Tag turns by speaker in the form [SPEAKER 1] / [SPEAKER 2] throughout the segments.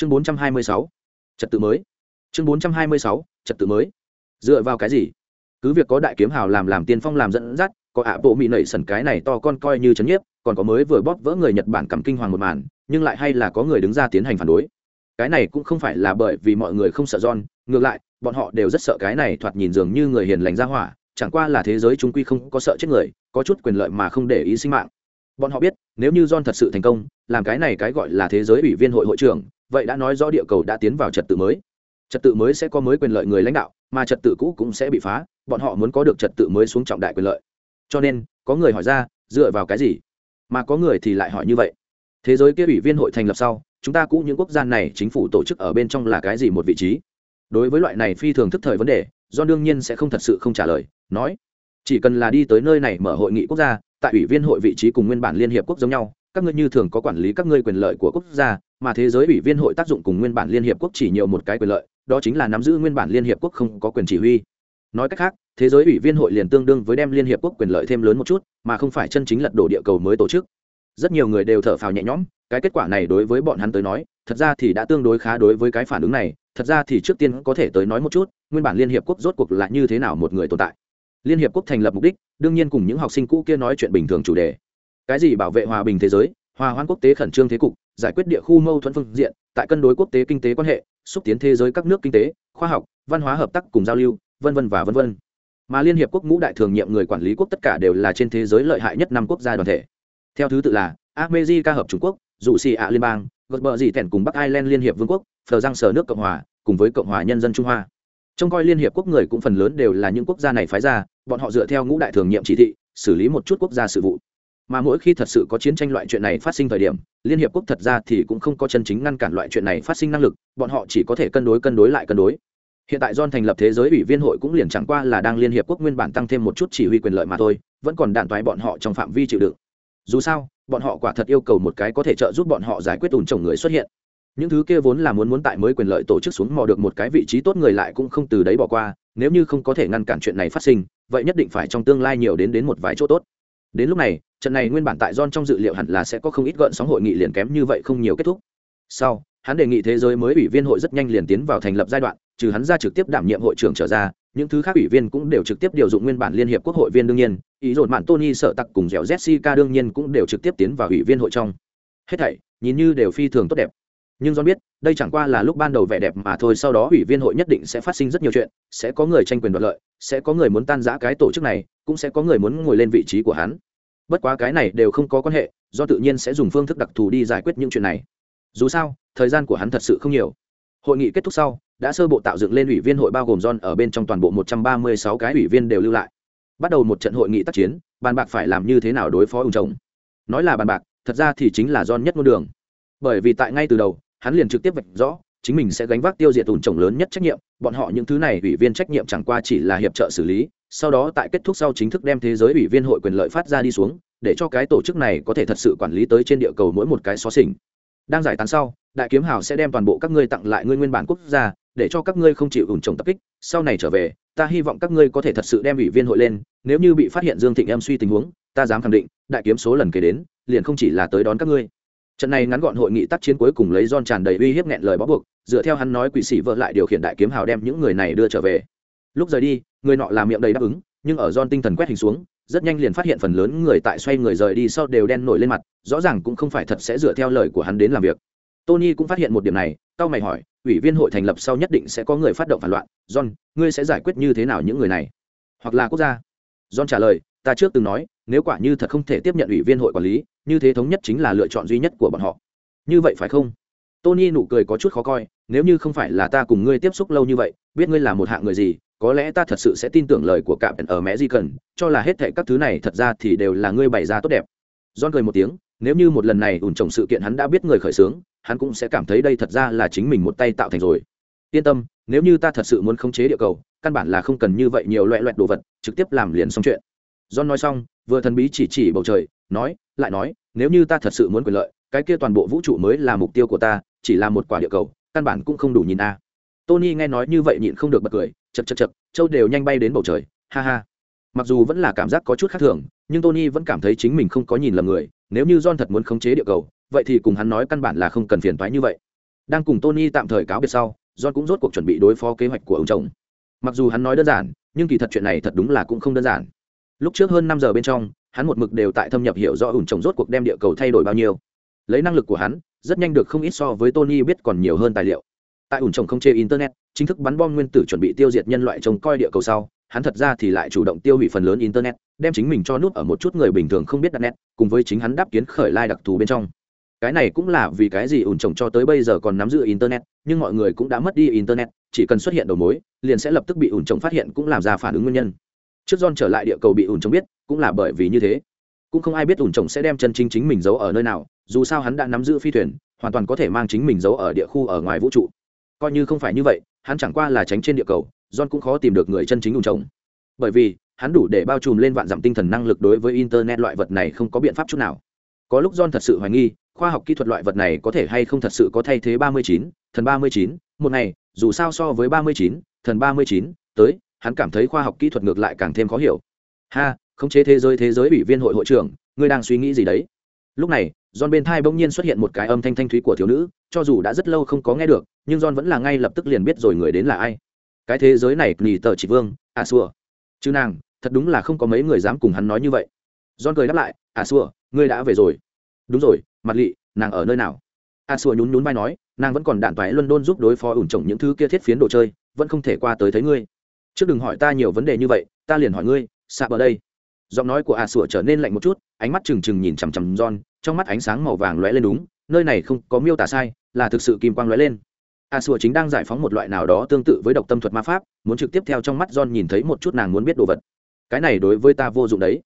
[SPEAKER 1] chương bốn trăm hai mươi sáu, trật tự mới. Chương bốn trăm hai mươi sáu, trật tự mới. Dựa vào cái gì? Cứ việc có đại kiếm hào làm làm tiên phong làm dẫn dắt, có ạ bộ mỹ nảy sần cái này to con coi như chấn nhiếp, còn có mới vừa bóp vỡ người nhật bản cầm kinh hoàng một màn, nhưng lại hay là có người đứng ra tiến hành phản đối. Cái này cũng không phải là bởi vì mọi người không sợ john, ngược lại, bọn họ đều rất sợ cái này thoạt nhìn dường như người hiền lành ra hỏa, chẳng qua là thế giới trung quy không có sợ chết người, có chút quyền lợi mà không để ý sinh mạng. Bọn họ biết, nếu như john thật sự thành công, làm cái này cái gọi là thế giới ủy viên hội hội trưởng vậy đã nói rõ địa cầu đã tiến vào trật tự mới. Trật tự mới sẽ có mới quyền lợi người lãnh đạo, mà trật tự cũ cũng sẽ bị phá, bọn họ muốn có được trật tự mới xuống trọng đại quyền lợi. Cho nên, có người hỏi ra, dựa vào cái gì? Mà có người thì lại hỏi như vậy. Thế giới kia ủy viên hội thành lập sau, chúng ta cũ những quốc gia này chính phủ tổ chức ở bên trong là cái gì một vị trí? Đối với loại này phi thường thức thời vấn đề, do đương nhiên sẽ không thật sự không trả lời, nói. Chỉ cần là đi tới nơi này mở hội nghị quốc gia, tại ủy viên hội vị trí cùng nguyên bản liên hiệp quốc giống nhau các ngươi như thường có quản lý các ngươi quyền lợi của quốc gia, mà thế giới ủy viên hội tác dụng cùng nguyên bản liên hiệp quốc chỉ nhiều một cái quyền lợi, đó chính là nắm giữ nguyên bản liên hiệp quốc không có quyền chỉ huy. Nói cách khác, thế giới ủy viên hội liền tương đương với đem liên hiệp quốc quyền lợi thêm lớn một chút, mà không phải chân chính lật đổ địa cầu mới tổ chức. Rất nhiều người đều thở phào nhẹ nhõm, cái kết quả này đối với bọn hắn tới nói, thật ra thì đã tương đối khá đối với cái phản ứng này, thật ra thì trước tiên có thể tới nói một chút, nguyên bản liên hiệp quốc rốt cuộc là như thế nào một người tồn tại. Liên hiệp quốc thành lập mục đích, đương nhiên cùng những học sinh cũ kia nói chuyện bình thường chủ đề cái gì bảo vệ hòa bình thế giới, hòa hoãn quốc tế khẩn trương thế cục, giải quyết địa khu mâu thuẫn phương diện, tại cân đối quốc tế kinh tế quan hệ, xúc tiến thế giới các nước kinh tế, khoa học, văn hóa hợp tác cùng giao lưu, vân vân và vân vân. Mà liên hiệp quốc ngũ đại thường nhiệm người quản lý quốc tất cả đều là trên thế giới lợi hại nhất năm quốc gia đoàn thể. Theo thứ tự là armenia hợp trung quốc dụ xì ạ liên bang gật bờ dị thẻn cùng bắc ireland liên hiệp vương quốc, phờ giang sở nước cộng hòa, cùng với cộng hòa nhân dân trung hoa. Trông coi liên hiệp quốc người cũng phần lớn đều là những quốc gia này phái ra, bọn họ dựa theo ngũ đại thường nhiệm chỉ thị, xử lý một chút quốc gia sự vụ mà mỗi khi thật sự có chiến tranh loại chuyện này phát sinh thời điểm, liên hiệp quốc thật ra thì cũng không có chân chính ngăn cản loại chuyện này phát sinh năng lực, bọn họ chỉ có thể cân đối cân đối lại cân đối. Hiện tại john thành lập thế giới ủy viên hội cũng liền chẳng qua là đang liên hiệp quốc nguyên bản tăng thêm một chút chỉ huy quyền lợi mà thôi, vẫn còn đạn toái bọn họ trong phạm vi chịu đựng. Dù sao, bọn họ quả thật yêu cầu một cái có thể trợ giúp bọn họ giải quyết ủn trồng người xuất hiện. Những thứ kia vốn là muốn muốn tại mới quyền lợi tổ chức xuống mò được một cái vị trí tốt người lại cũng không từ đấy bỏ qua, nếu như không có thể ngăn cản chuyện này phát sinh, vậy nhất định phải trong tương lai nhiều đến đến một vài chỗ tốt. Đến lúc này trận này nguyên bản tại John trong dự liệu hẳn là sẽ có không ít gợn sóng hội nghị liền kém như vậy không nhiều kết thúc. Sau, hắn đề nghị thế giới mới ủy viên hội rất nhanh liền tiến vào thành lập giai đoạn, trừ hắn ra trực tiếp đảm nhiệm hội trưởng trở ra, những thứ khác ủy viên cũng đều trực tiếp điều dụng nguyên bản liên hiệp quốc hội viên đương nhiên, ý rồn mạn Tony sợ tặc cùng dẻo Jessica đương nhiên cũng đều trực tiếp tiến vào ủy viên hội trong. Hết thảy, nhìn như đều phi thường tốt đẹp. Nhưng John biết, đây chẳng qua là lúc ban đầu vẻ đẹp mà thôi, sau đó ủy viên hội nhất định sẽ phát sinh rất nhiều chuyện, sẽ có người tranh quyền đoạt lợi, sẽ có người muốn tan rã cái tổ chức này, cũng sẽ có người muốn ngồi lên vị trí của hắn bất quá cái này đều không có quan hệ, do tự nhiên sẽ dùng phương thức đặc thù đi giải quyết những chuyện này. Dù sao, thời gian của hắn thật sự không nhiều. Hội nghị kết thúc sau, đã sơ bộ tạo dựng lên ủy viên hội bao gồm john ở bên trong toàn bộ một trăm ba mươi sáu cái ủy viên đều lưu lại. Bắt đầu một trận hội nghị tác chiến, bàn bạc phải làm như thế nào đối phó ủng chồng. Nói là bàn bạc, thật ra thì chính là john nhất ngôn đường. Bởi vì tại ngay từ đầu, hắn liền trực tiếp vạch rõ, chính mình sẽ gánh vác tiêu diệt ủn chồng lớn nhất trách nhiệm, bọn họ những thứ này ủy viên trách nhiệm chẳng qua chỉ là hiệp trợ xử lý sau đó tại kết thúc sau chính thức đem thế giới ủy viên hội quyền lợi phát ra đi xuống, để cho cái tổ chức này có thể thật sự quản lý tới trên địa cầu mỗi một cái xó xỉnh. Đang giải tán sau, đại kiếm hào sẽ đem toàn bộ các ngươi tặng lại ngươi nguyên bản quốc gia, để cho các ngươi không chịu ủn trồng tập kích. Sau này trở về, ta hy vọng các ngươi có thể thật sự đem ủy viên hội lên, nếu như bị phát hiện dương thịnh em suy tình huống, ta dám khẳng định, đại kiếm số lần kể đến, liền không chỉ là tới đón các ngươi. Trận này ngắn gọn hội nghị tác chiến cuối cùng lấy don tràn đầy uy hiếp nghẹn lời bó buộc, dựa theo hắn nói quỷ sĩ vợ lại điều khiển đại kiếm hào đem những người này đưa trở về. Lúc rời đi người nọ làm miệng đầy đáp ứng, nhưng ở don tinh thần quét hình xuống, rất nhanh liền phát hiện phần lớn người tại xoay người rời đi sau đều đen nổi lên mặt, rõ ràng cũng không phải thật sẽ dựa theo lời của hắn đến làm việc. Tony cũng phát hiện một điểm này tao mày hỏi, ủy viên hội thành lập sau nhất định sẽ có người phát động phản loạn, john, ngươi sẽ giải quyết như thế nào những người này? Hoặc là quốc gia. John trả lời, ta trước từng nói, nếu quả như thật không thể tiếp nhận ủy viên hội quản lý, như thế thống nhất chính là lựa chọn duy nhất của bọn họ. Như vậy phải không? Tony nụ cười có chút khó coi, nếu như không phải là ta cùng ngươi tiếp xúc lâu như vậy, biết ngươi là một hạng người gì có lẽ ta thật sự sẽ tin tưởng lời của cạm ở mẹ di cần cho là hết thệ các thứ này thật ra thì đều là ngươi bày ra tốt đẹp. John cười một tiếng, nếu như một lần này ủn trồng sự kiện hắn đã biết người khởi xướng, hắn cũng sẽ cảm thấy đây thật ra là chính mình một tay tạo thành rồi. Yên tâm, nếu như ta thật sự muốn khống chế địa cầu, căn bản là không cần như vậy nhiều loại loại đồ vật, trực tiếp làm liền xong chuyện. John nói xong, vừa thần bí chỉ chỉ bầu trời, nói, lại nói, nếu như ta thật sự muốn quyền lợi, cái kia toàn bộ vũ trụ mới là mục tiêu của ta, chỉ là một quả địa cầu, căn bản cũng không đủ nhìn a. Tony nghe nói như vậy nhịn không được bật cười chật chật chật, châu đều nhanh bay đến bầu trời, ha ha. Mặc dù vẫn là cảm giác có chút khác thường, nhưng tony vẫn cảm thấy chính mình không có nhìn lầm người, nếu như john thật muốn khống chế địa cầu, vậy thì cùng hắn nói căn bản là không cần phiền toái như vậy. Đang cùng tony tạm thời cáo biệt sau, john cũng rốt cuộc chuẩn bị đối phó kế hoạch của ông chồng. Mặc dù hắn nói đơn giản, nhưng kỳ thật chuyện này thật đúng là cũng không đơn giản. Lúc trước hơn năm giờ bên trong, hắn một mực đều tại thâm nhập hiểu rõ ủn chồng rốt cuộc đem địa cầu thay đổi bao nhiêu. Lấy năng lực của hắn, rất nhanh được không ít so với tony biết còn nhiều hơn tài liệu tại ủn trồng không chê internet, chính thức bắn bom nguyên tử chuẩn bị tiêu diệt nhân loại trông coi địa cầu sau, hắn thật ra thì lại chủ động tiêu hủy phần lớn internet, đem chính mình cho nút ở một chút người bình thường không biết đặt net, cùng với chính hắn đáp kiến khởi lai đặc thù bên trong. Cái này cũng là vì cái gì ủn trồng cho tới bây giờ còn nắm giữ internet, nhưng mọi người cũng đã mất đi internet, chỉ cần xuất hiện đầu mối, liền sẽ lập tức bị ủn trồng phát hiện cũng làm ra phản ứng nguyên nhân. Trước john trở lại địa cầu bị ủn trồng biết, cũng là bởi vì như thế. Cũng không ai biết ủn trồng sẽ đem chân chính chính mình giấu ở nơi nào, dù sao hắn đã nắm giữ phi thuyền, hoàn toàn có thể mang chính mình giấu ở địa khu ở ngoài vũ trụ coi như không phải như vậy, hắn chẳng qua là tránh trên địa cầu, john cũng khó tìm được người chân chính ủng trồng bởi vì, hắn đủ để bao trùm lên vạn dặm tinh thần năng lực đối với internet loại vật này không có biện pháp chút nào. Có lúc john thật sự hoài nghi, khoa học kỹ thuật loại vật này có thể hay không thật sự có thay thế ba mươi chín, thần ba mươi chín? Một ngày, dù sao so với ba mươi chín, thần ba mươi chín, tới, hắn cảm thấy khoa học kỹ thuật ngược lại càng thêm khó hiểu. Ha, khống chế thế giới thế giới ủy viên hội hội trưởng, ngươi đang suy nghĩ gì đấy? Lúc này John bên thai bỗng nhiên xuất hiện một cái âm thanh thanh thúy của thiếu nữ, cho dù đã rất lâu không có nghe được, nhưng John vẫn là ngay lập tức liền biết rồi người đến là ai. Cái thế giới này nhỉ tờ chỉ vương, à xua. Chứ nàng, thật đúng là không có mấy người dám cùng hắn nói như vậy. John cười đáp lại, à xua, ngươi đã về rồi. Đúng rồi, mặt lị, nàng ở nơi nào? À xua nhún nhún vai nói, nàng vẫn còn đạn toái London giúp đối phó ủn trồng những thứ kia thiết phiến đồ chơi, vẫn không thể qua tới thấy ngươi. Trước đừng hỏi ta nhiều vấn đề như vậy, ta liền hỏi ngươi, sạp ở đây giọng nói của a sủa trở nên lạnh một chút ánh mắt trừng trừng nhìn chằm chằm john trong mắt ánh sáng màu vàng lóe lên đúng nơi này không có miêu tả sai là thực sự kim quang lóe lên. A sủa chính đang giải phóng một loại nào đó tương tự với độc tâm thuật ma pháp muốn trực tiếp theo trong mắt john nhìn thấy một chút nàng muốn biết đồ vật. Cái này đối với ta vô dụng đấy.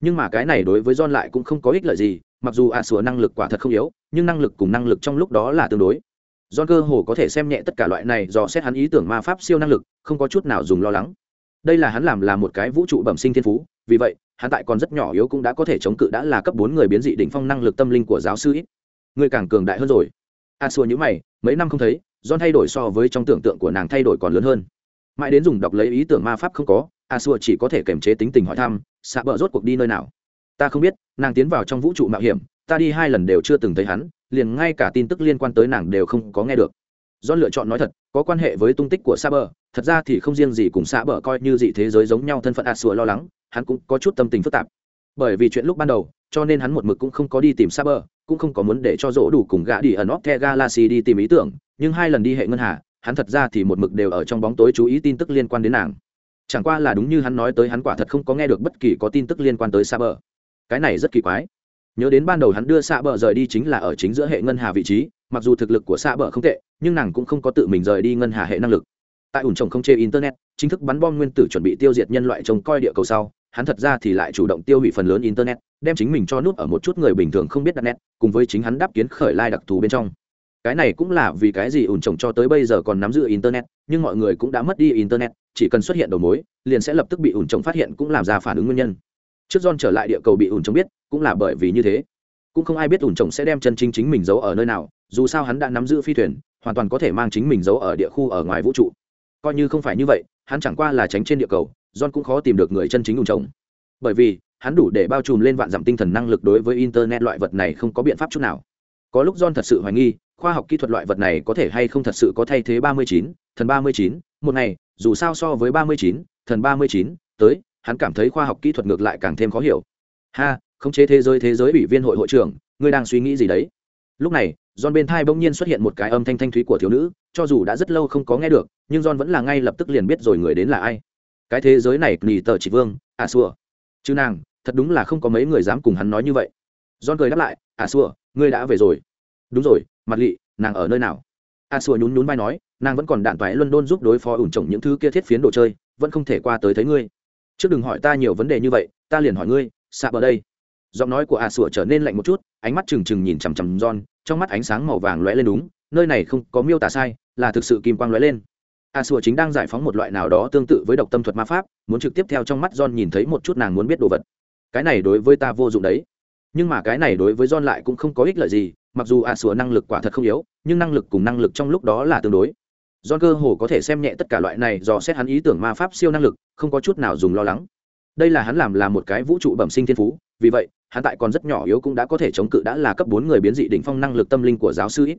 [SPEAKER 1] Nhưng mà cái này đối với john lại cũng không có ích lợi gì mặc dù a sủa năng lực quả thật không yếu nhưng năng lực cùng năng lực trong lúc đó là tương đối. John cơ hồ có thể xem nhẹ tất cả loại này do xét hắn ý tưởng ma pháp siêu năng lực, không có chút nào dùng lo lắng. Đây là hắn làm là một cái vũ trụ bẩm sinh thiên phú, vì vậy, hắn tại còn rất nhỏ yếu cũng đã có thể chống cự đã là cấp bốn người biến dị đỉnh phong năng lực tâm linh của giáo sư ít người càng cường đại hơn rồi. A xua nhữ mày mấy năm không thấy John thay đổi so với trong tưởng tượng của nàng thay đổi còn lớn hơn. Mãi đến dùng đọc lấy ý tưởng ma pháp không có a xua chỉ có thể kiềm chế tính tình hỏi thăm xạ bờ rốt cuộc đi nơi nào? Ta không biết nàng tiến vào trong vũ trụ mạo hiểm ta đi hai lần đều chưa từng thấy hắn liền ngay cả tin tức liên quan tới nàng đều không có nghe được. John lựa chọn nói thật có quan hệ với tung tích của sa bờ thật ra thì không riêng gì cùng sa bờ coi như dị thế giới giống nhau thân phận a sủa lo lắng hắn cũng có chút tâm tình phức tạp. Bởi vì chuyện lúc ban đầu cho nên hắn một mực cũng không có đi tìm Saber, cũng không có muốn để cho dỗ đủ cùng gã đi ẩn óc the galaxy đi tìm ý tưởng nhưng hai lần đi hệ ngân hà hắn thật ra thì một mực đều ở trong bóng tối chú ý tin tức liên quan đến nàng. Chẳng qua là đúng như hắn nói tới hắn quả thật không có nghe được bất kỳ có tin tức liên quan tới Saber. cái này rất kỳ quái. Nhớ đến ban đầu hắn đưa Saber rời đi chính là ở chính giữa hệ ngân hà vị trí mặc dù thực lực của Saber không tệ nhưng nàng cũng không có tự mình rời đi ngân hà hệ năng lực tại ủn trồng không chê internet, chính thức bắn bom nguyên tử chuẩn bị tiêu diệt nhân loại trông coi địa cầu sau, hắn thật ra thì lại chủ động tiêu hủy phần lớn internet, đem chính mình cho nút ở một chút người bình thường không biết đặt net, cùng với chính hắn đáp kiến khởi lai đặc thù bên trong. Cái này cũng là vì cái gì ủn trồng cho tới bây giờ còn nắm giữ internet, nhưng mọi người cũng đã mất đi internet, chỉ cần xuất hiện đầu mối, liền sẽ lập tức bị ủn trồng phát hiện cũng làm ra phản ứng nguyên nhân. Trước john trở lại địa cầu bị ủn trồng biết, cũng là bởi vì như thế. Cũng không ai biết ủn trồng sẽ đem chân chính chính mình giấu ở nơi nào, dù sao hắn đã nắm giữ phi thuyền, hoàn toàn có thể mang chính mình giấu ở địa khu ở ngoài vũ trụ coi như không phải như vậy, hắn chẳng qua là tránh trên địa cầu, john cũng khó tìm được người chân chính ủng trồng bởi vì, hắn đủ để bao trùm lên vạn dặm tinh thần năng lực đối với internet loại vật này không có biện pháp chút nào. Có lúc john thật sự hoài nghi, khoa học kỹ thuật loại vật này có thể hay không thật sự có thay thế ba mươi chín, thần ba mươi chín, một ngày, dù sao so với ba mươi chín, thần ba mươi chín, tới, hắn cảm thấy khoa học kỹ thuật ngược lại càng thêm khó hiểu. Ha, khống chế thế giới thế giới ủy viên hội hội trưởng, ngươi đang suy nghĩ gì đấy? Lúc này John bên thai bỗng nhiên xuất hiện một cái âm thanh thanh thúy của thiếu nữ, cho dù đã rất lâu không có nghe được, nhưng John vẫn là ngay lập tức liền biết rồi người đến là ai. Cái thế giới này nỉ tờ chỉ vương, à xua. Chứ nàng, thật đúng là không có mấy người dám cùng hắn nói như vậy. John cười đáp lại, à xua, ngươi đã về rồi. Đúng rồi, mặt lị, nàng ở nơi nào? À xua nhún nhún vai nói, nàng vẫn còn đạn toái London giúp đối phó ủn trồng những thứ kia thiết phiến đồ chơi, vẫn không thể qua tới thấy ngươi. Trước đừng hỏi ta nhiều vấn đề như vậy, ta liền hỏi ngươi, sạp ở đây giọng nói của a sủa trở nên lạnh một chút ánh mắt trừng trừng nhìn chằm chằm john trong mắt ánh sáng màu vàng lóe lên đúng nơi này không có miêu tả sai là thực sự kim quang lóe lên. A sủa chính đang giải phóng một loại nào đó tương tự với độc tâm thuật ma pháp muốn trực tiếp theo trong mắt john nhìn thấy một chút nàng muốn biết đồ vật. Cái này đối với ta vô dụng đấy. Nhưng mà cái này đối với john lại cũng không có ích lợi gì mặc dù a sủa năng lực quả thật không yếu nhưng năng lực cùng năng lực trong lúc đó là tương đối. John cơ hồ có thể xem nhẹ tất cả loại này do xét hắn ý tưởng ma pháp siêu năng lực, không có chút nào dùng lo lắng. Đây là hắn làm là một cái vũ trụ bẩm sinh thiên phú, vì vậy, hắn tại còn rất nhỏ yếu cũng đã có thể chống cự đã là cấp bốn người biến dị đỉnh phong năng lực tâm linh của giáo sư ít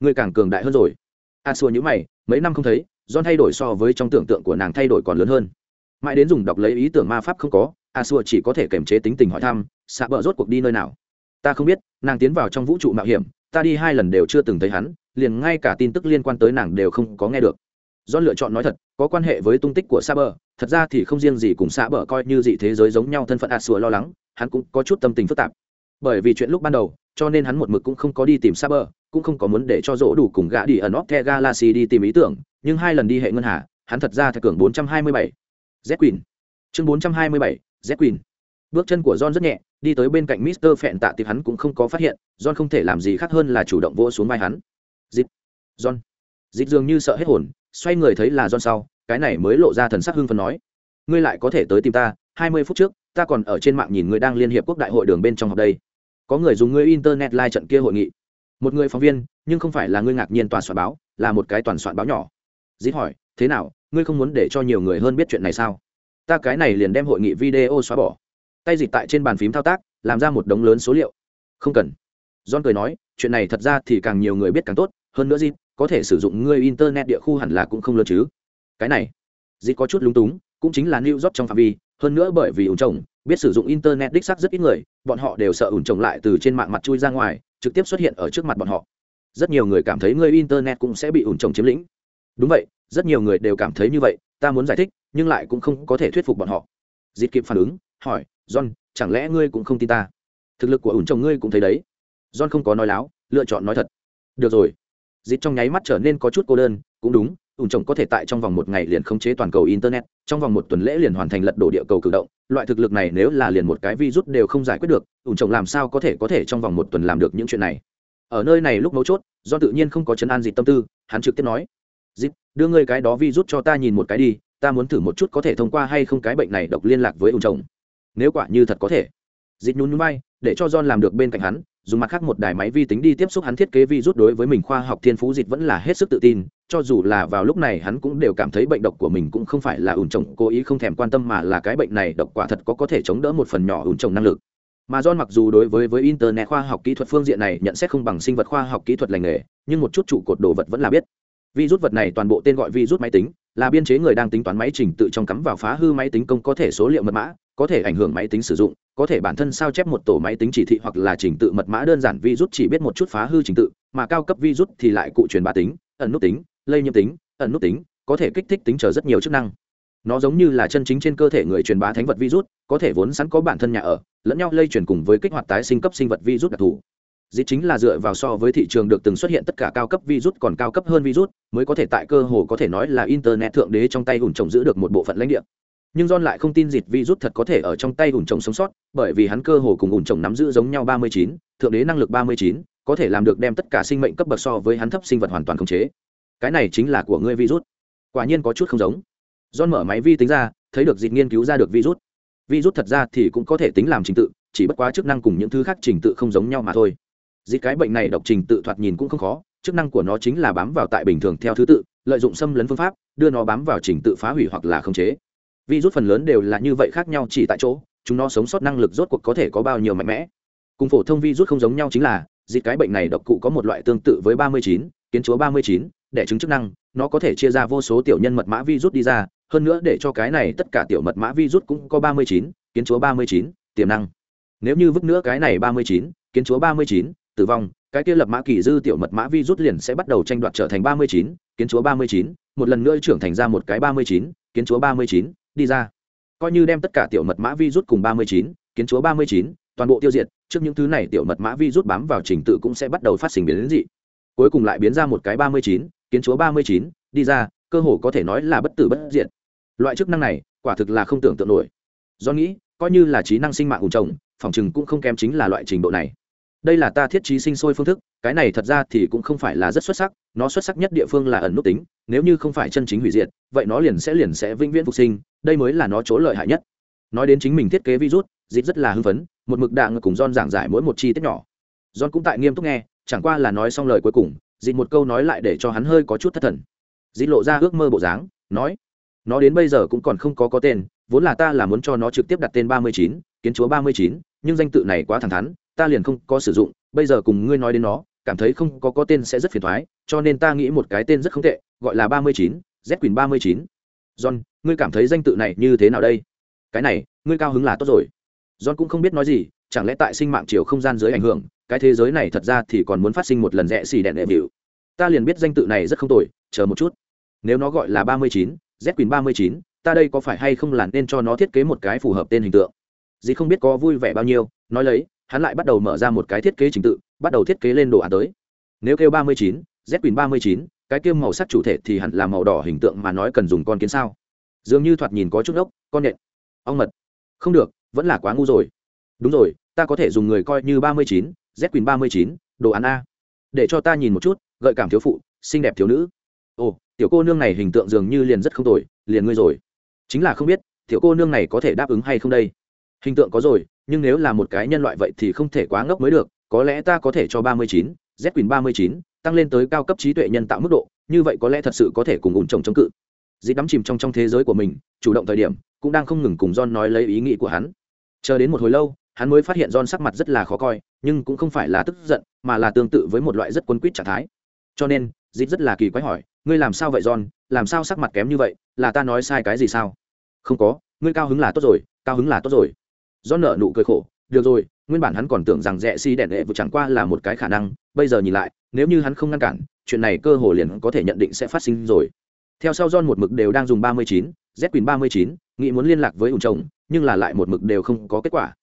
[SPEAKER 1] Người càng cường đại hơn rồi. A xua nhữ mày mấy năm không thấy don thay đổi so với trong tưởng tượng của nàng thay đổi còn lớn hơn. Mãi đến dùng đọc lấy ý tưởng ma pháp không có a xua chỉ có thể kiềm chế tính tình hỏi thăm xạ bờ rốt cuộc đi nơi nào? Ta không biết nàng tiến vào trong vũ trụ mạo hiểm ta đi hai lần đều chưa từng thấy hắn liền ngay cả tin tức liên quan tới nàng đều không có nghe được. Do lựa chọn nói thật có quan hệ với tung tích của Saber thật ra thì không riêng gì cùng xã bờ coi như dị thế giới giống nhau thân phận a sùa lo lắng hắn cũng có chút tâm tình phức tạp. Bởi vì chuyện lúc ban đầu cho nên hắn một mực cũng không có đi tìm xã bờ cũng không có muốn để cho dỗ đủ cùng gã đi ẩn óc the galaxy đi tìm ý tưởng nhưng hai lần đi hệ ngân hà hắn thật ra thật cường 427. z queen. Chương 427, z queen. Bước chân của john rất nhẹ đi tới bên cạnh mister phẹn tạ tiệp hắn cũng không có phát hiện john không thể làm gì khác hơn là chủ động vỗ xuống vai hắn. Dịp john. Dịp dường như sợ hết hồn xoay người thấy là john sau cái này mới lộ ra thần sắc hưng phấn nói ngươi lại có thể tới tìm ta hai mươi phút trước ta còn ở trên mạng nhìn ngươi đang liên hiệp quốc đại hội đường bên trong học đây. Có người dùng ngươi internet live trận kia hội nghị. Một người phóng viên nhưng không phải là ngươi ngạc nhiên toàn soạn báo là một cái toàn soạn báo nhỏ. Dít hỏi thế nào ngươi không muốn để cho nhiều người hơn biết chuyện này sao? Ta cái này liền đem hội nghị video xóa bỏ. Tay dịch tại trên bàn phím thao tác làm ra một đống lớn số liệu. Không cần. John cười nói chuyện này thật ra thì càng nhiều người biết càng tốt hơn nữa gì, có thể sử dụng ngươi internet địa khu hẳn là cũng không lớn chứ cái này dịp có chút lúng túng, cũng chính là new job trong phạm vi, hơn nữa bởi vì ủn trồng, biết sử dụng internet đích xác rất ít người, bọn họ đều sợ ủn trồng lại từ trên mạng mặt chui ra ngoài, trực tiếp xuất hiện ở trước mặt bọn họ. Rất nhiều người cảm thấy người internet cũng sẽ bị ủn trồng chiếm lĩnh. Đúng vậy, rất nhiều người đều cảm thấy như vậy, ta muốn giải thích, nhưng lại cũng không có thể thuyết phục bọn họ. Dịp kịp phản ứng, hỏi, john, chẳng lẽ ngươi cũng không tin ta? Thực lực của ủn trồng ngươi cũng thấy đấy. John không có nói láo, lựa chọn nói thật. Được rồi. Dịp trong nháy mắt trở nên có chút cô đơn, cũng đúng ủn trồng có thể tại trong vòng một ngày liền khống chế toàn cầu internet, trong vòng một tuần lễ liền hoàn thành lật đổ địa cầu cử động. Loại thực lực này nếu là liền một cái virus đều không giải quyết được ủn trồng làm sao có thể có thể trong vòng một tuần làm được những chuyện này? Ở nơi này lúc mấu chốt, do tự nhiên không có chấn an gì tâm tư, hắn trực tiếp nói dịp đưa ngươi cái đó virus cho ta nhìn một cái đi, ta muốn thử một chút có thể thông qua hay không cái bệnh này độc liên lạc với ủn trồng. Nếu quả như thật có thể dịp nhún nhún bay để cho john làm được bên cạnh hắn dùng mặt khác một đài máy vi tính đi tiếp xúc hắn thiết kế virus đối với mình khoa học thiên phú dịch vẫn là hết sức tự tin cho dù là vào lúc này hắn cũng đều cảm thấy bệnh độc của mình cũng không phải là ủn trồng cố ý không thèm quan tâm mà là cái bệnh này độc quả thật có có thể chống đỡ một phần nhỏ ủn trồng năng lực mà John mặc dù đối với với internet khoa học kỹ thuật phương diện này nhận xét không bằng sinh vật khoa học kỹ thuật lành nghề, nhưng một chút trụ cột đồ vật vẫn là biết. Virus vật này toàn bộ tên gọi virus máy tính, là biên chế người đang tính toán máy trình tự trong cắm vào phá hư máy tính công có thể số liệu mật mã, có thể ảnh hưởng máy tính sử dụng, có thể bản thân sao chép một tổ máy tính chỉ thị hoặc là trình tự mật mã đơn giản virus chỉ biết một chút phá hư trình tự, mà cao cấp virus thì lại cụ truyền bá tính, ẩn nút tính, lây nhiễm tính, ẩn nút tính, có thể kích thích tính chờ rất nhiều chức năng. Nó giống như là chân chính trên cơ thể người truyền bá thánh vật virus, có thể vốn sẵn có bản thân nhà ở, lẫn nhau lây truyền cùng với kích hoạt tái sinh cấp sinh vật virus đặc thù. Dịch chính là dựa vào so với thị trường được từng xuất hiện tất cả cao cấp virus còn cao cấp hơn virus, mới có thể tại cơ hồ có thể nói là internet thượng đế trong tay ủn trồng giữ được một bộ phận lãnh địa nhưng john lại không tin dịch virus thật có thể ở trong tay ủn trồng sống sót, bởi vì hắn cơ hồ cùng ủn trồng nắm giữ giống nhau ba mươi chín, thượng đế năng lực ba mươi chín, có thể làm được đem tất cả sinh mệnh cấp bậc so với hắn thấp sinh vật hoàn toàn khống chế. Cái này chính là của ngươi virus. Quả nhiên có chút không giống. John mở máy vi tính ra, thấy được dịch nghiên cứu ra được virus. Virus thật ra thì cũng có thể tính làm trình tự, chỉ bất quá chức năng cùng những thứ khác trình tự không giống nhau mà thôi. Dịch cái bệnh này độc trình tự thoạt nhìn cũng không khó, chức năng của nó chính là bám vào tại bình thường theo thứ tự, lợi dụng xâm lấn phương pháp, đưa nó bám vào trình tự phá hủy hoặc là khống chế virus phần lớn đều là như vậy khác nhau chỉ tại chỗ chúng nó sống sót năng lực rốt cuộc có thể có bao nhiêu mạnh mẽ cùng phổ thông virus không giống nhau chính là dịch cái bệnh này độc cụ có một loại tương tự với 39, kiến chúa 39, để chứng chức năng nó có thể chia ra vô số tiểu nhân mật mã virus đi ra hơn nữa để cho cái này tất cả tiểu mật mã virus cũng có 39, kiến chúa 39, tiềm năng nếu như vứt nữa cái này 39, kiến chúa 39, tử vong cái kia lập mã kỳ dư tiểu mật mã virus liền sẽ bắt đầu tranh đoạt trở thành 39, kiến chúa 39, một lần nữa trưởng thành ra một cái 39, kiến chúa 39, đi ra. Coi như đem tất cả tiểu mật mã vi rút cùng ba mươi chín, kiến chúa ba mươi chín, toàn bộ tiêu diệt, trước những thứ này tiểu mật mã vi rút bám vào trình tự cũng sẽ bắt đầu phát sinh biến đến dị. Cuối cùng lại biến ra một cái ba mươi chín, kiến chúa ba mươi chín, đi ra, cơ hồ có thể nói là bất tử bất diệt. Loại chức năng này, quả thực là không tưởng tượng nổi. Do nghĩ, coi như là trí năng sinh mạng hùng trồng, phòng chừng cũng không kém chính là loại trình độ này. Đây là ta thiết trí sinh sôi phương thức, cái này thật ra thì cũng không phải là rất xuất sắc, nó xuất sắc nhất địa phương là ẩn nút tính nếu như không phải chân chính hủy diệt, vậy nó liền sẽ liền sẽ vĩnh viễn phục sinh, đây mới là nó chỗ lợi hại nhất. Nói đến chính mình thiết kế virus dịp rất là hưng phấn, một mực đạn cùng don giảng giải mỗi một chi tiết nhỏ. Don cũng tại nghiêm túc nghe, chẳng qua là nói xong lời cuối cùng dịp một câu nói lại để cho hắn hơi có chút thất thần. Dịp lộ ra ước mơ bộ dáng, nói, nó đến bây giờ cũng còn không có có tên, vốn là ta là muốn cho nó trực tiếp đặt tên ba mươi chín, kiến chúa ba mươi chín, nhưng danh tự này quá thẳng thắn, ta liền không có sử dụng, bây giờ cùng ngươi nói đến nó, cảm thấy không có có tên sẽ rất phiền thoái, cho nên ta nghĩ một cái tên rất không tệ gọi là ba mươi chín, z quyền ba mươi chín. John, ngươi cảm thấy danh tự này như thế nào đây? Cái này, ngươi cao hứng là tốt rồi. John cũng không biết nói gì, chẳng lẽ tại sinh mạng chiều không gian dưới ảnh hưởng, cái thế giới này thật ra thì còn muốn phát sinh một lần rẽ xì đèn đệ biểu. ta liền biết danh tự này rất không tồi, chờ một chút. Nếu nó gọi là ba mươi chín, z quyền ba mươi chín, ta đây có phải hay không là nên cho nó thiết kế một cái phù hợp tên hình tượng? Dì không biết có vui vẻ bao nhiêu, nói lấy, hắn lại bắt đầu mở ra một cái thiết kế trình tự, bắt đầu thiết kế lên đồ án tới. Nếu kêu ba mươi chín, z quyền ba mươi chín cái kia màu sắc chủ thể thì hẳn là màu đỏ hình tượng mà nói cần dùng con kiến sao? Dường như thoạt nhìn có chút ốc con nện, ong mật. Không được vẫn là quá ngu rồi. Đúng rồi ta có thể dùng người coi như ba mươi chín z quỳnh ba mươi chín đồ án a. Để cho ta nhìn một chút gợi cảm thiếu phụ xinh đẹp thiếu nữ. Ồ tiểu cô nương này hình tượng dường như liền rất không tồi liền ngươi rồi. Chính là không biết tiểu cô nương này có thể đáp ứng hay không đây? Hình tượng có rồi nhưng nếu là một cái nhân loại vậy thì không thể quá ngốc mới được có lẽ ta có thể cho ba mươi chín z quỳnh ba mươi chín tăng lên tới cao cấp trí tuệ nhân tạo mức độ, như vậy có lẽ thật sự có thể cùng ủn trồng chống cự. Dịp đắm chìm trong trong thế giới của mình, chủ động thời điểm, cũng đang không ngừng cùng john nói lấy ý nghĩ của hắn. Chờ đến một hồi lâu, hắn mới phát hiện john sắc mặt rất là khó coi, nhưng cũng không phải là tức giận, mà là tương tự với một loại rất quấn quýt trạng thái. Cho nên dịp rất là kỳ quái hỏi, ngươi làm sao vậy, john? Làm sao sắc mặt kém như vậy? Là ta nói sai cái gì sao? Không có, ngươi cao hứng là tốt rồi, cao hứng là tốt rồi. John nợ nụ cười khổ, được rồi, nguyên bản hắn còn tưởng rằng rẽ xi si đèn đệ vụ chẳng qua là một cái khả năng bây giờ nhìn lại nếu như hắn không ngăn cản chuyện này cơ hồ liền có thể nhận định sẽ phát sinh rồi. Theo sau john một mực đều đang dùng 39, z quỳnh 39, nghĩ muốn liên lạc với ủng chồng nhưng là lại một mực đều không có kết quả.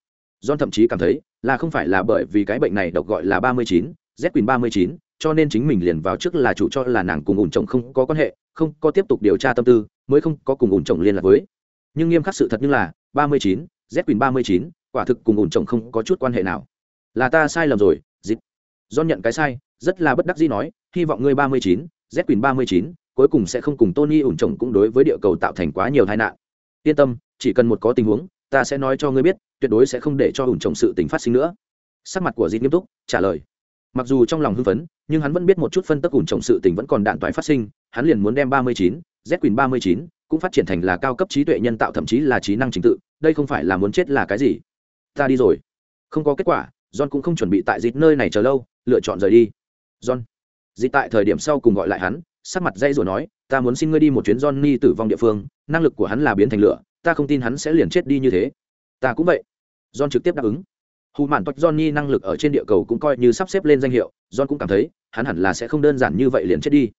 [SPEAKER 1] John thậm chí cảm thấy là không phải là bởi vì cái bệnh này độc gọi là 39, z quỳnh 39, cho nên chính mình liền vào trước là chủ cho là nàng cùng ủng chồng không có quan hệ không có tiếp tục điều tra tâm tư mới không có cùng ủng chồng liên lạc với. Nhưng nghiêm khắc sự thật như là 39, z quỳnh 39, quả thực cùng ủn chồng không có chút quan hệ nào. Là ta sai lầm rồi dịp do nhận cái sai, rất là bất đắc dĩ nói, hy vọng ngươi ba mươi chín, z quỳnh ba mươi chín, cuối cùng sẽ không cùng tony ủn chồng cũng đối với địa cầu tạo thành quá nhiều tai nạn. Yên tâm, chỉ cần một có tình huống, ta sẽ nói cho ngươi biết, tuyệt đối sẽ không để cho ủn chồng sự tình phát sinh nữa. Sắc mặt của dịp nghiêm túc, trả lời. Mặc dù trong lòng hưng phấn, nhưng hắn vẫn biết một chút phân tích ủn chồng sự tình vẫn còn đạn toái phát sinh, hắn liền muốn đem ba mươi chín, z quỳnh ba mươi chín, cũng phát triển thành là cao cấp trí tuệ nhân tạo thậm chí là trí năng trình tự, đây không phải là muốn chết là cái gì? Ta đi rồi. Không có kết quả john cũng không chuẩn bị tại dịp nơi này chờ lâu, lựa chọn rời đi. John dịp tại thời điểm sau cùng gọi lại hắn, sắc mặt dây rồi nói, ta muốn xin ngươi đi một chuyến johnny tử vong địa phương, năng lực của hắn là biến thành lửa, ta không tin hắn sẽ liền chết đi như thế. Ta cũng vậy. John trực tiếp đáp ứng. Hù mạn toạch johnny năng lực ở trên địa cầu cũng coi như sắp xếp lên danh hiệu, john cũng cảm thấy, hắn hẳn là sẽ không đơn giản như vậy liền chết đi.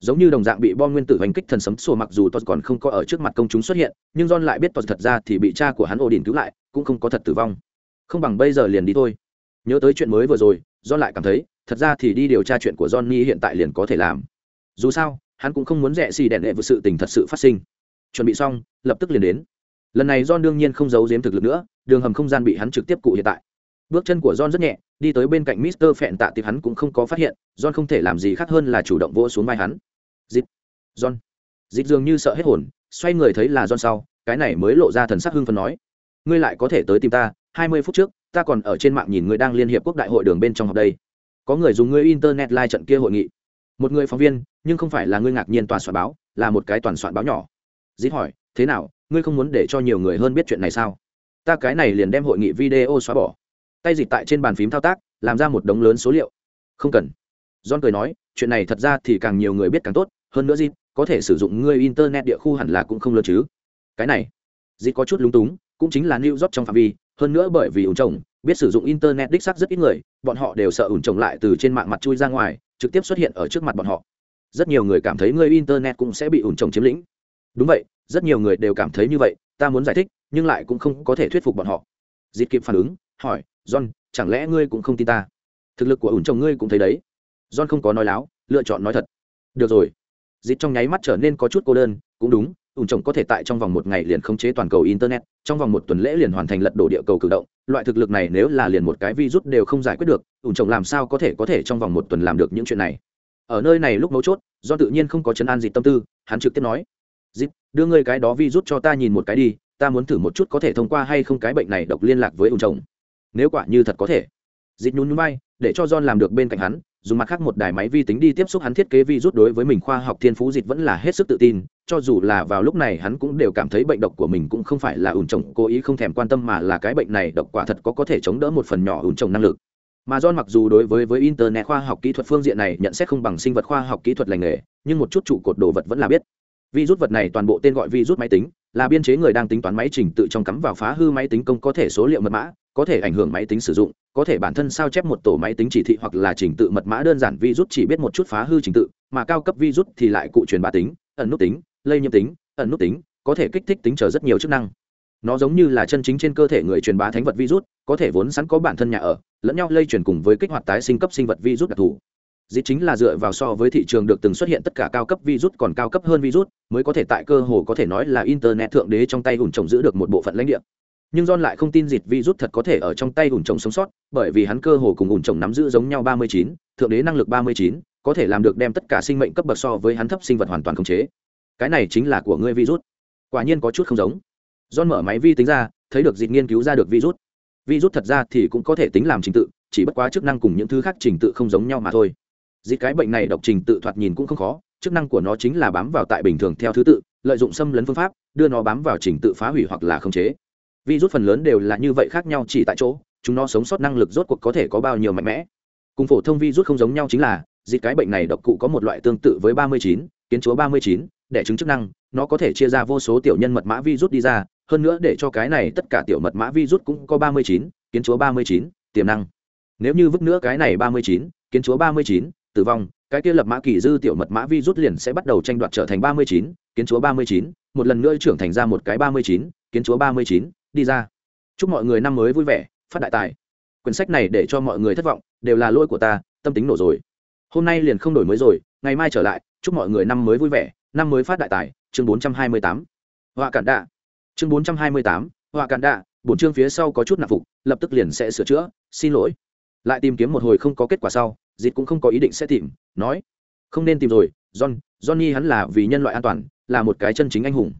[SPEAKER 1] Giống như đồng dạng bị bom nguyên tử hành kích thần sấm sùa mặc dù tos còn không có ở trước mặt công chúng xuất hiện, nhưng john lại biết tos thật ra thì bị cha của hắn ổ đình cứu lại, cũng không có thật tử vong. Không bằng bây giờ liền đi thôi nhớ tới chuyện mới vừa rồi, john lại cảm thấy, thật ra thì đi điều tra chuyện của johnny hiện tại liền có thể làm. Dù sao, hắn cũng không muốn rẻ xì đèn đệ vượt sự tình thật sự phát sinh. Chuẩn bị xong, lập tức liền đến. Lần này john đương nhiên không giấu giếm thực lực nữa, đường hầm không gian bị hắn trực tiếp cụ hiện tại. Bước chân của john rất nhẹ, đi tới bên cạnh mister phẹn tạ tiệp hắn cũng không có phát hiện, john không thể làm gì khác hơn là chủ động vỗ xuống vai hắn. Dịp. John. Dịp dường như sợ hết hồn, xoay người thấy là john sau, cái này mới lộ ra thần sắc hưng phấn nói, ngươi lại có thể tới tìm ta, hai mươi phút trước ta còn ở trên mạng nhìn ngươi đang liên hiệp quốc đại hội đường bên trong học đây. Có người dùng ngươi internet live trận kia hội nghị. Một người phóng viên, nhưng không phải là ngươi ngạc nhiên toàn soạn báo, là một cái toàn soạn báo nhỏ. Dĩ hỏi, thế nào, ngươi không muốn để cho nhiều người hơn biết chuyện này sao? Ta cái này liền đem hội nghị video xóa bỏ. Tay dịch tại trên bàn phím thao tác, làm ra một đống lớn số liệu. Không cần. John cười nói, chuyện này thật ra thì càng nhiều người biết càng tốt, hơn nữa dịp có thể sử dụng ngươi internet địa khu hẳn là cũng không lớn chứ. Cái này. Dịp có chút lúng túng, cũng chính là new job trong phạm vi hơn nữa bởi vì ủn trồng, biết sử dụng internet đích xác rất ít người, bọn họ đều sợ ủn trồng lại từ trên mạng mặt chui ra ngoài, trực tiếp xuất hiện ở trước mặt bọn họ. Rất nhiều người cảm thấy người internet cũng sẽ bị ủn trồng chiếm lĩnh. Đúng vậy, rất nhiều người đều cảm thấy như vậy, ta muốn giải thích, nhưng lại cũng không có thể thuyết phục bọn họ. Dịp kịp phản ứng, hỏi, john, chẳng lẽ ngươi cũng không tin ta? Thực lực của ủn trồng ngươi cũng thấy đấy. John không có nói láo, lựa chọn nói thật. Được rồi. Dịp trong nháy mắt trở nên có chút cô đơn, cũng đúng ủng trồng có thể tại trong vòng một ngày liền khống chế toàn cầu internet, trong vòng một tuần lễ liền hoàn thành lật đổ địa cầu cử động. Loại thực lực này nếu là liền một cái virus đều không giải quyết được ủng trồng làm sao có thể có thể trong vòng một tuần làm được những chuyện này? Ở nơi này lúc mấu chốt, do tự nhiên không có chấn an gì tâm tư, hắn trực tiếp nói dịp đưa ngươi cái đó virus cho ta nhìn một cái đi, ta muốn thử một chút có thể thông qua hay không cái bệnh này độc liên lạc với ủng trồng nếu quả như thật có thể. Dịp nhún nhún bay để cho john làm được bên cạnh hắn, dùng mặt khác một đài máy vi tính đi tiếp xúc hắn thiết kế virus đối với mình khoa học thiên phú, dịch vẫn là hết sức tự tin cho dù là vào lúc này hắn cũng đều cảm thấy bệnh độc của mình cũng không phải là ủn trồng, cố ý không thèm quan tâm mà là cái bệnh này độc quả thật có có thể chống đỡ một phần nhỏ ủn trồng năng lực. Mà john mặc dù đối với với internet khoa học kỹ thuật phương diện này nhận xét không bằng sinh vật khoa học kỹ thuật lành nghề, nhưng một chút trụ cột đồ vật vẫn là biết. Virus vật này toàn bộ tên gọi virus máy tính, là biên chế người đang tính toán máy trình tự trong cắm vào phá hư máy tính công có thể số liệu mật mã, có thể ảnh hưởng máy tính sử dụng, có thể bản thân sao chép một tổ máy tính chỉ thị hoặc là trình tự mật mã đơn giản virus chỉ biết một chút phá hư trình tự, mà cao cấp virus thì lại cụ truyền bá tính, ẩn nút tính lây nhiễm tính, ẩn nút tính, có thể kích thích tính chờ rất nhiều chức năng. Nó giống như là chân chính trên cơ thể người truyền bá thánh vật virus, có thể vốn sẵn có bản thân nhà ở, lẫn nhau lây truyền cùng với kích hoạt tái sinh cấp sinh vật virus đặc thù. Dịch chính là dựa vào so với thị trường được từng xuất hiện tất cả cao cấp virus còn cao cấp hơn virus, mới có thể tại cơ hồ có thể nói là internet thượng đế trong tay hùn trồng giữ được một bộ phận lãnh địa. Nhưng john lại không tin dịch virus thật có thể ở trong tay hùn trồng sống sót, bởi vì hắn cơ hồ cùng hùn trồng nắm giữ giống nhau ba mươi chín, thượng đế năng lực ba mươi chín, có thể làm được đem tất cả sinh mệnh cấp bậc so với hắn thấp sinh vật hoàn toàn khống chế cái này chính là của ngươi virus. Quả nhiên có chút không giống. John mở máy vi tính ra thấy được dịch nghiên cứu ra được virus. Virus thật ra thì cũng có thể tính làm trình tự chỉ bất quá chức năng cùng những thứ khác trình tự không giống nhau mà thôi. Dịch cái bệnh này độc trình tự thoạt nhìn cũng không khó chức năng của nó chính là bám vào tại bình thường theo thứ tự lợi dụng xâm lấn phương pháp đưa nó bám vào trình tự phá hủy hoặc là khống chế. Virus phần lớn đều là như vậy khác nhau chỉ tại chỗ chúng nó sống sót năng lực rốt cuộc có thể có bao nhiêu mạnh mẽ. Cùng phổ thông virus không giống nhau chính là dịch cái bệnh này độc cụ có một loại tương tự với 39, kiến chúa 39, để chứng chức năng nó có thể chia ra vô số tiểu nhân mật mã virus đi ra hơn nữa để cho cái này tất cả tiểu mật mã virus cũng có 39, kiến chúa 39, tiềm năng. Nếu như vứt nữa cái này 39, kiến chúa 39, tử vong cái kia lập mã kỳ dư tiểu mật mã virus liền sẽ bắt đầu tranh đoạt trở thành 39, kiến chúa 39, một lần nữa trưởng thành ra một cái 39, kiến chúa 39, đi ra. Chúc mọi người năm mới vui vẻ phát đại tài. Quyển sách này để cho mọi người thất vọng đều là lỗi của ta tâm tính nổ rồi. Hôm nay liền không đổi mới rồi ngày mai trở lại chúc mọi người năm mới vui vẻ năm mới phát đại tài chương 428. họa cản đạ. Chương 428, họa cản đạ bổn chương phía sau có chút nạp phục lập tức liền sẽ sửa chữa xin lỗi. Lại tìm kiếm một hồi không có kết quả sau dịt cũng không có ý định sẽ tìm nói không nên tìm rồi john johnny hắn là vì nhân loại an toàn là một cái chân chính anh hùng.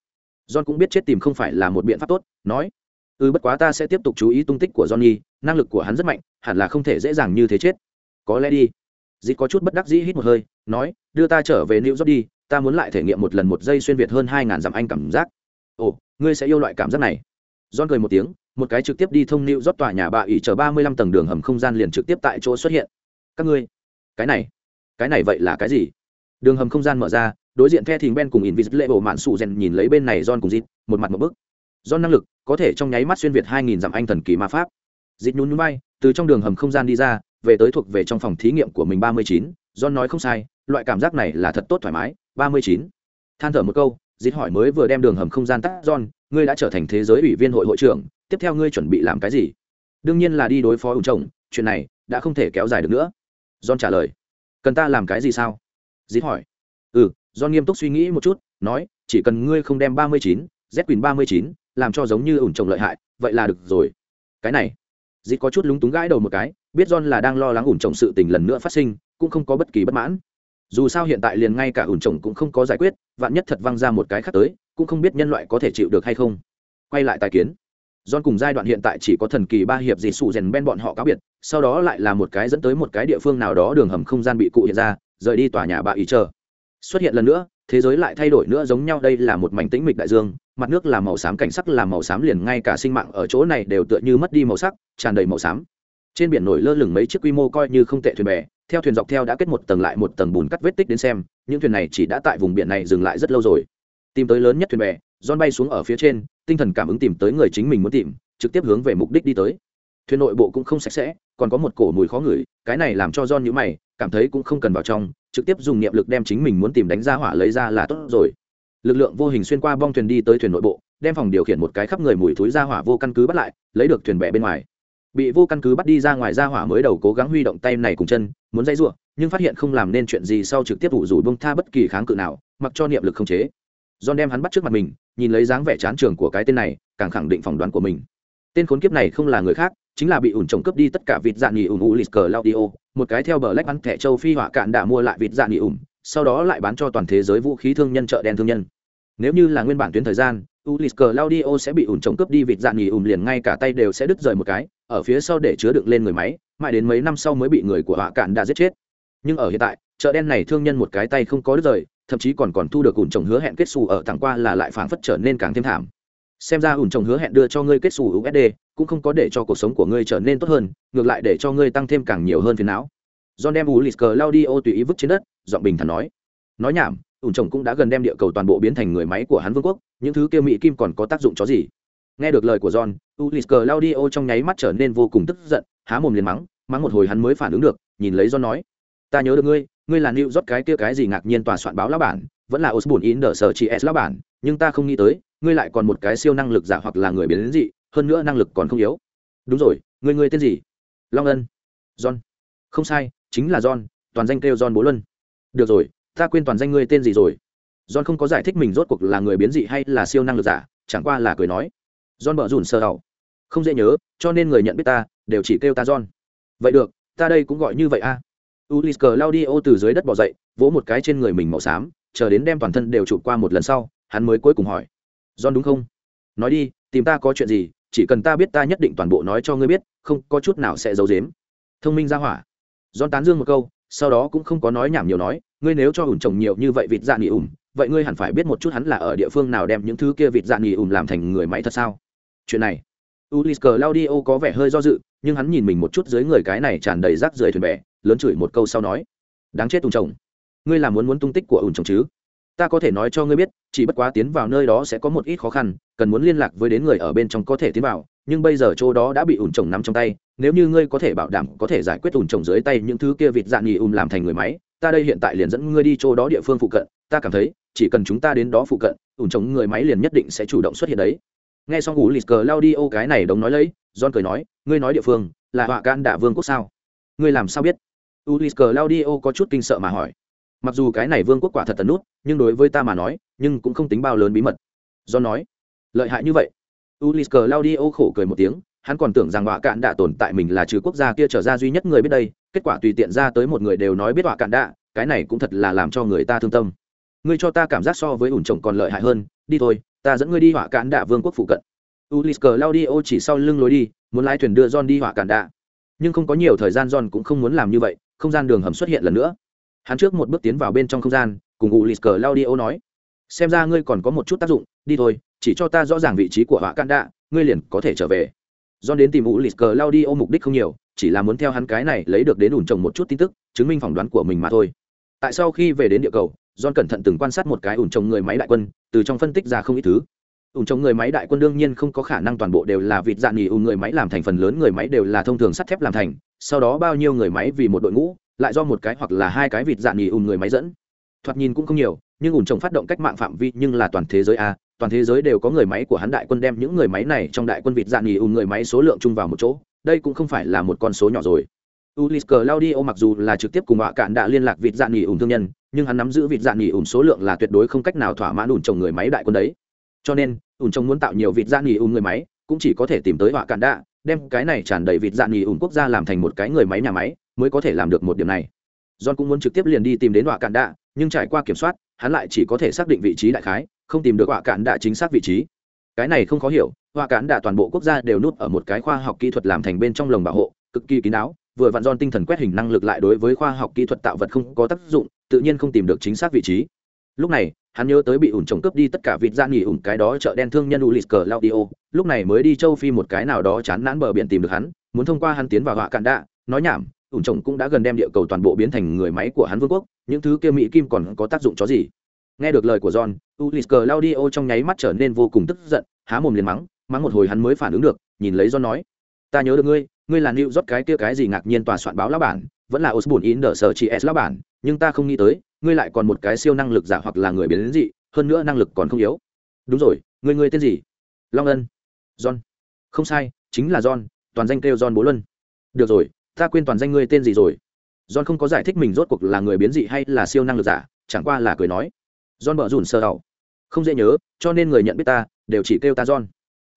[SPEAKER 1] John cũng biết chết tìm không phải là một biện pháp tốt nói ừ bất quá ta sẽ tiếp tục chú ý tung tích của johnny năng lực của hắn rất mạnh hẳn là không thể dễ dàng như thế chết. Có lẽ đi. Dịt có chút bất đắc dĩ hít một hơi nói đưa ta trở về new york đi ta muốn lại thể nghiệm một lần một giây xuyên việt hơn hai ngàn dặm anh cảm giác. Ồ, ngươi sẽ yêu loại cảm giác này. John cười một tiếng, một cái trực tiếp đi thông nịu rót tòa nhà bà ỉ chờ ba mươi lăm tầng đường hầm không gian liền trực tiếp tại chỗ xuất hiện. Các ngươi, cái này cái này vậy là cái gì? Đường hầm không gian mở ra, đối diện the thình ben cùng invisible mạn sụ rèn nhìn lấy bên này john cùng dịt một mặt một bức. Do năng lực, có thể trong nháy mắt xuyên việt hai nghìn dặm anh thần kỳ ma pháp. Dịt nhún nhún bay, từ trong đường hầm không gian đi ra, về tới thuộc về trong phòng thí nghiệm của mình ba mươi chín. John nói không sai, loại cảm giác này là thật tốt thoải mái ba mươi chín. Than thở một câu dít hỏi mới vừa đem đường hầm không gian tắt, john, ngươi đã trở thành thế giới ủy viên hội hội trưởng, tiếp theo ngươi chuẩn bị làm cái gì? Đương nhiên là đi đối phó ủng chồng, chuyện này đã không thể kéo dài được nữa. John trả lời, cần ta làm cái gì sao? Dít hỏi ừ john nghiêm túc suy nghĩ một chút, nói, chỉ cần ngươi không đem ba mươi chín, z quỳnh ba mươi chín, làm cho giống như ủn trồng lợi hại, vậy là được rồi. Cái này dít có chút lúng túng gãi đầu một cái, biết john là đang lo lắng ủn trồng sự tình lần nữa phát sinh, cũng không có bất kỳ bất mãn dù sao hiện tại liền ngay cả ủn trồng cũng không có giải quyết vạn nhất thật văng ra một cái khác tới cũng không biết nhân loại có thể chịu được hay không quay lại tài kiến John cùng giai đoạn hiện tại chỉ có thần kỳ ba hiệp gì sụ rèn ben bọn họ cáo biệt, sau đó lại là một cái dẫn tới một cái địa phương nào đó đường hầm không gian bị cụ hiện ra, rời đi tòa nhà bà ý chờ. Xuất hiện lần nữa, thế giới lại thay đổi nữa giống nhau đây là một mảnh tĩnh mịch đại dương, mặt nước là màu xám cảnh sắc là màu xám liền ngay cả sinh mạng ở chỗ này đều tựa như mất đi màu sắc, tràn đầy màu xám. Trên biển nổi lơ lửng mấy chiếc quy mô coi như không tệ thuyền bè, theo thuyền dọc theo đã kết một tầng lại một tầng bùn cắt vết tích đến xem, những thuyền này chỉ đã tại vùng biển này dừng lại rất lâu rồi. Tìm tới lớn nhất thuyền bè, John bay xuống ở phía trên, tinh thần cảm ứng tìm tới người chính mình muốn tìm, trực tiếp hướng về mục đích đi tới. Thuyền nội bộ cũng không sạch sẽ còn có một cổ mùi khó ngửi cái này làm cho John nhíu mày cảm thấy cũng không cần vào trong trực tiếp dùng niệm lực đem chính mình muốn tìm đánh ra hỏa lấy ra là tốt rồi. Lực lượng vô hình xuyên qua bong thuyền đi tới thuyền nội bộ đem phòng điều khiển một cái khắp người mùi thối ra hỏa vô căn cứ bắt lại lấy được thuyền bè bên ngoài bị vô căn cứ bắt đi ra ngoài ra hỏa mới đầu cố gắng huy động tay này cùng chân muốn dây ruộng nhưng phát hiện không làm nên chuyện gì sau trực tiếp ủ rủi bông tha bất kỳ kháng cự nào mặc cho niệm lực không chế. John đem hắn bắt trước mặt mình nhìn lấy dáng vẻ chán trường của cái tên này càng khẳng định phỏng đoán của mình. Tên khốn kiếp này không là người khác chính là bị ủn trồng cướp đi tất cả vịt dạng nghỉ ủng ủ lịch cờ laudio một cái theo bờ lách bắn thẻ châu phi họa cạn đã mua lại vịt dạng nghỉ ủng sau đó lại bán cho toàn thế giới vũ khí thương nhân chợ đen thương nhân. Nếu như là nguyên bản tuyến thời gian Ulis laudio sẽ bị ủn trồng cướp đi vịt dạng nghỉ ủng liền ngay cả tay đều sẽ đứt rời một cái, ở phía sau để chứa đựng lên người máy, mãi đến mấy năm sau mới bị người của họa cạn đã giết chết. Nhưng ở hiện tại, chợ đen này thương nhân một cái tay không có đứt rời, thậm chí còn còn thu được ủn trồng hứa hẹn kết xù ở thẳng qua là lại phảng phất trở nên càng thêm thảm. Xem ra ủn chồng hứa hẹn đưa cho ngươi kết xù usd cũng không có để cho cuộc sống của ngươi trở nên tốt hơn ngược lại để cho ngươi tăng thêm càng nhiều hơn phiền não. John đem u lịch cờ laudio tùy ý vứt trên đất giọng bình thản nói. Nói nhảm ủn chồng cũng đã gần đem địa cầu toàn bộ biến thành người máy của hắn vương quốc những thứ kia mỹ kim còn có tác dụng chó gì? Nghe được lời của john Ulysses Claudio trong nháy mắt trở nên vô cùng tức giận, há mồm liền mắng mắng một hồi hắn mới phản ứng được, nhìn lấy john nói, ta nhớ được ngươi ngươi là New York cái kia cái gì ngạc nhiên tòa soạn báo lão bản, vẫn là osborne in the sở s lão bản, nhưng ta không nghĩ tới, ngươi lại còn một cái siêu năng lực giả hoặc là người biến đến dị, hơn nữa năng lực còn không yếu. Đúng rồi, ngươi ngươi tên gì? Long ân. John. Không sai, chính là john, toàn danh kêu john bố luân. Được rồi, ta quên toàn danh ngươi tên gì rồi. John không có giải thích mình rốt cuộc là người biến dị hay là siêu năng lực giả, chẳng qua là cười nói john bờ rủn sơ hậu. Không dễ nhớ, cho nên người nhận biết ta, đều chỉ kêu ta john. Vậy được, ta đây cũng gọi như vậy a. À. ulis cờ ô từ dưới đất bỏ dậy, vỗ một cái trên người mình màu xám, chờ đến đem toàn thân đều chụp qua một lần sau, hắn mới cuối cùng hỏi. John đúng không? Nói đi, tìm ta có chuyện gì, chỉ cần ta biết ta nhất định toàn bộ nói cho ngươi biết, không, có chút nào sẽ giấu giếm. Thông minh ra hỏa. John tán dương một câu, sau đó cũng không có nói nhảm nhiều nói, ngươi nếu cho ủn trồng nhiều như vậy vịt dạ nghỉ ủm vậy ngươi hẳn phải biết một chút hắn là ở địa phương nào đem những thứ kia vịt dạ nghỉ ủm làm thành người máy thật sao? Chuyện này. Ulis cờ laudio có vẻ hơi do dự, nhưng hắn nhìn mình một chút dưới người cái này tràn đầy rác rưởi thuyền bè, lớn chửi một câu sau nói, đáng chết tùng chồng. Ngươi là muốn muốn tung tích của ủn chồng chứ? Ta có thể nói cho ngươi biết, chỉ bất quá tiến vào nơi đó sẽ có một ít khó khăn, cần muốn liên lạc với đến người ở bên trong có thể tiến vào, nhưng bây giờ chỗ đó đã bị ủn trồng nắm trong tay, nếu như ngươi có thể bảo đảm có thể giải quyết ủn trồng dưới tay những thứ kia vịt dạng nhì ùm làm thành người máy, ta đây hiện tại liền dẫn ngươi đi chỗ đó địa phương phụ cận, ta cảm thấy, chỉ cần chúng ta đến đó phụ cận ủn trồng người máy liền nhất định sẽ chủ động xuất hiện đấy nghe xong ngủ lịch cờ lao đi ô cái này đống nói lấy, john cười nói, ngươi nói địa phương, là họa can đạ vương quốc sao? Ngươi làm sao biết? Ulis cờ lao đi ô có chút kinh sợ mà hỏi. Mặc dù cái này vương quốc quả thật tần nút, nhưng đối với ta mà nói, nhưng cũng không tính bao lớn bí mật. John nói. Lợi hại như vậy. Ulis cờ laudio khổ cười một tiếng, hắn còn tưởng rằng họa cạn đạ tồn tại mình là trừ quốc gia kia trở ra duy nhất người biết đây, kết quả tùy tiện ra tới một người đều nói biết họa cạn đạ cái này cũng thật là làm cho người ta thương tâm. Ngươi cho ta cảm giác so với ủn trồng còn lợi hại hơn, đi thôi ta dẫn ngươi đi hỏa cạn đạ vương quốc phụ cận. Ulis cờ laudio chỉ sau lưng lối đi, muốn lái thuyền đưa john đi hỏa cạn đạ. Nhưng không có nhiều thời gian, john cũng không muốn làm như vậy, không gian đường hầm xuất hiện lần nữa. Hắn trước một bước tiến vào bên trong không gian, cùng ulis cờ laudio nói, xem ra ngươi còn có một chút tác dụng, đi thôi, chỉ cho ta rõ ràng vị trí của hỏa cản đạ, ngươi liền có thể trở về. John đến tìm ulis cờ laudio mục đích không nhiều, chỉ là muốn theo hắn cái này lấy được đến ủn trồng một chút tin tức, chứng minh phỏng đoán của mình mà thôi. Tại sau khi về đến địa cầu john cẩn thận từng quan sát một cái ủn trồng người máy đại quân từ trong phân tích ra không ít thứ. Ủn trồng người máy đại quân đương nhiên không có khả năng toàn bộ đều là vịt dạng nhì ủn người máy làm thành phần lớn người máy đều là thông thường sắt thép làm thành sau đó bao nhiêu người máy vì một đội ngũ lại do một cái hoặc là hai cái vịt dạng nhì ủn người máy dẫn. Thoạt nhìn cũng không nhiều nhưng ủn trồng phát động cách mạng phạm vi nhưng là toàn thế giới a toàn thế giới đều có người máy của hắn đại quân đem những người máy này trong đại quân vịt dạng nhì ủn người máy số lượng chung vào một chỗ đây cũng không phải là một con số nhỏ rồi. Ulis Claudio mặc dù là trực tiếp cùng họa cạn đã liên lạc vịt dạng nghỉ ủn thương nhân, nhưng hắn nắm giữ vịt dạ nghỉ ủn số lượng là tuyệt đối không cách nào thỏa mãn ủn trồng người máy đại quân đấy. Cho nên, ủn trồng muốn tạo nhiều vịt dạ nghỉ ủn người máy, cũng chỉ có thể tìm tới họa cạn đạ, đem cái này tràn đầy vịt dạ nghỉ ủn quốc gia làm thành một cái người máy nhà máy, mới có thể làm được một điểm này. John cũng muốn trực tiếp liền đi tìm đến họa cạn đạ, nhưng trải qua kiểm soát, hắn lại chỉ có thể xác định vị trí đại khái, không tìm được họa cạn đạ chính xác vị trí. Cái này không khó hiểu, họa cạn đạ toàn bộ quốc gia đều nút ở một cái khoa học kỹ thuật làm thành bên trong lồng bảo hộ, cực kỳ kín đáo, vừa vặn don tinh thần quét hình năng lực lại đối với khoa học kỹ thuật tạo vật không có tác dụng, tự nhiên không tìm được chính xác vị trí. Lúc này, hắn nhớ tới bị ủn trồng cướp đi tất cả vịt gian nghỉ ủn cái đó chợ đen thương nhân Ulis laudio lúc này mới đi châu Phi một cái nào đó chán nản bờ biển tìm được hắn, muốn thông qua hắn tiến vào họa cạn đạ, nói nhảm, ủn trồng cũng đã gần đem địa cầu toàn bộ biến thành người máy của hắn vương quốc, những thứ kia mỹ kim còn có tác dụng chó gì? Nghe được lời của John, Ulis laudio trong nháy mắt trở nên vô cùng tức giận, há mồm liền mắng, mắng một hồi hắn mới phản ứng được, nhìn lấy John nói: "Ta nhớ được ngươi, ngươi là nịu rót cái kia cái gì ngạc nhiên tòa soạn báo lá bản, vẫn là Osborne in the Search lão bản, nhưng ta không nghĩ tới, ngươi lại còn một cái siêu năng lực giả hoặc là người biến đến dị, hơn nữa năng lực còn không yếu. Đúng rồi, ngươi ngươi tên gì? Long Ân. John. Không sai, chính là John, toàn danh kêu John Bố Luân. Được rồi, ta quên toàn danh ngươi tên gì rồi. John không có giải thích mình rốt cuộc là người biến dị hay là siêu năng lực giả, chẳng qua là cười nói. John bở rủn sơ đầu. Không dễ nhớ, cho nên người nhận biết ta đều chỉ kêu ta John.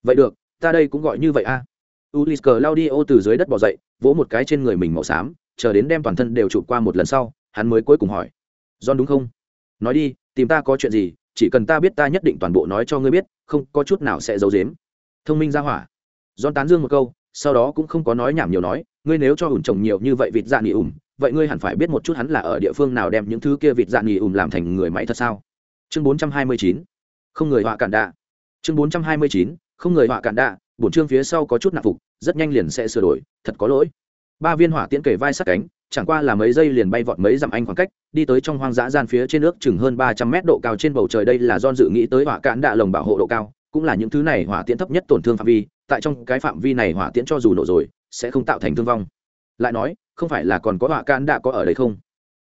[SPEAKER 1] Vậy được, ta đây cũng gọi như vậy a. À. Claudio từ dưới đất bò dậy, vỗ một cái trên người mình màu xám, chờ đến đem toàn thân đều chụp qua một lần sau, hắn mới cuối cùng hỏi: "John đúng không? Nói đi, tìm ta có chuyện gì, chỉ cần ta biết ta nhất định toàn bộ nói cho ngươi biết, không có chút nào sẽ giấu giếm." Thông minh ra hỏa. John tán dương một câu, sau đó cũng không có nói nhảm nhiều nói, ngươi nếu cho ủn trồng nhiều như vậy vịt dạ nghỉ ủm, vậy ngươi hẳn phải biết một chút hắn là ở địa phương nào đem những thứ kia vịt dạ nghỉ ủm làm thành người máy thật sao? Chương 429. Không người họa cản đạ. chương bốn trăm hai mươi chín không người họa cản đạ bổn chương phía sau có chút nạp phục rất nhanh liền sẽ sửa đổi thật có lỗi ba viên hỏa tiễn kề vai sát cánh, chẳng qua là mấy giây liền bay vọt mấy dặm anh khoảng cách, đi tới trong hoang dã gian phía trên nước chừng hơn ba trăm mét độ cao trên bầu trời đây là don dự nghĩ tới hỏa cạn đạ lồng bảo hộ độ cao, cũng là những thứ này hỏa tiễn thấp nhất tổn thương phạm vi, tại trong cái phạm vi này hỏa tiễn cho dù nổ rồi, sẽ không tạo thành thương vong. Lại nói, không phải là còn có hỏa cạn đạ có ở đây không?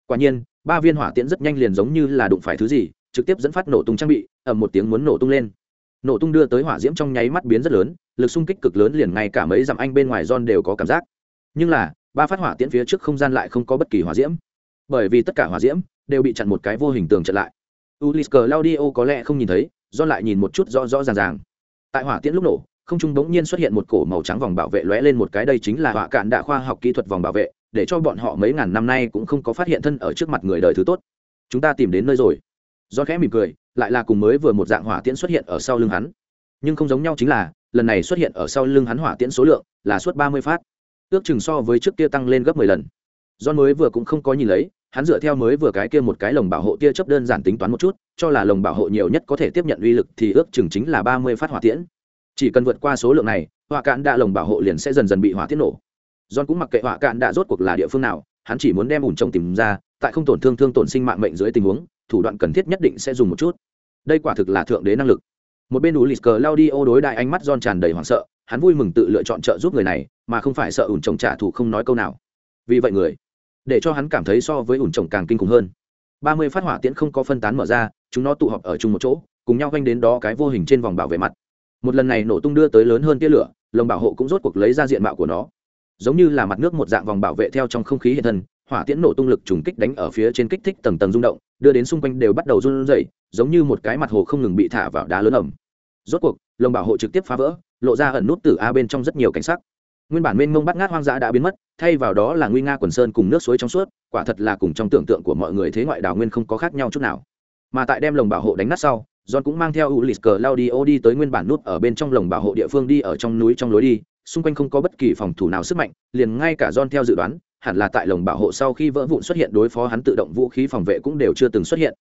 [SPEAKER 1] Quả nhiên, ba viên hỏa tiễn rất nhanh liền giống như là đụng phải thứ gì, trực tiếp dẫn phát nổ tung trang bị, ầm một tiếng muốn nổ tung lên. Nổ tung đưa tới hỏa diễm trong nháy mắt biến rất lớn, lực xung kích cực lớn liền ngay cả mấy dặm anh bên ngoài John đều có cảm giác nhưng là, ba phát hỏa tiễn phía trước không gian lại không có bất kỳ hỏa diễm. Bởi vì tất cả hỏa diễm đều bị chặn một cái vô hình tường chặn lại. Ulis laudio có lẽ không nhìn thấy do lại nhìn một chút rõ rõ ràng ràng. Tại hỏa tiễn lúc nổ, không trung bỗng nhiên xuất hiện một cổ màu trắng vòng bảo vệ lóe lên một cái đây chính là hỏa cạn đạ khoa học kỹ thuật vòng bảo vệ, để cho bọn họ mấy ngàn năm nay cũng không có phát hiện thân ở trước mặt người đời thứ tốt. Chúng ta tìm đến nơi rồi. Do khẽ mỉm cười, lại là cùng mới vừa một dạng hỏa tiễn xuất hiện ở sau lưng hắn. Nhưng không giống nhau chính là, lần này xuất hiện ở sau lưng hắn hỏa tiễn số lượng là suốt ba mươi phát ước chừng so với trước kia tăng lên gấp mười lần. John mới vừa cũng không có nhìn lấy, hắn dựa theo mới vừa cái kia một cái lồng bảo hộ tia chấp đơn giản tính toán một chút, cho là lồng bảo hộ nhiều nhất có thể tiếp nhận uy lực thì ước chừng chính là ba mươi phát hỏa tiễn. Chỉ cần vượt qua số lượng này, hỏa cạn đạ lồng bảo hộ liền sẽ dần dần bị hỏa tiễn nổ. John cũng mặc kệ hỏa cạn đạ rốt cuộc là địa phương nào, hắn chỉ muốn đem ủn trồng tìm ra, tại không tổn thương thương tổn sinh mạng mệnh dưới tình huống, thủ đoạn cần thiết nhất định sẽ dùng một chút. Đây quả thực là thượng đế năng lực. Một bên núi lì cờ đi ô đối đại ánh mắt John tràn đầy hoảng sợ, hắn vui mừng tự lựa chọn trợ giúp người này mà không phải sợ ủn trồng trả thù không nói câu nào. Vì vậy người, để cho hắn cảm thấy so với ủn trồng càng kinh khủng hơn. Ba mươi phát hỏa tiễn không có phân tán mở ra, chúng nó tụ họp ở chung một chỗ, cùng nhau quanh đến đó cái vô hình trên vòng bảo vệ mặt. Một lần này nổ tung đưa tới lớn hơn tia lửa, lồng bảo hộ cũng rốt cuộc lấy ra diện mạo của nó. Giống như là mặt nước một dạng vòng bảo vệ theo trong không khí hiện thân, hỏa tiễn nổ tung lực trùng kích đánh ở phía trên kích thích tầng tầng rung động, đưa đến xung quanh đều bắt đầu run rẩy, giống như một cái mặt hồ không ngừng bị thả vào đá lớn ẩm rốt cuộc, lồng bảo hộ trực tiếp phá vỡ, lộ ra ẩn nút từ a bên trong rất nhiều cảnh sắc nguyên bản mênh mông bắt ngát hoang dã đã biến mất, thay vào đó là nguy nga quần sơn cùng nước suối trong suốt, quả thật là cùng trong tưởng tượng của mọi người thế ngoại đào nguyên không có khác nhau chút nào. Mà tại đem lồng bảo hộ đánh nát sau, john cũng mang theo ulis cờ laudio đi tới nguyên bản nút ở bên trong lồng bảo hộ địa phương đi ở trong núi trong lối đi, xung quanh không có bất kỳ phòng thủ nào sức mạnh, liền ngay cả john theo dự đoán, hẳn là tại lồng bảo hộ sau khi vỡ vụn xuất hiện đối phó hắn tự động vũ khí phòng vệ cũng đều chưa từng xuất hiện.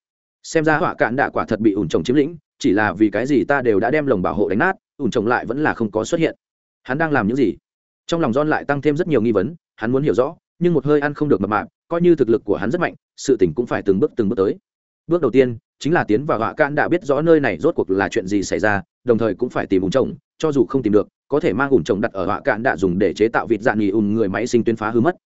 [SPEAKER 1] Xem ra họa cạn đạ quả thật bị ủn trồng chiếm lĩnh, chỉ là vì cái gì ta đều đã đem lồng bảo hộ đánh nát, ủn trồng lại vẫn là không có xuất hiện. Hắn đang làm những gì? Trong lòng John lại tăng thêm rất nhiều nghi vấn, hắn muốn hiểu rõ, nhưng một hơi ăn không được mập mạp, coi như thực lực của hắn rất mạnh, sự tỉnh cũng phải từng bước từng bước tới. Bước đầu tiên, chính là tiến vào họa cạn đã biết rõ nơi này rốt cuộc là chuyện gì xảy ra, đồng thời cũng phải tìm ủn trồng cho dù không tìm được, có thể mang ủng trồng đặt ở họa cạn đã dùng để chế tạo vịt dạng nghỉ ùn người máy sinh tuyến phá hư mất.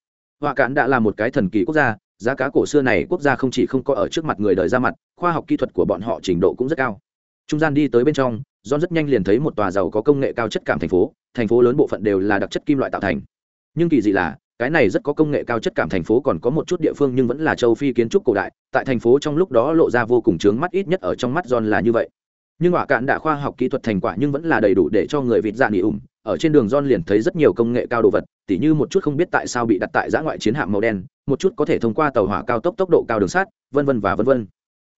[SPEAKER 1] Họa cạn đã là một cái thần kỳ quốc gia, giá cá cổ xưa này quốc gia không chỉ không có ở trước mặt người đời ra mặt, khoa học kỹ thuật của bọn họ trình độ cũng rất cao. Trung gian đi tới bên trong john rất nhanh liền thấy một tòa giàu có công nghệ cao chất cảm thành phố thành phố lớn bộ phận đều là đặc chất kim loại tạo thành nhưng kỳ dị là cái này rất có công nghệ cao chất cảm thành phố còn có một chút địa phương nhưng vẫn là châu phi kiến trúc cổ đại tại thành phố trong lúc đó lộ ra vô cùng chướng mắt ít nhất ở trong mắt john là như vậy nhưng họa cạn đã khoa học kỹ thuật thành quả nhưng vẫn là đầy đủ để cho người vịt dạ nghỉ ủng ở trên đường John liền thấy rất nhiều công nghệ cao đồ vật, tỉ như một chút không biết tại sao bị đặt tại giã ngoại chiến hạm màu đen, một chút có thể thông qua tàu hỏa cao tốc tốc độ cao đường sắt, vân vân và vân vân.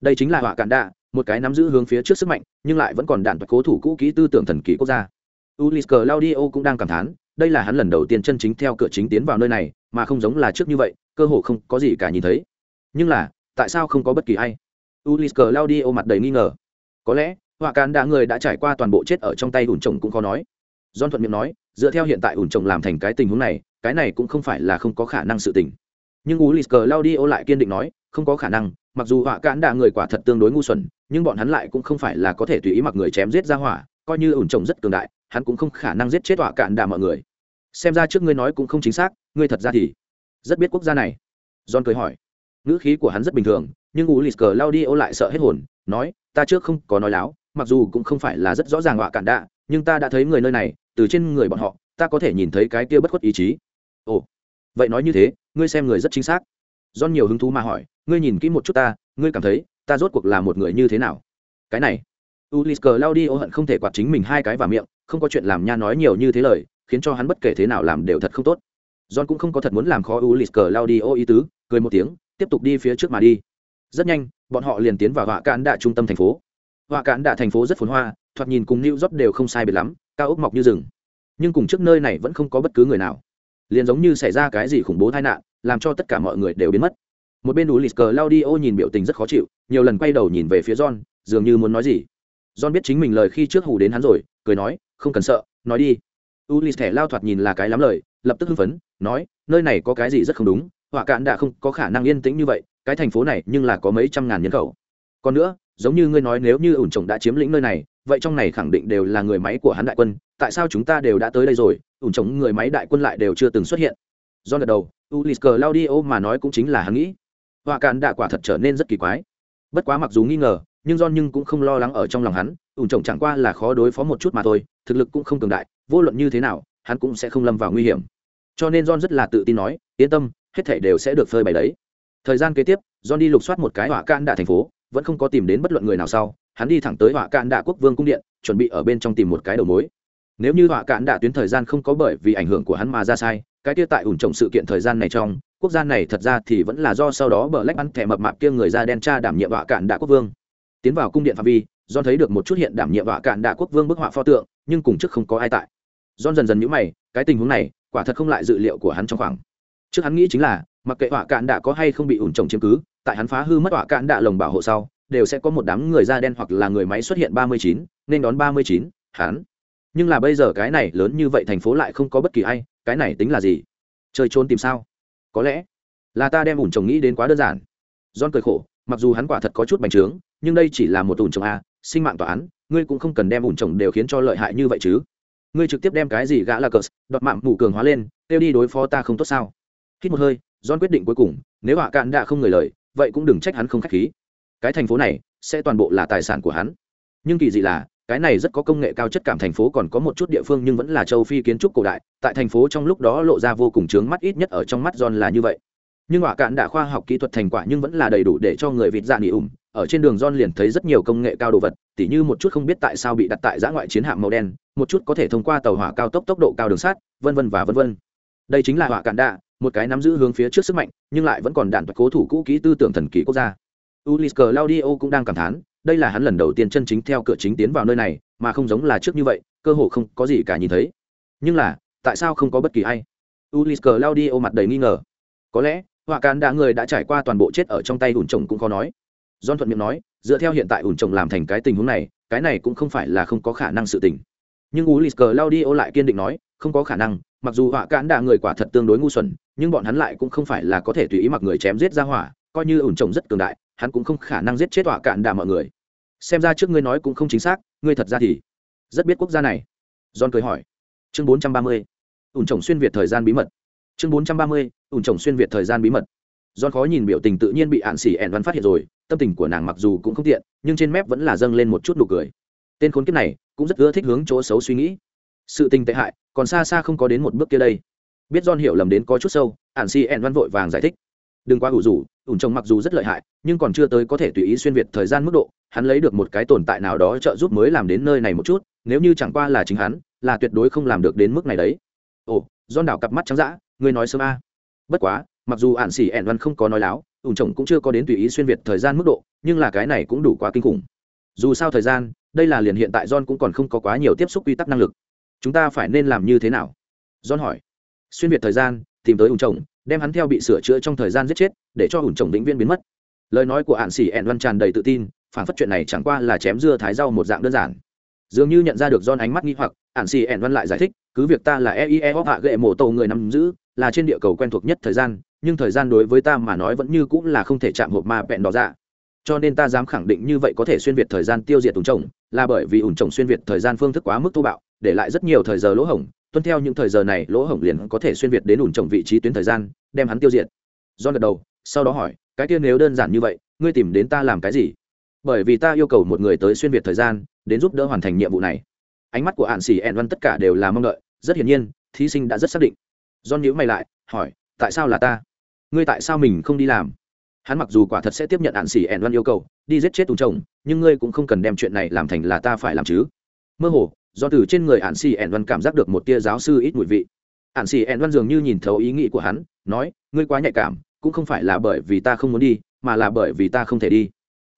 [SPEAKER 1] Đây chính là hỏa cạn đạ, một cái nắm giữ hướng phía trước sức mạnh, nhưng lại vẫn còn đạn cố thủ cũ kỹ tư tưởng thần kỳ quốc gia. Ulis Claudio cũng đang cảm thán, đây là hắn lần đầu tiên chân chính theo cửa chính tiến vào nơi này, mà không giống là trước như vậy, cơ hội không có gì cả nhìn thấy. Nhưng là, tại sao không có bất kỳ ai? Ulis Claudio mặt đầy nghi ngờ. Có lẽ, họa cản đã người đã trải qua toàn bộ chết ở trong tay ủn chồng cũng khó nói. John thuận miệng nói, dựa theo hiện tại ủn chồng làm thành cái tình huống này, cái này cũng không phải là không có khả năng sự tình. Nhưng Ulis Claudio lại kiên định nói, không có khả năng, mặc dù họa cản đạ người quả thật tương đối ngu xuẩn, nhưng bọn hắn lại cũng không phải là có thể tùy ý mặc người chém giết ra hỏa, coi như ủn trồng rất cường đại, hắn cũng không khả năng giết chết tọa cạn đà mọi người. Xem ra trước ngươi nói cũng không chính xác, ngươi thật ra thì rất biết quốc gia này. John cười hỏi. Ngữ khí của hắn rất bình thường, nhưng Ulis Claudio lại sợ hết hồn, nói, ta trước không có nói láo, mặc dù cũng không phải là rất rõ ràng họa cạn đạ, nhưng ta đã thấy người nơi này, từ trên người bọn họ ta có thể nhìn thấy cái kia bất khuất ý chí ồ vậy nói như thế ngươi xem người rất chính xác John nhiều hứng thú mà hỏi ngươi nhìn kỹ một chút ta ngươi cảm thấy ta rốt cuộc là một người như thế nào? Cái này ulis cờ lao đi ô hận không thể quạt chính mình hai cái vào miệng, không có chuyện làm nha nói nhiều như thế lời, khiến cho hắn bất kể thế nào làm đều thật không tốt. John cũng không có thật muốn làm khó ulis cờ lao đi ô ý tứ, cười một tiếng, tiếp tục đi phía trước mà đi. Rất nhanh, bọn họ liền tiến vào họa cạn đạ trung tâm thành phố. Họa cạn đạ thành phố rất phồn hoa, thoạt nhìn cùng new york đều không sai biệt lắm, cao ốc mọc như rừng. Nhưng cùng trước nơi này vẫn không có bất cứ người nào. Liền giống như xảy ra cái gì khủng bố tai nạn, làm cho tất cả mọi người đều biến mất một bên đủ lì cờ laudio nhìn biểu tình rất khó chịu, nhiều lần quay đầu nhìn về phía john, dường như muốn nói gì. John biết chính mình lời khi trước hù đến hắn rồi, cười nói, không cần sợ, nói đi. Ulis thẻ lao thoạt nhìn là cái lắm lời, lập tức hưng phấn, nói, nơi này có cái gì rất không đúng, họa cạn đã không có khả năng yên tĩnh như vậy, cái thành phố này nhưng là có mấy trăm ngàn nhân khẩu. Còn nữa, giống như ngươi nói nếu như ủn trồng đã chiếm lĩnh nơi này, vậy trong này khẳng định đều là người máy của hắn đại quân, tại sao chúng ta đều đã tới đây rồi, ủn trồng người máy đại quân lại đều chưa từng xuất hiện? Do gật đầu ulis cờ ô mà nói cũng chính là hắn nghĩ họa cạn đã quả thật trở nên rất kỳ quái bất quá mặc dù nghi ngờ nhưng Don nhưng cũng không lo lắng ở trong lòng hắn, ủn trồng chẳng qua là khó đối phó một chút mà thôi, thực lực cũng không cường đại, vô luận như thế nào, hắn cũng sẽ không lâm vào nguy hiểm. Cho nên Don rất là tự tin nói, yên tâm, hết thảy đều sẽ được phơi bày đấy. Thời gian kế tiếp, Don đi lục soát một cái họa cạn đạ thành phố, vẫn không có tìm đến bất luận người nào sau, hắn đi thẳng tới họa cạn đạ quốc vương cung điện, chuẩn bị ở bên trong tìm một cái đầu mối. Nếu như họa cạn đạ tuyến thời gian không có bởi vì ảnh hưởng của hắn mà ra sai, cái kia tại ủn trồng sự kiện thời gian này trong, quốc gia này thật ra thì vẫn là do sau đó bờ lách ăn thẻ mập mạp kia người da đen cha đảm nhiệm vạ cạn đạ quốc vương. Tiến vào cung điện phạm vi do thấy được một chút hiện đảm nhiệm họa cạn đạ quốc vương bức họa pho tượng nhưng cùng trước không có ai tại. Don dần dần nhũ mày cái tình huống này quả thật không lại dự liệu của hắn trong khoảng. Trước hắn nghĩ chính là mặc kệ họa cạn đạ có hay không bị ủn trồng chiếm cứ tại hắn phá hư mất họa cạn đạ lồng bảo hộ sau đều sẽ có một đám người da đen hoặc là người máy xuất hiện ba mươi chín nên đón ba mươi chín hắn. Nhưng là bây giờ cái này lớn như vậy thành phố lại không có bất kỳ ai cái này tính là gì? Chơi trốn tìm sao? Có lẽ là ta đem ủn trồng nghĩ đến quá đơn giản. John cười khổ, mặc dù hắn quả thật có chút bành trướng, nhưng đây chỉ là một ủn trồng a, sinh mạng tòa án, ngươi cũng không cần đem ủn trồng đều khiến cho lợi hại như vậy chứ. Ngươi trực tiếp đem cái gì gã là cờ đoạt mạng mù cường hóa lên, kêu đi đối phó ta không tốt sao? Hít một hơi, john quyết định cuối cùng, nếu hạ cạn đã không người lời, vậy cũng đừng trách hắn không k h á c h khí. Cái thành phố này sẽ toàn bộ là tài sản của hắn. Nhưng kỳ dị là cái này rất có công nghệ cao chất cảm thành phố còn có một chút địa phương nhưng vẫn là châu phi kiến trúc cổ đại tại thành phố trong lúc đó lộ ra vô cùng chướng mắt ít nhất ở trong mắt john là như vậy nhưng hỏa cạn đã khoa học kỹ thuật thành quả nhưng vẫn là đầy đủ để cho người vịt dạ nghỉ ủng ở trên đường John liền thấy rất nhiều công nghệ cao đồ vật, tỉ như một chút không biết tại sao bị đặt tại giã ngoại chiến hạm màu đen, một chút có thể thông qua tàu hỏa cao tốc tốc độ cao đường sắt, vân vân và vân vân. Đây chính là hỏa cạn đạ, một cái nắm giữ hướng phía trước sức mạnh, nhưng lại vẫn còn đạn cố thủ cũ kỹ tư tưởng thần kỳ quốc gia. Ulis Claudio cũng đang cảm thán, đây là hắn lần đầu tiên chân chính theo cửa chính tiến vào nơi này, mà không giống là trước như vậy, cơ hồ không có gì cả nhìn thấy. Nhưng là, tại sao không có bất kỳ ai? Ulis ô mặt đầy nghi ngờ. Có lẽ, họa cán đã người đã trải qua toàn bộ chết ở trong tay ủn chồng cũng khó nói John thuận miệng nói, dựa theo hiện tại ủn chồng làm thành cái tình huống này, cái này cũng không phải là không có khả năng sự tình. Nhưng Ulis ô lại kiên định nói, không có khả năng, mặc dù họa cản đã người quả thật tương đối ngu xuẩn, nhưng bọn hắn lại cũng không phải là có thể tùy ý mặc người chém giết ra hỏa, coi như ủn chồng rất cường đại, hắn cũng không khả năng giết chết tọa cạn đà mọi người. Xem ra trước ngươi nói cũng không chính xác, ngươi thật ra thì rất biết quốc gia này. John cười hỏi. Chương 430. ủn trồng xuyên việt thời gian bí mật. Chương 430. ủn trồng xuyên việt thời gian bí mật. John khó nhìn biểu tình tự nhiên bị ạn xỉ ẻn văn phát hiện rồi, tâm tình của nàng mặc dù cũng không tiện nhưng trên mép vẫn là dâng lên một chút nụ cười tên khốn kiếp này cũng rất ưa thích hướng chỗ xấu suy nghĩ sự tình tệ hại còn xa xa không có đến một bước kia đây biết don hiểu lầm đến có chút sâu ản xỉ ẻn văn vội vàng giải thích đừng quá ủ rủ ủn trồng mặc dù rất lợi hại, nhưng còn chưa tới có thể tùy ý xuyên việt thời gian mức độ, hắn lấy được một cái tồn tại nào đó trợ giúp mới làm đến nơi này một chút, nếu như chẳng qua là chính hắn, là tuyệt đối không làm được đến mức này đấy. Ồ don đảo cặp mắt trắng dã, ngươi nói sớm a. Bất quá, mặc dù ản xỉ ẻn văn không có nói láo, ủn chồng cũng chưa có đến tùy ý xuyên việt thời gian mức độ, nhưng là cái này cũng đủ quá kinh khủng. Dù sao thời gian, đây là liền hiện tại john cũng còn không có quá nhiều tiếp xúc quy tắc năng lực. Chúng ta phải nên làm như thế nào? John hỏi. Xuyên việt thời gian, tìm tới ủng chồng đem hắn theo bị sửa chữa trong thời gian giết chết, để cho ủn chồng vĩnh viên biến mất. Lời nói của hạn xỉ ẹn văn tràn đầy tự tin, phản phất chuyện này chẳng qua là chém dưa thái rau một dạng đơn giản. Dường như nhận ra được don ánh mắt nghi hoặc hạn xỉ ẹn văn lại giải thích, cứ việc ta là eie hoặc hạ gệ mổ tổ người nắm giữ, là trên địa cầu quen thuộc nhất thời gian, nhưng thời gian đối với ta mà nói vẫn như cũng là không thể chạm hộp ma vẹn đó ra dạ. cho nên ta dám khẳng định như vậy có thể xuyên việt thời gian tiêu diệt ủn trồng là bởi vì ủn trồng xuyên việt thời gian phương thức quá mức thô bạo, để lại rất nhiều thời giờ lỗ hổng tuân theo những thời giờ này, lỗ hổng liền có thể xuyên việt đến ủn trồng vị trí tuyến thời gian, đem hắn tiêu diệt. Do gật đầu, sau đó hỏi, cái tiên nếu đơn giản như vậy, ngươi tìm đến ta làm cái gì? Bởi vì ta yêu cầu một người tới xuyên việt thời gian, đến giúp đỡ hoàn thành nhiệm vụ này. Ánh mắt của hạn xỉ ẹn văn tất cả đều là mong đợi, rất hiển nhiên, thí sinh đã rất xác định. Do nhữ mày lại, hỏi, tại sao là ta? Ngươi tại sao mình không đi làm? Hắn mặc dù quả thật sẽ tiếp nhận ạn xỉ ẻn văn yêu cầu, đi giết chết tù chồng nhưng ngươi cũng không cần đem chuyện này làm thành là ta phải làm chứ. Mơ hồ do từ trên người ạn xì ẻn văn cảm giác được một tia giáo sư ít mùi vị. Ạn xì ẻn văn dường như nhìn thấu ý nghĩ của hắn, nói, ngươi quá nhạy cảm, cũng không phải là bởi vì ta không muốn đi, mà là bởi vì ta không thể đi.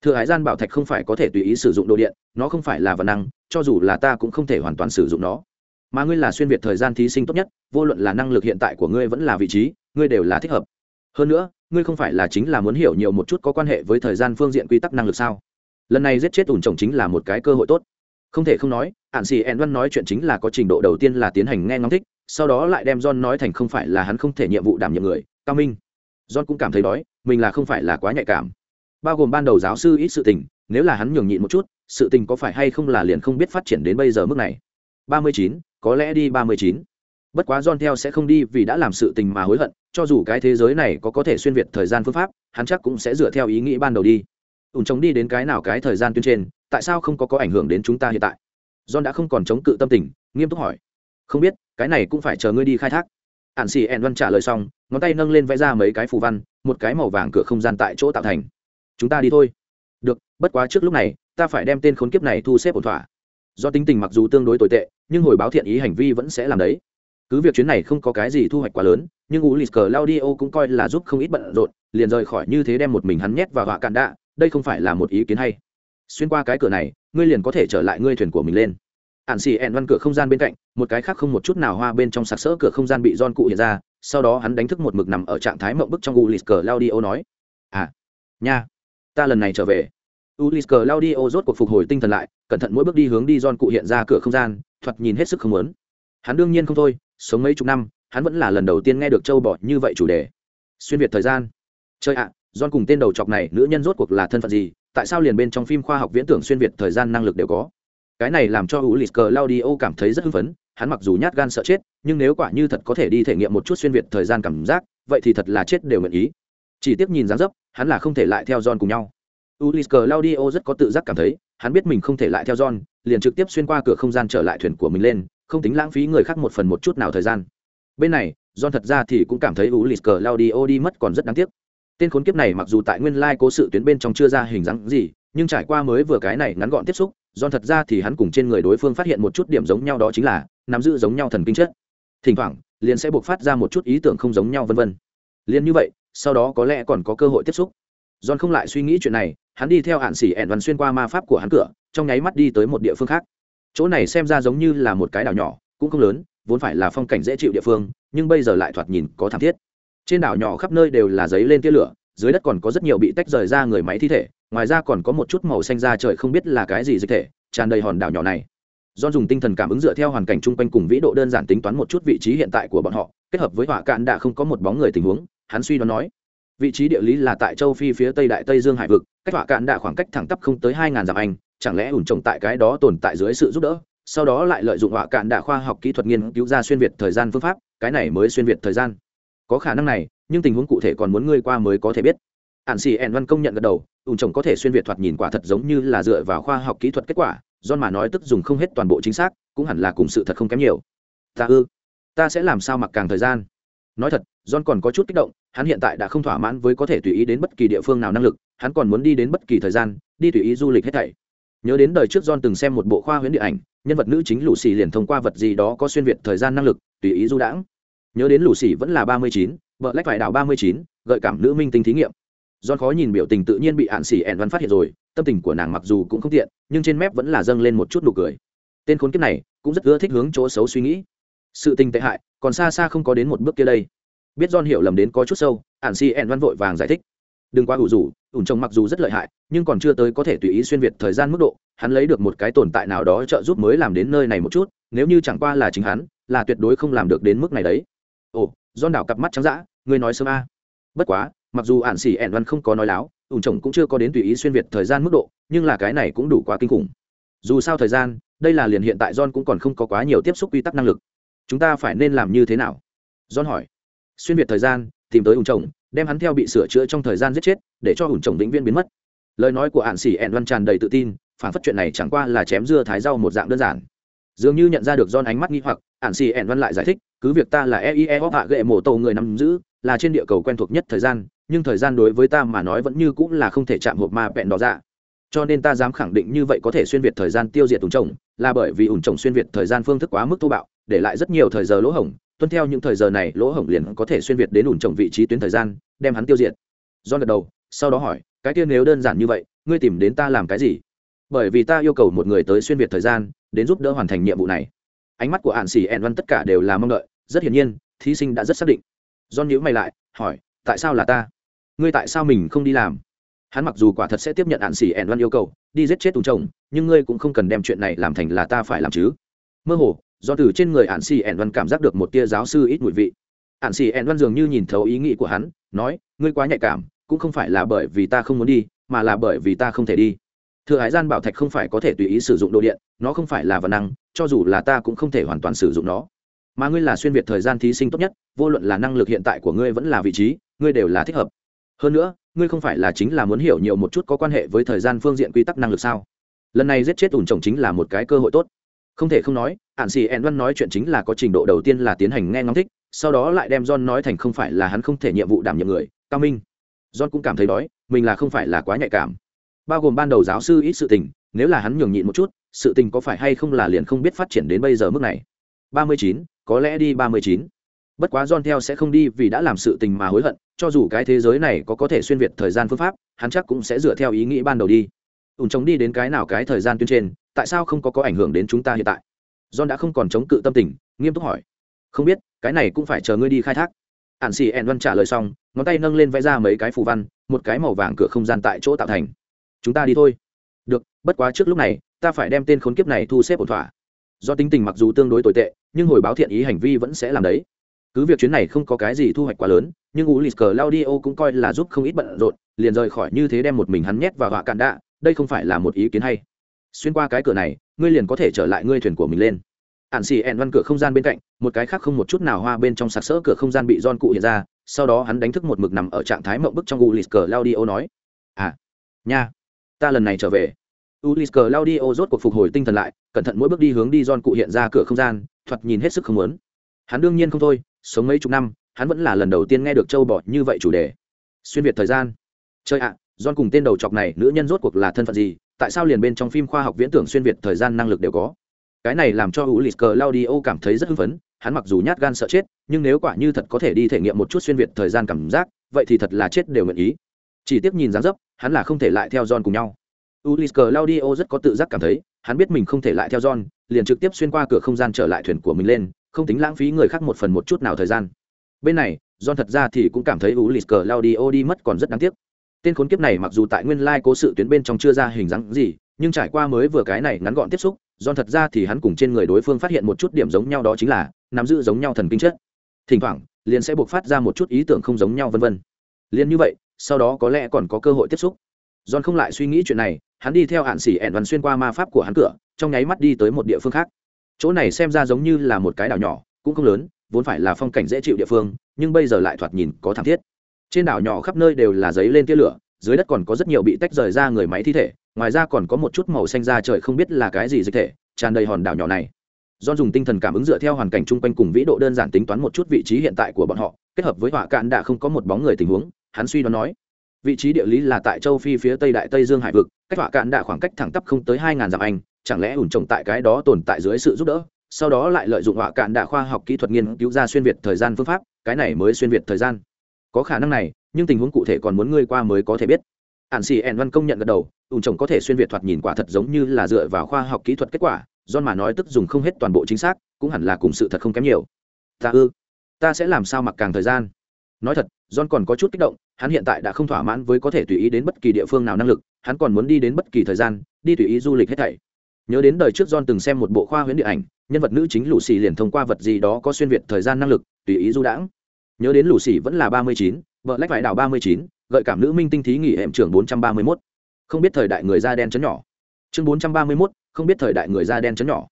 [SPEAKER 1] Thừa hải gian bảo thạch không phải có thể tùy ý sử dụng đồ điện, nó không phải là vật năng, cho dù là ta cũng không thể hoàn toàn sử dụng nó. Mà ngươi là xuyên việt thời gian thí sinh tốt nhất, vô luận là năng lực hiện tại của ngươi vẫn là vị trí, ngươi đều là thích hợp. Hơn nữa, ngươi không phải là chính là muốn hiểu nhiều một chút có quan hệ với thời gian phương diện quy tắc năng lực sao? Lần này giết chết ủn trồng chính là một cái cơ hội tốt không thể không nói ạn xì ẹn văn nói chuyện chính là có trình độ đầu tiên là tiến hành nghe ngóng thích, sau đó lại đem john nói thành không phải là hắn không thể nhiệm vụ đảm nhiệm người, cao minh. John cũng cảm thấy đói, mình là không phải là quá nhạy cảm. Bao gồm ban đầu giáo sư ít sự tình, nếu là hắn nhường nhịn một chút, sự tình có phải hay không là liền không biết phát triển đến bây giờ mức này. Ba mươi chín, có lẽ đi ba mươi chín. Bất quá john theo sẽ không đi vì đã làm sự tình mà hối hận, cho dù cái thế giới này có có thể xuyên việt thời gian phương pháp, hắn chắc cũng sẽ dựa theo ý nghĩ ban đầu đi. Ủn chống đi đến cái nào cái thời gian tuyến trên tại sao không có có ảnh hưởng đến chúng ta hiện tại? John đã không còn chống cự tâm tình, nghiêm túc hỏi. Không biết, cái này cũng phải chờ ngươi đi khai thác. Ạn xì ẹn văn trả lời xong, ngón tay nâng lên vẽ ra mấy cái phù văn, một cái màu vàng cửa không gian tại chỗ tạo thành. Chúng ta đi thôi. Được, bất quá trước lúc này, ta phải đem tên khốn kiếp này thu xếp ổn thỏa. Do tính tình mặc dù tương đối tồi tệ, nhưng hồi báo thiện ý hành vi vẫn sẽ làm đấy. Cứ việc chuyến này không có cái gì thu hoạch quá lớn, nhưng u cờ laudio cũng coi là giúp không ít bận rộn, liền rời khỏi như thế đem một mình hắn nhét vào họa cạn đạ, đây không phải là một ý kiến hay xuyên qua cái cửa này ngươi liền có thể trở lại ngươi thuyền của mình lên. Ạn xì ẹn văn cửa không gian bên cạnh một cái khác không một chút nào hoa bên trong sặc sỡ cửa không gian bị don cụ hiện ra sau đó hắn đánh thức một mực nằm ở trạng thái mộng bức trong u lịch cờ laudio nói à nha ta lần này trở về. U lịch cờ laudio rốt cuộc phục hồi tinh thần lại cẩn thận mỗi bước đi hướng đi don cụ hiện ra cửa không gian thoạt nhìn hết sức không muốn. Hắn đương nhiên không thôi sống mấy chục năm hắn vẫn là lần đầu tiên nghe được châu bò như vậy chủ đề. Xuyên việt thời gian. Chơi ạ à, don cùng tên đầu chọc này nữ nhân rốt cuộc là thân phận gì? Tại sao liền bên trong phim khoa học viễn tưởng xuyên việt thời gian năng lực đều có? Cái này làm cho hữu lịch cờ laudio cảm thấy rất hưng phấn, hắn mặc dù nhát gan sợ chết, nhưng nếu quả như thật có thể đi thể nghiệm một chút xuyên việt thời gian cảm giác, vậy thì thật là chết đều nguyện ý. Chỉ tiếc nhìn dáng dấp, hắn là không thể lại theo john cùng nhau. Ulis laudio rất có tự giác cảm thấy, hắn biết mình không thể lại theo john, liền trực tiếp xuyên qua cửa không gian trở lại thuyền của mình lên, không tính lãng phí người khác một phần một chút nào thời gian. Bên này, john thật ra thì cũng cảm thấy ulis laudio đi mất còn rất đáng tiếc tên khốn kiếp này mặc dù tại nguyên lai cố sự tuyến bên trong chưa ra hình dáng gì, nhưng trải qua mới vừa cái này ngắn gọn tiếp xúc do thật ra thì hắn cùng trên người đối phương phát hiện một chút điểm giống nhau đó chính là nắm giữ giống nhau thần kinh chất. Thỉnh thoảng, liền sẽ buộc phát ra một chút ý tưởng không giống nhau vân vân. Liền như vậy, sau đó có lẽ còn có cơ hội tiếp xúc. John không lại suy nghĩ chuyện này, hắn đi theo hạn xỉ ẹn văn xuyên qua ma pháp của hắn cửa, trong nháy mắt đi tới một địa phương khác. Chỗ này xem ra giống như là một cái đảo nhỏ, cũng không lớn, vốn phải là phong cảnh dễ chịu địa phương, nhưng bây giờ lại thoạt nhìn có thảm thiết trên đảo nhỏ khắp nơi đều là giấy lên tia lửa, dưới đất còn có rất nhiều bị tách rời ra người máy thi thể, ngoài ra còn có một chút màu xanh ra trời không biết là cái gì dịch thể, tràn đầy hòn đảo nhỏ này. Do dùng tinh thần cảm ứng dựa theo hoàn cảnh chung quanh cùng vĩ độ đơn giản tính toán một chút vị trí hiện tại của bọn họ, kết hợp với họa cạn đã không có một bóng người tình huống, hắn suy đoán nói, vị trí địa lý là tại châu phi phía tây đại tây dương hải vực, cách họa cạn đã khoảng cách thẳng tắp không tới hai ngàn dặm anh, chẳng lẽ ủn trồng tại cái đó tồn tại dưới sự giúp đỡ, sau đó lại lợi dụng họa cạn đã khoa học kỹ thuật nghiên cứu ra xuyên việt thời gian phương pháp, cái này mới xuyên việt thời gian có khả năng này, nhưng tình huống cụ thể còn muốn ngươi qua mới có thể biết. Ạn xì ẻn văn công nhận gật đầu ủng chồng có thể xuyên việt thoạt nhìn quả thật giống như là dựa vào khoa học kỹ thuật kết quả do mà nói tức dùng không hết toàn bộ chính xác, cũng hẳn là cùng sự thật không kém nhiều. Ta ư? Ta sẽ làm sao mặc càng thời gian? Nói thật, john còn có chút kích động, hắn hiện tại đã không thỏa mãn với có thể tùy ý đến bất kỳ địa phương nào năng lực, hắn còn muốn đi đến bất kỳ thời gian, đi tùy ý du lịch hết thảy. Nhớ đến đời trước john từng xem một bộ khoa huyễn điện ảnh, nhân vật nữ chính lũ xì liền thông qua vật gì đó có xuyên việt thời gian năng lực, tùy ý du đãng nhớ đến lũ xì vẫn là ba mươi chín vợ lách phải đảo ba mươi chín gợi cảm nữ minh tinh thí nghiệm John khó nhìn biểu tình tự nhiên bị ạn xỉ ẻn văn phát hiện rồi, tâm tình của nàng mặc dù cũng không tiện, nhưng trên mép vẫn là dâng lên một chút nụ cười. Tên khốn kiếp này cũng rất ưa thích hướng chỗ xấu suy nghĩ. Sự tình tệ hại, còn xa xa không có đến một bước kia đây. Biết John hiểu lầm đến có chút sâu, ạn xỉ ẻn văn vội vàng giải thích. Đừng quá ủ rủ, ủn trông mặc dù rất lợi hại, nhưng còn chưa tới có thể tùy ý xuyên việt thời gian mức độ, hắn lấy được một cái tồn tại nào đó trợ giúp mới làm đến nơi này một chút, nếu như chẳng qua là chính hắn, là tuyệt đối không làm được đến mức này đấy. Ồ, John đảo cặp mắt trắng dã, ngươi nói sớm a. Bất quá, mặc dù ạn xỉ ẻn văn không có nói láo ủn chồng cũng chưa có đến tùy ý xuyên việt thời gian mức độ nhưng là cái này cũng đủ quá kinh khủng. Dù sao thời gian đây là liền hiện tại john cũng còn không có quá nhiều tiếp xúc quy tắc năng lực. Chúng ta phải nên làm như thế nào? John hỏi. Xuyên việt thời gian tìm tới ủn chồng đem hắn theo bị sửa chữa trong thời gian giết chết để cho ủn chồng vĩnh viễn biến mất. Lời nói của ạn xỉ ẻn văn tràn đầy tự tin phản phất chuyện này chẳng qua là chém dưa thái rau một dạng đơn giản dường như nhận ra được don ánh mắt nghi hoặc, ản xì ẻn văn lại giải thích, cứ việc ta là eie hạ gệ mổ tổ người nắm giữ, là trên địa cầu quen thuộc nhất thời gian, nhưng thời gian đối với ta mà nói vẫn như cũng là không thể chạm hộp ma bẹn đỏ dạ. Cho nên ta dám khẳng định như vậy có thể xuyên việt thời gian tiêu diệt ủn trồng là bởi vì ủn trồng xuyên việt thời gian phương thức quá mức thô bạo, để lại rất nhiều thời giờ lỗ hổng, tuân theo những thời giờ này, lỗ hổng liền có thể xuyên việt đến ủn trồng vị trí tuyến thời gian, đem hắn tiêu diệt. Do gật đầu, sau đó hỏi, cái kia nếu đơn giản như vậy, ngươi tìm đến ta làm cái gì? Bởi vì ta yêu cầu một người tới xuyên việt thời gian đến giúp đỡ hoàn thành nhiệm vụ này. Ánh mắt của hạn xỉ ẹn văn tất cả đều là mong đợi, rất hiển nhiên, thí sinh đã rất xác định. Do nhữ mày lại, hỏi, tại sao là ta? Ngươi tại sao mình không đi làm? Hắn mặc dù quả thật sẽ tiếp nhận hạn xỉ ẻn văn yêu cầu, đi giết chết tùng chồng, nhưng ngươi cũng không cần đem chuyện này làm thành là ta phải làm chứ. Mơ hồ, do từ trên người hạn xỉ ẻn văn cảm giác được một tia giáo sư ít mùi vị. Hạn xỉ ẻn văn dường như nhìn thấu ý nghĩ của hắn, nói, ngươi quá nhạy cảm, cũng không phải là bởi vì ta không muốn đi, mà là bởi vì ta không thể đi. Thừa hải gian bảo thạch không phải có thể tùy ý sử dụng đồ điện nó không phải là vật năng, cho dù là ta cũng không thể hoàn toàn sử dụng nó. Mà ngươi là xuyên việt thời gian thí sinh tốt nhất, vô luận là năng lực hiện tại của ngươi vẫn là vị trí, ngươi đều là thích hợp. Hơn nữa, ngươi không phải là chính là muốn hiểu nhiều một chút có quan hệ với thời gian phương diện quy tắc năng lực sao? Lần này giết chết ủn chồng chính là một cái cơ hội tốt. Không thể không nói ạn xì ẹn văn nói chuyện chính là có trình độ đầu tiên là tiến hành nghe ngóng thích, sau đó lại đem john nói thành không phải là hắn không thể nhiệm vụ đảm nhiệm người, cao minh. John cũng cảm thấy đói, mình là không phải là quá nhạy cảm. Bao gồm ban đầu giáo sư ít sự tình, nếu là hắn nhường nhịn một chút sự tình có phải hay không là liền không biết phát triển đến bây giờ mức này. Ba mươi chín, có lẽ đi ba mươi chín. Bất quá John theo sẽ không đi vì đã làm sự tình mà hối hận, cho dù cái thế giới này có có thể xuyên việt thời gian phương pháp, hắn chắc cũng sẽ dựa theo ý nghĩ ban đầu đi. Ủn chống đi đến cái nào cái thời gian tuyến trên, tại sao không có có ảnh hưởng đến chúng ta hiện tại? John đã không còn chống cự tâm tình, nghiêm túc hỏi. Không biết, cái này cũng phải chờ ngươi đi khai thác. Ạn xì ẹn văn trả lời xong, ngón tay nâng lên vẽ ra mấy cái phù văn, một cái màu vàng cửa không gian tại chỗ tạo thành. Chúng ta đi thôi. Được, bất quá trước lúc này ta phải đem tên khốn kiếp này thu xếp ổn thỏa. Do tính tình mặc dù tương đối tồi tệ, nhưng hồi báo thiện ý hành vi vẫn sẽ làm đấy. Cứ việc chuyến này không có cái gì thu hoạch quá lớn, nhưng u lịch cờ laudio cũng coi là giúp không ít bận rộn, liền rời khỏi như thế đem một mình hắn nhét vào họa cạn đạ, đây không phải là một ý kiến hay. Xuyên qua cái cửa này, ngươi liền có thể trở lại ngươi thuyền của mình lên. Ạn xì ẹn văn cửa không gian bên cạnh, một cái khác không một chút nào hoa bên trong sặc sỡ cửa không gian bị don cụ hiện ra, sau đó hắn đánh thức một mực nằm ở trạng thái mộng bức trong u lịch cờ laudio nói à nha, ta lần này trở về. Ulis Claudio rốt cuộc phục hồi tinh thần lại, cẩn thận mỗi bước đi hướng đi John cụ hiện ra cửa không gian, thoạt nhìn hết sức không muốn. Hắn đương nhiên không thôi, sống mấy chục năm, hắn vẫn là lần đầu tiên nghe được châu bọ như vậy chủ đề. Xuyên việt thời gian. Chơi ạ, John cùng tên đầu chọc này, nữ nhân rốt cuộc là thân phận gì, tại sao liền bên trong phim khoa học viễn tưởng xuyên việt thời gian năng lực đều có? Cái này làm cho Ulis Claudio cảm thấy rất hưng phấn, hắn mặc dù nhát gan sợ chết, nhưng nếu quả như thật có thể đi thể nghiệm một chút xuyên việt thời gian cảm giác, vậy thì thật là chết đều nguyện ý. Chỉ tiếc nhìn dáng dấp, hắn là không thể lại theo john cùng nhau ulis claudio rất có tự giác cảm thấy, hắn biết mình không thể lại theo john, liền trực tiếp xuyên qua cửa không gian trở lại thuyền của mình lên, không tính lãng phí người khác một phần một chút nào thời gian. Bên này, john thật ra thì cũng cảm thấy ulis claudio đi mất còn rất đáng tiếc. Tên khốn kiếp này mặc dù tại nguyên lai cố sự tuyến bên trong chưa ra hình dáng gì, nhưng trải qua mới vừa cái này ngắn gọn tiếp xúc, John thật ra thì hắn cùng trên người đối phương phát hiện một chút điểm giống nhau đó chính là nắm giữ giống nhau thần kinh chất. Thỉnh thoảng, liền sẽ buộc phát ra một chút ý tưởng không giống nhau vân vân. Liên như vậy, sau đó có lẽ còn có cơ hội tiếp xúc. John không lại suy nghĩ chuyện này hắn đi theo hạn xỉ ẹn văn xuyên qua ma pháp của hắn cửa, trong nháy mắt đi tới một địa phương khác. Chỗ này xem ra giống như là một cái đảo nhỏ, cũng không lớn, vốn phải là phong cảnh dễ chịu địa phương, nhưng bây giờ lại thoạt nhìn có thảm thiết. Trên đảo nhỏ khắp nơi đều là giấy lên tia lửa, dưới đất còn có rất nhiều bị tách rời ra người máy thi thể, ngoài ra còn có một chút màu xanh da trời không biết là cái gì dịch thể, tràn đầy hòn đảo nhỏ này. Do dùng tinh thần cảm ứng dựa theo hoàn cảnh chung quanh cùng vĩ độ đơn giản tính toán một chút vị trí hiện tại của bọn họ, kết hợp với họa cạn đã không có một bóng người tình huống, hắn suy đoán nói vị trí địa lý là tại châu phi phía tây đại tây dương hải vực, cách họa cạn đã khoảng cách thẳng tắp không tới hai ngàn dặm anh, chẳng lẽ ủn trồng tại cái đó tồn tại dưới sự giúp đỡ? Sau đó lại lợi dụng họa cạn đã khoa học kỹ thuật nghiên cứu ra xuyên việt thời gian phương pháp, cái này mới xuyên việt thời gian. Có khả năng này, nhưng tình huống cụ thể còn muốn ngươi qua mới có thể biết. Ản xì ẻn văn công nhận gật đầu, ủn trồng có thể xuyên việt thoạt nhìn quả thật giống như là dựa vào khoa học kỹ thuật kết quả do mà nói tức dùng không hết toàn bộ chính xác, cũng hẳn là cùng sự thật không kém nhiều. Ta ư? Ta sẽ làm sao mặc càng thời gian? Nói thật, john còn có chút kích động, hắn hiện tại đã không thỏa mãn với có thể tùy ý đến bất kỳ địa phương nào năng lực, hắn còn muốn đi đến bất kỳ thời gian, đi tùy ý du lịch hết thảy. Nhớ đến đời trước john từng xem một bộ khoa huyễn điện ảnh, nhân vật nữ chính lũ xì liền thông qua vật gì đó có xuyên việt thời gian năng lực, tùy ý du đãng. Nhớ đến lũ xì vẫn là ba mươi chín, vợ lách vải đảo ba mươi chín, gợi cảm nữ minh tinh thí nghỉ hệm trưởng bốn trăm ba mươi mốt. Không biết thời đại người da đen chấn nhỏ. Chương bốn trăm ba mươi mốt, không biết thời đại người da đen chấn nhỏ.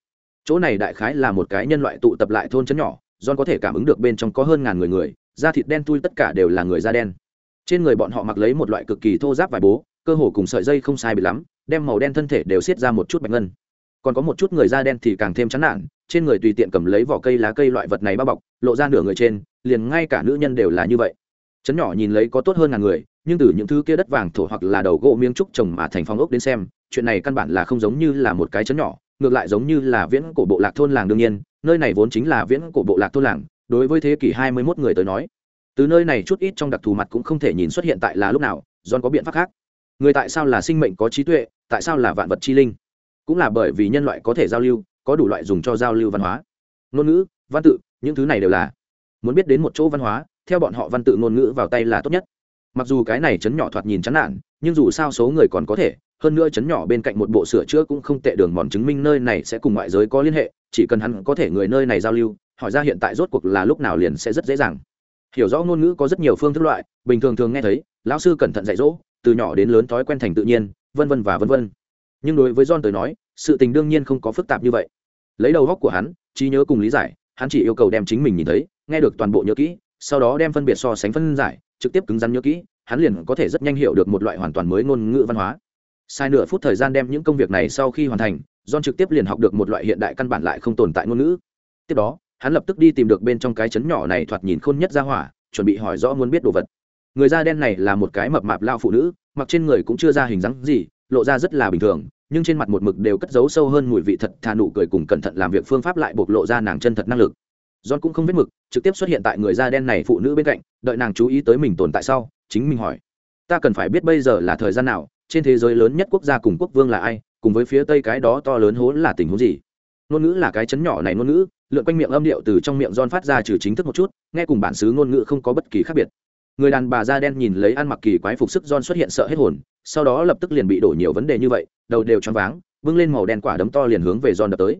[SPEAKER 1] Chỗ này đại khái là một cái nhân loại tụ tập lại thôn chấn nhỏ, john có thể cảm ứng được bên trong có hơn ngàn người người da thịt đen tui tất cả đều là người da đen. Trên người bọn họ mặc lấy một loại cực kỳ thô giáp vải bố, cơ hồ cùng sợi dây không sai bị lắm, đem màu đen thân thể đều xiết ra một chút bạch ngân. Còn có một chút người da đen thì càng thêm chán nản, trên người tùy tiện cầm lấy vỏ cây lá cây loại vật này bao bọc, lộ ra nửa người trên, liền ngay cả nữ nhân đều là như vậy. Chấn nhỏ nhìn lấy có tốt hơn ngàn người, nhưng từ những thứ kia đất vàng thổ hoặc là đầu gỗ miếng trúc trồng mà thành phong ốc đến xem, chuyện này căn bản là không giống như là một cái chấn nhỏ, ngược lại giống như là viễn cổ bộ lạc thôn làng đương nhiên, nơi này vốn chính là viễn cổ bộ lạc thôn làng đối với thế kỷ hai mươi 21 người tới nói, từ nơi này chút ít trong đặc thù mặt cũng không thể nhìn xuất hiện tại là lúc nào, john có biện pháp khác. Người tại sao là sinh mệnh có trí tuệ, tại sao là vạn vật chi linh? Cũng là bởi vì nhân loại có thể giao lưu, có đủ loại dùng cho giao lưu văn hóa. Ngôn ngữ, văn tự, những thứ này đều là. Muốn biết đến một chỗ văn hóa, theo bọn họ văn tự ngôn ngữ vào tay là tốt nhất. Mặc dù cái này chấn nhỏ thoạt nhìn chán nản, nhưng dù sao số người còn có thể, hơn nữa chấn nhỏ bên cạnh một bộ sửa chữa cũng không tệ đường mòn chứng minh nơi này sẽ cùng ngoại giới có liên hệ, chỉ cần hắn có thể người nơi này giao lưu hỏi ra hiện tại rốt cuộc là lúc nào liền sẽ rất dễ dàng. Hiểu rõ ngôn ngữ có rất nhiều phương thức loại, bình thường thường nghe thấy, lão sư cẩn thận dạy dỗ, từ nhỏ đến lớn thói quen thành tự nhiên, vân vân và vân vân. Nhưng đối với john tới nói, sự tình đương nhiên không có phức tạp như vậy. Lấy đầu góc của hắn, trí nhớ cùng lý giải, hắn chỉ yêu cầu đem chính mình nhìn thấy, nghe được toàn bộ nhớ kỹ, sau đó đem phân biệt so sánh phân giải, trực tiếp cứng rắn nhớ kỹ, hắn liền có thể rất nhanh hiểu được một loại hoàn toàn mới ngôn ngữ văn hóa. Sai nửa phút thời gian đem những công việc này sau khi hoàn thành, john trực tiếp liền học được một loại hiện đại căn bản lại không tồn tại ngôn ngữ. Tiếp đó hắn lập tức đi tìm được bên trong cái chấn nhỏ này thoạt nhìn khôn nhất ra hỏa, chuẩn bị hỏi rõ muốn biết đồ vật. Người da đen này là một cái mập mạp lao phụ nữ, mặc trên người cũng chưa ra hình dáng gì, lộ ra rất là bình thường, nhưng trên mặt một mực đều cất giấu sâu hơn mùi vị thật thà nụ cười cùng cẩn thận làm việc phương pháp lại bộc lộ ra nàng chân thật năng lực. John cũng không biết mực, trực tiếp xuất hiện tại người da đen này phụ nữ bên cạnh, đợi nàng chú ý tới mình tồn tại sau, chính mình hỏi. Ta cần phải biết bây giờ là thời gian nào, trên thế giới lớn nhất quốc gia cùng quốc vương là ai, cùng với phía tây cái đó to lớn hố là tình huống gì? Ngôn ngữ là cái chấn nhỏ này ngôn ngữ, lượn quanh miệng âm điệu từ trong miệng don phát ra trừ chính thức một chút, nghe cùng bản xứ ngôn ngữ không có bất kỳ khác biệt. Người đàn bà da đen nhìn lấy ăn mặc kỳ quái phục sức don xuất hiện sợ hết hồn, sau đó lập tức liền bị đổ nhiều vấn đề như vậy, đầu đều choáng váng, bưng lên màu đen quả đấm to liền hướng về don đập tới.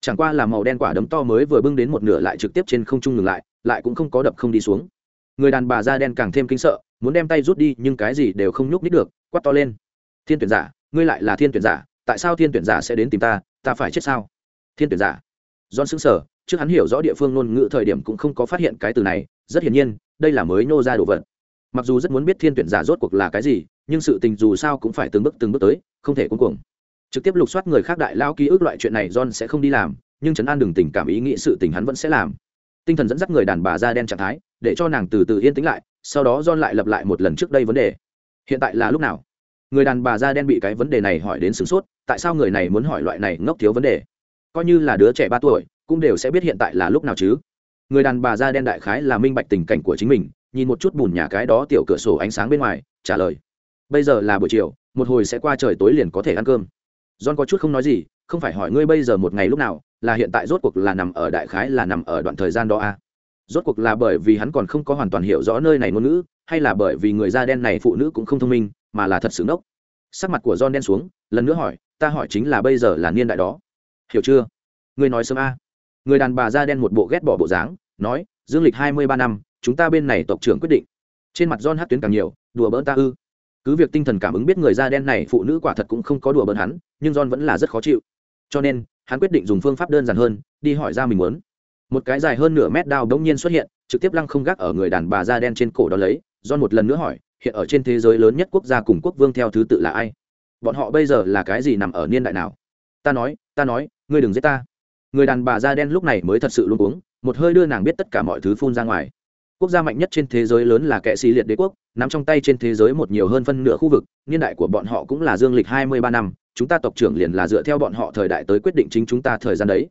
[SPEAKER 1] Chẳng qua là màu đen quả đấm to mới vừa bưng đến một nửa lại trực tiếp trên không trung ngừng lại lại cũng không có đập không đi xuống. Người đàn bà da đen càng thêm kinh sợ, muốn đem tay rút đi nhưng cái gì đều không nhúc nít được, quát to lên. Thiên tuyển giả, ngươi lại là thiên tuyển giả, tại sao thiên tuyển giả sẽ đến tìm ta ta phải chết sao? Thiên tuyển giả John xứng sở trước hắn hiểu rõ địa phương ngôn ngữ thời điểm cũng không có phát hiện cái từ này, rất hiển nhiên, đây là mới nô ra đồ vật. Mặc dù rất muốn biết thiên tuyển giả rốt cuộc là cái gì, nhưng sự tình dù sao cũng phải từng bước từng bước tới, không thể cuống cuồng. Trực tiếp lục soát người khác đại lao ký ức loại chuyện này John sẽ không đi làm, nhưng trấn an đừng tình cảm ý nghĩ sự tình hắn vẫn sẽ làm. Tinh thần dẫn dắt người đàn bà ra đen trạng thái, để cho nàng từ từ yên tĩnh lại, sau đó John lại lập lại một lần trước đây vấn đề. Hiện tại là lúc nào? Người đàn bà da đen bị cái vấn đề này hỏi đến sửng sốt, tại sao người này muốn hỏi loại này ngốc thiếu vấn đề? Coi như là đứa trẻ ba tuổi, cũng đều sẽ biết hiện tại là lúc nào chứ. Người đàn bà da đen đại khái là minh bạch tình cảnh của chính mình, nhìn một chút bùn nhà cái đó tiểu cửa sổ ánh sáng bên ngoài, trả lời. Bây giờ là buổi chiều, một hồi sẽ qua trời tối liền có thể ăn cơm. John có chút không nói gì, không phải hỏi ngươi bây giờ một ngày lúc nào, là hiện tại rốt cuộc là nằm ở đại khái là nằm ở đoạn thời gian đó à? rốt cuộc là bởi vì hắn còn không có hoàn toàn hiểu rõ nơi này ngôn ngữ, hay là bởi vì người da đen này phụ nữ cũng không thông minh, mà là thật sự nốc sắc mặt của john đen xuống, lần nữa hỏi, ta hỏi chính là bây giờ là niên đại đó hiểu chưa? Người nói sớm a. Người đàn bà da đen một bộ ghét bỏ bộ dáng, nói, dương lịch hai mươi ba năm, chúng ta bên này tộc trưởng quyết định. Trên mặt john hát tuyến càng nhiều, đùa bỡn ta ư? Cứ việc tinh thần cảm ứng biết người da đen này phụ nữ quả thật cũng không có đùa bỡn hắn, nhưng john vẫn là rất khó chịu. Cho nên, hắn quyết định dùng phương pháp đơn giản hơn, đi hỏi ra mình muốn. Một cái dài hơn nửa mét đao đống nhiên xuất hiện, trực tiếp lăng không gác ở người đàn bà da đen trên cổ đó lấy. John một lần nữa hỏi, hiện ở trên thế giới lớn nhất quốc gia cùng quốc vương theo thứ tự là ai? Bọn họ bây giờ là cái gì nằm ở niên đại nào? Ta nói ta nói, ngươi đừng giết ta. Người đàn bà da đen lúc này mới thật sự luôn uống một hơi đưa nàng biết tất cả mọi thứ phun ra ngoài. Quốc gia mạnh nhất trên thế giới lớn là kệ xì liệt đế quốc nằm trong tay trên thế giới một nhiều hơn phân nửa khu vực, niên đại của bọn họ cũng là dương lịch hai mươi ba năm, chúng ta tộc trưởng liền là dựa theo bọn họ thời đại tới quyết định chính chúng ta thời gian đấy.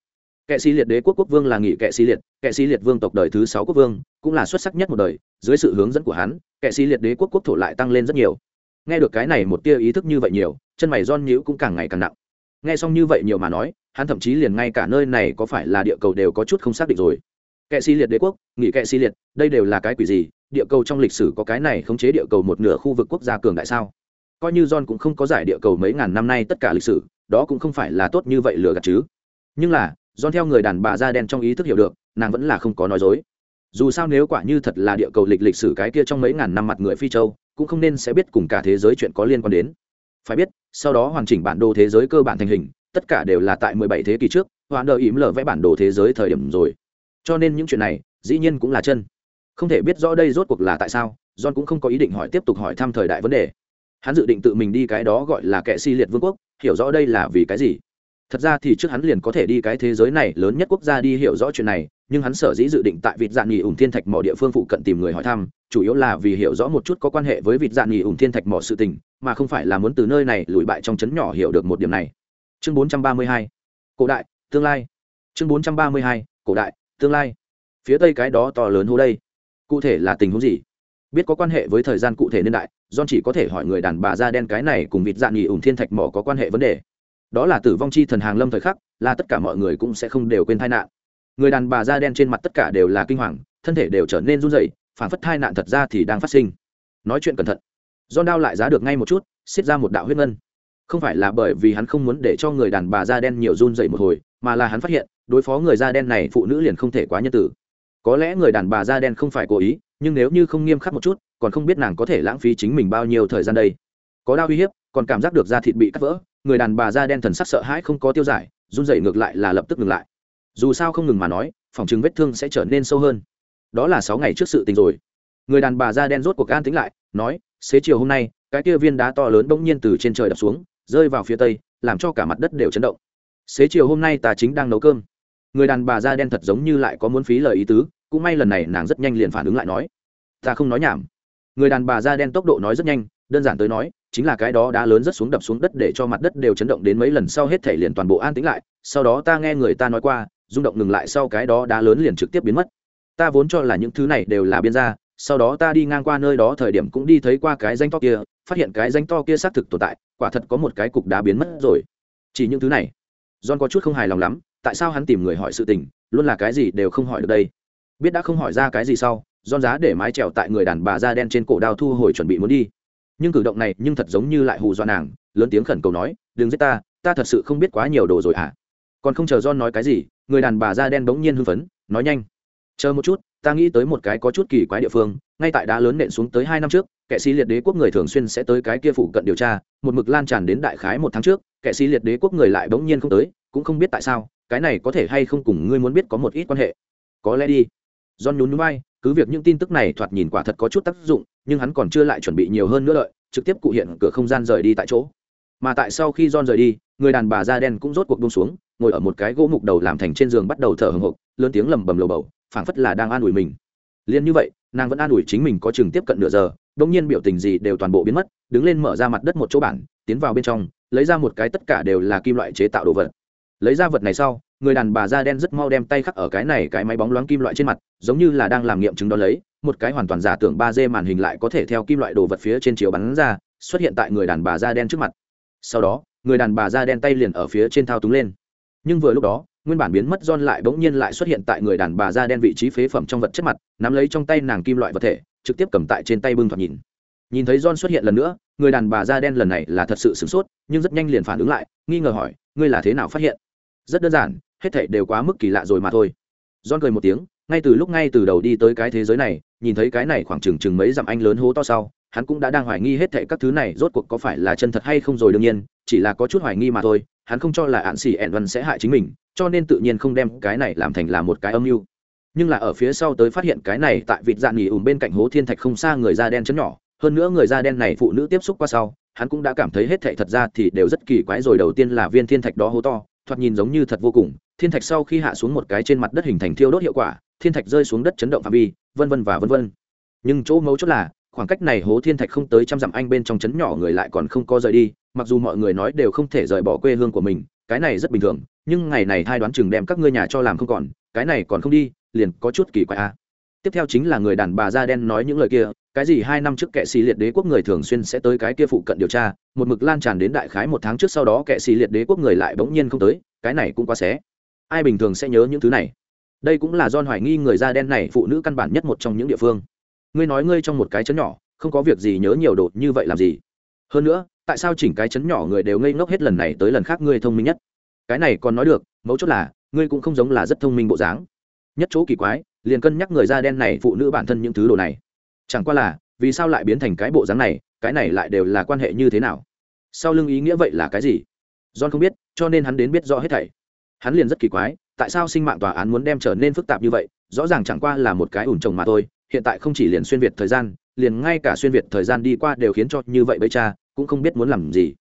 [SPEAKER 1] Kệ xì liệt đế quốc quốc vương là nghị kệ xì liệt kệ xì liệt vương tộc đời thứ sáu quốc vương, cũng là xuất sắc nhất một đời, dưới sự hướng dẫn của hắn kệ xì liệt đế quốc quốc thổ lại tăng lên rất nhiều. Nghe được cái này một tia ý thức như vậy nhiều, chân mày don nhíu cũng càng ngày càng nặng nghe xong như vậy nhiều mà nói, hắn thậm chí liền ngay cả nơi này có phải là địa cầu đều có chút không xác định rồi. Kệ si liệt đế quốc, nghỉ kệ si liệt, đây đều là cái quỷ gì? Địa cầu trong lịch sử có cái này khống chế địa cầu một nửa khu vực quốc gia cường đại sao? Coi như john cũng không có giải địa cầu mấy ngàn năm nay tất cả lịch sử, đó cũng không phải là tốt như vậy lừa gạt chứ. Nhưng là, john theo người đàn bà da đen trong ý thức hiểu được, nàng vẫn là không có nói dối. Dù sao nếu quả như thật là địa cầu lịch lịch sử cái kia trong mấy ngàn năm mặt người phi châu, cũng không nên sẽ biết cùng cả thế giới chuyện có liên quan đến. Phải biết sau đó hoàn chỉnh bản đồ thế giới cơ bản thành hình, tất cả đều là tại 17 thế kỷ trước hoàn đờ ỉm lờ vẽ bản đồ thế giới thời điểm rồi. Cho nên những chuyện này, dĩ nhiên cũng là chân. Không thể biết rõ đây rốt cuộc là tại sao, john cũng không có ý định hỏi tiếp tục hỏi thăm thời đại vấn đề. Hắn dự định tự mình đi cái đó gọi là kẻ si liệt vương quốc, hiểu rõ đây là vì cái gì. Thật ra thì trước hắn liền có thể đi cái thế giới này, lớn nhất quốc gia đi hiểu rõ chuyện này, nhưng hắn sở dĩ dự định tại vịt dạng nghỉ ủng thiên thạch mỏ địa phương phụ cận tìm người hỏi thăm, chủ yếu là vì hiểu rõ một chút có quan hệ với vịt dạng nghỉ ủng thiên thạch mỏ sự tình mà không phải là muốn từ nơi này lùi bại trong chấn nhỏ hiểu được một điểm này. Chương 432 cổ đại, tương lai. Chương 432 cổ đại, tương lai. Phía tây cái đó to lớn hố đây, cụ thể là tình huống gì? Biết có quan hệ với thời gian cụ thể niên đại, john chỉ có thể hỏi người đàn bà da đen cái này cùng vịt dạng nghỉ ủng thiên thạch mỏ có quan hệ vấn đề. Đó là tử vong chi thần hàng lâm thời khắc, là tất cả mọi người cũng sẽ không đều quên tai nạn. Người đàn bà da đen trên mặt tất cả đều là kinh hoàng, thân thể đều trở nên run rẩy, phản phất tai nạn thật ra thì đang phát sinh. Nói chuyện cẩn thận. John đao lại giá được ngay một chút, xiết ra một đạo huyết ngân. Không phải là bởi vì hắn không muốn để cho người đàn bà da đen nhiều run dậy một hồi, mà là hắn phát hiện, đối phó người da đen này phụ nữ liền không thể quá nhân tử. Có lẽ người đàn bà da đen không phải cố ý, nhưng nếu như không nghiêm khắc một chút, còn không biết nàng có thể lãng phí chính mình bao nhiêu thời gian đây. Có đau uy hiếp, còn cảm giác được da thịt bị cắt vỡ, người đàn bà da đen thần sắc sợ hãi không có tiêu giải, run dậy ngược lại là lập tức ngừng lại. Dù sao không ngừng mà nói, phòng chứng vết thương sẽ trở nên sâu hơn. Đó là sáu ngày trước sự tình rồi. Người đàn bà da đen rốt cuộc an tính lại, nói xế chiều hôm nay, cái kia viên đá to lớn bỗng nhiên từ trên trời đập xuống, rơi vào phía tây, làm cho cả mặt đất đều chấn động. Xế chiều hôm nay ta chính đang nấu cơm. Người đàn bà da đen thật giống như lại có muốn phí lời ý tứ, cũng may lần này nàng rất nhanh liền phản ứng lại nói. Ta không nói nhảm. Người đàn bà da đen tốc độ nói rất nhanh, đơn giản tới nói, chính là cái đó đá lớn rất xuống đập xuống đất để cho mặt đất đều chấn động đến mấy lần sau hết thể liền toàn bộ an tĩnh lại, sau đó ta nghe người ta nói qua, rung động ngừng lại sau cái đó đá lớn liền trực tiếp biến mất. Ta vốn cho là những thứ này đều là biên gia sau đó ta đi ngang qua nơi đó thời điểm cũng đi thấy qua cái danh to kia, phát hiện cái danh to kia xác thực tồn tại, quả thật có một cái cục đá biến mất rồi. Chỉ những thứ này. John có chút không hài lòng lắm, tại sao hắn tìm người hỏi sự tình, luôn là cái gì đều không hỏi được đây? Biết đã không hỏi ra cái gì sau, john giá để mái trèo tại người đàn bà da đen trên cổ đao thu hồi chuẩn bị muốn đi. Nhưng cử động này nhưng thật giống như lại hù dọa nàng, lớn tiếng khẩn cầu nói, đừng giết ta ta thật sự không biết quá nhiều đồ rồi à còn không chờ john nói cái gì, người đàn bà da đen bỗng nhiên hưng phấn, nói nhanh chờ một chút, ta nghĩ tới một cái có chút kỳ quái địa phương, ngay tại đá lớn nện xuống tới hai năm trước, kẻ sĩ liệt đế quốc người thường xuyên sẽ tới cái kia phụ cận điều tra, một mực lan tràn đến đại khái một tháng trước, kẻ sĩ liệt đế quốc người lại bỗng nhiên không tới, cũng không biết tại sao, cái này có thể hay không cùng ngươi muốn biết có một ít quan hệ. Có lẽ đi. John nhún bay cứ việc những tin tức này thoạt nhìn quả thật có chút tác dụng, nhưng hắn còn chưa lại chuẩn bị nhiều hơn nữa đợi trực tiếp cụ hiện cửa không gian rời đi tại chỗ. Mà tại sau khi john rời đi, người đàn bà da đen cũng rốt cuộc buông xuống, ngồi ở một cái gỗ mục đầu làm thành trên giường bắt đầu thở hồng hộc, lớn tiếng lầm bầm lầu bầu phảng phất là đang an ủi mình. Liền như vậy, nàng vẫn an ủi chính mình có chừng tiếp cận nửa giờ đông nhiên biểu tình gì đều toàn bộ biến mất, đứng lên mở ra mặt đất một chỗ bản tiến vào bên trong, lấy ra một cái tất cả đều là kim loại chế tạo đồ vật. Lấy ra vật này sau, người đàn bà da đen rất mau đem tay khắc ở cái này cái máy bóng loáng kim loại trên mặt, giống như là đang làm nghiệm chứng đó lấy, một cái hoàn toàn giả tưởng ba d màn hình lại có thể theo kim loại đồ vật phía trên chiếu bắn ra, xuất hiện tại người đàn bà da đen trước mặt. Sau đó, người đàn bà da đen tay liền ở phía trên thao túng lên. Nhưng vừa lúc đó nguyên bản biến mất John lại bỗng nhiên lại xuất hiện tại người đàn bà da đen vị trí phế phẩm trong vật chất mặt, nắm lấy trong tay nàng kim loại vật thể, trực tiếp cầm tại trên tay bưng thoạt nhìn. Nhìn thấy John xuất hiện lần nữa, người đàn bà da đen lần này là thật sự sửng sốt, nhưng rất nhanh liền phản ứng lại, nghi ngờ hỏi, ngươi là thế nào phát hiện? Rất đơn giản, hết thảy đều quá mức kỳ lạ rồi mà thôi. John cười một tiếng, ngay từ lúc ngay từ đầu đi tới cái thế giới này, nhìn thấy cái này khoảng chừng chừng mấy dặm anh lớn hố to sau, hắn cũng đã đang hoài nghi hết thảy các thứ này rốt cuộc có phải là chân thật hay không rồi đương nhiên, chỉ là có chút hoài nghi mà thôi, hắn không cho là ạn xỉ ẹn văn sẽ hại chính mình cho nên tự nhiên không đem cái này làm thành là một cái âm mưu. Nhưng là ở phía sau tới phát hiện cái này tại vịt dạng nghỉ ùm bên cạnh hố thiên thạch không xa người da đen chấn nhỏ hơn nữa người da đen này phụ nữ tiếp xúc qua sau hắn cũng đã cảm thấy hết thệ thật ra thì đều rất kỳ quái rồi. Đầu tiên là viên thiên thạch đó hố to thoạt nhìn giống như thật vô cùng thiên thạch sau khi hạ xuống một cái trên mặt đất hình thành thiêu đốt hiệu quả thiên thạch rơi xuống đất chấn động phạm vi vân vân và vân vân. Nhưng chỗ mấu chốt là khoảng cách này hố thiên thạch không tới trăm dặm anh bên trong chấn nhỏ người lại còn không có rời đi, mặc dù mọi người nói đều không thể rời bỏ quê hương của mình, cái này rất bình thường, nhưng ngày này thai đoán chừng đem các ngươi nhà cho làm không còn, cái này còn không đi, liền có chút kỳ quái a tiếp theo chính là người đàn bà da đen nói những lời kia, cái gì hai năm trước kệ sĩ liệt đế quốc người thường xuyên sẽ tới cái kia phụ cận điều tra, một mực lan tràn đến đại khái một tháng trước sau đó kệ sĩ liệt đế quốc người lại bỗng nhiên không tới, cái này cũng quá xé. Ai bình thường sẽ nhớ những thứ này? Đây cũng là do hoài nghi người da đen này phụ nữ căn bản nhất một trong những địa phương ngươi nói ngươi trong một cái chấn nhỏ, không có việc gì nhớ nhiều đồ như vậy làm gì? Hơn nữa, tại sao chỉnh cái chấn nhỏ người đều ngây ngốc hết lần này tới lần khác ngươi thông minh nhất? Cái này còn nói được, mấu chốt là, ngươi cũng không giống là rất thông minh bộ dáng. Nhất chỗ kỳ quái, liền cân nhắc người da đen này phụ nữ bản thân những thứ đồ này. Chẳng qua là, vì sao lại biến thành cái bộ dáng này, cái này lại đều là quan hệ như thế nào? Sau lưng ý nghĩa vậy là cái gì? John không biết, cho nên hắn đến biết rõ hết thảy. Hắn liền rất kỳ quái, tại sao sinh mạng tòa án muốn đem trở nên phức tạp như vậy, rõ ràng chẳng qua là một cái ủn trồng mà thôi hiện tại không chỉ liền xuyên việt thời gian, liền ngay cả xuyên việt thời gian đi qua đều khiến cho như vậy bấy cha, cũng không biết muốn làm gì.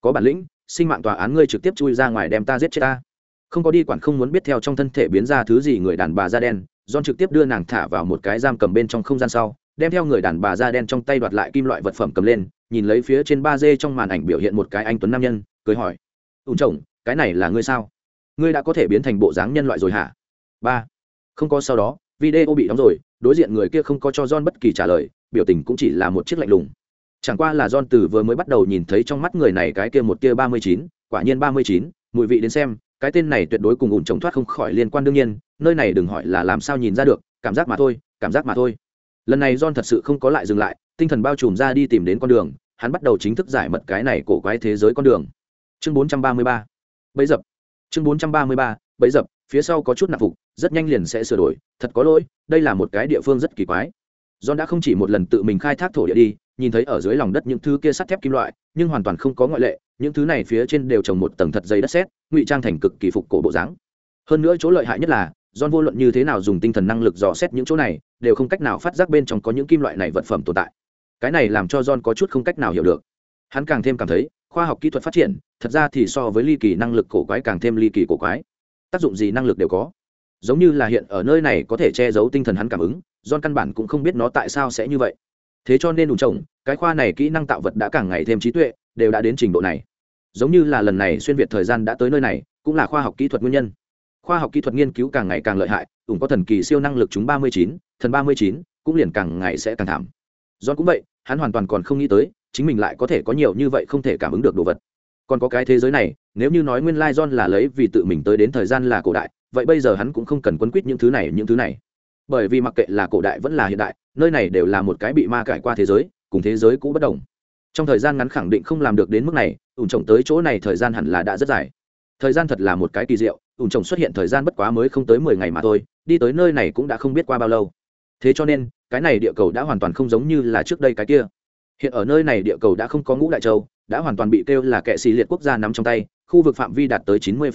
[SPEAKER 1] Có bản lĩnh, sinh mạng tòa án ngươi trực tiếp chui ra ngoài đem ta giết chết ta. Không có đi quản không muốn biết theo trong thân thể biến ra thứ gì người đàn bà da đen don trực tiếp đưa nàng thả vào một cái giam cầm bên trong không gian sau, đem theo người đàn bà da đen trong tay đoạt lại kim loại vật phẩm cầm lên, nhìn lấy phía trên ba d trong màn ảnh biểu hiện một cái anh tuấn nam nhân, cười hỏi ùn chồng, cái này là ngươi sao? Ngươi đã có thể biến thành bộ dáng nhân loại rồi hả? Ba. Không có sau đó video bị đóng rồi đối diện người kia không có cho john bất kỳ trả lời biểu tình cũng chỉ là một chiếc lạnh lùng. Chẳng qua là john từ vừa mới bắt đầu nhìn thấy trong mắt người này cái kia một kia ba mươi chín quả nhiên ba mươi chín mùi vị đến xem cái tên này tuyệt đối cùng ủn trồng thoát không khỏi liên quan đương nhiên nơi này đừng hỏi là làm sao nhìn ra được cảm giác mà thôi cảm giác mà thôi. Lần này john thật sự không có lại dừng lại tinh thần bao trùm ra đi tìm đến con đường hắn bắt đầu chính thức giải mật cái này cổ quái thế giới con đường. Chương 433. bấy dập. Chương 433, bấy dập phía sau có chút nạp phục rất nhanh liền sẽ sửa đổi thật có lỗi đây là một cái địa phương rất kỳ quái john đã không chỉ một lần tự mình khai thác thổ địa đi nhìn thấy ở dưới lòng đất những thứ kia sắt thép kim loại nhưng hoàn toàn không có ngoại lệ những thứ này phía trên đều trồng một tầng thật dày đất sét ngụy trang thành cực kỳ phục cổ bộ dáng hơn nữa chỗ lợi hại nhất là John vô luận như thế nào dùng tinh thần năng lực dò xét những chỗ này, đều không cách nào phát giác bên trong có những kim loại này vật phẩm tồn tại. Cái này làm cho John có chút không cách nào hiểu được. Hắn càng thêm cảm thấy, khoa học kỹ thuật phát triển, thật ra thì so với ly kỳ năng lực cổ quái càng thêm ly kỳ cổ quái. Tác dụng gì năng lực đều có. Giống như là hiện ở nơi này có thể che giấu tinh thần hắn cảm ứng, don căn bản cũng không biết nó tại sao sẽ như vậy. Thế cho nên đủ chồng, cái khoa này kỹ năng tạo vật đã càng ngày thêm trí tuệ, đều đã đến trình độ này. Giống như là lần này xuyên việt thời gian đã tới nơi này, cũng là khoa học kỹ thuật nguyên nhân khoa học kỹ thuật nghiên cứu càng ngày càng lợi hại ủng có thần kỳ siêu năng lực chúng ba mươi chín thần ba mươi chín cũng liền càng ngày sẽ càng thảm don cũng vậy hắn hoàn toàn còn không nghĩ tới chính mình lại có thể có nhiều như vậy không thể cảm ứng được đồ vật còn có cái thế giới này nếu như nói nguyên lai john là lấy vì tự mình tới đến thời gian là cổ đại, vậy bây giờ hắn cũng không cần quấn quýt những thứ này, những thứ này. Bởi vì mặc kệ là cổ đại vẫn là hiện đại, nơi này đều là một cái bị ma cải qua thế giới, cùng thế giới cũ bất đồng. Trong thời gian ngắn khẳng định không làm được đến mức này, ủn trồng tới chỗ này thời gian hẳn là đã rất dài. Thời gian thật là một cái kỳ diệu, ủn trồng xuất hiện thời gian bất quá mới không tới mười ngày mà thôi, đi tới nơi này cũng đã không biết qua bao lâu. Thế cho nên, cái này địa cầu đã hoàn toàn không giống như là trước đây cái kia. Hiện ở nơi này địa cầu đã không có ngũ đại châu, đã hoàn toàn bị kêu là kệ xì liệt quốc gia nắm trong tay khu vực phạm vi đạt tới chín mươi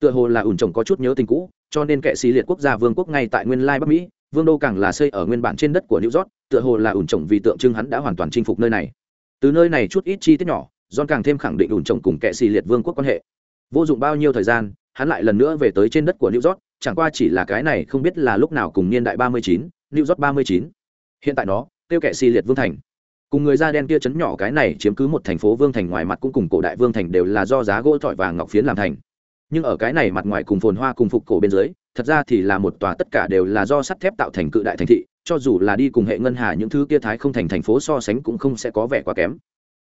[SPEAKER 1] tựa hồ là ủn trồng có chút nhớ tình cũ cho nên kệ xì liệt quốc gia vương quốc ngay tại nguyên lai bắc mỹ vương đô càng là xây ở nguyên bản trên đất của new york tựa hồ là ủn trồng vì tượng trưng hắn đã hoàn toàn chinh phục nơi này từ nơi này chút ít chi tiết nhỏ john càng thêm khẳng định ủn trồng cùng kệ xì liệt vương quốc quan hệ vô dụng bao nhiêu thời gian hắn lại lần nữa về tới trên đất của New York, chẳng qua chỉ là cái này không biết là lúc nào cùng niên đại 39, New York 39. Hiện tại nó, tiêu kệ sĩ liệt vương thành. Cùng người da đen kia chấn nhỏ cái này chiếm cứ một thành phố vương thành ngoài mặt cũng cùng cổ đại vương thành đều là do giá gỗ thỏi vàng ngọc phiến làm thành. Nhưng ở cái này mặt ngoài cùng phồn hoa cùng phục cổ bên dưới, thật ra thì là một tòa tất cả đều là do sắt thép tạo thành cự đại thành thị, cho dù là đi cùng hệ ngân hà những thứ kia thái không thành thành phố so sánh cũng không sẽ có vẻ quá kém.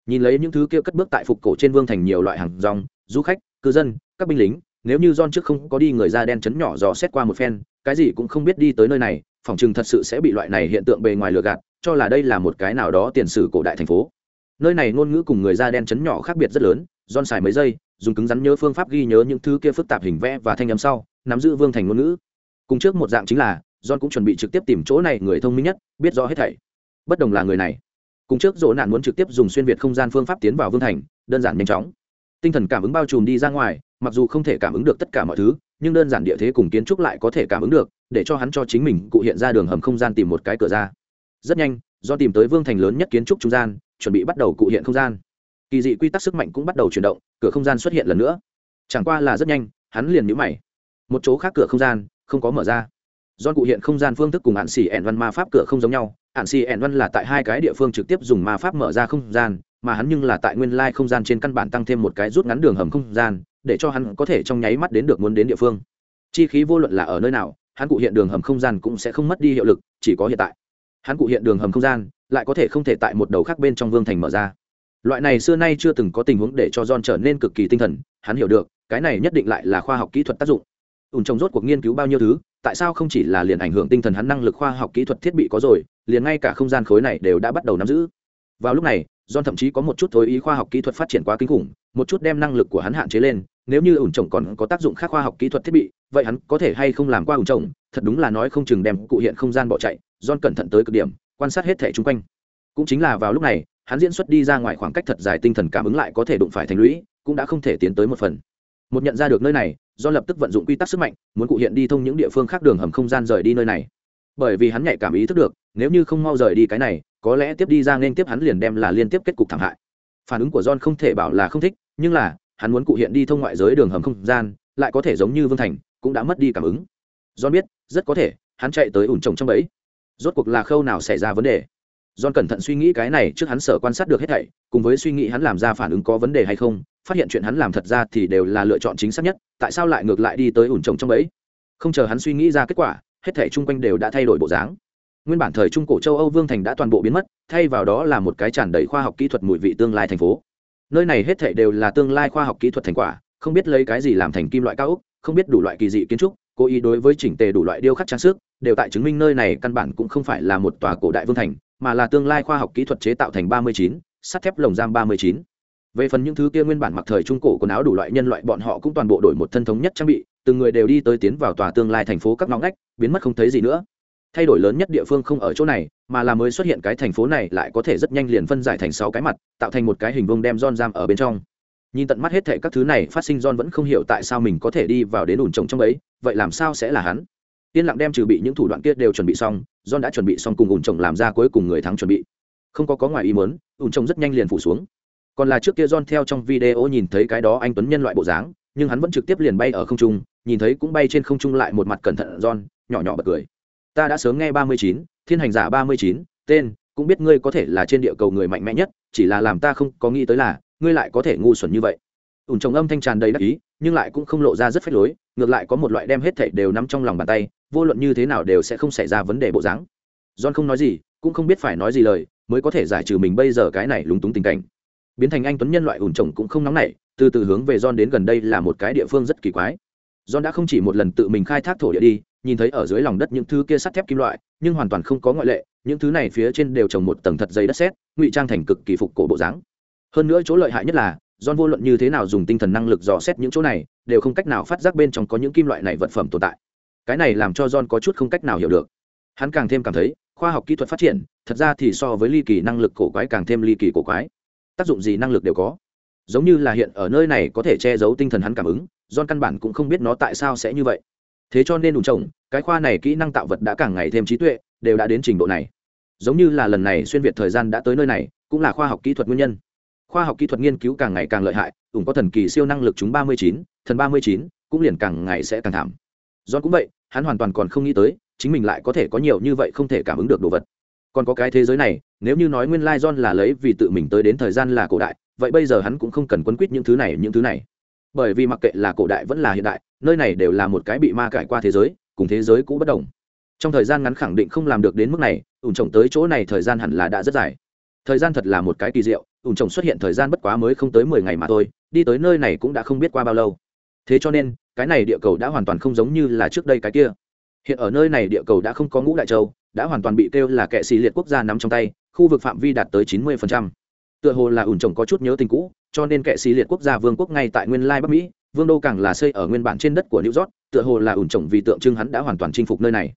[SPEAKER 1] Nhìn lấy những thứ kia cất bước tại phục cổ trên vương thành nhiều loại hàng rong, du khách, cư dân, các binh lính, nếu như John trước không có đi người da đen chấn nhỏ dò xét qua một phen, cái gì cũng không biết đi tới nơi này, phòng chừng thật sự sẽ bị loại này hiện tượng bề ngoài lừa gạt, cho là đây là một cái nào đó tiền sử cổ đại thành phố. Nơi này ngôn ngữ cùng người da đen chấn nhỏ khác biệt rất lớn, John xài mấy giây, dùng cứng rắn nhớ phương pháp ghi nhớ những thứ kia phức tạp hình vẽ và thanh âm sau, nắm giữ vương thành ngôn ngữ. Cùng trước một dạng chính là, John cũng chuẩn bị trực tiếp tìm chỗ này người thông minh nhất, biết rõ hết thảy. Bất đồng là người này. Cùng trước Dỗ nạn muốn trực tiếp dùng xuyên việt không gian phương pháp tiến vào vương thành, đơn giản nhanh chóng. Tinh thần cảm ứng bao trùm đi ra ngoài, mặc dù không thể cảm ứng được tất cả mọi thứ nhưng đơn giản địa thế cùng kiến trúc lại có thể cảm ứng được để cho hắn cho chính mình cụ hiện ra đường hầm không gian tìm một cái cửa ra rất nhanh, do tìm tới vương thành lớn nhất kiến trúc trung gian, chuẩn bị bắt đầu cụ hiện không gian. Kỳ dị quy tắc sức mạnh cũng bắt đầu chuyển động, cửa không gian xuất hiện lần nữa. Chẳng qua là rất nhanh, hắn liền nhũ mày. Một chỗ khác cửa không gian không có mở ra. Do cụ hiện không gian phương thức cùng hạn xỉ ẻn văn ma pháp cửa không giống nhau hạn xỉ ẻn văn là tại hai cái địa phương trực tiếp dùng ma pháp mở ra không gian, mà hắn nhưng là tại nguyên lai không gian trên căn bản tăng thêm một cái rút ngắn đường hầm không gian, để cho hắn có thể trong nháy mắt đến được muốn đến địa phương. Chi khí vô luận là ở nơi nào, hắn cụ hiện đường hầm không gian cũng sẽ không mất đi hiệu lực, chỉ có hiện tại hắn cụ hiện đường hầm không gian lại có thể không thể tại một đầu khác bên trong vương thành mở ra. Loại này xưa nay chưa từng có tình huống để cho john trở nên cực kỳ tinh thần hắn hiểu được cái này nhất định lại là khoa học kỹ thuật tác dụng. Ùn trồng rốt cuộc nghiên cứu bao nhiêu thứ tại sao không chỉ là liền ảnh hưởng tinh thần hắn năng lực khoa học kỹ thuật thiết bị có rồi liền ngay cả không gian khối này đều đã bắt đầu nắm giữ. Vào lúc này John thậm chí có một chút thối ý khoa học kỹ thuật phát triển quá kinh khủng, một chút đem năng lực của hắn hạn chế lên, nếu như ủn trồng còn có tác dụng khác khoa học kỹ thuật thiết bị, vậy hắn có thể hay không làm qua ủn trồng, thật đúng là nói không chừng đem cụ hiện không gian bỏ chạy, John cẩn thận tới cực điểm, quan sát hết thảy xung quanh. Cũng chính là vào lúc này, hắn diễn xuất đi ra ngoài khoảng cách thật dài tinh thần cảm ứng lại có thể đụng phải thành lũy, cũng đã không thể tiến tới một phần. Một nhận ra được nơi này, John lập tức vận dụng quy tắc sức mạnh, muốn cụ hiện đi thông những địa phương khác đường hầm không gian rời đi nơi này. Bởi vì hắn nhạy cảm ý thức được, nếu như không mau rời đi cái này, có lẽ tiếp đi ra nên tiếp hắn liền đem là liên tiếp kết cục thảm hại phản ứng của john không thể bảo là không thích nhưng là hắn muốn cụ hiện đi thông ngoại giới đường hầm không gian lại có thể giống như vương thành cũng đã mất đi cảm ứng john biết rất có thể hắn chạy tới ủn trồng trong bẫy rốt cuộc là khâu nào xảy ra vấn đề? John cẩn thận suy nghĩ cái này trước hắn sợ quan sát được hết thảy, cùng với suy nghĩ hắn làm ra phản ứng có vấn đề hay không, phát hiện chuyện hắn làm thật ra thì đều là lựa chọn chính xác nhất, tại sao lại ngược lại đi tới ủn trồng trong ấy? Không chờ hắn suy nghĩ ra kết quả, hết thảy chung quanh đều đã thay đổi bộ dáng. Nguyên bản thời trung cổ châu âu vương thành đã toàn bộ biến mất, thay vào đó là một cái tràn đầy khoa học kỹ thuật mùi vị tương lai thành phố. Nơi này hết thảy đều là tương lai khoa học kỹ thuật thành quả, không biết lấy cái gì làm thành kim loại cao ốc, không biết đủ loại kỳ dị kiến trúc, cố ý đối với chỉnh tề đủ loại điêu khắc trang sức đều tại chứng minh nơi này căn bản cũng không phải là một tòa cổ đại vương thành, mà là tương lai khoa học kỹ thuật chế tạo thành ba mươi chín, sắt thép lồng giam ba mươi chín. Về phần những thứ kia nguyên bản mặc thời trung cổ quần áo đủ loại nhân loại, bọn họ cũng toàn bộ đổi một thân thống nhất trang bị, từng người đều đi tới tiến vào tòa tương lai thành phố các ngõ ngách, biến mất không thấy gì nữa. Thay đổi lớn nhất địa phương không ở chỗ này, mà là mới xuất hiện cái thành phố này lại có thể rất nhanh liền phân giải thành sáu cái mặt, tạo thành một cái hình vông đem don giam ở bên trong. Nhìn tận mắt hết thệ các thứ này phát sinh don vẫn không hiểu tại sao mình có thể đi vào đến ủn trồng trong ấy, vậy làm sao sẽ là hắn? Yên lặng đem trừ bị những thủ đoạn kia đều chuẩn bị xong, John đã chuẩn bị xong cùng ủn Chồng làm ra cuối cùng người thắng chuẩn bị. Không có có ngoài ý muốn ủn Chồng rất nhanh liền phủ xuống. Còn là trước kia John theo trong video nhìn thấy cái đó anh tuấn nhân loại bộ dáng, nhưng hắn vẫn trực tiếp liền bay ở không trung, nhìn thấy cũng bay trên không trung lại một mặt cẩn thận John, nhỏ nhỏ bật cười. Ta đã sớm nghe ba mươi chín, thiên hành giả ba mươi chín, tên, cũng biết ngươi có thể là trên địa cầu người mạnh mẽ nhất, chỉ là làm ta không có nghĩ tới là, ngươi lại có thể ngu xuẩn như vậy. Ủn Chồng âm thanh tràn đầy đắc ý, nhưng lại cũng không lộ ra rất phách lối, ngược lại có một loại đem hết thảy đều nắm trong lòng bàn tay vô luận như thế nào đều sẽ không xảy ra vấn đề bộ dáng. John không nói gì cũng không biết phải nói gì lời mới có thể giải trừ mình bây giờ cái này lúng túng tình cảnh. Biến thành anh tuấn nhân loại ủn trồng cũng không nóng nảy từ từ hướng về john đến gần đây là một cái địa phương rất kỳ quái. John đã không chỉ một lần tự mình khai thác thổ địa đi nhìn thấy ở dưới lòng đất những thứ kia sắt thép kim loại nhưng hoàn toàn không có ngoại lệ những thứ này phía trên đều trồng một tầng thật dày đất sét ngụy trang thành cực kỳ phục cổ bộ dáng. Hơn nữa chỗ lợi hại nhất là John vô luận như thế nào dùng tinh thần năng lực dò xét những chỗ này, đều không cách nào phát giác bên trong có những kim loại này vật phẩm tồn tại. Cái này làm cho John có chút không cách nào hiểu được. Hắn càng thêm cảm thấy, khoa học kỹ thuật phát triển, thật ra thì so với ly kỳ năng lực cổ quái càng thêm ly kỳ cổ quái. Tác dụng gì năng lực đều có. Giống như là hiện ở nơi này có thể che giấu tinh thần hắn cảm ứng, John căn bản cũng không biết nó tại sao sẽ như vậy. Thế cho nên đủ chồng, cái khoa này kỹ năng tạo vật đã càng ngày thêm trí tuệ, đều đã đến trình độ này. Giống như là lần này xuyên việt thời gian đã tới nơi này, cũng là khoa học kỹ thuật nguyên nhân khoa học kỹ thuật nghiên cứu càng ngày càng lợi hại ủng có thần kỳ siêu năng lực chúng ba mươi chín thần ba mươi chín cũng liền càng ngày sẽ càng thảm john cũng vậy, hắn hoàn toàn còn không nghĩ tới, chính mình lại có thể có nhiều như vậy không thể cảm ứng được đồ vật. Còn có cái thế giới này, nếu như nói nguyên lai john là lấy vì tự mình tới đến thời gian là cổ đại, vậy bây giờ hắn cũng không cần quấn quýt những thứ này, những thứ này. Bởi vì mặc kệ là cổ đại vẫn là hiện đại, nơi này đều là một cái bị ma cải qua thế giới, cùng thế giới cũ bất đồng. Trong thời gian ngắn khẳng định không làm được đến mức này, ủn trồng tới chỗ này thời gian hẳn là đã rất dài. Thời gian thật là một cái kỳ diệu, ủn chồng xuất hiện thời gian bất quá mới không tới mười ngày mà thôi, đi tới nơi này cũng đã không biết qua bao lâu. Thế cho nên cái này địa cầu đã hoàn toàn không giống như là trước đây cái kia. Hiện ở nơi này địa cầu đã không có ngũ đại châu, đã hoàn toàn bị kêu là kệ xì liệt quốc gia nắm trong tay, khu vực phạm vi đạt tới chín mươi tựa hồ là ủn trồng có chút nhớ tình cũ, cho nên kệ xì liệt quốc gia vương quốc ngay tại nguyên lai bắc mỹ, vương đô càng là xây ở nguyên bản trên đất của new york, tựa hồ là ủn trồng vì tượng trưng hắn đã hoàn toàn chinh phục nơi này.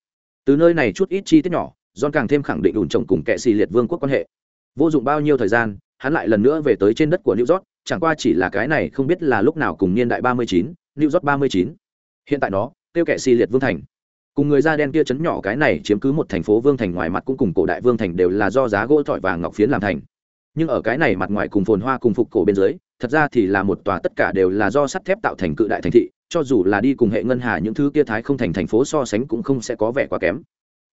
[SPEAKER 1] Từ nơi này chút ít chi tiết nhỏ, john càng thêm khẳng định ủn trồng cùng kệ xì liệt vương quốc quan hệ. Vô dụng bao nhiêu thời gian, hắn lại lần nữa về tới trên đất của new york, chẳng qua chỉ là cái này không biết là lúc nào cùng niên đại ba mươi chín new york ba mươi chín. Hiện tại nó tiêu kệ si liệt vương thành. Cùng người da đen kia chấn nhỏ cái này chiếm cứ một thành phố vương thành ngoài mặt cũng cùng cổ đại vương thành đều là do giá gỗ thỏi vàng ngọc phiến làm thành. Nhưng ở cái này mặt ngoài cùng phồn hoa cùng phục cổ bên dưới thật ra thì là một tòa tất cả đều là do sắt thép tạo thành cự đại thành thị cho dù là đi cùng hệ ngân hà những thứ kia thái không thành thành phố so sánh cũng không sẽ có vẻ quá kém.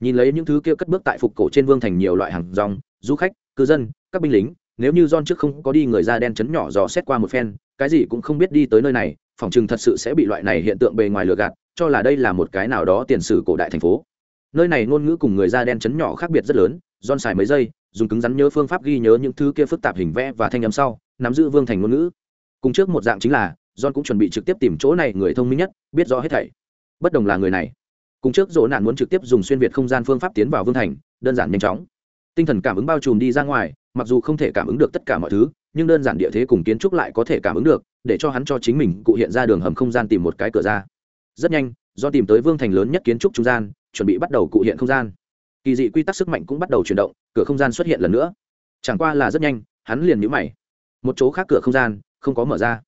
[SPEAKER 1] Nhìn lấy những thứ kia cất bước tại phục cổ trên vương thành nhiều loại hàng rong du khách cư dân các binh lính nếu như John trước không có đi người da đen chấn nhỏ dò xét qua một phen, cái gì cũng không biết đi tới nơi này, phòng chừng thật sự sẽ bị loại này hiện tượng bề ngoài lừa gạt, cho là đây là một cái nào đó tiền sử cổ đại thành phố. Nơi này ngôn ngữ cùng người da đen chấn nhỏ khác biệt rất lớn, John xài mấy giây, dùng cứng rắn nhớ phương pháp ghi nhớ những thứ kia phức tạp hình vẽ và thanh âm sau, nắm giữ vương thành ngôn ngữ. Cùng trước một dạng chính là, John cũng chuẩn bị trực tiếp tìm chỗ này người thông minh nhất, biết rõ hết thảy. Bất đồng là người này. Cùng trước Dỗ nạn muốn trực tiếp dùng xuyên việt không gian phương pháp tiến vào vương thành, đơn giản nhanh chóng. Tinh thần cảm ứng bao trùm đi ra ngoài, mặc dù không thể cảm ứng được tất cả mọi thứ nhưng đơn giản địa thế cùng kiến trúc lại có thể cảm ứng được để cho hắn cho chính mình cụ hiện ra đường hầm không gian tìm một cái cửa ra. Rất nhanh, do tìm tới vương thành lớn nhất kiến trúc trung gian, chuẩn bị bắt đầu cụ hiện không gian. Kỳ dị quy tắc sức mạnh cũng bắt đầu chuyển động, cửa không gian xuất hiện lần nữa. Chẳng qua là rất nhanh, hắn liền nhũ mày. Một chỗ khác cửa không gian, không có mở ra.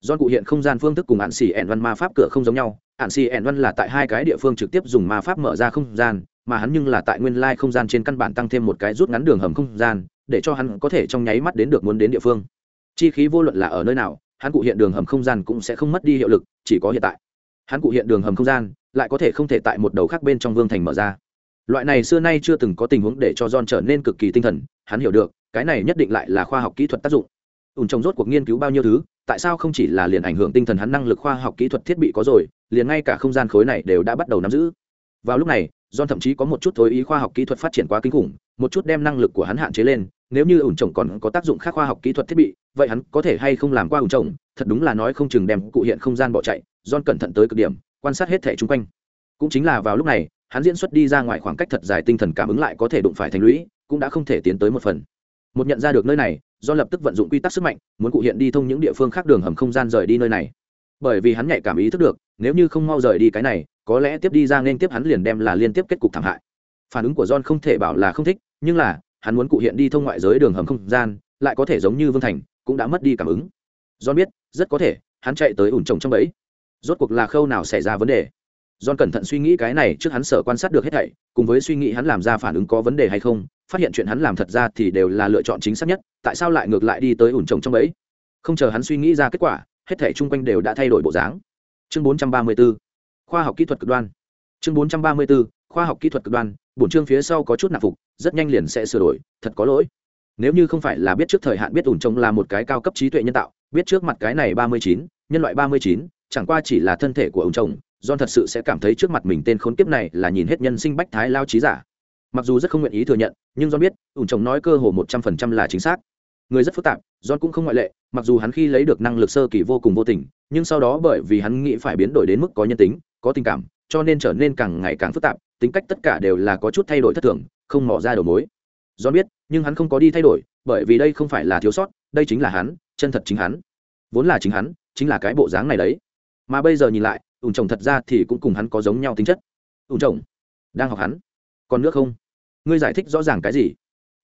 [SPEAKER 1] Do cụ hiện không gian phương thức cùng hạn xì ẻn văn ma pháp cửa không giống nhau. Hạn xì ẻn văn là tại hai cái địa phương trực tiếp dùng ma pháp mở ra không gian, mà hắn nhưng là tại nguyên lai không gian trên căn bản tăng thêm một cái rút ngắn đường hầm không gian, để cho hắn có thể trong nháy mắt đến được muốn đến địa phương. Chi khí vô luận là ở nơi nào hắn cụ hiện đường hầm không gian cũng sẽ không mất đi hiệu lực chỉ có hiện tại. Hắn cụ hiện đường hầm không gian lại có thể không thể tại một đầu khác bên trong vương thành mở ra. Loại này xưa nay chưa từng có tình huống để cho john trở nên cực kỳ tinh thần hắn hiểu được cái này nhất định lại là khoa học kỹ thuật tác dụng. Ùn trồng rốt cuộc nghiên cứu bao nhiêu thứ tại sao không chỉ là liền ảnh hưởng tinh thần hắn năng lực khoa học kỹ thuật thiết bị có rồi liền ngay cả không gian khối này đều đã bắt đầu nắm giữ. Vào lúc này John thậm chí có một chút thối ý khoa học kỹ thuật phát triển quá kinh khủng, một chút đem năng lực của hắn hạn chế lên, nếu như ủn trồng còn có tác dụng khác khoa học kỹ thuật thiết bị, vậy hắn có thể hay không làm qua ủn trồng, thật đúng là nói không chừng đem cụ hiện không gian bỏ chạy, John cẩn thận tới cực điểm, quan sát hết thể chung quanh. Cũng chính là vào lúc này, hắn diễn xuất đi ra ngoài khoảng cách thật dài tinh thần cảm ứng lại có thể đụng phải thành lũy, cũng đã không thể tiến tới một phần. Một nhận ra được nơi này do lập tức vận dụng quy tắc sức mạnh muốn cụ hiện đi thông những địa phương khác đường hầm không gian rời đi nơi này. Bởi vì hắn nhạy cảm ý thức được nếu như không mau rời đi cái này có lẽ tiếp đi ra nên tiếp hắn liền đem là liên tiếp kết cục thảm hại. Phản ứng của john không thể bảo là không thích nhưng là hắn muốn cụ hiện đi thông ngoại giới đường hầm không gian, lại có thể giống như vương thành, cũng đã mất đi cảm ứng. John biết, rất có thể, hắn chạy tới ủn trồng trong bẫy. Rốt cuộc là khâu nào xảy ra vấn đề? John cẩn thận suy nghĩ cái này trước hắn sợ quan sát được hết thảy, cùng với suy nghĩ hắn làm ra phản ứng có vấn đề hay không, phát hiện chuyện hắn làm thật ra thì đều là lựa chọn chính xác nhất, tại sao lại ngược lại đi tới ủn trồng trong bẫy? Không chờ hắn suy nghĩ ra kết quả, hết thảy chung quanh đều đã thay đổi bộ dáng. Chương 434 khoa học kỹ thuật cực đoan. Chương 434 khoa học kỹ thuật cực đoan bổn chương phía sau có chút nạp phục rất nhanh liền sẽ sửa đổi thật có lỗi nếu như không phải là biết trước thời hạn biết ủn trồng là một cái cao cấp trí tuệ nhân tạo biết trước mặt cái này ba mươi chín nhân loại ba mươi chín chẳng qua chỉ là thân thể của ủn trồng John thật sự sẽ cảm thấy trước mặt mình tên khốn kiếp này là nhìn hết nhân sinh bách thái lao trí giả. Mặc dù rất không nguyện ý thừa nhận, nhưng John biết, ủn chồng nói cơ hồ một trăm phần trăm là chính xác. Người rất phức tạp, John cũng không ngoại lệ, mặc dù hắn khi lấy được năng lực sơ kỳ vô cùng vô tình, nhưng sau đó bởi vì hắn nghĩ phải biến đổi đến mức có nhân tính, có tình cảm, cho nên trở nên càng ngày càng phức tạp, tính cách tất cả đều là có chút thay đổi thất thường, không mỏ ra đầu mối. do biết, nhưng hắn không có đi thay đổi, bởi vì đây không phải là thiếu sót, đây chính là hắn, chân thật chính hắn. Vốn là chính hắn, chính là cái bộ dáng này đấy. Mà bây giờ nhìn lại, ủng chồng thật ra thì cũng cùng hắn có giống nhau tính chất ủng chồng đang học hắn còn nước không ngươi giải thích rõ ràng cái gì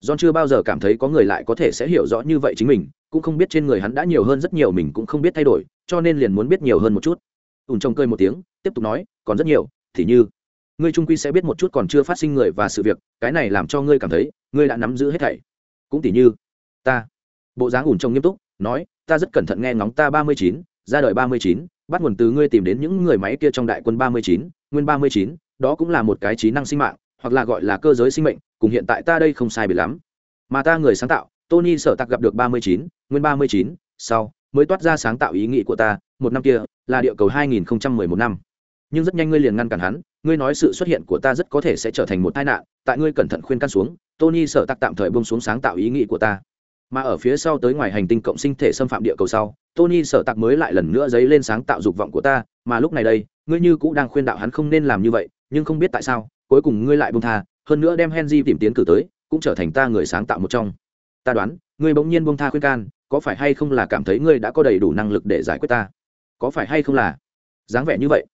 [SPEAKER 1] john chưa bao giờ cảm thấy có người lại có thể sẽ hiểu rõ như vậy chính mình cũng không biết trên người hắn đã nhiều hơn rất nhiều mình cũng không biết thay đổi cho nên liền muốn biết nhiều hơn một chút ủn chồng cười một tiếng tiếp tục nói còn rất nhiều thì như ngươi trung quy sẽ biết một chút còn chưa phát sinh người và sự việc, cái này làm cho ngươi cảm thấy, ngươi đã nắm giữ hết thảy. Cũng tỉ như, ta. Bộ dáng ủn trông nghiêm túc, nói, ta rất cẩn thận nghe ngóng ta ba mươi chín, ra đời ba mươi chín, bắt nguồn từ ngươi tìm đến những người máy kia trong đại quân ba mươi chín, nguyên ba mươi chín, đó cũng là một cái trí năng sinh mạng, hoặc là gọi là cơ giới sinh mệnh, cùng hiện tại ta đây không sai biệt lắm. Mà ta người sáng tạo, tony sở tặc gặp được ba mươi chín, nguyên ba mươi chín, sau, mới toát ra sáng tạo ý nghĩ của ta, một năm kia, là địa cầu hai nghìn một năm nhưng rất nhanh ngươi liền ngăn cản hắn, ngươi nói sự xuất hiện của ta rất có thể sẽ trở thành một tai nạn, tại ngươi cẩn thận khuyên can xuống, tony sợ tặc tạm thời bông xuống sáng tạo ý nghĩ của ta. Mà ở phía sau tới ngoài hành tinh cộng sinh thể xâm phạm địa cầu sau, tony sợ tặc mới lại lần nữa dấy lên sáng tạo dục vọng của ta, mà lúc này đây, ngươi như cũng đang khuyên đạo hắn không nên làm như vậy, nhưng không biết tại sao, cuối cùng ngươi lại bông tha, hơn nữa đem henry tìm tiến cử tới, cũng trở thành ta người sáng tạo một trong. Ta đoán, ngươi bỗng nhiên bông tha khuyên can, có phải hay không là cảm thấy ngươi đã có đầy đủ năng lực để giải quyết ta? Có phải hay không là? Dáng vẻ như vậy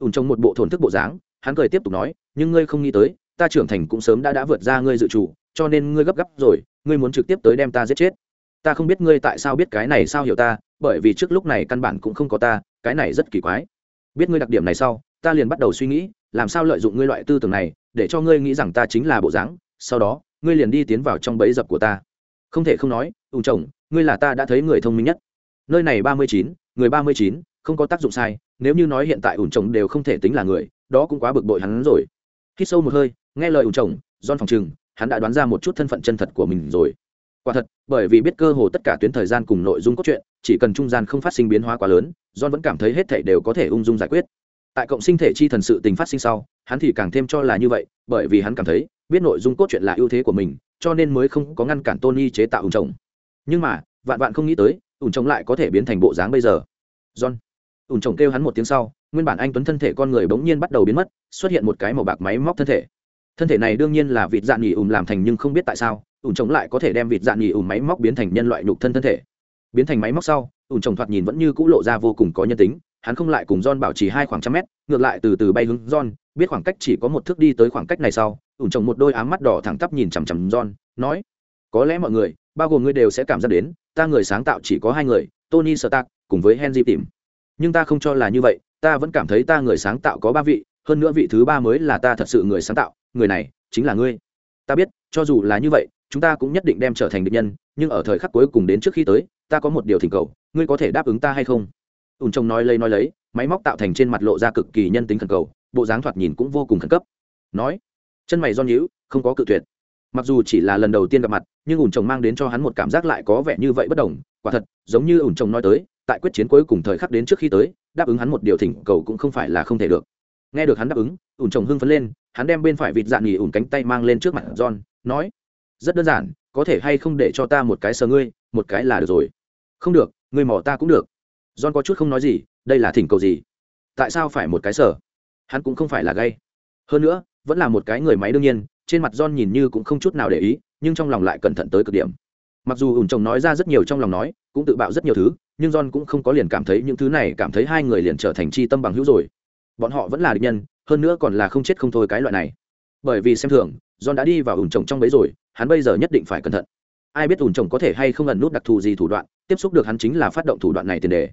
[SPEAKER 1] ùn trong một bộ thổn thức bộ dáng, hắn cười tiếp tục nói, nhưng ngươi không nghĩ tới, ta trưởng thành cũng sớm đã đã vượt ra ngươi dự chủ cho nên ngươi gấp gáp rồi, ngươi muốn trực tiếp tới đem ta giết chết. Ta không biết ngươi tại sao biết cái này sao hiểu ta, bởi vì trước lúc này căn bản cũng không có ta, cái này rất kỳ quái. Biết ngươi đặc điểm này sau, ta liền bắt đầu suy nghĩ, làm sao lợi dụng ngươi loại tư tưởng này, để cho ngươi nghĩ rằng ta chính là bộ dáng, sau đó, ngươi liền đi tiến vào trong bẫy dập của ta. Không thể không nói ung chồng, ngươi là ta đã thấy người thông minh nhất. Nơi này ba mươi chín, người ba mươi chín không có tác dụng sai, nếu như nói hiện tại ủn chồng đều không thể tính là người, đó cũng quá bực bội hắn rồi. Hít sâu một hơi, nghe lời ủn chồng don phòng chừng hắn đã đoán ra một chút thân phận chân thật của mình rồi. Quả thật, bởi vì biết cơ hồ tất cả tuyến thời gian cùng nội dung cốt truyện, chỉ cần trung gian không phát sinh biến hóa quá lớn don vẫn cảm thấy hết thể đều có thể ung dung giải quyết. Tại cộng sinh thể chi thần sự tình phát sinh sau, hắn thì càng thêm cho là như vậy, bởi vì hắn cảm thấy, biết nội dung cốt truyện là ưu thế của mình, cho nên mới không có ngăn cản tony chế tạo ung chồng nhưng mà, vạn vạn không nghĩ tới ung chồng lại có thể biến thành bộ dáng bây giờ. John ủn chồng kêu hắn một tiếng sau nguyên bản anh tuấn thân thể con người bỗng nhiên bắt đầu biến mất xuất hiện một cái màu bạc máy móc thân thể thân thể này đương nhiên là vịt dạn nhì ùm làm thành nhưng không biết tại sao ủn trồng lại có thể đem vịt dạn nhì ùm máy móc biến thành nhân loại nhục thân thân thể biến thành máy móc sau ủn trồng thoạt nhìn vẫn như cũ lộ ra vô cùng có nhân tính hắn không lại cùng John bảo trì hai khoảng trăm mét, ngược lại từ từ bay hướng John, biết khoảng cách chỉ có một thước đi tới khoảng cách này sau, ủn trồng một đôi ám mắt đỏ thẳng tắp nhìn chằm chằm John, nói: "Có lẽ mọi người, bao gồm ngươi đều sẽ cảm giác đến, ta người sáng tạo chỉ có hai người, Tony Stark cùng với Henry tìm. Nhưng ta không cho là như vậy, ta vẫn cảm thấy ta người sáng tạo có ba vị, hơn nữa vị thứ ba mới là ta thật sự người sáng tạo, người này chính là ngươi. Ta biết cho dù là như vậy chúng ta cũng nhất định đem trở thành địch nhân nhưng ở thời khắc cuối cùng đến trước khi tới ta có một điều thỉnh cầu ngươi có thể đáp ứng ta hay không? Ùn trông nói lấy nói lấy máy móc tạo thành trên mặt lộ ra cực kỳ nhân tính khẩn cầu bộ dáng thoạt nhìn cũng vô cùng khẩn cấp. Nói chân mày do nhữ không có cự tuyệt. Mặc dù chỉ là lần đầu tiên gặp mặt nhưng ủn chồng mang đến cho hắn một cảm giác lại có vẻ như vậy bất đồng quả thật giống như ủn chồng nói tới tại quyết chiến cuối cùng thời khắc đến trước khi tới, đáp ứng hắn một điều thỉnh cầu cũng không phải là không thể được. Nghe được hắn đáp ứng, ủn chồng hưng phấn lên, hắn đem bên phải vịt dạn nghỉ ủn cánh tay mang lên trước mặt john, nói, rất đơn giản, có thể hay không để cho ta một cái sờ ngươi, một cái là được rồi. Không được, ngươi mỏ ta cũng được. John có chút không nói gì, đây là thỉnh cầu gì? Tại sao phải một cái sờ? Hắn cũng không phải là gay. Hơn nữa, vẫn là một cái người máy đương nhiên, trên mặt john nhìn như cũng không chút nào để ý, nhưng trong lòng lại cẩn thận tới cực điểm. Mặc dù ủn chồng nói ra rất nhiều trong lòng nói, cũng tự bạo rất nhiều thứ nhưng john cũng không có liền cảm thấy những thứ này, cảm thấy hai người liền trở thành chi tâm bằng hữu rồi. Bọn họ vẫn là địch nhân, hơn nữa còn là không chết không thôi cái loại này. Bởi vì xem thường, john đã đi vào ủn trồng trong bấy rồi, hắn bây giờ nhất định phải cẩn thận. Ai biết ủn trồng có thể hay không ẩn nút đặc thù gì thủ đoạn, tiếp xúc được hắn chính là phát động thủ đoạn này tiền đề.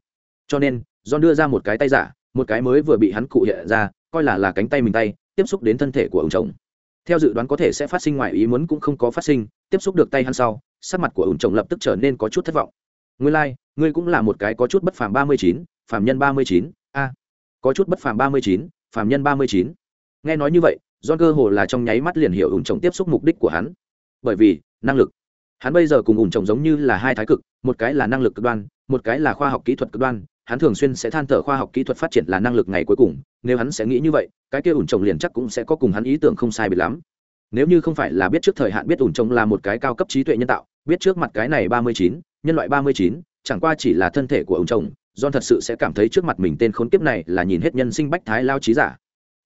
[SPEAKER 1] Cho nên, john đưa ra một cái tay giả, một cái mới vừa bị hắn cụ hiện ra, coi là là cánh tay mình tay, tiếp xúc đến thân thể của ủn trồng. Theo dự đoán có thể sẽ phát sinh ngoài ý muốn cũng không có phát sinh, tiếp xúc được tay hắn sau, sắc mặt của ủn trồng lập tức trở nên có chút thất vọng ngươi lai、like, ngươi cũng là một cái có chút bất phàm ba mươi chín phàm nhân ba mươi chín. A có chút bất phàm ba mươi chín phàm nhân ba mươi chín. Nghe nói như vậy do cơ hồ là trong nháy mắt liền hiểu ủn chồng tiếp xúc mục đích của hắn. Bởi vì năng lực. Hắn bây giờ cùng ủn chồng giống như là hai thái cực một cái là năng lực cực đoan một cái là khoa học kỹ thuật cực đoan. Hắn thường xuyên sẽ than thở khoa học kỹ thuật phát triển là năng lực ngày cuối cùng. Nếu hắn sẽ nghĩ như vậy cái kia ủn trồng liền chắc cũng sẽ có cùng hắn ý tưởng không sai biệt lắm. Nếu như không phải là biết trước thời hạn biết ủn trồng là một cái cao cấp trí tuệ nhân tạo biết trước mặt cái này ba mươi chín nhân loại ba mươi chín, chẳng qua chỉ là thân thể của ông chồng, John thật sự sẽ cảm thấy trước mặt mình tên khốn kiếp này là nhìn hết nhân sinh bách thái lao trí giả.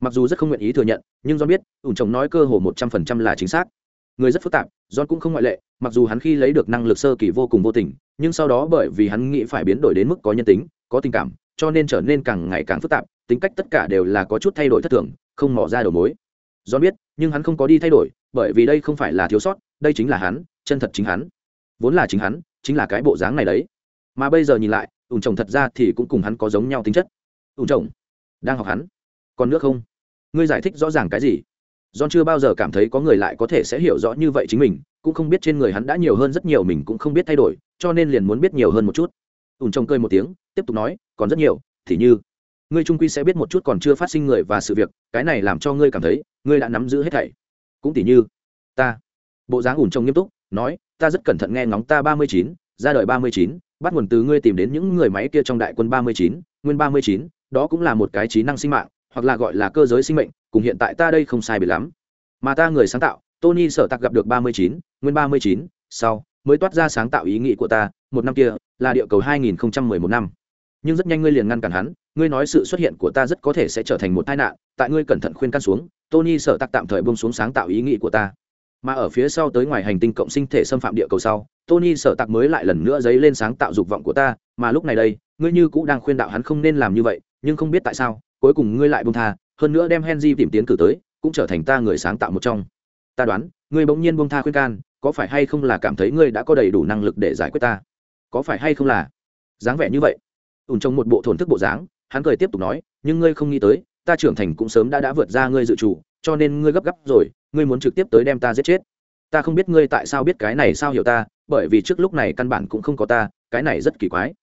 [SPEAKER 1] Mặc dù rất không nguyện ý thừa nhận, nhưng John biết, ông chồng nói cơ hồ một trăm phần trăm là chính xác. Người rất phức tạp, John cũng không ngoại lệ, mặc dù hắn khi lấy được năng lực sơ kỳ vô cùng vô tình, nhưng sau đó bởi vì hắn nghĩ phải biến đổi đến mức có nhân tính, có tình cảm, cho nên trở nên càng ngày càng phức tạp, tính cách tất cả đều là có chút thay đổi thất thường, không mỏ ra đầu mối. John biết, nhưng hắn không có đi thay đổi, bởi vì đây không phải là thiếu sót, đây chính là hắn, chân thật chính hắn vốn là chính hắn chính là cái bộ dáng này đấy mà bây giờ nhìn lại ủn chồng thật ra thì cũng cùng hắn có giống nhau tính chất ủn chồng đang học hắn còn nước không ngươi giải thích rõ ràng cái gì John chưa bao giờ cảm thấy có người lại có thể sẽ hiểu rõ như vậy chính mình, cũng không biết trên người hắn đã nhiều hơn rất nhiều mình cũng không biết thay đổi, cho nên liền muốn biết nhiều hơn một chút. Ùn chồng cười một tiếng, tiếp tục nói, còn rất nhiều, thì như ngươi trung quy sẽ biết một chút còn chưa phát sinh người và sự việc, cái này làm cho ngươi cảm thấy, ngươi đã nắm giữ hết thảy. Cũng tỉ như, ta. Bộ dáng ủn trông nghiêm túc, nói, ta rất cẩn thận nghe ngóng ta ba mươi chín, ra đời ba mươi chín, bắt nguồn từ ngươi tìm đến những người máy kia trong đại quân ba mươi chín, nguyên ba mươi chín, đó cũng là một cái trí năng sinh mạng, hoặc là gọi là cơ giới sinh mệnh cùng hiện tại ta đây không sai biệt lắm. Mà ta người sáng tạo tony sở tạc gặp được ba mươi chín nguyên ba mươi chín sau mới toát ra sáng tạo ý nghĩ của ta một năm kia là địa cầu hai nghìn một năm. Nhưng rất nhanh ngươi liền ngăn cản hắn ngươi nói sự xuất hiện của ta rất có thể sẽ trở thành một tai nạn tại ngươi cẩn thận khuyên can xuống tony sở tạc tạm thời bông xuống sáng tạo ý nghĩ của ta mà ở phía sau tới ngoài hành tinh cộng sinh thể xâm phạm địa cầu sau, tony sở tạc mới lại lần nữa dấy lên sáng tạo dục vọng của ta, mà lúc này đây, ngươi như cũng đang khuyên đạo hắn không nên làm như vậy, nhưng không biết tại sao, cuối cùng ngươi lại bông tha, hơn nữa đem henry tìm tiến cử tới, cũng trở thành ta người sáng tạo một trong. Ta đoán, ngươi bỗng nhiên bông tha khuyên can, có phải hay không là cảm thấy ngươi đã có đầy đủ năng lực để giải quyết ta? Có phải hay không là? Dáng vẻ như vậy. Ùn trong một bộ thổn thức bộ dáng, hắn cười tiếp tục nói, nhưng ngươi không nghĩ tới, ta trưởng thành cũng sớm đã đã vượt ra ngươi dự chủ cho nên ngươi gấp gáp rồi, ngươi muốn trực tiếp tới đem ta giết chết. Ta không biết ngươi tại sao biết cái này sao hiểu ta, bởi vì trước lúc này căn bản cũng không có ta, cái này rất kỳ quái.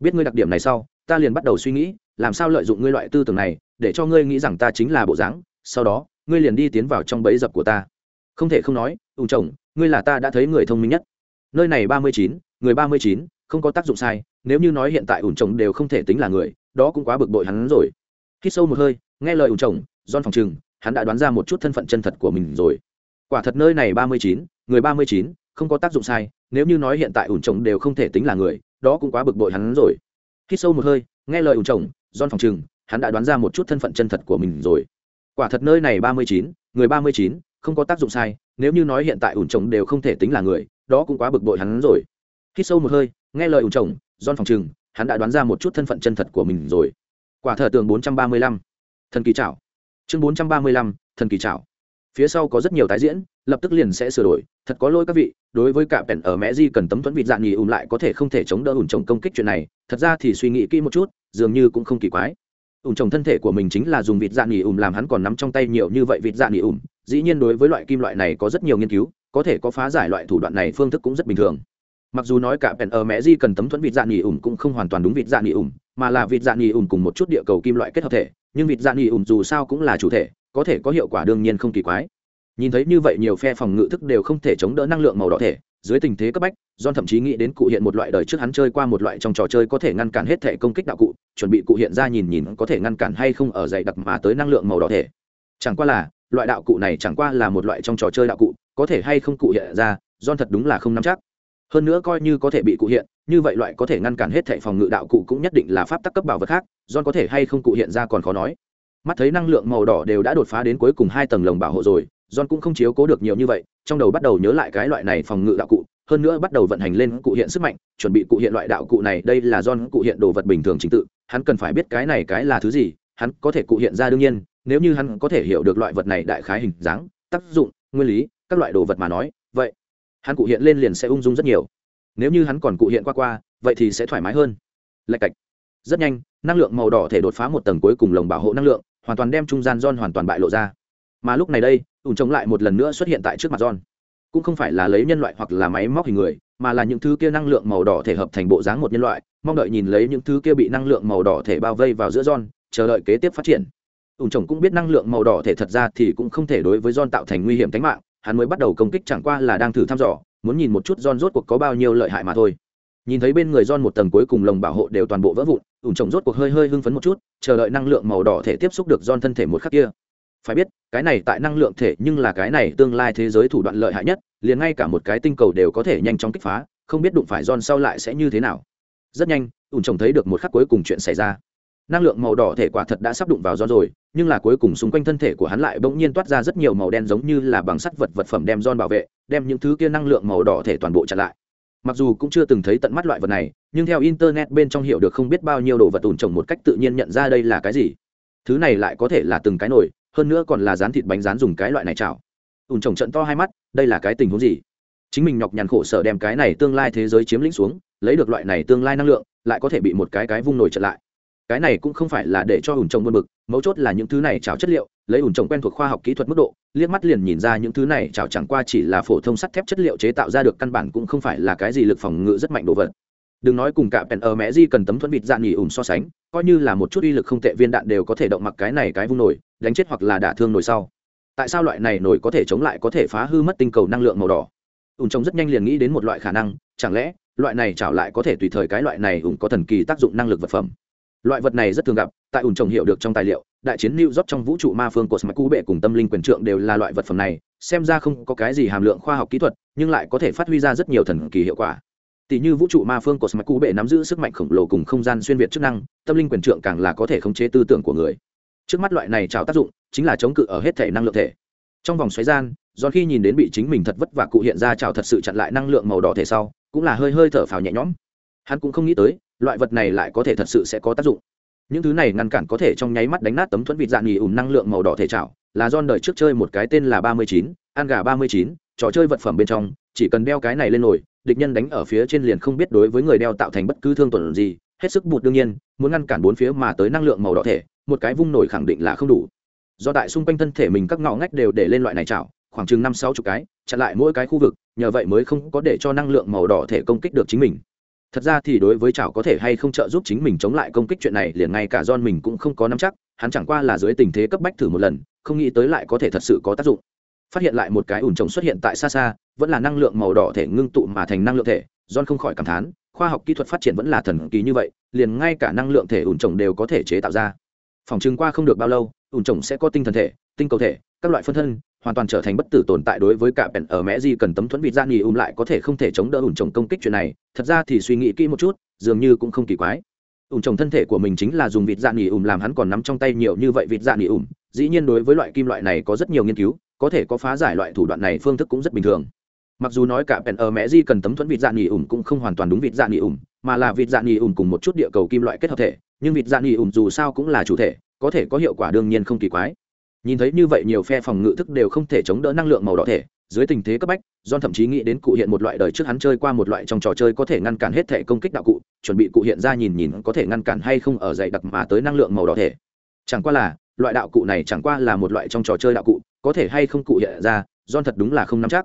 [SPEAKER 1] Biết ngươi đặc điểm này sau, ta liền bắt đầu suy nghĩ, làm sao lợi dụng ngươi loại tư tưởng này, để cho ngươi nghĩ rằng ta chính là bộ dáng, sau đó, ngươi liền đi tiến vào trong bẫy dập của ta. Không thể không nói ủ chồng, ngươi là ta đã thấy người thông minh nhất. Nơi này ba mươi chín, người ba mươi chín, không có tác dụng sai, nếu như nói hiện tại ủ chồng đều không thể tính là người, đó cũng quá bực bội hắn rồi. Hít sâu một hơi, nghe lời ủ chồng don phòng trừng hắn đã đoán ra một chút thân phận chân thật của mình rồi. Quả thật nơi này ba mươi chín, người ba mươi chín, không có tác dụng sai, nếu như nói hiện tại ủn chồng đều không thể tính là người, đó cũng quá bực bội hắn rồi. Khi sâu một hơi, nghe lời ủn chồng don phòng trừng hắn đã đoán ra một chút thân phận chân thật của mình rồi. Quả thật nơi này ba mươi chín, người ba mươi chín, không có tác dụng sai, nếu như nói hiện tại ủn chồng đều không thể tính là người, đó cũng quá bực bội hắn rồi. Khi sâu một hơi, nghe lời ủn chồng don phòng trừng hắn đã đoán ra một chút thân phận chân thật của mình rồi. Quả thờ tường bốn trăm ba mươi lăm. Thần kỳ trảo chương bốn trăm ba mươi lăm, thần kỳ trảo. Phía sau có rất nhiều tái diễn, lập tức liền sẽ sửa đổi. Thật có lỗi các vị, đối với cả pèn ở mẹ di cần tấm thuẫn vịt dạng nghỉ ùm lại có thể không thể chống đỡ ủn trồng công kích chuyện này. Thật ra thì suy nghĩ kỹ một chút, dường như cũng không kỳ quái. Ủn trồng thân thể của mình chính là dùng vịt dạng nghỉ ùm làm hắn còn nắm trong tay nhiều như vậy vịt dạng nghỉ ùm. Dĩ nhiên đối với loại kim loại này có rất nhiều nghiên cứu, có thể có phá giải loại thủ đoạn này phương thức cũng rất bình thường. Mặc dù nói cả pèn ở mẹ di cần tấm thuẫn vịt dạng nghỉ ùm cũng không hoàn toàn đúng vịt dạng nghỉ ùm, mà là vịt dạng nghỉ ùm cùng một chút địa cầu kim loại kết hợp thể nhưng vịt dạ nghỉ ủng dù sao cũng là chủ thể, có thể có hiệu quả đương nhiên không kỳ quái. Nhìn thấy như vậy nhiều phe phòng ngự thức đều không thể chống đỡ năng lượng màu đỏ thể, dưới tình thế cấp bách, john thậm chí nghĩ đến cụ hiện một loại đời trước hắn chơi qua một loại trong trò chơi có thể ngăn cản hết thể công kích đạo cụ, chuẩn bị cụ hiện ra nhìn nhìn có thể ngăn cản hay không ở dày đặc mà tới năng lượng màu đỏ thể. Chẳng qua là, loại đạo cụ này chẳng qua là một loại trong trò chơi đạo cụ, có thể hay không cụ hiện ra, john thật đúng là không nắm chắc hơn nữa coi như có thể bị cụ hiện, như vậy loại có thể ngăn cản hết thệ phòng ngự đạo cụ cũng nhất định là pháp tắc cấp bảo vật khác, john có thể hay không cụ hiện ra còn khó nói. Mắt thấy năng lượng màu đỏ đều đã đột phá đến cuối cùng hai tầng lồng bảo hộ rồi, john cũng không chiếu cố được nhiều như vậy, trong đầu bắt đầu nhớ lại cái loại này phòng ngự đạo cụ, hơn nữa bắt đầu vận hành lên cụ hiện sức mạnh, chuẩn bị cụ hiện loại đạo cụ này, đây là john cụ hiện đồ vật bình thường chính tự, hắn cần phải biết cái này cái là thứ gì, hắn có thể cụ hiện ra đương nhiên, nếu như hắn có thể hiểu được loại vật này đại khái hình dáng, tác dụng, nguyên lý, các loại đồ vật mà nói hắn cụ hiện lên liền sẽ ung dung rất nhiều. Nếu như hắn còn cụ hiện qua qua, vậy thì sẽ thoải mái hơn. Lạch cạch. Rất nhanh, năng lượng màu đỏ thể đột phá một tầng cuối cùng lồng bảo hộ năng lượng, hoàn toàn đem trung gian John hoàn toàn bại lộ ra. Mà lúc này đây, ủ n chống lại một lần nữa xuất hiện tại trước mặt John. Cũng không phải là lấy nhân loại hoặc là máy móc hình người, mà là những thứ kia năng lượng màu đỏ thể hợp thành bộ dáng một nhân loại, mong đợi nhìn lấy những thứ kia bị năng lượng màu đỏ thể bao vây vào giữa John, chờ đợi kế tiếp phát triển. Ủn trông cũng biết năng lượng màu đỏ thể thật ra thì cũng không thể đối với John tạo thành nguy hiểm tính mạng hắn mới bắt đầu công kích chẳng qua là đang thử thăm dò, muốn nhìn một chút John rốt cuộc có bao nhiêu lợi hại mà thôi. Nhìn thấy bên người John một tầng cuối cùng lồng bảo hộ đều toàn bộ vỡ vụn ủng trồng rốt cuộc hơi hơi hưng phấn một chút, chờ đợi năng lượng màu đỏ thể tiếp xúc được John thân thể một khắc kia. Phải biết, cái này tại năng lượng thể nhưng là cái này tương lai thế giới thủ đoạn lợi hại nhất, liền ngay cả một cái tinh cầu đều có thể nhanh chóng kích phá, không biết đụng phải John sau lại sẽ như thế nào. Rất nhanh ủng trồng thấy được một khắc cuối cùng chuyện xảy ra. Năng lượng màu đỏ thể quả thật đã sắp đụng vào John rồi nhưng là cuối cùng xung quanh thân thể của hắn lại bỗng nhiên toát ra rất nhiều màu đen giống như là bằng sắt vật vật phẩm đem John bảo vệ, đem những thứ kia năng lượng màu đỏ thể toàn bộ chặn lại. Mặc dù cũng chưa từng thấy tận mắt loại vật này, nhưng theo internet bên trong hiểu được không biết bao nhiêu đồ vật ủn trồng một cách tự nhiên nhận ra đây là cái gì. Thứ này lại có thể là từng cái nồi, hơn nữa còn là rán thịt bánh rán dùng cái loại này chảo. Ủn trồng trận to hai mắt, đây là cái tình huống gì? Chính mình nhọc nhằn khổ sở đem cái này tương lai thế giới chiếm lĩnh xuống, lấy được loại này tương lai năng lượng, lại có thể bị một cái cái vung nổi chặn lại cái này cũng không phải là để cho ủn trồng buồn bực, mấu chốt là những thứ này chảo chất liệu, lấy ủn trồng quen thuộc khoa học kỹ thuật mức độ, liếc mắt liền nhìn ra những thứ này chảo chẳng qua chỉ là phổ thông sắt thép chất liệu chế tạo ra được căn bản cũng không phải là cái gì lực phòng ngự rất mạnh đồ vật. Đừng nói cùng cả pèn ở mẹ di cần tấm thuẫn vịt dạn nghỉ ủn so sánh, coi như là một chút uy lực không tệ viên đạn đều có thể động mặc cái này cái vung nổi, đánh chết hoặc là đả thương nổi sau. Tại sao loại này nổi có thể chống lại có thể phá hư mất tinh cầu năng lượng màu đỏ? Ủn trồng rất nhanh liền nghĩ đến một loại khả năng, chẳng lẽ loại này chảo lại có thể tùy thời cái loại này ủn có thần kỳ tác dụng năng lực vật phẩm? Loại vật này rất thường gặp, tại ủn trồng hiểu được trong tài liệu, đại chiến new york trong vũ trụ ma phương của smaku bệ cùng tâm linh quyền trượng đều là loại vật phẩm này, xem ra không có cái gì hàm lượng khoa học kỹ thuật, nhưng lại có thể phát huy ra rất nhiều thần kỳ hiệu quả. Tỷ như vũ trụ ma phương của smaku bệ nắm giữ sức mạnh khổng lồ cùng không gian xuyên việt chức năng, tâm linh quyền trượng càng là có thể khống chế tư tưởng của người. Trước mắt loại này trào tác dụng, chính là chống cự ở hết thể năng lượng thể. Trong vòng xoáy gian do khi nhìn đến bị chính mình thật vất vả cụ hiện ra trào thật sự chặn lại năng lượng màu đỏ thể sau, cũng là hơi hơi thở phào nhẹ nhõm. Hắn cũng không nghĩ tới loại vật này lại có thể thật sự sẽ có tác dụng. Những thứ này ngăn cản có thể trong nháy mắt đánh nát tấm thuẫn vịt dạng nghỉ ủng năng lượng màu đỏ thể trào là don đời trước chơi một cái tên là ba mươi chín, ăn gà ba mươi chín, trò chơi vật phẩm bên trong, chỉ cần đeo cái này lên nổi địch nhân đánh ở phía trên liền không biết đối với người đeo tạo thành bất cứ thương tổn gì, hết sức bụt đương nhiên, muốn ngăn cản bốn phía mà tới năng lượng màu đỏ thể, một cái vung nổi khẳng định là không đủ. Do tại xung quanh thân thể mình các ngõ ngách đều để lên loại này chảo khoảng chừng năm sáu chục cái, chặn lại mỗi cái khu vực, nhờ vậy mới không có để cho năng lượng màu đỏ thể công kích được chính mình thật ra thì đối với chảo có thể hay không trợ giúp chính mình chống lại công kích chuyện này liền ngay cả don mình cũng không có nắm chắc, hắn chẳng qua là dưới tình thế cấp bách thử một lần, không nghĩ tới lại có thể thật sự có tác dụng. Phát hiện lại một cái ủn trồng xuất hiện tại xa xa, vẫn là năng lượng màu đỏ thể ngưng tụ mà thành năng lượng thể don không khỏi cảm thán, khoa học kỹ thuật phát triển vẫn là thần kỳ như vậy, liền ngay cả năng lượng thể ủn trồng đều có thể chế tạo ra. Phòng chứng qua không được bao lâu ủn trồng sẽ có tinh thần thể, tinh cầu thể, các loại phân thân, hoàn toàn trở thành bất tử tồn tại đối với cả bèn ở mẹ gì cần tấm thuẫn vịt ra nghỉ ùm lại có thể không thể chống đỡ ủn trồng công kích chuyện này. Thật ra thì suy nghĩ kỹ một chút, dường như cũng không kỳ quái. Ủn trồng thân thể của mình chính là dùng vịt dạ nghỉ ùm làm hắn còn nắm trong tay nhiều như vậy vịt dạ nghỉ ùm. Dĩ nhiên đối với loại kim loại này có rất nhiều nghiên cứu, có thể có phá giải loại thủ đoạn này phương thức cũng rất bình thường. Mặc dù nói cả bèn ở mẹ di cần tấm thuẫn vịt dạ nghỉ ùm cũng không hoàn toàn đúng vịt dạ nghỉ ùm, mà là vịt dạ nghỉ ùm cùng một chút địa cầu kim loại kết hợp thể, nhưng vịt dạ nghỉ ùm dù sao cũng là chủ thể có thể có hiệu quả đương nhiên không kỳ quái. Nhìn thấy như vậy nhiều phe phòng ngự thức đều không thể chống đỡ năng lượng màu đỏ thể, dưới tình thế cấp bách, john thậm chí nghĩ đến cụ hiện một loại đời trước hắn chơi qua một loại trong trò chơi có thể ngăn cản hết thể công kích đạo cụ, chuẩn bị cụ hiện ra nhìn nhìn có thể ngăn cản hay không ở dày đặc mà tới năng lượng màu đỏ thể. Chẳng qua là, loại đạo cụ này chẳng qua là một loại trong trò chơi đạo cụ, có thể hay không cụ hiện ra, john thật đúng là không nắm chắc.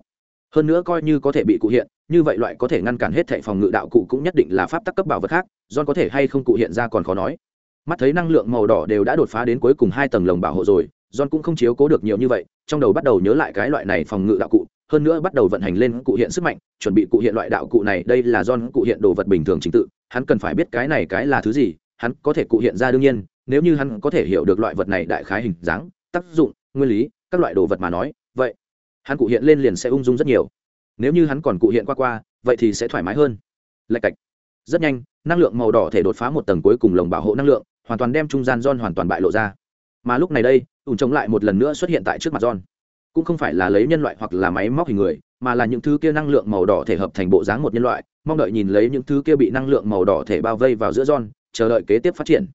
[SPEAKER 1] Hơn nữa coi như có thể bị cụ hiện, như vậy loại có thể ngăn cản hết thể phòng ngự đạo cụ cũng nhất định là pháp tắc cấp bảo vật khác, john có thể hay không cụ hiện ra còn khó nói mắt thấy năng lượng màu đỏ đều đã đột phá đến cuối cùng hai tầng lồng bảo hộ rồi, john cũng không chiếu cố được nhiều như vậy, trong đầu bắt đầu nhớ lại cái loại này phòng ngự đạo cụ, hơn nữa bắt đầu vận hành lên cụ hiện sức mạnh, chuẩn bị cụ hiện loại đạo cụ này, đây là john cụ hiện đồ vật bình thường chính tự, hắn cần phải biết cái này cái là thứ gì, hắn có thể cụ hiện ra đương nhiên, nếu như hắn có thể hiểu được loại vật này đại khái hình dáng, tác dụng, nguyên lý, các loại đồ vật mà nói, vậy hắn cụ hiện lên liền sẽ ung dung rất nhiều. Nếu như hắn còn cụ hiện qua qua, vậy thì sẽ thoải mái hơn. Lạch cạch. Rất nhanh, năng lượng màu đỏ thể đột phá một tầng cuối cùng lồng bảo hộ năng lượng hoàn toàn đem trung gian John hoàn toàn bại lộ ra. Mà lúc này đây ủn chống lại một lần nữa xuất hiện tại trước mặt John. Cũng không phải là lấy nhân loại hoặc là máy móc hình người mà là những thứ kia năng lượng màu đỏ thể hợp thành bộ dáng một nhân loại mong đợi nhìn lấy những thứ kia bị năng lượng màu đỏ thể bao vây vào giữa John, chờ đợi kế tiếp phát triển.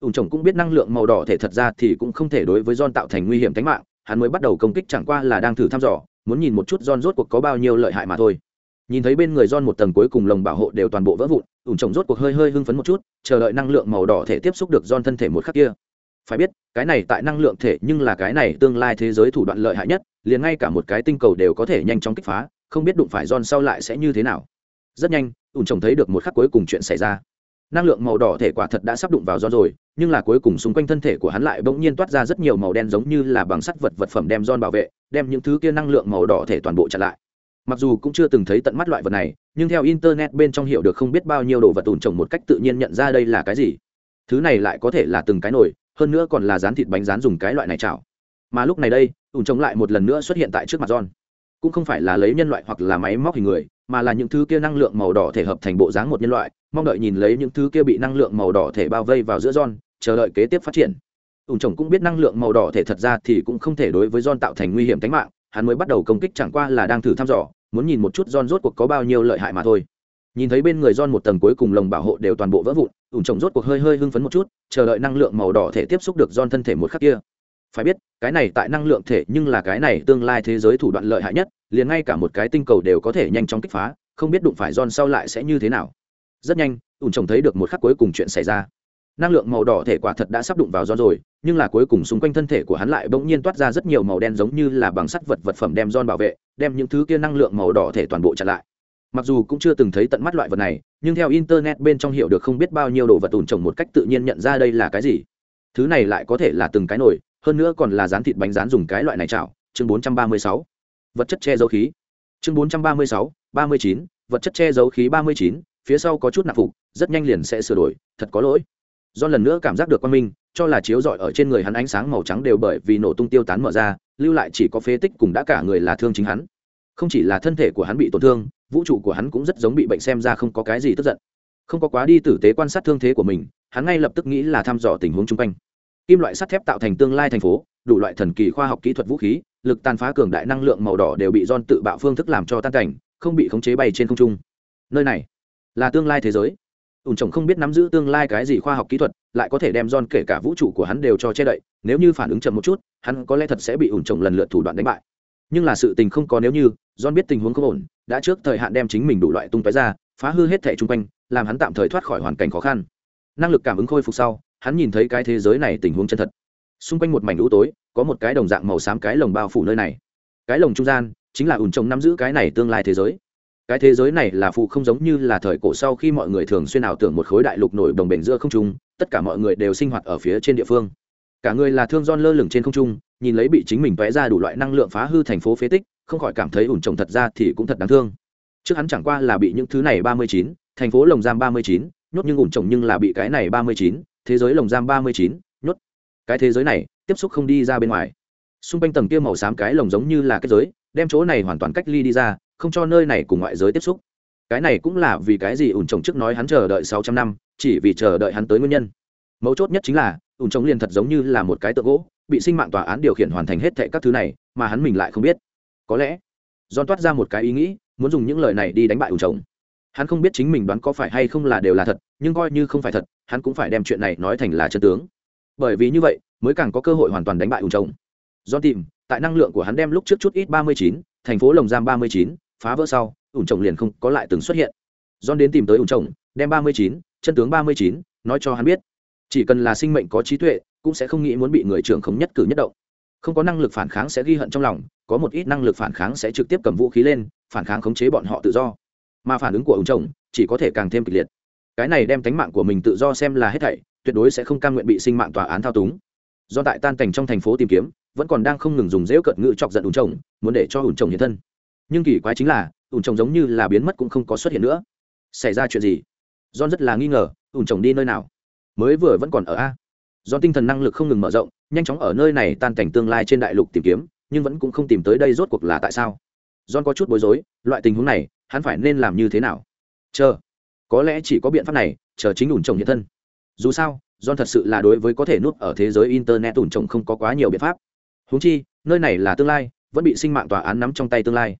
[SPEAKER 1] Ủn chồng cũng biết năng lượng màu đỏ thể thật ra thì cũng không thể đối với John tạo thành nguy hiểm tính mạng hắn mới bắt đầu công kích chẳng qua là đang thử thăm dò muốn nhìn một chút John rốt cuộc có bao nhiêu lợi hại mà thôi nhìn thấy bên người John một tầng cuối cùng lồng bảo hộ đều toàn bộ vỡ vụn, ủn trồng rốt cuộc hơi hơi hưng phấn một chút, chờ đợi năng lượng màu đỏ thể tiếp xúc được John thân thể một khắc kia. Phải biết, cái này tại năng lượng thể nhưng là cái này tương lai thế giới thủ đoạn lợi hại nhất, liền ngay cả một cái tinh cầu đều có thể nhanh chóng kích phá, không biết đụng phải John sau lại sẽ như thế nào. Rất nhanh, ủn trồng thấy được một khắc cuối cùng chuyện xảy ra. Năng lượng màu đỏ thể quả thật đã sắp đụng vào John rồi, nhưng là cuối cùng xung quanh thân thể của hắn lại bỗng nhiên toát ra rất nhiều màu đen giống như là bằng sắt vật vật phẩm đem John bảo vệ, đem những thứ kia năng lượng màu đỏ thể toàn bộ chặn lại mặc dù cũng chưa từng thấy tận mắt loại vật này, nhưng theo internet bên trong hiểu được không biết bao nhiêu đồ vật ủn trồng một cách tự nhiên nhận ra đây là cái gì. Thứ này lại có thể là từng cái nồi, hơn nữa còn là rán thịt bánh rán dùng cái loại này chảo. Mà lúc này đây ủn trồng lại một lần nữa xuất hiện tại trước mặt john. Cũng không phải là lấy nhân loại hoặc là máy móc hình người, mà là những thứ kia năng lượng màu đỏ thể hợp thành bộ dáng một nhân loại, mong đợi nhìn lấy những thứ kia bị năng lượng màu đỏ thể bao vây vào giữa john, chờ đợi kế tiếp phát triển. Ủn trồng cũng biết năng lượng màu đỏ thể thật ra thì cũng không thể đối với john tạo thành nguy hiểm tính mạng hắn mới bắt đầu công kích chẳng qua là đang thử thăm dò muốn nhìn một chút John rốt cuộc có bao nhiêu lợi hại mà thôi. Nhìn thấy bên người John một tầng cuối cùng lồng bảo hộ đều toàn bộ vỡ vụn, ủn trồng rốt cuộc hơi hơi hưng phấn một chút, chờ đợi năng lượng màu đỏ thể tiếp xúc được John thân thể một khắc kia. Phải biết, cái này tại năng lượng thể nhưng là cái này tương lai thế giới thủ đoạn lợi hại nhất, liền ngay cả một cái tinh cầu đều có thể nhanh chóng kích phá, không biết đụng phải John sau lại sẽ như thế nào. Rất nhanh, ủn trồng thấy được một khắc cuối cùng chuyện xảy ra năng lượng màu đỏ thể quả thật đã sắp đụng vào John rồi nhưng là cuối cùng xung quanh thân thể của hắn lại bỗng nhiên toát ra rất nhiều màu đen giống như là bằng sắt vật vật phẩm đem John bảo vệ đem những thứ kia năng lượng màu đỏ thể toàn bộ chặn lại. Mặc dù cũng chưa từng thấy tận mắt loại vật này nhưng theo internet bên trong hiểu được không biết bao nhiêu đồ vật ủn trồng một cách tự nhiên nhận ra đây là cái gì. Thứ này lại có thể là từng cái nồi hơn nữa còn là rán thịt bánh rán dùng cái loại này chảo. Chương 436. vật chất che giấu khí. Chương 436, 39, vật chất che giấu khí 39, phía sau có chút nạp phục rất nhanh liền sẽ sửa đổi thật có lỗi. Do lần nữa cảm giác được quan minh cho là chiếu rọi ở trên người hắn ánh sáng màu trắng đều bởi vì nổ tung tiêu tán mở ra, lưu lại chỉ có phế tích cùng đã cả người là thương chính hắn. Không chỉ là thân thể của hắn bị tổn thương, vũ trụ của hắn cũng rất giống bị bệnh xem ra không có cái gì tức giận. Không có quá đi tử tế quan sát thương thế của mình, hắn ngay lập tức nghĩ là thăm dò tình huống chung quanh. Kim loại sắt thép tạo thành tương lai thành phố, đủ loại thần kỳ khoa học kỹ thuật vũ khí, lực tàn phá cường đại năng lượng màu đỏ đều bị don tự bạo phương thức làm cho tan cảnh, không bị khống chế bay trên không trung. Nơi này là tương lai thế giới ủn chồng không biết nắm giữ tương lai cái gì khoa học kỹ thuật, lại có thể đem John kể cả vũ trụ của hắn đều cho che đậy, nếu như phản ứng chậm một chút, hắn có lẽ thật sẽ bị ủn chồng lần lượt thủ đoạn đánh bại. Nhưng là sự tình không có nếu như, John biết tình huống không ổn, đã trước thời hạn đem chính mình đủ loại tung tói ra, phá hư hết thẻ chung quanh, làm hắn tạm thời thoát khỏi hoàn cảnh khó khăn. Năng lực cảm ứng khôi phục sau, hắn nhìn thấy cái thế giới này tình huống chân thật. Xung quanh một mảnh lũ tối, có một cái đồng dạng màu xám cái lồng bao phủ nơi này. Cái lồng trung gian, chính là ủn trồng nắm giữ cái này tương lai thế giới cái thế giới này là phụ không giống như là thời cổ sau khi mọi người thường xuyên ảo tưởng một khối đại lục nổi đồng bền giữa không trung, tất cả mọi người đều sinh hoạt ở phía trên địa phương. Cả người là thương don lơ lửng trên không trung, nhìn lấy bị chính mình vẽ ra đủ loại năng lượng phá hư thành phố phế tích, không khỏi cảm thấy ủn trồng thật ra thì cũng thật đáng thương. Trước hắn chẳng qua là bị những thứ này ba mươi chín, thành phố lồng giam ba mươi chín, nhốt nhưng ủn trồng nhưng là bị cái này ba mươi chín, thế giới lồng giam ba mươi chín, nhốt. Cái thế giới này tiếp xúc không đi ra bên ngoài. Xung quanh tầng kia màu xám cái lồng giống như là kết giới, đem chỗ này hoàn toàn cách ly đi ra không cho nơi này cùng ngoại giới tiếp xúc. Cái này cũng là vì cái gì ủn trồng trước nói hắn chờ đợi sáu trăm năm, chỉ vì chờ đợi hắn tới nguyên nhân. Mấu chốt nhất chính là, ủn trồng liền thật giống như là một cái tượng gỗ, bị sinh mạng tòa án điều khiển hoàn thành hết thệ các thứ này, mà hắn mình lại không biết. Có lẽ don toát ra một cái ý nghĩ, muốn dùng những lời này đi đánh bại ủn trồng hắn không biết chính mình đoán có phải hay không là đều là thật, nhưng coi như không phải thật, hắn cũng phải đem chuyện này nói thành là chân tướng. Bởi vì như vậy, mới càng có cơ hội hoàn toàn đánh bại ủn trồng do tìm, tại năng lượng của hắn đem lúc trước chút ít ba mươi chín, thành phố lồng giam ba mươi chín phá vỡ sau ủn trồng liền không có lại từng xuất hiện. John đến tìm tới ủn trồng đem ba mươi chín, chân tướng ba mươi chín, nói cho hắn biết. Chỉ cần là sinh mệnh có trí tuệ, cũng sẽ không nghĩ muốn bị người trưởng khống nhất cử nhất động. Không có năng lực phản kháng sẽ ghi hận trong lòng, có một ít năng lực phản kháng sẽ trực tiếp cầm vũ khí lên, phản kháng khống chế bọn họ tự do. Mà phản ứng của ông chồng, chỉ có thể càng thêm kịch liệt. Cái này đem tánh mạng của mình tự do xem là hết thảy, tuyệt đối sẽ không cam nguyện bị sinh mạng tòa án thao túng. Do tại tan cảnh trong thành phố tìm kiếm, vẫn còn đang không ngừng dùng dễu cợt ngự chọc giận ủn chồng, muốn để cho ủn chồng hiện thân nhưng kỳ quái chính là ủn chồng giống như là biến mất cũng không có xuất hiện nữa. Xảy ra chuyện gì? John rất là nghi ngờ ủn chồng đi nơi nào? Mới vừa vẫn còn ở a. Do tinh thần năng lực không ngừng mở rộng, nhanh chóng ở nơi này tan cảnh tương lai trên đại lục tìm kiếm, nhưng vẫn cũng không tìm tới đây rốt cuộc là tại sao. John có chút bối rối, loại tình huống này, hắn phải nên làm như thế nào? Chờ. Có lẽ chỉ có biện pháp này, chờ chính ủn chồng hiện thân. Dù sao, john thật sự là đối với có thể nút ở thế giới internet ủn chồng không có quá nhiều biện pháp. Húng chi, nơi này là tương lai, vẫn bị sinh mạng tòa án nắm trong tay tương lai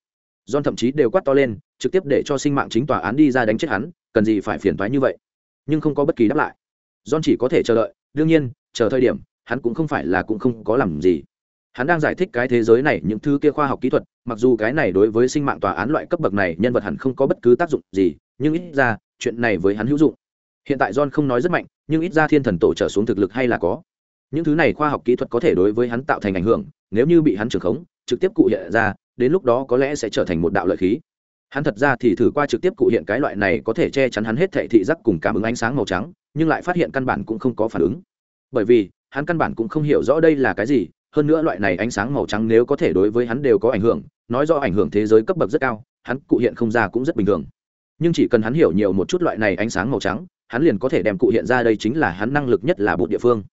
[SPEAKER 1] john thậm chí đều quát to lên, trực tiếp để cho sinh mạng chính tòa án đi ra đánh chết hắn, cần gì phải phiền toái như vậy? Nhưng không có bất kỳ đáp lại. John chỉ có thể chờ đợi, đương nhiên, chờ thời điểm, hắn cũng không phải là cũng không có làm gì. Hắn đang giải thích cái thế giới này, những thứ kia khoa học kỹ thuật, mặc dù cái này đối với sinh mạng tòa án loại cấp bậc này, nhân vật hẳn không có bất cứ tác dụng gì, nhưng ít ra, chuyện này với hắn hữu dụng. Hiện tại john không nói rất mạnh, nhưng ít ra thiên thần tổ trở xuống thực lực hay là có. Những thứ này khoa học kỹ thuật có thể đối với hắn tạo thành ảnh hưởng, nếu như bị hắn trưởng khống, trực tiếp cụ hiện ra đến lúc đó có lẽ sẽ trở thành một đạo lợi khí. Hắn thật ra thì thử qua trực tiếp cụ hiện cái loại này có thể che chắn hắn hết thệ thị giác cùng cảm ứng ánh sáng màu trắng nhưng lại phát hiện căn bản cũng không có phản ứng. Bởi vì hắn căn bản cũng không hiểu rõ đây là cái gì hơn nữa loại này ánh sáng màu trắng nếu có thể đối với hắn đều có ảnh hưởng nói do ảnh hưởng thế giới cấp bậc rất cao hắn cụ hiện không ra cũng rất bình thường. Nhưng chỉ cần hắn hiểu nhiều một chút loại này ánh sáng màu trắng hắn liền có thể đem cụ hiện ra đây chính là hắn năng lực nhất là bộ địa phương.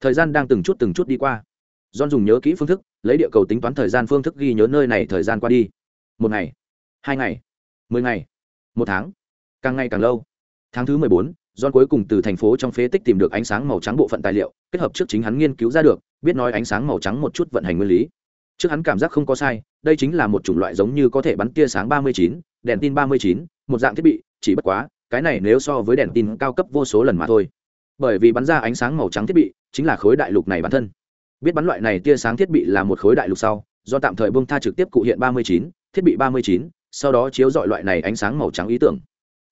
[SPEAKER 1] Thời gian đang từng chút từng chút đi qua. John dùng nhớ kỹ phương thức, lấy địa cầu tính toán thời gian phương thức ghi nhớ nơi này thời gian qua đi. Một ngày, hai ngày, mười ngày, một tháng, càng ngày càng lâu. Tháng thứ mười bốn, John cuối cùng từ thành phố trong phế tích tìm được ánh sáng màu trắng bộ phận tài liệu, kết hợp trước chính hắn nghiên cứu ra được, biết nói ánh sáng màu trắng một chút vận hành nguyên lý. Trước hắn cảm giác không có sai, đây chính là một chủng loại giống như có thể bắn tia sáng 39, đèn tin 39, một dạng thiết bị, chỉ bất quá, cái này nếu so với đèn tin cao cấp vô số lần mà thôi. Bởi vì bắn ra ánh sáng màu trắng thiết bị, chính là khối đại lục này bản thân biết bắn loại này tia sáng thiết bị là một khối đại lục sau, do tạm thời bông tha trực tiếp cụ hiện ba mươi chín, thiết bị ba mươi chín, sau đó chiếu dọi loại này ánh sáng màu trắng ý tưởng.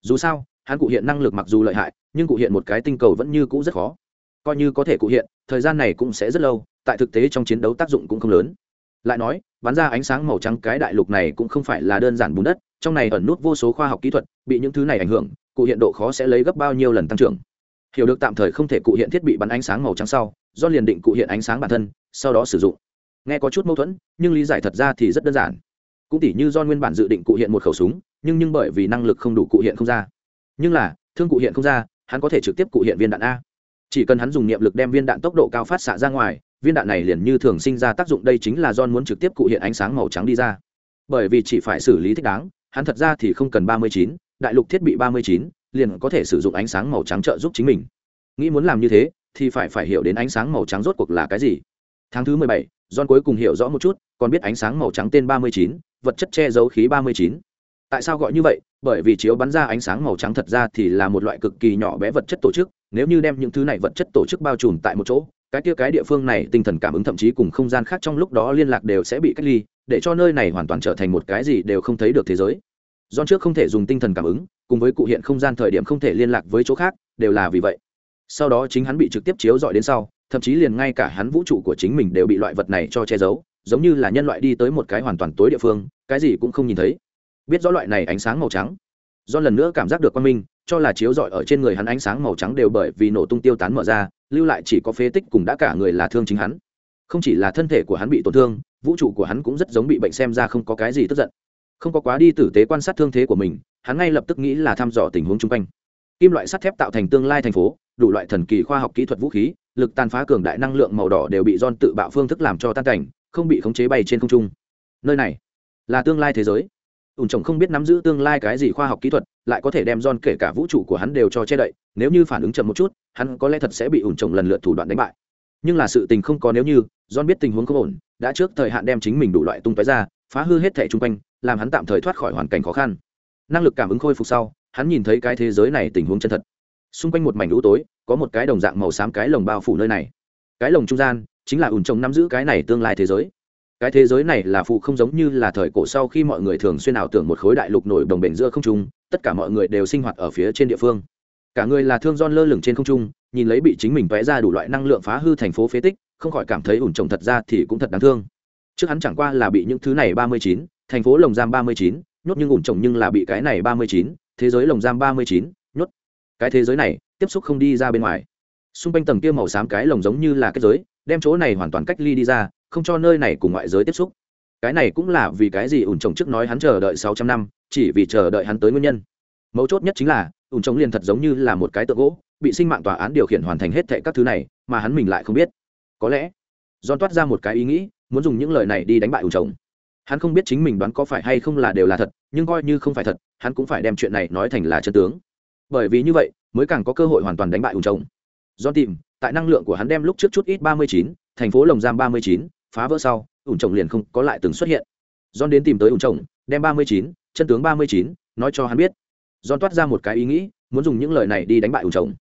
[SPEAKER 1] Dù sao, hắn cụ hiện năng lực mặc dù lợi hại, nhưng cụ hiện một cái tinh cầu vẫn như cũ rất khó. Coi như có thể cụ hiện, thời gian này cũng sẽ rất lâu, tại thực tế trong chiến đấu tác dụng cũng không lớn. Lại nói, bắn ra ánh sáng màu trắng cái đại lục này cũng không phải là đơn giản bùn đất, trong này ẩn nút vô số khoa học kỹ thuật, bị những thứ này ảnh hưởng, cụ hiện độ khó sẽ lấy gấp bao nhiêu lần tăng trưởng hiểu được tạm thời không thể cụ hiện thiết bị bắn ánh sáng màu trắng sau, do liền định cụ hiện ánh sáng bản thân, sau đó sử dụng. Nghe có chút mâu thuẫn, nhưng lý giải thật ra thì rất đơn giản. Cũng tỉ như do nguyên bản dự định cụ hiện một khẩu súng, nhưng nhưng bởi vì năng lực không đủ cụ hiện không ra. Nhưng là, thương cụ hiện không ra, hắn có thể trực tiếp cụ hiện viên đạn a. Chỉ cần hắn dùng niệm lực đem viên đạn tốc độ cao phát xạ ra ngoài, viên đạn này liền như thường sinh ra tác dụng, đây chính là John muốn trực tiếp cụ hiện ánh sáng màu trắng đi ra. Bởi vì chỉ phải xử lý thích đáng, hắn thật ra thì không cần ba mươi chín, đại lục thiết bị ba mươi chín liền có thể sử dụng ánh sáng màu trắng trợ giúp chính mình. Nghĩ muốn làm như thế, thì phải phải hiểu đến ánh sáng màu trắng rốt cuộc là cái gì. Tháng thứ mười bảy, john cuối cùng hiểu rõ một chút, còn biết ánh sáng màu trắng tên ba mươi chín, vật chất che giấu khí ba mươi chín. Tại sao gọi như vậy? Bởi vì chiếu bắn ra ánh sáng màu trắng thật ra thì là một loại cực kỳ nhỏ bé vật chất tổ chức, nếu như đem những thứ này vật chất tổ chức bao trùm tại một chỗ, cái kia cái địa phương này tinh thần cảm ứng thậm chí cùng không gian khác trong lúc đó liên lạc đều sẽ bị cách ly, để cho nơi này hoàn toàn trở thành một cái gì đều không thấy được thế giới. John trước không thể dùng tinh thần cảm ứng, cùng với cụ hiện không gian thời điểm không thể liên lạc với chỗ khác, đều là vì vậy. Sau đó chính hắn bị trực tiếp chiếu dọi đến sau, thậm chí liền ngay cả hắn vũ trụ của chính mình đều bị loại vật này cho che giấu, giống như là nhân loại đi tới một cái hoàn toàn tối địa phương, cái gì cũng không nhìn thấy. Biết rõ loại này ánh sáng màu trắng. John lần nữa cảm giác được quan minh, cho là chiếu dọi ở trên người hắn ánh sáng màu trắng đều bởi vì nổ tung tiêu tán mở ra, lưu lại chỉ có phế tích cùng đã cả người là thương chính hắn. Không chỉ là thân thể của hắn bị tổn thương, vũ trụ của hắn cũng rất giống bị bệnh xem ra không có cái gì tức giận không có quá đi tử tế quan sát thương thế của mình, hắn ngay lập tức nghĩ là thăm dò tình huống chung quanh. Kim loại sắt thép tạo thành tương lai thành phố, đủ loại thần kỳ khoa học kỹ thuật vũ khí, lực tàn phá cường đại năng lượng màu đỏ đều bị don tự bạo phương thức làm cho tan cảnh, không bị khống chế bay trên không trung. Nơi này là tương lai thế giới. Ủn chồng không biết nắm giữ tương lai cái gì khoa học kỹ thuật, lại có thể đem don kể cả vũ trụ của hắn đều cho che đậy, nếu như phản ứng chậm một chút, hắn có lẽ thật sẽ bị ủn chồng lần lượt thủ đoạn đánh bại. Nhưng là sự tình không có nếu như don biết tình huống không ổn, đã trước thời hạn đem chính mình đủ loại tung tói ra phá hư hết thẻ chung quanh, làm hắn tạm thời thoát khỏi hoàn cảnh khó khăn. Năng lực cảm ứng khôi phục sau, hắn nhìn thấy cái thế giới này tình huống chân thật. Xung quanh một mảnh lũ tối, có một cái đồng dạng màu xám cái lồng bao phủ nơi này. Cái lồng trung gian, chính là ủn trồng nắm giữ cái này tương lai thế giới. Cái thế giới này là phụ không giống như là thời cổ sau khi mọi người thường xuyên ảo tưởng một khối đại lục nổi đồng bền giữa không trung, tất cả mọi người đều sinh hoạt ở phía trên địa phương. Cả người là thương don lơ lửng trên không trung, nhìn lấy bị chính mình vẽ ra đủ loại năng lượng phá hư thành phố phế tích, không khỏi cảm thấy ủn trồng thật ra thì cũng thật đáng thương trước hắn chẳng qua là bị những thứ này ba mươi chín, thành phố lồng giam ba mươi chín, nhốt nhưng ủn trồng nhưng là bị cái này ba mươi chín, thế giới lồng giam ba mươi chín, nhốt. Cái thế giới này, tiếp xúc không đi ra bên ngoài. Xung quanh tầng kia màu xám cái lồng giống như là kết giới, đem chỗ này hoàn toàn cách ly đi ra, không cho nơi này cùng ngoại giới tiếp xúc. Cái này cũng là vì cái gì ủn trồng trước nói hắn chờ đợi sáu trăm năm, chỉ vì chờ đợi hắn tới nguyên nhân. Mấu chốt nhất chính là, ủn trồng liền thật giống như là một cái tượng gỗ, bị sinh mạng tòa án điều khiển hoàn thành hết thệ các thứ này, mà hắn mình lại không biết. Có lẽ don toát ra một cái ý nghĩ muốn dùng những lời này đi đánh bại ủ chồng hắn không biết chính mình đoán có phải hay không là đều là thật nhưng coi như không phải thật hắn cũng phải đem chuyện này nói thành là chân tướng. Bởi vì như vậy mới càng có cơ hội hoàn toàn đánh bại ủ chồng do tìm tại năng lượng của hắn đem lúc trước chút ít ba mươi chín thành phố lồng giam ba mươi chín phá vỡ sau ủ chồng liền không có lại từng xuất hiện. John đến tìm tới ủn chồng, đem ba mươi chín chân tướng ba mươi chín nói cho hắn biết. John toát ra một cái ý nghĩ muốn dùng những lời này đi đánh bại ủn chồng.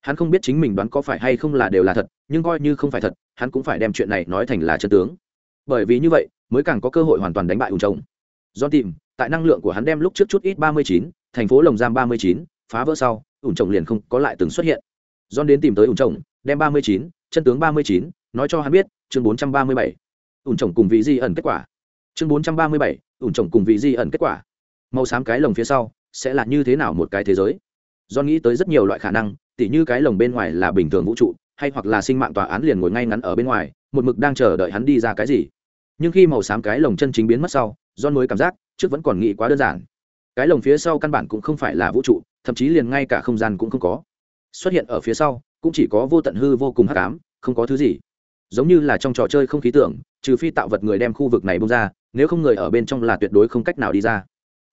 [SPEAKER 1] hắn không biết chính mình đoán có phải hay không là đều là thật nhưng coi như không phải thật hắn cũng phải đem chuyện này nói thành là chân tướng bởi vì như vậy, mới càng có cơ hội hoàn toàn đánh bại ủn trồng do tìm tại năng lượng của hắn đem lúc trước chút ít ba mươi chín, thành phố lồng giam ba mươi chín, phá vỡ sau ủn trồng liền không có lại từng xuất hiện. John đến tìm tới ủn trồng đem ba mươi chín, chân tướng ba mươi chín, nói cho hắn biết, chương bốn trăm ba mươi bảy. Ủn trồng cùng vị di ẩn kết quả. Chương bốn trăm ba mươi bảy ủn trồng cùng vị di ẩn kết quả. Màu xám cái lồng phía sau, sẽ là như thế nào một cái thế giới? John nghĩ tới rất nhiều loại khả năng, tỉ như cái lồng bên ngoài là bình thường vũ trụ, hay hoặc là sinh mạng tòa án liền ngồi ngay ngắn ở bên ngoài một mực đang chờ đợi hắn đi ra cái gì. Nhưng khi màu xám cái lồng chân chính biến mất sau, John mới cảm giác, trước vẫn còn nghĩ quá đơn giản. Cái lồng phía sau căn bản cũng không phải là vũ trụ, thậm chí liền ngay cả không gian cũng không có. Xuất hiện ở phía sau, cũng chỉ có vô tận hư vô cùng hắc ám, không có thứ gì. Giống như là trong trò chơi không khí tưởng, trừ phi tạo vật người đem khu vực này bung ra, nếu không người ở bên trong là tuyệt đối không cách nào đi ra.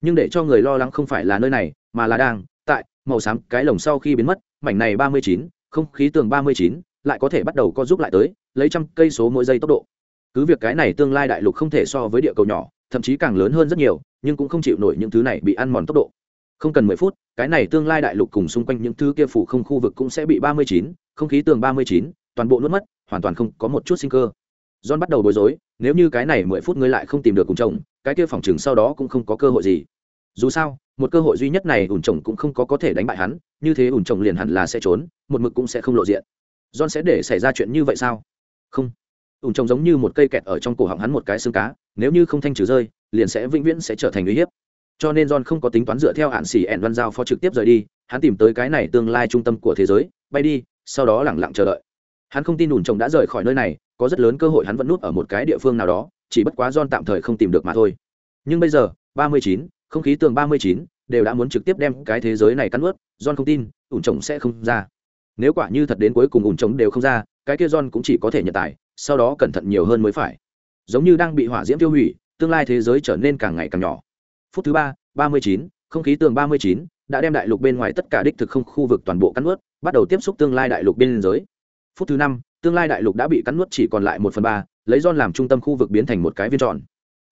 [SPEAKER 1] Nhưng để cho người lo lắng không phải là nơi này, mà là đang, tại, màu xám cái lồng sau khi biến mất, mảnh này ba mươi chín, không khí tường ba mươi chín lại có thể bắt đầu co giúp lại tới, lấy trăm cây số mỗi giây tốc độ. Cứ việc cái này tương lai đại lục không thể so với địa cầu nhỏ, thậm chí càng lớn hơn rất nhiều, nhưng cũng không chịu nổi những thứ này bị ăn mòn tốc độ. Không cần mười phút, cái này tương lai đại lục cùng xung quanh những thứ kia phủ không khu vực cũng sẽ bị ba mươi chín, không khí tường ba mươi chín, toàn bộ nuốt mất, hoàn toàn không có một chút sinh cơ. John bắt đầu bối rối, nếu như cái này mười phút ngươi lại không tìm được cùng chồng, cái kia phòng chừng sau đó cũng không có cơ hội gì. Dù sao, một cơ hội duy nhất này ủn chồng cũng không có có thể đánh bại hắn, như thế ủn chồng liền hẳn là sẽ trốn, một mực cũng sẽ không lộ diện john sẽ để xảy ra chuyện như vậy sao? Không. Ủn chồng giống như một cây kẹt ở trong cổ họng hắn một cái xương cá, nếu như không thanh trừ rơi, liền sẽ vĩnh viễn sẽ trở thành uy hiếp. Cho nên john không có tính toán dựa theo hạn xỉ ẻn văn giao phó trực tiếp rời đi, hắn tìm tới cái này tương lai trung tâm của thế giới, bay đi, sau đó lẳng lặng chờ đợi. Hắn không tin ủn chồng đã rời khỏi nơi này, có rất lớn cơ hội hắn vẫn núp ở một cái địa phương nào đó, chỉ bất quá john tạm thời không tìm được mà thôi. Nhưng bây giờ, ba mươi chín, không khí tường ba mươi chín, đều đã muốn trực tiếp đem cái thế giới này cắn ướt john không tin, ủn chồng sẽ không ra nếu quả như thật đến cuối cùng ủn trống đều không ra, cái kia john cũng chỉ có thể nhận tài, sau đó cẩn thận nhiều hơn mới phải. Giống như đang bị hỏa diễm tiêu hủy, tương lai thế giới trở nên càng ngày càng nhỏ. Phút thứ ba ba mươi chín, không khí tường ba mươi chín, đã đem đại lục bên ngoài tất cả đích thực không khu vực toàn bộ cắn nuốt, bắt đầu tiếp xúc tương lai đại lục biên giới. Phút thứ năm, tương lai đại lục đã bị cắn nuốt chỉ còn lại một phần ba, lấy John làm trung tâm khu vực biến thành một cái viên tròn.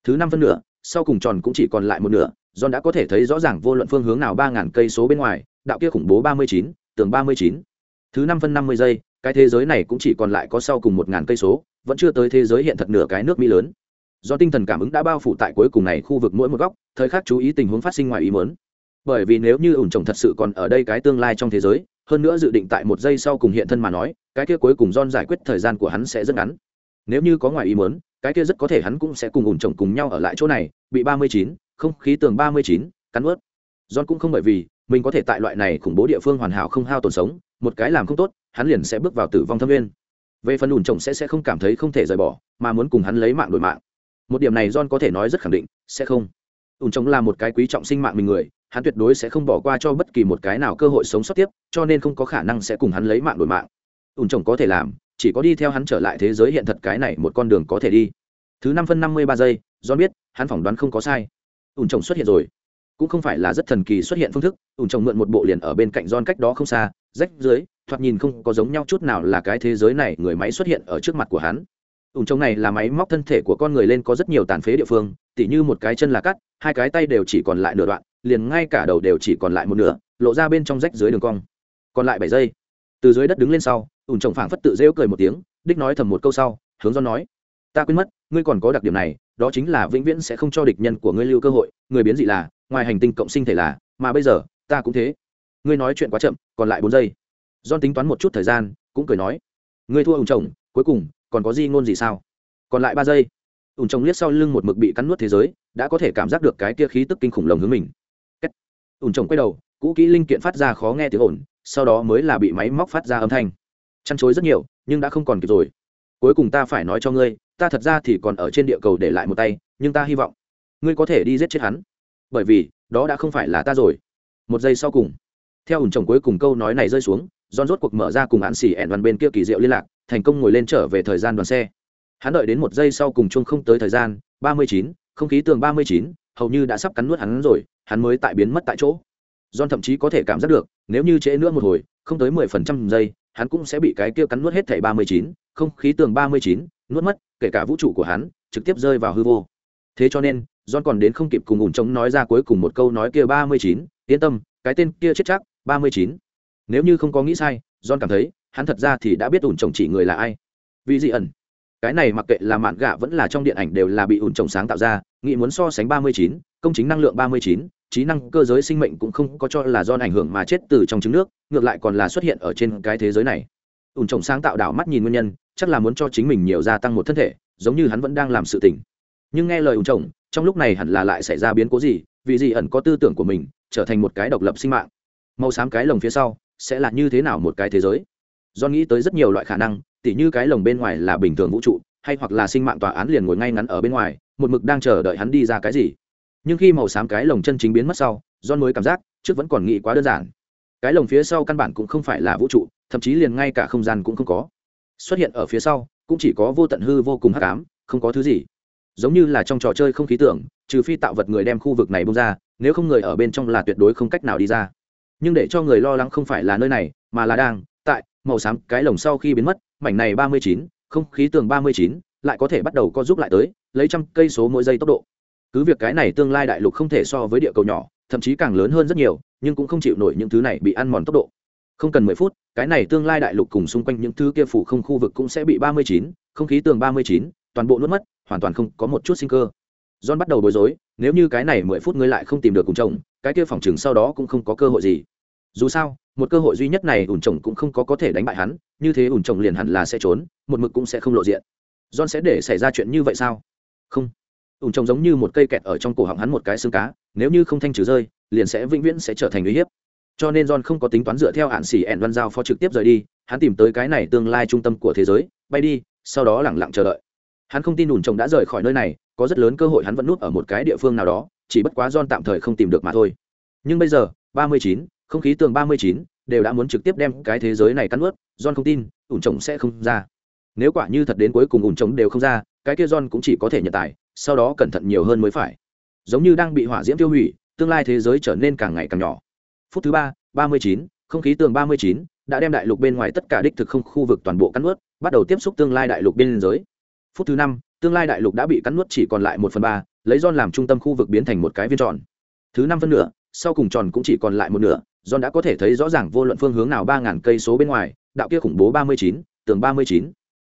[SPEAKER 1] Thứ năm phân nửa, sau cùng tròn cũng chỉ còn lại một nửa, John đã có thể thấy rõ ràng vô luận phương hướng nào ba ngàn cây số bên ngoài, đạo kia khủng bố ba mươi chín, tường ba mươi chín thứ năm phân năm mươi giây, cái thế giới này cũng chỉ còn lại có sau cùng một ngàn cây số, vẫn chưa tới thế giới hiện thật nửa cái nước mỹ lớn. Do tinh thần cảm ứng đã bao phủ tại cuối cùng này khu vực mỗi một góc, thời khắc chú ý tình huống phát sinh ngoài ý mớn bởi vì nếu như ủn trồng thật sự còn ở đây cái tương lai trong thế giới, hơn nữa dự định tại một giây sau cùng hiện thân mà nói, cái kia cuối cùng don giải quyết thời gian của hắn sẽ rất ngắn. Nếu như có ngoài ý mớn cái kia rất có thể hắn cũng sẽ cùng ủn trồng cùng nhau ở lại chỗ này, bị ba mươi chín, không khí tường ba mươi chín, cắn ướt. Don cũng không bởi vì mình có thể tại loại này khủng bố địa phương hoàn hảo không hao tổn sống một cái làm không tốt, hắn liền sẽ bước vào tử vong thâm nguyên. Về phần ủn chồng sẽ sẽ không cảm thấy không thể rời bỏ, mà muốn cùng hắn lấy mạng đổi mạng. Một điểm này john có thể nói rất khẳng định, sẽ không. Ủn chồng là một cái quý trọng sinh mạng mình người, hắn tuyệt đối sẽ không bỏ qua cho bất kỳ một cái nào cơ hội sống sót tiếp, cho nên không có khả năng sẽ cùng hắn lấy mạng đổi mạng. Ủn chồng có thể làm, chỉ có đi theo hắn trở lại thế giới hiện thật cái này một con đường có thể đi. Thứ năm phân năm mươi ba giây, john biết, hắn phỏng đoán không có sai. Ủn chồng xuất hiện rồi cũng không phải là rất thần kỳ xuất hiện phương thức ủn trồng mượn một bộ liền ở bên cạnh don cách đó không xa, rách dưới, thoạt nhìn không có giống nhau chút nào là cái thế giới này người máy xuất hiện ở trước mặt của hắn. Ủn trồng này là máy móc thân thể của con người lên có rất nhiều tàn phế địa phương, tỉ như một cái chân là cắt, hai cái tay đều chỉ còn lại nửa đoạn, liền ngay cả đầu đều chỉ còn lại một nửa, lộ ra bên trong rách dưới đường cong. Còn lại bảy giây. Từ dưới đất đứng lên sau ủn trồng phảng phất tự rêu cười một tiếng, đích nói thầm một câu sau, hướng do nói, ta quên mất, ngươi còn có đặc điểm này, đó chính là vĩnh viễn sẽ không cho địch nhân của ngươi lưu cơ hội, người biến dị là ngoài hành tinh cộng sinh thể là, mà bây giờ, ta cũng thế. Ngươi nói chuyện quá chậm, còn lại bốn giây. Don tính toán một chút thời gian, cũng cười nói, ngươi thua ủng chồng, cuối cùng, còn có gì ngôn gì sao? Còn lại ba giây. Ủng chồng liếc sau lưng một mực bị cắn nuốt thế giới, đã có thể cảm giác được cái kia khí tức kinh khủng lồng hướng mình. Ủng chồng quay đầu, cũ kỹ linh kiện phát ra khó nghe tiếng ồn, sau đó mới là bị máy móc phát ra âm thanh. Chăn chối rất nhiều, nhưng đã không còn kịp rồi. Cuối cùng ta phải nói cho ngươi, ta thật ra thì còn ở trên địa cầu để lại một tay, nhưng ta hy vọng, ngươi có thể đi giết chết hắn bởi vì, đó đã không phải là ta rồi. Một giây sau cùng, theo ủn chồng cuối cùng câu nói này rơi xuống, John rốt cuộc mở ra cùng hạn xỉ ẹn đoàn bên kia kỳ diệu liên lạc, thành công ngồi lên trở về thời gian đoàn xe. Hắn đợi đến một giây sau cùng chung không tới thời gian, ba mươi chín, không khí tường ba mươi chín, hầu như đã sắp cắn nuốt hắn rồi, hắn mới tại biến mất tại chỗ. John thậm chí có thể cảm giác được, nếu như trễ nữa một hồi, không tới mười phần trăm giây, hắn cũng sẽ bị cái kia cắn nuốt hết thảy ba mươi chín, không khí tường ba mươi chín, nuốt mất, kể cả vũ trụ của hắn, trực tiếp rơi vào hư vô. Thế cho nên john còn đến không kịp cùng ủn trống nói ra cuối cùng một câu nói kia ba mươi chín, yên tâm, cái tên kia chết chắc, ba mươi chín. Nếu như không có nghĩ sai, john cảm thấy, hắn thật ra thì đã biết ủn trống chỉ người là ai. Vì gì ẩn? Cái này mặc kệ là mạn gạ vẫn là trong điện ảnh đều là bị ủn trống sáng tạo ra, nghĩ muốn so sánh ba mươi chín, công chính năng lượng ba mươi chín, trí năng cơ giới sinh mệnh cũng không có cho là John ảnh hưởng mà chết từ trong trứng nước, ngược lại còn là xuất hiện ở trên cái thế giới này. Ủn trồng sáng tạo đảo mắt nhìn nguyên nhân, chắc là muốn cho chính mình nhiều gia tăng một thân thể, giống như hắn vẫn đang làm sự tình. Nhưng nghe lời ủn trồng trong lúc này hẳn là lại xảy ra biến cố gì, vì gì ẩn có tư tưởng của mình trở thành một cái độc lập sinh mạng? Màu xám cái lồng phía sau sẽ là như thế nào một cái thế giới? Do nghĩ tới rất nhiều loại khả năng, tỉ như cái lồng bên ngoài là bình thường vũ trụ, hay hoặc là sinh mạng tòa án liền ngồi ngay ngắn ở bên ngoài, một mực đang chờ đợi hắn đi ra cái gì. Nhưng khi màu xám cái lồng chân chính biến mất sau, john mới cảm giác trước vẫn còn nghĩ quá đơn giản. Cái lồng phía sau căn bản cũng không phải là vũ trụ, thậm chí liền ngay cả không gian cũng không có. Xuất hiện ở phía sau, cũng chỉ có vô tận hư vô cùng hắc ám, không có thứ gì giống như là trong trò chơi không khí tưởng, trừ phi tạo vật người đem khu vực này bông ra, nếu không người ở bên trong là tuyệt đối không cách nào đi ra. Nhưng để cho người lo lắng không phải là nơi này, mà là đang, tại, màu xám, cái lồng sau khi biến mất, mảnh này ba mươi chín, không khí tường ba mươi chín, lại có thể bắt đầu co giúp lại tới, lấy trăm cây số mỗi giây tốc độ. Cứ việc cái này tương lai đại lục không thể so với địa cầu nhỏ, thậm chí càng lớn hơn rất nhiều, nhưng cũng không chịu nổi những thứ này bị ăn mòn tốc độ. Không cần mười phút, cái này tương lai đại lục cùng xung quanh những thứ kia phủ không khu vực cũng sẽ bị ba mươi chín, không khí tường ba mươi chín, toàn bộ nuốt mất hoàn toàn không có một chút sinh cơ. John bắt đầu bối rối, nếu như cái này mười phút ngươi lại không tìm được cùng chồng, cái kia phòng chừng sau đó cũng không có cơ hội gì. Dù sao, một cơ hội duy nhất này ủn chồng cũng không có có thể đánh bại hắn, như thế ủn chồng liền hẳn là sẽ trốn, một mực cũng sẽ không lộ diện. John sẽ để xảy ra chuyện như vậy sao? Không. Ủn chồng giống như một cây kẹt ở trong cổ họng hắn một cái xương cá, nếu như không thanh trừ rơi, liền sẽ vĩnh viễn sẽ trở thành uy hiếp. Cho nên john không có tính toán dựa theo hạn xỉ ẻn văn giao phó trực tiếp rời đi, hắn tìm tới cái này tương lai trung tâm của thế giới, bay đi, sau đó lẳng lặng chờ đợi hắn không tin đùn chồng đã rời khỏi nơi này, có rất lớn cơ hội hắn vẫn núp ở một cái địa phương nào đó, chỉ bất quá john tạm thời không tìm được mà thôi. Nhưng bây giờ, ba mươi chín, không khí tường ba mươi chín, đều đã muốn trực tiếp đem cái thế giới này cắn ướt john không tin ủn Chồng sẽ không ra. Nếu quả như thật đến cuối cùng ủn Chồng đều không ra, cái kia john cũng chỉ có thể nhận tài, sau đó cẩn thận nhiều hơn mới phải. Giống như đang bị hỏa diễm tiêu hủy, tương lai thế giới trở nên càng ngày càng nhỏ. Phút thứ ba ba mươi chín, không khí tường ba mươi chín, đã đem đại lục bên ngoài tất cả đích thực không khu vực toàn bộ cắn nuốt, bắt đầu tiếp xúc tương lai đại lục biên giới phút thứ năm, tương lai đại lục đã bị cắn nuốt chỉ còn lại một phần ba, lấy John làm trung tâm khu vực biến thành một cái viên tròn. Thứ năm phân nửa, sau cùng tròn cũng chỉ còn lại một nửa, John đã có thể thấy rõ ràng vô luận phương hướng nào ba ngàn cây số bên ngoài, đạo kia khủng bố ba mươi chín, tường ba mươi chín.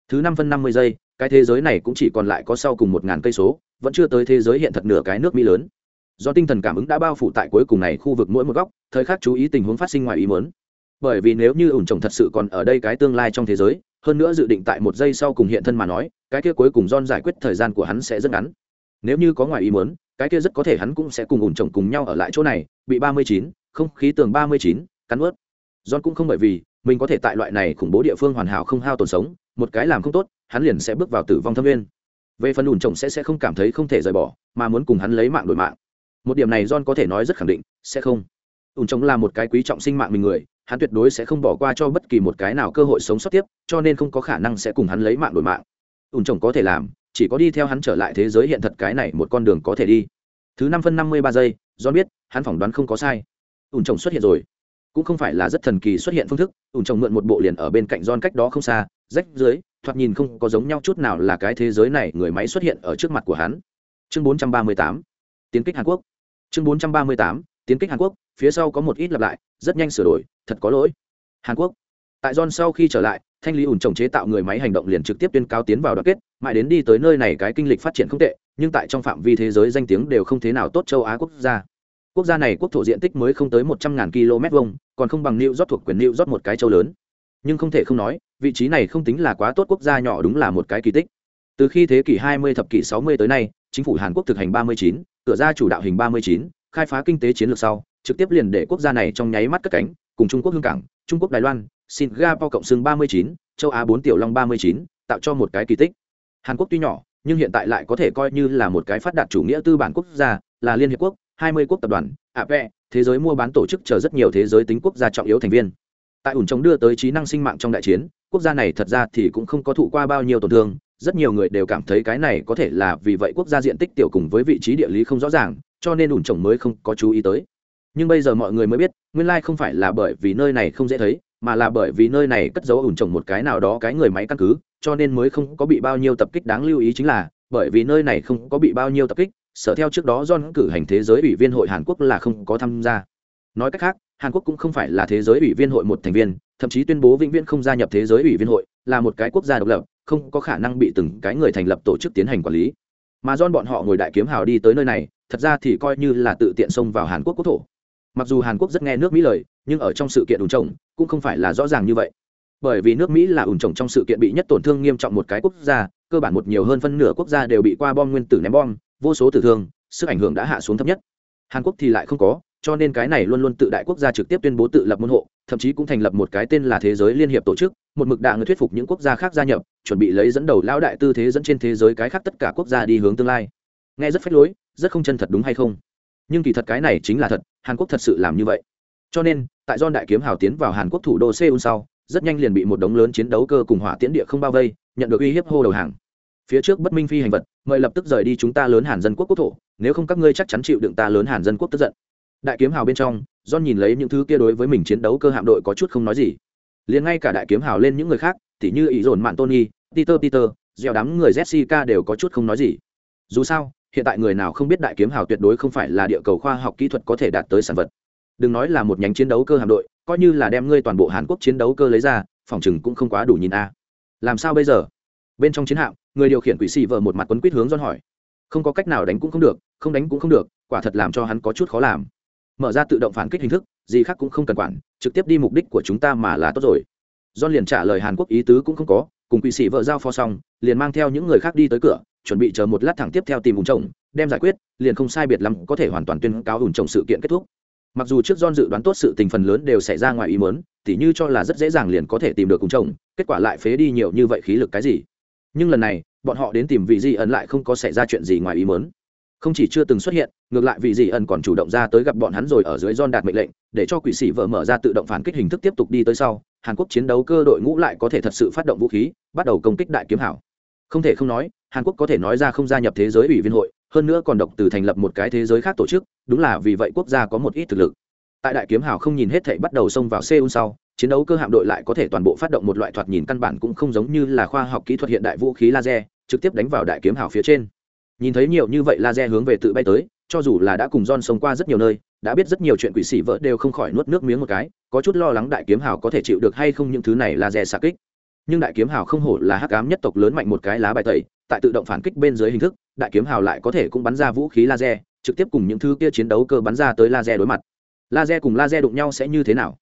[SPEAKER 1] Thứ năm phân năm mươi giây, cái thế giới này cũng chỉ còn lại có sau cùng một ngàn cây số, vẫn chưa tới thế giới hiện thật nửa cái nước mỹ lớn. Do tinh thần cảm ứng đã bao phủ tại cuối cùng này khu vực mỗi một góc, thời khắc chú ý tình huống phát sinh ngoài ý muốn. Bởi vì nếu như ủn trồng thật sự còn ở đây cái tương lai trong thế giới hơn nữa dự định tại một giây sau cùng hiện thân mà nói, cái kia cuối cùng don giải quyết thời gian của hắn sẽ rất ngắn. Nếu như có ngoài ý muốn, cái kia rất có thể hắn cũng sẽ cùng ủn chồng cùng nhau ở lại chỗ này, bị ba mươi chín, không khí tường ba mươi chín, cắn ướt. Don cũng không bởi vì mình có thể tại loại này khủng bố địa phương hoàn hảo không hao tổn sống, một cái làm không tốt, hắn liền sẽ bước vào tử vong thâm viên về phần ủn chồng sẽ sẽ không cảm thấy không thể rời bỏ, mà muốn cùng hắn lấy mạng đổi mạng. Một điểm này john có thể nói rất khẳng định, sẽ không. Ủn chồng là một cái quý trọng sinh mạng mình người hắn tuyệt đối sẽ không bỏ qua cho bất kỳ một cái nào cơ hội sống sót tiếp, cho nên không có khả năng sẽ cùng hắn lấy mạng đổi mạng. Ủn chồng có thể làm, chỉ có đi theo hắn trở lại thế giới hiện thật cái này một con đường có thể đi. Thứ năm phân năm mươi ba giây, john biết, hắn phỏng đoán không có sai. Ủn chồng xuất hiện rồi. Cũng không phải là rất thần kỳ xuất hiện phương thức ủn chồng mượn một bộ liền ở bên cạnh John cách đó không xa, rách dưới, thoạt nhìn không có giống nhau chút nào là cái thế giới này người máy xuất hiện ở trước mặt của hắn. Chương 438 tiến kích hàn quốc. Chương 438 tiến kích hàn quốc, phía sau có một ít lặp lại rất nhanh sửa đổi thật có lỗi. Hàn quốc. Tại john sau khi trở lại thanh lý ủn trồng chế tạo người máy hành động liền trực tiếp tuyên cao tiến vào đoàn kết mãi đến đi tới nơi này cái kinh lịch phát triển không tệ nhưng tại trong phạm vi thế giới danh tiếng đều không thế nào tốt châu á quốc gia. Quốc gia này quốc thổ diện tích mới không tới một trăm ngàn km vuông còn không bằng new rót thuộc quyền new rót một cái châu lớn. Nhưng không thể không nói vị trí này không tính là quá tốt quốc gia nhỏ đúng là một cái kỳ tích. Từ khi thế kỷ 20 thập kỷ 60 tới nay chính phủ hàn quốc thực hành 39, cửa ra chủ đạo hình 39, khai phá kinh tế chiến lược sau trực tiếp liền để quốc gia này trong nháy mắt cất cánh cùng trung quốc hương cảng trung quốc đài loan singapore cộng xưng 39, châu á bốn tiểu long 39, tạo cho một cái kỳ tích. Hàn quốc tuy nhỏ nhưng hiện tại lại có thể coi như là một cái phát đạt chủ nghĩa tư bản quốc gia là liên hiệp quốc 20 quốc tập đoàn ape thế giới mua bán tổ chức chờ rất nhiều thế giới tính quốc gia trọng yếu thành viên. Tại ủn trống đưa tới trí năng sinh mạng trong đại chiến quốc gia này thật ra thì cũng không có thụ qua bao nhiêu tổn thương rất nhiều người đều cảm thấy cái này có thể là vì vậy quốc gia diện tích tiểu cùng với vị trí địa lý không rõ ràng cho nên ủn trồng mới không có chú ý tới nhưng bây giờ mọi người mới biết, nguyên lai không phải là bởi vì nơi này không dễ thấy, mà là bởi vì nơi này cất giấu ủn trồng một cái nào đó cái người máy căn cứ, cho nên mới không có bị bao nhiêu tập kích đáng lưu ý chính là, bởi vì nơi này không có bị bao nhiêu tập kích, sở theo trước đó john cử hành thế giới ủy viên hội hàn quốc là không có tham gia. Nói cách khác, hàn quốc cũng không phải là thế giới ủy viên hội một thành viên, thậm chí tuyên bố vĩnh viễn không gia nhập thế giới ủy viên hội là một cái quốc gia độc lập, không có khả năng bị từng cái người thành lập tổ chức tiến hành quản lý. Mà do bọn họ ngồi đại kiếm hào đi tới nơi này, thật ra thì coi như là tự tiện xông vào hàn quốc quốc thổ mặc dù hàn quốc rất nghe nước mỹ lời, nhưng ở trong sự kiện ủn trồng cũng không phải là rõ ràng như vậy. Bởi vì nước mỹ là ủn trồng trong sự kiện bị nhất tổn thương nghiêm trọng một cái quốc gia, cơ bản một nhiều hơn phân nửa quốc gia đều bị qua bom nguyên tử ném bom, vô số tử thương, sức ảnh hưởng đã hạ xuống thấp nhất. Hàn quốc thì lại không có, cho nên cái này luôn luôn tự đại quốc gia trực tiếp tuyên bố tự lập môn hộ, thậm chí cũng thành lập một cái tên là thế giới liên hiệp tổ chức, một mực đạ người thuyết phục những quốc gia khác gia nhập, chuẩn bị lấy dẫn đầu lão đại tư thế dẫn trên thế giới cái khác tất cả quốc gia đi hướng tương lai. Nghe rất phách lối, rất không chân thật đúng hay không? Nhưng kỳ thật cái này chính là thật, hàn quốc thật sự làm như vậy. Cho nên, tại do đại kiếm hào tiến vào hàn quốc thủ đô seoul sau, rất nhanh liền bị một đống lớn chiến đấu cơ cùng hỏa tiễn địa không bao vây, nhận được uy hiếp hô đầu hàng. Phía trước bất minh phi hành vật, mời lập tức rời đi chúng ta lớn hàn dân quốc quốc thổ, nếu không các ngươi chắc chắn chịu đựng ta lớn hàn dân quốc tức giận. Đại kiếm hào bên trong, john nhìn lấy những thứ kia đối với mình chiến đấu cơ hạm đội có chút không nói gì. Liền ngay cả đại kiếm hào lên những người khác, tỉ như ý dồn mạn tony, peter peter gieo đám người jessica đều có chút không nói gì. Dù sao hiện tại người nào không biết đại kiếm hào tuyệt đối không phải là địa cầu khoa học kỹ thuật có thể đạt tới sản vật. Đừng nói là một nhánh chiến đấu cơ hạm đội, coi như là đem ngươi toàn bộ hàn quốc chiến đấu cơ lấy ra, phòng chừng cũng không quá đủ nhìn a. Làm sao bây giờ? Bên trong chiến hạm, người điều khiển quỷ xì vợ một mặt quấn quýt hướng don hỏi. Không có cách nào đánh cũng không được, không đánh cũng không được, quả thật làm cho hắn có chút khó làm. Mở ra tự động phản kích hình thức, gì khác cũng không cần quản, trực tiếp đi mục đích của chúng ta mà là tốt rồi. Don liền trả lời hàn quốc ý tứ cũng không có, cùng quỷ sĩ vợ giao phó xong, liền mang theo những người khác đi tới cửa chuẩn bị chờ một lát thẳng tiếp theo tìm ủng chồng, đem giải quyết, liền không sai biệt lắm có thể hoàn toàn tuyên cáo ủng chồng sự kiện kết thúc. Mặc dù trước don dự đoán tốt sự tình phần lớn đều xảy ra ngoài ý muốn, tỉ như cho là rất dễ dàng liền có thể tìm được ủng chồng, kết quả lại phế đi nhiều như vậy khí lực cái gì. Nhưng lần này, bọn họ đến tìm vị di ẩn lại không có xảy ra chuyện gì ngoài ý muốn. Không chỉ chưa từng xuất hiện, ngược lại vị dị ẩn còn chủ động ra tới gặp bọn hắn rồi ở dưới don đạt mệnh lệnh, để cho quỷ sĩ vợ mở ra tự động phản kích hình thức tiếp tục đi tới sau. Hàn quốc chiến đấu cơ đội ngũ lại có thể thật sự phát động vũ khí, bắt đầu công kích đại kiếm hảo. Không thể không nói hàn quốc có thể nói ra không gia nhập thế giới ủy viên hội, hơn nữa còn độc từ thành lập một cái thế giới khác tổ chức, đúng là vì vậy quốc gia có một ít thực lực. Tại đại kiếm hào không nhìn hết thảy bắt đầu xông vào seoul sau, chiến đấu cơ hạm đội lại có thể toàn bộ phát động một loại thoạt nhìn căn bản cũng không giống như là khoa học kỹ thuật hiện đại vũ khí laser, trực tiếp đánh vào đại kiếm hào phía trên. Nhìn thấy nhiều như vậy laser hướng về tự bay tới, cho dù là đã cùng John sống qua rất nhiều nơi, đã biết rất nhiều chuyện quỷ sĩ vợ đều không khỏi nuốt nước miếng một cái, có chút lo lắng đại kiếm hào có thể chịu được hay không những thứ này laser xạ kích. Nhưng đại kiếm hào không hổ là hắc ám nhất tộc lớn mạnh một cái lá bài tẩy tại tự động phản kích bên dưới hình thức đại kiếm hào lại có thể cũng bắn ra vũ khí laser trực tiếp cùng những thứ kia chiến đấu cơ bắn ra tới laser đối mặt. Laser cùng laser đụng nhau sẽ như thế nào?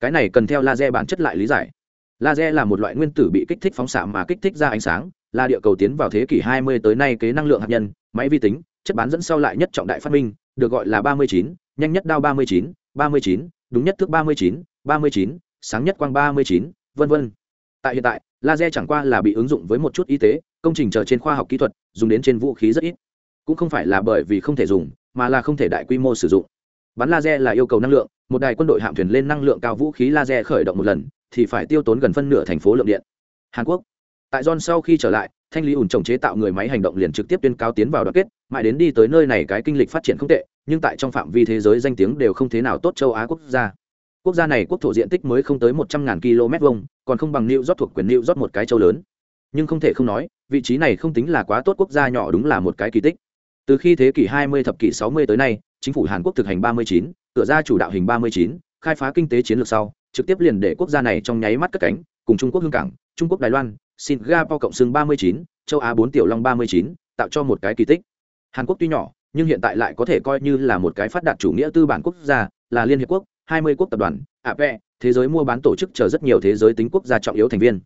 [SPEAKER 1] Cái này cần theo laser bản chất lại lý giải. Laser là một loại nguyên tử bị kích thích phóng xạ mà kích thích ra ánh sáng là địa cầu tiến vào thế kỷ 20 tới nay kế năng lượng hạt nhân, máy vi tính, chất bán dẫn sau lại nhất trọng đại phát minh, được gọi là 39, nhanh nhất đao 39, 39, đúng nhất thước 39, 39, sáng nhất quang 39, vân vân. Tại hiện tại, laser chẳng qua là bị ứng dụng với một chút y tế, công trình chờ trên khoa học kỹ thuật, dùng đến trên vũ khí rất ít. Cũng không phải là bởi vì không thể dùng, mà là không thể đại quy mô sử dụng. Bắn laser là yêu cầu năng lượng, một đài quân đội hạm thuyền lên năng lượng cao vũ khí laser khởi động một lần, thì phải tiêu tốn gần phân nửa thành phố lượng điện. Hàn Quốc tại john sau khi trở lại thanh lý ủn trồng chế tạo người máy hành động liền trực tiếp tuyên cáo tiến vào đoàn kết mãi đến đi tới nơi này cái kinh lịch phát triển không tệ nhưng tại trong phạm vi thế giới danh tiếng đều không thế nào tốt châu á quốc gia quốc gia này quốc thổ diện tích mới không tới một trăm ngàn km vuông còn không bằng new rót thuộc quyền new rót một cái châu lớn nhưng không thể không nói vị trí này không tính là quá tốt quốc gia nhỏ đúng là một cái kỳ tích. Từ khi thế kỷ 20 thập kỷ 60 tới nay chính phủ hàn quốc thực hành 39, cửa ra chủ đạo hình 39, khai phá kinh tế chiến lược sau trực tiếp liền để quốc gia này trong nháy mắt cất cánh cùng trung quốc hương cảng trung quốc đài loan singapore cộng xưng 39, châu á 4 tiểu long 39, tạo cho một cái kỳ tích. Hàn quốc tuy nhỏ nhưng hiện tại lại có thể coi như là một cái phát đạt chủ nghĩa tư bản quốc gia là liên hiệp quốc 20 quốc tập đoàn ape thế giới mua bán tổ chức chờ rất nhiều thế giới tính quốc gia trọng yếu thành viên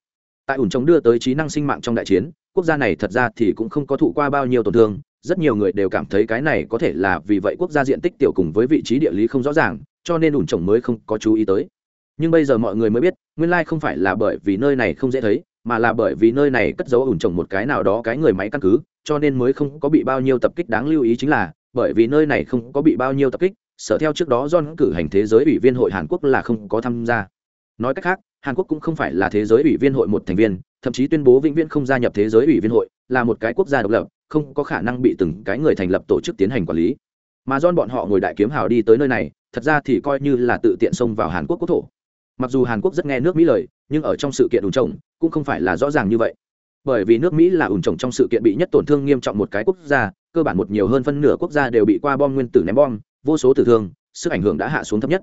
[SPEAKER 1] tại ủn chống đưa tới trí năng sinh mạng trong đại chiến, quốc gia này thật ra thì cũng không có thụ qua bao nhiêu tổn thương, rất nhiều người đều cảm thấy cái này có thể là vì vậy quốc gia diện tích tiểu cùng với vị trí địa lý không rõ ràng, cho nên ủn trồng mới không có chú ý tới. Nhưng bây giờ mọi người mới biết, nguyên lai không phải là bởi vì nơi này không dễ thấy, mà là bởi vì nơi này cất giấu ủn trồng một cái nào đó cái người máy căn cứ, cho nên mới không có bị bao nhiêu tập kích đáng lưu ý chính là, bởi vì nơi này không có bị bao nhiêu tập kích, sở theo trước đó john cử hành thế giới ủy viên hội hàn quốc là không có tham gia. Nói cách khác hàn quốc cũng không phải là thế giới ủy viên hội một thành viên, thậm chí tuyên bố vĩnh viễn không gia nhập thế giới ủy viên hội là một cái quốc gia độc lập, không có khả năng bị từng cái người thành lập tổ chức tiến hành quản lý. Mà John bọn họ ngồi đại kiếm hào đi tới nơi này, thật ra thì coi như là tự tiện xông vào hàn quốc quốc thổ. Mặc dù hàn quốc rất nghe nước mỹ lời, nhưng ở trong sự kiện ủn trồng cũng không phải là rõ ràng như vậy. Bởi vì nước mỹ là ủn trồng trong sự kiện bị nhất tổn thương nghiêm trọng một cái quốc gia, cơ bản một nhiều hơn phân nửa quốc gia đều bị qua bom nguyên tử ném bom, vô số tử thương, sức ảnh hưởng đã hạ xuống thấp nhất.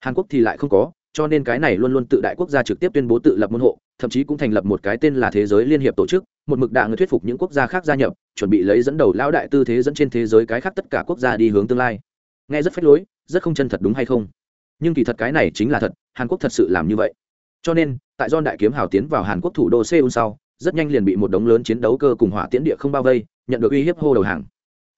[SPEAKER 1] Hàn quốc thì lại không có cho nên cái này luôn luôn tự đại quốc gia trực tiếp tuyên bố tự lập môn hộ, thậm chí cũng thành lập một cái tên là thế giới liên hiệp tổ chức, một mực đạ người thuyết phục những quốc gia khác gia nhập, chuẩn bị lấy dẫn đầu lão đại tư thế dẫn trên thế giới cái khác tất cả quốc gia đi hướng tương lai. Nghe rất phách lối, rất không chân thật đúng hay không? Nhưng kỳ thật cái này chính là thật, hàn quốc thật sự làm như vậy. Cho nên, tại do đại kiếm hào tiến vào hàn quốc thủ đô seoul sau, rất nhanh liền bị một đống lớn chiến đấu cơ cùng hỏa tiễn địa không bao vây, nhận được uy hiếp hô đầu hàng.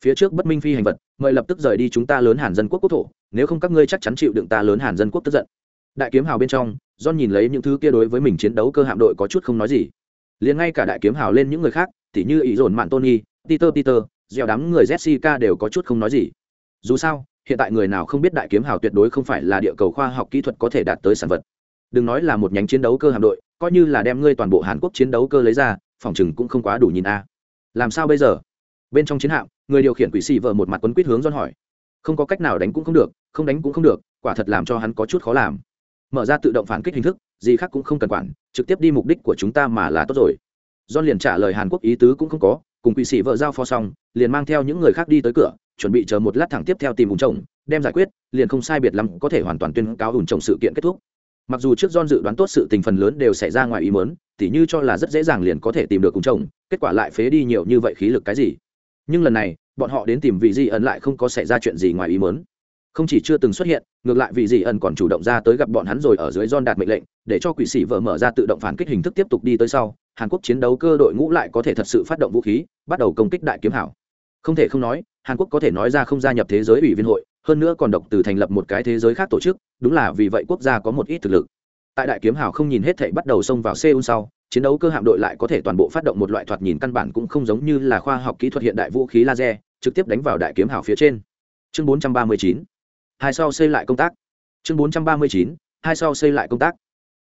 [SPEAKER 1] Phía trước bất minh phi hành vật, mời lập tức rời đi chúng ta lớn hàn dân quốc quốc thổ, nếu không các ngươi chắc chắn chịu đựng ta lớn hàn dân quốc tức giận đại kiếm hào bên trong, john nhìn lấy những thứ kia đối với mình chiến đấu cơ hạm đội có chút không nói gì. Liền ngay cả đại kiếm hào lên những người khác, tỉ như ý dồn mạn tony, peter peter gieo đám người jessica đều có chút không nói gì. Dù sao, hiện tại người nào không biết đại kiếm hào tuyệt đối không phải là địa cầu khoa học kỹ thuật có thể đạt tới sản vật. Đừng nói là một nhánh chiến đấu cơ hạm đội, coi như là đem ngươi toàn bộ hàn quốc chiến đấu cơ lấy ra, phòng chừng cũng không quá đủ nhìn a. Làm sao bây giờ? Bên trong chiến hạm, người điều khiển quỷ xì vợ một mặt quấn quýt hướng don hỏi. Không có cách nào đánh cũng không được, không đánh cũng không được, quả thật làm cho hắn có chút khó làm mở ra tự động phản kích hình thức, gì khác cũng không cần quản, trực tiếp đi mục đích của chúng ta mà là tốt rồi. John liền trả lời hàn quốc ý tứ cũng không có, cùng quỷ sĩ vợ giao phó xong, liền mang theo những người khác đi tới cửa, chuẩn bị chờ một lát thẳng tiếp theo tìm ủng chồng đem giải quyết, liền không sai biệt lắm có thể hoàn toàn tuyên cáo ủng chồng sự kiện kết thúc. Mặc dù trước don dự đoán tốt sự tình phần lớn đều xảy ra ngoài ý mớn tỉ như cho là rất dễ dàng liền có thể tìm được ủng chồng kết quả lại phế đi nhiều như vậy khí lực cái gì. Nhưng lần này, bọn họ đến tìm vị di ẩn lại không có xảy ra chuyện gì ngoài ý mớn không chỉ chưa từng xuất hiện, ngược lại vị dị ẩn còn chủ động ra tới gặp bọn hắn rồi ở dưới don đạt mệnh lệnh, để cho quỷ sĩ vợ mở ra tự động phản kích hình thức tiếp tục đi tới sau, hàn quốc chiến đấu cơ đội ngũ lại có thể thật sự phát động vũ khí, bắt đầu công kích đại kiếm hảo. Không thể không nói, hàn quốc có thể nói ra không gia nhập thế giới ủy viên hội, hơn nữa còn độc từ thành lập một cái thế giới khác tổ chức, đúng là vì vậy quốc gia có một ít thực lực. Tại đại kiếm hào không nhìn hết thảy bắt đầu xông vào seoul sau, chiến đấu cơ hạm đội lại có thể toàn bộ phát động một loại thoạt nhìn căn bản cũng không giống như là khoa học kỹ thuật hiện đại vũ khí laser, trực tiếp đánh vào đại kiếm hào phía trên. Chương 439 hai sau xây lại công tác. Chương 439 hai sau xây lại công tác.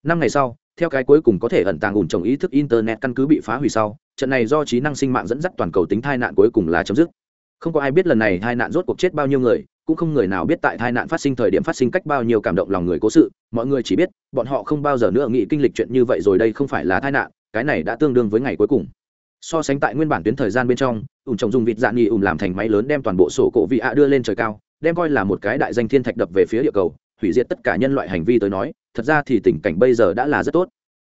[SPEAKER 1] Năm ngày sau, theo cái cuối cùng có thể ẩn tàng ủn trồng ý thức internet căn cứ bị phá hủy sau, trận này do trí năng sinh mạng dẫn dắt toàn cầu tính tai nạn cuối cùng là chấm dứt. Không có ai biết lần này tai nạn rốt cuộc chết bao nhiêu người, cũng không người nào biết tại tai nạn phát sinh thời điểm phát sinh cách bao nhiêu cảm động lòng người cố sự, mọi người chỉ biết, bọn họ không bao giờ nữa nghĩ kinh lịch chuyện như vậy rồi đây không phải là tai nạn, cái này đã tương đương với ngày cuối cùng. So sánh tại nguyên bản tuyến thời gian bên trong, ủn trồng dùng vịt dạng nghi ủn làm thành máy lớn đem toàn bộ sổ cổ vị ạ đưa lên trời cao đem coi là một cái đại danh thiên thạch đập về phía địa cầu, hủy diệt tất cả nhân loại hành vi tới nói, thật ra thì tình cảnh bây giờ đã là rất tốt.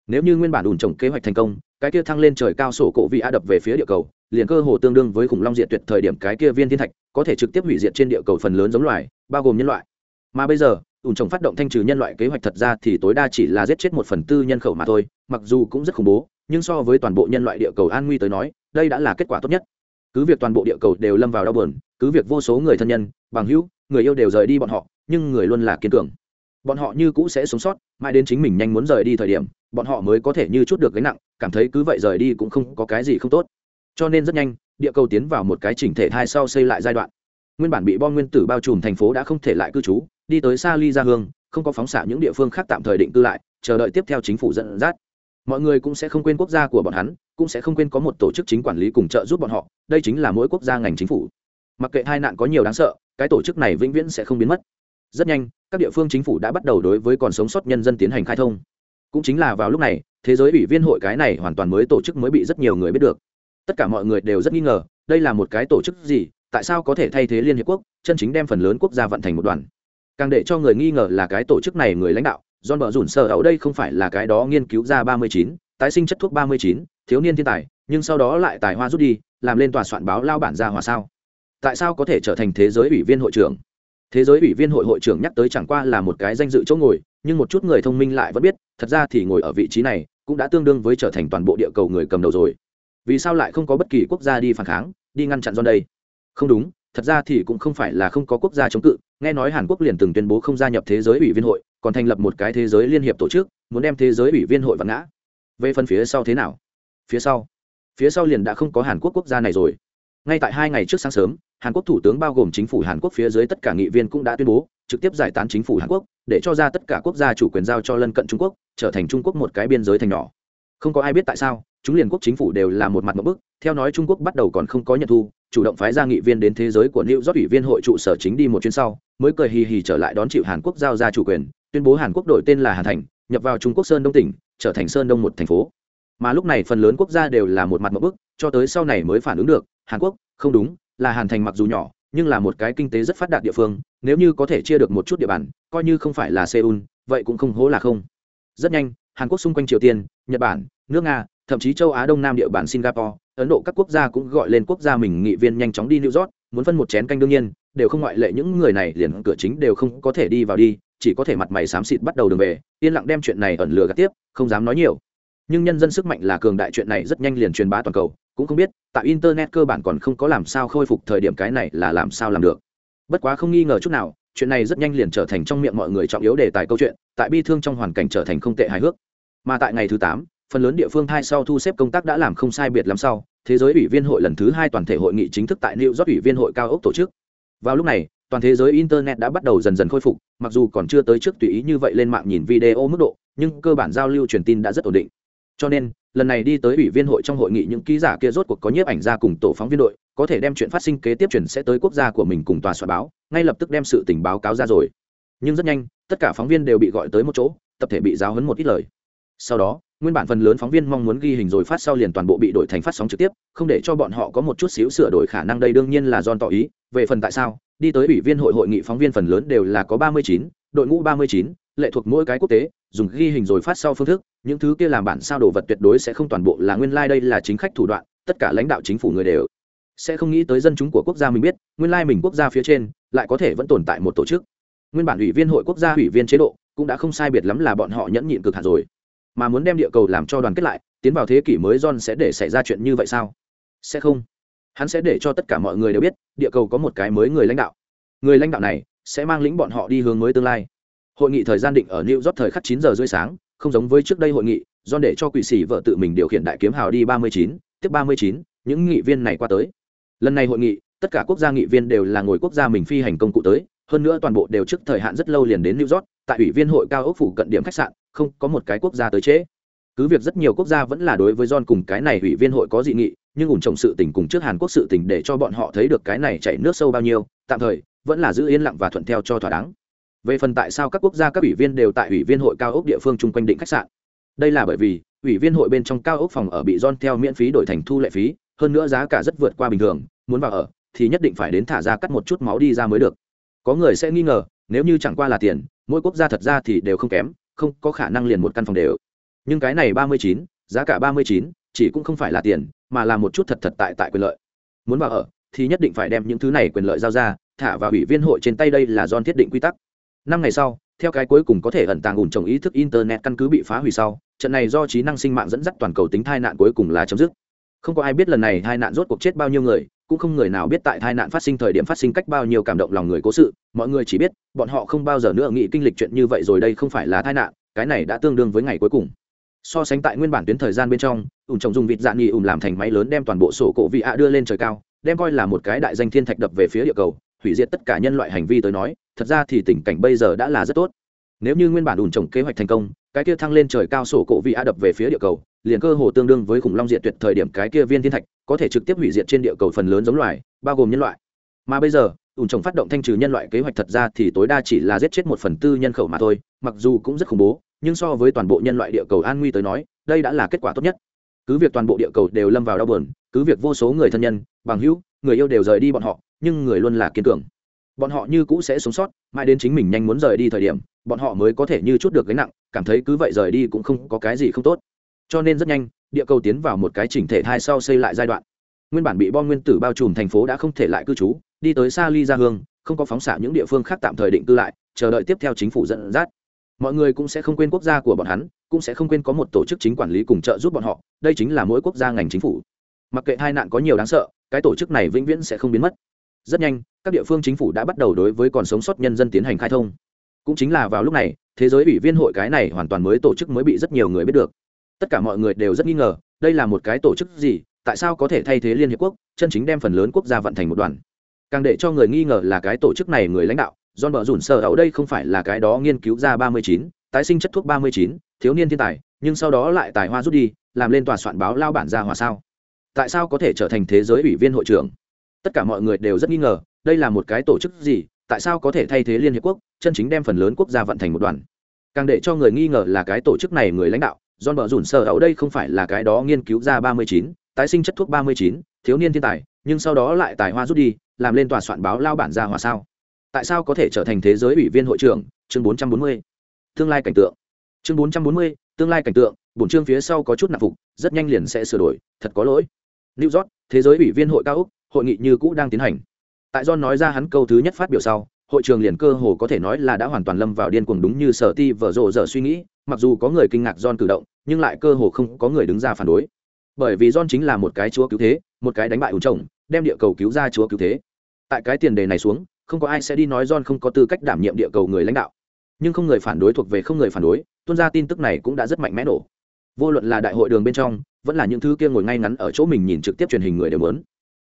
[SPEAKER 1] Nếu như nguyên bản ủn trồng kế hoạch thành công, cái kia thăng lên trời cao sổ cổ vị a đập về phía địa cầu, liền cơ hồ tương đương với khủng long diệt tuyệt thời điểm cái kia viên thiên thạch, có thể trực tiếp hủy diệt trên địa cầu phần lớn giống loài, bao gồm nhân loại. Mà bây giờ, ủn trồng phát động thanh trừ nhân loại kế hoạch thật ra thì tối đa chỉ là giết chết một phần tư nhân khẩu mà thôi, mặc dù cũng rất khủng bố, nhưng so với toàn bộ nhân loại địa cầu an nguy tới nói, đây đã là kết quả tốt nhất. Cứ việc toàn bộ địa cầu đều lâm vào đau buồn cứ việc vô số người thân nhân, bằng hữu, người yêu đều rời đi bọn họ, nhưng người luôn là kiên cường. Bọn họ như cũ sẽ sống sót, mãi đến chính mình nhanh muốn rời đi thời điểm, bọn họ mới có thể như chút được gánh nặng, cảm thấy cứ vậy rời đi cũng không có cái gì không tốt. Cho nên rất nhanh, địa cầu tiến vào một cái chỉnh thể thai sau xây lại giai đoạn. Nguyên bản bị bom nguyên tử bao trùm thành phố đã không thể lại cư trú, đi tới xa ly ra hương, không có phóng xạ những địa phương khác tạm thời định cư lại, chờ đợi tiếp theo chính phủ dẫn dắt. Mọi người cũng sẽ không quên quốc gia của bọn hắn, cũng sẽ không quên có một tổ chức chính quản lý cùng trợ giúp bọn họ, đây chính là mỗi quốc gia ngành chính phủ mặc kệ hai nạn có nhiều đáng sợ, cái tổ chức này vĩnh viễn sẽ không biến mất. Rất nhanh, các địa phương chính phủ đã bắt đầu đối với còn sống sót nhân dân tiến hành khai thông. Cũng chính là vào lúc này, thế giới ủy viên hội cái này hoàn toàn mới tổ chức mới bị rất nhiều người biết được. Tất cả mọi người đều rất nghi ngờ, đây là một cái tổ chức gì, tại sao có thể thay thế liên hiệp quốc, chân chính đem phần lớn quốc gia vận thành một đoàn? Càng để cho người nghi ngờ là cái tổ chức này người lãnh đạo, John bờ rủn sợ ở đây không phải là cái đó nghiên cứu ra ba mươi chín, tái sinh chất thuốc ba mươi chín, thiếu niên thiên tài, nhưng sau đó lại tài hoa rút đi, làm lên tòa soạn báo lao bản ra hòa sao? Tại sao có thể trở thành thế giới ủy viên hội trưởng? Thế giới ủy viên hội hội trưởng nhắc tới chẳng qua là một cái danh dự chỗ ngồi, nhưng một chút người thông minh lại vẫn biết, thật ra thì ngồi ở vị trí này cũng đã tương đương với trở thành toàn bộ địa cầu người cầm đầu rồi. Vì sao lại không có bất kỳ quốc gia đi phản kháng, đi ngăn chặn do đây? Không đúng, thật ra thì cũng không phải là không có quốc gia chống cự. Nghe nói hàn quốc liền từng tuyên bố không gia nhập thế giới ủy viên hội, còn thành lập một cái thế giới liên hiệp tổ chức, muốn đem thế giới ủy viên hội vặn ngã. Về phần phía sau thế nào? Phía sau? Phía sau liền đã không có hàn quốc quốc gia này rồi. Ngay tại hai ngày trước sáng sớm hàn quốc thủ tướng bao gồm chính phủ hàn quốc phía dưới tất cả nghị viên cũng đã tuyên bố, trực tiếp giải tán chính phủ hàn quốc, để cho ra tất cả quốc gia chủ quyền giao cho lân cận trung quốc, trở thành trung quốc một cái biên giới thành nhỏ. Không có ai biết tại sao, chúng liền quốc chính phủ đều là một mặt một bức. Theo nói trung quốc bắt đầu còn không có nhận thu, chủ động phái ra nghị viên đến thế giới của new york ủy viên hội trụ sở chính đi một chuyến sau, mới cười hì hì trở lại đón chịu hàn quốc giao ra chủ quyền, tuyên bố hàn quốc đổi tên là hàn thành, nhập vào trung quốc sơn đông tỉnh, trở thành sơn đông một thành phố. Mà lúc này phần lớn quốc gia đều là một mặt một bức, cho tới sau này mới phản ứng được, hàn quốc, không đúng là hàn thành mặc dù nhỏ, nhưng là một cái kinh tế rất phát đạt địa phương, nếu như có thể chia được một chút địa bàn, coi như không phải là seoul, vậy cũng không hố là không. Rất nhanh, hàn quốc xung quanh triều tiên, nhật bản, nước nga, thậm chí châu á đông nam địa bàn singapore, ấn độ các quốc gia cũng gọi lên quốc gia mình nghị viên nhanh chóng đi new york, muốn phân một chén canh đương nhiên, đều không ngoại lệ những người này liền cửa chính đều không có thể đi vào đi, chỉ có thể mặt mày xám xịt bắt đầu đường về, yên lặng đem chuyện này ẩn lừa gạt tiếp, không dám nói nhiều. Nhưng nhân dân sức mạnh là cường đại, chuyện này rất nhanh liền truyền bá toàn cầu cũng không biết, tại internet cơ bản còn không có làm sao khôi phục thời điểm cái này là làm sao làm được. Bất quá không nghi ngờ chút nào, chuyện này rất nhanh liền trở thành trong miệng mọi người trọng yếu đề tài câu chuyện, tại bi thương trong hoàn cảnh trở thành không tệ hài hước. Mà tại ngày thứ tám, phần lớn địa phương hai sau thu xếp công tác đã làm không sai biệt lắm sau, thế giới ủy viên hội lần thứ hai toàn thể hội nghị chính thức tại new york ủy viên hội cao ốc tổ chức. Vào lúc này, toàn thế giới internet đã bắt đầu dần dần khôi phục, mặc dù còn chưa tới trước tùy ý như vậy lên mạng nhìn video mức độ, nhưng cơ bản giao lưu truyền tin đã rất ổn định. Cho nên lần này đi tới ủy viên hội trong hội nghị những ký giả kia rốt cuộc có nhiếp ảnh ra cùng tổ phóng viên đội, có thể đem chuyện phát sinh kế tiếp chuyển sẽ tới quốc gia của mình cùng tòa soạn báo, ngay lập tức đem sự tình báo cáo ra rồi. Nhưng rất nhanh, tất cả phóng viên đều bị gọi tới một chỗ, tập thể bị giáo hấn một ít lời. Sau đó, nguyên bản phần lớn phóng viên mong muốn ghi hình rồi phát sau liền toàn bộ bị đổi thành phát sóng trực tiếp, không để cho bọn họ có một chút xíu sửa đổi khả năng đây đương nhiên là don tỏ ý. Về phần tại sao, đi tới ủy viên hội hội nghị phóng viên phần lớn đều là có ba mươi chín, đội ngũ ba mươi chín, lệ thuộc mỗi cái quốc tế dùng ghi hình rồi phát sau phương thức, những thứ kia làm bản sao đồ vật tuyệt đối sẽ không toàn bộ là nguyên lai、like、đây là chính khách thủ đoạn, tất cả lãnh đạo chính phủ người đều sẽ không nghĩ tới dân chúng của quốc gia mình biết, nguyên lai、like、mình quốc gia phía trên lại có thể vẫn tồn tại một tổ chức. Nguyên bản ủy viên hội quốc gia, ủy viên chế độ cũng đã không sai biệt lắm là bọn họ nhẫn nhịn cực hạt rồi. Mà muốn đem địa cầu làm cho đoàn kết lại, tiến vào thế kỷ mới john sẽ để xảy ra chuyện như vậy sao? Sẽ không. Hắn sẽ để cho tất cả mọi người đều biết, địa cầu có một cái mới người lãnh đạo. Người lãnh đạo này sẽ mang lĩnh bọn họ đi hướng mới tương lai hội nghị thời gian định ở new york thời khắc chín giờ rưỡi sáng, không giống với trước đây hội nghị, do để cho quỷ sĩ vợ tự mình điều khiển đại kiếm hào đi ba mươi chín, tiếp ba mươi chín, những nghị viên này qua tới. Lần này hội nghị, tất cả quốc gia nghị viên đều là ngồi quốc gia mình phi hành công cụ tới, hơn nữa toàn bộ đều trước thời hạn rất lâu liền đến new york, tại ủy viên hội cao ốc phủ cận điểm khách sạn, không có một cái quốc gia tới trễ. Cứ việc rất nhiều quốc gia vẫn là đối với john cùng cái này ủy viên hội có dị nghị, nhưng ủn trồng sự tình cùng trước hàn quốc sự tình để cho bọn họ thấy được cái này chảy nước sâu bao nhiêu, tạm thời vẫn là giữ yên lặng và thuận theo cho thỏa đáng về phần tại sao các quốc gia, các ủy viên đều tại ủy viên hội cao ốc địa phương chung quanh định khách sạn? Đây là bởi vì, ủy viên hội bên trong cao ốc phòng ở bị don theo miễn phí đổi thành thu lệ phí, hơn nữa giá cả rất vượt qua bình thường, muốn vào ở, thì nhất định phải đến thả ra cắt một chút máu đi ra mới được. Có người sẽ nghi ngờ, nếu như chẳng qua là tiền, mỗi quốc gia thật ra thì đều không kém, không có khả năng liền một căn phòng đều. Nhưng cái này ba mươi chín, giá cả ba mươi chín, chỉ cũng không phải là tiền, mà là một chút thật thật tại tại quyền lợi. Muốn vào ở, thì nhất định phải đem những thứ này quyền lợi giao ra, thả vào ủy viên hội trên tay đây là don thiết định quy tắc năm ngày sau, theo cái cuối cùng có thể ẩn tàng ủn trồng ý thức internet căn cứ bị phá hủy sau, trận này do trí năng sinh mạng dẫn dắt toàn cầu tính tai nạn cuối cùng là chấm dứt. Không có ai biết lần này tai nạn rốt cuộc chết bao nhiêu người, cũng không người nào biết tại tai nạn phát sinh thời điểm phát sinh cách bao nhiêu cảm động lòng người cố sự, mọi người chỉ biết, bọn họ không bao giờ nữa nghĩ kinh lịch chuyện như vậy rồi đây không phải là tai nạn, cái này đã tương đương với ngày cuối cùng. So sánh tại nguyên bản tuyến thời gian bên trong, ủn trồng dùng vịt dạng nghị ủn làm thành máy lớn đem toàn bộ sổ cổ vị ạ đưa lên trời cao, đem coi là một cái đại danh thiên thạch đập về phía địa cầu hủy diệt tất cả nhân loại hành vi tới nói, thật ra thì tình cảnh bây giờ đã là rất tốt. Nếu như nguyên bản ủn trồng kế hoạch thành công, cái kia thăng lên trời cao sổ cổ vị a đập về phía địa cầu, liền cơ hồ tương đương với khủng long diệt tuyệt thời điểm cái kia viên thiên thạch, có thể trực tiếp hủy diệt trên địa cầu phần lớn giống loài, bao gồm nhân loại. Mà bây giờ ủn trồng phát động thanh trừ nhân loại kế hoạch thật ra thì tối đa chỉ là giết chết một phần tư nhân khẩu mà thôi, mặc dù cũng rất khủng bố, nhưng so với toàn bộ nhân loại địa cầu an nguy tới nói, đây đã là kết quả tốt nhất. Cứ việc toàn bộ địa cầu đều lâm vào đau buồn, cứ việc vô số người thân nhân, bằng hữu, người yêu đều rời đi bọn họ nhưng người luôn là kiên cường. Bọn họ như cũ sẽ sống sót, mãi đến chính mình nhanh muốn rời đi thời điểm, bọn họ mới có thể như chút được gánh nặng, cảm thấy cứ vậy rời đi cũng không có cái gì không tốt. Cho nên rất nhanh, địa cầu tiến vào một cái chỉnh thể thai sau xây lại giai đoạn. Nguyên bản bị bom nguyên tử bao trùm thành phố đã không thể lại cư trú, đi tới xa ly ra hương, không có phóng xạ những địa phương khác tạm thời định cư lại, chờ đợi tiếp theo chính phủ dẫn dắt. Mọi người cũng sẽ không quên quốc gia của bọn hắn, cũng sẽ không quên có một tổ chức chính quản lý cùng trợ giúp bọn họ, đây chính là mỗi quốc gia ngành chính phủ. Mặc kệ hai nạn có nhiều đáng sợ, cái tổ chức này vĩnh viễn sẽ không biến mất rất nhanh, các địa phương chính phủ đã bắt đầu đối với còn sống sót nhân dân tiến hành khai thông. Cũng chính là vào lúc này, thế giới ủy viên hội cái này hoàn toàn mới tổ chức mới bị rất nhiều người biết được. Tất cả mọi người đều rất nghi ngờ, đây là một cái tổ chức gì, tại sao có thể thay thế liên hiệp quốc, chân chính đem phần lớn quốc gia vận thành một đoàn? Càng để cho người nghi ngờ là cái tổ chức này người lãnh đạo, John bờ rủn sợ ở đây không phải là cái đó nghiên cứu ra ba mươi chín, tái sinh chất thuốc ba mươi chín, thiếu niên thiên tài, nhưng sau đó lại tài hoa rút đi, làm lên tòa soạn báo lao bản ra hòa sao? Tại sao có thể trở thành thế giới ủy viên hội trưởng? Tất cả mọi người đều rất nghi ngờ, đây là một cái tổ chức gì, tại sao có thể thay thế liên hiệp quốc, chân chính đem phần lớn quốc gia vận thành một đoàn? Càng để cho người nghi ngờ là cái tổ chức này người lãnh đạo, john bờ rủn sơ ấu đây không phải là cái đó nghiên cứu ra ba mươi chín, tái sinh chất thuốc ba mươi chín, thiếu niên thiên tài, nhưng sau đó lại tài hoa rút đi, làm lên tòa soạn báo lao bản ra hòa sao? Tại sao có thể trở thành thế giới ủy viên hội trưởng? Chương bốn trăm bốn mươi. Tương lai cảnh tượng. Chương bốn trăm bốn mươi, tương lai cảnh tượng, bổn chương phía sau có chút nạp phục, rất nhanh liền sẽ sửa đổi, thật có lỗi. New york, thế giới ủy viên hội cao úc hội nghị như cũ đang tiến hành. Tại john nói ra hắn câu thứ nhất phát biểu sau, hội trường liền cơ hồ có thể nói là đã hoàn toàn lâm vào điên cuồng đúng như sở ti vở rộ giờ suy nghĩ, mặc dù có người kinh ngạc john cử động, nhưng lại cơ hồ không có người đứng ra phản đối. Bởi vì john chính là một cái chúa cứu thế, một cái đánh bại ủ chồng, đem địa cầu cứu ra chúa cứu thế. Tại cái tiền đề này xuống, không có ai sẽ đi nói john không có tư cách đảm nhiệm địa cầu người lãnh đạo. Nhưng không người phản đối thuộc về không người phản đối, tuân ra tin tức này cũng đã rất mạnh mẽ nổ. Vô luận là đại hội đường bên trong, vẫn là những thứ kia ngồi ngay ngắn ở chỗ mình nhìn trực tiếp truyền hình người đều muốn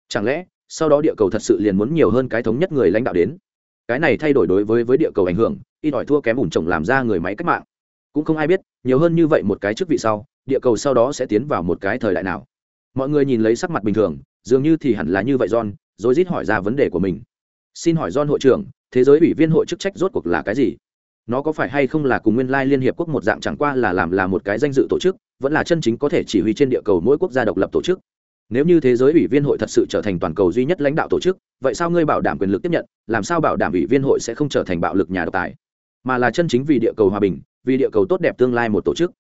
[SPEAKER 1] chẳng lẽ, sau đó địa cầu thật sự liền muốn nhiều hơn cái thống nhất người lãnh đạo đến? Cái này thay đổi đối với với địa cầu ảnh hưởng, ít ỏi thua kém ủn trồng làm ra người máy cách mạng. Cũng không ai biết, nhiều hơn như vậy một cái chức vị sau, địa cầu sau đó sẽ tiến vào một cái thời đại nào? Mọi người nhìn lấy sắc mặt bình thường, dường như thì hẳn là như vậy john, rồi rít hỏi ra vấn đề của mình. Xin hỏi john hội trưởng, thế giới ủy viên hội chức trách rốt cuộc là cái gì? Nó có phải hay không là cùng nguyên lai liên hiệp quốc một dạng chẳng qua là làm, là một cái danh dự tổ chức, vẫn là chân chính có thể chỉ huy trên địa cầu mỗi quốc gia độc lập tổ chức? Nếu như thế giới ủy viên hội thật sự trở thành toàn cầu duy nhất lãnh đạo tổ chức, vậy sao ngươi bảo đảm quyền lực tiếp nhận? Làm sao bảo đảm ủy viên hội sẽ không trở thành bạo lực nhà độc tài? Mà là chân chính vì địa cầu hòa bình, vì địa cầu tốt đẹp tương lai một tổ chức.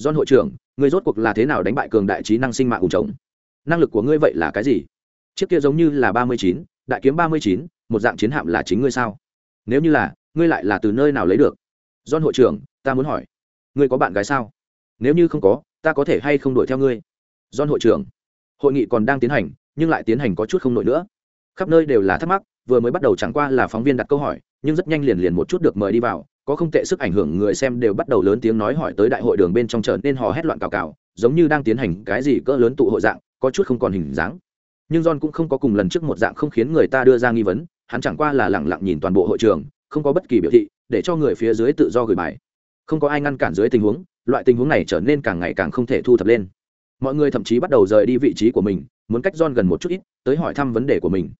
[SPEAKER 1] John hội trưởng, ngươi rốt cuộc là thế nào đánh bại cường đại trí năng sinh mạng ủng trống năng lực của ngươi vậy là cái gì? Chiếc kia giống như là ba mươi chín, đại kiếm ba mươi chín, một dạng chiến hạm là chính ngươi sao? Nếu như là, ngươi lại là từ nơi nào lấy được? John hội trưởng, ta muốn hỏi, ngươi có bạn gái sao? Nếu như không có, ta có thể hay không đuổi theo ngươi? John hội trưởng hội nghị còn đang tiến hành, nhưng lại tiến hành có chút không nổi nữa. Khắp nơi đều là thắc mắc, vừa mới bắt đầu chẳng qua là phóng viên đặt câu hỏi, nhưng rất nhanh liền liền một chút được mời đi vào, có không tệ sức ảnh hưởng người xem đều bắt đầu lớn tiếng nói hỏi tới đại hội đường bên trong trở nên hò hét loạn cào cào, giống như đang tiến hành cái gì cỡ lớn tụ hội dạng, có chút không còn hình dáng. Nhưng john cũng không có cùng lần trước một dạng không khiến người ta đưa ra nghi vấn, hắn chẳng qua là lẳng lặng nhìn toàn bộ hội trường, không có bất kỳ biểu thị, để cho người phía dưới tự do gửi bài. Không có ai ngăn cản dưới tình huống, loại tình huống này trở nên càng ngày càng không thể thu thập lên mọi người thậm chí bắt đầu rời đi vị trí của mình, muốn cách John gần một chút ít, tới hỏi thăm vấn đề của mình.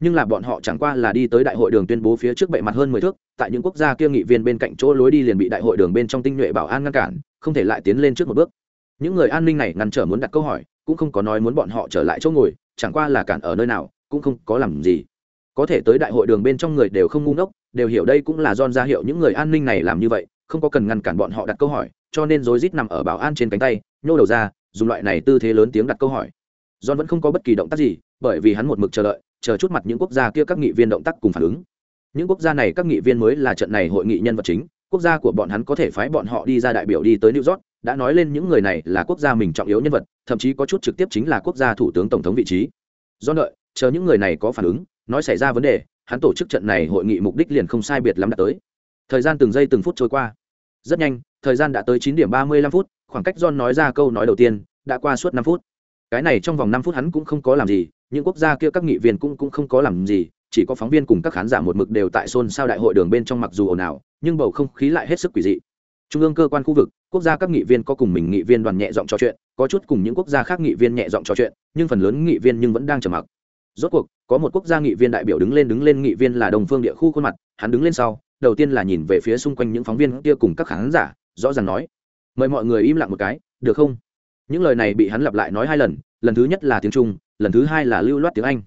[SPEAKER 1] Nhưng là bọn họ chẳng qua là đi tới đại hội đường tuyên bố phía trước bệ mặt hơn mười thước, tại những quốc gia kia nghị viên bên cạnh chỗ lối đi liền bị đại hội đường bên trong tinh nhuệ bảo an ngăn cản, không thể lại tiến lên trước một bước. Những người an ninh này ngăn trở muốn đặt câu hỏi, cũng không có nói muốn bọn họ trở lại chỗ ngồi, chẳng qua là cản ở nơi nào, cũng không có làm gì. Có thể tới đại hội đường bên trong người đều không ngu ngốc, đều hiểu đây cũng là don ra hiệu những người an ninh này làm như vậy, không có cần ngăn cản bọn họ đặt câu hỏi, cho nên rối rít nằm ở bảo an trên cánh tay, nhô đầu ra dùng loại này tư thế lớn tiếng đặt câu hỏi. John vẫn không có bất kỳ động tác gì, bởi vì hắn một mực chờ đợi, chờ chút mặt những quốc gia kia các nghị viên động tác cùng phản ứng. Những quốc gia này các nghị viên mới là trận này hội nghị nhân vật chính, quốc gia của bọn hắn có thể phái bọn họ đi ra đại biểu đi tới new york, đã nói lên những người này là quốc gia mình trọng yếu nhân vật, thậm chí có chút trực tiếp chính là quốc gia thủ tướng tổng thống vị trí. Do đợi, chờ những người này có phản ứng, nói xảy ra vấn đề, hắn tổ chức trận này hội nghị mục đích liền không sai biệt lắm đã tới. Thời gian từng giây từng phút trôi qua. Rất nhanh, thời gian đã tới chín điểm ba mươi lăm phút khoảng cách john nói ra câu nói đầu tiên, đã qua suốt năm phút. Cái này trong vòng năm phút hắn cũng không có làm gì, những quốc gia kia các nghị viên cũng cũng không có làm gì, chỉ có phóng viên cùng các khán giả một mực đều tại xôn xao đại hội đường bên trong mặc dù ồn ào, nhưng bầu không khí lại hết sức quỷ dị. Trung ương cơ quan khu vực, quốc gia các nghị viên có cùng mình nghị viên đoàn nhẹ giọng trò chuyện, có chút cùng những quốc gia khác nghị viên nhẹ giọng trò chuyện, nhưng phần lớn nghị viên nhưng vẫn đang trầm mặc. Rốt cuộc, có một quốc gia nghị viên đại biểu đứng lên đứng lên nghị viên là đồng phương địa khu khuôn mặt, hắn đứng lên sau, đầu tiên là nhìn về phía xung quanh những phóng viên kia cùng các khán giả, rõ ràng nói mời mọi người im lặng một cái, được không? Những lời này bị hắn lặp lại nói hai lần lần thứ nhất là tiếng trung, lần thứ hai là lưu loát tiếng anh.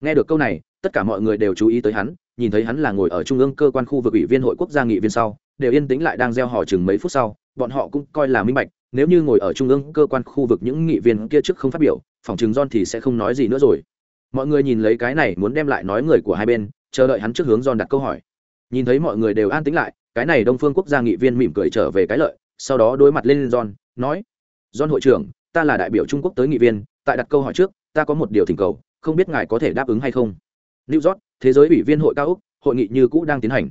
[SPEAKER 1] Nghe được câu này, tất cả mọi người đều chú ý tới hắn, nhìn thấy hắn là ngồi ở trung ương cơ quan khu vực ủy viên hội quốc gia nghị viên sau, đều yên tĩnh lại đang gieo họ chừng mấy phút sau, bọn họ cũng coi là minh bạch, nếu như ngồi ở trung ương cơ quan khu vực những nghị viên kia trước không phát biểu, phòng chừng John thì sẽ không nói gì nữa rồi. Mọi người nhìn lấy cái này muốn đem lại nói người của hai bên, chờ đợi hắn trước hướng John đặt câu hỏi. Nhìn thấy mọi người đều an tĩnh lại, cái này đông phương quốc gia nghị viên mỉm cười trở về cái lợi sau đó đối mặt lên John, nói, John hội trưởng, ta là đại biểu Trung Quốc tới nghị viên, tại đặt câu hỏi trước, ta có một điều thỉnh cầu, không biết ngài có thể đáp ứng hay không? New york, thế giới ủy viên hội cao úc, hội nghị như cũ đang tiến hành.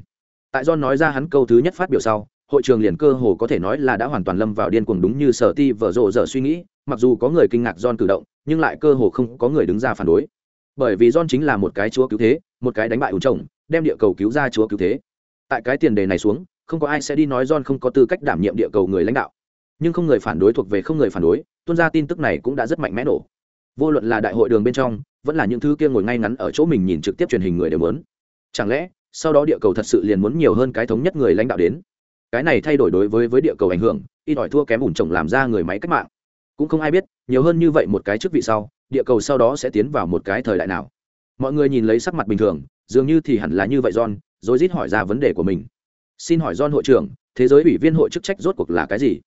[SPEAKER 1] Tại john nói ra hắn câu thứ nhất phát biểu sau, hội trường liền cơ hồ có thể nói là đã hoàn toàn lâm vào điên cuồng đúng như sở ti vở rộ dở suy nghĩ, mặc dù có người kinh ngạc john cử động, nhưng lại cơ hồ không có người đứng ra phản đối. Bởi vì john chính là một cái chúa cứu thế, một cái đánh bại ủ chồng, đem địa cầu cứu ra chúa cứu thế. Tại cái tiền đề này xuống không có ai sẽ đi nói john không có tư cách đảm nhiệm địa cầu người lãnh đạo. Nhưng không người phản đối thuộc về không người phản đối, tuân ra tin tức này cũng đã rất mạnh mẽ nổ. Vô luận là đại hội đường bên trong, vẫn là những thứ kia ngồi ngay ngắn ở chỗ mình nhìn trực tiếp truyền hình người đều muốn. Chẳng lẽ, sau đó địa cầu thật sự liền muốn nhiều hơn cái thống nhất người lãnh đạo đến? Cái này thay đổi đối với với địa cầu ảnh hưởng, ít ỏi thua kém ủn trồng làm ra người máy cách mạng. Cũng không ai biết, nhiều hơn như vậy một cái chức vị sau, địa cầu sau đó sẽ tiến vào một cái thời đại nào? Mọi người nhìn lấy sắc mặt bình thường, dường như thì hẳn là như vậy john, rồi rít hỏi ra vấn đề của mình xin hỏi john hội trưởng, thế giới ủy viên hội chức trách rốt cuộc là cái gì?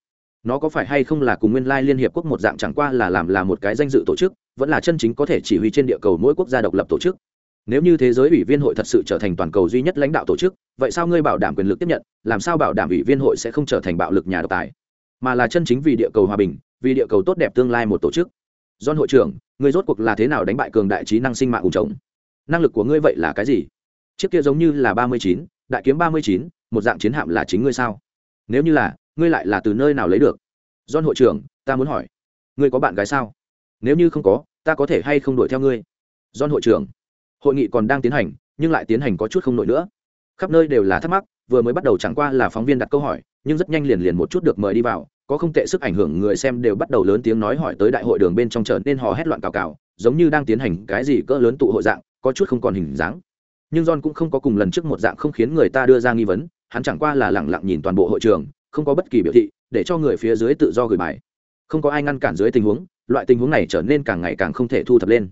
[SPEAKER 1] Nó có phải hay không là cùng nguyên lai liên hiệp quốc một dạng chẳng qua là làm là một cái danh dự tổ chức, vẫn là chân chính có thể chỉ huy trên địa cầu mỗi quốc gia độc lập tổ chức? Nếu như thế giới ủy viên hội thật sự trở thành toàn cầu duy nhất lãnh đạo tổ chức, vậy sao ngươi bảo đảm quyền lực tiếp nhận, làm sao bảo đảm ủy viên hội sẽ không trở thành bạo lực nhà độc tài? Mà là chân chính vì địa cầu hòa bình, vì địa cầu tốt đẹp tương lai một tổ chức. Don hội trưởng, ngươi rốt cuộc là thế nào đánh bại cường đại trí năng sinh mạng ủng trống? Năng lực của ngươi vậy là cái gì? Chiếc kia giống như là ba mươi chín, đại kiếm ba mươi chín một dạng chiến hạm là chính ngươi sao? Nếu như là, ngươi lại là từ nơi nào lấy được? Don hội trưởng, ta muốn hỏi. Ngươi có bạn gái sao? Nếu như không có, ta có thể hay không đuổi theo ngươi? Don hội trưởng, hội nghị còn đang tiến hành, nhưng lại tiến hành có chút không nổi nữa. Khắp nơi đều là thắc mắc, vừa mới bắt đầu chẳng qua là phóng viên đặt câu hỏi, nhưng rất nhanh liền liền một chút được mời đi vào, có không tệ sức ảnh hưởng người xem đều bắt đầu lớn tiếng nói hỏi tới đại hội đường bên trong trở nên hò hét loạn cào cào, giống như đang tiến hành cái gì cỡ lớn tụ hội dạng, có chút không còn hình dáng. Nhưng john cũng không có cùng lần trước một dạng không khiến người ta đưa ra nghi vấn hắn chẳng qua là lẳng lặng nhìn toàn bộ hội trường, không có bất kỳ biểu thị, để cho người phía dưới tự do gửi bài. Không có ai ngăn cản dưới tình huống, loại tình huống này trở nên càng ngày càng không thể thu thập lên.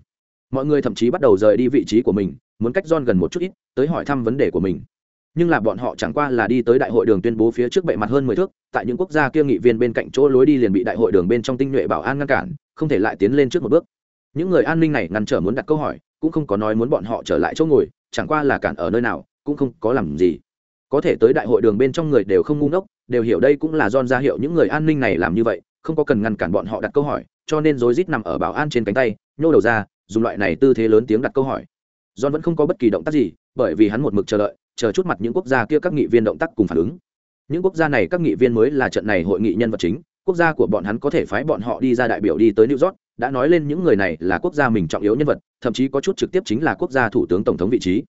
[SPEAKER 1] Mọi người thậm chí bắt đầu rời đi vị trí của mình, muốn cách John gần một chút ít, tới hỏi thăm vấn đề của mình. Nhưng là bọn họ chẳng qua là đi tới đại hội đường tuyên bố phía trước bệ mặt hơn mười thước, tại những quốc gia kia nghị viên bên cạnh chỗ lối đi liền bị đại hội đường bên trong tinh nhuệ bảo an ngăn cản, không thể lại tiến lên trước một bước. Những người an ninh này ngăn trở muốn đặt câu hỏi, cũng không có nói muốn bọn họ trở lại chỗ ngồi, chẳng qua là cản ở nơi nào, cũng không có làm gì có thể tới đại hội đường bên trong người đều không ngu ngốc, đều hiểu đây cũng là don ra hiệu những người an ninh này làm như vậy, không có cần ngăn cản bọn họ đặt câu hỏi, cho nên rối rít nằm ở bảo an trên cánh tay, nhô đầu ra, dùng loại này tư thế lớn tiếng đặt câu hỏi. Don vẫn không có bất kỳ động tác gì, bởi vì hắn một mực chờ đợi, chờ chút mặt những quốc gia kia các nghị viên động tác cùng phản ứng. Những quốc gia này các nghị viên mới là trận này hội nghị nhân vật chính, quốc gia của bọn hắn có thể phái bọn họ đi ra đại biểu đi tới new york, đã nói lên những người này là quốc gia mình trọng yếu nhân vật, thậm chí có chút trực tiếp chính là quốc gia thủ tướng tổng thống vị trí.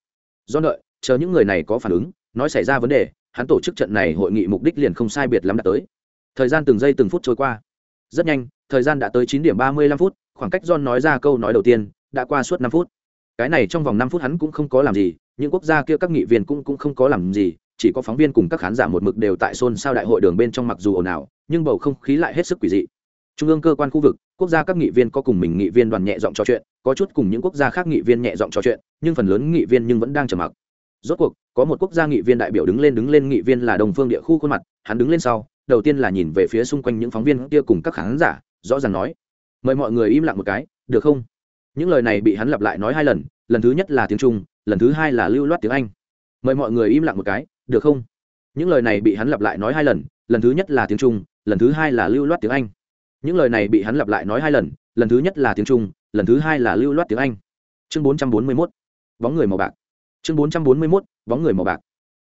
[SPEAKER 1] Do đợi, chờ những người này có phản ứng nói xảy ra vấn đề, hắn tổ chức trận này hội nghị mục đích liền không sai biệt lắm đã tới. Thời gian từng giây từng phút trôi qua. Rất nhanh, thời gian đã tới chín điểm ba mươi lăm phút, khoảng cách john nói ra câu nói đầu tiên, đã qua suốt năm phút. Cái này trong vòng năm phút hắn cũng không có làm gì, những quốc gia kia các nghị viên cũng cũng không có làm gì, chỉ có phóng viên cùng các khán giả một mực đều tại xôn xao đại hội đường bên trong mặc dù ồn ào, nhưng bầu không khí lại hết sức quỷ dị. Trung ương cơ quan khu vực, quốc gia các nghị viên có cùng mình nghị viên đoàn nhẹ giọng trò chuyện, có chút cùng những quốc gia khác nghị viên nhẹ giọng trò chuyện, nhưng phần lớn nghị viên nhưng vẫn đang trầm mặc. Rốt cuộc có một quốc gia nghị viên đại biểu đứng lên đứng lên nghị viên là đồng phương địa khu khuôn mặt, hắn đứng lên sau, đầu tiên là nhìn về phía xung quanh những phóng viên kia cùng các khán giả, rõ ràng nói, mời mọi người im lặng một cái, được không? Những lời này bị hắn lặp lại nói hai lần lần thứ nhất là tiếng trung, lần thứ hai là lưu loát tiếng anh. Mời mọi người im lặng một cái, được không? Những lời này bị hắn lặp lại nói hai lần lần thứ nhất là tiếng trung, lần thứ hai là lưu loát tiếng anh. Những lời này bị hắn lặp lại nói hai lần lần thứ nhất là tiếng trung, lần thứ hai là lưu loát tiếng anh. Chương bốn trăm bốn mươi mốt, bóng người màu bạc. Chương bốn trăm bốn mươi mốt bóng người màu bạc.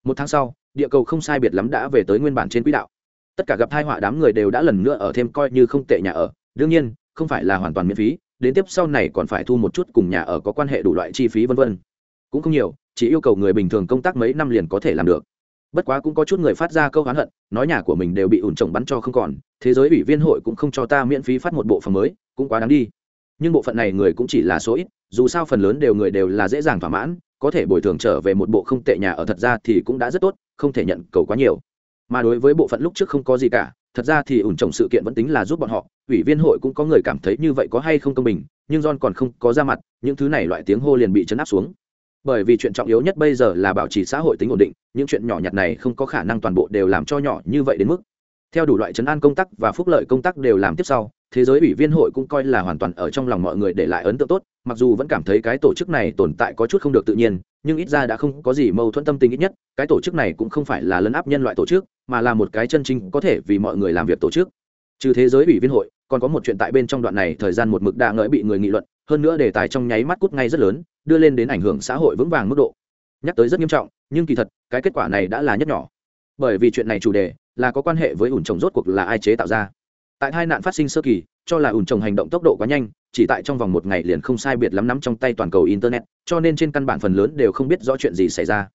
[SPEAKER 1] Một tháng sau, địa cầu không sai biệt lắm đã về tới nguyên bản trên quỹ đạo. Tất cả gặp thai họa đám người đều đã lần nữa ở thêm coi như không tệ nhà ở. Đương nhiên, không phải là hoàn toàn miễn phí, đến tiếp sau này còn phải thu một chút cùng nhà ở có quan hệ đủ loại chi phí vân vân. Cũng không nhiều, chỉ yêu cầu người bình thường công tác mấy năm liền có thể làm được. Bất quá cũng có chút người phát ra câu hán hận, nói nhà của mình đều bị ủn trồng bắn cho không còn, thế giới ủy viên hội cũng không cho ta miễn phí phát một bộ phần mới, cũng quá đáng đi. Nhưng bộ phận này người cũng chỉ là số ít, dù sao phần lớn đều người đều là dễ dàng thỏa mãn có thể bồi thường trở về một bộ không tệ nhà ở thật ra thì cũng đã rất tốt, không thể nhận cầu quá nhiều. Mà đối với bộ phận lúc trước không có gì cả, thật ra thì ủn trồng sự kiện vẫn tính là giúp bọn họ. Ủy viên hội cũng có người cảm thấy như vậy có hay không công bình, nhưng john còn không có ra mặt, những thứ này loại tiếng hô liền bị chấn áp xuống. Bởi vì chuyện trọng yếu nhất bây giờ là bảo trì xã hội tính ổn định, những chuyện nhỏ nhặt này không có khả năng toàn bộ đều làm cho nhỏ như vậy đến mức. Theo đủ loại chấn an công tác và phúc lợi công tác đều làm tiếp sau, thế giới ủy viên hội cũng coi là hoàn toàn ở trong lòng mọi người để lại ấn tượng tốt mặc dù vẫn cảm thấy cái tổ chức này tồn tại có chút không được tự nhiên, nhưng ít ra đã không có gì mâu thuẫn tâm tình ít nhất, cái tổ chức này cũng không phải là lấn áp nhân loại tổ chức, mà là một cái chân chính có thể vì mọi người làm việc tổ chức. Trừ thế giới ủy viên hội, còn có một chuyện tại bên trong đoạn này thời gian một mực đã ngợi bị người nghị luận, hơn nữa đề tài trong nháy mắt cút ngay rất lớn, đưa lên đến ảnh hưởng xã hội vững vàng mức độ. Nhắc tới rất nghiêm trọng, nhưng kỳ thật, cái kết quả này đã là nhất nhỏ. Bởi vì chuyện này chủ đề là có quan hệ với ủn trồng rốt cuộc là ai chế tạo ra. Tại hai nạn phát sinh sơ kỳ, cho là ủn trồng hành động tốc độ quá nhanh chỉ tại trong vòng một ngày liền không sai biệt lắm nắm trong tay toàn cầu internet, cho nên trên căn bản phần lớn đều không biết rõ chuyện gì xảy ra.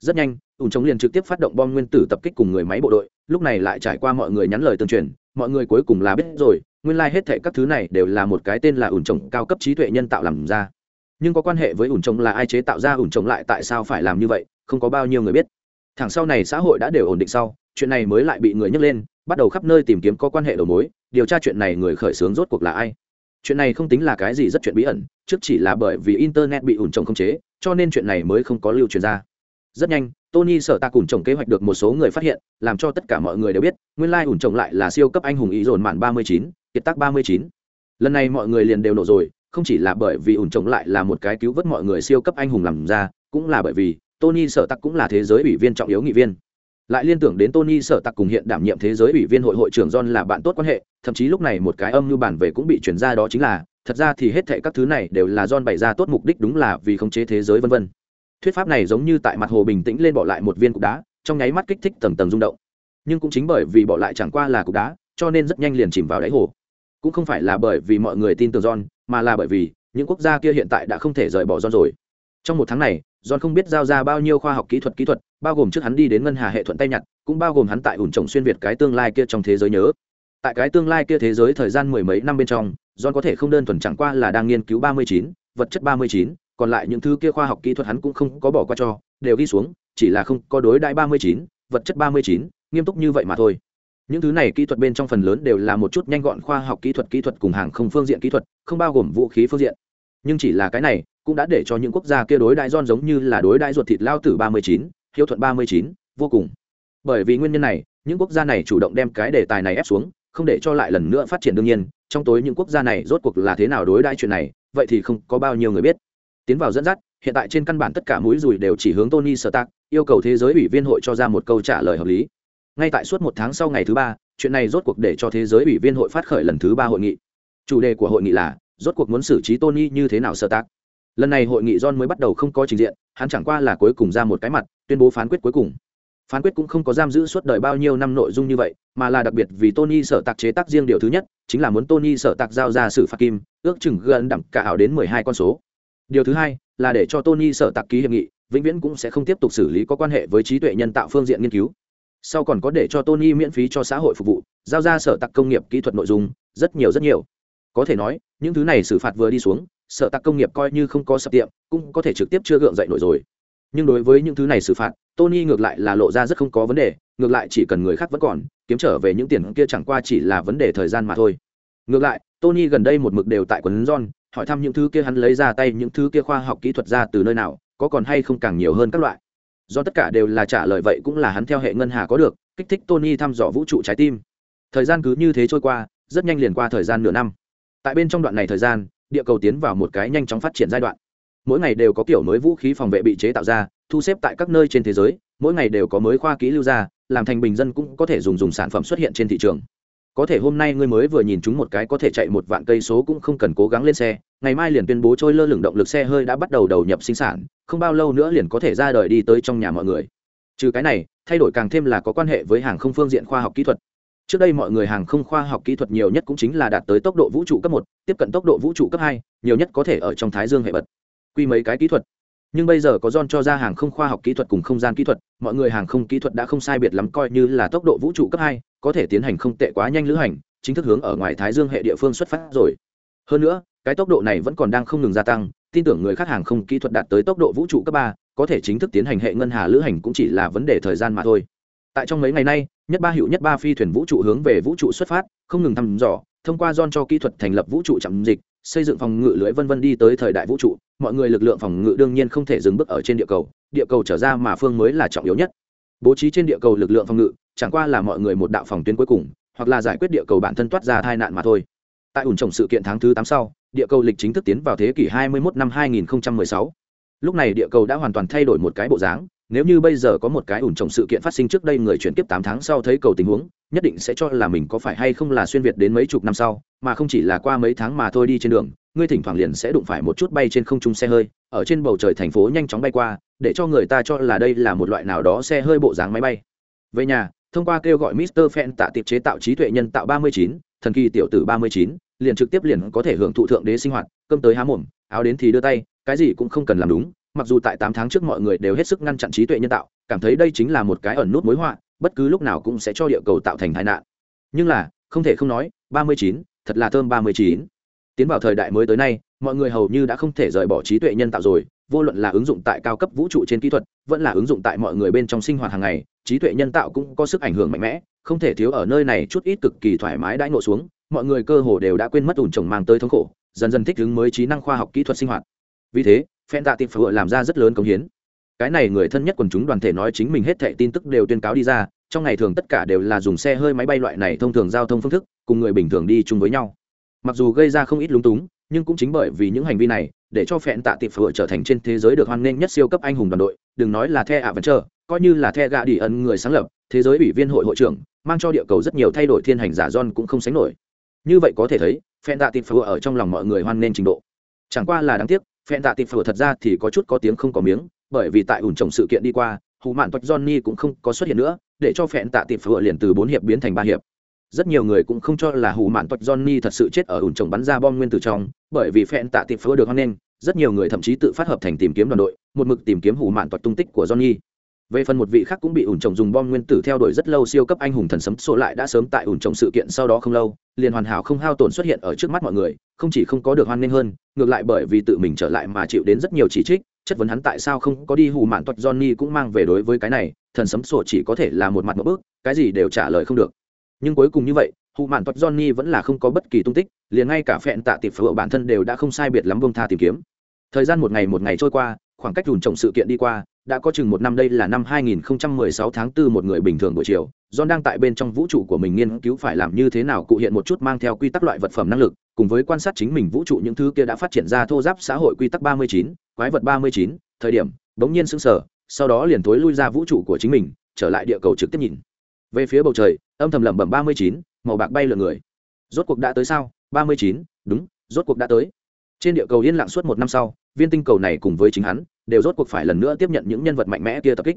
[SPEAKER 1] Rất nhanh ủn chống liền trực tiếp phát động bom nguyên tử tập kích cùng người máy bộ đội, lúc này lại trải qua mọi người nhắn lời tương truyền, mọi người cuối cùng là biết rồi, nguyên lai、like、hết thệ các thứ này đều là một cái tên là ủn trồng cao cấp trí tuệ nhân tạo làm ra. Nhưng có quan hệ với ủn trồng là ai chế tạo ra ủn trồng lại tại sao phải làm như vậy, không có bao nhiêu người biết. Thẳng sau này xã hội đã đều ổn định sau, chuyện này mới lại bị người nhắc lên, bắt đầu khắp nơi tìm kiếm có quan hệ đầu mối, điều tra chuyện này người khởi xướng rốt cuộc là ai chuyện này không tính là cái gì rất chuyện bí ẩn, trước chỉ là bởi vì internet bị ủn trồng không chế, cho nên chuyện này mới không có lưu truyền ra. Rất nhanh, tony sợ ta cùng chồng kế hoạch được một số người phát hiện, làm cho tất cả mọi người đều biết, nguyên lai ủn trồng lại là siêu cấp anh hùng ý dồn mạn ba mươi chín, kiệt tác ba mươi chín. Lần này mọi người liền đều nổ rồi, không chỉ là bởi vì ủn trồng lại là một cái cứu vớt mọi người siêu cấp anh hùng làm ra, cũng là bởi vì tony sợ tắc cũng là thế giới ủy viên trọng yếu nghị viên lại liên tưởng đến tony sở tặc cùng hiện đảm nhiệm thế giới ủy viên hội hội trưởng john là bạn tốt quan hệ, thậm chí lúc này một cái âm như bản về cũng bị chuyển ra đó chính là, thật ra thì hết thệ các thứ này đều là john bày ra tốt mục đích đúng là vì khống chế thế giới vân vân. Thuyết pháp này giống như tại mặt hồ bình tĩnh lên bỏ lại một viên cục đá, trong nháy mắt kích thích tầng tầng rung động. Nhưng cũng chính bởi vì bỏ lại chẳng qua là cục đá, cho nên rất nhanh liền chìm vào đáy hồ. Cũng không phải là bởi vì mọi người tin tưởng john, mà là bởi vì những quốc gia kia hiện tại đã không thể rời bỏ john rồi. Trong một tháng này john không biết giao ra bao nhiêu khoa học kỹ thuật kỹ thuật, bao gồm trước hắn đi đến ngân hà hệ thuận tay nhặt, cũng bao gồm hắn tại ủn trồng xuyên việt cái tương lai kia trong thế giới nhớ. Tại cái tương lai kia thế giới thời gian mười mấy năm bên trong, john có thể không đơn thuần chẳng qua là đang nghiên cứu ba mươi chín, vật chất ba mươi chín, còn lại những thứ kia khoa học kỹ thuật hắn cũng không có bỏ qua cho, đều ghi xuống, chỉ là không có đối đại ba mươi chín, vật chất ba mươi chín, nghiêm túc như vậy mà thôi. Những thứ này kỹ thuật bên trong phần lớn đều là một chút nhanh gọn khoa học kỹ thuật kỹ thuật cùng hàng không phương diện kỹ thuật, không bao gồm vũ khí phương diện. Nhưng chỉ là cái này cũng đã để cho những quốc gia kia đối đại don giống như là đối đại ruột thịt lao tử ba mươi chín, hiếu thuận ba mươi chín, vô cùng. Bởi vì nguyên nhân này, những quốc gia này chủ động đem cái đề tài này ép xuống, không để cho lại lần nữa phát triển đương nhiên, trong tối những quốc gia này rốt cuộc là thế nào đối đại chuyện này, vậy thì không có bao nhiêu người biết. Tiến vào dẫn dắt, hiện tại trên căn bản tất cả mũi dùi đều chỉ hướng tony sở tạc yêu cầu thế giới ủy viên hội cho ra một câu trả lời hợp lý. Ngay tại suốt một tháng sau ngày thứ ba, chuyện này rốt cuộc để cho thế giới ủy viên hội phát khởi lần thứ ba hội nghị. Chủ đề của hội nghị là, rốt cuộc muốn xử trí tony như thế nào sở tạc lần này hội nghị john mới bắt đầu không có trình diện, hắn chẳng qua là cuối cùng ra một cái mặt, tuyên bố phán quyết cuối cùng. Phán quyết cũng không có giam giữ suốt đời bao nhiêu năm nội dung như vậy, mà là đặc biệt vì tony sở tạc chế tác riêng điều thứ nhất, chính là muốn tony sở tạc giao ra xử phạt kim, ước chừng gần đẳng cả ảo đến mười hai con số. Điều thứ hai, là để cho tony sở tạc ký hiệp nghị, vĩnh viễn cũng sẽ không tiếp tục xử lý có quan hệ với trí tuệ nhân tạo phương diện nghiên cứu. Sau còn có để cho tony miễn phí cho xã hội phục vụ, giao ra sở tạc công nghiệp kỹ thuật nội dung, rất nhiều rất nhiều. Có thể nói, những thứ này xử phạt vừa đi xuống sở tạc công nghiệp coi như không có sập tiệm, cũng có thể trực tiếp chưa gượng dậy nổi rồi. Nhưng đối với những thứ này xử phạt, tony ngược lại là lộ ra rất không có vấn đề, ngược lại chỉ cần người khác vẫn còn, kiếm trở về những tiền kia chẳng qua chỉ là vấn đề thời gian mà thôi. Ngược lại, tony gần đây một mực đều tại quần john, hỏi thăm những thứ kia hắn lấy ra tay, những thứ kia khoa học kỹ thuật ra từ nơi nào, có còn hay không càng nhiều hơn các loại. Do tất cả đều là trả lời vậy cũng là hắn theo hệ ngân hà có được, kích thích tony thăm dò vũ trụ trái tim. Thời gian cứ như thế trôi qua, rất nhanh liền qua thời gian nửa năm. Tại bên trong đoạn này thời gian địa cầu tiến vào một cái nhanh chóng phát triển giai đoạn. Mỗi ngày đều có kiểu mới vũ khí phòng vệ bị chế tạo ra, thu xếp tại các nơi trên thế giới, mỗi ngày đều có mới khoa kỹ lưu ra, làm thành bình dân cũng có thể dùng dùng sản phẩm xuất hiện trên thị trường. Có thể hôm nay ngươi mới vừa nhìn chúng một cái có thể chạy một vạn cây số cũng không cần cố gắng lên xe, ngày mai liền tuyên bố trôi lơ lửng động lực xe hơi đã bắt đầu đầu nhập sinh sản, không bao lâu nữa liền có thể ra đời đi tới trong nhà mọi người. Trừ cái này, thay đổi càng thêm là có quan hệ với hàng không phương diện khoa học kỹ thuật trước đây mọi người hàng không khoa học kỹ thuật nhiều nhất cũng chính là đạt tới tốc độ vũ trụ cấp một tiếp cận tốc độ vũ trụ cấp hai nhiều nhất có thể ở trong thái dương hệ bật quy mấy cái kỹ thuật nhưng bây giờ có John cho ra hàng không khoa học kỹ thuật cùng không gian kỹ thuật, mọi người hàng không kỹ thuật đã không sai biệt lắm coi như là tốc độ vũ trụ cấp hai, có thể tiến hành không tệ quá nhanh lữ hành, chính thức hướng ở ngoài Thái Dương hệ địa phương xuất phát rồi. Hơn nữa, cái tốc độ này vẫn còn đang không ngừng gia tăng, tin tưởng người khác hàng không kỹ thuật đạt tới tốc độ vũ trụ cấp ba, có thể chính thức tiến hành hệ ngân hà lữ hành cũng chỉ là vấn đề thời gian mà thôi. Tại trong mấy ngày nay, nhất ba hiệu nhất ba phi thuyền vũ trụ hướng về vũ trụ xuất phát, không ngừng thăm dò, thông qua John cho kỹ thuật thành lập vũ trụ chậm dịch, xây dựng phòng ngự lưỡi vân vân đi tới thời đại vũ trụ. Mọi người lực lượng phòng ngự đương nhiên không thể dừng bước ở trên địa cầu địa cầu trở ra mà phương mới là trọng yếu nhất. Bố trí trên địa cầu lực lượng phòng ngự chẳng qua là mọi người một đạo phòng tuyến cuối cùng hoặc là giải quyết địa cầu bản thân toát ra tai nạn mà thôi. Tại ủn trồng sự kiện tháng thứ tám sau địa cầu lịch chính thức tiến vào thế kỷ 21 năm 2016. lúc này địa cầu đã hoàn toàn thay đổi một cái bộ dáng nếu như bây giờ có một cái ủn trồng sự kiện phát sinh trước đây người chuyển tiếp tám tháng sau thấy cầu tình huống nhất định sẽ cho là mình có phải hay không là xuyên việt đến mấy chục năm sau mà không chỉ là qua mấy tháng mà thôi đi trên đường ngươi thỉnh thoảng liền sẽ đụng phải một chút bay trên không trung xe hơi ở trên bầu trời thành phố nhanh chóng bay qua để cho người ta cho là đây là một loại nào đó xe hơi bộ dáng máy bay về nhà thông qua kêu gọi Mr. Fan tạ tiệp chế tạo trí tuệ nhân tạo 39, thần kỳ tiểu tử 39, liền trực tiếp liền có thể hưởng thụ thượng đế sinh hoạt, cơm tới há mồm, áo đến thì đưa tay, cái gì cũng không cần làm đúng, mặc dù tại 8 tháng trước mọi người đều hết sức ngăn chặn trí tuệ nhân tạo, cảm thấy đây chính là một cái ẩn nút mối họa, bất cứ lúc nào cũng sẽ cho địa cầu tạo thành tai nạn. Nhưng là, không thể không nói, 39, thật là thơm 39. Tiến vào thời đại mới tới nay, mọi người hầu như đã không thể rời bỏ trí tuệ nhân tạo rồi, vô luận là ứng dụng tại cao cấp vũ trụ trên kỹ thuật vẫn là ứng dụng tại mọi người bên trong sinh hoạt hàng ngày trí tuệ nhân tạo cũng có sức ảnh hưởng mạnh mẽ không thể thiếu ở nơi này chút ít cực kỳ thoải mái đãi ngộ xuống mọi người cơ hồ đều đã quên mất ủn trồng mang tới thống khổ dần dần thích ứng mới trí năng khoa học kỹ thuật sinh hoạt vì thế phen tạ tịp phở làm ra rất lớn công hiến. Cái này người thân nhất quần chúng đoàn thể nói chính mình hết thệ tin tức đều tuyên cáo đi ra, trong ngày thường tất cả đều là dùng xe hơi máy bay loại này thông thường giao thông phương thức, cùng người bình thường đi chung với nhau. Mặc dù gây ra không ít lúng túng, nhưng cũng chính bởi vì những hành vi này, để cho phẹn tạ tịp phở trở thành trên thế giới được hoan nghênh nhất siêu cấp anh hùng đoàn đội, đừng nói là the ạ vẫn chờ coi như là the gạ đi ân người sáng lập, thế giới ủy viên hội hội trưởng, mang cho địa cầu rất nhiều thay đổi thiên hành giả john cũng không sánh nổi. Như vậy có thể thấy phẹn tạ tịp phở ở trong lòng mọi người hoan nghênh trình độ. Chẳng qua là đáng tiếc phẹn tạ tịp phở thật ra thì có chút có tiếng không có miếng, bởi vì tại ủn trồng sự kiện đi qua, hù mạn toạch johnny cũng không có xuất hiện nữa, để cho phẹn tạ tịp phở liền từ bốn hiệp biến thành ba hiệp. Rất nhiều người cũng không cho là hù mạn toạch johnny thật sự chết ở ủn trồng bắn ra bom nguyên tử trong, bởi vì phẹn tạ tịp phở được hoan nghênh, rất nhiều người thậm chí tự phát hợp thành tìm kiếm đoàn đội, một mực tìm kiếm hù mạn toạch tung tích của johnny về phần một vị khác cũng bị ủn trồng dùng bom nguyên tử theo đuổi rất lâu, siêu cấp anh hùng thần sấm sổ lại đã sớm tại ủn trồng sự kiện sau đó không lâu, liền hoàn hảo không hao tổn xuất hiện ở trước mắt mọi người, không chỉ không có được hoan nghênh hơn, ngược lại bởi vì tự mình trở lại mà chịu đến rất nhiều chỉ trích, chất vấn hắn tại sao không có đi hù mạn toạch johnny cũng mang về đối với cái này, thần sấm sổ chỉ có thể là một mặt một bước, cái gì đều trả lời không được. Nhưng cuối cùng như vậy, hù mạn toạch johnny vẫn là không có bất kỳ tung tích, liền ngay cả phẹn tạ tiệp phở bản thân đều đã không sai biệt lắm bông tha tìm kiếm. Thời gian một ngày một ngày trôi qua, khoảng cách ủn trồng sự kiện đi qua đã có chừng một năm đây là năm 2016 tháng 4 một người bình thường buổi chiều John đang tại bên trong vũ trụ của mình nghiên cứu phải làm như thế nào cụ hiện một chút mang theo quy tắc loại vật phẩm năng lực cùng với quan sát chính mình vũ trụ những thứ kia đã phát triển ra thô giáp xã hội quy tắc 39, quái vật 39, thời điểm bỗng nhiên sững sờ sau đó liền tối lui ra vũ trụ của chính mình trở lại địa cầu trực tiếp nhìn. Về phía bầu trời âm thầm lẩm bẩm 39, màu bạc bay lượn người. Rốt cuộc đã tới sao? 39, đúng rốt cuộc đã tới. Trên địa cầu yên lặng suốt một năm sau viên tinh cầu này cùng với chính hắn đều rốt cuộc phải lần nữa tiếp nhận những nhân vật mạnh mẽ kia tập kích.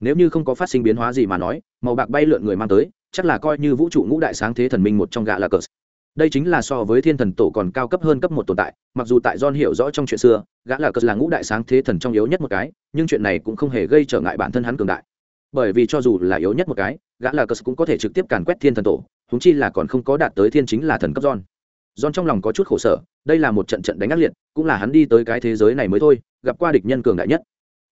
[SPEAKER 1] Nếu như không có phát sinh biến hóa gì mà nói, màu bạc bay lượn người mang tới, chắc là coi như vũ trụ ngũ đại sáng thế thần minh một trong gạ là cờ đây chính là so với thiên thần tổ còn cao cấp hơn cấp một tồn tại, mặc dù tại john hiểu rõ trong chuyện xưa gã là cờ là ngũ đại sáng thế thần trong yếu nhất một cái, nhưng chuyện này cũng không hề gây trở ngại bản thân hắn cường đại. Bởi vì cho dù là yếu nhất một cái gã là cờ cũng có thể trực tiếp càn quét thiên thần tổ húng chi là còn không có đạt tới thiên chính là thần cấp john john trong lòng có chút khổ sở đây là một trận trận đánh ác liệt cũng là hắn đi tới cái thế giới này mới thôi gặp qua địch nhân cường đại nhất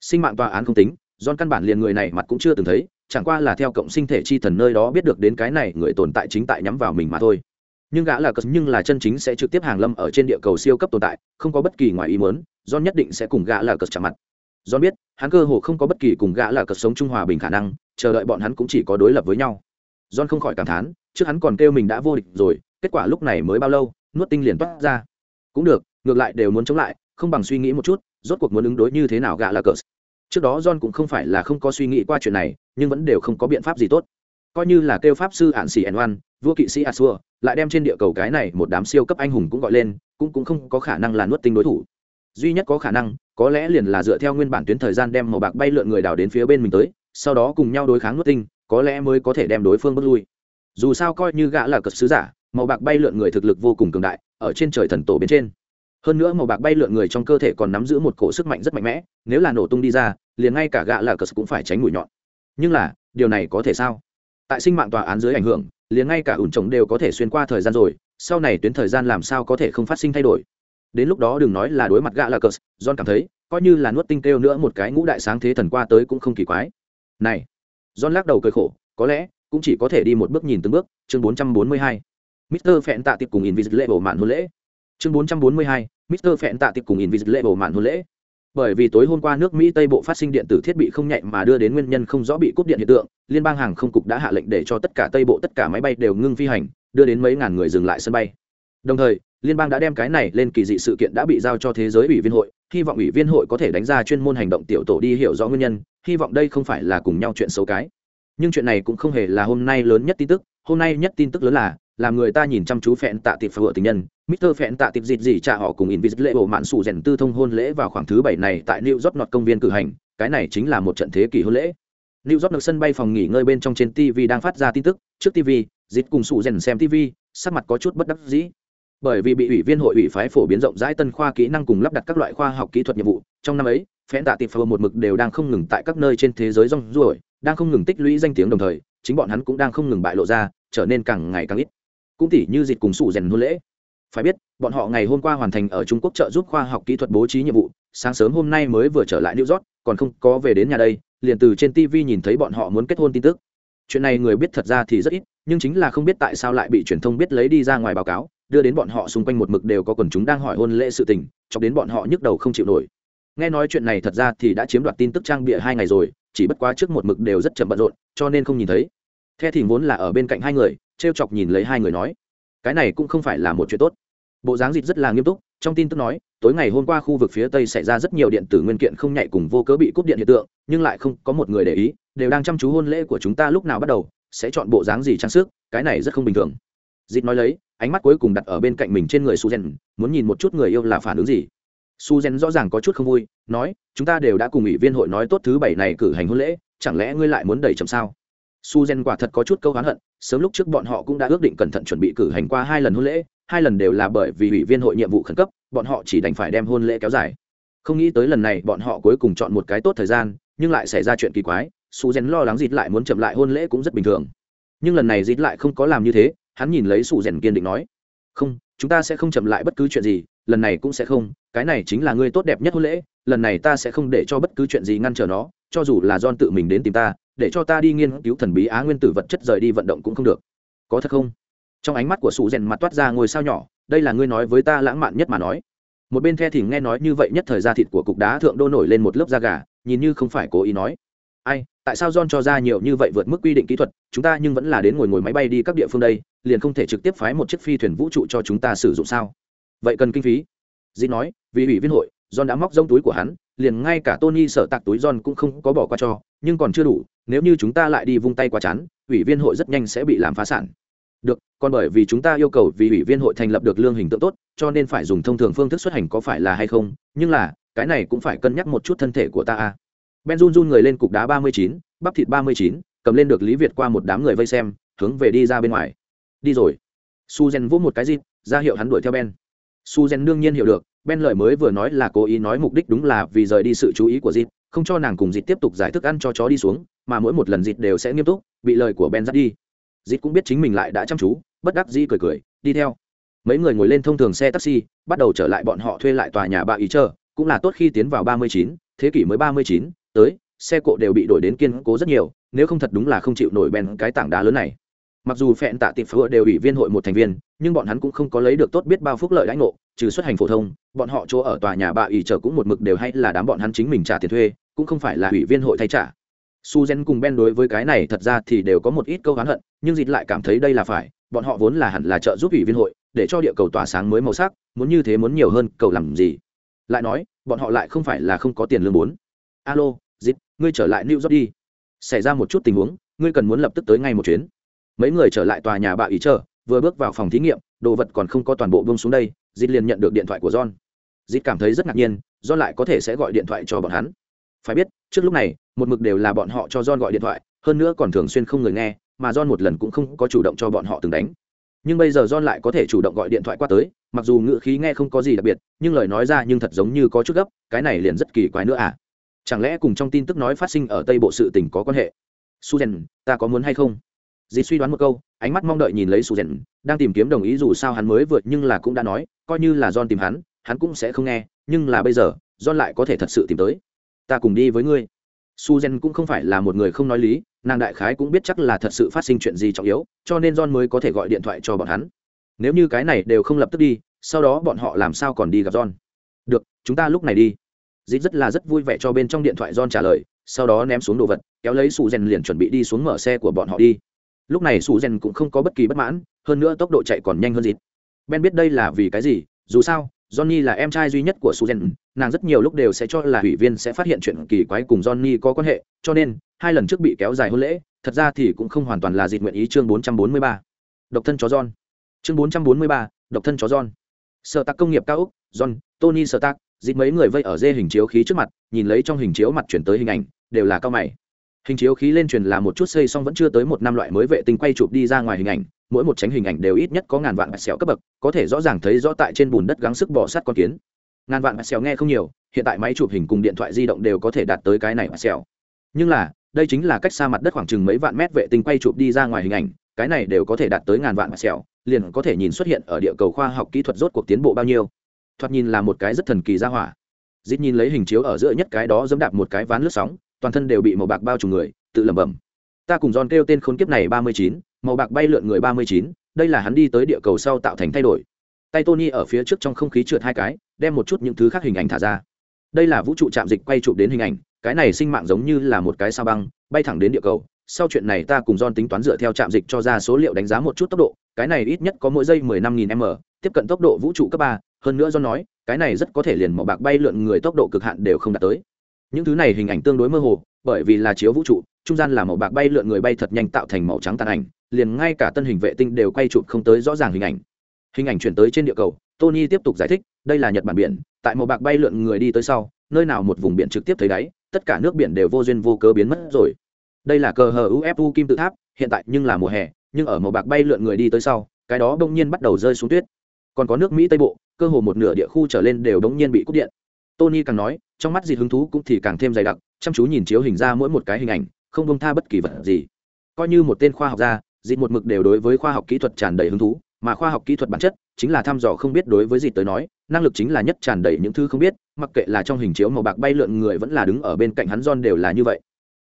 [SPEAKER 1] sinh mạng tòa án không tính John căn bản liền người này mặt cũng chưa từng thấy, chẳng qua là theo cộng sinh thể chi thần nơi đó biết được đến cái này người tồn tại chính tại nhắm vào mình mà thôi. Nhưng gã là cờ nhưng là chân chính sẽ trực tiếp hàng lâm ở trên địa cầu siêu cấp tồn tại, không có bất kỳ ngoài ý muốn, John nhất định sẽ cùng gã là cờ chạm mặt. John biết, hắn cơ hồ không có bất kỳ cùng gã là cờ sống trung hòa bình khả năng, chờ đợi bọn hắn cũng chỉ có đối lập với nhau. John không khỏi cảm thán, trước hắn còn kêu mình đã vô địch rồi, kết quả lúc này mới bao lâu, nuốt tinh liền toát ra. Cũng được, ngược lại đều muốn chống lại, không bằng suy nghĩ một chút, rốt cuộc muốn ứng đối như thế nào gạ là cờ trước đó john cũng không phải là không có suy nghĩ qua chuyện này nhưng vẫn đều không có biện pháp gì tốt. Coi như là kêu pháp sư ạn xỉ ẩn oan vua kỵ sĩ asua lại đem trên địa cầu cái này một đám siêu cấp anh hùng cũng gọi lên cũng cũng không có khả năng là nuốt tinh đối thủ. Duy nhất có khả năng có lẽ liền là dựa theo nguyên bản tuyến thời gian đem màu bạc bay lượn người đảo đến phía bên mình tới sau đó cùng nhau đối kháng nuốt tinh có lẽ mới có thể đem đối phương bước lui. Dù sao coi như gã là cật sứ giả màu bạc bay lượn người thực lực vô cùng cường đại, ở trên trời thần tổ bên trên. Hơn nữa màu bạc bay lượn người trong cơ thể còn nắm giữ một cổ sức mạnh rất mạnh mẽ, nếu là nổ tung đi ra, liền ngay cả gạ là cờ cũng phải tránh mũi nhọn. Nhưng là, điều này có thể sao? Tại sinh mạng tòa án dưới ảnh hưởng, liền ngay cả ủn trồng đều có thể xuyên qua thời gian rồi, sau này tuyến thời gian làm sao có thể không phát sinh thay đổi? Đến lúc đó đừng nói là đối mặt gạ là cờ, john cảm thấy, coi như là nuốt tinh kêu nữa một cái ngũ đại sáng thế thần qua tới cũng không kỳ quái. Này, john lắc đầu cười khổ, có lẽ, cũng chỉ có thể đi một bước nhìn từng bước, chương 442. Mr. Phẹn tạ tiệp cùng Invisible mạn hôn lễ chương 442, Mr. Phẹn tạ tiệp cùng Invisible mạn hôn lễ bởi vì tối hôm qua nước mỹ tây bộ phát sinh điện tử thiết bị không nhạy mà đưa đến nguyên nhân không rõ bị cúp điện hiện tượng liên bang hàng không cục đã hạ lệnh để cho tất cả tây bộ tất cả máy bay đều ngưng phi hành đưa đến mấy ngàn người dừng lại sân bay đồng thời liên bang đã đem cái này lên kỳ dị sự kiện đã bị giao cho thế giới ủy viên hội hy vọng ủy viên hội có thể đánh ra chuyên môn hành động tiểu tổ đi hiểu rõ nguyên nhân hy vọng đây không phải là cùng nhau chuyện xấu cái nhưng chuyện này cũng không hề là hôm nay lớn nhất tin tức hôm nay nhất tin tức lớn là làm người ta nhìn chăm chú phẹn tạ tiệp phở tình nhân Mr. Phẹn tạ tiệp dịt gì trả họ cùng Invis lễ bộ mạn sủ rèn tư thông hôn lễ vào khoảng thứ bảy này tại New York Nọt công viên cử hành, cái này chính là một trận thế kỷ hôn lễ. New York được sân bay phòng nghỉ ngơi bên trong trên TV đang phát ra tin tức, trước TV, dịt cùng sủ rèn xem TV, sắc mặt có chút bất đắc dĩ. Bởi vì bị ủy viên hội ủy phái phổ biến rộng rãi tân khoa kỹ năng cùng lắp đặt các loại khoa học kỹ thuật nhiệm vụ, trong năm ấy, Phẹn tạ tiệp phở một mực đều đang không ngừng tại các nơi trên thế giới rong ruổi, đang không ngừng tích lũy danh tiếng đồng thời, chính bọn hắn cũng đang không ngừng bại lộ ra, trở nên càng ngày càng ít cũng tỉ như dịt cùng sủ rèn hôn lễ. Phải biết, bọn họ ngày hôm qua hoàn thành ở trung quốc trợ giúp khoa học kỹ thuật bố trí nhiệm vụ, sáng sớm hôm nay mới vừa trở lại new york, còn không có về đến nhà đây, liền từ trên tv nhìn thấy bọn họ muốn kết hôn tin tức. Chuyện này người biết thật ra thì rất ít, nhưng chính là không biết tại sao lại bị truyền thông biết lấy đi ra ngoài báo cáo, đưa đến bọn họ xung quanh một mực đều có quần chúng đang hỏi hôn lễ sự tình, chọc đến bọn họ nhức đầu không chịu nổi. Nghe nói chuyện này thật ra thì đã chiếm đoạt tin tức trang bịa hai ngày rồi, chỉ bất quá trước một mực đều rất chậm bận rộn, cho nên không nhìn thấy. The thì vốn là ở bên cạnh hai người t r e o chọc nhìn lấy hai người nói, cái này cũng không phải là một chuyện tốt. Bộ dáng dịch rất là nghiêm túc, trong tin tức nói, tối ngày hôm qua khu vực phía tây xảy ra rất nhiều điện tử nguyên kiện không nhạy cùng vô cớ bị cúp điện hiện tượng, nhưng lại không có một người để ý, đều đang chăm chú hôn lễ của chúng ta lúc nào bắt đầu, sẽ chọn bộ dáng gì trang sức, cái này rất không bình thường. Dịch nói lấy, ánh mắt cuối cùng đặt ở bên cạnh mình trên người suzen muốn nhìn một chút người yêu là phản ứng gì. Suzen rõ ràng có chút không vui, nói, chúng ta đều đã cùng ủy viên hội nói tốt thứ bảy này cử hành hôn lễ, chẳng lẽ ngươi lại muốn đẩy chậm sao? Suzen quả thật có chút câu hán hận sớm lúc trước bọn họ cũng đã ước định cẩn thận chuẩn bị cử hành qua hai lần hôn lễ, hai lần đều là bởi vì ủy viên hội nhiệm vụ khẩn cấp, bọn họ chỉ đành phải đem hôn lễ kéo dài. Không nghĩ tới lần này bọn họ cuối cùng chọn một cái tốt thời gian, nhưng lại xảy ra chuyện kỳ quái, su rèn lo lắng dịt lại muốn chậm lại hôn lễ cũng rất bình thường. Nhưng lần này dịt lại không có làm như thế, hắn nhìn lấy su rèn kiên định nói, không, chúng ta sẽ không chậm lại bất cứ chuyện gì lần này cũng sẽ không, cái này chính là ngươi tốt đẹp nhất hôn lễ, lần này ta sẽ không để cho bất cứ chuyện gì ngăn trở nó, cho dù là don tự mình đến tìm ta, để cho ta đi nghiên cứu thần bí á nguyên tử vật chất rời đi vận động cũng không được. Có thật không? Trong ánh mắt của sụ rèn mặt toát ra ngôi sao nhỏ, đây là ngươi nói với ta lãng mạn nhất mà nói. Một bên the thì nghe nói như vậy nhất thời da thịt của cục đá thượng đô nổi lên một lớp da gà, nhìn như không phải cố ý nói. Ai, tại sao john cho ra nhiều như vậy vượt mức quy định kỹ thuật, chúng ta nhưng vẫn là đến ngồi ngồi máy bay đi các địa phương đây, liền không thể trực tiếp phái một chiếc phi thuyền vũ trụ cho chúng ta sử dụng sao? Vậy cần kinh phí. Dĩ nói, vì ủy viên hội, john đã móc rông túi của hắn, liền ngay cả tony sợ tạc túi john cũng không có bỏ qua cho, nhưng còn chưa đủ, nếu như chúng ta lại đi vung tay quá chán, ủy viên hội rất nhanh sẽ bị làm phá sản. Được, còn bởi vì chúng ta yêu cầu vì ủy viên hội thành lập được lương hình tượng tốt, cho nên phải dùng thông thường phương thức xuất hành có phải là hay không, nhưng là, cái này cũng phải cân nhắc một chút thân thể của ta a ben run run người lên cục đá ba mươi chín, bắp thịt ba mươi chín, cầm lên được lý việt qua một đám người vây xem, hướng về đi ra bên ngoài. Đi rồi. Su gen vỗ một cái dịp ra hiệu hắn đuổi theo ben su gen đương nhiên hiểu được, ben lời mới vừa nói là cố ý nói mục đích đúng là vì rời đi sự chú ý của dịp không cho nàng cùng dịp tiếp tục giải thức ăn cho chó đi xuống, mà mỗi một lần dịp đều sẽ nghiêm túc, bị lời của ben dắt đi. Dịp cũng biết chính mình lại đã chăm chú, bất đắc dĩ cười cười, đi theo. Mấy người ngồi lên thông thường xe taxi, bắt đầu trở lại bọn họ thuê lại tòa nhà bà ý chờ cũng là tốt khi tiến vào ba mươi chín, thế kỷ mới ba mươi chín, tới, xe cộ đều bị đổi đến kiên cố rất nhiều, nếu không thật đúng là không chịu nổi bèn cái tảng đá lớn này mặc dù phẹn tạ tịp phở đều ủy viên hội một thành viên nhưng bọn hắn cũng không có lấy được tốt biết bao phúc lợi lãnh ngộ trừ xuất hành phổ thông bọn họ chỗ ở tòa nhà bà ủy trở cũng một mực đều hay là đám bọn hắn chính mình trả tiền thuê cũng không phải là ủy viên hội thay trả. Su gen cùng ben đối với cái này thật ra thì đều có một ít câu hán hận nhưng dịt lại cảm thấy đây là phải bọn họ vốn là hẳn là trợ giúp ủy viên hội để cho địa cầu tỏa sáng mới màu sắc muốn như thế muốn nhiều hơn cầu làm gì? Lại nói bọn họ lại không phải là không có tiền lương bốn. Alo Dịt, ngươi trở lại new york đi. Xảy ra một chút tình huống ngươi cần muốn lập tức tới ngay một chuyến mấy người trở lại tòa nhà bạo ý chờ, vừa bước vào phòng thí nghiệm, đồ vật còn không có toàn bộ bông xuống đây dịp liền nhận được điện thoại của john. Dịp cảm thấy rất ngạc nhiên, john lại có thể sẽ gọi điện thoại cho bọn hắn. Phải biết, trước lúc này, một mực đều là bọn họ cho john gọi điện thoại, hơn nữa còn thường xuyên không người nghe, mà john một lần cũng không có chủ động cho bọn họ từng đánh. Nhưng bây giờ john lại có thể chủ động gọi điện thoại qua tới, mặc dù ngữ khí nghe không có gì đặc biệt, nhưng lời nói ra nhưng thật giống như có chút gấp, cái này liền rất kỳ quái nữa à. Chẳng lẽ cùng trong tin tức nói phát sinh ở tây bộ sự tình có quan hệ? Su ta có muốn hay không? Dì suy đoán một câu, ánh mắt mong đợi nhìn lấy su rèn đang tìm kiếm đồng ý dù sao hắn mới vượt nhưng là cũng đã nói, coi như là john tìm hắn hắn cũng sẽ không nghe, nhưng là bây giờ, john lại có thể thật sự tìm tới. Ta cùng đi với ngươi. Su gen cũng không phải là một người không nói lý, nàng đại khái cũng biết chắc là thật sự phát sinh chuyện gì trọng yếu, cho nên john mới có thể gọi điện thoại cho bọn hắn. Nếu như cái này đều không lập tức đi, sau đó bọn họ làm sao còn đi gặp john? Được, chúng ta lúc này đi. Dít rất là rất vui vẻ cho bên trong điện thoại john trả lời, sau đó ném xuống đồ vật, kéo lấy Su rèn liền chuẩn bị đi xuống mở xe của bọn họ đi lúc này sủ rèn cũng không có bất kỳ bất mãn hơn nữa tốc độ chạy còn nhanh hơn dịt ben biết đây là vì cái gì dù sao Johnny là em trai duy nhất của Suzen, nàng rất nhiều lúc đều sẽ cho là ủy viên sẽ phát hiện chuyện kỳ quái cùng Johnny có quan hệ, cho nên hai lần trước bị kéo dài hôn lễ, thật ra thì cũng không hoàn toàn là dịt nguyện ý chương 443. Độc thân chó John. Chương 443, độc thân chó John. Sở tạc công nghiệp cao úc John, Tony Sở tạc dịt mấy người vây ở dê hình chiếu khí trước mặt, nhìn lấy trong hình chiếu mặt chuyển tới hình ảnh, đều là cao mày. Hình chiếu khí lên truyền là một chút xây xong vẫn chưa tới một năm loại mới vệ tinh quay chụp đi ra ngoài hình ảnh, mỗi một tránh hình ảnh đều ít nhất có ngàn vạn sẹo cấp bậc có thể rõ ràng thấy rõ tại trên bùn đất gắng sức bỏ sát con kiến. Ngàn vạn sẹo nghe không nhiều hiện tại máy chụp hình cùng điện thoại di động đều có thể đạt tới cái này sẹo nhưng là đây chính là cách xa mặt đất khoảng chừng mấy vạn mét vệ tinh quay chụp đi ra ngoài hình ảnh cái này đều có thể đạt tới ngàn vạn sẹo liền có thể nhìn xuất hiện ở địa cầu khoa học kỹ thuật rốt cuộc tiến bộ bao nhiêu. Thoạt nhìn là một cái rất thần kỳ ra hỏa. Dít nhìn lấy hình chiếu ở giữa nhất cái đó dẫm đạp một cái ván lướt sóng toàn thân đều bị màu bạc bao trùm người, tự lẩm bẩm. Ta cùng giòn kêu tên khốn kiếp này ba mươi chín, màu bạc bay lượn người ba mươi chín, đây là hắn đi tới địa cầu sau tạo thành thay đổi. Tay tony ở phía trước trong không khí trượt hai cái, đem một chút những thứ khác hình ảnh thả ra. Đây là vũ trụ chạm dịch quay chụp đến hình ảnh, cái này sinh mạng giống như là một cái sao băng, bay thẳng đến địa cầu. Sau chuyện này ta cùng John tính toán dựa theo trạm dịch cho ra số liệu đánh giá một chút tốc độ, cái này ít nhất có mỗi giây mười năm nghìn m, tiếp cận tốc độ vũ trụ cấp ba. Hơn nữa John nói, cái này rất có thể liền màu bạc bay lượn người tốc độ cực hạn đều không đạt tới những thứ này hình ảnh tương đối mơ hồ, bởi vì là chiếu vũ trụ, trung gian là màu bạc bay lượn người bay thật nhanh tạo thành màu trắng tàn ảnh, liền ngay cả tân hình vệ tinh đều quay chụp không tới rõ ràng hình ảnh. Hình ảnh chuyển tới trên địa cầu, tony tiếp tục giải thích, đây là nhật bản biển, tại màu bạc bay lượn người đi tới sau, nơi nào một vùng biển trực tiếp thấy đáy, tất cả nước biển đều vô duyên vô cớ biến mất rồi. Đây là cờ hờ ufu kim tự tháp, hiện tại nhưng là mùa hè, nhưng ở màu bạc bay lượn người đi tới sau, cái đó đông nhiên bắt đầu rơi xuống tuyết. Còn có nước mỹ tây bộ, cơ hồ một nửa địa khu trở lên đều đống nhiên bị cúp điện. Tony càng nói trong mắt gì hứng thú cũng thì càng thêm dày đặc, chăm chú nhìn chiếu hình ra mỗi một cái hình ảnh, không bông tha bất kỳ vật gì. Coi như một tên khoa học gia dịp một mực đều đối với khoa học kỹ thuật tràn đầy hứng thú, mà khoa học kỹ thuật bản chất chính là thăm dò không biết đối với gì tới nói, năng lực chính là nhất tràn đầy những thứ không biết, mặc kệ là trong hình chiếu màu bạc bay lượn người vẫn là đứng ở bên cạnh hắn John đều là như vậy.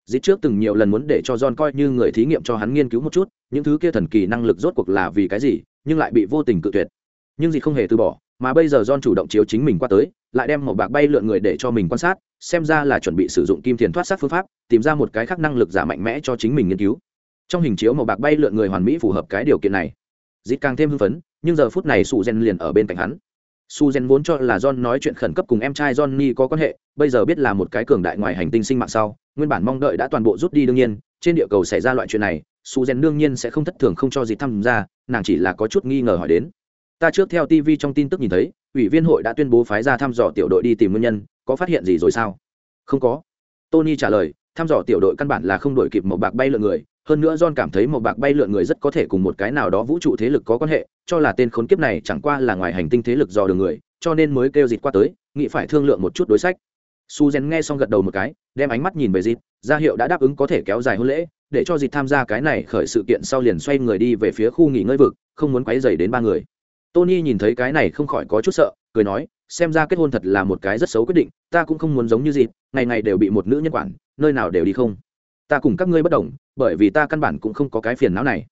[SPEAKER 1] Dịp trước từng nhiều lần muốn để cho John coi như người thí nghiệm cho hắn nghiên cứu một chút, những thứ kia thần kỳ năng lực rốt cuộc là vì cái gì, nhưng lại bị vô tình cự tuyệt. Nhưng dịp không hề từ bỏ mà bây giờ John chủ động chiếu chính mình qua tới, lại đem màu bạc bay lượn người để cho mình quan sát, xem ra là chuẩn bị sử dụng kim tiền thoát sát phương pháp, tìm ra một cái khác năng lực giả mạnh mẽ cho chính mình nghiên cứu. Trong hình chiếu màu bạc bay lượn người hoàn mỹ phù hợp cái điều kiện này. Dịp càng thêm hưng phấn, nhưng giờ phút này su gen liền ở bên cạnh hắn. Su gen vốn cho là john nói chuyện khẩn cấp cùng em trai johnny có quan hệ, bây giờ biết là một cái cường đại ngoài hành tinh sinh mạng sau, nguyên bản mong đợi đã toàn bộ rút đi đương nhiên, trên địa cầu xảy ra loại chuyện này, su gen đương nhiên sẽ không thất thường không cho gì tham gia, nàng chỉ là có chút nghi ngờ hỏi đến ta trước theo tv trong tin tức nhìn thấy, ủy viên hội đã tuyên bố phái ra thăm dò tiểu đội đi tìm nguyên nhân, có phát hiện gì rồi sao? Không có. Tony trả lời, thăm dò tiểu đội căn bản là không đổi kịp một bạc bay lượn người. Hơn nữa john cảm thấy một bạc bay lượn người rất có thể cùng một cái nào đó vũ trụ thế lực có quan hệ, cho là tên khốn kiếp này chẳng qua là ngoài hành tinh thế lực dò đường người, cho nên mới kêu dịt qua tới, nghĩ phải thương lượng một chút đối sách. Su rèn nghe xong gật đầu một cái, đem ánh mắt nhìn về dịt ra hiệu đã đáp ứng có thể kéo dài hôn lễ, để cho dịt tham gia cái này khởi sự kiện sau liền xoay người đi về phía khu nghỉ ngơi vực, không muốn quấy dày đến ba người tony nhìn thấy cái này không khỏi có chút sợ cười nói xem ra kết hôn thật là một cái rất xấu quyết định ta cũng không muốn giống như gì, ngày ngày đều bị một nữ nhân quản nơi nào đều đi không. Ta cùng các ngươi bất đồng bởi vì ta căn bản cũng không có cái phiền não này.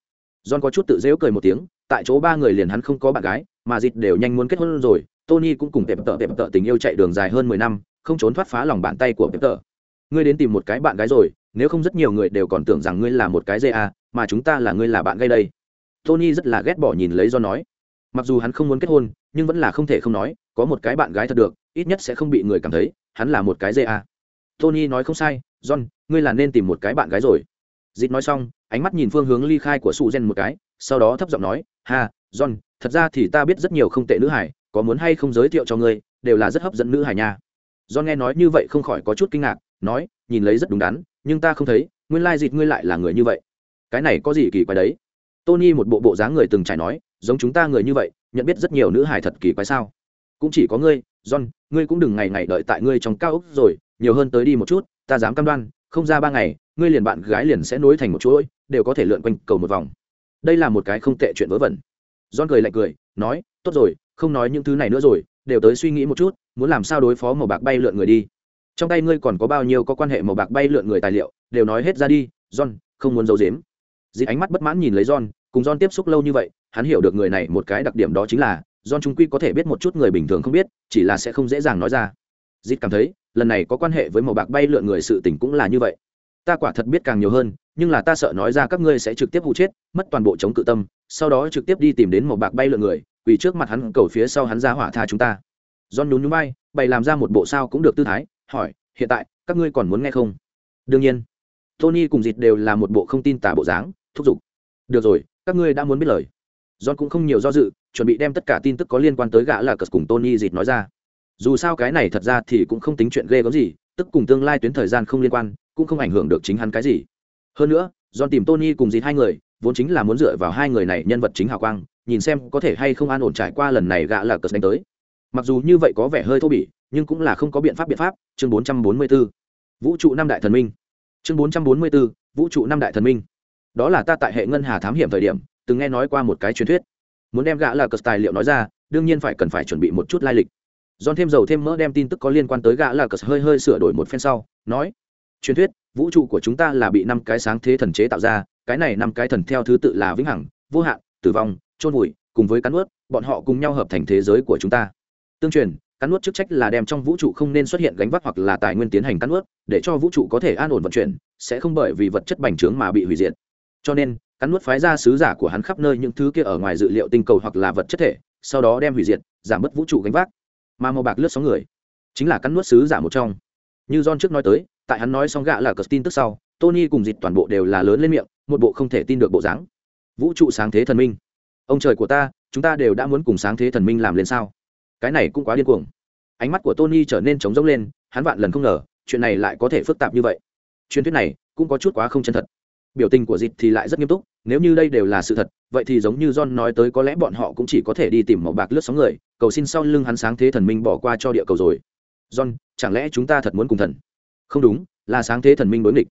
[SPEAKER 1] John có chút tự dễu cười một tiếng tại chỗ ba người liền hắn không có bạn gái mà dịt đều nhanh muốn kết hôn rồi tony cũng cùng tệp tợ tệp tợ tình yêu chạy đường dài hơn mười năm không trốn thoát phá lòng bàn tay của tệp tợ ngươi đến tìm một cái bạn gái rồi nếu không rất nhiều người đều còn tưởng rằng ngươi là một cái dê à, mà chúng ta là ngươi là bạn gây đây. Tony rất là ghét bỏ nhìn lấy do nói mặc dù hắn không muốn kết hôn, nhưng vẫn là không thể không nói, có một cái bạn gái thật được, ít nhất sẽ không bị người cảm thấy, hắn là một cái dê à tony nói không sai, john, ngươi là nên tìm một cái bạn gái rồi. Dịp nói xong, ánh mắt nhìn phương hướng ly khai của su gen một cái, sau đó thấp giọng nói, ha, john, thật ra thì ta biết rất nhiều không tệ nữ hải, có muốn hay không giới thiệu cho ngươi, đều là rất hấp dẫn nữ hải nha. John nghe nói như vậy không khỏi có chút kinh ngạc, nói, nhìn lấy rất đúng đắn, nhưng ta không thấy, nguyên lai dịp ngươi lại là người như vậy. Cái này có gì kỳ quái đấy? Tony một bộ bộ dáng người từng trải nói giống chúng ta người như vậy, nhận biết rất nhiều nữ hải thật kỳ quái sao? Cũng chỉ có ngươi, john, ngươi cũng đừng ngày ngày đợi tại ngươi trong cao ốc rồi, nhiều hơn tới đi một chút, ta dám cam đoan, không ra ba ngày, ngươi liền bạn gái liền sẽ nối thành một chuỗi, đều có thể lượn quanh cầu một vòng. Đây là một cái không tệ chuyện vớ vẩn. John cười lạnh cười, nói, tốt rồi, không nói những thứ này nữa rồi, đều tới suy nghĩ một chút, muốn làm sao đối phó màu bạc bay lượn người đi. Trong tay ngươi còn có bao nhiêu có quan hệ màu bạc bay lượn người tài liệu, đều nói hết ra đi, john, không muốn giấu dếm dịp ánh mắt bất mãn nhìn lấy john cùng john tiếp xúc lâu như vậy, hắn hiểu được người này một cái đặc điểm đó chính là, john trung quy có thể biết một chút người bình thường không biết, chỉ là sẽ không dễ dàng nói ra. Dịp cảm thấy, lần này có quan hệ với màu bạc bay lượn người sự tình cũng là như vậy. Ta quả thật biết càng nhiều hơn, nhưng là ta sợ nói ra các ngươi sẽ trực tiếp hụ chết, mất toàn bộ chống cự tâm, sau đó trực tiếp đi tìm đến màu bạc bay lượn người, vì trước mặt hắn cầu phía sau hắn ra hỏa tha chúng ta. John nhún nhún bay bày làm ra một bộ sao cũng được tư thái, hỏi, hiện tại, các ngươi còn muốn nghe không? Đương nhiên. Tony cùng dịt đều là một bộ không tin tả bộ dáng, thúc giục. Được rồi các ngươi đã muốn biết lời. John cũng không nhiều do dự chuẩn bị đem tất cả tin tức có liên quan tới gã là cờ cùng tony dịt nói ra. Dù sao cái này thật ra thì cũng không tính chuyện ghê gớm gì tức cùng tương lai tuyến thời gian không liên quan cũng không ảnh hưởng được chính hắn cái gì. Hơn nữa john tìm tony cùng dịt hai người vốn chính là muốn dựa vào hai người này nhân vật chính hào quang nhìn xem có thể hay không an ổn trải qua lần này gã là cờ đánh tới. Mặc dù như vậy có vẻ hơi thô bỉ nhưng cũng là không có biện pháp biện pháp chương 444. vũ trụ năm đại thần minh. Chương 444, vũ trụ năm đại thần minh đó là ta tại hệ ngân hà thám hiểm thời điểm từng nghe nói qua một cái truyền thuyết muốn đem gã là cờ tài liệu nói ra đương nhiên phải cần phải chuẩn bị một chút lai lịch John thêm dầu thêm mỡ đem tin tức có liên quan tới gã là cờ hơi hơi sửa đổi một phen sau, nói: "Truyền thuyết, vũ trụ của chúng ta là bị năm cái sáng thế thần chế tạo ra, cái này năm cái thần theo thứ tự là vĩnh hằng, vô hạn, tử vong, chôn vùi, cùng với cắn nuốt, bọn họ cùng nhau hợp thành thế giới của chúng ta. Tương truyền, cắn nuốt chức trách là đem trong vũ trụ không nên xuất hiện gánh vác hoặc là tài nguyên tiến hành cắn nuốt, để cho vũ trụ có thể an ổn vận chuyển, sẽ không bởi vì vật chất bành trướng mà bị hủy diệt. Cho nên, cắn nuốt phái ra sứ giả của hắn khắp nơi những thứ kia ở ngoài dự liệu tinh cầu hoặc là vật chất thể, sau đó đem hủy diệt, giảm bớt vũ trụ gánh vác. Mà màu bạc lướt sóng người, chính là cắn nuốt sứ giả một trong. Như John trước nói tới, tại hắn nói xong gạ là cờ tin tức sau, Tony cùng dịch toàn bộ đều là lớn lên miệng, một bộ không thể tin được bộ dáng. Vũ trụ sáng thế thần minh, ông trời của ta, chúng ta đều đã muốn cùng sáng thế thần minh làm lên sao? Cái này cũng quá điên cuồng ánh mắt của tony trở nên trống rỗng lên hắn vạn lần không ngờ chuyện này lại có thể phức tạp như vậy truyền thuyết này cũng có chút quá không chân thật biểu tình của dịp thì lại rất nghiêm túc, nếu như đây đều là sự thật, vậy thì giống như john nói tới có lẽ bọn họ cũng chỉ có thể đi tìm màu bạc lướt sóng người, cầu xin sau lưng hắn sáng thế thần minh bỏ qua cho địa cầu rồi. John, chẳng lẽ chúng ta thật muốn cùng thần? Không đúng, là sáng thế thần minh đối nghịch.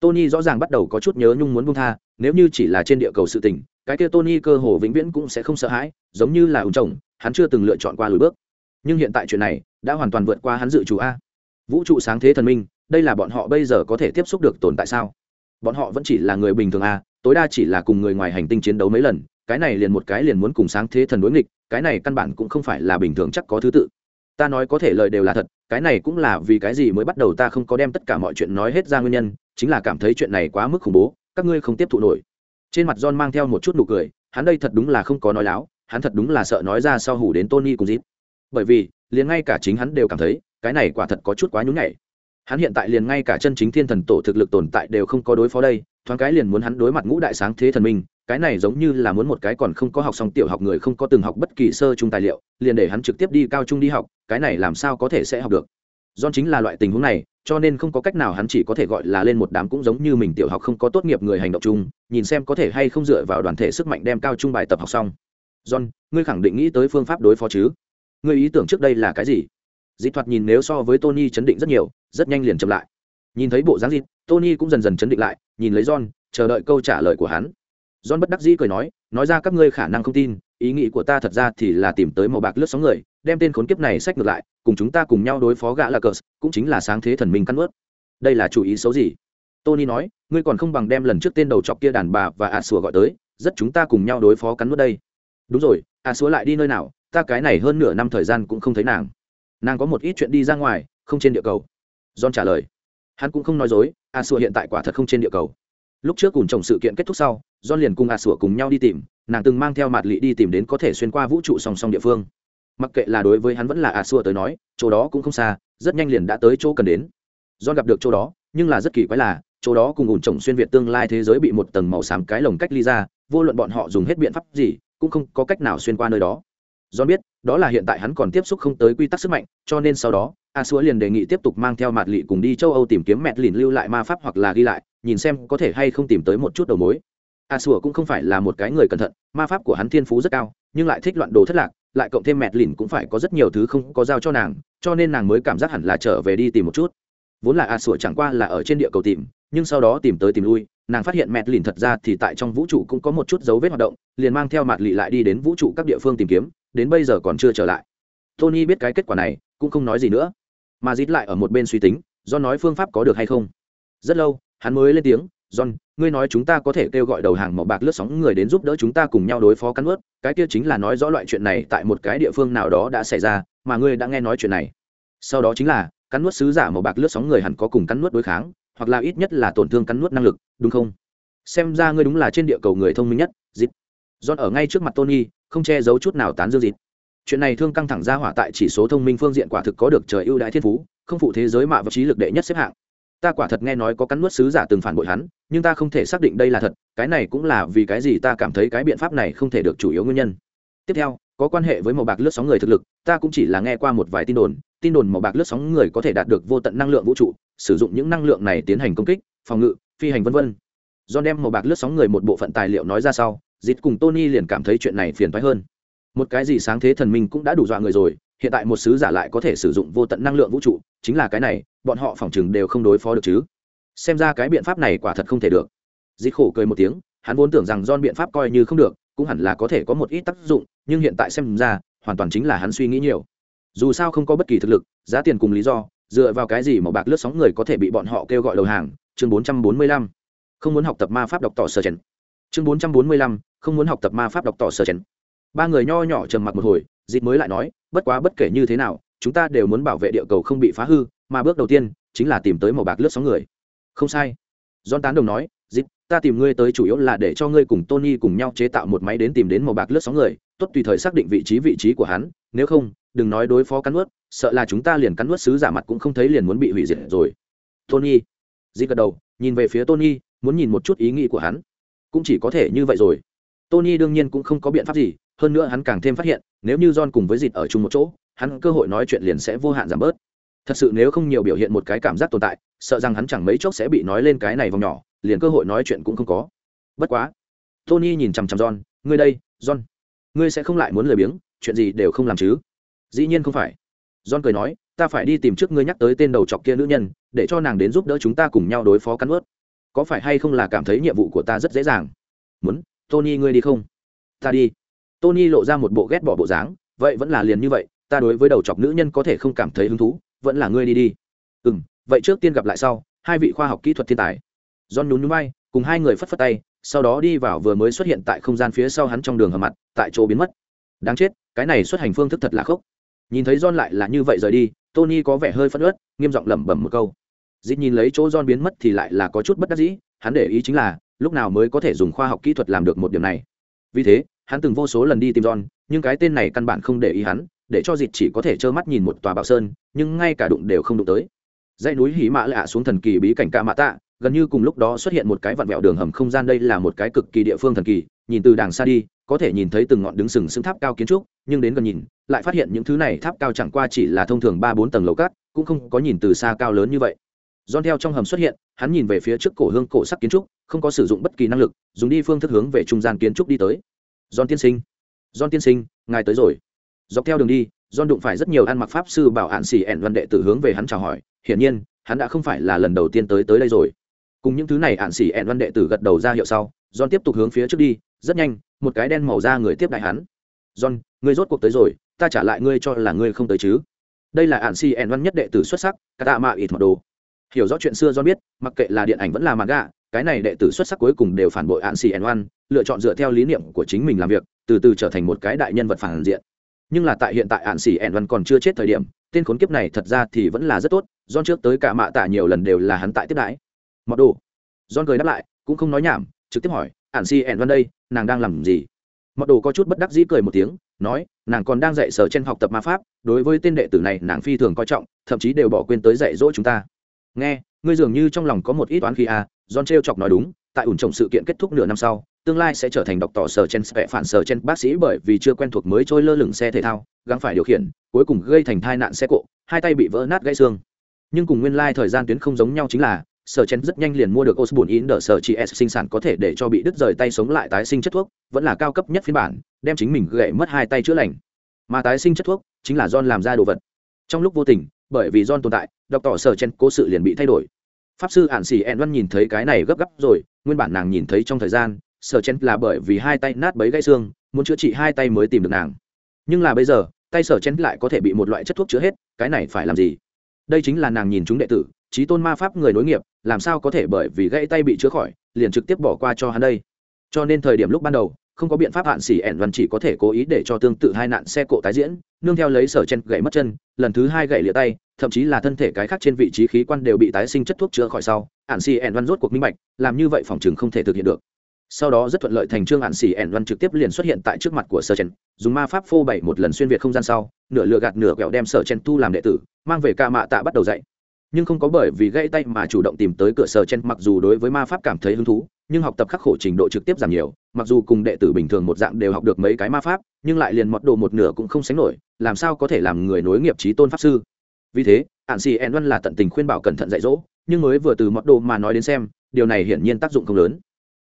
[SPEAKER 1] Tony rõ ràng bắt đầu có chút nhớ nhung muốn buông tha, nếu như chỉ là trên địa cầu sự tình, cái kia tony cơ hồ vĩnh viễn cũng sẽ không sợ hãi, giống như là ông chồng, hắn chưa từng lựa chọn qua lối bước. Nhưng hiện tại chuyện này đã hoàn toàn vượt qua hắn dự chủ a. Vũ trụ sáng thế thần minh, đây là bọn họ bây giờ có thể tiếp xúc được tồn tại sao? Bọn họ vẫn chỉ là người bình thường à tối đa chỉ là cùng người ngoài hành tinh chiến đấu mấy lần, cái này liền một cái liền muốn cùng sáng thế thần đối nghịch, cái này căn bản cũng không phải là bình thường chắc có thứ tự. Ta nói có thể lời đều là thật, cái này cũng là vì cái gì mới bắt đầu ta không có đem tất cả mọi chuyện nói hết ra nguyên nhân, chính là cảm thấy chuyện này quá mức khủng bố, các ngươi không tiếp thụ nổi. Trên mặt john mang theo một chút nụ cười, hắn đây thật đúng là không có nói láo, hắn thật đúng là sợ nói ra sau hủ đến tony cùng dịp bởi vì, liền ngay cả chính hắn đều cảm thấy, cái này quả thật có chút quá nhún nhảy hắn hiện tại liền ngay cả chân chính thiên thần tổ thực lực tồn tại đều không có đối phó đây, thoáng cái liền muốn hắn đối mặt ngũ đại sáng thế thần minh cái này giống như là muốn một cái còn không có học xong tiểu học người không có từng học bất kỳ sơ trung tài liệu, liền để hắn trực tiếp đi cao trung đi học, cái này làm sao có thể sẽ học được? Do chính là loại tình huống này, cho nên không có cách nào hắn chỉ có thể gọi là lên một đám cũng giống như mình tiểu học không có tốt nghiệp người hành động chung, nhìn xem có thể hay không dựa vào đoàn thể sức mạnh đem cao trung bài tập học xong. John, ngươi khẳng định nghĩ tới phương pháp đối phó chứ? Ngươi ý tưởng trước đây là cái gì? Dịp thoạt nhìn nếu so với tony chấn định rất nhiều, rất nhanh liền chậm lại. Nhìn thấy bộ dáng dịp tony cũng dần dần chấn định lại, nhìn lấy john, chờ đợi câu trả lời của hắn. John bất đắc dĩ cười nói nói ra các ngươi khả năng không tin, ý nghĩ của ta thật ra thì là tìm tới màu bạc lướt sóng người, đem tên khốn kiếp này sách ngược lại, cùng chúng ta cùng nhau đối phó gã là cờ, cũng chính là sáng thế thần minh căn ướt. Đây là chủ ý xấu gì? Tony nói, ngươi còn không bằng đem lần trước tên đầu chọc kia đàn bà và ạ sủa gọi tới, rất chúng ta cùng nhau đối phó cắn nuốt đây. Đúng rồi ạ sủa lại đi nơi nào, ta cái này hơn nửa năm thời gian cũng không thấy nàng nàng có một ít chuyện đi ra ngoài, không trên địa cầu. John trả lời. Hắn cũng không nói dối, a sùa hiện tại quả thật không trên địa cầu. Lúc trước cùng chồng sự kiện kết thúc sau, john liền cùng a sùa cùng nhau đi tìm, nàng từng mang theo mặt lị đi tìm đến có thể xuyên qua vũ trụ song song địa phương. Mặc kệ là đối với hắn vẫn là a sùa tới nói, chỗ đó cũng không xa, rất nhanh liền đã tới chỗ cần đến. John gặp được chỗ đó, nhưng là rất kỳ quái là, chỗ đó cùng ủn chồng xuyên việt tương lai thế giới bị một tầng màu xám cái lồng cách ly ra, vô luận bọn họ dùng hết biện pháp gì, cũng không có cách nào xuyên qua nơi đó. John biết, đó là hiện tại hắn còn tiếp xúc không tới quy tắc sức mạnh, cho nên sau đó, A Súa liền đề nghị tiếp tục mang theo Mạt Lệ cùng đi châu Âu tìm kiếm mẹ lìn lưu lại ma pháp hoặc là ghi lại, nhìn xem có thể hay không tìm tới một chút đầu mối. A Súa cũng không phải là một cái người cẩn thận, ma pháp của hắn thiên phú rất cao, nhưng lại thích loạn đồ thất lạc, lại cộng thêm mẹ lìn cũng phải có rất nhiều thứ không có giao cho nàng, cho nên nàng mới cảm giác hẳn là trở về đi tìm một chút. Vốn là A Súa chẳng qua là ở trên địa cầu tìm, nhưng sau đó tìm tới tìm lui, nàng phát hiện mẹ lìn thật ra thì tại trong vũ trụ cũng có một chút dấu vết hoạt động, liền mang theo Mạt Lệ lại đi đến vũ trụ các địa phương tìm kiếm, đến bây giờ còn chưa trở lại. Tony biết cái kết quả này, cũng không nói gì nữa. Mà dít lại ở một bên suy tính, do nói phương pháp có được hay không. Rất lâu, hắn mới lên tiếng, john, ngươi nói chúng ta có thể kêu gọi đầu hàng màu bạc lướt sóng người đến giúp đỡ chúng ta cùng nhau đối phó cắn ướt cái kia chính là nói rõ loại chuyện này tại một cái địa phương nào đó đã xảy ra, mà ngươi đã nghe nói chuyện này. Sau đó chính là, cắn nuốt sứ giả màu bạc lướt sóng người hẳn có cùng cắn nuốt đối kháng, hoặc là ít nhất là tổn thương cắn nuốt năng lực, đúng không? Xem ra ngươi đúng là trên địa cầu người thông minh nhất dịp john ở ngay trước mặt tony, không che giấu chút nào tán dương dịt. Chuyện này thương căng thẳng ra hỏa tại chỉ số thông minh phương diện quả thực có được trời ưu đãi thiên phú, không phụ thế giới mạ và trí lực đệ nhất xếp hạng. Ta quả thật nghe nói có cắn nuốt sứ giả từng phản bội hắn, nhưng ta không thể xác định đây là thật, cái này cũng là vì cái gì ta cảm thấy cái biện pháp này không thể được chủ yếu nguyên nhân. Tiếp theo, có quan hệ với màu bạc lướt sóng người thực lực, ta cũng chỉ là nghe qua một vài tin đồn tin đồn màu bạc lướt sóng người có thể đạt được vô tận năng lượng vũ trụ, sử dụng những năng lượng này tiến hành công kích, phòng ngự, phi hành v v John đem màu bạc lướt sóng người một bộ phận tài liệu nói ra sau dịt cùng tony liền cảm thấy chuyện này phiền thoái hơn. Một cái gì sáng thế thần minh cũng đã đủ dọa người rồi, hiện tại một sứ giả lại có thể sử dụng vô tận năng lượng vũ trụ, chính là cái này, bọn họ phỏng chừng đều không đối phó được chứ. Xem ra cái biện pháp này quả thật không thể được. Dịt khổ cười một tiếng, hắn vốn tưởng rằng don biện pháp coi như không được, cũng hẳn là có thể có một ít tác dụng, nhưng hiện tại xem ra, hoàn toàn chính là hắn suy nghĩ nhiều. Dù sao không có bất kỳ thực lực, giá tiền cùng lý do, dựa vào cái gì mà bạc lướt sóng người có thể bị bọn họ kêu gọi đầu hàng? Chương 445. không muốn học tập ma pháp đọc tỏ sơ chèn chương 445. không muốn học tập ma pháp đọc tỏ sơ chén. Ba người nho nhỏ trầm mặc một hồi dịp mới lại nói, bất quá bất kể như thế nào, chúng ta đều muốn bảo vệ địa cầu không bị phá hư, mà bước đầu tiên chính là tìm tới màu bạc lướt sóng người. Không sai. Don tán đồng nói dịp ta tìm ngươi tới chủ yếu là để cho ngươi cùng tony cùng nhau chế tạo một máy đến tìm đến màu bạc lướt sóng người, tốt tùy thời xác định vị trí vị trí của hắn, nếu không, đừng nói đối phó cắn nuốt, sợ là chúng ta liền cắn nuốt sứ giả mặt cũng không thấy liền muốn bị hủy diệt rồi. Tony dịp gật đầu, nhìn về phía tony, muốn nhìn một chút ý nghĩ của hắn cũng chỉ có thể như vậy rồi. Tony đương nhiên cũng không có biện pháp gì, hơn nữa hắn càng thêm phát hiện, nếu như john cùng với dịt ở chung một chỗ, hắn cơ hội nói chuyện liền sẽ vô hạn giảm bớt. Thật sự nếu không nhiều biểu hiện một cái cảm giác tồn tại, sợ rằng hắn chẳng mấy chốc sẽ bị nói lên cái này vòng nhỏ, liền cơ hội nói chuyện cũng không có. Bất quá, tony nhìn chằm chằm john, ngươi đây, john, ngươi sẽ không lại muốn lười biếng, chuyện gì đều không làm chứ? Dĩ nhiên không phải. John cười nói, ta phải đi tìm trước ngươi nhắc tới tên đầu chọc kia nữ nhân, để cho nàng đến giúp đỡ chúng ta cùng nhau đối phó cắn ướt có phải hay không là cảm thấy nhiệm vụ của ta rất dễ dàng? Muốn, tony ngươi đi không? Ta đi. Tony lộ ra một bộ ghét bỏ bộ dáng, vậy vẫn là liền như vậy, ta đối với đầu chọc nữ nhân có thể không cảm thấy hứng thú, vẫn là ngươi đi đi. Ừ m vậy trước tiên gặp lại sau, hai vị khoa học kỹ thuật thiên tài. John nhún nhún bay cùng hai người phất phất tay, sau đó đi vào vừa mới xuất hiện tại không gian phía sau hắn trong đường hầm mặt, tại chỗ biến mất. Đáng chết, cái này xuất hành phương thức thật là khốc. Nhìn thấy john lại là như vậy rời đi, tony có vẻ hơi phất ớt nghiêm giọng lẩm bẩm một câu dịp nhìn lấy chỗ john biến mất thì lại là có chút bất đắc dĩ, hắn để ý chính là, lúc nào mới có thể dùng khoa học kỹ thuật làm được một điểm này. Vì thế, hắn từng vô số lần đi tìm john, nhưng cái tên này căn bản không để ý hắn, để cho dịt chỉ có thể trơ mắt nhìn một tòa bảo sơn, nhưng ngay cả đụng đều không đụng tới. Dãy núi hí mã lạ xuống thần kỳ bí cảnh ca mã tạ, gần như cùng lúc đó xuất hiện một cái vặn vẹo đường hầm không gian, đây là một cái cực kỳ địa phương thần kỳ, nhìn từ đàng xa đi, có thể nhìn thấy từng ngọn đứng sừng sững tháp cao kiến trúc, nhưng đến gần nhìn, lại phát hiện những thứ này tháp cao chẳng qua chỉ là thông thường ba bốn tầng lầu cát, cũng không có nhìn từ xa cao lớn như vậy. John theo trong hầm xuất hiện, hắn nhìn về phía trước cổ hương cổ sắc kiến trúc, không có sử dụng bất kỳ năng lực, dùng đi phương thức hướng về trung gian kiến trúc đi tới. John tiên sinh, John tiên sinh, ngài tới rồi. Dọc theo đường đi John đụng phải rất nhiều ăn mặc pháp sư bảo hạn sĩ ẻn văn đệ tử hướng về hắn chào hỏi hiển nhiên hắn đã không phải là lần đầu tiên tới tới đây rồi. Cùng những thứ này ạn sĩ ẻn văn đệ tử gật đầu ra hiệu sau John tiếp tục hướng phía trước đi rất nhanh một cái đen màu da người tiếp đại hắn. John ngươi rốt cuộc tới rồi ta trả lại ngươi cho là ngươi không tới chứ. Đây là ạn sĩ ẻn văn nhất đệ tử xuất sắc cả tạ mạ ít mật đồ hiểu rõ chuyện xưa do biết, mặc kệ là điện ảnh vẫn là mặt gạ cái này đệ tử xuất sắc cuối cùng đều phản bội ạn xì ẻn văn lựa chọn dựa theo lý niệm của chính mình làm việc, từ từ trở thành một cái đại nhân vật phản diện. Nhưng là tại hiện tại ạn xì ẹn văn còn chưa chết thời điểm, tên khốn kiếp này thật ra thì vẫn là rất tốt don trước tới cả mạ tả nhiều lần đều là hắn tại tiếp đãi. Mọt đồ. Don cười đáp lại, cũng không nói nhảm, trực tiếp hỏi ạn xì ẹn văn đây, nàng đang làm gì? Mọt đồ có chút bất đắc dĩ cười một tiếng, nói, nàng còn đang dạy sở trên học tập ma pháp, đối với tên đệ tử này nàng phi thường coi trọng, thậm chí đều bỏ quên tới dạy dỗ chúng ta nghe ngươi dường như trong lòng có một ít toán khi a à, John t chọc nói đúng tại ủn trồng sự kiện kết thúc nửa năm sau tương lai sẽ trở thành độc tỏ sở chen spẹ phản sở chen bác sĩ bởi vì chưa quen thuộc mới trôi lơ lửng xe thể thao gắng phải điều khiển cuối cùng gây thành tai nạn xe cộ hai tay bị vỡ nát gãy xương. Nhưng cùng nguyên lai thời gian tuyến không giống nhau chính là sở chen rất nhanh liền mua được osborne in đỡ sở chị s sinh sản có thể để cho bị đứt rời tay sống lại tái sinh chất thuốc vẫn là cao cấp nhất phiên bản đem chính mình gãy mất hai tay chữa lành. Mà tái sinh chất thuốc chính là john làm ra đồ vật. Trong lúc vô tình bởi vì john tồn tại đọc tỏ sở chen cố sự liền bị thay đổi. Pháp sư Ản Sĩ En văn nhìn thấy cái này gấp gáp rồi, nguyên bản nàng nhìn thấy trong thời gian sở chen là bởi vì hai tay nát bấy gãy xương, muốn chữa trị hai tay mới tìm được nàng. Nhưng là bây giờ, tay sở chen lại có thể bị một loại chất thuốc chữa hết, cái này phải làm gì? Đây chính là nàng nhìn chúng đệ tử, trí tôn ma pháp người nối nghiệp, làm sao có thể bởi vì gãy tay bị chữa khỏi, liền trực tiếp bỏ qua cho hắn đây? Cho nên thời điểm lúc ban đầu không có biện pháp hạn xỉ ẻn văn chỉ có thể cố ý để cho tương tự hai nạn xe cộ tái diễn, nương theo lấy sở chen gãy mất chân, lần thứ hai gãy lịa tay, thậm chí là thân thể cái khác trên vị trí khí quan đều bị tái sinh chất thuốc chữa khỏi sau, hạn xỉ ẻn văn rốt cuộc minh bạch, làm như vậy phòng chừng không thể thực hiện được. Sau đó rất thuận lợi thành trương hạn xỉ ẻn văn trực tiếp liền xuất hiện tại trước mặt của sở chen, dùng ma pháp phô bảy một lần xuyên việt không gian sau, nửa lừa gạt nửa quẹo đem sở chen tu làm đệ tử, mang về ca mạ tạ bắt đầu dạy. Nhưng không có bởi vì gãy tay mà chủ động tìm tới cửa sở chen, mặc dù đối với ma pháp cảm thấy hứng thú nhưng học tập khắc khổ trình độ trực tiếp giảm nhiều, mặc dù cùng đệ tử bình thường một dạng đều học được mấy cái ma pháp, nhưng lại liền mọt đồ một nửa cũng không sánh nổi, làm sao có thể làm người nối nghiệp trí tôn pháp sư? Vì thế ạn xì ẹn văn là tận tình khuyên bảo cẩn thận dạy dỗ, nhưng mới vừa từ mọt đồ mà nói đến xem, điều này hiển nhiên tác dụng không lớn.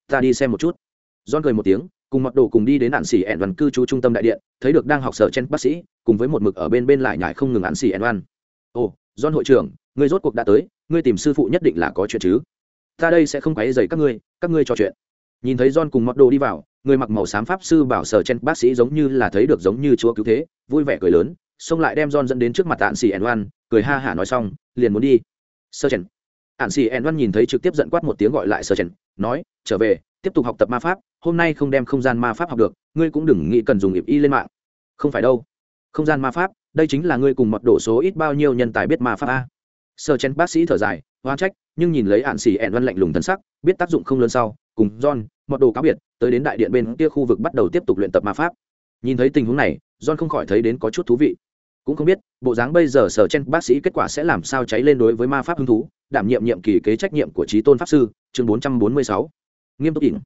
[SPEAKER 1] Ta đi xem một chút. Don cười một tiếng, cùng mọt đồ cùng đi đến ạn xì ẹn văn cư trú trung tâm đại điện, thấy được đang học sở chen bác sĩ, cùng với một mực ở bên bên lại nhải không ngừng ạn xì ẹn văn. Ồ don hội trưởng người rốt cuộc đã tới, ngươi tìm sư phụ nhất định là có chuyện chứ? Ta đây sẽ không quấy rầy các ngươi các ngươi trò chuyện. Nhìn thấy john cùng mặc đồ đi vào, người mặc màu xám pháp sư bảo sở chen bác sĩ giống như là thấy được giống như chúa cứu thế, vui vẻ cười lớn, xông lại đem John dẫn đến trước mặt ạn xì ẻn văn cười ha hả nói xong, liền muốn đi. Sơ chen ạn xì ẻn văn nhìn thấy trực tiếp giận quát một tiếng gọi lại sơ chen nói, trở về, tiếp tục học tập ma pháp, hôm nay không đem không gian ma pháp học được, ngươi cũng đừng nghĩ cần dùng ịp y lên mạng. Không phải đâu. Không gian ma pháp, đây chính là ngươi cùng mật đồ số ít bao nhiêu nhân tài biết ma pháp a? Sơ chen bác sĩ thở dài hoa trách nhưng nhìn lấy hạn xì ẹn văn lạnh lùng thân sắc biết tác dụng không lớn sau cùng john mọt đồ cáo biệt tới đến đại điện bên kia khu vực bắt đầu tiếp tục luyện tập ma pháp. Nhìn thấy tình huống này john không khỏi thấy đến có chút thú vị. Cũng không biết bộ dáng bây giờ sở chen bác sĩ kết quả sẽ làm sao cháy lên đối với ma pháp hứng thú đảm nhiệm nhiệm kỳ kế trách nhiệm của trí tôn pháp sư chương 446. nghiêm túc ỉn.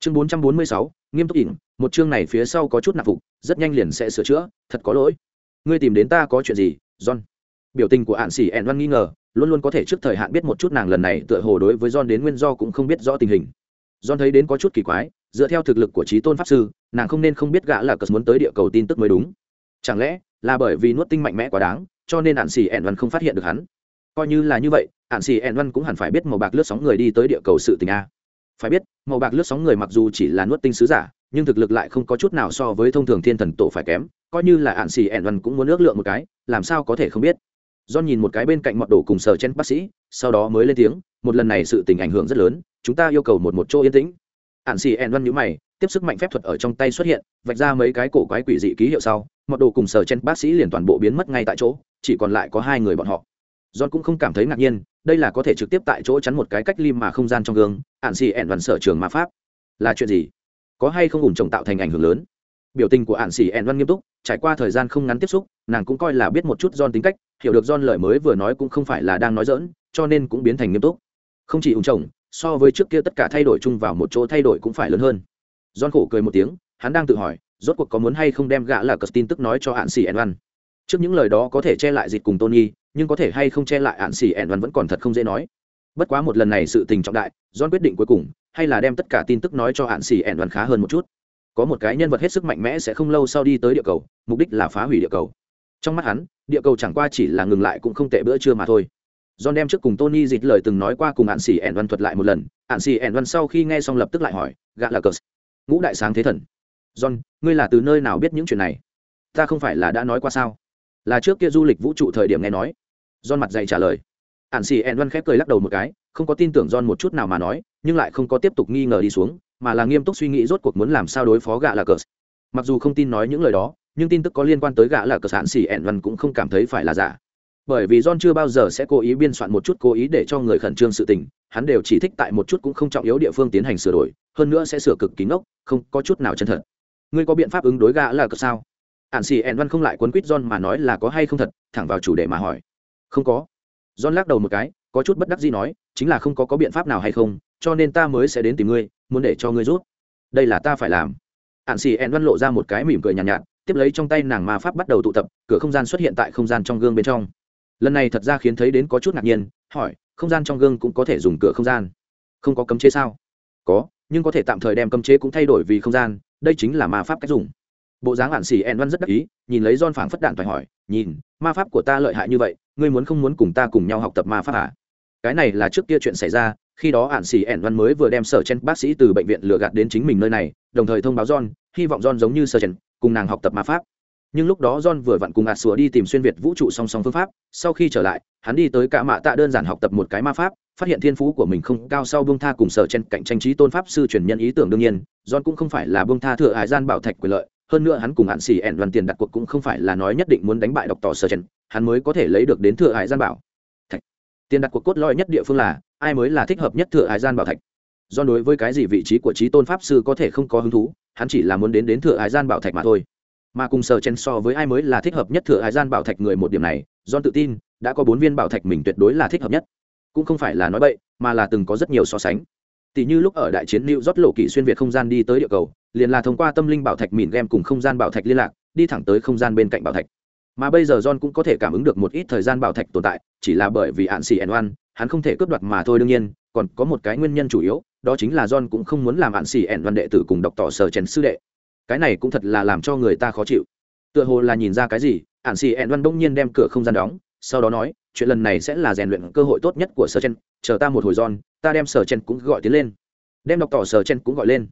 [SPEAKER 1] Chương 446, nghiêm túc ỉn một chương này phía sau có chút nạp phục rất nhanh liền sẽ sửa chữa thật có lỗi. Ngươi tìm đến ta có chuyện gì john? Biểu tình của hạn xỉ ẹn văn nghi ngờ luôn luôn có thể trước thời hạn biết một chút nàng lần này tựa hồ đối với john đến nguyên do cũng không biết rõ tình hình. John thấy đến có chút kỳ quái, dựa theo thực lực của trí tôn pháp sư, nàng không nên không biết gã là cờ muốn tới địa cầu tin tức mới đúng. Chẳng lẽ là bởi vì nuốt tinh mạnh mẽ quá đáng, cho nên ản xì ẻn văn không phát hiện được hắn? Coi như là như vậy, ản xì ẻn văn cũng hẳn phải biết màu bạc lướt sóng người đi tới địa cầu sự tình a. Phải biết, màu bạc lướt sóng người mặc dù chỉ là nuốt tinh sứ giả, nhưng thực lực lại không có chút nào so với thông thường thiên thần tổ phải kém, coi như là ản xì ẻn văn cũng muốn ước lượng một cái, làm sao có thể không biết? Do nhìn một cái bên cạnh mọt đồ cùng sờ chen bác sĩ, sau đó mới lên tiếng, một lần này sự tình ảnh hưởng rất lớn, chúng ta yêu cầu một một chỗ yên tĩnh. Hạn xì ẻn văn nhữ mày, tiếp sức mạnh phép thuật ở trong tay xuất hiện, vạch ra mấy cái cổ quái quỷ dị ký hiệu sau, mọt đồ cùng sờ chen bác sĩ liền toàn bộ biến mất ngay tại chỗ, chỉ còn lại có hai người bọn họ. John cũng không cảm thấy ngạc nhiên, đây là có thể trực tiếp tại chỗ chắn một cái cách lim mà không gian trong gương ạn xì ẹn văn sở trường ma pháp. Là chuyện gì? Có hay không ủng trồng tạo thành ảnh hưởng lớn? Biểu tình của ạn xì ẹn văn nghiêm túc, trải qua thời gian không ngắn tiếp xúc, nàng cũng coi là biết một chút John tính cách hiểu được John lời mới vừa nói cũng không phải là đang nói dỡn cho nên cũng biến thành nghiêm túc. Không chỉ ủng chồng, so với trước kia tất cả thay đổi chung vào một chỗ thay đổi cũng phải lớn hơn. John khổ cười một tiếng hắn đang tự hỏi rốt cuộc có muốn hay không đem gã là cờ tin tức nói cho hạn sĩ ẻn trước những lời đó có thể che lại dịch cùng tony nhưng có thể hay không che lại hạn sĩ ẻn vẫn còn thật không dễ nói. Bất quá một lần này sự tình trọng đại john quyết định cuối cùng hay là đem tất cả tin tức nói cho hạn sĩ ẻn khá hơn một chút. Có một cái nhân vật hết sức mạnh mẽ sẽ không lâu sau đi tới địa cầu mục đích là phá hủy địa cầu trong mắt hắn địa cầu chẳng qua chỉ là ngừng lại cũng không tệ bữa trưa mà thôi. John đem trước cùng Tony dịt lời từng nói qua cùng hạn Sĩ ẻn văn thuật lại một lần, Hạn Sĩ ẻn văn sau khi nghe xong lập tức lại hỏi, gã là cờ. Ngũ đại sáng thế thần. John ngươi là từ nơi nào biết những chuyện này? Ta không phải là đã nói qua sao? Là trước kia du lịch vũ trụ thời điểm nghe nói. John mặt dày trả lời. Ạn xì ẹn văn khép cười lắc đầu một cái không có tin tưởng john một chút nào mà nói nhưng lại không có tiếp tục nghi ngờ đi xuống mà là nghiêm túc suy nghĩ rốt cuộc muốn làm sao đối phó gạ là cờ mặc dù không tin nói những lời đó nhưng tin tức có liên quan tới gã là cờ sản xì ẹn văn cũng không cảm thấy phải là giả. Bởi vì John chưa bao giờ sẽ cố ý biên soạn một chút cố ý để cho người khẩn trương sự tình, hắn đều chỉ thích tại một chút cũng không trọng yếu địa phương tiến hành sửa đổi, hơn nữa sẽ sửa cực kín ốc, không có chút nào chân thật. Ngươi có biện pháp ứng đối gã là cờ sao? Ạn xì ẹn văn không lại quấn quýt john mà nói là có hay không thật thẳng vào chủ đề mà hỏi. Không có. John lắc đầu một cái có chút bất đắc gì nói chính là không có có biện pháp nào hay không cho nên ta mới sẽ đến tìm ngươi muốn để cho ngươi rút. Đây là ta phải làm. Ạn xì ẹn văn lộ ra một cái mỉm cười nhàn nhạt, nhạt tiếp lấy trong tay nàng ma pháp bắt đầu tụ tập, cửa không gian xuất hiện tại không gian trong gương bên trong. Lần này thật ra khiến thấy đến có chút ngạc nhiên, hỏi, không gian trong gương cũng có thể dùng cửa không gian? Không có cấm chế sao? Có, nhưng có thể tạm thời đem cấm chế cũng thay đổi vì không gian, đây chính là ma pháp cách dùng. Bộ dáng hạn xì en văn rất đắc ý, nhìn lấy don phảng phất đạn phải hỏi, nhìn, ma pháp của ta lợi hại như vậy, ngươi muốn không muốn cùng ta cùng nhau học tập ma pháp à? cái này là trước kia chuyện xảy ra, khi đó hạn xì en văn mới vừa đem sở chen bác sĩ từ bệnh viện lừa gạt đến chính mình nơi này, đồng thời thông báo john, hy vọng john giống như sở chen cùng nàng học tập ma pháp. Nhưng lúc đó john vừa vặn cùng ạt sủa đi tìm xuyên việt vũ trụ song song phương pháp sau khi trở lại hắn đi tới cả mạ tạ đơn giản học tập một cái ma pháp phát hiện thiên phú của mình không cao sau bông tha cùng sở trên cạnh tranh trí tôn pháp sư truyền nhân ý tưởng đương nhiên john cũng không phải là bông tha thừa hải gian bảo thạch quyền lợi hơn nữa hắn cùng hạn xì ẻn đoàn tiền đặt cuộc cũng không phải là nói nhất định muốn đánh bại độc tỏ sở trần, hắn mới có thể lấy được đến thừa hải gian bảo thạch. Tiền đặt cuộc cốt lõi nhất địa phương là ai mới là thích hợp nhất thừa hải gian bảo thạch? Do đối với cái gì vị trí của trí tôn pháp sư có thể không có hứng thú hắn chỉ là muốn đến đến thừa hải gian bảo thạch mà thôi. Mà cùng sở chen so với ai mới là thích hợp nhất thừa hải gian bảo thạch người một điểm này john tự tin đã có bốn viên bảo thạch mình tuyệt đối là thích hợp nhất. Cũng không phải là nói bậy mà là từng có rất nhiều so sánh. Tỷ như lúc ở đại chiến lưu rót lộ kỷ xuyên việt không gian đi tới địa cầu, liền là thông qua tâm linh bảo thạch mìn game cùng không gian bảo thạch liên lạc, đi thẳng tới không gian bên cạnh bảo thạch. Mà bây giờ John cũng có thể cảm ứng được một ít thời gian bảo thạch tồn tại, chỉ là bởi vì hạn xì n oan hắn không thể cướp đoạt mà thôi đương nhiên, còn có một cái nguyên nhân chủ yếu, đó chính là John cũng không muốn làm ạn sĩ ẹn văn đệ tử cùng đọc tỏ sở chèn sư đệ. Cái này cũng thật là làm cho người ta khó chịu. Tựa hồ là nhìn ra cái gì, hạn xì N1 bỗng nhiên đem cửa không gian đóng, sau đó nói, chuyện lần này sẽ là rèn luyện cơ hội tốt nhất của sở chen chờ ta một hồi John, ta đem sở chen cũng gọi tiến lên đem đọc tỏ sở chen cũng gọi lên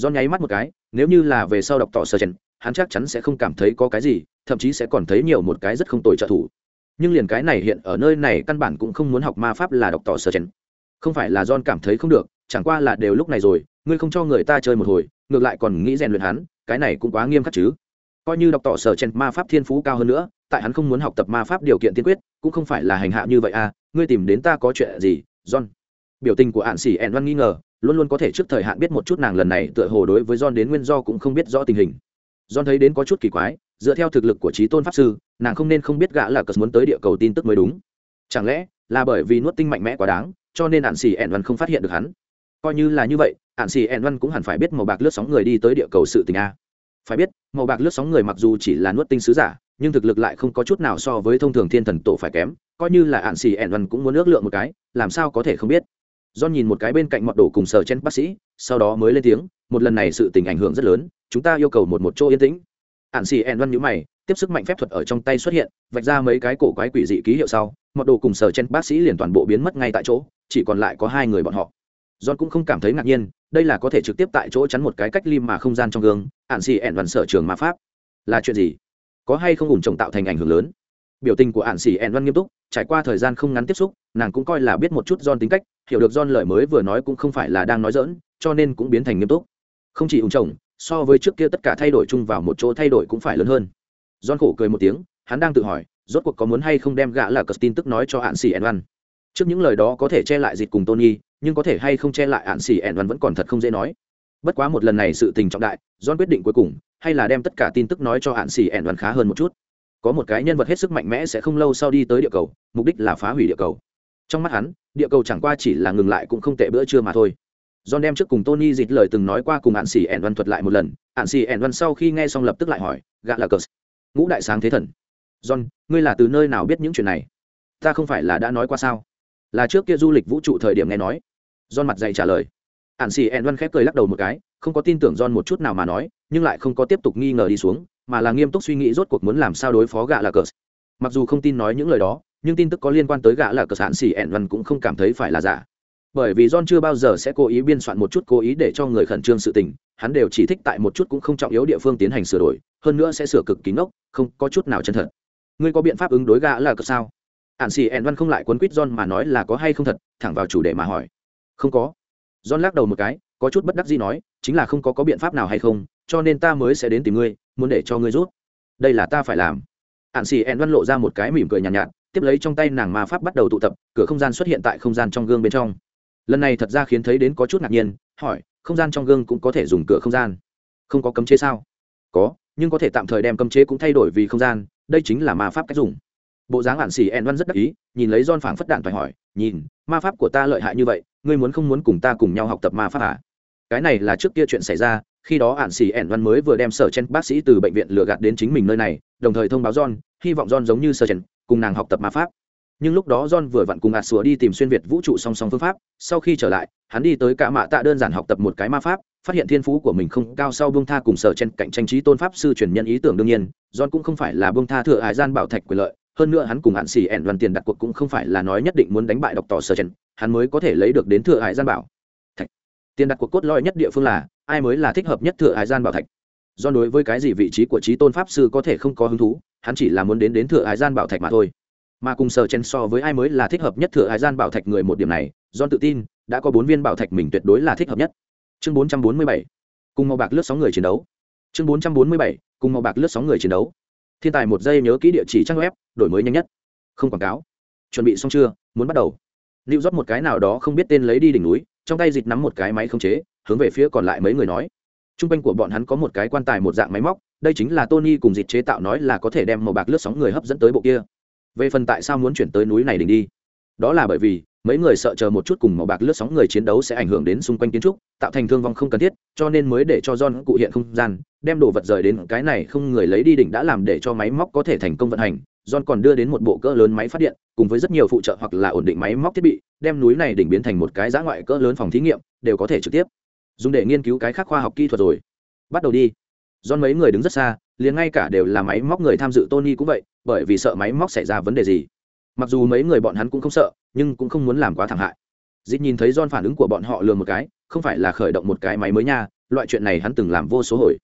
[SPEAKER 1] John nháy mắt một cái nếu như là về sau đọc tỏ sở chen hắn chắc chắn sẽ không cảm thấy có cái gì thậm chí sẽ còn thấy nhiều một cái rất không tồi trợ thủ nhưng liền cái này hiện ở nơi này căn bản cũng không muốn học ma pháp là đọc tỏ sở chen không phải là john cảm thấy không được chẳng qua là đều lúc này rồi, ngươi không cho người ta chơi một hồi, ngược lại còn nghĩ rèn luyện hắn, cái này cũng quá nghiêm khắc chứ. Coi như đọc tỏ sở chen ma pháp thiên phú cao hơn nữa, tại hắn không muốn học tập ma pháp điều kiện tiên quyết, cũng không phải là hành hạ như vậy à ngươi tìm đến ta có chuyện gì, john? Biểu tình của hạn sĩ ẻn văn nghi ngờ, luôn luôn có thể trước thời hạn biết một chút nàng lần này tựa hồ đối với john đến nguyên do cũng không biết rõ tình hình. John thấy đến có chút kỳ quái, dựa theo thực lực của trí tôn pháp sư, nàng không nên không biết gã là cờ muốn tới địa cầu tin tức mới đúng. Chẳng lẽ là bởi vì nuốt tinh mạnh mẽ quá đáng, cho nên hạn sĩ ẻn văn không phát hiện được hắn? Coi như là như vậy, hạn sĩ ẹn văn cũng hẳn phải biết màu bạc lướt sóng người đi tới địa cầu sự tình a. Phải biết, màu bạc lướt sóng người mặc dù chỉ là nuốt tinh sứ giả, nhưng thực lực lại không có chút nào so với thông thường thiên thần tổ phải kém, coi như là hạn xì ẹn văn cũng muốn ước lượng một cái, làm sao có thể không biết. Do nhìn một cái bên cạnh mọt đổ cùng sờ chen bác sĩ, sau đó mới lên tiếng, một lần này sự tình ảnh hưởng rất lớn, chúng ta yêu cầu một một chỗ yên tĩnh. Hạn xì ẹn văn nhữ mày, tiếp sức mạnh phép thuật ở trong tay xuất hiện, vạch ra mấy cái cổ quái quỷ dị ký hiệu sau, mọt đồ cùng sờ chen bác sĩ liền toàn bộ biến mất ngay tại chỗ, chỉ còn lại có hai người bọn họ john cũng không cảm thấy ngạc nhiên, đây là có thể trực tiếp tại chỗ chắn một cái cách lim mà không gian trong gương, ạn xì ẻn văn sở trường ma pháp. Là chuyện gì? Có hay không ủng trồng tạo thành ảnh hưởng lớn? Biểu tình của ạn xì ẻn văn nghiêm túc, trải qua thời gian không ngắn tiếp xúc, nàng cũng coi là biết một chút John tính cách, hiểu được John lời mới vừa nói cũng không phải là đang nói dỡn cho nên cũng biến thành nghiêm túc. Không chỉ ủng trồng, so với trước kia tất cả thay đổi chung vào một chỗ thay đổi cũng phải lớn hơn. John khổ cười một tiếng, hắn đang tự hỏi, rốt cuộc có muốn hay không đem gã là cờ tin tức nói cho ạn xì ẻn văn. Trước những lời đó có thể che lại dịch cùng tony nhưng có thể hay không che lại ạn xỉ ẻn văn vẫn còn thật không dễ nói. Bất quá một lần này sự tình trọng đại, john quyết định cuối cùng, hay là đem tất cả tin tức nói cho ạn xỉ ẻn văn khá hơn một chút. Có một cái nhân vật hết sức mạnh mẽ sẽ không lâu sau đi tới địa cầu, mục đích là phá hủy địa cầu. Trong mắt hắn, địa cầu chẳng qua chỉ là ngừng lại cũng không tệ bữa trưa mà thôi. John đem trước cùng tony dịch lời từng nói qua cùng ạn xỉ ẻn văn thuật lại một lần, ạn xỉ ẻn văn sau khi nghe xong lập tức lại hỏi gạ là cờ ngũ đại sáng thế thần. John, ngươi là từ nơi nào biết những chuyện này? Ta không phải là đã nói qua sao? Là trước kia du lịch vũ trụ thời điểm nghe nói john mặt dày trả lời. Ạn xì ẻn văn khép cười lắc đầu một cái, không có tin tưởng john một chút nào mà nói, nhưng lại không có tiếp tục nghi ngờ đi xuống, mà là nghiêm túc suy nghĩ rốt cuộc muốn làm sao đối phó gạ là cờ. Mặc dù không tin nói những lời đó, nhưng tin tức có liên quan tới gã là cờ sản xì ẻn văn cũng không cảm thấy phải là giả. Bởi vì john chưa bao giờ sẽ cố ý biên soạn một chút cố ý để cho người khẩn trương sự tình, hắn đều chỉ thích tại một chút cũng không trọng yếu địa phương tiến hành sửa đổi, hơn nữa sẽ sửa cực kín ngốc, không có chút nào chân thật. Ngươi có biện pháp ứng đối gã là cờ sao? Ạn xì ẻn văn không lại quấn quýt john mà nói là có hay không thật, thẳng vào chủ đề mà hỏi không có. John lắc đầu một cái có chút bất đắc gì nói chính là không có có biện pháp nào hay không cho nên ta mới sẽ đến tìm ngươi muốn để cho ngươi rút. Đây là ta phải làm. Ạn xì ẹn văn lộ ra một cái mỉm cười nhàn nhạt, nhạt tiếp lấy trong tay nàng ma pháp bắt đầu tụ tập cửa không gian xuất hiện tại không gian trong gương bên trong. Lần này thật ra khiến thấy đến có chút ngạc nhiên hỏi không gian trong gương cũng có thể dùng cửa không gian? Không có cấm chế sao? Có nhưng có thể tạm thời đem cấm chế cũng thay đổi vì không gian đây chính là ma pháp cách dùng. Bộ dáng ạn xì ẹn văn rất đắc ý nhìn lấy don phảng phất đạn thoại hỏi nhìn ma pháp của ta lợi hại như vậy ngươi muốn không muốn cùng ta cùng nhau học tập ma pháp à? Cái này là trước kia chuyện xảy ra, khi đó ạn xì ẻn văn mới vừa đem sở chen bác sĩ từ bệnh viện lừa gạt đến chính mình nơi này, đồng thời thông báo john, hy vọng john giống như sở chen, cùng nàng học tập ma pháp. Nhưng lúc đó john vừa vặn cùng ạt sủa đi tìm xuyên việt vũ trụ song song phương pháp, sau khi trở lại, hắn đi tới cả mạ tạ đơn giản học tập một cái ma pháp, phát hiện thiên phú của mình không cao sau bông tha cùng sở chen cạnh tranh trí tôn pháp sư truyền nhân ý tưởng đương nhiên, john cũng không phải là bông tha thừa hải gian bảo thạch quyền lợi hơn nữa hắn cùng hạn xì ẻn đoàn tiền đặt cuộc cũng không phải là nói nhất định muốn đánh bại độc tỏ sở chen hắn mới có thể lấy được đến thừa hải gian bảo. Thạch. Tiền đặt cuộc cốt lõi nhất địa phương là, ai mới là thích hợp nhất thừa hải gian bảo thạch? Do đối với cái gì vị trí của trí tôn pháp sư có thể không có hứng thú, hắn chỉ là muốn đến đến thừa hải gian bảo thạch mà thôi. Mà cùng sở chen so với ai mới là thích hợp nhất thừa hải gian bảo thạch người một điểm này do tự tin, đã có bốn viên bảo thạch mình tuyệt đối là thích hợp nhất. Chương bốn trăm bốn mươi bảy. Cùng màu bạc lướt sóng người chiến đấu. Chương bốn trăm bốn mươi bảy. Cùng màu bạc lướt sóng người chiến đấu thiên tài một giây nhớ kỹ địa chỉ trang web, đổi mới nhanh nhất. Không quảng cáo. Chuẩn bị xong chưa? Muốn bắt đầu. Lưu rót một cái nào đó không biết tên lấy đi đỉnh núi, trong tay dịch nắm một cái máy không chế, hướng về phía còn lại mấy người nói. T r u n g quanh của bọn hắn có một cái quan tài một dạng máy móc, đây chính là tony cùng dịch chế tạo nói là có thể đem màu bạc lướt sóng người hấp dẫn tới bộ kia. Về phần tại sao muốn chuyển tới núi này đỉnh đi? Đó là bởi vì, mấy người sợ chờ một chút cùng màu bạc lướt sóng người chiến đấu sẽ ảnh hưởng đến xung quanh kiến trúc, tạo thành thương vong không cần thiết, cho nên mới để cho john cụ hiện không gian đem đồ vật rời đến cái này không người lấy đi đỉnh đã làm để cho máy móc có thể thành công vận hành. John còn đưa đến một bộ cỡ lớn máy phát điện, cùng với rất nhiều phụ trợ hoặc là ổn định máy móc thiết bị, đem núi này đỉnh biến thành một cái giã ngoại cỡ lớn phòng thí nghiệm, đều có thể trực tiếp. Dùng để nghiên cứu cái khác khoa học kỹ thuật rồi. Bắt đầu đi. John mấy người đứng rất xa, liền ngay cả đều là máy móc người tham dự tony cũng vậy, bởi vì sợ máy móc xảy ra vấn đề gì. Mặc dù mấy người bọn hắn cũng không sợ, nhưng cũng không muốn làm quá thẳng hại. Dịp nhìn thấy John phản ứng của bọn họ lừa một cái, không phải là khởi động một cái máy mới nha, loại chuyện này hắn từng làm vô số hồi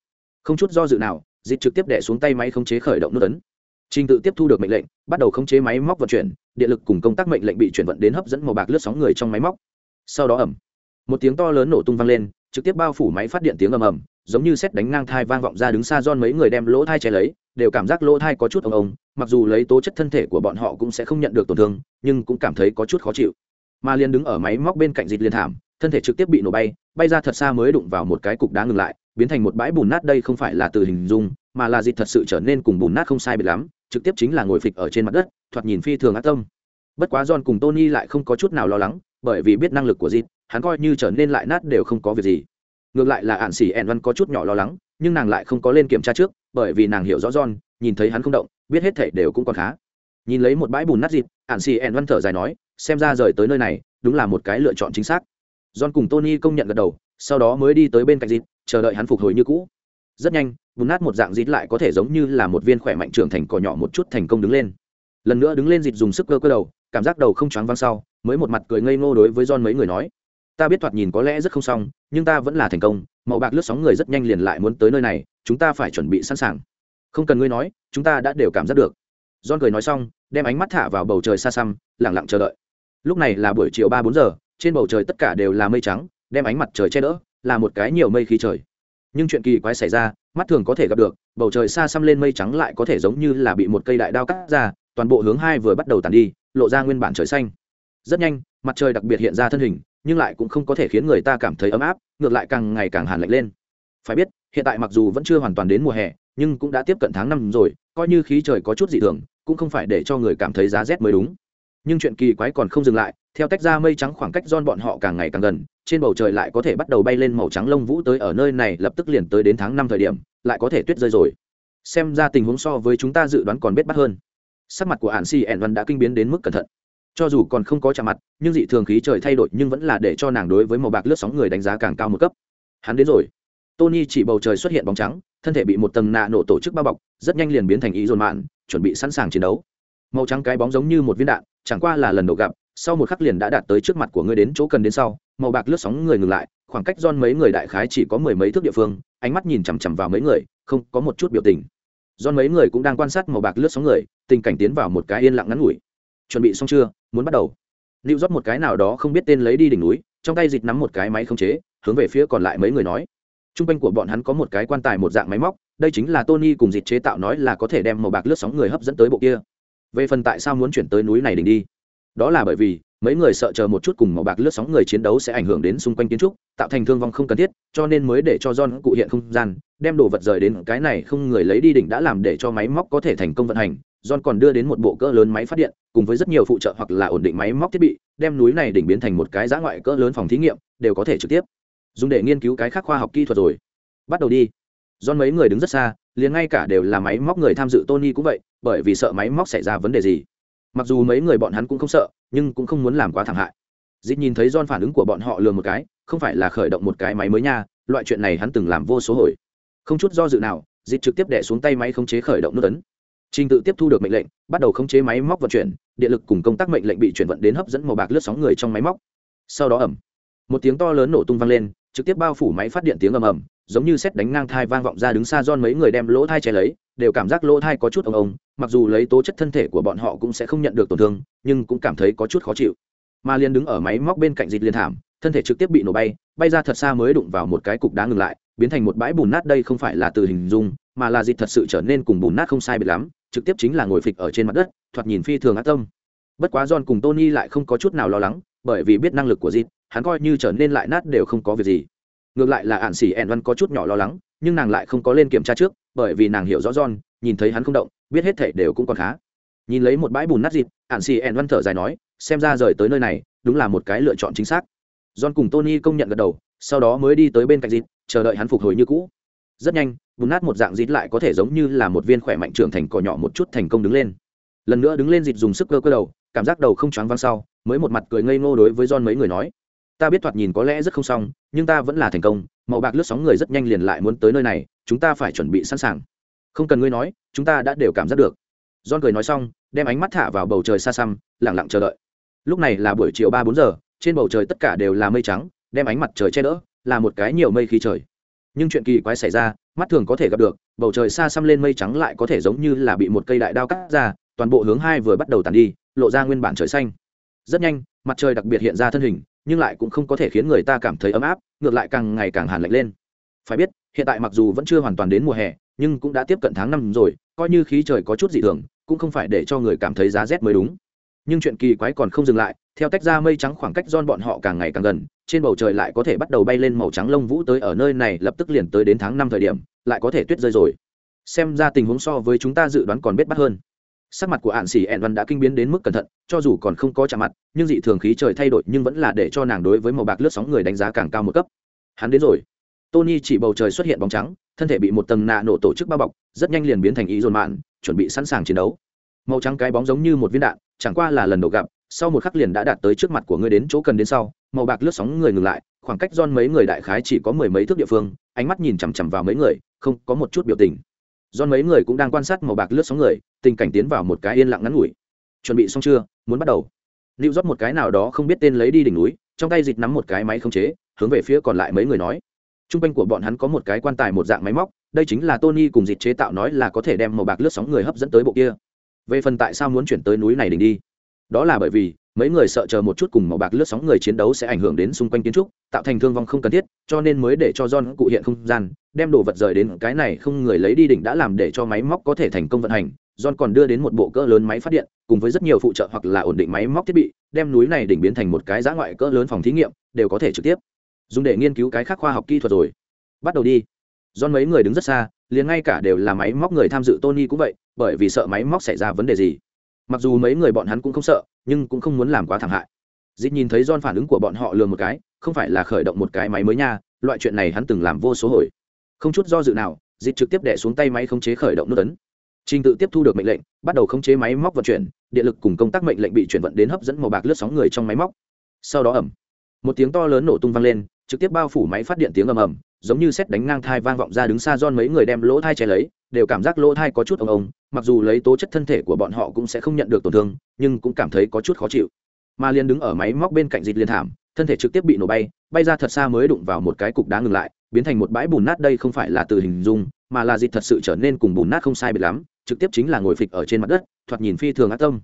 [SPEAKER 1] không chút do dự nào, dịch trực tiếp đẻ xuống tay máy khống chế khởi động nút ấn. Trình tự tiếp thu được mệnh lệnh, bắt đầu khống chế máy móc vận chuyển, điện lực cùng công tác mệnh lệnh bị chuyển vận đến hấp dẫn màu bạc lướt sóng người trong máy móc. Sau đó ẩm một tiếng to lớn nổ tung vang lên, trực tiếp bao phủ máy phát điện tiếng ầm ầm, giống như xét đánh ngang thai vang vọng ra đứng xa don mấy người đem lỗ thai che lấy, đều cảm giác lỗ thai có chút ông ông mặc dù lấy tố chất thân thể của bọn họ cũng sẽ không nhận được tổn thương, nhưng cũng cảm thấy có chút khó chịu. Mà liền đứng ở máy móc bên cạnh dịch liên thảm, thân thể trực tiếp bị nổ bay bay ra thật xa mới đụng vào một cái cục đá ngừng lại biến thành một bãi bùn nát đây không phải là từ hình dung, mà là dịch thật sự trở nên cùng bùn nát không sai biệt lắm, trực tiếp chính là ngồi phịch ở trên mặt đất, thoạt nhìn phi thường ác tâm. Bất quá john cùng tony lại không có chút nào lo lắng, bởi vì biết năng lực của dịch, hắn coi như trở nên lại nát đều không có việc gì. Ngược lại là ạn xỉ ẹn văn có chút nhỏ lo lắng, nhưng nàng lại không có lên kiểm tra trước, bởi vì nàng hiểu rõ john, nhìn thấy hắn không động, biết hết thể đều cũng còn khá. Nhìn lấy một bãi bùn nát dịp ạn xỉ ẹn văn thở dài nói, xem ra rời tới nơi này, đúng là một cái lựa chọn chính xác. John cùng tony công nhận gật đầu, sau đó mới đi tới bên cạnh dịp chờ đợi hắn phục hồi như cũ. Rất nhanh, bùn nát một dạng dịt lại có thể giống như là một viên khỏe mạnh trưởng thành cỏ nhỏ một chút thành công đứng lên. Lần nữa đứng lên dịt dùng sức cơ cơ đầu, cảm giác đầu không choáng văng sau, mới một mặt cười ngây ngô đối với john mấy người nói, ta biết thoạt nhìn có lẽ rất không xong, nhưng ta vẫn là thành công, màu bạc lướt sóng người rất nhanh liền lại muốn tới nơi này, chúng ta phải chuẩn bị sẵn sàng. Không cần ngươi nói, chúng ta đã đều cảm giác được. John cười nói xong, đem ánh mắt thả vào bầu trời xa xăm lẳng lặng chờ đợi. Lúc này là buổi chiều ba bốn giờ, trên bầu trời tất cả đều là mây trắng, đem ánh mặt trời che đỡ là một cái nhiều mây khí trời. Nhưng chuyện kỳ quái xảy ra, mắt thường có thể gặp được, bầu trời xa xăm lên mây trắng lại có thể giống như là bị một cây đại đao cắt ra, toàn bộ hướng hai vừa bắt đầu tàn đi, lộ ra nguyên bản trời xanh. Rất nhanh, mặt trời đặc biệt hiện ra thân hình, nhưng lại cũng không có thể khiến người ta cảm thấy ấm áp, ngược lại càng ngày càng hàn lạnh lên. Phải biết, hiện tại mặc dù vẫn chưa hoàn toàn đến mùa hè, nhưng cũng đã tiếp cận tháng năm rồi, coi như khí trời có chút dị thường, cũng không phải để cho người cảm thấy giá rét mới đúng nhưng chuyện kỳ quái còn không dừng lại, theo tách ra mây trắng khoảng cách don bọn họ càng ngày càng gần, trên bầu trời lại có thể bắt đầu bay lên màu trắng lông vũ tới ở nơi này, lập tức liền tới đến tháng năm thời điểm, lại có thể tuyết rơi rồi. Xem ra tình huống so với chúng ta dự đoán còn biết bắt hơn. Sắc mặt của hạn si ẻn văn đã kinh biến đến mức cẩn thận. Cho dù còn không có chạm mặt, nhưng dị thường khí trời thay đổi, nhưng vẫn là để cho nàng đối với màu bạc lướt sóng người đánh giá càng cao một cấp. Hắn đến rồi. Tony chỉ bầu trời xuất hiện bóng trắng, thân thể bị một tầng nạ nổ tổ chức bao bọc, rất nhanh liền biến thành ý dồn mạn, chuẩn bị sẵn sàng chiến đấu. Màu trắng cái bóng giống như một viên đạn chẳng qua là lần đầu gặp, sau một khắc liền đã đạt tới trước mặt của ngươi đến chỗ cần đến sau, màu bạc lướt sóng người ngừng lại, khoảng cách don mấy người đại khái chỉ có mười mấy thước địa phương, ánh mắt nhìn chằm chằm vào mấy người, không có một chút biểu tình. Don mấy người cũng đang quan sát màu bạc lướt sóng người, tình cảnh tiến vào một cái yên lặng ngắn ngủi. Chuẩn bị xong chưa? Muốn bắt đầu. Lưu rót một cái nào đó không biết tên lấy đi đỉnh núi, trong tay dịch nắm một cái máy không chế, hướng về phía còn lại mấy người nói. T r u n g quanh của bọn hắn có một cái quan tài một dạng máy móc, đây chính là tony cùng dịch chế tạo nói là có thể đem màu bạc lướt sóng người hấp dẫn tới bộ kia về phần tại sao muốn chuyển tới núi này đỉnh đi đó là bởi vì mấy người sợ chờ một chút cùng màu bạc lướt sóng người chiến đấu sẽ ảnh hưởng đến xung quanh kiến trúc tạo thành thương vong không cần thiết cho nên mới để cho john cụ hiện không gian đem đồ vật rời đến cái này không người lấy đi đỉnh đã làm để cho máy móc có thể thành công vận hành John còn đưa đến một bộ cỡ lớn máy phát điện, cùng với rất nhiều phụ trợ hoặc là ổn định máy móc thiết bị, đem núi này đỉnh biến thành một cái giã ngoại cỡ lớn phòng thí nghiệm, đều có thể trực tiếp dùng để nghiên cứu cái khác khoa học kỹ thuật rồi. Bắt đầu đi. John mấy người đứng rất xa, liền ngay cả đều là máy móc người tham dự Tony cũng vậy, bởi vì sợ máy móc xảy ra vấn đề gì. Mặc dù mấy người bọn hắn cũng không sợ, nhưng cũng không muốn làm quá thảm hại. Dít nhìn thấy John phản ứng của bọn họ lừa một cái, không phải là khởi động một cái máy mới nha, loại chuyện này hắn từng làm vô số hồi. Không chút do dự nào, Dít trực tiếp đè xuống tay máy khống chế khởi động nút ấn Trình tự tiếp thu được mệnh lệnh, bắt đầu khống chế máy móc vận chuyển, điện lực cùng công tác mệnh lệnh bị chuyển vận đến hấp dẫn màu bạc lướt sóng người trong máy móc. Sau đó ầm, một tiếng to lớn nổ tung vang lên, trực tiếp bao phủ máy phát điện tiếng ầm ầm, giống như sét đánh ngang thai vang vọng ra đứng xa don mấy người đem lỗ thai che lấy, đều cảm giác lỗ thai có chút ông ông mặc dù lấy tố chất thân thể của bọn họ cũng sẽ không nhận được tổn thương, nhưng cũng cảm thấy có chút khó chịu. Mà liên đứng ở máy móc bên cạnh dịch liên thảm, thân thể trực tiếp bị nổ bay, bay ra thật xa mới đụng vào một cái cục đá ngừng lại, biến thành một bãi bùn nát đây không phải là từ hình dung, mà là dịch thật sự trở nên cùng bùn nát không sai biệt lắm, trực tiếp chính là ngồi phịch ở trên mặt đất thoạt nhìn phi thường ác tâm bất quá don cùng tony lại không có chút nào lo lắng bởi vì biết năng lực của dịch hắn coi như trở nên lại nát đều không có việc gì ngược lại là ạn xỉ ẻn văn có chút nhỏ lo lắng, nhưng nàng lại không có lên kiểm tra trước, bởi vì nàng hiểu rõ john, nhìn thấy hắn không động, biết hết thể đều cũng còn khá. Nhìn lấy một bãi bùn nát dịp, ạn xỉ ẻn văn thở dài nói, xem ra rời tới nơi này, đúng là một cái lựa chọn chính xác. John cùng tony công nhận gật đầu, sau đó mới đi tới bên cạnh dịp, chờ đợi hắn phục hồi như cũ. Rất nhanh, bùn nát một dạng dịt lại có thể giống như là một viên khỏe mạnh trưởng thành cỏ nhỏ một chút thành công đứng lên. Lần nữa đứng lên dịt dùng sức cơ cơ đầu, cảm giác đầu không choáng văng sau, mới một mặt cười ngây ngô đối với John mấy người nói ta biết thoạt nhìn có lẽ rất không xong, nhưng ta vẫn là thành công, màu bạc lướt sóng người rất nhanh liền lại muốn tới nơi này, chúng ta phải chuẩn bị sẵn sàng. Không cần ngươi nói, chúng ta đã đều cảm giác được. John cười nói xong, đem ánh mắt thả vào bầu trời xa xăm lẳng lặng chờ đợi. Lúc này là buổi chiều ba bốn giờ, trên bầu trời tất cả đều là mây trắng, đem ánh mặt trời che đỡ, là một cái nhiều mây khí trời. Nhưng chuyện kỳ quái xảy ra, mắt thường có thể gặp được, bầu trời xa xăm lên mây trắng lại có thể giống như là bị một cây đại đao cắt ra, toàn bộ hướng hai vừa bắt đầu tàn đi, lộ ra nguyên bản trời xanh. Rất nhanh, mặt trời đặc biệt hiện ra thân hình nhưng lại cũng không có thể khiến người ta cảm thấy ấm áp, ngược lại càng ngày càng hàn lạnh lên. Phải biết, hiện tại mặc dù vẫn chưa hoàn toàn đến mùa hè, nhưng cũng đã tiếp cận tháng năm rồi, coi như khí trời có chút dị thường, cũng không phải để cho người cảm thấy giá rét mới đúng. Nhưng chuyện kỳ quái còn không dừng lại, theo tách ra mây trắng khoảng cách don bọn họ càng ngày càng gần, trên bầu trời lại có thể bắt đầu bay lên màu trắng lông vũ tới ở nơi này, lập tức liền tới đến tháng năm thời điểm, lại có thể tuyết rơi rồi. Xem ra tình huống so với chúng ta dự đoán còn biết bắt hơn sắc mặt của hạn xỉ ẹn văn đã kinh biến đến mức cẩn thận, cho dù còn không có chạm mặt, nhưng dị thường khí trời thay đổi nhưng vẫn là để cho nàng đối với màu bạc lướt sóng người đánh giá càng cao một cấp. Hắn đến rồi. Tony chỉ bầu trời xuất hiện bóng trắng, thân thể bị một tầng nạ nổ tổ chức bao bọc, rất nhanh liền biến thành ý dồn mạn, chuẩn bị sẵn sàng chiến đấu. Màu trắng cái bóng giống như một viên đạn, chẳng qua là lần đầu gặp, sau một khắc liền đã đạt tới trước mặt của ngươi đến chỗ cần đến sau, màu bạc lướt sóng người ngừng lại, khoảng cách don mấy người đại khái chỉ có mười mấy thước địa phương, ánh mắt nhìn chằm chằm vào mấy người, không có một chút biểu tình do mấy người cũng đang quan sát màu bạc lướt sóng người, tình cảnh tiến vào một cái yên lặng ngắn ngủi. Chuẩn bị xong chưa? Muốn bắt đầu. Lưu rót một cái nào đó không biết tên lấy đi đỉnh núi, trong tay dịch nắm một cái máy không chế, hướng về phía còn lại mấy người nói. T r u n g quanh của bọn hắn có một cái quan tài một dạng máy móc, đây chính là tony cùng dịch chế tạo nói là có thể đem màu bạc lướt sóng người hấp dẫn tới bộ kia. Về phần tại sao muốn chuyển tới núi này đỉnh đi? Đó là bởi vì, mấy người sợ chờ một chút cùng màu bạc lướt sóng người chiến đấu sẽ ảnh hưởng đến xung quanh kiến trúc, tạo thành thương vong không cần thiết, cho nên mới để cho john cụ hiện không gian đem đồ vật rời đến cái này không người lấy đi đỉnh đã làm để cho máy móc có thể thành công vận hành John còn đưa đến một bộ cỡ lớn máy phát điện, cùng với rất nhiều phụ trợ hoặc là ổn định máy móc thiết bị, đem núi này đỉnh biến thành một cái giã ngoại cỡ lớn phòng thí nghiệm, đều có thể trực tiếp dùng để nghiên cứu cái khác khoa học kỹ thuật rồi. Bắt đầu đi. John mấy người đứng rất xa, liền ngay cả đều là máy móc người tham dự Tony cũng vậy, bởi vì sợ máy móc xảy ra vấn đề gì. Mặc dù mấy người bọn hắn cũng không sợ, nhưng cũng không muốn làm quá thảm hại. Dịch nhìn thấy John phản ứng của bọn họ lừa một cái, không phải là khởi động một cái máy mới nha, loại chuyện này hắn từng làm vô số hồi. Không chút do dự nào, Dịch trực tiếp đè xuống tay máy khống chế khởi động nút ấn. Trình tự tiếp thu được mệnh lệnh bắt đầu khống chế máy móc vận chuyển điện lực cùng công tác mệnh lệnh bị chuyển vận đến hấp dẫn màu bạc lướt sóng người trong máy móc. Sau đó ẩm một tiếng to lớn nổ tung vang lên trực tiếp bao phủ máy phát điện tiếng ầm ầm giống như xét đánh ngang thai vang vọng ra đứng xa don mấy người đem lỗ thai che lấy đều cảm giác lỗ thai có chút ông ông mặc dù lấy tố chất thân thể của bọn họ cũng sẽ không nhận được tổn thương nhưng cũng cảm thấy có chút khó chịu. Mà liên đứng ở máy móc bên cạnh dịch liên thảm thân thể trực tiếp bị nổ bay bay ra thật xa mới đụng vào một cái cục đá ngừng lại biến thành một bãi bùn nát đây không phải là từ hình dung, mà là dịch thật sự trở nên cùng bùn nát không sai biệt lắm, trực tiếp chính là ngồi phịch ở trên mặt đất, thoạt nhìn phi thường ác tâm.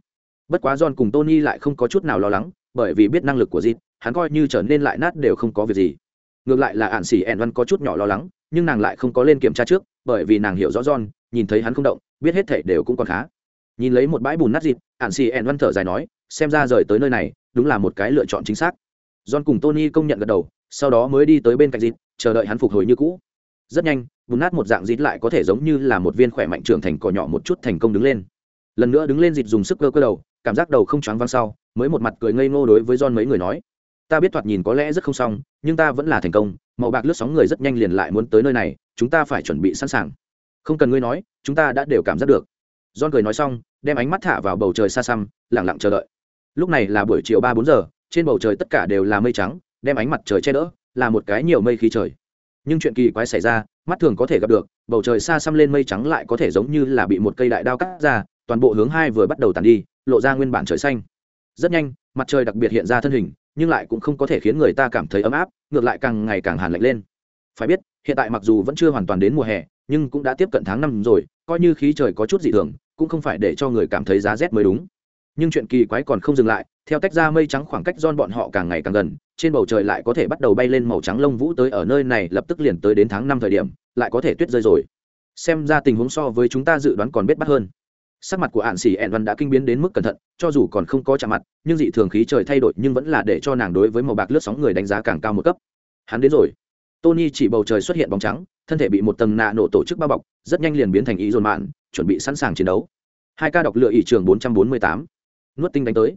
[SPEAKER 1] Bất quá john cùng tony lại không có chút nào lo lắng, bởi vì biết năng lực của dịch, hắn coi như trở nên lại nát đều không có việc gì. Ngược lại là ạn xỉ ẻn văn có chút nhỏ lo lắng, nhưng nàng lại không có lên kiểm tra trước, bởi vì nàng hiểu rõ john, nhìn thấy hắn không động, biết hết thể đều cũng còn khá. Nhìn lấy một bãi bùn nát dịp ạn xì ẹn văn thở dài nói, xem ra rời tới nơi này, đúng là một cái lựa chọn chính xác. John cùng tony công nhận gật đầu sau đó mới đi tới bên cạnh dịt, chờ đợi hắn phục hồi như cũ. Rất nhanh, bùn nát một dạng dịt lại có thể giống như là một viên khỏe mạnh trưởng thành cỏ nhỏ một chút thành công đứng lên. Lần nữa đứng lên dịt dùng sức cơ cơ đầu, cảm giác đầu không choáng văng sau, mới một mặt cười ngây ngô đối với John mấy người nói, ta biết thoạt nhìn có lẽ rất không xong, nhưng ta vẫn là thành công, màu bạc lướt sóng người rất nhanh liền lại muốn tới nơi này, chúng ta phải chuẩn bị sẵn sàng. Không cần ngươi nói, chúng ta đã đều cảm giác được. John cười nói xong, đem ánh mắt thả vào bầu trời xa xăm lẳng lặng chờ đợi. Lúc này là buổi chiều ba bốn giờ, trên bầu trời tất cả đều là mây trắng đem ánh mặt trời che đỡ, là một cái nhiều mây khí trời. Nhưng chuyện kỳ quái xảy ra, mắt thường có thể gặp được, bầu trời xa xăm lên mây trắng lại có thể giống như là bị một cây đại đao cắt ra, toàn bộ hướng hai vừa bắt đầu tàn đi, lộ ra nguyên bản trời xanh. Rất nhanh, mặt trời đặc biệt hiện ra thân hình, nhưng lại cũng không có thể khiến người ta cảm thấy ấm áp, ngược lại càng ngày càng hàn lạnh lên. Phải biết, hiện tại mặc dù vẫn chưa hoàn toàn đến mùa hè, nhưng cũng đã tiếp cận tháng năm rồi, coi như khí trời có chút dị thường, cũng không phải để cho người cảm thấy giá rét mới đúng nhưng chuyện kỳ quái còn không dừng lại, theo tách ra mây trắng khoảng cách don bọn họ càng ngày càng gần, trên bầu trời lại có thể bắt đầu bay lên màu trắng lông vũ tới ở nơi này, lập tức liền tới đến tháng năm thời điểm, lại có thể tuyết rơi rồi. Xem ra tình huống so với chúng ta dự đoán còn biết bắt hơn. Sắc mặt của ạn xỉ ẹn văn đã kinh biến đến mức cẩn thận, cho dù còn không có chạm mặt, nhưng dị thường khí trời thay đổi nhưng vẫn là để cho nàng đối với màu bạc lướt sóng người đánh giá càng cao một cấp. Hắn đến rồi. Tony chỉ bầu trời xuất hiện bóng trắng, thân thể bị một tầng nạ nổ tổ chức bao bọc, rất nhanh liền biến thành ý dồn mạn, chuẩn bị sẵn sàng chiến đấu. Hai ca đọc lựa ỷ trường bốn trăm bốn mươi tám nuốt tinh đánh tới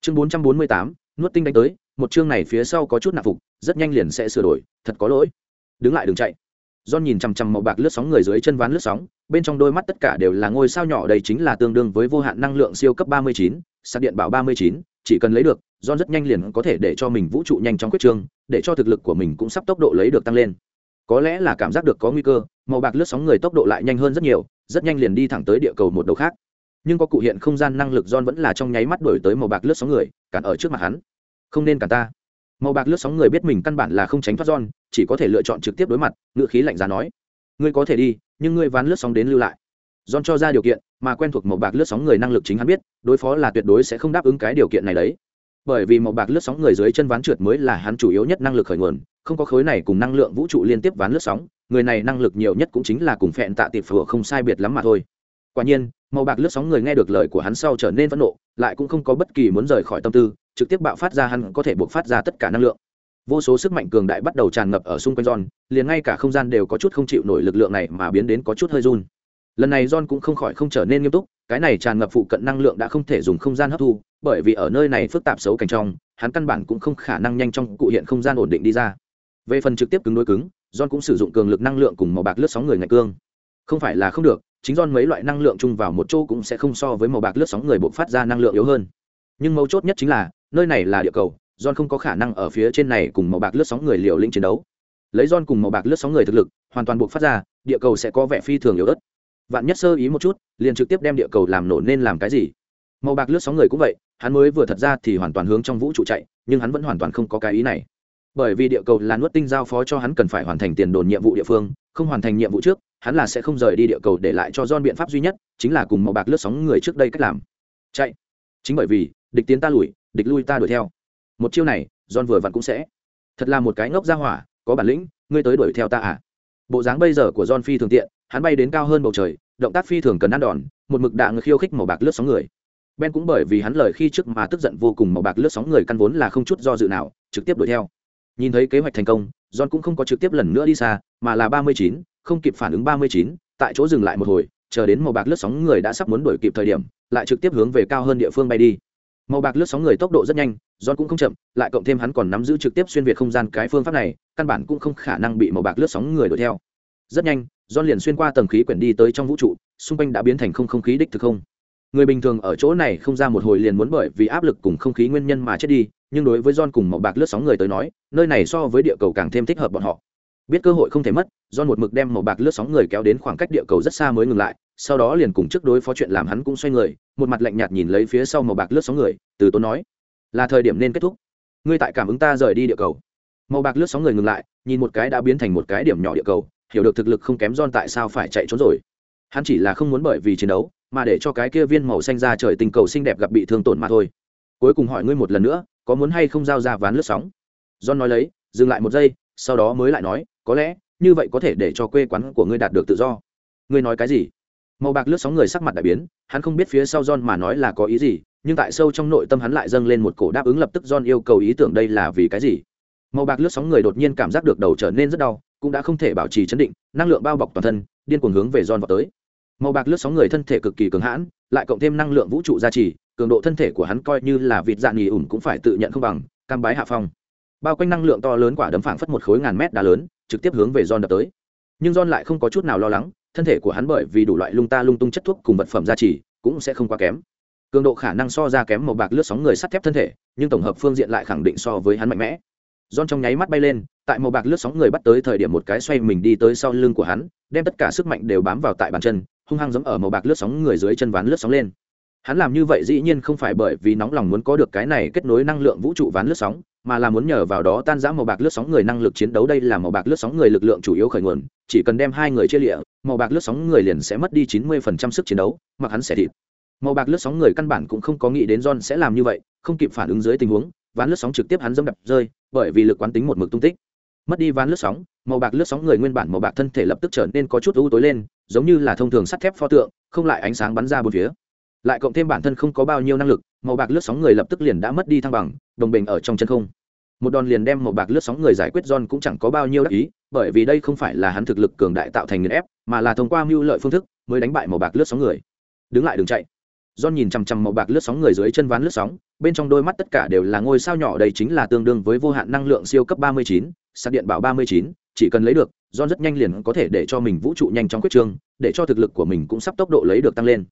[SPEAKER 1] chương bốn trăm bốn mươi tám nuốt tinh đánh tới một chương này phía sau có chút nạp phục rất nhanh liền sẽ sửa đổi thật có lỗi đứng lại đừng chạy John nhìn chằm chằm màu bạc lướt sóng người dưới chân ván lướt sóng, bên trong đôi mắt tất cả đều là ngôi sao nhỏ đây chính là tương đương với vô hạn năng lượng siêu cấp 39, sạc điện bảo 39, chỉ cần lấy được, John rất nhanh liền có thể để cho mình vũ trụ nhanh chóng quyết trương, để cho thực lực của mình cũng sắp tốc độ lấy được tăng lên. Có lẽ là cảm giác được có nguy cơ, màu bạc lướt sóng người tốc độ lại nhanh hơn rất nhiều, rất nhanh liền đi thẳng tới địa cầu một đầu khác. Nhưng có cụ hiện không gian năng lực John vẫn là trong nháy mắt đuổi tới màu bạc lướt sóng người, cản ở trước mặt hắn. Không nên cản ta. Màu bạc lướt sóng người biết mình căn bản là không tránh thoát John, chỉ có thể lựa chọn trực tiếp đối mặt ngựa khí lạnh giá nói. Ngươi có thể đi nhưng ngươi ván lướt sóng đến lưu lại. John cho ra điều kiện mà quen thuộc màu bạc lướt sóng người năng lực chính hắn biết đối phó là tuyệt đối sẽ không đáp ứng cái điều kiện này đấy. Bởi vì màu bạc lướt sóng người dưới chân ván trượt mới là hắn chủ yếu nhất năng lực khởi nguồn không có khối này cùng năng lượng vũ trụ liên tiếp ván lướt sóng người này năng lực nhiều nhất cũng chính là cùng phẹn tạ tiệp phở không sai biệt lắm mà thôi quả nhiên, màu bạc lướt sóng người nghe được lời của hắn sau trở nên phẫn nộ, lại cũng không có bất kỳ muốn rời khỏi tâm tư, trực tiếp bạo phát ra hắn có thể buộc phát ra tất cả năng lượng. Vô số sức mạnh cường đại bắt đầu tràn ngập ở xung quanh john, liền ngay cả không gian đều có chút không chịu nổi lực lượng này mà biến đến có chút hơi run. Lần này john cũng không khỏi không trở nên nghiêm túc, cái này tràn ngập phụ cận năng lượng đã không thể dùng không gian hấp thu, bởi vì ở nơi này phức tạp xấu cảnh trong, hắn căn bản cũng không khả năng nhanh trong cụ hiện không gian ổn định đi ra. Về phần trực tiếp cứng đối cứng, john cũng sử dụng cường lực năng lượng cùng màu bạc lướt sóng người ngạch cương. Không phải là không được chính don mấy loại năng lượng chung vào một chỗ cũng sẽ không so với màu bạc lướt sóng người buộc phát ra năng lượng yếu hơn. Nhưng mấu chốt nhất chính là, nơi này là địa cầu don không có khả năng ở phía trên này cùng màu bạc lướt sóng người liều lĩnh chiến đấu. Lấy don cùng màu bạc lướt sóng người thực lực, hoàn toàn buộc phát ra, địa cầu sẽ có vẻ phi thường yếu ớt. Vạn nhất sơ ý một chút, liền trực tiếp đem địa cầu làm nổ nên làm cái gì? Màu bạc lướt sóng người cũng vậy, hắn mới vừa thật ra thì hoàn toàn hướng trong vũ trụ chạy, nhưng hắn vẫn hoàn toàn không có cái ý này bởi vì địa cầu là nuốt tinh giao phó cho hắn cần phải hoàn thành tiền đồn nhiệm vụ địa phương, không hoàn thành nhiệm vụ trước, hắn là sẽ không rời đi địa cầu để lại cho don biện pháp duy nhất, chính là cùng màu bạc lướt sóng người trước đây cách làm. Chạy. Chính bởi vì, địch tiến ta lùi, địch lui ta đuổi theo. Một chiêu này don vừa vặn cũng sẽ. Thật là một cái ngốc ra hỏa, có bản lĩnh, ngươi tới đuổi theo ta à? Bộ dáng bây giờ của don phi thường tiện, hắn bay đến cao hơn bầu trời, động tác phi thường cần ăn đòn, một mực đạn người khiêu khích màu bạc lướt sóng người. Ben cũng bởi vì hắn lời khi trước mà tức giận vô cùng màu bạc lướt sóng người căn vốn là không chút do dự nào, trực tiếp đuổi theo nhìn thấy kế hoạch thành công, john cũng không có trực tiếp lần nữa đi xa, mà là ba mươi chín, không kịp phản ứng ba mươi chín, tại chỗ dừng lại một hồi, chờ đến màu bạc lướt sóng người đã sắp muốn đuổi kịp thời điểm, lại trực tiếp hướng về cao hơn địa phương bay đi. Màu bạc lướt sóng người tốc độ rất nhanh, john cũng không chậm, lại cộng thêm hắn còn nắm giữ trực tiếp xuyên việt không gian cái phương pháp này, căn bản cũng không khả năng bị màu bạc lướt sóng người đuổi theo. Rất nhanh, john liền xuyên qua tầng khí quyển đi tới trong vũ trụ, xung quanh đã biến thành không không khí đích thực không. Người bình thường ở chỗ này không ra một hồi liền muốn bởi vì áp lực cùng không khí nguyên nhân mà chết đi nhưng đối với John cùng màu bạc lướt sóng người tới nói, nơi này so với địa cầu càng thêm thích hợp bọn họ. Biết cơ hội không thể mất, John một mực đem màu bạc lướt sóng người kéo đến khoảng cách địa cầu rất xa mới ngừng lại, sau đó liền cùng trước đối phó chuyện làm hắn cũng xoay người, một mặt lạnh nhạt nhìn lấy phía sau màu bạc lướt sóng người, từ tốn nói: "Là thời điểm nên kết thúc. Ngươi tại cảm ứng ta rời đi địa cầu." Màu bạc lướt sóng người ngừng lại, nhìn một cái đã biến thành một cái điểm nhỏ địa cầu, hiểu được thực lực không kém John tại sao phải chạy trốn rồi. Hắn chỉ là không muốn bởi vì chiến đấu, mà để cho cái kia viên màu xanh ra trời tình cầu xinh đẹp gặp bị thương tổn mà thôi. Cuối cùng hỏi ngươi một lần nữa, có muốn hay không giao ra ván lướt sóng? John nói lấy, dừng lại một giây, sau đó mới lại nói, có lẽ, như vậy có thể để cho quê quán của ngươi đạt được tự do. Ngươi nói cái gì? Màu bạc lướt sóng người sắc mặt đại biến, hắn không biết phía sau john mà nói là có ý gì, nhưng tại sâu trong nội tâm hắn lại dâng lên một cổ đáp ứng lập tức john yêu cầu ý tưởng đây là vì cái gì? Màu bạc lướt sóng người đột nhiên cảm giác được đầu trở nên rất đau, cũng đã không thể bảo trì chấn định, năng lượng bao bọc toàn thân, điên cuồng hướng về john vào tới. Màu bạc lướt sóng người thân thể cực kỳ cường hãn, lại cộng thêm năng lượng vũ trụ gia trì cường độ thân thể của hắn coi như là vịt dạng nghỉ ủn cũng phải tự nhận không bằng, cam bái hạ phong. Bao quanh năng lượng to lớn quả đấm phảng phất một khối ngàn mét đá lớn, trực tiếp hướng về John đập tới. Nhưng John lại không có chút nào lo lắng, thân thể của hắn bởi vì đủ loại lung ta lung tung chất thuốc cùng vật phẩm gia trì, cũng sẽ không quá kém. Cường độ khả năng so ra kém màu bạc lướt sóng người sắt thép thân thể, nhưng tổng hợp phương diện lại khẳng định so với hắn mạnh mẽ. John trong nháy mắt bay lên, tại màu bạc lướt sóng người bắt tới thời điểm một cái xoay mình đi tới sau lưng của hắn, đem tất cả sức mạnh đều bám vào tại bàn chân, hung hăng giống ở màu bạc lướt sóng người dưới chân ván lướt sóng lên hắn làm như vậy dĩ nhiên không phải bởi vì nóng lòng muốn có được cái này kết nối năng lượng vũ trụ ván lướt sóng, mà là muốn nhờ vào đó tan giã màu bạc lướt sóng người năng lực chiến đấu. Đây là màu bạc lướt sóng người lực lượng chủ yếu khởi nguồn, chỉ cần đem hai người chia lịa, màu bạc lướt sóng người liền sẽ mất đi chín mươi phần trăm sức chiến đấu, mặc hắn sẽ thịt. Màu bạc lướt sóng người căn bản cũng không có nghĩ đến john sẽ làm như vậy, không kịp phản ứng dưới tình huống, ván lướt sóng trực tiếp hắn dâm đập rơi, bởi vì lực quán tính một mực tung tích. Mất đi ván lướt sóng, màu bạc lướt sóng người nguyên bản màu bạc thân thể lập tức trở nên có chút u tối lên, giống như là thông thường sắt thép pho tượng, không lại ánh sáng bắn ra bốn phía lại cộng thêm bản thân không có bao nhiêu năng lực màu bạc lướt sóng người lập tức liền đã mất đi thăng bằng đồng bình ở trong chân không. Một đòn liền đem màu bạc lướt sóng người giải quyết john cũng chẳng có bao nhiêu đắc ý bởi vì đây không phải là hắn thực lực cường đại tạo thành nghiền ép mà là thông qua mưu lợi phương thức mới đánh bại màu bạc lướt sóng người. Đứng lại đừng chạy. John nhìn chằm chằm màu bạc lướt sóng người dưới chân ván lướt sóng bên trong đôi mắt tất cả đều là ngôi sao nhỏ đây chính là tương đương với vô hạn năng lượng siêu cấp 39, sạc điện bảo 39, chỉ cần lấy được john rất nhanh liền có thể để cho mình vũ trụ nhanh chóng quyết trương để cho thực lực của mình cũng sắp tốc độ lấy được tăng lên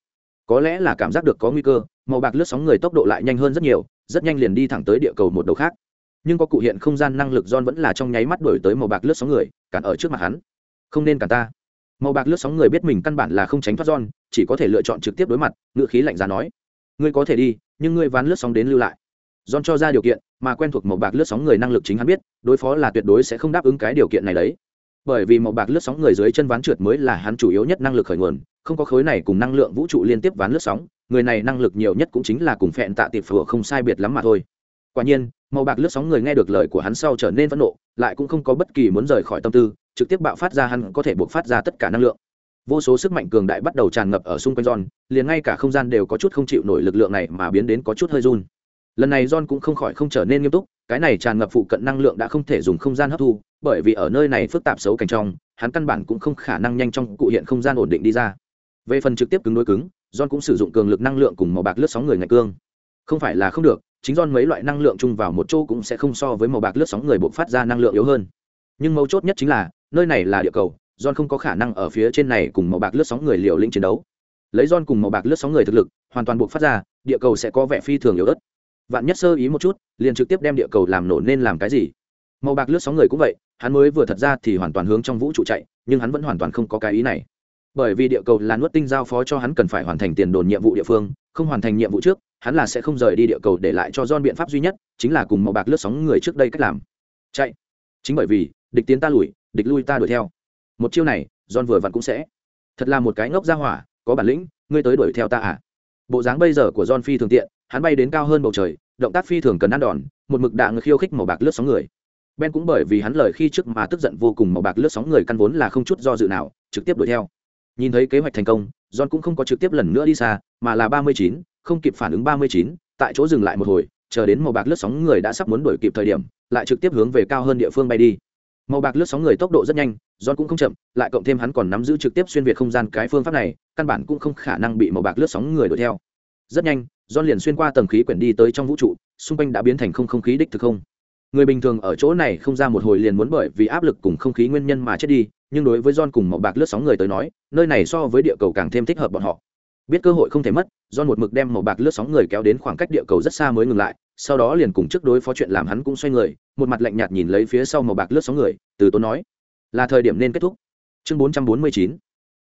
[SPEAKER 1] có lẽ là cảm giác được có nguy cơ, màu bạc lướt sóng người tốc độ lại nhanh hơn rất nhiều, rất nhanh liền đi thẳng tới địa cầu một đầu khác. Nhưng có cụ hiện không gian năng lực john vẫn là trong nháy mắt đổi tới màu bạc lướt sóng người, cản ở trước mặt hắn. Không nên cản ta. Màu bạc lướt sóng người biết mình căn bản là không tránh thoát john, chỉ có thể lựa chọn trực tiếp đối mặt, ngựa khí lạnh giá nói. Ngươi có thể đi, nhưng ngươi ván lướt sóng đến lưu lại. John cho ra điều kiện, mà quen thuộc màu bạc lướt sóng người năng lực chính hắn biết, đối phó là tuyệt đối sẽ không đáp ứng cái điều kiện này đấy. Bởi vì màu bạc lướt sóng người dưới chân ván trượt mới là hắn chủ yếu nhất năng lực khởi nguồn không có khối này cùng năng lượng vũ trụ liên tiếp ván lướt sóng, người này năng lực nhiều nhất cũng chính là cùng phẹn tạ tiệp phở không sai biệt lắm mà thôi. Quả nhiên, màu bạc lướt sóng người nghe được lời của hắn sau trở nên phẫn nộ, lại cũng không có bất kỳ muốn rời khỏi tâm tư, trực tiếp bạo phát ra hắn có thể buộc phát ra tất cả năng lượng. Vô số sức mạnh cường đại bắt đầu tràn ngập ở xung quanh john, liền ngay cả không gian đều có chút không chịu nổi lực lượng này mà biến đến có chút hơi run. Lần này john cũng không khỏi không trở nên nghiêm túc, cái này tràn ngập phụ cận năng lượng đã không thể dùng không gian hấp thu, bởi vì ở nơi này phức tạp xấu cảnh trong, hắn căn bản cũng không khả năng nhanh trong cụ hiện không gian ổn định đi ra về phần trực tiếp cứng đối cứng, john cũng sử dụng cường lực năng lượng cùng màu bạc lướt sóng người ngày cương. Không phải là không được, chính John mấy loại năng lượng chung vào một chỗ cũng sẽ không so với màu bạc lướt sóng người bộc phát ra năng lượng yếu hơn. Nhưng mấu chốt nhất chính là, nơi này là địa cầu, John không có khả năng ở phía trên này cùng màu bạc lướt sóng người liều lĩnh chiến đấu. Lấy John cùng màu bạc lướt sóng người thực lực, hoàn toàn bộc phát ra, địa cầu sẽ có vẻ phi thường yếu ớt. Vạn nhất sơ ý một chút, liền trực tiếp đem địa cầu làm nổ nên làm cái gì? Màu bạc lướt sóng người cũng vậy, hắn mới vừa thật ra thì hoàn toàn hướng trong vũ trụ chạy, nhưng hắn vẫn hoàn toàn không có cái ý này bởi vì địa cầu là nuốt tinh giao phó cho hắn cần phải hoàn thành tiền đồn nhiệm vụ địa phương, không hoàn thành nhiệm vụ trước, hắn là sẽ không rời đi địa cầu để lại cho don biện pháp duy nhất, chính là cùng màu bạc lướt sóng người trước đây cách làm. Chạy. Chính bởi vì, địch tiến ta lùi, địch lui ta đuổi theo. Một chiêu này don vừa vặn cũng sẽ. Thật là một cái ngốc ra hỏa, có bản lĩnh, ngươi tới đuổi theo ta à? Bộ dáng bây giờ của don phi thường tiện, hắn bay đến cao hơn bầu trời, động tác phi thường cần ăn đòn, một mực đạn khiêu khích màu bạc lướt sóng người. Ben cũng bởi vì hắn lời khi trước mà tức giận vô cùng màu bạc lướt sóng người căn vốn là không chút do dự nào, trực tiếp đuổi theo nhìn thấy kế hoạch thành công, john cũng không có trực tiếp lần nữa đi xa, mà là ba mươi chín, không kịp phản ứng ba mươi chín, tại chỗ dừng lại một hồi, chờ đến màu bạc lướt sóng người đã sắp muốn đuổi kịp thời điểm, lại trực tiếp hướng về cao hơn địa phương bay đi. Màu bạc lướt sóng người tốc độ rất nhanh, john cũng không chậm, lại cộng thêm hắn còn nắm giữ trực tiếp xuyên việt không gian cái phương pháp này, căn bản cũng không khả năng bị màu bạc lướt sóng người đuổi theo. Rất nhanh, john liền xuyên qua tầng khí quyển đi tới trong vũ trụ, xung quanh đã biến thành không không khí đích thực không. Người bình thường ở chỗ này không ra một hồi liền muốn bởi vì áp lực cùng không khí nguyên nhân mà chết đi nhưng đối với john cùng màu bạc lướt sóng người tới nói, nơi này so với địa cầu càng thêm thích hợp bọn họ. Biết cơ hội không thể mất, john một mực đem màu bạc lướt sóng người kéo đến khoảng cách địa cầu rất xa mới ngừng lại, sau đó liền cùng trước đối phó chuyện làm hắn cũng xoay người, một mặt lạnh nhạt nhìn lấy phía sau màu bạc lướt sóng người, từ tốn nói, là thời điểm nên kết thúc. Chương 449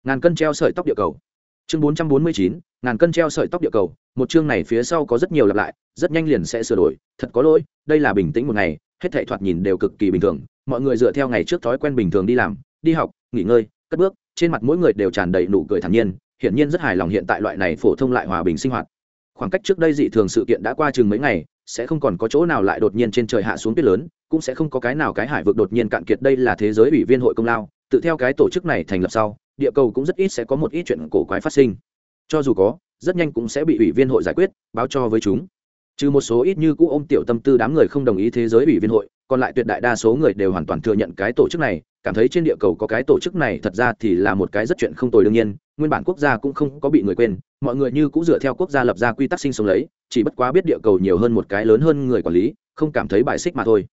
[SPEAKER 1] ngàn cân treo sợi tóc địa cầu. Chương 449 ngàn cân treo sợi tóc địa cầu, một chương này phía sau có rất nhiều lặp lại, rất nhanh liền sẽ sửa đổi, thật có lỗi, đây là bình tĩnh một ngày, hết thảy thoạt nhìn đều cực kỳ bình thường, mọi người dựa theo ngày trước thói quen bình thường đi làm đi học, nghỉ ngơi, cất bước, trên mặt mỗi người đều tràn đầy nụ cười thản nhiên, hiển nhiên rất hài lòng hiện tại loại này phổ thông lại hòa bình sinh hoạt. Khoảng cách trước đây dị thường sự kiện đã qua chừng mấy ngày, sẽ không còn có chỗ nào lại đột nhiên trên trời hạ xuống tuyết lớn, cũng sẽ không có cái nào cái hải vực đột nhiên cạn kiệt đây là thế giới ủy viên hội công lao, tự theo cái tổ chức này thành lập sau, địa cầu cũng rất ít sẽ có một ít chuyện cổ quái phát sinh. Cho dù có, rất nhanh cũng sẽ bị ủy viên hội giải quyết, báo cho với chúng. Trừ một số ít như cũ ôm tiểu tâm tư đám người không đồng ý thế giới ủy viên hội còn lại tuyệt đại đa số người đều hoàn toàn thừa nhận cái tổ chức này, cảm thấy trên địa cầu có cái tổ chức này thật ra thì là một cái rất chuyện không tồi đương nhiên, nguyên bản quốc gia cũng không có bị người quên, mọi người như cũng dựa theo quốc gia lập ra quy tắc sinh sống lấy, chỉ bất quá biết địa cầu nhiều hơn một cái lớn hơn người quản lý, không cảm thấy bài xích mà thôi.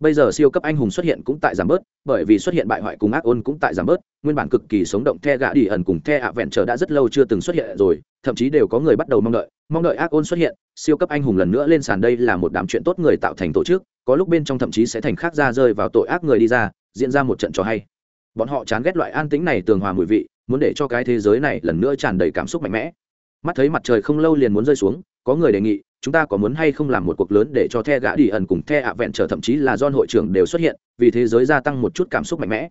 [SPEAKER 1] Bây giờ siêu cấp anh hùng xuất hiện cũng tại giảm bớt, bởi vì xuất hiện bại hoại cùng ác ôn cũng tại giảm bớt, nguyên bản cực kỳ sống động the gã đi ẩn cùng the ạ vẹn chờ đã rất lâu chưa từng xuất hiện rồi, thậm chí đều có người bắt đầu mong đợi mong đợi ác ôn xuất hiện, siêu cấp anh hùng lần nữa lên sàn đây là một đám chuyện tốt người tạo thành tổ chức có lúc bên trong thậm chí sẽ thành khác ra rơi vào tội ác người đi ra, diễn ra một trận trò hay. Bọn họ chán ghét loại an tĩnh này tường hòa mùi vị, muốn để cho cái thế giới này lần nữa tràn đầy cảm xúc mạnh mẽ. Mắt thấy mặt trời không lâu liền muốn rơi xuống, có người đề nghị, chúng ta có muốn hay không làm một cuộc lớn để cho the gã đi ẩn cùng the ạ vẹn trở thậm chí là don hội trưởng đều xuất hiện, vì thế giới gia tăng một chút cảm xúc mạnh mẽ.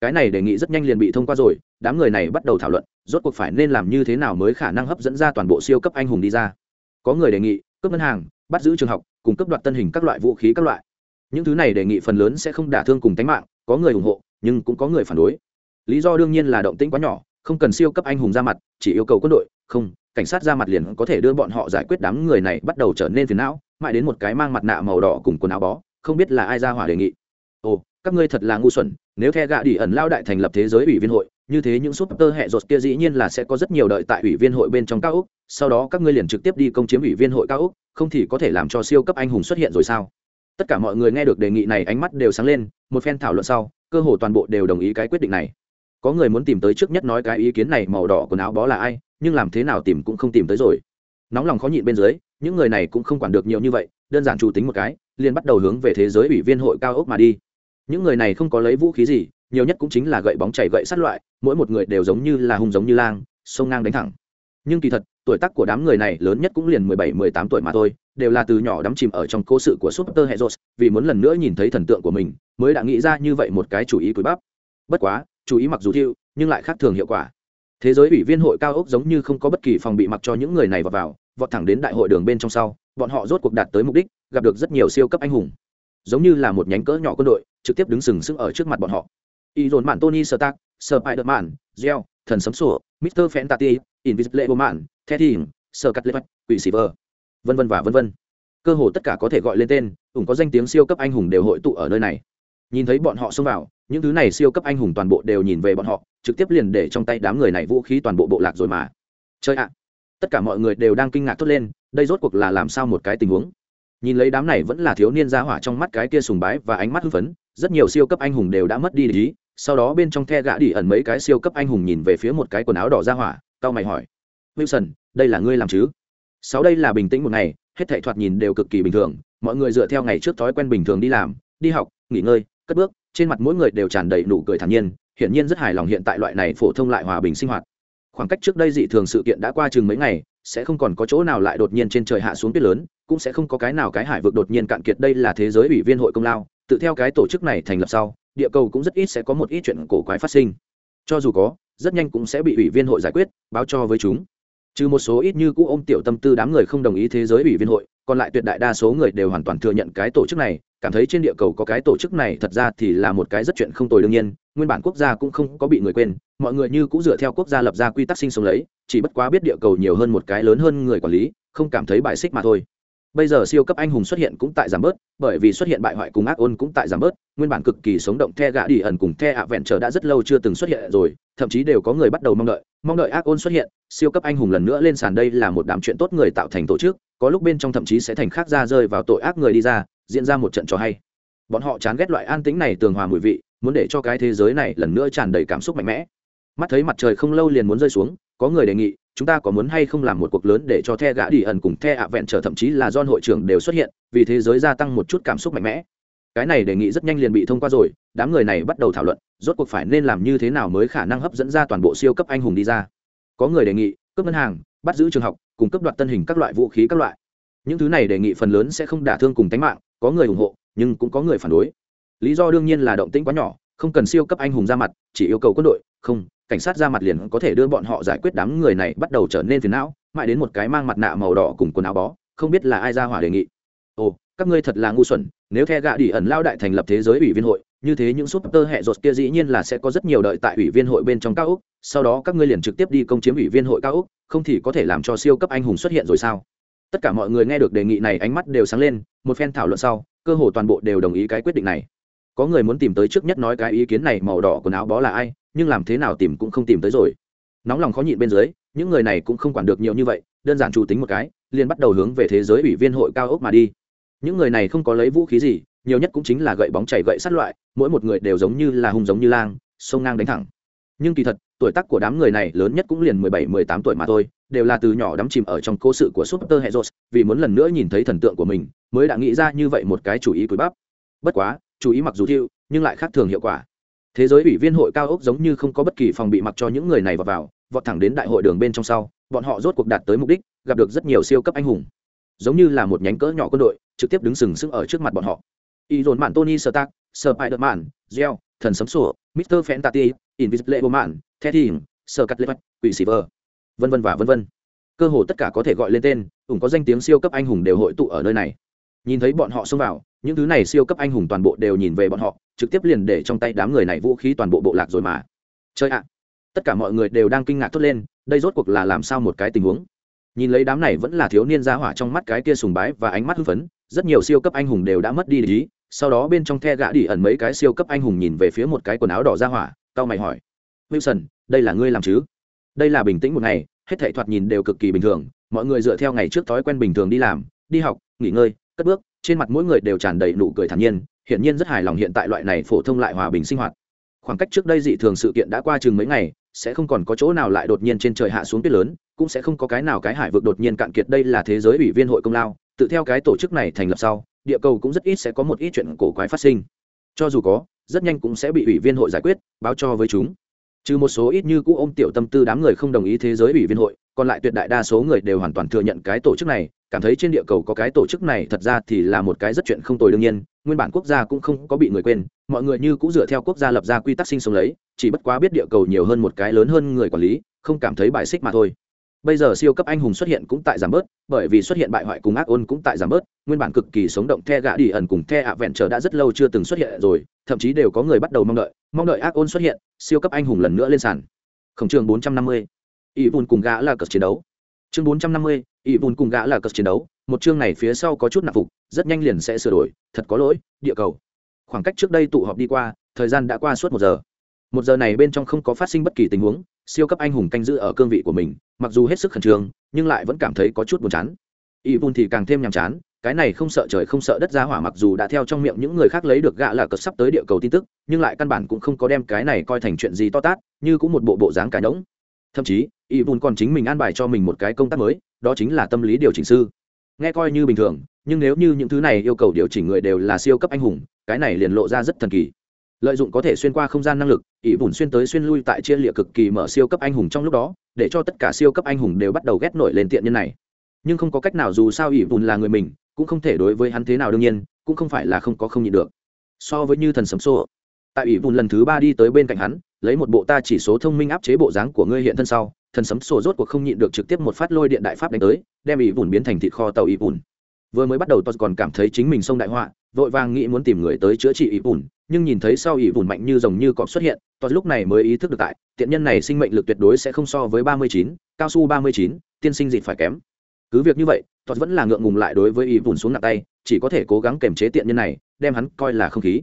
[SPEAKER 1] Cái này đề nghị rất nhanh liền bị thông qua rồi, đám người này bắt đầu thảo luận, rốt cuộc phải nên làm như thế nào mới khả năng hấp dẫn ra toàn bộ siêu cấp anh hùng đi ra. Có người đề nghị, cướp ngân hàng bắt giữ trường học cùng cấp đoạt tân hình các loại vũ khí các loại. Những thứ này đề nghị phần lớn sẽ không đả thương cùng tánh mạng, có người ủng hộ, nhưng cũng có người phản đối. Lý do đương nhiên là động tĩnh quá nhỏ, không cần siêu cấp anh hùng ra mặt, chỉ yêu cầu quân đội, không, cảnh sát ra mặt liền có thể đưa bọn họ giải quyết đám người này bắt đầu trở nên phiền não, mãi đến một cái mang mặt nạ màu đỏ cùng quần áo bó, không biết là ai ra hỏa đề nghị. Ồ các ngươi thật là ngu xuẩn, nếu the gạ đi ẩn lao đại thành lập thế giới ủy viên hội, như thế những súp tơ hệ rột kia dĩ nhiên là sẽ có rất nhiều đợi tại ủy viên hội bên trong cao úc, sau đó các ngươi liền trực tiếp đi công chiếm ủy viên hội cao úc, không thì có thể làm cho siêu cấp anh hùng xuất hiện rồi sao? Tất cả mọi người nghe được đề nghị này ánh mắt đều sáng lên, một phen thảo luận sau, cơ hồ toàn bộ đều đồng ý cái quyết định này. Có người muốn tìm tới trước nhất nói cái ý kiến này màu đỏ quần áo bó là ai, nhưng làm thế nào tìm cũng không tìm tới rồi. Nóng lòng khó nhịn bên dưới, những người này cũng không quản được nhiều như vậy, đơn giản chủ tính một cái, liền bắt đầu hướng về thế giới ủy viên hội cao ốc mà đi những người này không có lấy vũ khí gì, nhiều nhất cũng chính là gậy bóng chảy gậy sát loại, mỗi một người đều giống như là hung giống như lang, sông ngang đánh thẳng. Nhưng kỳ thật, tuổi tác của đám người này lớn nhất cũng liền mười bảy, mười tám tuổi mà thôi, đều là từ nhỏ đắm chìm ở trong cố sự của super heroes, vì muốn lần nữa nhìn thấy thần tượng của mình, mới đã nghĩ ra như vậy một cái chủ ý cúi bắp. Bất quá chú ý mặc dù thiệu nhưng lại khác thường hiệu quả. Thế giới ủy viên hội cao ốc giống như không có bất kỳ phòng bị mặc cho những người này vào vào, vọt thẳng đến đại hội đường bên trong sau, bọn họ rốt cuộc đạt tới mục đích, gặp được rất nhiều siêu cấp anh hùng giống như là một nhánh cỡ nhỏ quân đội, trực tiếp đứng sừng sững ở trước mặt bọn họ. Y dồn mạn tony stark, spider-man gel thần sấm sủa, Mister fantasy, invisible woman teddy sơ cắt lê quỷ sĩ vờ vân vân và vân vân. Cơ hồ tất cả có thể gọi lên tên ủng có danh tiếng siêu cấp anh hùng đều hội tụ ở nơi này. Nhìn thấy bọn họ xông vào, những thứ này siêu cấp anh hùng toàn bộ đều nhìn về bọn họ, trực tiếp liền để trong tay đám người này vũ khí toàn bộ bộ lạc rồi mà. Chơi ạ. Tất cả mọi người đều đang kinh ngạc thốt lên, đây rốt cuộc là làm sao một cái tình huống? Nhìn lấy đám này vẫn là thiếu niên gia hỏa trong mắt cái kia sùng bái và ánh mắt hưng phấn, rất nhiều siêu cấp anh hùng đều đã mất đi lý sau đó bên trong the gã đi ẩn mấy cái siêu cấp anh hùng nhìn về phía một cái quần áo đỏ ra hỏa tao mày hỏi, wilson, đây là ngươi làm chứ? Sáu đây là bình tĩnh một ngày, hết thảy thoạt nhìn đều cực kỳ bình thường, mọi người dựa theo ngày trước thói quen bình thường đi làm, đi học, nghỉ ngơi, cất bước. Trên mặt mỗi người đều tràn đầy nụ cười thản nhiên, hiển nhiên rất hài lòng hiện tại loại này phổ thông lại hòa bình sinh hoạt. Khoảng cách trước đây dị thường sự kiện đã qua chừng mấy ngày sẽ không còn có chỗ nào lại đột nhiên trên trời hạ xuống tuyết lớn, cũng sẽ không có cái nào cái hải vực đột nhiên cạn kiệt đây là thế giới ủy viên hội công lao, tự theo cái tổ chức này thành lập sau, địa cầu cũng rất ít sẽ có một ít chuyện cổ quái phát sinh. Cho dù có, rất nhanh cũng sẽ bị ủy viên hội giải quyết, báo cho với chúng trừ một số ít như cũ ôm tiểu tâm tư đám người không đồng ý thế giới ủy viên hội, còn lại tuyệt đại đa số người đều hoàn toàn thừa nhận cái tổ chức này, cảm thấy trên địa cầu có cái tổ chức này thật ra thì là một cái rất chuyện không tồi đương nhiên, nguyên bản quốc gia cũng không có bị người quên, mọi người như cũng dựa theo quốc gia lập ra quy tắc sinh sống lấy, chỉ bất quá biết địa cầu nhiều hơn một cái lớn hơn người quản lý, không cảm thấy bài xích mà thôi bây giờ siêu cấp anh hùng xuất hiện cũng tại giảm bớt, bởi vì xuất hiện bại hoại cùng ác ôn cũng tại giảm bớt, nguyên bản cực kỳ sống động the gạ đi ẩn cùng the ạ vẹn trở đã rất lâu chưa từng xuất hiện rồi, thậm chí đều có người bắt đầu mong đợi mong đợi ác ôn xuất hiện, siêu cấp anh hùng lần nữa lên sàn đây là một đám chuyện tốt người tạo thành tổ chức, có lúc bên trong thậm chí sẽ thành khác ra rơi vào tội ác người đi ra, diễn ra một trận trò hay. Bọn họ chán ghét loại an tĩnh này tường hòa mùi vị, muốn để cho cái thế giới này lần nữa tràn đầy cảm xúc mạnh mẽ. Mắt thấy mặt trời không lâu liền muốn rơi xuống, có người đề nghị chúng ta có muốn hay không làm một cuộc lớn để cho the gã đi ẩn cùng the ạ vẹn trở thậm chí là don hội trưởng đều xuất hiện, vì thế giới gia tăng một chút cảm xúc mạnh mẽ. Cái này đề nghị rất nhanh liền bị thông qua rồi, đám người này bắt đầu thảo luận, rốt cuộc phải nên làm như thế nào mới khả năng hấp dẫn ra toàn bộ siêu cấp anh hùng đi ra. Có người đề nghị, cướp ngân hàng, bắt giữ trường học, cùng cấp đoạt tân hình các loại vũ khí các loại. Những thứ này đề nghị phần lớn sẽ không đả thương cùng tánh mạng, có người ủng hộ, nhưng cũng có người phản đối. Lý do đương nhiên là động tĩnh quá nhỏ, không cần siêu cấp anh hùng ra mặt, chỉ yêu cầu quân đội không, cảnh sát ra mặt liền có thể đưa bọn họ giải quyết đám người này bắt đầu trở nên phiền não, mãi đến một cái mang mặt nạ màu đỏ cùng quần áo bó, không biết là ai ra hỏa đề nghị. Ồ, các ngươi thật là ngu xuẩn, nếu the gạ đi ẩn lao đại thành lập thế giới ủy viên hội, như thế những súp tơ hệ rột kia dĩ nhiên là sẽ có rất nhiều đợi tại ủy viên hội bên trong cao úc sau đó các ngươi liền trực tiếp đi công chiếm ủy viên hội cao úc không thì có thể làm cho siêu cấp anh hùng xuất hiện rồi sao? Tất cả mọi người nghe được đề nghị này ánh mắt đều sáng lên, một phen thảo luận sau, cơ hồ toàn bộ đều đồng ý cái quyết định này có người muốn tìm tới trước nhất nói cái ý kiến này màu đỏ quần áo bó là ai, nhưng làm thế nào tìm cũng không tìm tới rồi. Nóng lòng khó nhịn bên dưới, những người này cũng không quản được nhiều như vậy, đơn giản chủ tính một cái, liền bắt đầu hướng về thế giới ủy viên hội cao ốc mà đi. Những người này không có lấy vũ khí gì, nhiều nhất cũng chính là gậy bóng chảy gậy sát loại, mỗi một người đều giống như là hung giống như lang, sông ngang đánh thẳng. Nhưng kỳ thật, tuổi tác của đám người này lớn nhất cũng liền mười bảy, mười tám tuổi mà thôi, đều là từ nhỏ đắm chìm ở trong cố sự của super heroes, vì muốn lần nữa nhìn thấy thần tượng của mình, mới đã nghĩ ra như vậy một cái chủ ý cúi bắp. Bất quá chú ý mặc dù thiệu nhưng lại khác thường hiệu quả. Thế giới ủy viên hội cao ốc giống như không có bất kỳ phòng bị mặc cho những người này vào vào, vọt thẳng đến đại hội đường bên trong sau, bọn họ rốt cuộc đạt tới mục đích, gặp được rất nhiều siêu cấp anh hùng. Giống như là một nhánh cỡ nhỏ quân đội, trực tiếp đứng sừng sững ở trước mặt bọn họ. Y dồn mạn tony stark, spider-man gel thần sấm sủa mr fantasy, invisible woman, teddy sơ cắt lê quỷ sĩ vờ vân vân và vân vân. Cơ hồ tất cả có thể gọi lên tên ủng có danh tiếng siêu cấp anh hùng đều hội tụ ở nơi này nhìn thấy bọn họ xông vào, những thứ này siêu cấp anh hùng toàn bộ đều nhìn về bọn họ, trực tiếp liền để trong tay đám người này vũ khí toàn bộ bộ lạc rồi mà. Chơi ạ! Tất cả mọi người đều đang kinh ngạc thốt lên, đây rốt cuộc là làm sao một cái tình huống? Nhìn lấy đám này vẫn là thiếu niên ra hỏa trong mắt cái kia sùng bái và ánh mắt hưng phấn, rất nhiều siêu cấp anh hùng đều đã mất đi lý sau đó bên trong the gã đi ẩn mấy cái siêu cấp anh hùng nhìn về phía một cái quần áo đỏ ra hỏa tao mày hỏi. Wilson, đây là ngươi làm chứ? Đây là bình tĩnh một ngày, hết thảy thoạt nhìn đều cực kỳ bình thường, mọi người dựa theo ngày trước thói quen bình thường đi làm, đi học, nghỉ ngơi cất bước, trên mặt mỗi người đều tràn đầy nụ cười thản nhiên, hiển nhiên rất hài lòng hiện tại loại này phổ thông lại hòa bình sinh hoạt. Khoảng cách trước đây dị thường sự kiện đã qua chừng mấy ngày, sẽ không còn có chỗ nào lại đột nhiên trên trời hạ xuống tuyết lớn, cũng sẽ không có cái nào cái hải vực đột nhiên cạn kiệt đây là thế giới ủy viên hội công lao, tự theo cái tổ chức này thành lập sau, địa cầu cũng rất ít sẽ có một ít chuyện cổ quái phát sinh. Cho dù có, rất nhanh cũng sẽ bị ủy viên hội giải quyết, báo cho với chúng. Trừ một số ít như cũ ôm tiểu tâm tư đám người không đồng ý thế giới ủy viên hội còn lại tuyệt đại đa số người đều hoàn toàn thừa nhận cái tổ chức này, cảm thấy trên địa cầu có cái tổ chức này thật ra thì là một cái rất chuyện không tồi đương nhiên, nguyên bản quốc gia cũng không có bị người quên, mọi người như cũng dựa theo quốc gia lập ra quy tắc sinh sống lấy, chỉ bất quá biết địa cầu nhiều hơn một cái lớn hơn người quản lý, không cảm thấy bài xích mà thôi bây giờ siêu cấp anh hùng xuất hiện cũng tại giảm bớt, bởi vì xuất hiện bại hoại cùng ác ôn cũng tại giảm bớt, nguyên bản cực kỳ sống động the gạ đi ẩn cùng the ạ vẹn trở đã rất lâu chưa từng xuất hiện rồi, thậm chí đều có người bắt đầu mong đợi mong đợi ác ôn xuất hiện, siêu cấp anh hùng lần nữa lên sàn khổng trường 450 ỷ Vun cùng gã là cờ chiến đấu. Chương 450, ỷ Vun cùng gã là cờ chiến đấu. Một chương này phía sau có chút nạp phục rất nhanh liền sẽ sửa đổi thật có lỗi địa cầu. Khoảng cách trước đây tụ họp đi qua thời gian đã qua suốt một giờ. Một giờ này bên trong không có phát sinh bất kỳ tình huống siêu cấp anh hùng canh giữ ở cương vị của mình mặc dù hết sức khẩn trương nhưng lại vẫn cảm thấy có chút buồn chán. Y Vun thì càng thêm nhàm chán cái này không sợ trời không sợ đất ra hỏa mặc dù đã theo trong miệng những người khác lấy được gạ là cờ sắp tới địa cầu tin tức nhưng lại căn bản cũng không có đem cái này coi thành chuyện gì to tát như cũng một bộ bộ dáng cái nỗng thậm chí y Vun còn chính mình an bài cho mình một cái công tác mới, đó chính là tâm lý điều chỉnh sư. Nghe coi như bình thường, nhưng nếu như những thứ này yêu cầu điều chỉnh người đều là siêu cấp anh hùng, cái này liền lộ ra rất thần kỳ. Lợi dụng có thể xuyên qua không gian năng lực ỷ vùn xuyên tới xuyên lui tại chia lịa cực kỳ mở siêu cấp anh hùng trong lúc đó, để cho tất cả siêu cấp anh hùng đều bắt đầu ghét nổi lên tiện nhân này. Nhưng không có cách nào dù sao ỷ vùn là người mình, cũng không thể đối với hắn thế nào đương nhiên, cũng không phải là không có không nhịn được. So với như thần sấm xô tại ỷ vùn lần thứ ba đi tới bên cạnh hắn lấy một bộ ta chỉ số thông minh áp chế bộ dáng của ngươi hiện thân sau, thần sấm sổ rốt cuộc không nhịn được trực tiếp một phát lôi điện đại pháp đánh tới, đem ỷ vùn biến thành thịt kho tàu ỷ vùn vừa mới bắt đầu tôi còn cảm thấy chính mình sông đại họa, vội vàng nghĩ muốn tìm người tới chữa trị ỷ vùn nhưng nhìn thấy sau ỷ vùn mạnh như rồng như cọp xuất hiện tôi lúc này mới ý thức được tại, tiện nhân này sinh mệnh lực tuyệt đối sẽ không so với ba mươi chín, cao su ba mươi chín, tiên sinh dịt phải kém. Cứ việc như vậy tôi vẫn là ngượng ngùng lại đối với ỷ vùn xuống nặng tay, chỉ có thể cố gắng kềm chế tiện nhân này, đem hắn coi là không khí.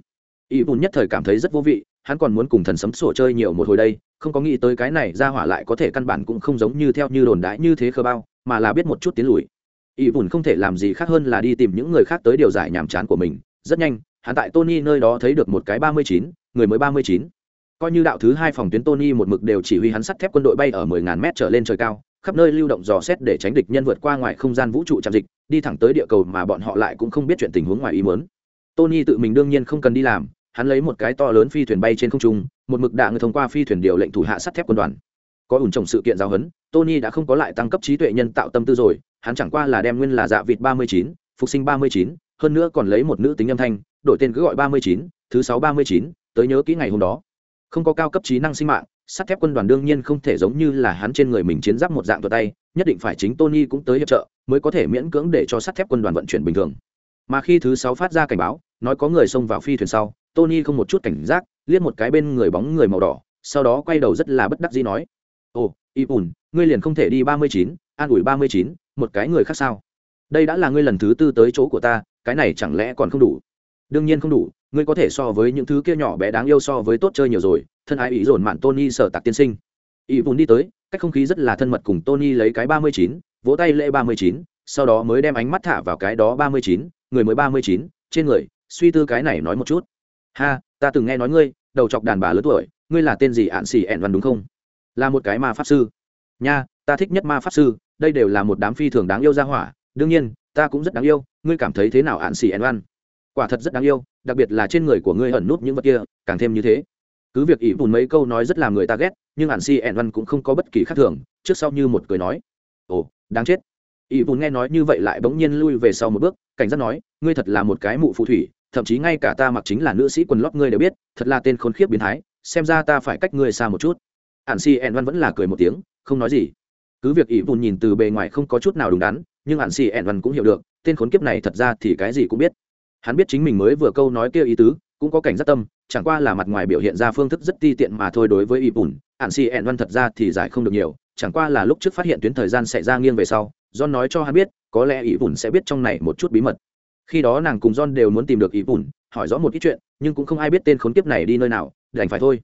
[SPEAKER 1] Y bùn nhất thời cảm thấy rất vô vị, hắn còn muốn cùng thần sấm sổ chơi nhiều một hồi đây, không có nghĩ tới cái này ra hỏa lại có thể căn bản cũng không giống như theo như đồn đãi như thế khờ bao, mà là biết một chút tiến lùi. Y bùn không thể làm gì khác hơn là đi tìm những người khác tới điều giải nhàm chán của mình. Rất nhanh, hắn tại tony nơi đó thấy được một cái ba mươi chín, người mới ba mươi chín. Coi như đạo thứ hai phòng tuyến tony một mực đều chỉ huy hắn sắt thép quân đội bay ở mười ngàn mét trở lên trời cao, khắp nơi lưu động dò xét để tránh địch nhân vượt qua ngoài không gian vũ trụ trạm dịch, đi thẳng tới địa cầu mà bọn họ lại cũng không biết chuyện tình huống ngoài ý muốn. Tony tự mình đương nhiên không cần đi làm hắn lấy một cái to lớn phi thuyền bay trên không trung, một mực đạ người thông qua phi thuyền điều lệnh thủ hạ sắt thép quân đoàn. Có ủn trồng sự kiện giáo huấn, tony đã không có lại tăng cấp trí tuệ nhân tạo tâm tư rồi, hắn chẳng qua là đem nguyên là dạ vịt ba mươi chín, phục sinh ba mươi chín, hơn nữa còn lấy một nữ tính âm thanh, đổi tên cứ gọi ba mươi chín, thứ sáu ba mươi chín, tới nhớ kỹ ngày hôm đó. Không có cao cấp trí năng sinh mạng, sắt thép quân đoàn đương nhiên không thể giống như là hắn trên người mình chiến giáp một dạng thuật tay, nhất định phải chính tony cũng tới hiệp trợ, mới có thể miễn cưỡng để cho sắt thép quân đoàn vận chuyển bình thường. Mà khi thứ sáu phát ra cảnh báo, nói có người xông vào phi thuyền sau tony không một chút cảnh giác, liếc một cái bên người bóng người màu đỏ, sau đó quay đầu rất là bất đắc dĩ nói, ồ y ùn ngươi liền không thể đi ba mươi chín, an ủi ba mươi chín, một cái người khác sao? Đây đã là ngươi lần thứ tư tới chỗ của ta, cái này chẳng lẽ còn không đủ? Đương nhiên không đủ, ngươi có thể so với những thứ kia nhỏ bé đáng yêu so với tốt chơi nhiều rồi, thân ái ý dồn mạn tony sở tạc tiên sinh. Ý đi tới, cách không khí rất là thân mật cùng tony lấy cái ba mươi chín, vỗ tay lễ ba mươi chín, sau đó mới đem ánh mắt thả vào cái đó ba mươi chín, người mới ba mươi chín, trên người, suy tư cái này nói một chút ha, ta từng nghe nói ngươi, đầu chọc đàn bà lớn tuổi, ngươi là tên gì ạn xì ẹn văn đúng không? Là một cái ma pháp sư. Nha, ta thích nhất ma pháp sư, đây đều là một đám phi thường đáng yêu ra hỏa. Đương nhiên, ta cũng rất đáng yêu, ngươi cảm thấy thế nào ạn xì ẹn văn? Quả thật rất đáng yêu, đặc biệt là trên người của ngươi ẩn nút những vật kia, càng thêm như thế. Cứ việc ỷ bùn mấy câu nói rất làm người ta ghét, nhưng ạn xì ẹn văn cũng không có bất kỳ khác thường, trước sau như một cười nói. Ồ, đáng chết. Ỷ bùn nghe nói như vậy lại bỗng nhiên lui về sau một bước, cảnh giác nói, ngươi thật là một cái mụ phù thủy thậm chí ngay cả ta mặc chính là nữ sĩ quần lót ngươi đều biết, thật là tên khốn khiếp biến thái, xem ra ta phải cách ngươi xa một chút. Ạn xì ẹn văn vẫn là cười một tiếng, không nói gì. Cứ việc ỷ vùn nhìn từ bề ngoài không có chút nào đúng đắn, nhưng ạn xì ẹn văn cũng hiểu được, tên khốn kiếp này thật ra thì cái gì cũng biết. Hắn biết chính mình mới vừa câu nói kia ý tứ, cũng có cảnh giác tâm, chẳng qua là mặt ngoài biểu hiện ra phương thức rất ti tiện mà thôi đối với ỷ vùn ạn xì ẹn văn thật ra thì giải không được nhiều, chẳng qua là lúc trước phát hiện tuyến thời gian xảy ra nghiêng về sau john nói cho hắn biết, có lẽ ỷ vùn sẽ biết trong này một chút bí mật khi đó nàng cùng john đều muốn tìm được ý bùn hỏi rõ một ít chuyện, nhưng cũng không ai biết tên khốn kiếp này đi nơi nào, đành phải thôi.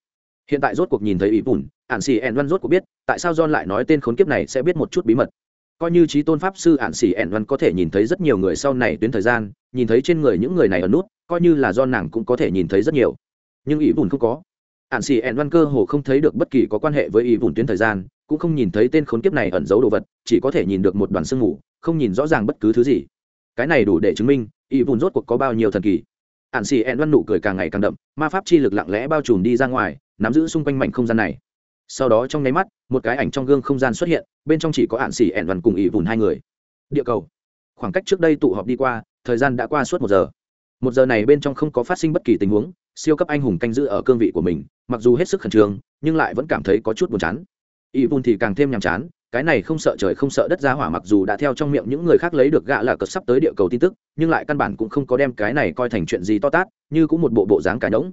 [SPEAKER 1] Hiện tại rốt cuộc nhìn thấy ý bùn ạn xì ẹn văn rốt cuộc biết tại sao john lại nói tên khốn kiếp này sẽ biết một chút bí mật. Coi như trí tôn pháp sư ạn xì ẻn văn có thể nhìn thấy rất nhiều người sau này tuyến thời gian, nhìn thấy trên người những người này ở nút, coi như là do nàng cũng có thể nhìn thấy rất nhiều. Nhưng ý bùn không có. Ạn xì ẻn văn cơ hồ không thấy được bất kỳ có quan hệ với ý bùn tuyến thời gian, cũng không nhìn thấy tên khốn kiếp này ẩn giấu đồ vật, chỉ có thể nhìn được một đoàn sương mù, không nhìn rõ ràng bất cứ thứ gì. Cái này đủ để chứng minh Y vùn rốt cuộc có bao nhiêu thần kỳ. Ạn xì ẹn văn nụ cười càng ngày càng đậm, ma pháp chi lực lặng lẽ bao trùm đi ra ngoài, nắm giữ xung quanh mảnh không gian này. Sau đó trong nháy mắt, một cái ảnh trong gương không gian xuất hiện, bên trong chỉ có ạn xì ẹn văn cùng Y vùn hai người. Địa cầu. Khoảng cách trước đây tụ họp đi qua, thời gian đã qua suốt một giờ. Một giờ này bên trong không có phát sinh bất kỳ tình huống, siêu cấp anh hùng canh giữ ở cương vị của mình, mặc dù hết sức khẩn trương, nhưng lại vẫn cảm thấy có chút buồn chán. Y vùn thì càng thêm nhàm chán cái này không sợ trời không sợ đất ra hỏa mặc dù đã theo trong miệng những người khác lấy được gạ là cật sắp tới địa cầu tin tức, nhưng lại căn bản cũng không có đem cái này coi thành chuyện gì to tát, như cũng một bộ bộ dáng cả nhỗng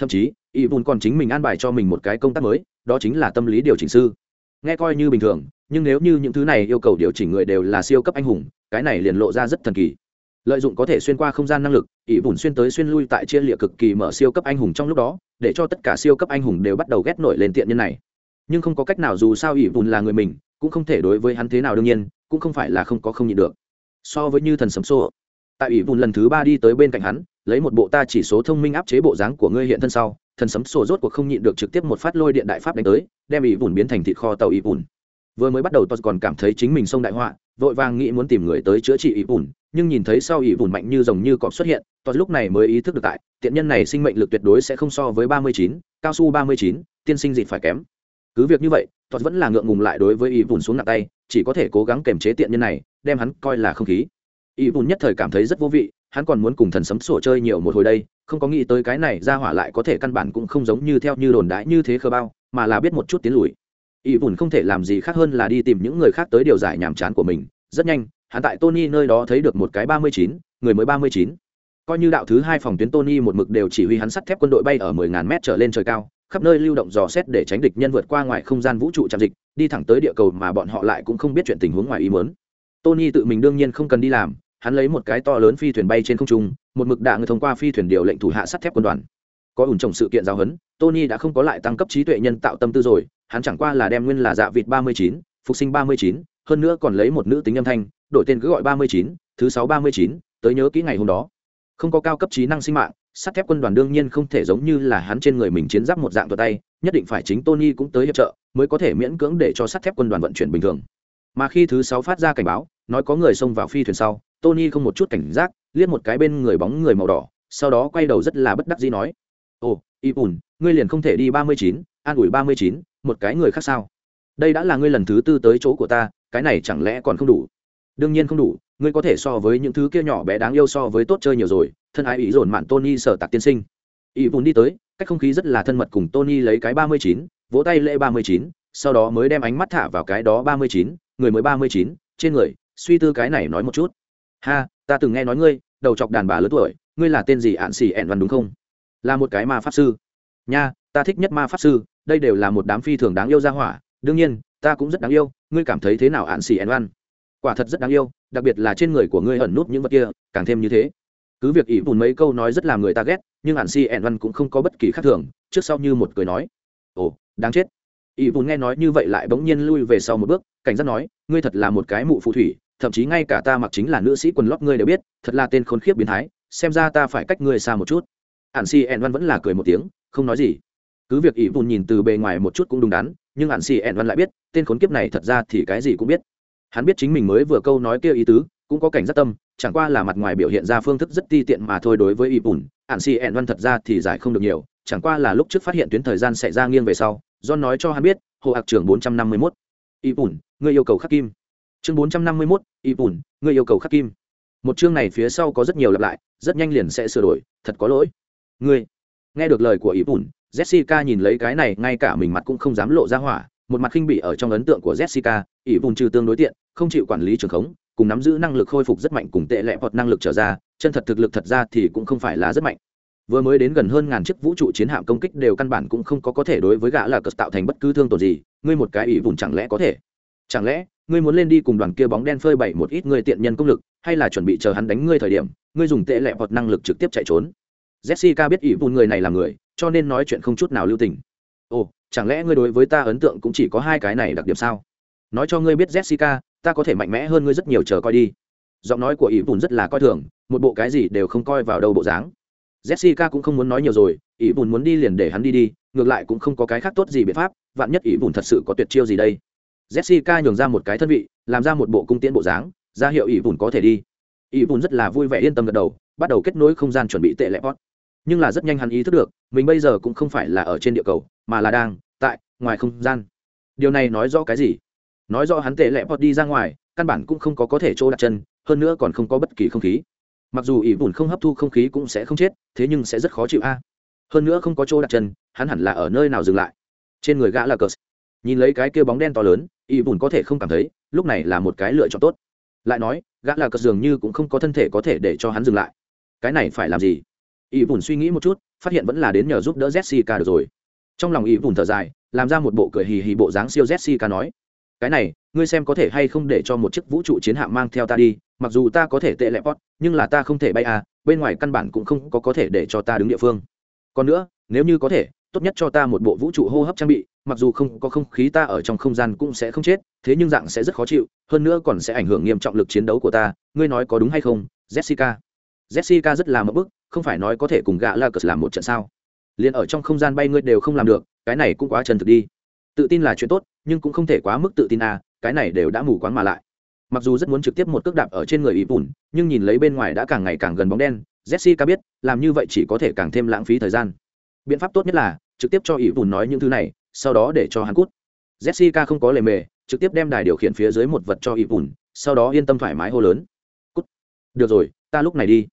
[SPEAKER 1] thậm chí, y bùn còn chính mình an bài cho mình một cái công tác mới, đó chính là tâm lý điều chỉnh sư. Nghe coi như bình thường, nhưng nếu như những thứ này yêu cầu điều chỉnh người đều là siêu cấp anh hùng, cái này liền lộ ra rất thần kỳ. Lợi dụng có thể xuyên qua không gian năng lực ỷ bùn xuyên tới xuyên lui tại chia lịa cực kỳ mở siêu cấp anh hùng trong lúc đó, để cho tất cả siêu cấp anh hùng đều bắt đầu ghét nổi lên tiện nhân này. Nhưng không có cách nào dù sao ỷ bùn là người mình cũng không thể đối với hắn thế nào đương nhiên, cũng không phải là không có không nhịn được. So với như thần sấm xô, tại ủy vùn lần thứ ba đi tới bên cạnh hắn, lấy một bộ ta chỉ số thông minh áp chế bộ dáng của ngươi hiện thân sau, thần sấm sổ rốt cuộc không nhịn được trực tiếp một phát lôi điện đại pháp đánh tới, đem ủy vùn biến thành thịt kho tàu ủy vùn. Vừa mới bắt đầu tôi còn cảm thấy chính mình sông đại họa, vội vàng nghĩ muốn tìm người tới chữa trị ủy vùn, nhưng nhìn thấy sau ủy vùn mạnh như rồng như cọp xuất hiện, tôi lúc này mới ý thức được tại, tiện nhân này sinh mệnh lực tuyệt đối sẽ không so với ba mươi chín, cao su ba mươi chín, tiên sinh dịt phải kém cứ việc như vậy tôi vẫn là ngượng ngùng lại đối với y bùn xuống nặng tay, chỉ có thể cố gắng kềm chế tiện nhân này, đem hắn coi là không khí. Y bùn nhất thời cảm thấy rất vô vị, hắn còn muốn cùng thần sấm sổ chơi nhiều một hồi đây, không có nghĩ tới cái này ra hỏa lại có thể căn bản cũng không giống như theo như đồn đãi như thế khơ bao, mà là biết một chút tiến lùi. Y bùn không thể làm gì khác hơn là đi tìm những người khác tới điều giải nhàm chán của mình. Rất nhanh, hắn tại tony nơi đó thấy được một cái ba mươi chín, người mới ba mươi chín. Coi như đạo thứ hai phòng tuyến tony một mực đều chỉ huy hắn sắt thép quân đội bay ở mười ngàn mét trở lên trời cao khắp nơi lưu động dò xét để tránh địch nhân vượt qua ngoài không gian vũ trụ trạm dịch, đi thẳng tới địa cầu mà bọn họ lại cũng không biết chuyện tình huống ngoài ý mớn tony tự mình đương nhiên không cần đi làm, hắn lấy một cái to lớn phi thuyền bay trên không trung, một mực đạ người thông qua phi thuyền điều lệnh thủ hạ sắt thép quân đoàn. Có ủn trồng sự kiện giáo huấn, tony đã không có lại tăng cấp trí tuệ nhân tạo tâm tư rồi, hắn chẳng qua là đem nguyên là dạ vịt ba mươi chín, phục sinh ba mươi chín, hơn nữa còn lấy một nữ tính âm thanh, đổi tên cứ gọi ba mươi chín, thứ sáu ba mươi chín, tới nhớ kỹ ngày hôm đó. Không có cao cấp trí năng sinh mạng sắt thép quân đoàn đương nhiên không thể giống như là hắn trên người mình chiến giáp một dạng thuật tay, nhất định phải chính tony cũng tới hiệp trợ, mới có thể miễn cưỡng để cho sắt thép quân đoàn vận chuyển bình thường. Mà khi thứ sáu phát ra cảnh báo, nói có người xông vào phi thuyền sau, tony không một chút cảnh giác, liếc một cái bên người bóng người màu đỏ, sau đó quay đầu rất là bất đắc dĩ nói, ồ y bùn ngươi liền không thể đi ba mươi chín, an ủi ba mươi chín, một cái người khác sao? Đây đã là ngươi lần thứ tư tới chỗ của ta, cái này chẳng lẽ còn không đủ? Đương nhiên không đủ ngươi có thể so với những thứ kia nhỏ bé đáng yêu so với tốt chơi nhiều rồi, thân ái ý dồn mạn tony sở tạc tiên sinh. Ý bùn đi tới, cách không khí rất là thân mật cùng tony lấy cái ba mươi chín, vỗ tay lễ ba mươi chín, sau đó mới đem ánh mắt thả vào cái đó ba mươi chín, người mới ba mươi chín, trên người, suy tư cái này nói một chút. Ha, ta từng nghe nói ngươi, đầu chọc đàn bà lớn tuổi, ngươi là tên gì ạn xì ẹn văn đúng không? Là một cái ma pháp sư. Nha, ta thích nhất ma pháp sư, đây đều là một đám phi thường đáng yêu ra hỏa, đương nhiên, ta cũng rất đáng yêu, ngươi cảm thấy thế nào ạn xì ẹn văn? Quả thật rất đáng yêu, đặc biệt là trên người của ngươi ẩn nút những vật kia, càng thêm như thế. Cứ việc ỷ bùn mấy câu nói rất làm người ta ghét, nhưng ạn si ẻn văn cũng không có bất kỳ khác thường, trước sau như một cười nói. Ồ, đáng chết. Ỷ bùn nghe nói như vậy lại bỗng nhiên lui về sau một bước, cảnh giác nói, ngươi thật là một cái mụ phù thủy, thậm chí ngay cả ta mặc chính là nữ sĩ quần lót ngươi đều biết, thật là tên khốn khiếp biến thái, xem ra ta phải cách ngươi xa một chút. Ạn si ẻn văn vẫn là cười một tiếng, không nói gì. Cứ việc ỷ bùn nhìn từ bề ngoài một chút cũng đúng đắn, nhưng ạn si ẻn văn lại biết, tên khốn kiếp này thật ra thì cái gì cũng biết hắn biết chính mình mới vừa câu nói kia ý tứ, cũng có cảnh giác tâm, chẳng qua là mặt ngoài biểu hiện ra phương thức rất ti tiện mà thôi đối với Y bùn. Ạn xì ẹn văn thật ra thì giải không được nhiều, chẳng qua là lúc trước phát hiện tuyến thời gian xảy ra nghiêng về sau, do nói cho hắn biết, hồ ạc trưởng bốn trăm năm mươi mốt. Y bùn, ngươi yêu cầu khắc kim. Chương bốn trăm năm mươi mốt, y bùn, ngươi yêu cầu khắc kim. Một chương này phía sau có rất nhiều lặp lại, rất nhanh liền sẽ sửa đổi, thật có lỗi. Ngươi, nghe được lời của Y bùn, jessica nhìn lấy cái này, ngay cả mình mặt cũng không dám lộ ra hỏa một mặt khinh bị ở trong ấn tượng của jessica, ỷ vùng trừ tương đối tiện, không chịu quản lý trường khống, cùng nắm giữ năng lực khôi phục rất mạnh cùng tệ lệ hoặc năng lực trở ra, chân thật thực lực thật ra thì cũng không phải là rất mạnh. Vừa mới đến gần hơn ngàn chiếc vũ trụ chiến hạm công kích đều căn bản cũng không có có thể đối với gã là cờ tạo thành bất cứ thương tổn gì, ngươi một cái ỷ vùng chẳng lẽ có thể? Chẳng lẽ, ngươi muốn lên đi cùng đoàn kia bóng đen phơi bày một ít người tiện nhân công lực, hay là chuẩn bị chờ hắn đánh ngươi thời điểm, ngươi dùng tệ lệ hoặc năng lực trực tiếp chạy trốn? Jessica biết ỷ vùng người này là người, cho nên nói chuyện không chút nào lưu tình. Ồ chẳng lẽ ngươi đối với ta ấn tượng cũng chỉ có hai cái này đặc điểm sao? Nói cho ngươi biết, jessica, ta có thể mạnh mẽ hơn ngươi rất nhiều, chờ coi đi. Giọng nói của ỷ bùn rất là coi thường, một bộ cái gì đều không coi vào đâu bộ dáng. Jessica cũng không muốn nói nhiều rồi, ỷ bùn muốn đi liền để hắn đi đi, ngược lại cũng không có cái khác tốt gì biện pháp, vạn nhất ỷ bùn thật sự có tuyệt chiêu gì đây? Jessica nhường ra một cái thân vị, làm ra một bộ cung tiễn bộ dáng, ra hiệu ỷ bùn có thể đi. Ỷ bùn rất là vui vẻ, yên tâm gật đầu, bắt đầu kết nối không gian chuẩn bị tệ lệ pot nhưng là rất nhanh hắn ý thức được, mình bây giờ cũng không phải là ở trên địa cầu, mà là đang tại ngoài không gian. Điều này nói rõ cái gì? Nói rõ hắn tệ lẽ pot đi ra ngoài, căn bản cũng không có có thể chỗ đặt chân, hơn nữa còn không có bất kỳ không khí. Mặc dù ỷ bùn không hấp thu không khí cũng sẽ không chết, thế nhưng sẽ rất khó chịu a. Hơn nữa không có chỗ đặt chân, hắn hẳn là ở nơi nào dừng lại? Trên người gã là cờ. Nhìn lấy cái kia bóng đen to lớn y bùn có thể không cảm thấy, lúc này là một cái lựa chọn tốt. Lại nói, gã là cờ dường như cũng không có thân thể có thể để cho hắn dừng lại. Cái này phải làm gì? Y vùn suy nghĩ một chút, phát hiện vẫn là đến nhờ giúp đỡ jessica được rồi. Trong lòng y vùn thở dài, làm ra một bộ cười hì hì bộ dáng siêu jessica nói, cái này, ngươi xem có thể hay không để cho một chiếc vũ trụ chiến hạm mang theo ta đi, mặc dù ta có thể tệ lẹp pot nhưng là ta không thể bay à bên ngoài căn bản cũng không có có thể để cho ta đứng địa phương. Còn nữa, nếu như có thể, tốt nhất cho ta một bộ vũ trụ hô hấp trang bị, mặc dù không có không khí ta ở trong không gian cũng sẽ không chết, thế nhưng dạng sẽ rất khó chịu, hơn nữa còn sẽ ảnh hưởng nghiêm trọng lực chiến đấu của ta, ngươi nói có đúng hay không, jessica? Jessica rất là mất bức không phải nói có thể cùng gã la cờ làm một trận sao? Liền ở trong không gian bay ngươi đều không làm được, cái này cũng quá chân thực đi. Tự tin là chuyện tốt, nhưng cũng không thể quá mức tự tin à cái này đều đã mù quáng mà lại. Mặc dù rất muốn trực tiếp một cước đạp ở trên người ý bùn nhưng nhìn lấy bên ngoài đã càng ngày càng gần bóng đen, jessica biết, làm như vậy chỉ có thể càng thêm lãng phí thời gian. Biện pháp tốt nhất là, trực tiếp cho ý bùn nói những thứ này, sau đó để cho hắn cút. Jessica không có lề mề, trực tiếp đem đài điều khiển phía dưới một vật cho ý bùn sau đó yên tâm thoải mái hô lớn. Cút. Được rồi, ta lúc này đi.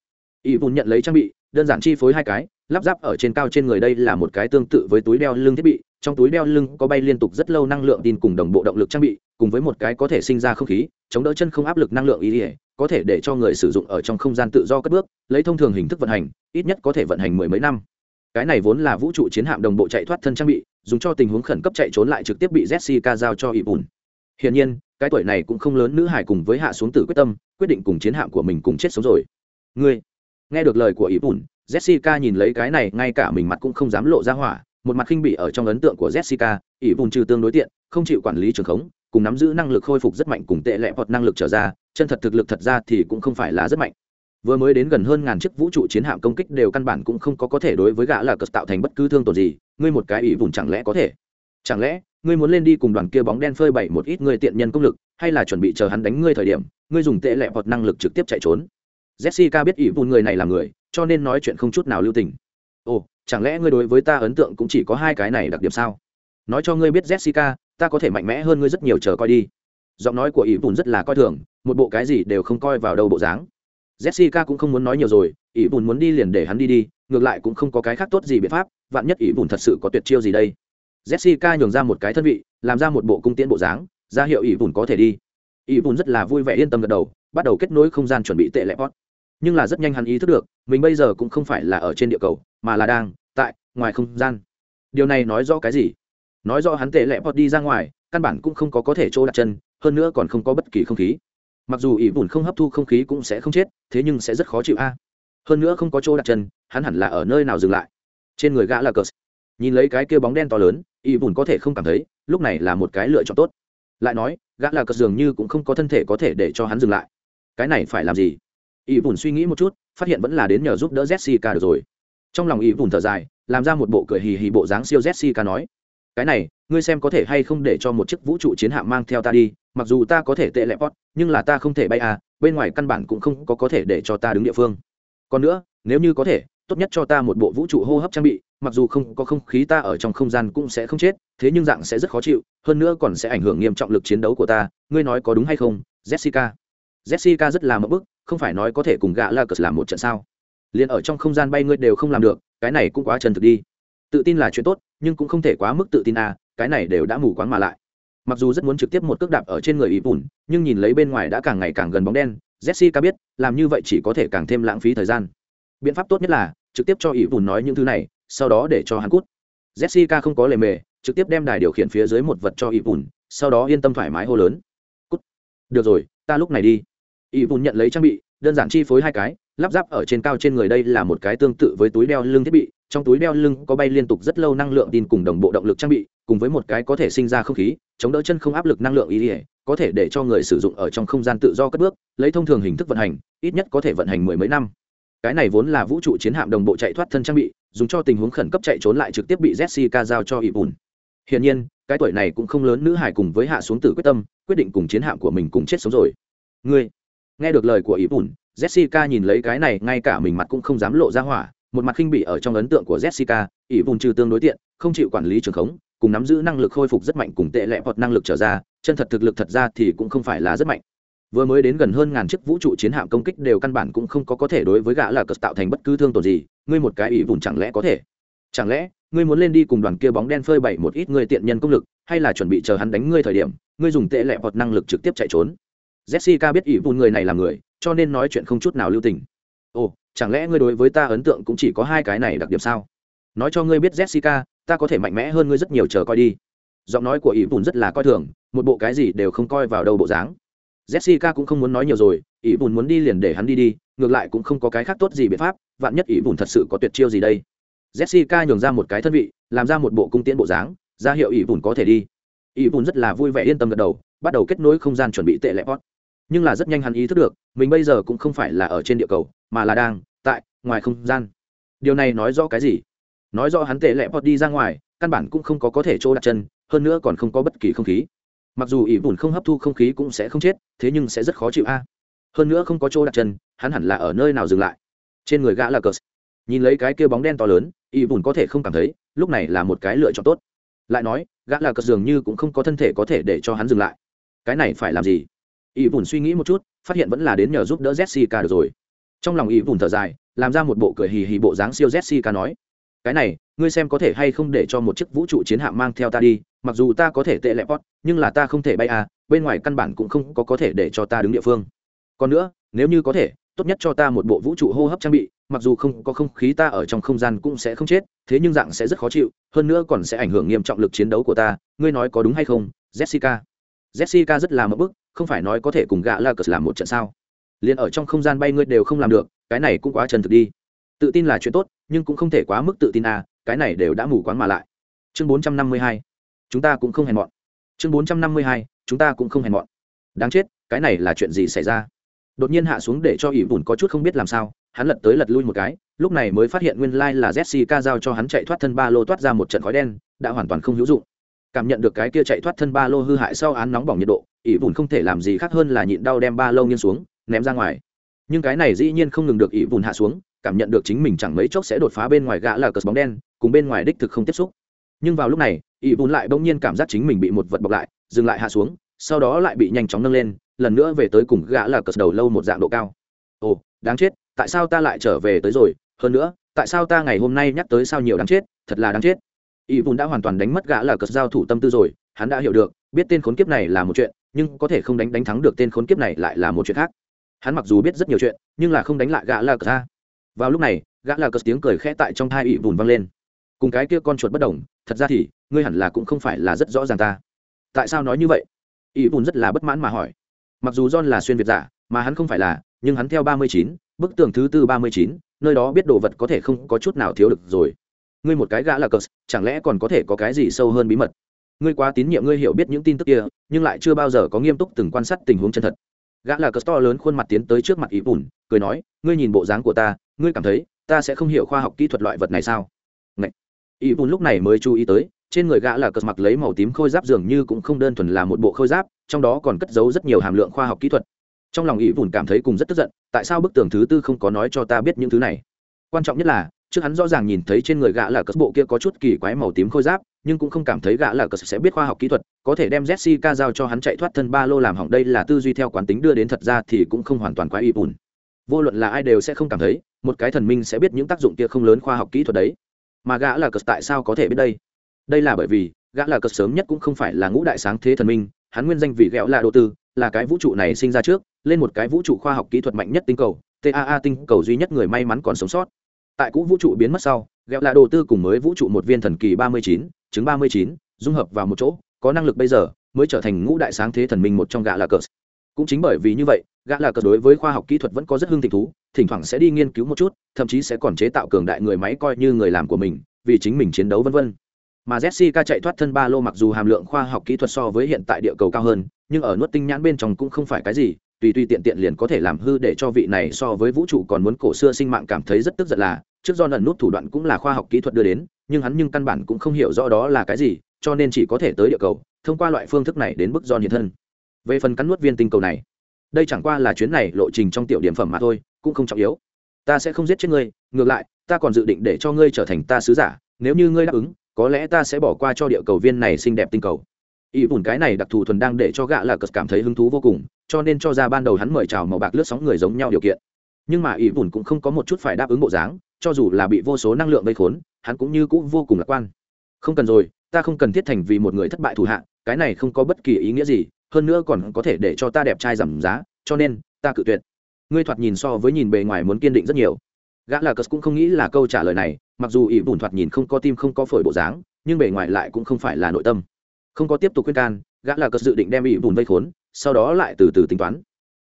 [SPEAKER 1] Y bùn nhận lấy trang bị, đơn giản chi phối hai cái, lắp ráp ở trên cao trên người đây là một cái tương tự với túi đeo lưng thiết bị. Trong túi đeo lưng có bay liên tục rất lâu năng lượng tin cùng đồng bộ động lực trang bị, cùng với một cái có thể sinh ra không khí, chống đỡ chân không áp lực năng lượng ý ỉa có thể để cho người sử dụng ở trong không gian tự do cất bước, lấy thông thường hình thức vận hành, ít nhất có thể vận hành mười mấy năm. Cái này vốn là vũ trụ chiến hạm đồng bộ chạy thoát thân trang bị, dùng cho tình huống khẩn cấp chạy trốn lại trực tiếp bị jessica giao cho Y bùn hiển nhiên, cái tuổi này cũng không lớn, nữ hải cùng với hạ xuống tử quyết tâm, quyết định cùng chiến hạm của mình cùng chết sống rồi. Ngươi nghe được lời của ý bùn, jessica nhìn lấy cái này, ngay cả mình mặt cũng không dám lộ ra hỏa. Một mặt khinh bị ở trong ấn tượng của jessica, ý bùn trừ tương đối tiện, không chịu quản lý trường khống, cùng nắm giữ năng lực khôi phục rất mạnh, cùng tệ lẹ hoặc năng lực trở ra, chân thật thực lực thật ra thì cũng không phải là rất mạnh. Vừa mới đến gần hơn ngàn chiếc vũ trụ chiến hạm công kích đều căn bản cũng không có có thể đối với gã là cất tạo thành bất cứ thương tổn gì, ngươi một cái ý vùng chẳng lẽ có thể? Chẳng lẽ, ngươi muốn lên đi cùng đoàn kia bóng đen phơi bày một ít ngươi tiện nhân công lực, hay là chuẩn bị chờ hắn đánh ngươi thời điểm, ngươi dùng tệ lẹ hoặc năng lực trực tiếp chạy trốn? Jessica biết ỷ vùng người này là người, cho nên nói chuyện không chút nào lưu tình. Ồ, chẳng lẽ ngươi đối với ta ấn tượng cũng chỉ có hai cái này đặc điểm sao? Nói cho ngươi biết jessica, ta có thể mạnh mẽ hơn ngươi rất nhiều, chờ coi đi. Giọng nói của ỷ bùn rất là coi thường, một bộ cái gì đều không coi vào đâu bộ dáng. Jessica cũng không muốn nói nhiều rồi, ỷ bùn muốn đi liền để hắn đi đi, ngược lại cũng không có cái khác tốt gì biện pháp, vạn nhất ỷ bùn thật sự có tuyệt chiêu gì đây? Jessica nhường ra một cái thân vị, làm ra một bộ cung tiễn bộ dáng, ra hiệu ỷ bùn có thể đi. Ỷ bùn rất là vui vẻ yên tâm gật đầu, bắt đầu kết nối không gian chuẩn bị tệ lệ pot nhưng là rất nhanh hắn ý thức được, mình bây giờ cũng không phải là ở trên địa cầu, mà là đang tại ngoài không gian. Điều này nói rõ cái gì? Nói rõ hắn tệ lệ bọt đi ra ngoài, căn bản cũng không có có thể chỗ đặt chân, hơn nữa còn không có bất kỳ không khí. Mặc dù ỷ bùn không hấp thu không khí cũng sẽ không chết, thế nhưng sẽ rất khó chịu a. Hơn nữa không có chỗ đặt chân, hắn hẳn là ở nơi nào dừng lại? Trên người gã là cờ. Nhìn lấy cái kia bóng đen to lớn, ỷ bùn có thể không cảm thấy, lúc này là một cái lựa chọn tốt. Lại nói, gã là cờ dường như cũng không có thân thể có thể để cho hắn dừng lại. Cái này phải làm gì? Ỷ Vùn suy nghĩ một chút, phát hiện vẫn là đến nhờ giúp đỡ jessica được rồi. Trong lòng ỷ Vùn thở dài, làm ra một bộ cười hì hì bộ dáng siêu jessica nói, cái này, ngươi xem có thể hay không để cho một chiếc vũ trụ chiến hạm mang theo ta đi, mặc dù ta có thể tệ lẹ pot nhưng là ta không thể bay à bên ngoài căn bản cũng không có có thể để cho ta đứng địa phương. Còn nữa, nếu như có thể, tốt nhất cho ta một bộ vũ trụ hô hấp trang bị, mặc dù không có không khí ta ở trong không gian cũng sẽ không chết, thế nhưng dạng sẽ rất khó chịu, hơn nữa còn sẽ ảnh hưởng nghiêm trọng lực chiến đấu của ta, ngươi nói có đúng hay không, jessica? Jessica rất là mẫu bức, không phải nói có thể cùng gã la cờ làm một trận sao? Liền ở trong không gian bay ngươi đều không làm được, cái này cũng quá chân thực đi. Tự tin là chuyện tốt, nhưng cũng không thể quá mức tự tin à cái này đều đã mù quáng mà lại. Mặc dù rất muốn trực tiếp một cước đạp ở trên người ý bùn nhưng nhìn lấy bên ngoài đã càng ngày càng gần bóng đen, jessica biết, làm như vậy chỉ có thể càng thêm lãng phí thời gian. Biện pháp tốt nhất là, trực tiếp cho ý bùn nói những thứ này, sau đó để cho hắn cút. Jessica không có lề mề, trực tiếp đem đài điều khiển phía dưới một vật cho ý bùn sau đó yên tâm thoải mái hô lớn. Cút. Được rồi, ta lúc này đi ý bùn nhận lấy trang bị, đơn giản chi phối hai cái, lắp ráp ở trên cao trên người đây là một cái tương tự với túi đeo lưng thiết bị. Trong túi đeo lưng có bay liên tục rất lâu năng lượng tin cùng đồng bộ động lực trang bị, cùng với một cái có thể sinh ra không khí, chống đỡ chân không áp lực năng lượng ý ỉa có thể để cho người sử dụng ở trong không gian tự do cất bước, lấy thông thường hình thức vận hành, ít nhất có thể vận hành mười mấy năm. Cái này vốn là vũ trụ chiến hạm đồng bộ chạy thoát thân trang bị, dùng cho tình huống khẩn cấp chạy trốn lại trực tiếp bị jessica giao cho ỷ bùn hiển nhiên, cái tuổi này cũng không lớn, nữ hải cùng với hạ xuống tử quyết tâm, quyết định cùng chiến hạm của mình cùng chết sống rồi. Ngươi nghe được lời của ý bùn, jessica nhìn lấy cái này, ngay cả mình mặt cũng không dám lộ ra hỏa. Một mặt khinh bỉ ở trong ấn tượng của jessica, ý bùn trừ tương đối tiện, không chịu quản lý trường khống, cùng nắm giữ năng lực khôi phục rất mạnh cùng tệ lệ hoặc năng lực trở ra, chân thật thực lực thật ra thì cũng không phải là rất mạnh. Vừa mới đến gần hơn ngàn chiếc vũ trụ chiến hạm công kích đều căn bản cũng không có có thể đối với gã là cất tạo thành bất cứ thương tổn gì, ngươi một cái ỷ bùn chẳng lẽ có thể? Chẳng lẽ, ngươi muốn lên đi cùng đoàn kia bóng đen phơi bày một ít ngươi tiện nhân công lực, hay là chuẩn bị chờ hắn đánh ngươi thời điểm, ngươi dùng tệ lẹ hoặc năng lực trực tiếp chạy trốn? Jessica biết ỷ vùn người này là người, cho nên nói chuyện không chút nào lưu tình. Ồ, chẳng lẽ ngươi đối với ta ấn tượng cũng chỉ có hai cái này đặc điểm sao? Nói cho ngươi biết jessica, ta có thể mạnh mẽ hơn ngươi rất nhiều chờ coi đi. Giọng nói của ỷ vùn rất là coi thường, một bộ cái gì đều không coi vào đâu bộ dáng. Jessica cũng không muốn nói nhiều rồi, ỷ vùn muốn đi liền để hắn đi đi, ngược lại cũng không có cái khác tốt gì biện pháp, vạn nhất ỷ vùn thật sự có tuyệt chiêu gì đây? Jessica nhường ra một cái thân vị, làm ra một bộ cung tiễn bộ dáng, ra hiệu ỷ vùn có thể đi. Ỷ vùn rất là vui vẻ yên tâm gật đầu, bắt đầu kết nối không gian chuẩn bị tệ lệ pot nhưng là rất nhanh hắn ý thức được, mình bây giờ cũng không phải là ở trên địa cầu, mà là đang tại ngoài không gian. Điều này nói rõ cái gì? Nói rõ hắn tệ lệ pot đi ra ngoài, căn bản cũng không có có thể chỗ đặt chân, hơn nữa còn không có bất kỳ không khí. Mặc dù ỷ vùn không hấp thu không khí cũng sẽ không chết, thế nhưng sẽ rất khó chịu a. Hơn nữa không có chỗ đặt chân, hắn hẳn là ở nơi nào dừng lại? Trên người gã là cờ. Nhìn lấy cái kia bóng đen to lớn, ỷ vùn có thể không cảm thấy, lúc này là một cái lựa chọn tốt. Lại nói, gã là cờ dường như cũng không có thân thể có thể để cho hắn dừng lại. Cái này phải làm gì? Ý vùn suy nghĩ một chút, phát hiện vẫn là đến nhờ giúp đỡ jessica được rồi. Trong lòng ý vùn thở dài, làm ra một bộ cười hì hì bộ dáng siêu jessica nói, cái này, ngươi xem có thể hay không để cho một chiếc vũ trụ chiến hạm mang theo ta đi, mặc dù ta có thể tệ lẹp pot nhưng là ta không thể bay à bên ngoài căn bản cũng không có có thể để cho ta đứng địa phương. Còn nữa, nếu như có thể, tốt nhất cho ta một bộ vũ trụ hô hấp trang bị, mặc dù không có không khí ta ở trong không gian cũng sẽ không chết, thế nhưng dạng sẽ rất khó chịu, hơn nữa còn sẽ ảnh hưởng nghiêm trọng lực chiến đấu của ta, ngươi nói có đúng hay không, jessica? Jessica rất là mất bức không phải nói có thể cùng gã la cờ làm một trận sao? Liền ở trong không gian bay ngươi đều không làm được, cái này cũng quá chân thực đi. Tự tin là chuyện tốt, nhưng cũng không thể quá mức tự tin à cái này đều đã mù quáng mà lại. Chương bốn trăm năm mươi hai, chúng ta cũng không hèn mọn. Chương bốn trăm năm mươi hai, chúng ta cũng không hèn mọn. Đáng chết, cái này là chuyện gì xảy ra? Đột nhiên hạ xuống để cho ỷ bùn có chút không biết làm sao, hắn lật tới lật lui một cái, lúc này mới phát hiện nguyên lai là jessica giao cho hắn chạy thoát thân ba lô toát ra một trận khói đen, đã hoàn toàn không hữu dụng. Cảm nhận được cái kia chạy thoát thân ba lô hư hại sau án nóng bỏng nhiệt độ ỷ vùn không thể làm gì khác hơn là nhịn đau đem ba lông nghiêng xuống, ném ra ngoài. Nhưng cái này dĩ nhiên không ngừng được ỷ vùn hạ xuống, cảm nhận được chính mình chẳng mấy chốc sẽ đột phá bên ngoài gã là cờ bóng đen, cùng bên ngoài đích thực không tiếp xúc. Nhưng vào lúc này, ỷ vùn lại bỗng nhiên cảm giác chính mình bị một vật bọc lại, dừng lại hạ xuống, sau đó lại bị nhanh chóng nâng lên, lần nữa về tới cùng gã là cờ đầu lâu một dạng độ cao. Ồ, đáng chết, tại sao ta lại trở về tới rồi? Hơn nữa, tại sao ta ngày hôm nay nhắc tới sao nhiều đáng chết, thật là đáng chết. Ỷ vùn đã hoàn toàn đánh mất gã là cờ giao thủ tâm tư rồi, hắn đã hiểu được, biết tên khốn kiếp này là một chuyện nhưng có thể không đánh đánh thắng được tên khốn kiếp này lại là một chuyện khác. Hắn mặc dù biết rất nhiều chuyện, nhưng là không đánh lại gã là cờ vào lúc này, gã là cờ tiếng cười khẽ tại trong thai ị vùn vang lên. Cùng cái kia con chuột bất đồng, thật ra thì, ngươi hẳn là cũng không phải là rất rõ ràng ta. Tại sao nói như vậy? Ị vùn rất là bất mãn mà hỏi. Mặc dù john là xuyên việt giả, mà hắn không phải là, nhưng hắn theo ba mươi chín, bức tường thứ tư ba mươi chín, nơi đó biết đồ vật có thể không có chút nào thiếu được rồi. Ngươi một cái gã là cờ chẳng lẽ còn có thể có cái gì sâu hơn bí mật? Ngươi quá tín nhiệm ngươi hiểu biết những tin tức kia, nhưng lại chưa bao giờ có nghiêm túc từng quan sát tình huống chân thật. Gã là cờ to lớn khuôn mặt tiến tới trước mặt ý bùn, cười nói, ngươi nhìn bộ dáng của ta, ngươi cảm thấy, ta sẽ không hiểu khoa học kỹ thuật loại vật này sao? Ngậy! ý bùn lúc này mới chú ý tới, trên người gã là cờ mặc lấy màu tím khôi giáp dường như cũng không đơn thuần là một bộ khôi giáp, trong đó còn cất giấu rất nhiều hàm lượng khoa học kỹ thuật. Trong lòng ý bùn cảm thấy cùng rất tức giận, tại sao bức tường thứ tư không có nói cho ta biết những thứ này? Quan trọng nhất là, trước hắn rõ ràng nhìn thấy trên người gã là cờ bộ kia có chút kỳ quái màu tím khôi giáp nhưng cũng không cảm thấy gã là cờ sẽ biết khoa học kỹ thuật, có thể đem jessica giao cho hắn chạy thoát thân ba lô làm hỏng đây là tư duy theo quán tính đưa đến thật ra thì cũng không hoàn toàn quá y bùn. Vô luận là ai đều sẽ không cảm thấy, một cái thần minh sẽ biết những tác dụng kia không lớn khoa học kỹ thuật đấy. Mà gã là cờ tại sao có thể biết đây? Đây là bởi vì, gã là cờ sớm nhất cũng không phải là ngũ đại sáng thế thần minh, hắn nguyên danh vì ghẹo là đồ tư, là cái vũ trụ này sinh ra trước, lên một cái vũ trụ khoa học kỹ thuật mạnh nhất tinh cầu taa tinh cầu duy nhất người may mắn còn sống sót. Tại cũ vũ trụ biến mất sau ghẹo là đồ tư cùng mới vũ trụ một viên thần kỳ ba mươi chín chứng ba mươi chín, dung hợp vào một chỗ, có năng lực bây giờ, mới trở thành ngũ đại sáng thế thần minh một trong gã là cờ cũng chính bởi vì như vậy gã là cờ đối với khoa học kỹ thuật vẫn có rất hưng thịnh thú, thỉnh thoảng sẽ đi nghiên cứu một chút, thậm chí sẽ còn chế tạo cường đại người máy coi như người làm của mình, vì chính mình chiến đấu vân vân. Mà jessica chạy thoát thân ba lô mặc dù hàm lượng khoa học kỹ thuật so với hiện tại địa cầu cao hơn, nhưng ở nuốt tinh nhãn bên trong cũng không phải cái gì, tùy tùy tiện tiện liền có thể làm hư để cho vị này so với vũ trụ còn muốn cổ xưa sinh mạng cảm thấy rất tức giận là, trước do lần nút thủ đoạn cũng là khoa học kỹ thuật đưa đến nhưng hắn nhưng căn bản cũng không hiểu rõ đó là cái gì, cho nên chỉ có thể tới địa cầu, thông qua loại phương thức này đến bức do hiện thân. Về phần cắn nuốt viên tinh cầu này, đây chẳng qua là chuyến này lộ trình trong tiểu điểm phẩm mà thôi, cũng không trọng yếu. Ta sẽ không giết chết ngươi, ngược lại, ta còn dự định để cho ngươi trở thành ta sứ giả, nếu như ngươi đáp ứng, có lẽ ta sẽ bỏ qua cho địa cầu viên này xinh đẹp tinh cầu. Ý bùn cái này đặc thù thuần đang để cho gã là cật cảm thấy hứng thú vô cùng, cho nên cho ra ban đầu hắn mời chào màu bạc lướt sóng người giống nhau điều kiện nhưng mà ỷ bùn cũng không có một chút phải đáp ứng bộ dáng, cho dù là bị vô số năng lượng vây khốn, hắn cũng như cũng vô cùng lạc quan. Không cần rồi, ta không cần thiết thành vì một người thất bại thủ hạ, cái này không có bất kỳ ý nghĩa gì, hơn nữa còn có thể để cho ta đẹp trai giảm giá, cho nên, ta cự tuyệt. Ngươi thoạt nhìn so với nhìn bề ngoài muốn kiên định rất nhiều. Gã là cất cũng không nghĩ là câu trả lời này, mặc dù ỷ bùn thoạt nhìn không có tim không có phổi bộ dáng, nhưng bề ngoài lại cũng không phải là nội tâm. Không có tiếp tục khuyên can, gã là cất dự định đem ỷ bùn vây khốn, sau đó lại từ từ tính toán.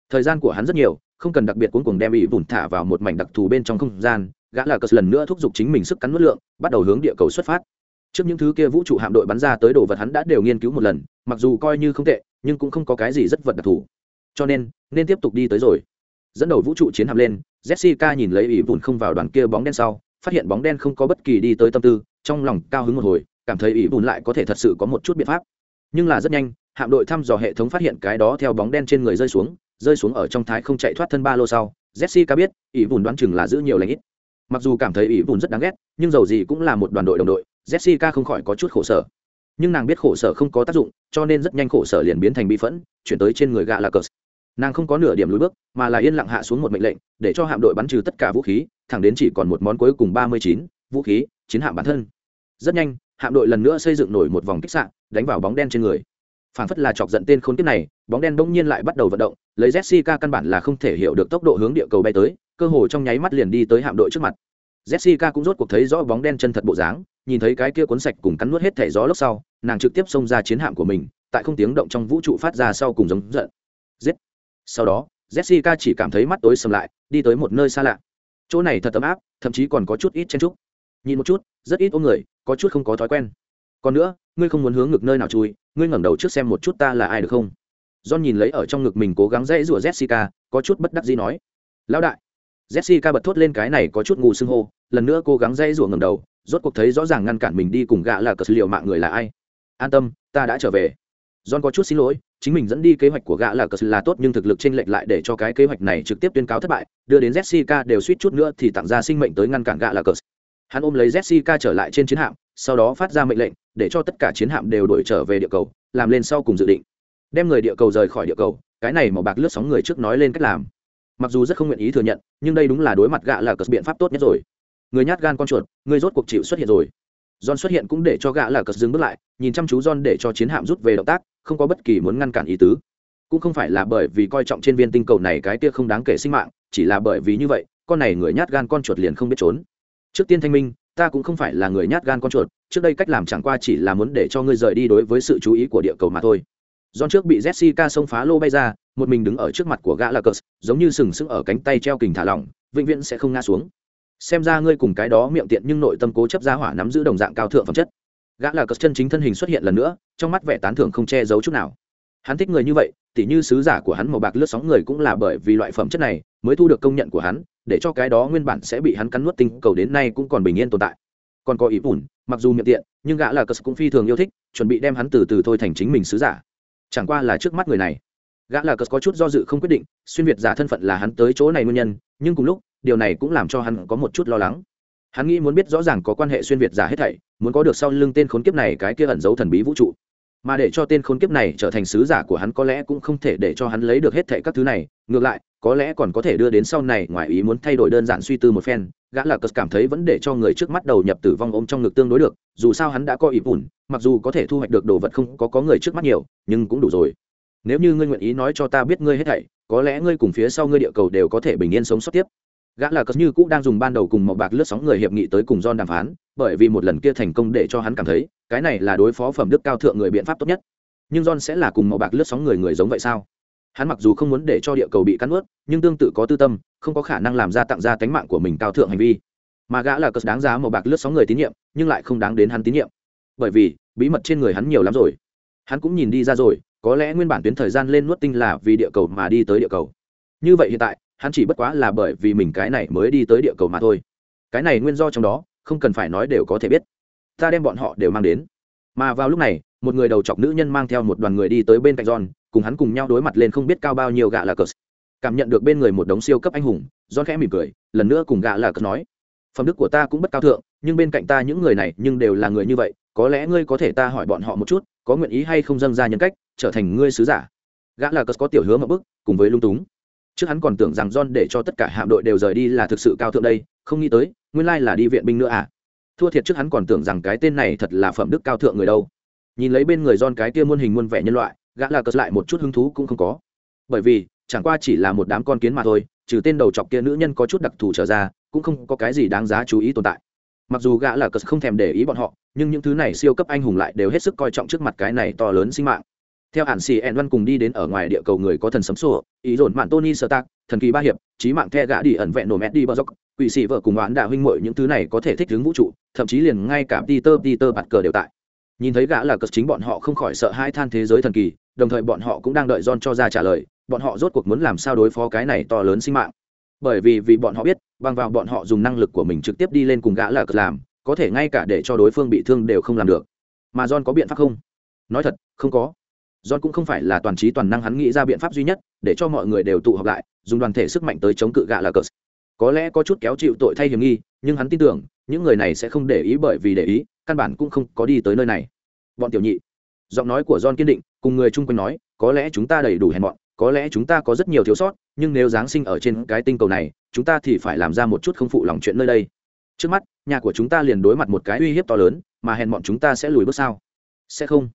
[SPEAKER 1] Thời gian của hắn rất nhiều không cần đặc biệt cuốn cuồng đem ỷ vùn thả vào một mảnh đặc thù bên trong không gian, gã là cờ lần nữa thúc giục chính mình sức cắn nuốt lượng, bắt đầu hướng địa cầu xuất phát. Trước những thứ kia vũ trụ hạm đội bắn ra tới đồ vật hắn đã đều nghiên cứu một lần, mặc dù coi như không tệ, nhưng cũng không có cái gì rất vật đặc thù. Cho nên nên tiếp tục đi tới rồi. Dẫn đầu vũ trụ chiến hạm lên, jessica nhìn lấy ỷ bùn không vào đoàn kia bóng đen sau, phát hiện bóng đen không có bất kỳ đi tới tâm tư, trong lòng cao hứng một hồi, cảm thấy ỷ bùn lại có thể thật sự có một chút biện pháp. Nhưng là rất nhanh, hạm đội thăm dò hệ thống phát hiện cái đó theo bóng đen trên người rơi xuống rơi xuống ở trong thái không chạy thoát thân ba lô sau, jessica biết, ỷ vùn đoán chừng là giữ nhiều lãnh ít. Mặc dù cảm thấy ỷ vùn rất đáng ghét, nhưng dầu gì cũng là một đoàn đội đồng đội, jessica không khỏi có chút khổ sở. Nhưng nàng biết khổ sở không có tác dụng, cho nên rất nhanh khổ sở liền biến thành bi phẫn, chuyển tới trên người gạ là cờ. Nàng không có nửa điểm lùi bước, mà là yên lặng hạ xuống một mệnh lệnh, để cho hạm đội bắn trừ tất cả vũ khí, thẳng đến chỉ còn một món cuối cùng ba mươi chín, vũ khí, chiến hạm bản thân. Rất nhanh, hạm đội lần nữa xây dựng nổi một vòng kích sạn đánh vào bóng đen trên người phản phất là chọc giận tên khốn kiếp này, bóng đen bỗng nhiên lại bắt đầu vận động, lấy jessica căn bản là không thể hiểu được tốc độ hướng địa cầu bay tới, cơ hồ trong nháy mắt liền đi tới hạm đội trước mặt. Jessica cũng rốt cuộc thấy rõ bóng đen chân thật bộ dáng, nhìn thấy cái kia cuốn sạch cùng cắn nuốt hết thẻ gió lốc sau, nàng trực tiếp xông ra chiến hạm của mình, tại không tiếng động trong vũ trụ phát ra sau cùng giống giận. Giết! Sau đó, jessica chỉ cảm thấy mắt tối sầm lại, đi tới một nơi xa lạ. Chỗ này thật ấm áp, thậm chí còn có chút ít chen trúc nhìn một chút, rất ít ôm người, có chút không có thói quen. Còn nữa, ngươi không muốn hướng ngực nơi nào chui ngươi ngẩng đầu trước xem một chút ta là ai được không? John nhìn lấy ở trong ngực mình cố gắng dễ rủa jessica, có chút bất đắc dĩ nói. Lão đại. Jessica bật thốt lên cái này có chút ngu xưng hô, lần nữa cố gắng dễ rủa ngẩng đầu, rốt cuộc thấy rõ ràng ngăn cản mình đi cùng gạ là cờ liệu mạng người là ai. An tâm, ta đã trở về. John có chút xin lỗi, chính mình dẫn đi kế hoạch của gã là cờ là tốt nhưng thực lực chênh lệch lại để cho cái kế hoạch này trực tiếp tuyên cáo thất bại, đưa đến jessica đều suýt chút nữa thì tặng ra sinh mệnh tới ngăn cản gã là cờ hắn ôm lấy jessica trở lại trên chiến hạm sau đó phát ra mệnh lệnh để cho tất cả chiến hạm đều đổi trở về địa cầu làm lên sau cùng dự định đem người địa cầu rời khỏi địa cầu cái này màu bạc lướt sóng người trước nói lên cách làm mặc dù rất không nguyện ý thừa nhận nhưng đây đúng là đối mặt gạ là cờ biện pháp tốt nhất rồi người nhát gan con chuột người rốt cuộc chịu xuất hiện rồi John xuất hiện cũng để cho gã là cờ dừng bước lại, nhìn chăm chú John để cho chiến hạm rút về động tác, không có bất kỳ muốn ngăn cản ý tứ. Cũng không phải là bởi vì coi trọng trên viên tinh cầu này cái kia không đáng kể sinh mạng, chỉ là bởi vì như vậy, con này người nhát gan con chuột liền không biết trốn. Trước tiên thanh minh, ta cũng không phải là người nhát gan con chuột, trước đây cách làm chẳng qua chỉ là muốn để cho ngươi rời đi đối với sự chú ý của địa cầu mà thôi. John trước bị Jessica xông phá lô bay ra, một mình đứng ở trước mặt của gã là cờ, giống như sừng sững ở cánh tay treo kình thả lỏng, vĩnh viễn sẽ không ngã xuống. Xem ra ngươi cùng cái đó miệng tiện nhưng nội tâm cố chấp ra hỏa nắm giữ đồng dạng cao thượng phẩm chất. Gã là cất chân chính thân hình xuất hiện lần nữa trong mắt vẻ tán thưởng không che giấu chút nào. Hắn thích người như vậy tỉ như sứ giả của hắn màu bạc lướt sóng người cũng là bởi vì loại phẩm chất này mới thu được công nhận của hắn, để cho cái đó nguyên bản sẽ bị hắn cắn nuốt tinh cầu đến nay cũng còn bình yên tồn tại. Còn có ý bùn mặc dù miệng tiện, nhưng gã là cờ cũng phi thường yêu thích, chuẩn bị đem hắn từ từ thôi thành chính mình sứ giả. Chẳng qua là trước mắt người này. Gã là cờ có chút do dự không quyết định, xuyên việt giả thân phận là hắn tới chỗ này nguyên nhân, nhưng cùng lúc, điều này cũng làm cho hắn có một chút lo lắng. Hắn nghĩ muốn biết rõ ràng có quan hệ xuyên việt giả hết thảy, muốn có được sau lưng tên khốn kiếp này cái kia ẩn giấu thần bí vũ trụ mà để cho tên khốn kiếp này trở thành sứ giả của hắn có lẽ cũng không thể để cho hắn lấy được hết thệ các thứ này. Ngược lại, có lẽ còn có thể đưa đến sau này, ngoài ý muốn thay đổi đơn giản suy tư một phen, gã là cất cảm thấy vẫn để cho người trước mắt đầu nhập tử vong ôm trong ngực tương đối được, dù sao hắn đã có ý ủn mặc dù có thể thu hoạch được đồ vật không có có người trước mắt nhiều, nhưng cũng đủ rồi. Nếu như ngươi nguyện ý nói cho ta biết ngươi hết thảy, có lẽ ngươi cùng phía sau ngươi địa cầu đều có thể bình yên sống sót tiếp. Gã là cất như cũ đang dùng ban đầu cùng màu bạc lướt sóng người hiệp nghị tới cùng don đàm phán, bởi vì một lần kia thành công để cho hắn cảm thấy cái này là đối phó phẩm đức cao thượng người biện pháp tốt nhất. Nhưng John sẽ là cùng màu bạc lướt sóng người người giống vậy sao? Hắn mặc dù không muốn để cho địa cầu bị cắn ướt nhưng tương tự có tư tâm, không có khả năng làm ra tặng ra tánh mạng của mình cao thượng hành vi. Mà gã là cất đáng giá màu bạc lướt sóng người tín nhiệm, nhưng lại không đáng đến hắn tín nhiệm. Bởi vì, bí mật trên người hắn nhiều lắm rồi. Hắn cũng nhìn đi ra rồi, có lẽ nguyên bản tuyến thời gian lên nuốt tinh là vì địa cầu mà đi tới địa cầu. Như vậy hiện tại, hắn chỉ bất quá là bởi vì mình cái này mới đi tới địa cầu mà thôi. Cái này nguyên do trong đó, không cần phải nói đều có thể biết ta đem bọn họ đều mang đến. Mà vào lúc này, một người đầu chọc nữ nhân mang theo một đoàn người đi tới bên cạnh john, cùng hắn cùng nhau đối mặt lên không biết cao bao nhiêu gạ là cờ. Cảm nhận được bên người một đống siêu cấp anh hùng, john khẽ mỉm cười, lần nữa cùng gạ là cờ nói, phẩm đức của ta cũng bất cao thượng, nhưng bên cạnh ta những người này nhưng đều là người như vậy, có lẽ ngươi có thể ta hỏi bọn họ một chút, có nguyện ý hay không dâng ra nhân cách, trở thành ngươi sứ giả? Gã là cờ có tiểu hứa một bức, cùng với lung túng. Trước hắn còn tưởng rằng john để cho tất cả hạm đội đều rời đi là thực sự cao thượng đây, không nghĩ tới, nguyên lai là đi viện binh nữa à? Thua thiệt trước hắn còn tưởng rằng cái tên này thật là phẩm đức cao thượng người đâu. Nhìn lấy bên người don cái kia muôn hình muôn vẻ nhân loại, gã là cất lại một chút hứng thú cũng không có. Bởi vì, chẳng qua chỉ là một đám con kiến mà thôi, trừ tên đầu chọc kia nữ nhân có chút đặc thù trở ra, cũng không có cái gì đáng giá chú ý tồn tại. Mặc dù gã là cất không thèm để ý bọn họ, nhưng những thứ này siêu cấp anh hùng lại đều hết sức coi trọng trước mặt cái này to lớn sinh mạng. Theo hạn xì ẹn văn cùng đi đến ở ngoài địa cầu người có thần sấm sổ, ý dồn mạn tony sơ tạc thần kỳ ba hiệp trí mạng the gã đi ẩn vẹn nổ mẹ đi bờ dốc quỷ sĩ vợ cùng oán đạo huynh muội những thứ này có thể thích ứng vũ trụ, thậm chí liền ngay cả peter peter bạt cờ đều tại. Nhìn thấy gã là cờ chính bọn họ không khỏi sợ hai than thế giới thần kỳ, đồng thời bọn họ cũng đang đợi john cho ra trả lời, bọn họ rốt cuộc muốn làm sao đối phó cái này to lớn sinh mạng. Bởi vì vì bọn họ biết, bằng vào bọn họ dùng năng lực của mình trực tiếp đi lên cùng gã là cờ làm, có thể ngay cả để cho đối phương bị thương đều không làm được. Mà john có biện pháp không? Nói thật, không có. John cũng không phải là toàn trí toàn năng hắn nghĩ ra biện pháp duy nhất để cho mọi người đều tụ họp lại, dùng đoàn thể sức mạnh tới chống cự gã là cờ có lẽ có chút kéo chịu tội thay hiểm nghi, nhưng hắn tin tưởng, những người này sẽ không để ý bởi vì để ý, căn bản cũng không có đi tới nơi này. Bọn tiểu nhị, giọng nói của john kiên định, cùng người chung quanh nói, có lẽ chúng ta đầy đủ hèn bọn có lẽ chúng ta có rất nhiều thiếu sót, nhưng nếu giáng sinh ở trên cái tinh cầu này, chúng ta thì phải làm ra một chút không phụ lòng chuyện nơi đây. Trước mắt, nhà của chúng ta liền đối mặt một cái uy hiếp to lớn, mà hèn bọn chúng ta sẽ lùi bước sao? Sẽ không.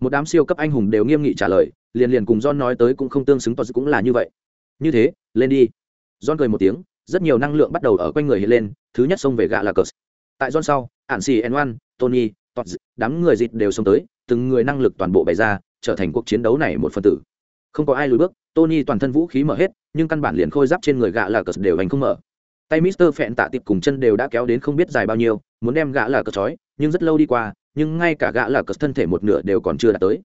[SPEAKER 1] Một đám siêu cấp anh hùng đều nghiêm nghị trả lời, liền liền cùng john nói tới cũng không tương xứng, to cũng là như vậy. Như thế, lên đi. John cười một tiếng rất nhiều năng lượng bắt đầu ở quanh người hiện lên, thứ nhất xông về gạ là cờ tại john sau, ạn xì n oan tony tot đám người dịt đều xông tới, từng người năng lực toàn bộ bày ra, trở thành cuộc chiến đấu này một phần tử. Không có ai lùi bước, tony toàn thân vũ khí mở hết, nhưng căn bản liền khôi giáp trên người gạ là cờ đều hành không mở. Tay mister phẹn tạ tiệp cùng chân đều đã kéo đến không biết dài bao nhiêu, muốn đem gã là cờ chói nhưng rất lâu đi qua, nhưng ngay cả gã là cờ thân thể một nửa đều còn chưa đạt tới.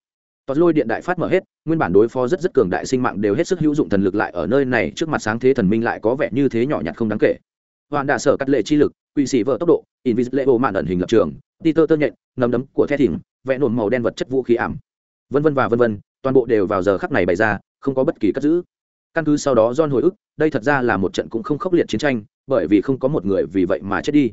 [SPEAKER 1] Toàn lôi điện đại phát mở hết, nguyên bản đối phó rất rất cường đại sinh mạng đều hết sức hữu dụng thần lực lại ở nơi này trước mặt sáng thế thần minh lại có vẻ như thế nhỏ nhặt không đáng kể. Hoàn đả sở cắt lệ chi lực, quỷ sĩ vợ tốc độ, invisible mạn ẩn hình lập trường, Peter tơ nhện, nấm đấm của the thỉnh, vẽ nổn màu đen vật chất vũ khí ảm. Vân vân và vân vân, toàn bộ đều vào giờ khắc này bày ra, không có bất kỳ cất giữ. Căn cứ sau đó John hồi ức, đây thật ra là một trận cũng không khốc liệt chiến tranh, bởi vì không có một người vì vậy mà chết đi.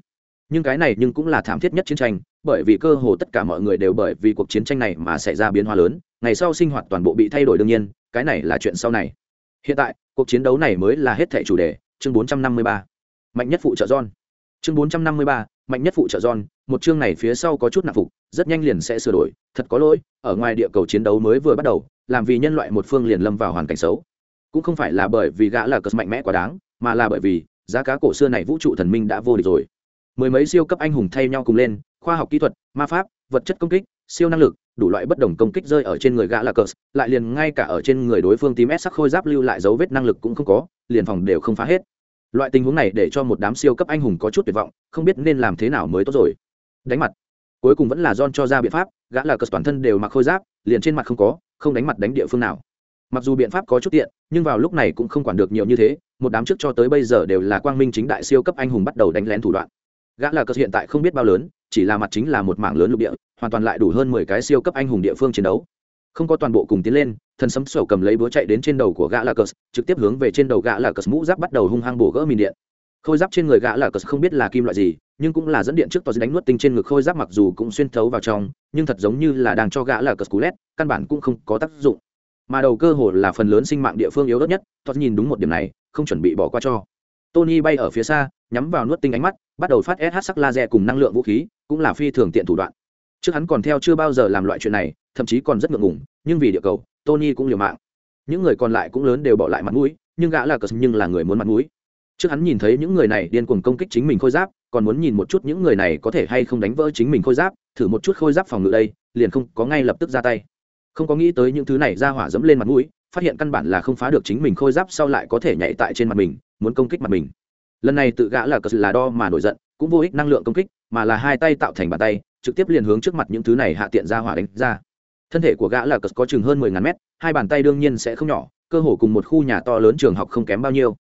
[SPEAKER 1] Nhưng cái này nhưng cũng là thảm thiết nhất chiến tranh, bởi vì cơ hồ tất cả mọi người đều bởi vì cuộc chiến tranh này mà xảy ra biến hóa lớn, ngày sau sinh hoạt toàn bộ bị thay đổi đương nhiên cái này là chuyện sau này. Hiện tại cuộc chiến đấu này mới là hết thẻ chủ đề chương 453. mạnh nhất phụ trợ john. Chương 453, mạnh nhất phụ trợ john một chương này phía sau có chút nặng phục rất nhanh liền sẽ sửa đổi thật có lỗi ở ngoài địa cầu chiến đấu mới vừa bắt đầu làm vì nhân loại một phương liền lâm vào hoàn cảnh xấu. Cũng không phải là bởi vì gã là cờ mạnh mẽ quá đáng mà là bởi vì giá cá cổ xưa này vũ trụ thần minh đã vô địch rồi. Mười mấy siêu cấp anh hùng thay nhau cùng lên khoa học kỹ thuật, ma pháp, vật chất công kích, siêu năng lực, đủ loại bất đồng công kích rơi ở trên người gã là cờ, lại liền ngay cả ở trên người đối phương tím s sắc khôi giáp lưu lại dấu vết năng lực cũng không có, liền phòng đều không phá hết. Loại tình huống này để cho một đám siêu cấp anh hùng có chút tuyệt vọng, không biết nên làm thế nào mới tốt rồi. Đánh mặt. Cuối cùng vẫn là don cho ra biện pháp, gã là cờ toàn thân đều mặc khôi giáp, liền trên mặt không có, không đánh mặt đánh địa phương nào. Mặc dù biện pháp có chút tiện, nhưng vào lúc này cũng không quản được nhiều như thế, một đám trước cho tới bây giờ đều là quang minh chính đại siêu cấp anh hùng bắt đầu đánh lén thủ đoạn. Gã là cờ hiện tại không biết bao lớn chỉ là mặt chính là một mảng lớn lục địa, hoàn toàn lại đủ hơn mười cái siêu cấp anh hùng địa phương chiến đấu. Không có toàn bộ cùng tiến lên, thần sấm sổ cầm lấy búa chạy đến trên đầu của gã là cờ, trực tiếp hướng về trên đầu gã là cờ mũ giáp bắt đầu hung hăng bổ gỡ mìn điện. Khôi giáp trên người gã là cờ không biết là kim loại gì, nhưng cũng là dẫn điện trước tòa đánh nuốt tinh trên ngực khôi giáp mặc dù cũng xuyên thấu vào trong, nhưng thật giống như là đang cho gã là cờ cú lét căn bản cũng không có tác dụng. Mà đầu cơ hồ là phần lớn sinh mạng địa phương yếu đất nhất, tòa nhìn đúng một điểm này, không chuẩn bị bỏ qua cho. Tony bay ở phía xa, nhắm vào nuốt tinh ánh mắt, bắt đầu phát sh sắc laser cùng năng lượng vũ khí cũng là phi thường tiện thủ đoạn. Trước hắn còn theo chưa bao giờ làm loại chuyện này, thậm chí còn rất ngượng ngùng, nhưng vì địa cầu, tony cũng liều mạng. Những người còn lại cũng lớn đều bỏ lại mặt mũi, nhưng gã là cờ nhưng là người muốn mặt mũi. Trước hắn nhìn thấy những người này điên cuồng công kích chính mình khôi giáp, còn muốn nhìn một chút những người này có thể hay không đánh vỡ chính mình khôi giáp, thử một chút khôi giáp phòng ngự đây, liền không có ngay lập tức ra tay. Không có nghĩ tới những thứ này ra hỏa dẫm lên mặt mũi, phát hiện căn bản là không phá được chính mình khôi giáp sau lại có thể nhảy tại trên mặt mình, muốn công kích mặt mình. Lần này tự gã là cờ là đo mà nổi giận cũng vô ích năng lượng công kích mà là hai tay tạo thành bàn tay trực tiếp liền hướng trước mặt những thứ này hạ tiện ra hỏa đánh ra thân thể của gã là cờ có chừng hơn mười ngàn mét hai bàn tay đương nhiên sẽ không nhỏ cơ hồ cùng một khu nhà to lớn trường học không kém bao nhiêu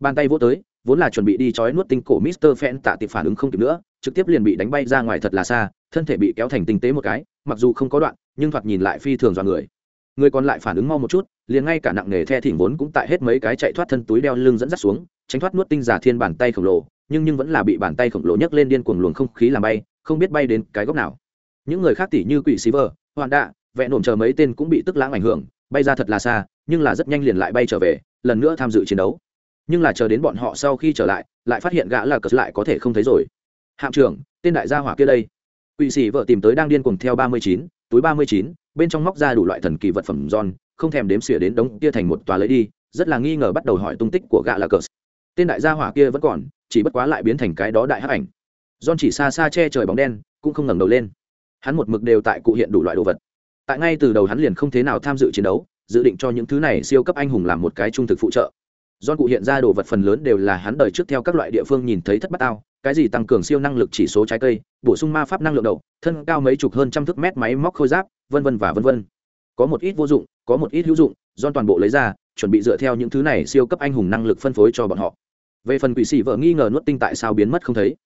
[SPEAKER 1] bàn tay vỗ tới vốn là chuẩn bị đi chói nuốt tinh cổ Mister Phen tạ tiệp phản ứng không kịp nữa, trực tiếp liền bị đánh bay ra ngoài thật là xa, thân thể bị kéo thành tinh tế một cái, mặc dù không có đoạn, nhưng thoạt nhìn lại phi thường dọa người. Người còn lại phản ứng mau một chút, liền ngay cả nặng nghề the thỉnh vốn cũng tại hết mấy cái chạy thoát thân túi đeo lưng dẫn dắt xuống, tránh thoát nuốt tinh giả thiên bàn tay khổng lồ, nhưng nhưng vẫn là bị bàn tay khổng lồ nhấc lên điên cuồng luồng không khí làm bay, không biết bay đến cái góc nào. Những người khác tỷ như quỷ xí vờ hoạn đạ vẹn nổm chờ mấy tên cũng bị tức lãng ảnh hưởng bay ra thật là xa nhưng là rất nhanh liền lại bay trở về lần nữa tham dự chiến đấu. Nhưng là chờ đến bọn họ sau khi trở lại lại phát hiện gã là cờ lại có thể không thấy rồi. Hạm trưởng tên đại gia hỏa kia đây. Quỷ sĩ vợ tìm tới đang điên cuồng theo ba mươi chín túi ba mươi chín bên trong móc ra đủ loại thần kỳ vật phẩm giòn không thèm đếm xỉa đến đống kia thành một tòa lấy đi rất là nghi ngờ bắt đầu hỏi tung tích của gã là cờ. Tên đại gia hỏa kia vẫn còn chỉ bất quá lại biến thành cái đó đại hắc ảnh. John chỉ xa xa che trời bóng đen, cũng không ngẩng đầu lên. Hắn một mực đều tại cụ hiện đủ loại đồ vật. Tại ngay từ đầu hắn liền không thế nào tham dự chiến đấu, dự định cho những thứ này siêu cấp anh hùng làm một cái trung thực phụ trợ. John cụ hiện ra đồ vật phần lớn đều là hắn đời trước theo các loại địa phương nhìn thấy thất bát ao, cái gì tăng cường siêu năng lực chỉ số trái cây, bổ sung ma pháp năng lượng đầu, thân cao mấy chục hơn trăm thước mét máy móc khôi giáp, vân vân và vân vân. Có một ít vô dụng, có một ít hữu dụng, John toàn bộ lấy ra, chuẩn bị dựa theo những thứ này siêu cấp anh hùng năng lực phân phối cho bọn họ về phần quỷ sĩ vợ nghi ngờ nuốt tinh tại sao biến mất không thấy.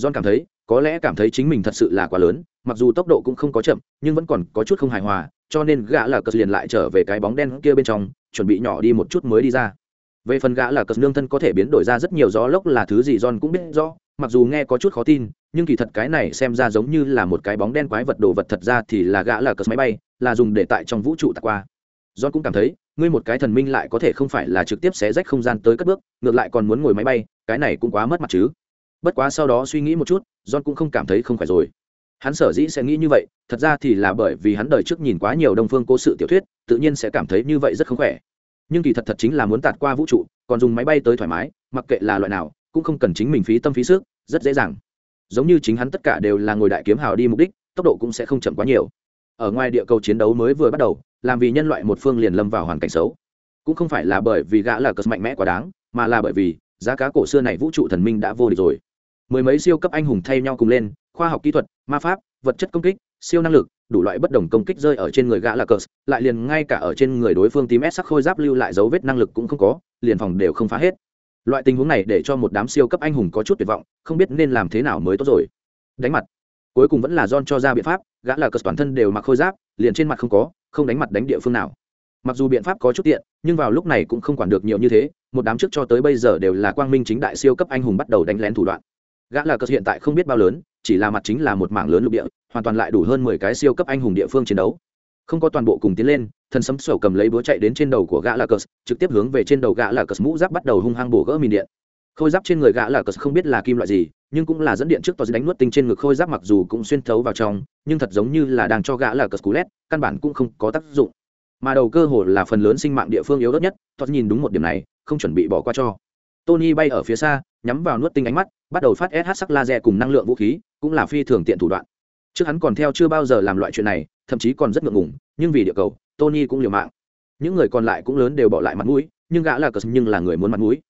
[SPEAKER 1] John cảm thấy, có lẽ cảm thấy chính mình thật sự là quá lớn, mặc dù tốc độ cũng không có chậm, nhưng vẫn còn có chút không hài hòa, cho nên gã là cờ liền lại trở về cái bóng đen kia bên trong, chuẩn bị nhỏ đi một chút mới đi ra. Về phần gã là cờ nương thân có thể biến đổi ra rất nhiều gió lốc là thứ gì john cũng biết rõ, mặc dù nghe có chút khó tin, nhưng kỳ thật cái này xem ra giống như là một cái bóng đen quái vật đồ vật thật ra thì là gã là cờ máy bay, là dùng để tại trong vũ trụ tạc qua john cũng cảm thấy, ngươi một cái thần minh lại có thể không phải là trực tiếp xé rách không gian tới cất bước, ngược lại còn muốn ngồi máy bay, cái này cũng quá mất mặt chứ. Bất quá sau đó suy nghĩ một chút, john cũng không cảm thấy không phải rồi. Hắn sở dĩ sẽ nghĩ như vậy, thật ra thì là bởi vì hắn đời trước nhìn quá nhiều đông phương cố sự tiểu thuyết, tự nhiên sẽ cảm thấy như vậy rất không khỏe. Nhưng kỳ thật thật chính là muốn tạt qua vũ trụ, còn dùng máy bay tới thoải mái, mặc kệ là loại nào, cũng không cần chính mình phí tâm phí sức, rất dễ dàng. Giống như chính hắn tất cả đều là ngồi đại kiếm hào đi mục đích, tốc độ cũng sẽ không chậm quá nhiều ở ngoài địa cầu chiến đấu mới vừa bắt đầu, làm vì nhân loại một phương liền lâm vào hoàn cảnh xấu. Cũng không phải là bởi vì gã là cờ mạnh mẽ quá đáng, mà là bởi vì giá cá cổ xưa này vũ trụ thần minh đã vô địch rồi. Mười mấy siêu cấp anh hùng thay nhau cùng lên, khoa học kỹ thuật, ma pháp, vật chất công kích, siêu năng lực, đủ loại bất đồng công kích rơi ở trên người gã là cờ, lại liền ngay cả ở trên người đối phương tím s sắc khôi giáp lưu lại dấu vết năng lực cũng không có, liền phòng đều không phá hết. Loại tình huống này để cho một đám siêu cấp anh hùng có chút tuyệt vọng, không biết nên làm thế nào mới tốt rồi. Đánh mặt cuối cùng vẫn là don cho ra biện pháp, gã là cờ toàn thân đều mặc khôi giáp, liền trên mặt không có, không đánh mặt đánh địa phương nào. Mặc dù biện pháp có chút tiện, nhưng vào lúc này cũng không quản được nhiều như thế, một đám trước cho tới bây giờ đều là quang minh chính đại siêu cấp anh hùng bắt đầu đánh lén thủ đoạn. Gã là cờ hiện tại không biết bao lớn, chỉ là mặt chính là một mảng lớn lục địa, hoàn toàn lại đủ hơn mười cái siêu cấp anh hùng địa phương chiến đấu. Không có toàn bộ cùng tiến lên thần sấm sổ cầm lấy búa chạy đến trên đầu của gã là cờ, trực tiếp hướng về trên đầu gã là cờ mũ giáp bắt đầu hung hăng bổ gỡ mìn điện khôi giáp trên người gã là cờ không biết là kim loại gì, nhưng cũng là dẫn điện trước tòa đánh nuốt tinh trên ngực khôi giáp mặc dù cũng xuyên thấu vào trong, nhưng thật giống như là đang cho gã là cờ cú lét căn bản cũng không có tác dụng. Mà đầu cơ hồ là phần lớn sinh mạng địa phương yếu ớt nhất, tòa nhìn đúng một điểm này, không chuẩn bị bỏ qua cho. Tony bay ở phía xa, nhắm vào nuốt tinh ánh mắt, bắt đầu phát sh sắc laser cùng năng lượng vũ khí, cũng là phi thường tiện thủ đoạn. Trước hắn còn theo chưa bao giờ làm loại chuyện này, thậm chí còn rất ngượng ngùng, nhưng vì địa cầu, tony cũng liều mạng. Những người còn lại cũng lớn đều bỏ lại mặt mũi, nhưng gã là cờ nhưng là người muốn mặt mũi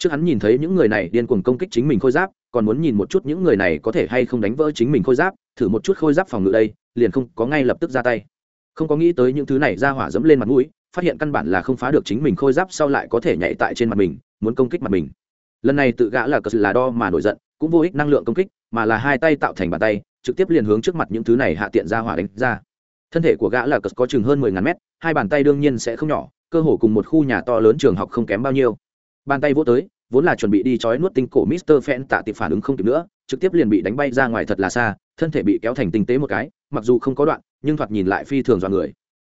[SPEAKER 1] trước hắn nhìn thấy những người này điên cuồng công kích chính mình khôi giáp, còn muốn nhìn một chút những người này có thể hay không đánh vỡ chính mình khôi giáp, thử một chút khôi giáp phòng ngự đây, liền không có ngay lập tức ra tay. Không có nghĩ tới những thứ này ra hỏa dẫm lên mặt mũi, phát hiện căn bản là không phá được chính mình khôi giáp sau lại có thể nhảy tại trên mặt mình, muốn công kích mặt mình. Lần này tự gã là cờ là đo mà nổi giận, cũng vô ích năng lượng công kích, mà là hai tay tạo thành bàn tay, trực tiếp liền hướng trước mặt những thứ này hạ tiện ra hỏa đánh ra. Thân thể của gã là cờ có chừng hơn mười ngàn mét, hai bàn tay đương nhiên sẽ không nhỏ, cơ hồ cùng một khu nhà to lớn trường học không kém bao nhiêu bàn tay vỗ tới vốn là chuẩn bị đi chói nuốt tinh cổ Mister Phen tạ tiệp phản ứng không kịp nữa, trực tiếp liền bị đánh bay ra ngoài thật là xa, thân thể bị kéo thành tinh tế một cái, mặc dù không có đoạn, nhưng thoạt nhìn lại phi thường dọa người.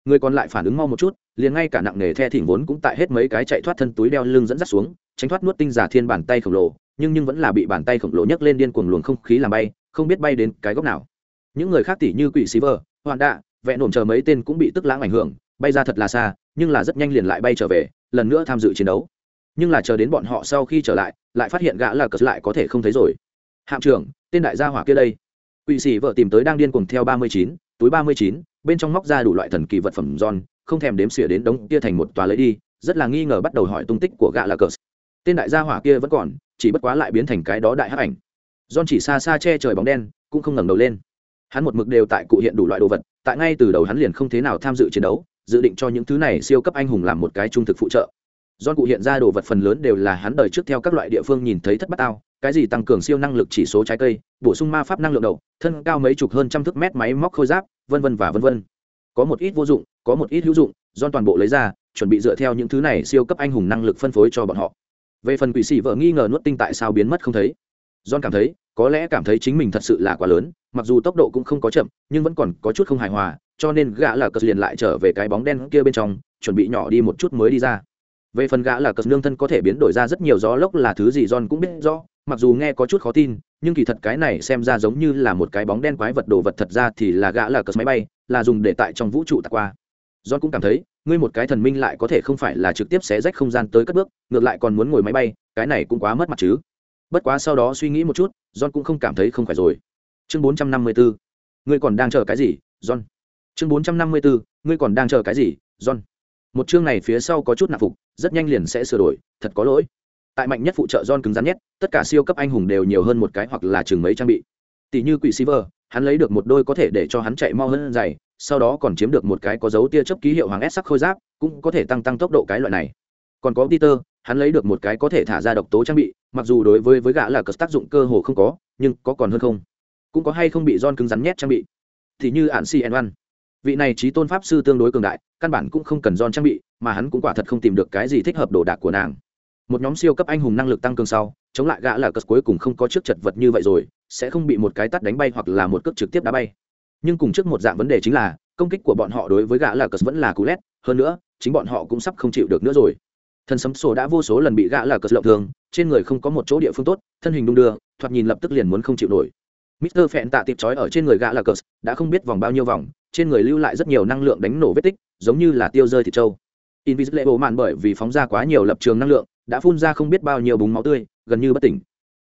[SPEAKER 1] Người còn lại phản ứng mau một chút, liền ngay cả nặng nề the thỉnh vốn cũng tại hết mấy cái chạy thoát thân túi đeo lưng dẫn dắt xuống, tránh thoát nuốt tinh giả thiên bàn tay khổng lồ, nhưng nhưng vẫn là bị bàn tay khổng lồ nhấc lên điên cuồng luồng không khí làm bay, không biết bay đến cái góc nào. Những người khác tỷ như Quỷ Silver, Hoàn Đạ, vẹn nổm chờ mấy tên cũng bị tức lãng ảnh hưởng, bay ra thật là xa, nhưng là rất nhanh liền lại bay trở về, lần nữa tham dự chiến đấu nhưng là chờ đến bọn họ sau khi trở lại lại phát hiện gã là cờ lại có thể không thấy rồi. Hạm trưởng, tên đại gia hỏa kia đây. Quỵ sĩ vợ tìm tới đang điên cuồng theo ba mươi chín, túi ba mươi chín, bên trong móc ra đủ loại thần kỳ vật phẩm giòn, không thèm đếm xỉa đến đống kia thành một tòa lấy đi, rất là nghi ngờ bắt đầu hỏi tung tích của gã là cờ. Tên đại gia hỏa kia vẫn còn, chỉ bất quá lại biến thành cái đó đại hắc ảnh. John chỉ xa xa che trời bóng đen, cũng không ngẩng đầu lên. Hắn một mực đều tại cụ hiện đủ loại đồ vật, tại ngay từ đầu hắn liền không thế nào tham dự chiến đấu, dự định cho những thứ này siêu cấp anh hùng làm một cái trung thực phụ trợ. John cụ hiện ra đồ vật phần lớn đều là hắn đời trước theo các loại địa phương nhìn thấy thất bát ao, cái gì tăng cường siêu năng lực chỉ số trái cây, bổ sung ma pháp năng lượng đầu, thân cao mấy chục hơn trăm thước mét máy móc khôi giáp, vân vân và vân vân. Có một ít vô dụng, có một ít hữu dụng, John toàn bộ lấy ra, chuẩn bị dựa theo những thứ này siêu cấp anh hùng năng lực phân phối cho bọn họ. Về phần quỷ sĩ vợ nghi ngờ nuốt tinh tại sao biến mất không thấy. John cảm thấy, có lẽ cảm thấy chính mình thật sự là quá lớn, mặc dù tốc độ cũng không có chậm, nhưng vẫn còn có chút không hài hòa, cho nên gã là cất liền lại trở về cái bóng đen kia bên trong, chuẩn bị nhỏ đi một chút mới đi ra về phần gã là cờ nương thân có thể biến đổi ra rất nhiều gió lốc là thứ gì john cũng biết rõ, mặc dù nghe có chút khó tin, nhưng kỳ thật cái này xem ra giống như là một cái bóng đen quái vật đồ vật thật ra thì là gã là cờ máy bay, là dùng để tại trong vũ trụ tạc qua john cũng cảm thấy, ngươi một cái thần minh lại có thể không phải là trực tiếp xé rách không gian tới cất bước, ngược lại còn muốn ngồi máy bay, cái này cũng quá mất mặt chứ bất quá sau đó suy nghĩ một chút, john cũng không cảm thấy không phải rồi chương 454. ngươi còn đang chờ cái gì, john chương 454. ngươi còn đang chờ cái gì, john một chương này phía sau có chút nạp phục rất nhanh liền sẽ sửa đổi thật có lỗi. Tại mạnh nhất phụ trợ John cứng rắn nhất tất cả siêu cấp anh hùng đều nhiều hơn một cái hoặc là chừng mấy trang bị. Tỷ như quỷ Silver, hắn lấy được một đôi có thể để cho hắn chạy mau hơn dày sau đó còn chiếm được một cái có dấu tia chớp ký hiệu hoàng S sắc khôi giáp cũng có thể tăng tăng tốc độ cái loại này. Còn có Peter hắn lấy được một cái có thể thả ra độc tố trang bị mặc dù đối với với gã là cờ tác dụng cơ hồ không có nhưng có còn hơn không? Cũng có hay không bị John cứng rắn nhét trang bị? Thì như ạn cn vị này trí tôn pháp sư tương đối cường đại căn bản cũng không cần don trang bị mà hắn cũng quả thật không tìm được cái gì thích hợp đồ đạc của nàng. Một nhóm siêu cấp anh hùng năng lực tăng cường sau chống lại gã là cất cuối cùng không có trước chật vật như vậy rồi sẽ không bị một cái tắt đánh bay hoặc là một cước trực tiếp đá bay. Nhưng cùng trước một dạng vấn đề chính là công kích của bọn họ đối với gã là cất vẫn là cú lét hơn nữa chính bọn họ cũng sắp không chịu được nữa rồi. Thần sấm sổ đã vô số lần bị gã là cất lộng thường trên người không có một chỗ địa phương tốt thân hình đung đưa thoạt nhìn lập tức liền muốn không chịu nổi. Mister Phẹn tạ tiệp trói ở trên người gã là cờ, đã không biết vòng bao nhiêu vòng, trên người lưu lại rất nhiều năng lượng đánh nổ vết tích, giống như là tiêu rơi thịt trâu. Invisible mạn bởi vì phóng ra quá nhiều lập trường năng lượng, đã phun ra không biết bao nhiêu búng máu tươi gần như bất tỉnh.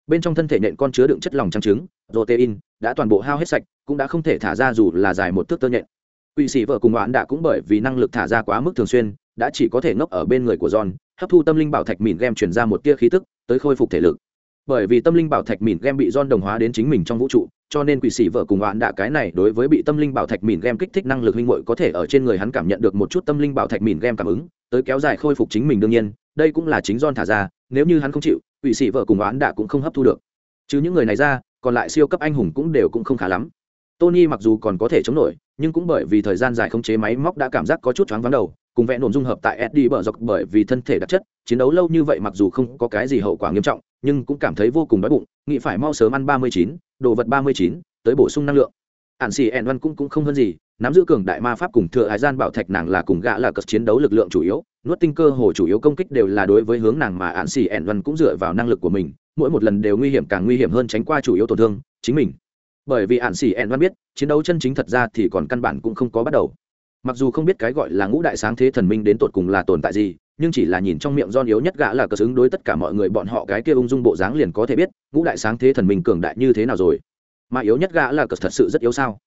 [SPEAKER 1] Bên trong thân thể nện con chứa đựng chất lỏng trắng trứng protein đã toàn bộ hao hết sạch cũng đã không thể thả ra dù là dài một thước tơ nhện. Quỵ sĩ vợ cùng oán đã cũng bởi vì năng lực thả ra quá mức thường xuyên đã chỉ có thể ngốc ở bên người của john hấp thu tâm linh bảo thạch mìn game chuyển ra một tia khí tức tới khôi phục thể lực. Bởi vì tâm linh bảo thạch mìn game bị John đồng hóa đến chính mình trong vũ trụ cho nên quỷ sĩ vợ cùng oán đạ cái này đối với bị tâm linh bảo thạch mìn game kích thích năng lực huynh muội có thể ở trên người hắn cảm nhận được một chút tâm linh bảo thạch mìn game cảm ứng, tới kéo dài khôi phục chính mình đương nhiên, đây cũng là chính don thả ra, nếu như hắn không chịu, quỷ sĩ vợ cùng oán đạ cũng không hấp thu được. Chứ những người này ra, còn lại siêu cấp anh hùng cũng đều cũng không khá lắm. Tony mặc dù còn có thể chống nổi, nhưng cũng bởi vì thời gian dài không chế máy móc đã cảm giác có chút choáng vắng đầu cùng vẽ nổm dung hợp tại sd bờ dọc bởi vì thân thể đặc chất, chiến đấu lâu như vậy mặc dù không có cái gì hậu quả nghiêm trọng, nhưng cũng cảm thấy vô cùng đói bụng, nghĩ phải mau sớm ăn ba mươi chín, đồ vật ba mươi chín, tới bổ sung năng lượng. Ạn xì ẻn văn cũng cũng không hơn gì, nắm giữ cường đại ma pháp cùng thừa hải gian bảo thạch nàng là cùng gã là cất chiến đấu lực lượng chủ yếu, nuốt tinh cơ hồ chủ yếu công kích đều là đối với hướng nàng mà ạn xì ẻn văn cũng dựa vào năng lực của mình, mỗi một lần đều nguy hiểm càng nguy hiểm hơn tránh qua chủ yếu tổn thương, chính mình. Bởi vì ạn xì ẻn văn biết, chiến đấu chân chính thật ra thì còn căn bản cũng không có bắt đầu mặc dù không biết cái gọi là ngũ đại sáng thế thần minh đến tột cùng là tồn tại gì, nhưng chỉ là nhìn trong miệng don yếu nhất gã là cờ xứng đối tất cả mọi người bọn họ cái kia ung dung bộ dáng liền có thể biết, ngũ đại sáng thế thần minh cường đại như thế nào rồi. Mà yếu nhất gã là cờ thật sự rất yếu sao?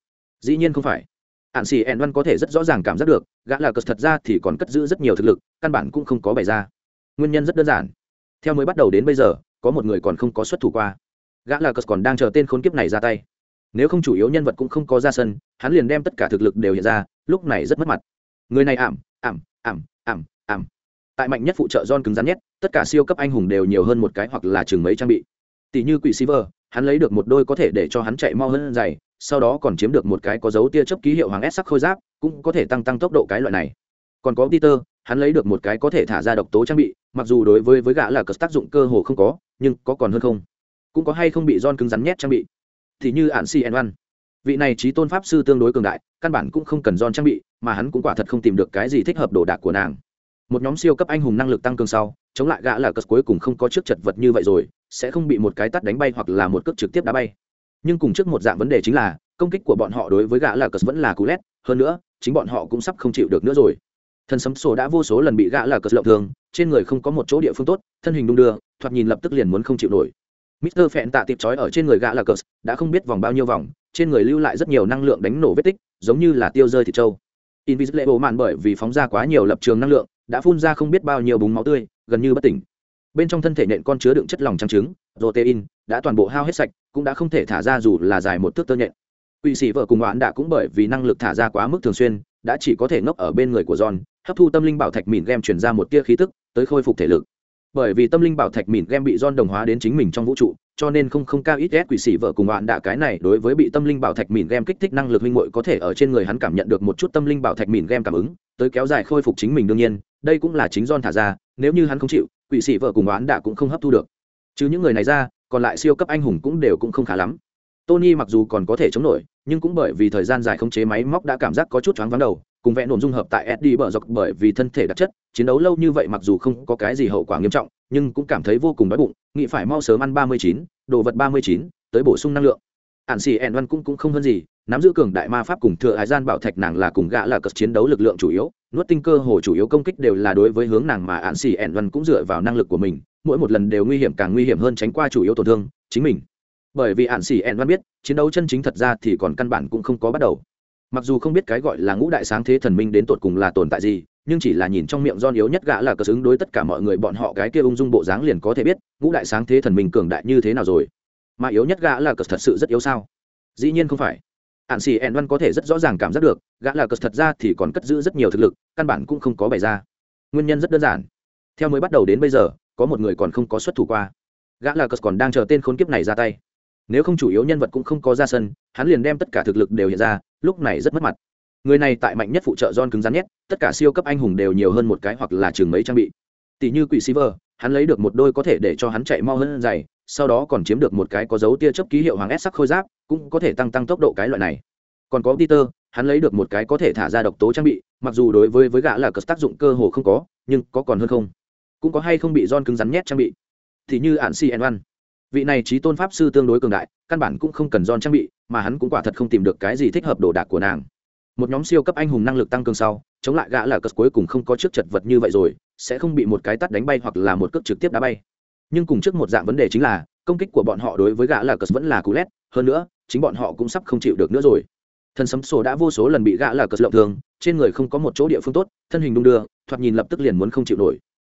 [SPEAKER 1] Dĩ nhiên không phải. Ạn xì ẹn văn có thể rất rõ ràng cảm giác được, gã là cờ thật ra thì còn cất giữ rất nhiều thực lực, căn bản cũng không có bày ra. Nguyên nhân rất đơn giản. Theo mới bắt đầu đến bây giờ, có một người còn không có xuất thủ qua. Gã là cờ còn đang chờ tên khốn kiếp này ra tay. Nếu không chủ yếu nhân vật cũng không có ra sân, hắn liền đem tất cả thực lực đều hiện ra lúc này rất mất mặt. Người này ảm ảm ảm ảm ảm. Tại mạnh nhất phụ trợ don cứng rắn nhất tất cả siêu cấp anh hùng đều nhiều hơn một cái hoặc là chừng mấy trang bị. Tỷ như quỷ Silver, hắn lấy được một đôi có thể để cho hắn chạy mau hơn dày sau đó còn chiếm được một cái có dấu tia chớp ký hiệu hoàng S sắc khôi giáp cũng có thể tăng tăng tốc độ cái loại này. Còn có Peter hắn lấy được một cái có thể thả ra độc tố trang bị mặc dù đối với với gã là cờ tác dụng cơ hồ không có nhưng có còn hơn không? Cũng có hay không bị don cứng rắn nhét trang bị? Thì như ạn cn vị này trí tôn pháp sư tương đối cường đại căn bản cũng không cần don trang bị mà hắn cũng quả thật không tìm được cái gì thích hợp đồ đạc của nàng. Một nhóm siêu cấp anh hùng năng lực tăng cường sau chống lại gã là cất cuối cùng không có trước chật vật như vậy rồi sẽ không bị một cái tắt đánh bay hoặc là một cước trực tiếp đá bay. Nhưng cùng trước một dạng vấn đề chính là công kích của bọn họ đối với gã là cất vẫn là cú lét hơn nữa chính bọn họ cũng sắp không chịu được nữa rồi. Thần sấm sổ đã vô số lần bị gã là cất lộng thường trên người không có một chỗ địa phương tốt thân hình đung đưa thoạt nhìn lập tức liền muốn không chịu nổi. Mister Phẹn tạ tiệp chói ở trên người gã là cờ, đã không biết vòng bao nhiêu vòng, trên người lưu lại rất nhiều năng lượng đánh nổ vết tích, giống như là tiêu rơi thịt trâu. Invisible màn bởi vì phóng ra quá nhiều lập trường năng lượng, đã phun ra không biết bao nhiêu búng máu tươi, gần như bất tỉnh. Bên trong thân thể nện con chứa đựng chất lỏng trắng trứng, protein, đã toàn bộ hao hết sạch, cũng đã không thể thả ra dù là dài một thước tơ nhện. Quỷ sĩ vợ cùng oán đã cũng bởi vì năng lực thả ra quá mức thường xuyên, đã chỉ có thể ngốc ở bên người của John, hấp thu tâm linh bảo thạch mìn game truyền ra một tia khí tức, tới khôi phục thể lực bởi vì tâm linh bảo thạch mìn game bị don đồng hóa đến chính mình trong vũ trụ cho nên không không cao ít ghét quỷ sĩ vợ cùng bạn đạ cái này đối với bị tâm linh bảo thạch mìn game kích thích năng lực huynh muội có thể ở trên người hắn cảm nhận được một chút tâm linh bảo thạch mìn game cảm ứng tới kéo dài khôi phục chính mình đương nhiên đây cũng là chính don thả ra nếu như hắn không chịu quỷ sĩ vợ cùng bạn đạ cũng không hấp thu được. Chứ những người này ra còn lại siêu cấp anh hùng cũng đều cũng không khá lắm. Tony mặc dù còn có thể chống nổi nhưng cũng bởi vì thời gian dài không chế máy móc đã cảm giác có chút choáng vắng đầu cùng vẽ nổn dung hợp tại Eddie bờ dọc bởi vì thân thể đặc chất, chiến đấu lâu như vậy mặc dù không có cái gì hậu quả nghiêm trọng, nhưng cũng cảm thấy vô cùng đói bụng, nghĩ phải mau sớm ăn 39, đồ vật 39, tới bổ sung năng lượng. Ản xì En Văn cũng cũng không hơn gì, nắm giữ cường đại ma pháp cùng thừa hải gian bảo thạch nàng là cùng gã là cất chiến đấu lực lượng chủ yếu, nuốt tinh cơ hồ chủ yếu công kích đều là đối với hướng nàng mà Ản xì En Văn cũng dựa vào năng lực của mình, mỗi một lần đều nguy hiểm càng nguy hiểm hơn tránh qua chủ yếu tổn thương chính mình. Bởi vì Ản xì En Văn biết, chiến đấu chân chính thật ra thì còn căn bản cũng không có bắt đầu mặc dù không biết cái gọi là ngũ đại sáng thế thần minh đến tột cùng là tồn tại gì nhưng chỉ là nhìn trong miệng don yếu nhất gã là cờ xứng đối tất cả mọi người, bọn họ cái kia ung dung bộ dáng liền có thể biết, ngũ đại sáng thế thần minh cường đại như thế nào rồi. Mà yếu nhất gã là cờ thật sự rất yếu sao? Dĩ nhiên không phải. Ạn xì ẹn văn có thể rất rõ ràng cảm giác được, gã là cờ thật ra thì còn cất giữ rất nhiều thực lực, căn bản cũng không có bày ra. Nguyên nhân rất đơn giản. Theo mới bắt đầu đến bây giờ, có một người còn không có xuất thủ qua. Gã là cờ còn đang chờ tên khốn kiếp này ra tay. Nếu không chủ yếu nhân vật cũng không có ra sân, hắn liền đem tất cả thực lực đều hiện ra, lúc này rất mất mặt người này tại mạnh nhất phụ trợ don cứng rắn nhất tất cả siêu cấp anh hùng đều nhiều hơn một cái hoặc là chừng mấy trang bị. Tỷ như quỷ Silver, hắn lấy được một đôi có thể để cho hắn chạy mau hơn dày sau đó còn chiếm được một cái có dấu tia chớp ký hiệu hoàng s sắc khôi giáp cũng có thể tăng tăng tốc độ cái loại này. Còn có peter hắn lấy được một cái có thể thả ra độc tố trang bị mặc dù đối với với gã là cất tác dụng cơ hồ không có nhưng có còn hơn không? Cũng có hay không bị don cứng rắn nhét trang bị? Thì như ạn cn one vị này trí tôn pháp sư tương đối cường đại căn bản cũng không cần don trang bị mà hắn cũng quả thật không tìm được cái gì thích hợp đồ đạc của nàng một nhóm siêu cấp anh hùng năng lực tăng cường sau chống lại gã là cất cuối cùng không có trước chật vật như vậy rồi sẽ không bị một cái tắt đánh bay hoặc là một cước trực tiếp đá bay. Nhưng cùng trước một dạng vấn đề chính là công kích của bọn họ đối với gã là cất vẫn là cú lét hơn nữa chính bọn họ cũng sắp không chịu được nữa rồi. Thần sấm sổ đã vô số lần bị gã là cất lộng thường trên người không có một chỗ địa phương tốt thân hình đung đưa thoạt nhìn lập tức liền muốn không chịu nổi.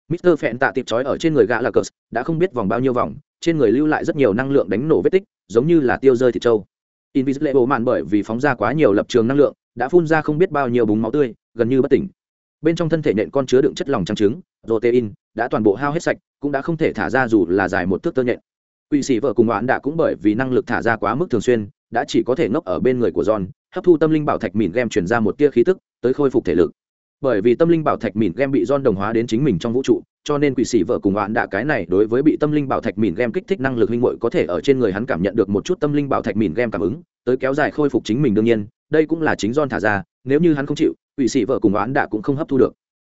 [SPEAKER 1] Mister Phẹn tạ tiệp chói ở trên người gã là cờ, đã không biết vòng bao nhiêu vòng, trên người lưu lại rất nhiều năng lượng đánh nổ vết tích, giống như là tiêu rơi thịt trâu. Invisible màn bởi vì phóng ra quá nhiều lập trường năng lượng, đã phun ra không biết bao nhiêu búng máu tươi, gần như bất tỉnh. Bên trong thân thể nện con chứa đựng chất lỏng trắng trứng, protein, đã toàn bộ hao hết sạch, cũng đã không thể thả ra dù là dài một thước tơ nhện. Quỷ sĩ vợ cùng oán đã cũng bởi vì năng lực thả ra quá mức thường xuyên, đã chỉ có thể ngốc ở bên người của John, hấp thu tâm linh bảo thạch mìn game truyền ra một tia khí tức, tới khôi phục thể lực bởi vì tâm linh bảo thạch mìn game bị don đồng hóa đến chính mình trong vũ trụ cho nên quỷ sĩ vợ cùng bạn đạ cái này đối với bị tâm linh bảo thạch mìn game kích thích năng lực huynh muội có thể ở trên người hắn cảm nhận được một chút tâm linh bảo thạch mìn game cảm ứng tới kéo dài khôi phục chính mình đương nhiên đây cũng là chính John thả ra nếu như hắn không chịu ủy sĩ vợ cùng oán đã cũng không hấp thu được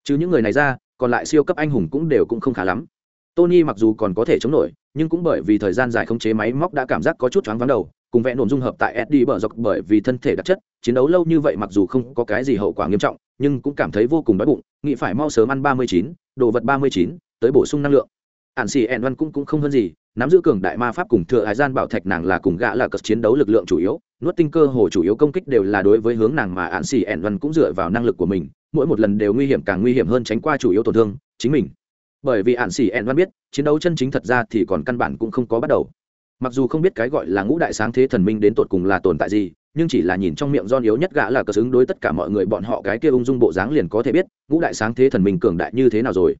[SPEAKER 1] chứ những người này ra còn lại siêu cấp anh hùng cũng đều cũng không khá lắm tony mặc dù còn có thể chống nổi nhưng cũng bởi vì thời gian dài không chế máy móc đã cảm giác có chút choáng váng đầu cùng vẽ nổn dung hợp tại Eddie bờ dọc bởi vì thân thể đặc chất, chiến đấu lâu như vậy mặc dù không có cái gì hậu quả nghiêm trọng, nhưng cũng cảm thấy vô cùng đói bụng, nghĩ phải mau sớm ăn 39, đồ vật 39, tới bổ sung năng lượng. Ản xì En Văn cũng cũng không hơn gì, nắm giữ cường đại ma pháp cùng thừa hải gian bảo thạch nàng là cùng gã là cất chiến đấu lực lượng chủ yếu, nuốt tinh cơ hồ chủ yếu công kích đều là đối với hướng nàng mà Ản xì En Văn cũng dựa vào năng lực của mình, mỗi một lần đều nguy hiểm càng nguy hiểm hơn tránh qua chủ yếu tổn thương chính mình. Bởi vì Ản xì En Văn biết, chiến đấu chân chính thật ra thì còn căn bản cũng không có bắt đầu mặc dù không biết cái gọi là ngũ đại sáng thế thần minh đến tột cùng là tồn tại gì nhưng chỉ là nhìn trong miệng don yếu nhất gã là cờ xứng đối tất cả mọi người bọn họ cái kia ung dung bộ dáng liền có thể biết ngũ đại sáng thế thần minh cường đại như thế nào rồi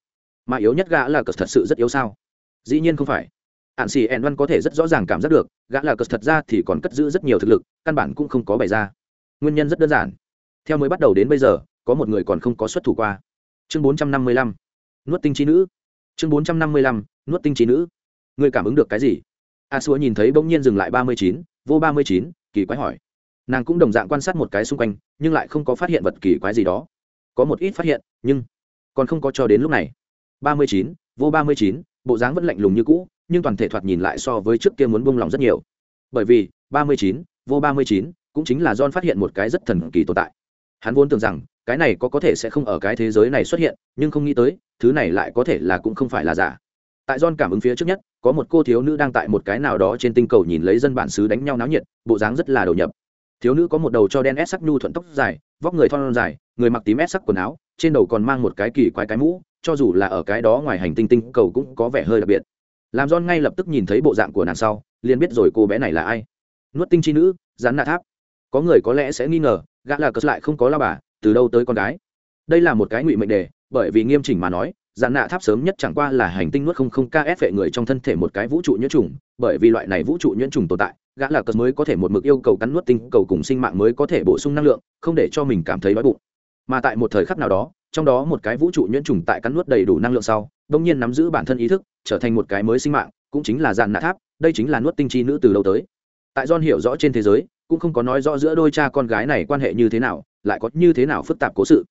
[SPEAKER 1] mà yếu nhất gã là cờ thật sự rất yếu sao? Dĩ nhiên không phải. Ạn xì ẹn văn có thể rất rõ ràng cảm giác được, gã là cờ thật ra thì còn cất giữ rất nhiều thực lực, căn bản cũng không có bày ra. Nguyên nhân rất đơn giản. Theo mới bắt đầu đến bây giờ, có một người còn không có xuất thủ qua. Chương bốn trăm năm mươi lăm. Nuốt tinh trí nữ. Chương bốn trăm năm mươi lăm. Nuốt tinh trí nữ. Người cảm ứng được cái gì? A xúa nhìn thấy bỗng nhiên dừng lại ba mươi chín, vô ba mươi chín, kỳ quái hỏi. Nàng cũng đồng dạng quan sát một cái xung quanh, nhưng lại không có phát hiện vật kỳ quái gì đó. Có một ít phát hiện, nhưng còn không có cho đến lúc này ba mươi chín vô ba mươi chín bộ dáng vẫn lạnh lùng như cũ nhưng toàn thể thoạt nhìn lại so với trước kia muốn buông lòng rất nhiều. Bởi vì ba mươi chín vô ba mươi chín cũng chính là john phát hiện một cái rất thần kỳ tồn tại. Hắn vốn tưởng rằng cái này có có thể sẽ không ở cái thế giới này xuất hiện nhưng không nghĩ tới thứ này lại có thể là cũng không phải là giả. Tại John cảm ứng phía trước nhất, có một cô thiếu nữ đang tại một cái nào đó trên tinh cầu nhìn lấy dân bản xứ đánh nhau náo nhiệt, bộ dáng rất là đầu nhập. Thiếu nữ có một đầu cho đen ép sắc nhu thuận tóc dài, vóc người thon dài, người mặc tím ép sắc quần áo, trên đầu còn mang một cái kỳ quái cái mũ, cho dù là ở cái đó ngoài hành tinh tinh cầu cũng có vẻ hơi đặc biệt. Làm John ngay lập tức nhìn thấy bộ dạng của nàng sau, liền biết rồi cô bé này là ai. Nuốt tinh chi nữ, rắn nạ tháp. Có người có lẽ sẽ nghi ngờ, gã là cất lại không có la bà, từ đâu tới con gái. Đây là một cái ngụy mệnh đề, bởi vì nghiêm chỉnh mà nói, dạn nạ tháp sớm nhất chẳng qua là hành tinh nuốt không không ks vệ người trong thân thể một cái vũ trụ nhiễm trùng bởi vì loại này vũ trụ nhiễm trùng tồn tại gã là cất mới có thể một mực yêu cầu cắn nuốt tinh cầu cùng sinh mạng mới có thể bổ sung năng lượng không để cho mình cảm thấy đói bụng mà tại một thời khắc nào đó trong đó một cái vũ trụ nhuyễn trùng tại cắn nuốt đầy đủ năng lượng sau đông nhiên nắm giữ bản thân ý thức, trở thành một cái mới sinh mạng, cũng chính là dạn nạ tháp, đây chính là nuốt tinh chi nữ từ lâu tới. Tại don hiểu rõ trên thế giới, cũng không có nói rõ giữa đôi cha con gái này quan hệ như thế nào, lại có như thế nào phức tạp cố sự.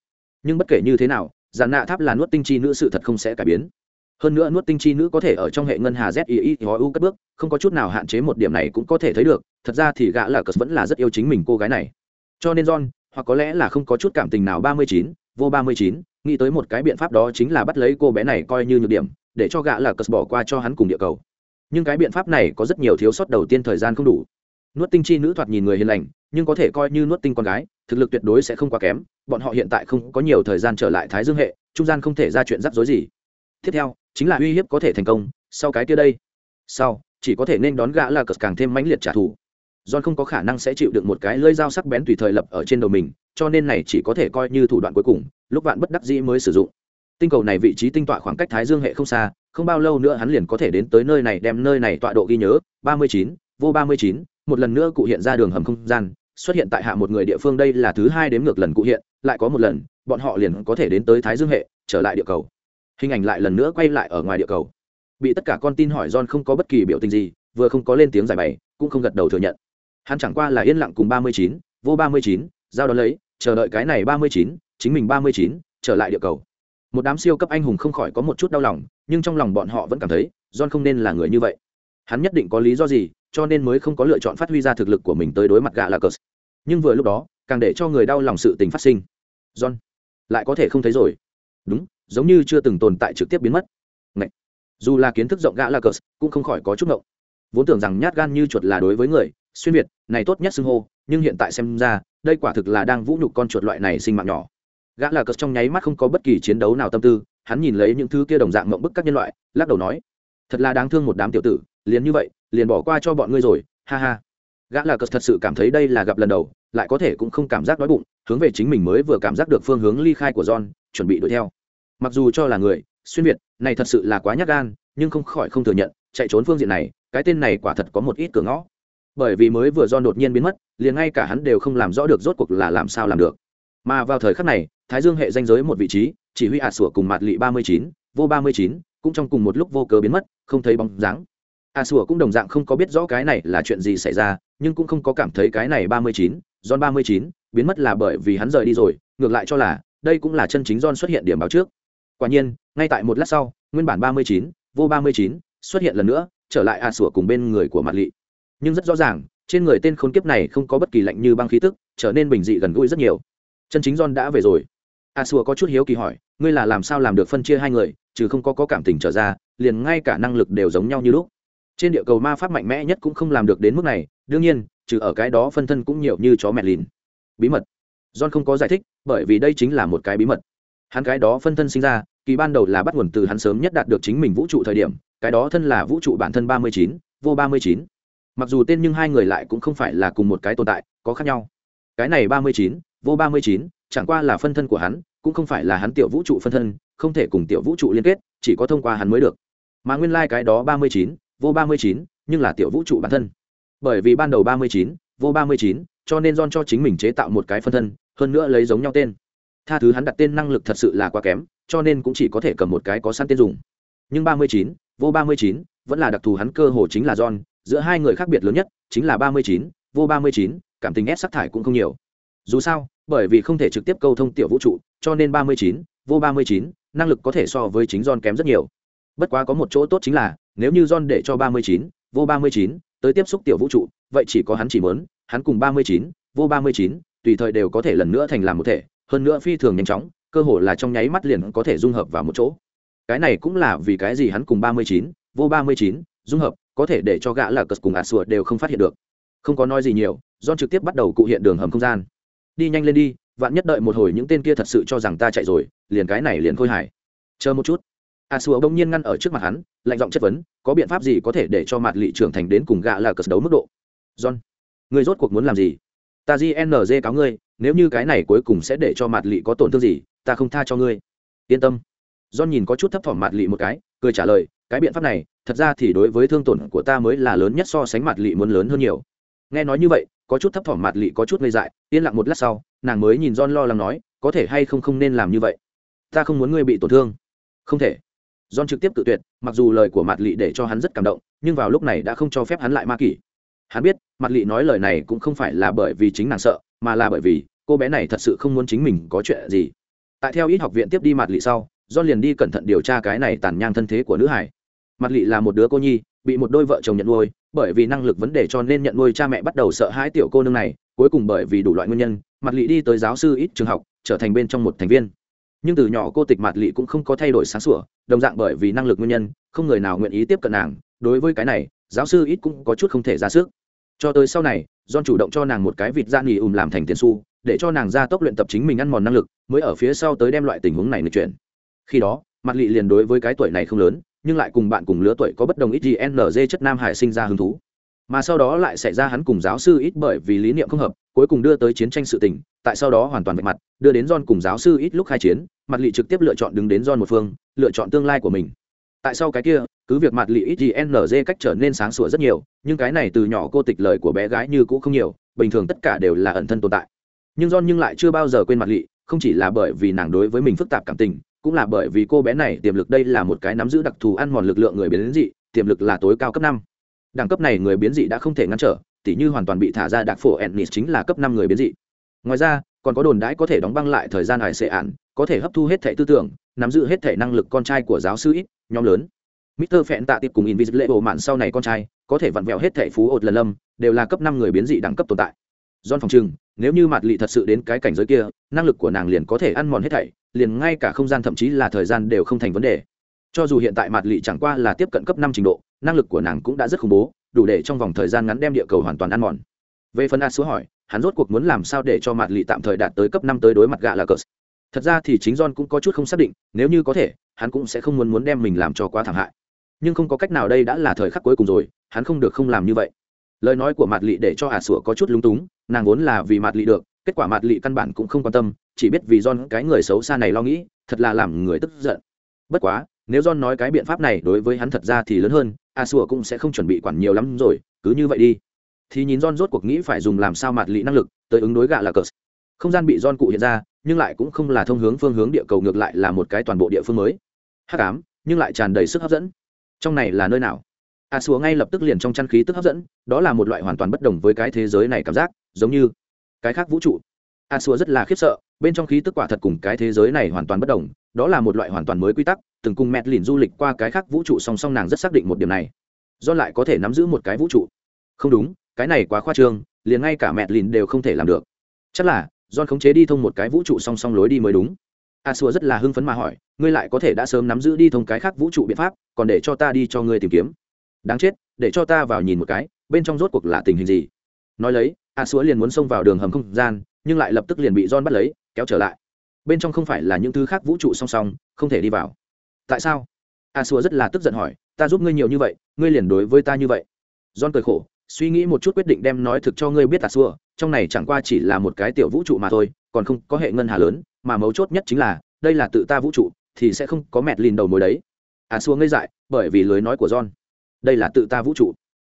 [SPEAKER 1] Nhưng bất kể như thế nào giàn nạ tháp là nuốt tinh chi nữ sự thật không sẽ cải biến. Hơn nữa nuốt tinh chi nữ có thể ở trong hệ ngân hà z i i u cất bước, không có chút nào hạn chế một điểm này cũng có thể thấy được, thật ra thì gã là cờ vẫn là rất yêu chính mình cô gái này. Cho nên john, hoặc có lẽ là không có chút cảm tình nào ba mươi chín vô ba mươi chín, nghĩ tới một cái biện pháp đó chính là bắt lấy cô bé này coi như nhược điểm, để cho gã là cất bỏ qua cho hắn cùng địa cầu. Nhưng cái biện pháp này có rất nhiều thiếu sót đầu tiên thời gian không đủ. Nuốt tinh chi nữ thoạt nhìn người hiền lành, nhưng có thể coi như nuốt tinh con gái, thực lực tuyệt đối sẽ không quá kém, bọn họ hiện tại không có nhiều thời gian trở lại thái dương hệ, trung gian không thể ra chuyện rắc rối gì. Tiếp theo, chính là uy hiếp có thể thành công, sau cái kia đây. Sau, chỉ có thể nên đón gã là cất càng thêm mãnh liệt trả thù john không có khả năng sẽ chịu được một cái lưỡi dao sắc bén tùy thời lập ở trên đầu mình, cho nên này chỉ có thể coi như thủ đoạn cuối cùng, lúc bạn bất đắc dĩ mới sử dụng. Tinh cầu này vị trí tinh tọa khoảng cách thái dương hệ không xa, không bao lâu nữa hắn liền có thể đến tới nơi này đem nơi này tọa độ ghi nhớ, ba mươi chín, vô ba mươi chín, một lần nữa cụ hiện ra đường hầm không gian, xuất hiện tại hạ một người địa phương đây là thứ hai đếm ngược lần cụ hiện, lại có một lần, bọn họ liền có thể đến tới thái dương hệ, trở lại địa cầu. Hình ảnh lại lần nữa quay lại ở ngoài địa cầu. Bị tất cả con tin hỏi john không có bất kỳ biểu tình gì, vừa không có lên tiếng giải bày, cũng không gật đầu thừa nhận hắn chẳng qua là yên lặng cùng ba mươi chín, vô ba mươi chín, giao đón lấy, chờ đợi cái này ba mươi chín, chính mình ba mươi chín, trở lại địa cầu. Một đám siêu cấp anh hùng không khỏi có một chút đau lòng, nhưng trong lòng bọn họ vẫn cảm thấy, john không nên là người như vậy. Hắn nhất định có lý do gì, cho nên mới không có lựa chọn phát huy ra thực lực của mình tới đối mặt gạ là cờ nhưng vừa lúc đó, càng để cho người đau lòng sự tình phát sinh. John, lại có thể không thấy rồi. Đúng, giống như chưa từng tồn tại trực tiếp biến mất. Ngậy. dù là kiến thức rộng gã là cờ cũng không khỏi có chút ngộng. Vốn tưởng rằng nhát gan như chuột là đối với người xuyên việt, này tốt nhất xưng hô, nhưng hiện tại xem ra, đây quả thực là đang vũ nhục con chuột loại này sinh mạng nhỏ. Gã là cất trong nháy mắt không có bất kỳ chiến đấu nào tâm tư, hắn nhìn lấy những thứ kia đồng dạng mộng bức các nhân loại, lắc đầu nói, thật là đáng thương một đám tiểu tử, liền như vậy, liền bỏ qua cho bọn ngươi rồi, ha ha. Gã là cất thật sự cảm thấy đây là gặp lần đầu, lại có thể cũng không cảm giác đói bụng, hướng về chính mình mới vừa cảm giác được phương hướng ly khai của john, chuẩn bị đuổi theo. Mặc dù cho là người, xuyên việt, này thật sự là quá nhát gan, nhưng không khỏi không thừa nhận, chạy trốn phương diện này, cái tên này quả thật có một ít cửa ngõ bởi vì mới vừa John đột nhiên biến mất, liền ngay cả hắn đều không làm rõ được rốt cuộc là làm sao làm được. Mà vào thời khắc này, thái dương hệ danh giới một vị trí, chỉ huy ả sủa cùng mạt lị ba mươi chín, vô ba mươi chín, cũng trong cùng một lúc vô cớ biến mất, không thấy bóng dáng. Ả sủa cũng đồng dạng không có biết rõ cái này là chuyện gì xảy ra, nhưng cũng không có cảm thấy cái này ba mươi chín, John ba mươi chín, biến mất là bởi vì hắn rời đi rồi, ngược lại cho là, đây cũng là chân chính John xuất hiện điểm báo trước. Quả nhiên, ngay tại một lát sau, nguyên bản ba mươi chín, vô ba mươi chín, xuất hiện lần nữa, trở lại a sủa cùng bên người của Mạt lị nhưng rất rõ ràng trên người tên khốn kiếp này không có bất kỳ lạnh như băng khí tức trở nên bình dị gần gũi rất nhiều. Chân chính john đã về rồi. A sủa có chút hiếu kỳ hỏi ngươi là làm sao làm được phân chia hai người trừ không có, có cảm tình trở ra liền ngay cả năng lực đều giống nhau như lúc? Trên địa cầu ma pháp mạnh mẽ nhất cũng không làm được đến mức này đương nhiên trừ ở cái đó phân thân cũng nhiều như chó mẹ lìn. Bí mật. John không có giải thích bởi vì đây chính là một cái bí mật. Hắn cái đó phân thân sinh ra kỳ ban đầu là bắt nguồn từ hắn sớm nhất đạt được chính mình vũ trụ thời điểm cái đó thân là vũ trụ bản thân ba mươi chín vô ba mươi chín mặc dù tên nhưng hai người lại cũng không phải là cùng một cái tồn tại, có khác nhau. Cái này ba mươi chín, vô ba mươi chín, chẳng qua là phân thân của hắn, cũng không phải là hắn tiểu vũ trụ phân thân, không thể cùng tiểu vũ trụ liên kết, chỉ có thông qua hắn mới được. Mà nguyên lai、like、cái đó ba mươi chín, vô ba mươi chín, nhưng là tiểu vũ trụ bản thân. Bởi vì ban đầu ba mươi chín, vô ba mươi chín, cho nên don cho chính mình chế tạo một cái phân thân, hơn nữa lấy giống nhau tên. Tha thứ hắn đặt tên năng lực thật sự là quá kém, cho nên cũng chỉ có thể cầm một cái có sẵn tên dùng. Nhưng ba mươi chín, vô ba mươi chín, vẫn là đặc thù hắn cơ hồ chính là don giữa hai người khác biệt lớn nhất chính là ba mươi chín vô ba mươi chín cảm tình ép sắc thải cũng không nhiều dù sao bởi vì không thể trực tiếp câu thông tiểu vũ trụ cho nên ba mươi chín vô ba mươi chín năng lực có thể so với chính john kém rất nhiều bất quá có một chỗ tốt chính là nếu như john để cho ba mươi chín vô ba mươi chín tới tiếp xúc tiểu vũ trụ vậy chỉ có hắn chỉ muốn hắn cùng ba mươi chín vô ba mươi chín tùy thời đều có thể lần nữa thành làm một thể hơn nữa phi thường nhanh chóng cơ hội là trong nháy mắt liền có thể dung hợp vào một chỗ cái này cũng là vì cái gì hắn cùng ba mươi chín vô ba mươi chín dung hợp có thể để cho gã là cật cùng ả sùa đều không phát hiện được. Không có nói gì nhiều, john trực tiếp bắt đầu cụ hiện đường hầm không gian. Đi nhanh lên đi, vạn nhất đợi một hồi những tên kia thật sự cho rằng ta chạy rồi, liền cái này liền khôi hài. Chờ một chút. A sùa bỗng nhiên ngăn ở trước mặt hắn, lạnh giọng chất vấn, có biện pháp gì có thể để cho mặt lị trưởng thành đến cùng gã là cờ đấu mức độ? John người rốt cuộc muốn làm gì? Ta gng cáo ngươi, nếu như cái này cuối cùng sẽ để cho mặt lị có tổn thương gì, ta không tha cho ngươi. Yên tâm. John nhìn có chút thấp thỏm mặt lị một cái, cười trả lời cái biện pháp này, thật ra thì đối với thương tổn của ta mới là lớn nhất so sánh mặt lị muốn lớn hơn nhiều. Nghe nói như vậy, có chút thấp thỏm mặt lị có chút ngây dại, yên lặng một lát sau, nàng mới nhìn john lo lắng nói, có thể hay không không nên làm như vậy? Ta không muốn ngươi bị tổn thương. Không thể. John trực tiếp tự tuyệt, mặc dù lời của mặt lị để cho hắn rất cảm động, nhưng vào lúc này đã không cho phép hắn lại ma kỷ. Hắn biết, mặt lị nói lời này cũng không phải là bởi vì chính nàng sợ, mà là bởi vì cô bé này thật sự không muốn chính mình có chuyện gì. Tại theo ít học viện tiếp đi mặt lị sau, john liền đi cẩn thận điều tra cái này tàn nhang thân thế của nữ hải mặt lị là một đứa cô nhi, bị một đôi vợ chồng nhận nuôi, bởi vì năng lực vấn đề cho nên nhận nuôi cha mẹ bắt đầu sợ hãi tiểu cô nương này, cuối cùng bởi vì đủ loại nguyên nhân, mặt lị đi tới giáo sư ít trường học, trở thành bên trong một thành viên. Nhưng từ nhỏ cô tịch mặt lị cũng không có thay đổi sáng sủa, đồng dạng bởi vì năng lực nguyên nhân, không người nào nguyện ý tiếp cận nàng. Đối với cái này, giáo sư ít cũng có chút không thể ra sức. Cho tới sau này don chủ động cho nàng một cái vịt da nghỉ ùm làm thành tiền su để cho nàng ra tốc luyện tập chính mình ăn mòn năng lực, mới ở phía sau tới đem loại tình huống này nói chuyển khi đó, mặt lị liền đối với cái tuổi này không lớn nhưng lại cùng bạn cùng lứa tuổi có bất đồng ít gì nz chất nam hải sinh ra hứng thú. Mà sau đó lại xảy ra hắn cùng giáo sư ít bởi vì lý niệm không hợp, cuối cùng đưa tới chiến tranh sự tình, tại sau đó hoàn toàn vạch mặt, đưa đến john cùng giáo sư ít lúc khai chiến, mặt lị trực tiếp lựa chọn đứng đến john một phương, lựa chọn tương lai của mình. Tại sau cái kia, cứ việc mặt lị ít gì nz cách trở nên sáng sủa rất nhiều, nhưng cái này từ nhỏ cô tịch lời của bé gái như cũ không nhiều, bình thường tất cả đều là ẩn thân tồn tại. Nhưng john nhưng lại chưa bao giờ quên mặt lị, không chỉ là bởi vì nàng đối với mình phức tạp cảm tình cũng là bởi vì cô bé này tiềm lực đây là một cái nắm giữ đặc thù ăn mòn lực lượng người biến dị tiềm lực là tối cao cấp năm đẳng cấp này người biến dị đã không thể ngăn trở tỉ như hoàn toàn bị thả ra đặc phổ ennis chính là cấp năm người biến dị ngoài ra còn có đồn đãi có thể đóng băng lại thời gian hải sệ ạn có thể hấp thu hết thể tư tưởng nắm giữ hết thể năng lực con trai của giáo sư ít nhóm lớn Mr. Phẹn tạ tiệp cùng Invisible bộ mạn sau này con trai, có thể vặn vẹo hết thể phú ột lần lâm, đều là cấp năm người biến dị đẳng cấp tồn tại. John phòng trừng, nếu như Mạt Lệ thật sự đến cái cảnh giới kia, năng lực của nàng liền có thể ăn mòn hết thảy, liền ngay cả không gian thậm chí là thời gian đều không thành vấn đề. Cho dù hiện tại Mạt Lệ chẳng qua là tiếp cận cấp năm trình độ, năng lực của nàng cũng đã rất khủng bố, đủ để trong vòng thời gian ngắn đem địa cầu hoàn toàn ăn mòn. Về phần A số hỏi, hắn rốt cuộc muốn làm sao để cho Mạt Lệ tạm thời đạt tới cấp năm tới đối mặt gạ là cờ. Thật ra thì chính John cũng có chút không xác định, nếu như có thể, hắn cũng sẽ không muốn muốn đem mình làm cho quá thảm hại nhưng không có cách nào đây đã là thời khắc cuối cùng rồi hắn không được không làm như vậy lời nói của mạt lị để cho ả à sủa có chút lúng túng, nàng vốn là vì mạt lị được, kết quả mạt lị căn bản cũng không quan tâm, chỉ biết vì don cái người xấu xa này lo nghĩ, thật là làm người tức giận. Bất quá, nếu don nói cái biện pháp này đối với hắn thật ra thì lớn hơn a sủa cũng sẽ không chuẩn bị quản nhiều lắm rồi, cứ như vậy đi. Thì nhìn don rốt cuộc nghĩ phải dùng làm sao mạt lị năng lực, tới ứng đối gạ là cờ. Không gian bị don cụ hiện ra, nhưng lại cũng không là thông hướng phương hướng địa cầu ngược lại là một cái toàn bộ địa phương mới. Hắc ám, nhưng lại tràn đầy sức hấp dẫn. Trong này là nơi nào? À, a xúa ngay lập tức liền trong chăn khí tức hấp dẫn đó là một loại hoàn toàn bất đồng với cái thế giới này cảm giác giống như cái khác vũ trụ. À, a xúa rất là khiếp sợ bên trong khí tức quả thật cùng cái thế giới này hoàn toàn bất đồng đó là một loại hoàn toàn mới quy tắc từng cùng mẹt lìn du lịch qua cái khác vũ trụ song song nàng rất xác định một điểm này. Do lại có thể nắm giữ một cái vũ trụ. Không đúng cái này quá khoa trương liền ngay cả mẹt lìn đều không thể làm được. Chắc là John khống chế đi thông một cái vũ trụ song song lối đi mới đúng. À, a xúa rất là hưng phấn mà hỏi, ngươi lại có thể đã sớm nắm giữ đi thông cái khác vũ trụ biện pháp, còn để cho ta đi cho ngươi tìm kiếm đáng chết, để cho ta vào nhìn một cái, bên trong rốt cuộc là tình hình gì? Nói lấy, a xúa liền muốn xông vào đường hầm không gian, nhưng lại lập tức liền bị john bắt lấy, kéo trở lại. Bên trong không phải là những thứ khác vũ trụ song song, không thể đi vào. Tại sao? A xúa rất là tức giận hỏi, ta giúp ngươi nhiều như vậy, ngươi liền đối với ta như vậy. John cười khổ, suy nghĩ một chút quyết định đem nói thực cho ngươi biết a xúa trong này chẳng qua chỉ là một cái tiểu vũ trụ mà thôi, còn không có hệ ngân hà lớn, mà mấu chốt nhất chính là, đây là tự ta vũ trụ, thì sẽ không có mẹt lìn đầu mối đấy. A xúa ngây dại, bởi vì lưới nói của john đây là tự ta vũ trụ.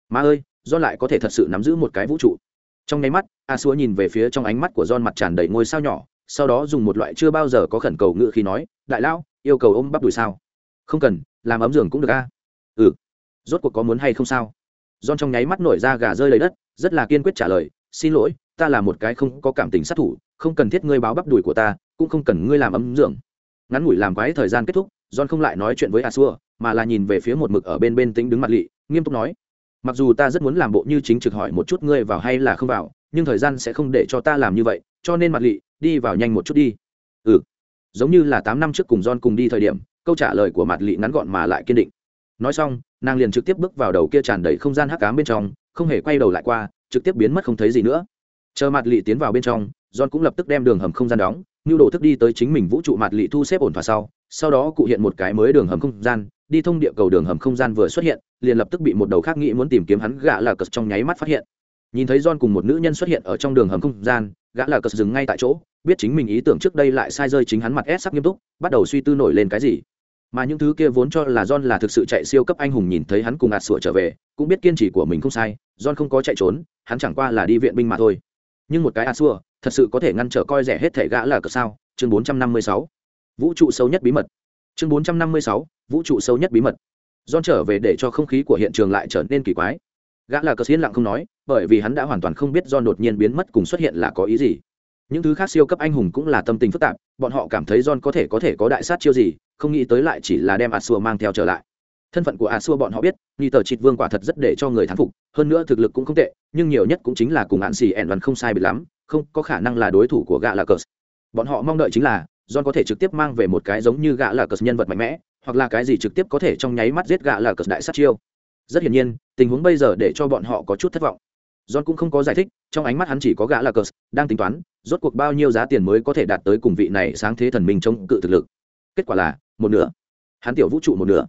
[SPEAKER 1] Mà ơi do lại có thể thật sự nắm giữ một cái vũ trụ. Trong nháy mắt, a xúa nhìn về phía trong ánh mắt của don mặt tràn đầy ngôi sao nhỏ, sau đó dùng một loại chưa bao giờ có khẩn cầu ngự khi nói, đại lão, yêu cầu ôm bắp đùi sao? Không cần, làm ấm giường cũng được a. Ừ. Rốt cuộc có muốn hay không sao? Don trong nháy mắt nổi ra gà rơi lấy đất, rất là kiên quyết trả lời, xin lỗi, ta là một cái không có cảm tình sát thủ, không cần thiết ngươi báo bắp đùi của ta, cũng không cần ngươi làm ấm giường. Ngắn ngủi làm quái thời gian kết thúc john không lại nói chuyện với a xua mà là nhìn về phía một mực ở bên bên tính đứng mặt lị, nghiêm túc nói, mặc dù ta rất muốn làm bộ như chính trực hỏi một chút ngươi vào hay là không vào, nhưng thời gian sẽ không để cho ta làm như vậy, cho nên mặt lị, đi vào nhanh một chút đi. Ừ. Giống như là tám năm trước cùng john cùng đi thời điểm, câu trả lời của mặt lị ngắn gọn mà lại kiên định. Nói xong, nàng liền trực tiếp bước vào đầu kia tràn đầy không gian hắc cám bên trong, không hề quay đầu lại qua, trực tiếp biến mất không thấy gì nữa. Chờ mặt lị tiến vào bên trong john cũng lập tức đem đường hầm không gian đóng như đồ thức đi tới chính mình vũ trụ mặt lị thu xếp ổn thỏa sau sau đó cụ hiện một cái mới đường hầm không gian đi thông địa cầu đường hầm không gian vừa xuất hiện liền lập tức bị một đầu khác nghĩ muốn tìm kiếm hắn gã là cật trong nháy mắt phát hiện nhìn thấy john cùng một nữ nhân xuất hiện ở trong đường hầm không gian gã là cật dừng ngay tại chỗ biết chính mình ý tưởng trước đây lại sai rơi chính hắn mặt ép sắc nghiêm túc bắt đầu suy tư nổi lên cái gì mà những thứ kia vốn cho là John là thực sự chạy siêu cấp anh hùng nhìn thấy hắn cùng ạt sủa trở về, cũng biết kiên trì của mình không sai, John không có chạy trốn, hắn chẳng qua là đi viện binh mà thôi. Nhưng một cái a xua, thật sự có thể ngăn trở coi rẻ hết thể gã là cờ sao? Chương 456. Vũ trụ sâu nhất bí mật. Chương bốn trăm năm mươi sáu, vũ trụ sâu nhất bí mật. Don trở về để cho không khí của hiện trường lại trở nên kỳ quái. Gã là cờ xiên lặng không nói, bởi vì hắn đã hoàn toàn không biết do đột nhiên biến mất cùng xuất hiện là có ý gì. Những thứ khác siêu cấp anh hùng cũng là tâm tình phức tạp, bọn họ cảm thấy john có thể có thể có đại sát chiêu gì, không nghĩ tới lại chỉ là đem a xua mang theo trở lại thân phận của a xua bọn họ biết ni tờ chịt vương quả thật rất để cho người thán phục, hơn nữa thực lực cũng không tệ, nhưng nhiều nhất cũng chính là cùng hạn xì ẻn đoàn không sai bị lắm, không có khả năng là đối thủ của gã là cờ. Bọn họ mong đợi chính là, john có thể trực tiếp mang về một cái giống như gã là cờ nhân vật mạnh mẽ, hoặc là cái gì trực tiếp có thể trong nháy mắt giết gã là cờ đại sát chiêu. Rất hiển nhiên, tình huống bây giờ để cho bọn họ có chút thất vọng. John cũng không có giải thích, trong ánh mắt hắn chỉ có gã là cờ đang tính toán, rốt cuộc bao nhiêu giá tiền mới có thể đạt tới cùng vị này sáng thế thần minh chống cự thực lực. Kết quả là, một nửa. Hắn tiểu vũ trụ một nửa.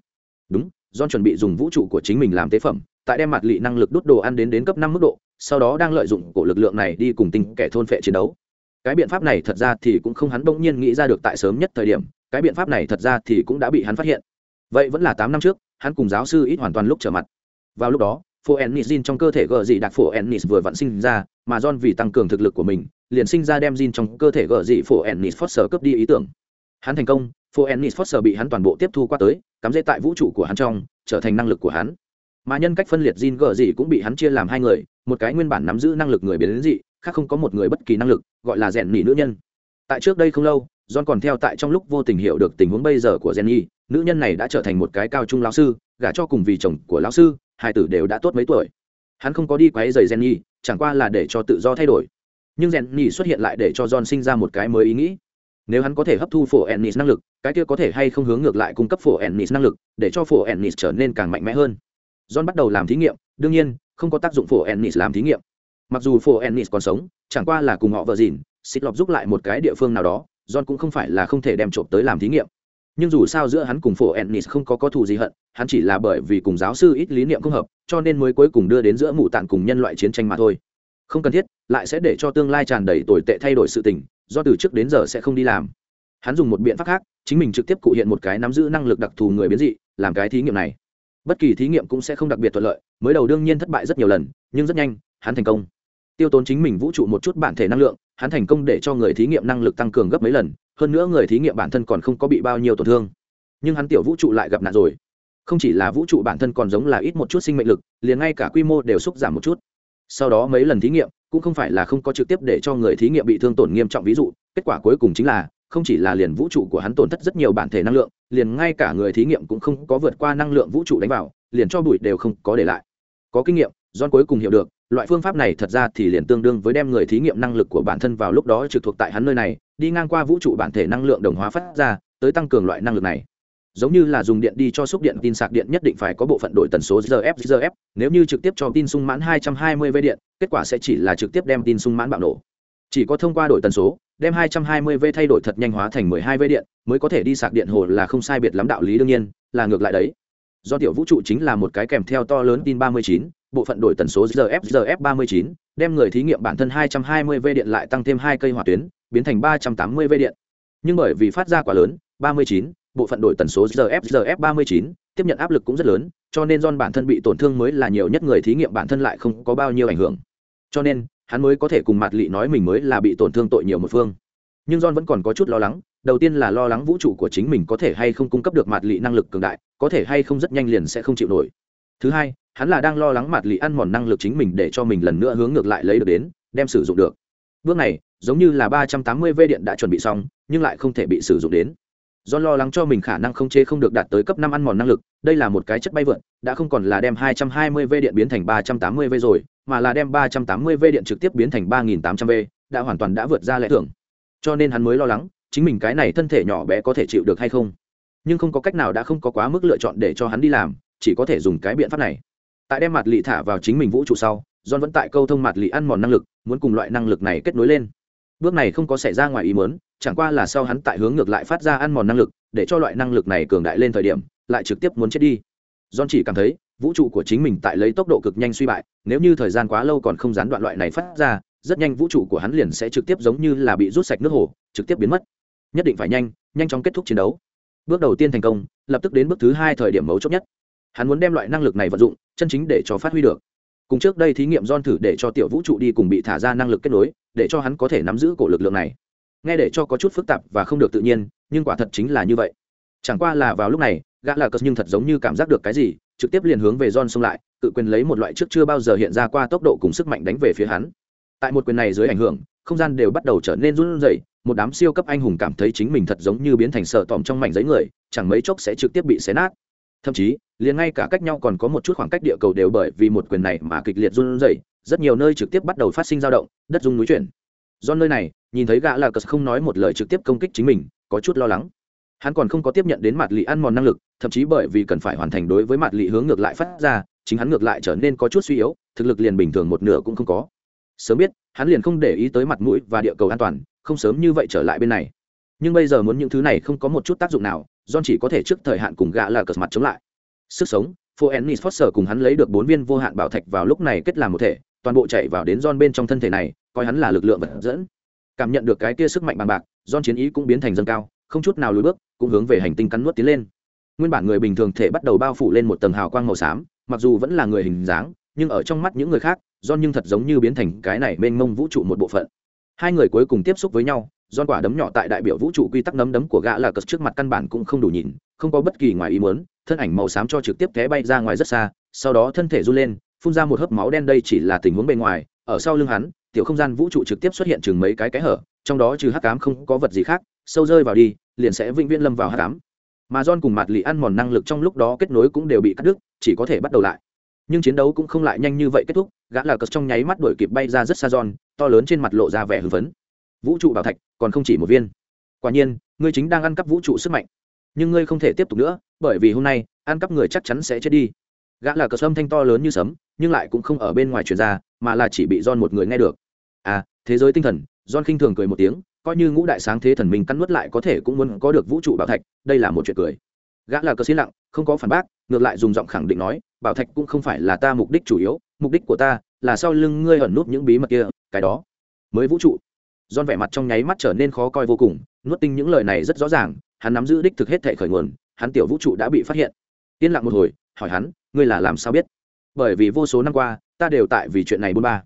[SPEAKER 1] Đúng john chuẩn bị dùng vũ trụ của chính mình làm tế phẩm, tại đem mặt lị năng lực đốt đồ ăn đến đến cấp năm mức độ, sau đó đang lợi dụng cổ lực lượng này đi cùng tinh kẻ thôn phệ chiến đấu. Cái biện pháp này thật ra thì cũng không hắn bỗng nhiên nghĩ ra được tại sớm nhất thời điểm, cái biện pháp này thật ra thì cũng đã bị hắn phát hiện. Vậy vẫn là tám năm trước, hắn cùng giáo sư ít hoàn toàn lúc trở mặt. Vào lúc đó phổ ennis gin trong cơ thể gờ dị đặc phổ ennis vừa vặn sinh ra, mà john vì tăng cường thực lực của mình, liền sinh ra đem gin trong cơ thể gờ dị phổ ennis foster cướp đi ý tưởng. Hắn thành công phổ ennis foster bị hắn toàn bộ tiếp thu qua tới, cắm dễ tại vũ trụ của hắn trong, trở thành năng lực của hắn. Mà nhân cách phân liệt gin gờ gì cũng bị hắn chia làm hai người, một cái nguyên bản nắm giữ năng lực người biến dị, khác không có một người bất kỳ năng lực, gọi là rèn nỉ nữ nhân. Tại trước đây không lâu, john còn theo tại trong lúc vô tình hiểu được tình huống bây giờ của jenny, nữ nhân này đã trở thành một cái cao trung lão sư, gả cho cùng vì chồng của lão sư, hai tử đều đã tốt mấy tuổi. Hắn không có đi quấy rầy jenny, chẳng qua là để cho tự do thay đổi. Nhưng jenny xuất hiện lại để cho john sinh ra một cái mới ý nghĩ nếu hắn có thể hấp thu phổ ennis năng lực, cái kia có thể hay không hướng ngược lại cung cấp phổ ennis năng lực, để cho phổ ennis trở nên càng mạnh mẽ hơn. John bắt đầu làm thí nghiệm, đương nhiên, không có tác dụng phổ ennis làm thí nghiệm. Mặc dù phổ ennis còn sống, chẳng qua là cùng họ vợ dìn xịt lọc giúp lại một cái địa phương nào đó, john cũng không phải là không thể đem trộm tới làm thí nghiệm. Nhưng dù sao giữa hắn cùng phổ ennis không có có thù gì hận, hắn chỉ là bởi vì cùng giáo sư ít lý niệm không hợp, cho nên mới cuối cùng đưa đến giữa mụ tạng cùng nhân loại chiến tranh mà thôi. Không cần thiết, lại sẽ để cho tương lai tràn đầy tồi tệ thay đổi sự tình do từ trước đến giờ sẽ không đi làm. Hắn dùng một biện pháp khác, chính mình trực tiếp cụ hiện một cái nắm giữ năng lực đặc thù người biến dị, làm cái thí nghiệm này. Bất kỳ thí nghiệm cũng sẽ không đặc biệt thuận lợi, mới đầu đương nhiên thất bại rất nhiều lần, nhưng rất nhanh, hắn thành công. Tiêu tốn chính mình vũ trụ một chút bản thể năng lượng, hắn thành công để cho người thí nghiệm năng lực tăng cường gấp mấy lần, hơn nữa người thí nghiệm bản thân còn không có bị bao nhiêu tổn thương. Nhưng hắn tiểu vũ trụ lại gặp nạn rồi. Không chỉ là vũ trụ bản thân còn giống là ít một chút sinh mệnh lực, liền ngay cả quy mô đều xúc giảm một chút. Sau đó mấy lần thí nghiệm cũng không phải là không có trực tiếp để cho người thí nghiệm bị thương tổn nghiêm trọng ví dụ kết quả cuối cùng chính là không chỉ là liền vũ trụ của hắn tổn thất rất nhiều bản thể năng lượng liền ngay cả người thí nghiệm cũng không có vượt qua năng lượng vũ trụ đánh vào liền cho bụi đều không có để lại có kinh nghiệm John cuối cùng hiểu được, loại phương pháp này thật ra thì liền tương đương với đem người thí nghiệm năng lực của bản thân vào lúc đó trực thuộc tại hắn nơi này, đi ngang qua vũ trụ bản thể năng lượng đồng hóa phát ra, tới tăng cường loại năng lực này. Giống như là dùng điện đi cho xúc điện tin sạc điện nhất định phải có bộ phận đổi tần số RF RF, nếu như trực tiếp cho tin sung mãn 220V điện, kết quả sẽ chỉ là trực tiếp đem tin sung mãn bạo nổ. Chỉ có thông qua đổi tần số, đem 220V thay đổi thật nhanh hóa thành 12V điện, mới có thể đi sạc điện hồ là không sai biệt lắm đạo lý đương nhiên, là ngược lại đấy. Do tiểu vũ trụ chính là một cái kèm theo to lớn tin 39, bộ phận đổi tần số RF RF 39, đem người thí nghiệm bản thân 220V điện lại tăng thêm hai cây hỏa tuyến, biến thành 380V điện. Nhưng bởi vì phát ra quá lớn, 39, bộ phận đổi tần số RF RF 39, tiếp nhận áp lực cũng rất lớn, cho nên John bản thân bị tổn thương mới là nhiều nhất người thí nghiệm bản thân lại không có bao nhiêu ảnh hưởng. Cho nên, hắn mới có thể cùng Mạt Lị nói mình mới là bị tổn thương tội nhiều một phương. Nhưng John vẫn còn có chút lo lắng, đầu tiên là lo lắng vũ trụ của chính mình có thể hay không cung cấp được Mạt Lị năng lực cường đại, có thể hay không rất nhanh liền sẽ không chịu nổi. Thứ hai, hắn là đang lo lắng mặt Lị ăn mòn năng lực chính mình để cho mình lần nữa hướng ngược lại lấy được đến đem sử dụng được bước này giống như là ba trăm tám mươi v điện đã chuẩn bị xong nhưng lại không thể bị sử dụng đến do lo lắng cho mình khả năng không chế không được đạt tới cấp năm ăn mòn năng lực, đây là một cái chất bay vượn đã không còn là đem hai trăm hai mươi v điện biến thành ba trăm tám mươi v rồi, mà là đem ba trăm tám mươi v điện trực tiếp biến thành ba nghìn tám trăm v, đã hoàn toàn đã vượt ra lẽ thường. cho nên hắn mới lo lắng, chính mình cái này thân thể nhỏ bé có thể chịu được hay không. Nhưng không có cách nào đã không có quá mức lựa chọn để cho hắn đi làm, chỉ có thể dùng cái biện pháp này. Tại đem mặt lị thả vào chính mình vũ trụ sau, john vẫn tại câu thông mặt lị ăn mòn năng lực, muốn cùng loại năng lực này kết nối lên bước này không có xảy ra ngoài ý mớn chẳng qua là sau hắn tại hướng ngược lại phát ra ăn mòn năng lực, để cho loại năng lực này cường đại lên thời điểm, lại trực tiếp muốn chết đi. John chỉ cảm thấy, vũ trụ của chính mình tại lấy tốc độ cực nhanh suy bại, nếu như thời gian quá lâu còn không gián đoạn loại này phát ra, rất nhanh vũ trụ của hắn liền sẽ trực tiếp giống như là bị rút sạch nước hồ, trực tiếp biến mất. Nhất định phải nhanh nhanh chóng kết thúc chiến đấu. Bước đầu tiên thành công, lập tức đến bước thứ hai thời điểm mấu chốt nhất. Hắn muốn đem loại năng lực này vận dụng, chân chính để cho phát huy được cùng trước đây thí nghiệm don thử để cho tiểu vũ trụ đi cùng bị thả ra năng lực kết nối để cho hắn có thể nắm giữ cổ lực lượng này nghe để cho có chút phức tạp và không được tự nhiên nhưng quả thật chính là như vậy chẳng qua là vào lúc này gã là cất nhưng thật giống như cảm giác được cái gì trực tiếp liền hướng về don xông lại, tự quyền lấy một loại trước chưa bao giờ hiện ra qua tốc độ cùng sức mạnh đánh về phía hắn. Tại một quyền này dưới ảnh hưởng, không gian đều bắt đầu trở nên run rẩy, một đám siêu cấp anh hùng cảm thấy chính mình thật giống như biến thành sợ tòm trong mảnh giấy người, chẳng mấy chốc sẽ trực tiếp bị xé nát. Thậm chí, liền ngay cả cách nhau còn có một chút khoảng cách địa cầu đều bởi vì một quyền này mà kịch liệt run rẩy, rất nhiều nơi trực tiếp bắt đầu phát sinh dao động, đất rung núi chuyển. Do nơi này, nhìn thấy gã là cờ không nói một lời trực tiếp công kích chính mình, có chút lo lắng. Hắn còn không có tiếp nhận đến mặt lì ăn mòn năng lực thậm chí bởi vì cần phải hoàn thành đối với mặt lì hướng ngược lại phát ra chính hắn ngược lại trở nên có chút suy yếu thực lực liền bình thường một nửa cũng không có. Sớm biết hắn liền không để ý tới mặt mũi và địa cầu an toàn không sớm như vậy trở lại bên này. Nhưng bây giờ muốn những thứ này không có một chút tác dụng nào john chỉ có thể trước thời hạn cùng gã là cờ mặt chống lại sức sống phố ennis foster cùng hắn lấy được bốn viên vô hạn bảo thạch vào lúc này kết làm một thể toàn bộ chạy vào đến john bên trong thân thể này coi hắn là lực lượng vật dẫn cảm nhận được cái kia sức mạnh bằng bạc john chiến ý cũng biến thành dâng cao không chút nào lùi bước cũng hướng về hành tinh cắn nuốt tiến lên nguyên bản người bình thường thể bắt đầu bao phủ lên một tầng hào quang màu xám mặc dù vẫn là người hình dáng nhưng ở trong mắt những người khác John nhưng thật giống như biến thành cái này mênh mông vũ trụ một bộ phận. Hai người cuối cùng tiếp xúc với nhau, giòn quả đấm nhỏ tại đại biểu vũ trụ quy tắc nấm đấm của gã là cất trước mặt căn bản cũng không đủ nhìn, không có bất kỳ ngoài ý muốn, thân ảnh màu xám cho trực tiếp té bay ra ngoài rất xa, sau đó thân thể run lên, phun ra một hớp máu đen đây chỉ là tình huống bên ngoài, ở sau lưng hắn, tiểu không gian vũ trụ trực tiếp xuất hiện chừng mấy cái cái hở, trong đó trừ hắc ám không có vật gì khác, sâu rơi vào đi, liền sẽ vĩnh viễn lâm vào hắc ám. Mà John cùng mặt lì ăn mòn năng lực trong lúc đó kết nối cũng đều bị cắt đứt, chỉ có thể bắt đầu lại nhưng chiến đấu cũng không lại nhanh như vậy kết thúc gã là cất trong nháy mắt đuổi kịp bay ra rất xa giòn to lớn trên mặt lộ ra vẻ hưng phấn vũ trụ bảo thạch, còn không chỉ một viên. Quả nhiên, ngươi chính đang ăn cắp vũ trụ sức mạnh. Nhưng ngươi không thể tiếp tục nữa, bởi vì hôm nay, ăn cắp người chắc chắn sẽ chết đi. Gã là cờ sâm thanh to lớn như sấm, nhưng lại cũng không ở bên ngoài truyền ra, mà là chỉ bị don một người nghe được. À thế giới tinh thần don khinh thường cười một tiếng, coi như ngũ đại sáng thế thần mình cắn nuốt lại có thể cũng muốn có được vũ trụ bảo thạch, đây là một chuyện cười. Gã là cờ xí lặng, không có phản bác, ngược lại dùng giọng khẳng định nói, bảo thạch cũng không phải là ta mục đích chủ yếu, mục đích của ta là sau lưng ngươi ẩn núp những bí mật kia, cái đó. Mới vũ trụ don vẻ mặt trong nháy mắt trở nên khó coi vô cùng, nuốt tinh những lời này rất rõ ràng, hắn nắm giữ đích thực hết thể khởi nguồn, hắn tiểu vũ trụ đã bị phát hiện. Yên lặng một hồi, hỏi hắn, ngươi là làm sao biết? Bởi vì vô số năm qua, ta đều tại vì chuyện này bôn ba.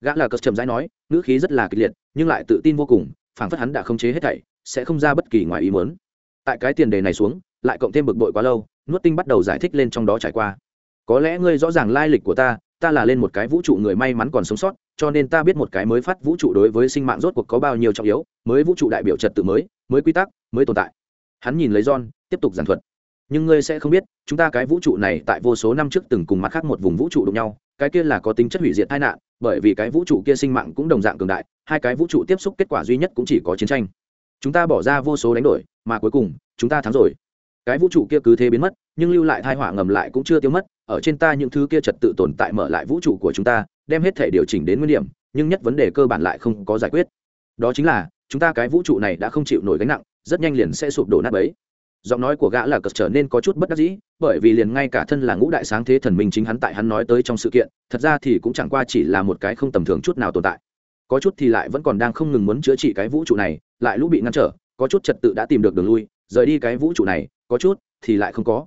[SPEAKER 1] Gã là cất trầm rãi nói, ngữ khí rất là kịch liệt, nhưng lại tự tin vô cùng, phảng phất hắn đã khống chế hết thảy, sẽ không ra bất kỳ ngoài ý muốn. Tại cái tiền đề này xuống, lại cộng thêm bực bội quá lâu, nuốt tinh bắt đầu giải thích lên trong đó trải qua. Có lẽ ngươi rõ ràng lai lịch của ta ta là lên một cái vũ trụ người may mắn còn sống sót cho nên ta biết một cái mới phát vũ trụ đối với sinh mạng rốt cuộc có bao nhiêu trọng yếu, mới vũ trụ đại biểu trật tự mới mới quy tắc, mới tồn tại. Hắn nhìn lấy john, tiếp tục giảng thuật. Nhưng ngươi sẽ không biết, chúng ta cái vũ trụ này tại vô số năm trước từng cùng mặt khác một vùng vũ trụ đụng nhau, cái kia là có tính chất hủy diệt tai nạn, bởi vì cái vũ trụ kia sinh mạng cũng đồng dạng cường đại, hai cái vũ trụ tiếp xúc kết quả duy nhất cũng chỉ có chiến tranh. Chúng ta bỏ ra vô số đánh đổi, mà cuối cùng, chúng ta thắng rồi. Cái vũ trụ kia cứ thế biến mất, nhưng lưu lại thai họa ngầm lại cũng chưa tiêu mất, ở trên ta những thứ kia trật tự tồn tại mở lại vũ trụ của chúng ta đem hết thể điều chỉnh đến nguyên điểm, nhưng nhất vấn đề cơ bản lại không có giải quyết. Đó chính là, chúng ta cái vũ trụ này đã không chịu nổi gánh nặng, rất nhanh liền sẽ sụp đổ nát bấy. Giọng nói của gã là cật trở nên có chút bất đắc dĩ, bởi vì liền ngay cả thân là ngũ đại sáng thế thần minh chính hắn tại hắn nói tới trong sự kiện, thật ra thì cũng chẳng qua chỉ là một cái không tầm thường chút nào tồn tại. Có chút thì lại vẫn còn đang không ngừng muốn chữa trị cái vũ trụ này, lại lũ bị ngăn trở, có chút trật tự đã tìm được đường lui, rời đi cái vũ trụ này, có chút thì lại không có.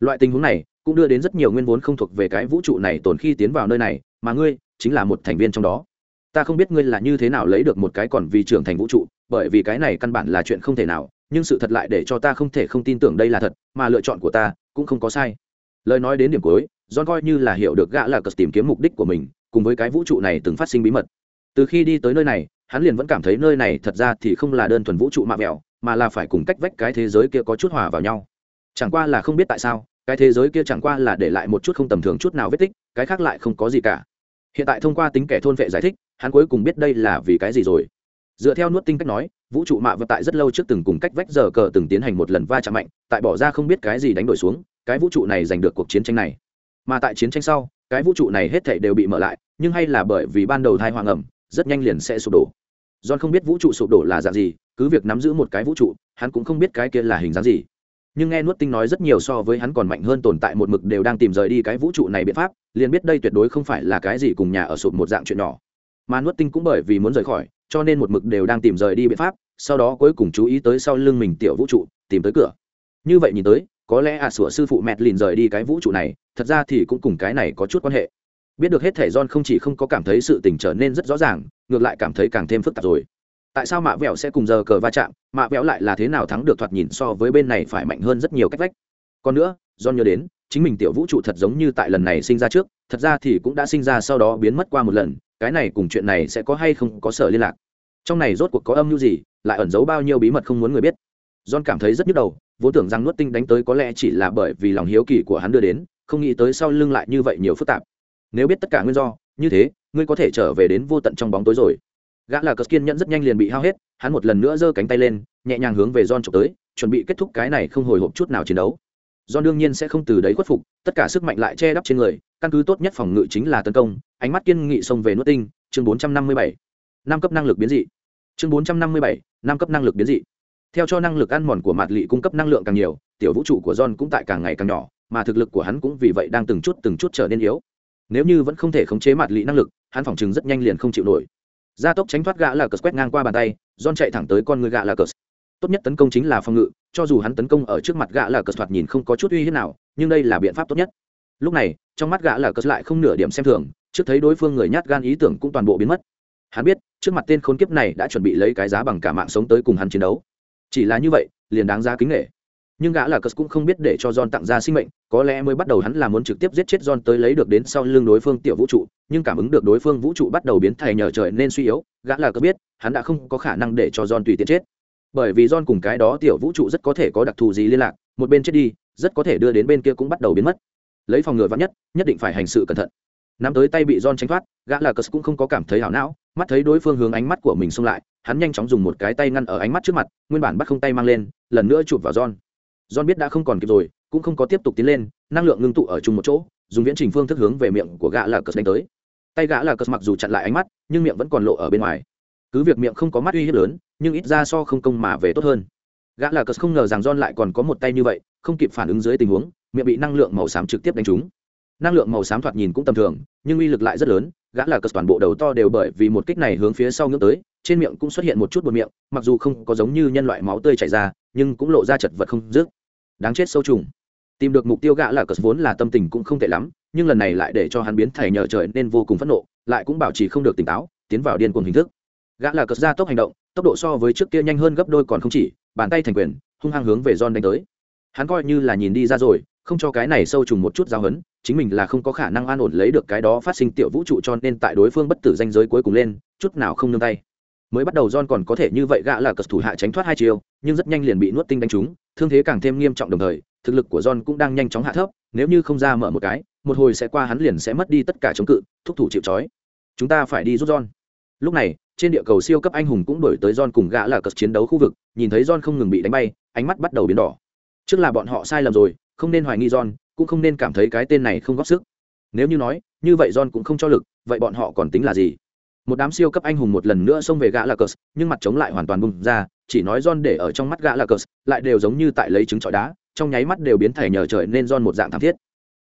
[SPEAKER 1] Loại tình huống này cũng đưa đến rất nhiều nguyên vốn không thuộc về cái vũ trụ này tồn khi tiến vào nơi này, mà ngươi chính là một thành viên trong đó. Ta không biết ngươi là như thế nào lấy được một cái còn vì trưởng thành vũ trụ, bởi vì cái này căn bản là chuyện không thể nào, nhưng sự thật lại để cho ta không thể không tin tưởng đây là thật, mà lựa chọn của ta cũng không có sai. Lời nói đến điểm cuối, john coi như là hiểu được gã là cờ tìm kiếm mục đích của mình, cùng với cái vũ trụ này từng phát sinh bí mật. Từ khi đi tới nơi này, hắn liền vẫn cảm thấy nơi này thật ra thì không là đơn thuần vũ trụ mạ mẹo mà là phải cùng cách vách cái thế giới kia có chút hòa vào nhau. Chẳng qua là không biết tại sao cái thế giới kia chẳng qua là để lại một chút không tầm thường chút nào vết tích, cái khác lại không có gì cả. Hiện tại thông qua tính kẻ thôn vệ giải thích, hắn cuối cùng biết đây là vì cái gì rồi. Dựa theo nuốt tinh cách nói, vũ trụ mạ vật tại rất lâu trước từng cùng cách vách giờ cờ từng tiến hành một lần va chạm mạnh, tại bỏ ra không biết cái gì đánh đổi xuống, cái vũ trụ này giành được cuộc chiến tranh này. Mà tại chiến tranh sau, cái vũ trụ này hết thảy đều bị mở lại, nhưng hay là bởi vì ban đầu thai hoàng ẩm, rất nhanh liền sẽ sụp đổ. John không biết vũ trụ sụp đổ là dạng gì, cứ việc nắm giữ một cái vũ trụ, hắn cũng không biết cái kia là hình dáng gì nhưng nghe nuốt tinh nói rất nhiều so với hắn còn mạnh hơn tồn tại một mực đều đang tìm rời đi cái vũ trụ này biện pháp, liền biết đây tuyệt đối không phải là cái gì cùng nhà ở sụp một dạng chuyện nhỏ. Mà nuốt tinh cũng bởi vì muốn rời khỏi, cho nên một mực đều đang tìm rời đi biện pháp, sau đó cuối cùng chú ý tới sau lưng mình tiểu vũ trụ, tìm tới cửa. Như vậy nhìn tới, có lẽ à sủa sư phụ mẹt lìn rời đi cái vũ trụ này, thật ra thì cũng cùng cái này có chút quan hệ. Biết được hết thể john không chỉ không có cảm thấy sự tình trở nên rất rõ ràng, ngược lại cảm thấy càng thêm phức tạp rồi tại sao mạ vẹo sẽ cùng giờ cờ va chạm, mạ vẹo lại là thế nào thắng được thoạt nhìn so với bên này phải mạnh hơn rất nhiều cách vách. Còn nữa do nhớ đến, chính mình tiểu vũ trụ thật giống như tại lần này sinh ra trước, thật ra thì cũng đã sinh ra sau đó biến mất qua một lần, cái này cùng chuyện này sẽ có hay không có sở liên lạc. Trong này rốt cuộc có âm mưu gì, lại ẩn giấu bao nhiêu bí mật không muốn người biết. John cảm thấy rất nhức đầu, vốn tưởng rằng nuốt tinh đánh tới có lẽ chỉ là bởi vì lòng hiếu kỳ của hắn đưa đến, không nghĩ tới sau lưng lại như vậy nhiều phức tạp. Nếu biết tất cả nguyên do, như thế, ngươi có thể trở về đến vô tận trong bóng tối rồi gã là cờ kiên nhẫn rất nhanh liền bị hao hết hắn một lần nữa giơ cánh tay lên nhẹ nhàng hướng về john trộm tới chuẩn bị kết thúc cái này không hồi hộp chút nào chiến đấu. John đương nhiên sẽ không từ đấy khuất phục tất cả sức mạnh lại che đắp trên người căn cứ tốt nhất phòng ngự chính là tấn công ánh mắt kiên nghị xông về nuốt tinh chương 457. năm cấp năng lực biến dị. Chương 457, năm cấp năng lực biến dị. Theo cho năng lực ăn mòn của mạt lị cung cấp năng lượng càng nhiều tiểu vũ trụ của john cũng tại càng ngày càng nhỏ mà thực lực của hắn cũng vì vậy đang từng chút từng chút trở nên yếu. Nếu như vẫn không thể khống chế mạt lị năng lực hắn phỏng chừng rất nhanh liền không chịu nổi gia tốc tránh thoát gã là cờ quét ngang qua bàn tay don chạy thẳng tới con người gã là cờ. Tốt nhất tấn công chính là phòng ngự, cho dù hắn tấn công ở trước mặt gã là cờ thoạt nhìn không có chút uy hiếp nào, nhưng đây là biện pháp tốt nhất. Lúc này, trong mắt gã là cờ lại không nửa điểm xem thường, trước thấy đối phương người nhát gan ý tưởng cũng toàn bộ biến mất. Hắn biết, trước mặt tên khốn kiếp này đã chuẩn bị lấy cái giá bằng cả mạng sống tới cùng hắn chiến đấu. Chỉ là như vậy, liền đáng giá kính nghệ nhưng gã là cất cũng không biết để cho john tặng ra sinh mệnh, có lẽ mới bắt đầu hắn là muốn trực tiếp giết chết john tới lấy được đến sau lưng đối phương tiểu vũ trụ, nhưng cảm ứng được đối phương vũ trụ bắt đầu biến thầy nhờ trời nên suy yếu, gã là cất biết, hắn đã không có khả năng để cho john tùy tiện chết. Bởi vì john cùng cái đó tiểu vũ trụ rất có thể có đặc thù gì liên lạc, một bên chết đi, rất có thể đưa đến bên kia cũng bắt đầu biến mất. Lấy phòng ngừa vắn nhất nhất định phải hành sự cẩn thận. Nắm tới tay bị john tránh thoát, gã là cờ cũng không có cảm thấy hảo não, mắt thấy đối phương hướng ánh mắt của mình xông lại, hắn nhanh chóng dùng một cái tay ngăn ở ánh mắt trước mặt, nguyên bản bắt không tay mang lên, lần nữa chụp vào john john biết đã không còn kịp rồi, cũng không có tiếp tục tiến lên, năng lượng ngưng tụ ở chung một chỗ, dùng viễn trình phương thức hướng về miệng của gã là cướp đánh tới. Tay gã là cướp mặc dù chặn lại ánh mắt, nhưng miệng vẫn còn lộ ở bên ngoài. Cứ việc miệng không có mắt uy hiếp lớn, nhưng ít ra so không công mà về tốt hơn. Gã là cướp không ngờ rằng john lại còn có một tay như vậy, không kịp phản ứng dưới tình huống, miệng bị năng lượng màu xám trực tiếp đánh trúng. Năng lượng màu xám thoạt nhìn cũng tầm thường, nhưng uy lực lại rất lớn, gã là cướp toàn bộ đầu to đều bởi vì một kích này hướng phía sau ngưỡng tới, trên miệng cũng xuất hiện một chút bùn miệng, mặc dù không có giống như nhân loại máu tươi chảy ra, nhưng cũng lộ ra chật vật không dứt đáng chết sâu trùng. Tìm được mục tiêu gã là cờ vốn là tâm tình cũng không tệ lắm, nhưng lần này lại để cho hắn biến thầy nhờ trời nên vô cùng phẫn nộ, lại cũng bảo trì không được tỉnh táo, tiến vào điên cuồng hình thức. Gã là cờ ra tốc hành động, tốc độ so với trước kia nhanh hơn gấp đôi còn không chỉ, bàn tay thành quyền, hung hăng hướng về John đánh tới. Hắn coi như là nhìn đi ra rồi, không cho cái này sâu trùng một chút giao hấn chính mình là không có khả năng an ổn lấy được cái đó phát sinh tiểu vũ trụ cho nên tại đối phương bất tử danh giới cuối cùng lên, chút nào không nương tay mới bắt đầu John còn có thể như vậy gã là cờ thủ hạ tránh thoát hai chiều, nhưng rất nhanh liền bị nuốt tinh đánh trúng, thương thế càng thêm nghiêm trọng đồng thời, thực lực của John cũng đang nhanh chóng hạ thấp, nếu như không ra mở một cái, một hồi sẽ qua hắn liền sẽ mất đi tất cả chống cự, thúc thủ chịu trói. Chúng ta phải đi giúp John. Lúc này, trên địa cầu siêu cấp anh hùng cũng đổi tới John cùng gã là cờ chiến đấu khu vực, nhìn thấy John không ngừng bị đánh bay, ánh mắt bắt đầu biến đỏ. Trước là bọn họ sai lầm rồi, không nên hoài nghi John, cũng không nên cảm thấy cái tên này không góp sức. Nếu như nói, như vậy John cũng không cho lực, vậy bọn họ còn tính là gì? Một đám siêu cấp anh hùng một lần nữa xông về gã là cờ nhưng mặt chống lại hoàn toàn bung ra, chỉ nói John để ở trong mắt gã là cờ lại đều giống như tại lấy trứng trọi đá, trong nháy mắt đều biến thể nhờ trời nên John một dạng thảm thiết.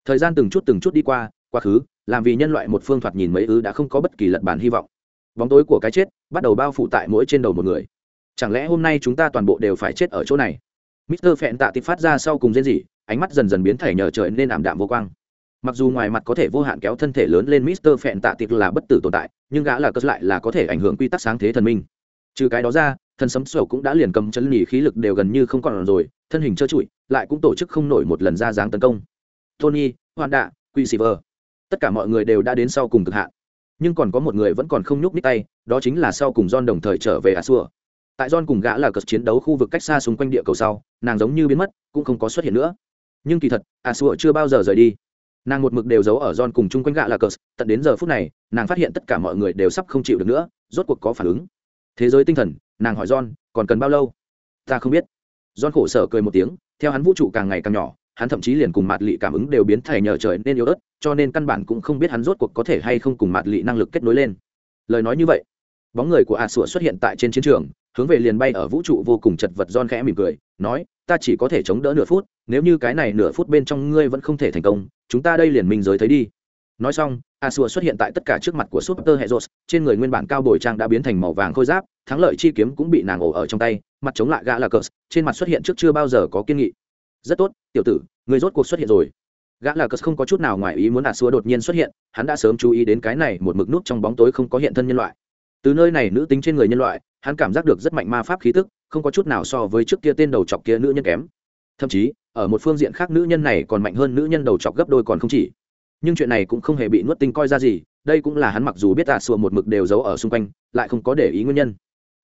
[SPEAKER 1] Thời gian từng chút từng chút đi qua, quá khứ, làm vì nhân loại một phương thoạt nhìn mấy ứ đã không có bất kỳ lật bản hy vọng. Bóng tối của cái chết bắt đầu bao phủ tại mỗi trên đầu một người. Chẳng lẽ hôm nay chúng ta toàn bộ đều phải chết ở chỗ này? Mister phẹn tạ tịp phát ra sau cùng rên rỉ, ánh mắt dần dần biến thể nhờ trời nên ảm đạm vô quang mặc dù ngoài mặt có thể vô hạn kéo thân thể lớn lên mister phẹn tạ tiệc là bất tử tồn tại, nhưng gã là cất lại là có thể ảnh hưởng quy tắc sáng thế thần minh. Trừ cái đó ra, thần sấm sầu cũng đã liền cầm chân nhì khí lực đều gần như không còn rồi, thân hình trơ trụi, lại cũng tổ chức không nổi một lần ra dáng tấn công. Tony, hoan đạ quy siver tất cả mọi người đều đã đến sau cùng cực hạn. Nhưng còn có một người vẫn còn không nhúc nhích tay, đó chính là sau cùng john đồng thời trở về a xua tại john cùng gã là cờ chiến đấu khu vực cách xa xung quanh địa cầu sau, nàng giống như biến mất, cũng không có xuất hiện nữa. Nhưng kỳ thật a xua chưa bao giờ rời đi nàng một mực đều giấu ở john cùng chung quanh gạ là cờ, tận đến giờ phút này, nàng phát hiện tất cả mọi người đều sắp không chịu được nữa, rốt cuộc có phản ứng. Thế giới tinh thần, nàng hỏi john, còn cần bao lâu? Ta không biết. John khổ sở cười một tiếng, theo hắn vũ trụ càng ngày càng nhỏ, hắn thậm chí liền cùng mạt lị cảm ứng đều biến thành nhờ trời nên yếu ớt, cho nên căn bản cũng không biết hắn rốt cuộc có thể hay không cùng mạt lị năng lực kết nối lên. Lời nói như vậy, bóng người của a sủa xuất hiện tại trên chiến trường hướng về liền bay ở vũ trụ vô cùng chật vật ron khẽ mỉm cười, nói, ta chỉ có thể chống đỡ nửa phút, nếu như cái này nửa phút bên trong ngươi vẫn không thể thành công, chúng ta đây liền minh giới thấy đi. Nói xong a xua xuất hiện tại tất cả trước mặt của super hệ rột trên người nguyên bản cao bồi trang đã biến thành màu vàng khôi giáp, thắng lợi chi kiếm cũng bị nàng ổ ở trong tay, mặt chống lại gã là cờ, trên mặt xuất hiện trước chưa bao giờ có kiên nghị. Rất tốt, tiểu tử người rốt cuộc xuất hiện rồi. Gã là cờ không có chút nào ngoài ý muốn ạt xua đột nhiên xuất hiện, hắn đã sớm chú ý đến cái này, một mực nút trong bóng tối không có hiện thân nhân loại từ nơi này nữ tính trên người nhân loại, hắn cảm giác được rất mạnh ma pháp khí tức, không có chút nào so với trước kia tên đầu chọc kia nữ nhân kém. Thậm chí, ở một phương diện khác nữ nhân này còn mạnh hơn nữ nhân đầu chọc gấp đôi còn không chỉ. Nhưng chuyện này cũng không hề bị nuốt tinh coi ra gì, đây cũng là hắn mặc dù biết tạ sùa một mực đều giấu ở xung quanh, lại không có để ý nguyên nhân.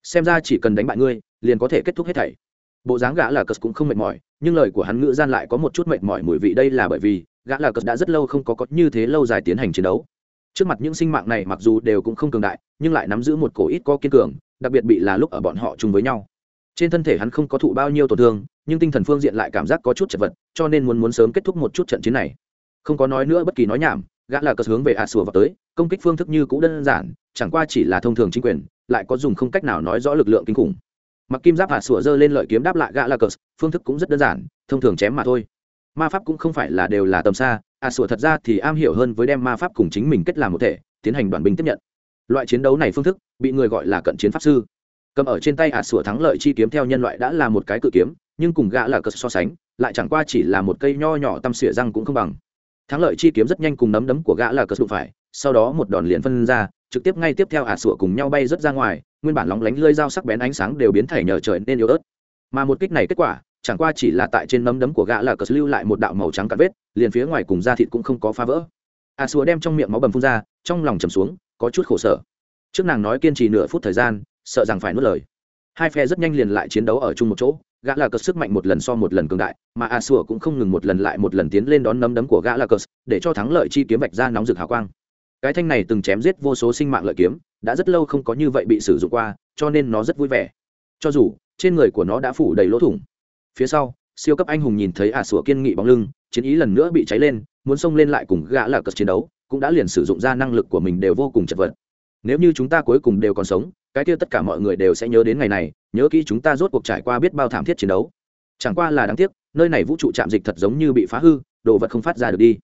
[SPEAKER 1] Xem ra chỉ cần đánh bại ngươi, liền có thể kết thúc hết thảy. Bộ dáng gã là cất cũng không mệt mỏi, nhưng lời của hắn ngữ gian lại có một chút mệt mỏi mùi vị đây là bởi vì gã là cất đã rất lâu không có có như thế lâu dài tiến hành chiến đấu trước mặt những sinh mạng này mặc dù đều cũng không cường đại, nhưng lại nắm giữ một cổ ít có kiên cường, đặc biệt bị là lúc ở bọn họ chung với nhau. Trên thân thể hắn không có thụ bao nhiêu tổn thương, nhưng tinh thần phương diện lại cảm giác có chút chật vật, cho nên muốn muốn sớm kết thúc một chút trận chiến này. Không có nói nữa bất kỳ nói nhảm, gã là cất hướng về a sùa vào tới, công kích phương thức như cũ đơn giản, chẳng qua chỉ là thông thường chính quyền, lại có dùng không cách nào nói rõ lực lượng kinh khủng. Mặc kim giáp hạ sủa dơ lên lợi kiếm đáp lại gã là cờ phương thức cũng rất đơn giản, thông thường chém mà thôi. Ma pháp cũng không phải là đều là tầm xa a sủa thật ra thì am hiểu hơn với đem ma pháp cùng chính mình kết làm một thể, tiến hành đoàn binh tiếp nhận. Loại chiến đấu này phương thức, bị người gọi là cận chiến pháp sư. Cầm ở trên tay a sủa thắng lợi chi kiếm theo nhân loại đã là một cái cự kiếm, nhưng cùng gã là cờ so sánh, lại chẳng qua chỉ là một cây nho nhỏ tăm xỉa răng cũng không bằng. Thắng lợi chi kiếm rất nhanh cùng nấm đấm của gã là cờ đụng phải, sau đó một đòn liền phân ra, trực tiếp ngay tiếp theo ả sủa cùng nhau bay rớt ra ngoài, nguyên bản lóng lánh lơi dao sắc bén ánh sáng đều biến thể nhờ trời nên yếu ớt. Mà một kích này kết quả chẳng qua chỉ là tại trên nấm đấm của gã là cờ lưu lại một đạo màu trắng cả vết, liền phía ngoài cùng da thịt cũng không có phá vỡ. A xua đem trong miệng máu bầm phun ra, trong lòng trầm xuống, có chút khổ sở. Trước nàng nói kiên trì nửa phút thời gian, sợ rằng phải nuốt lời. Hai phe rất nhanh liền lại chiến đấu ở chung một chỗ, gã là cờ sức mạnh một lần so một lần cường đại, mà a xua cũng không ngừng một lần lại một lần tiến lên đón nấm đấm của gã là cờ, để cho thắng lợi chi kiếm vạch ra nóng rực hào quang. Cái thanh này từng chém giết vô số sinh mạng lợi kiếm, đã rất lâu không có như vậy bị sử dụng qua, cho nên nó rất vui vẻ. Cho dù, trên người của nó đã phủ đầy lỗ thủng phía sau, siêu cấp anh hùng nhìn thấy ả sủa kiên nghị bóng lưng, chiến ý lần nữa bị cháy lên, muốn xông lên lại cùng gã là cất chiến đấu, cũng đã liền sử dụng ra năng lực của mình đều vô cùng chật vật. Nếu như chúng ta cuối cùng đều còn sống, cái kia tất cả mọi người đều sẽ nhớ đến ngày này, nhớ kỹ chúng ta rốt cuộc trải qua biết bao thảm thiết chiến đấu. Chẳng qua là đáng tiếc, nơi này vũ trụ chạm dịch thật giống như bị phá hư, đồ vật không phát ra được đi.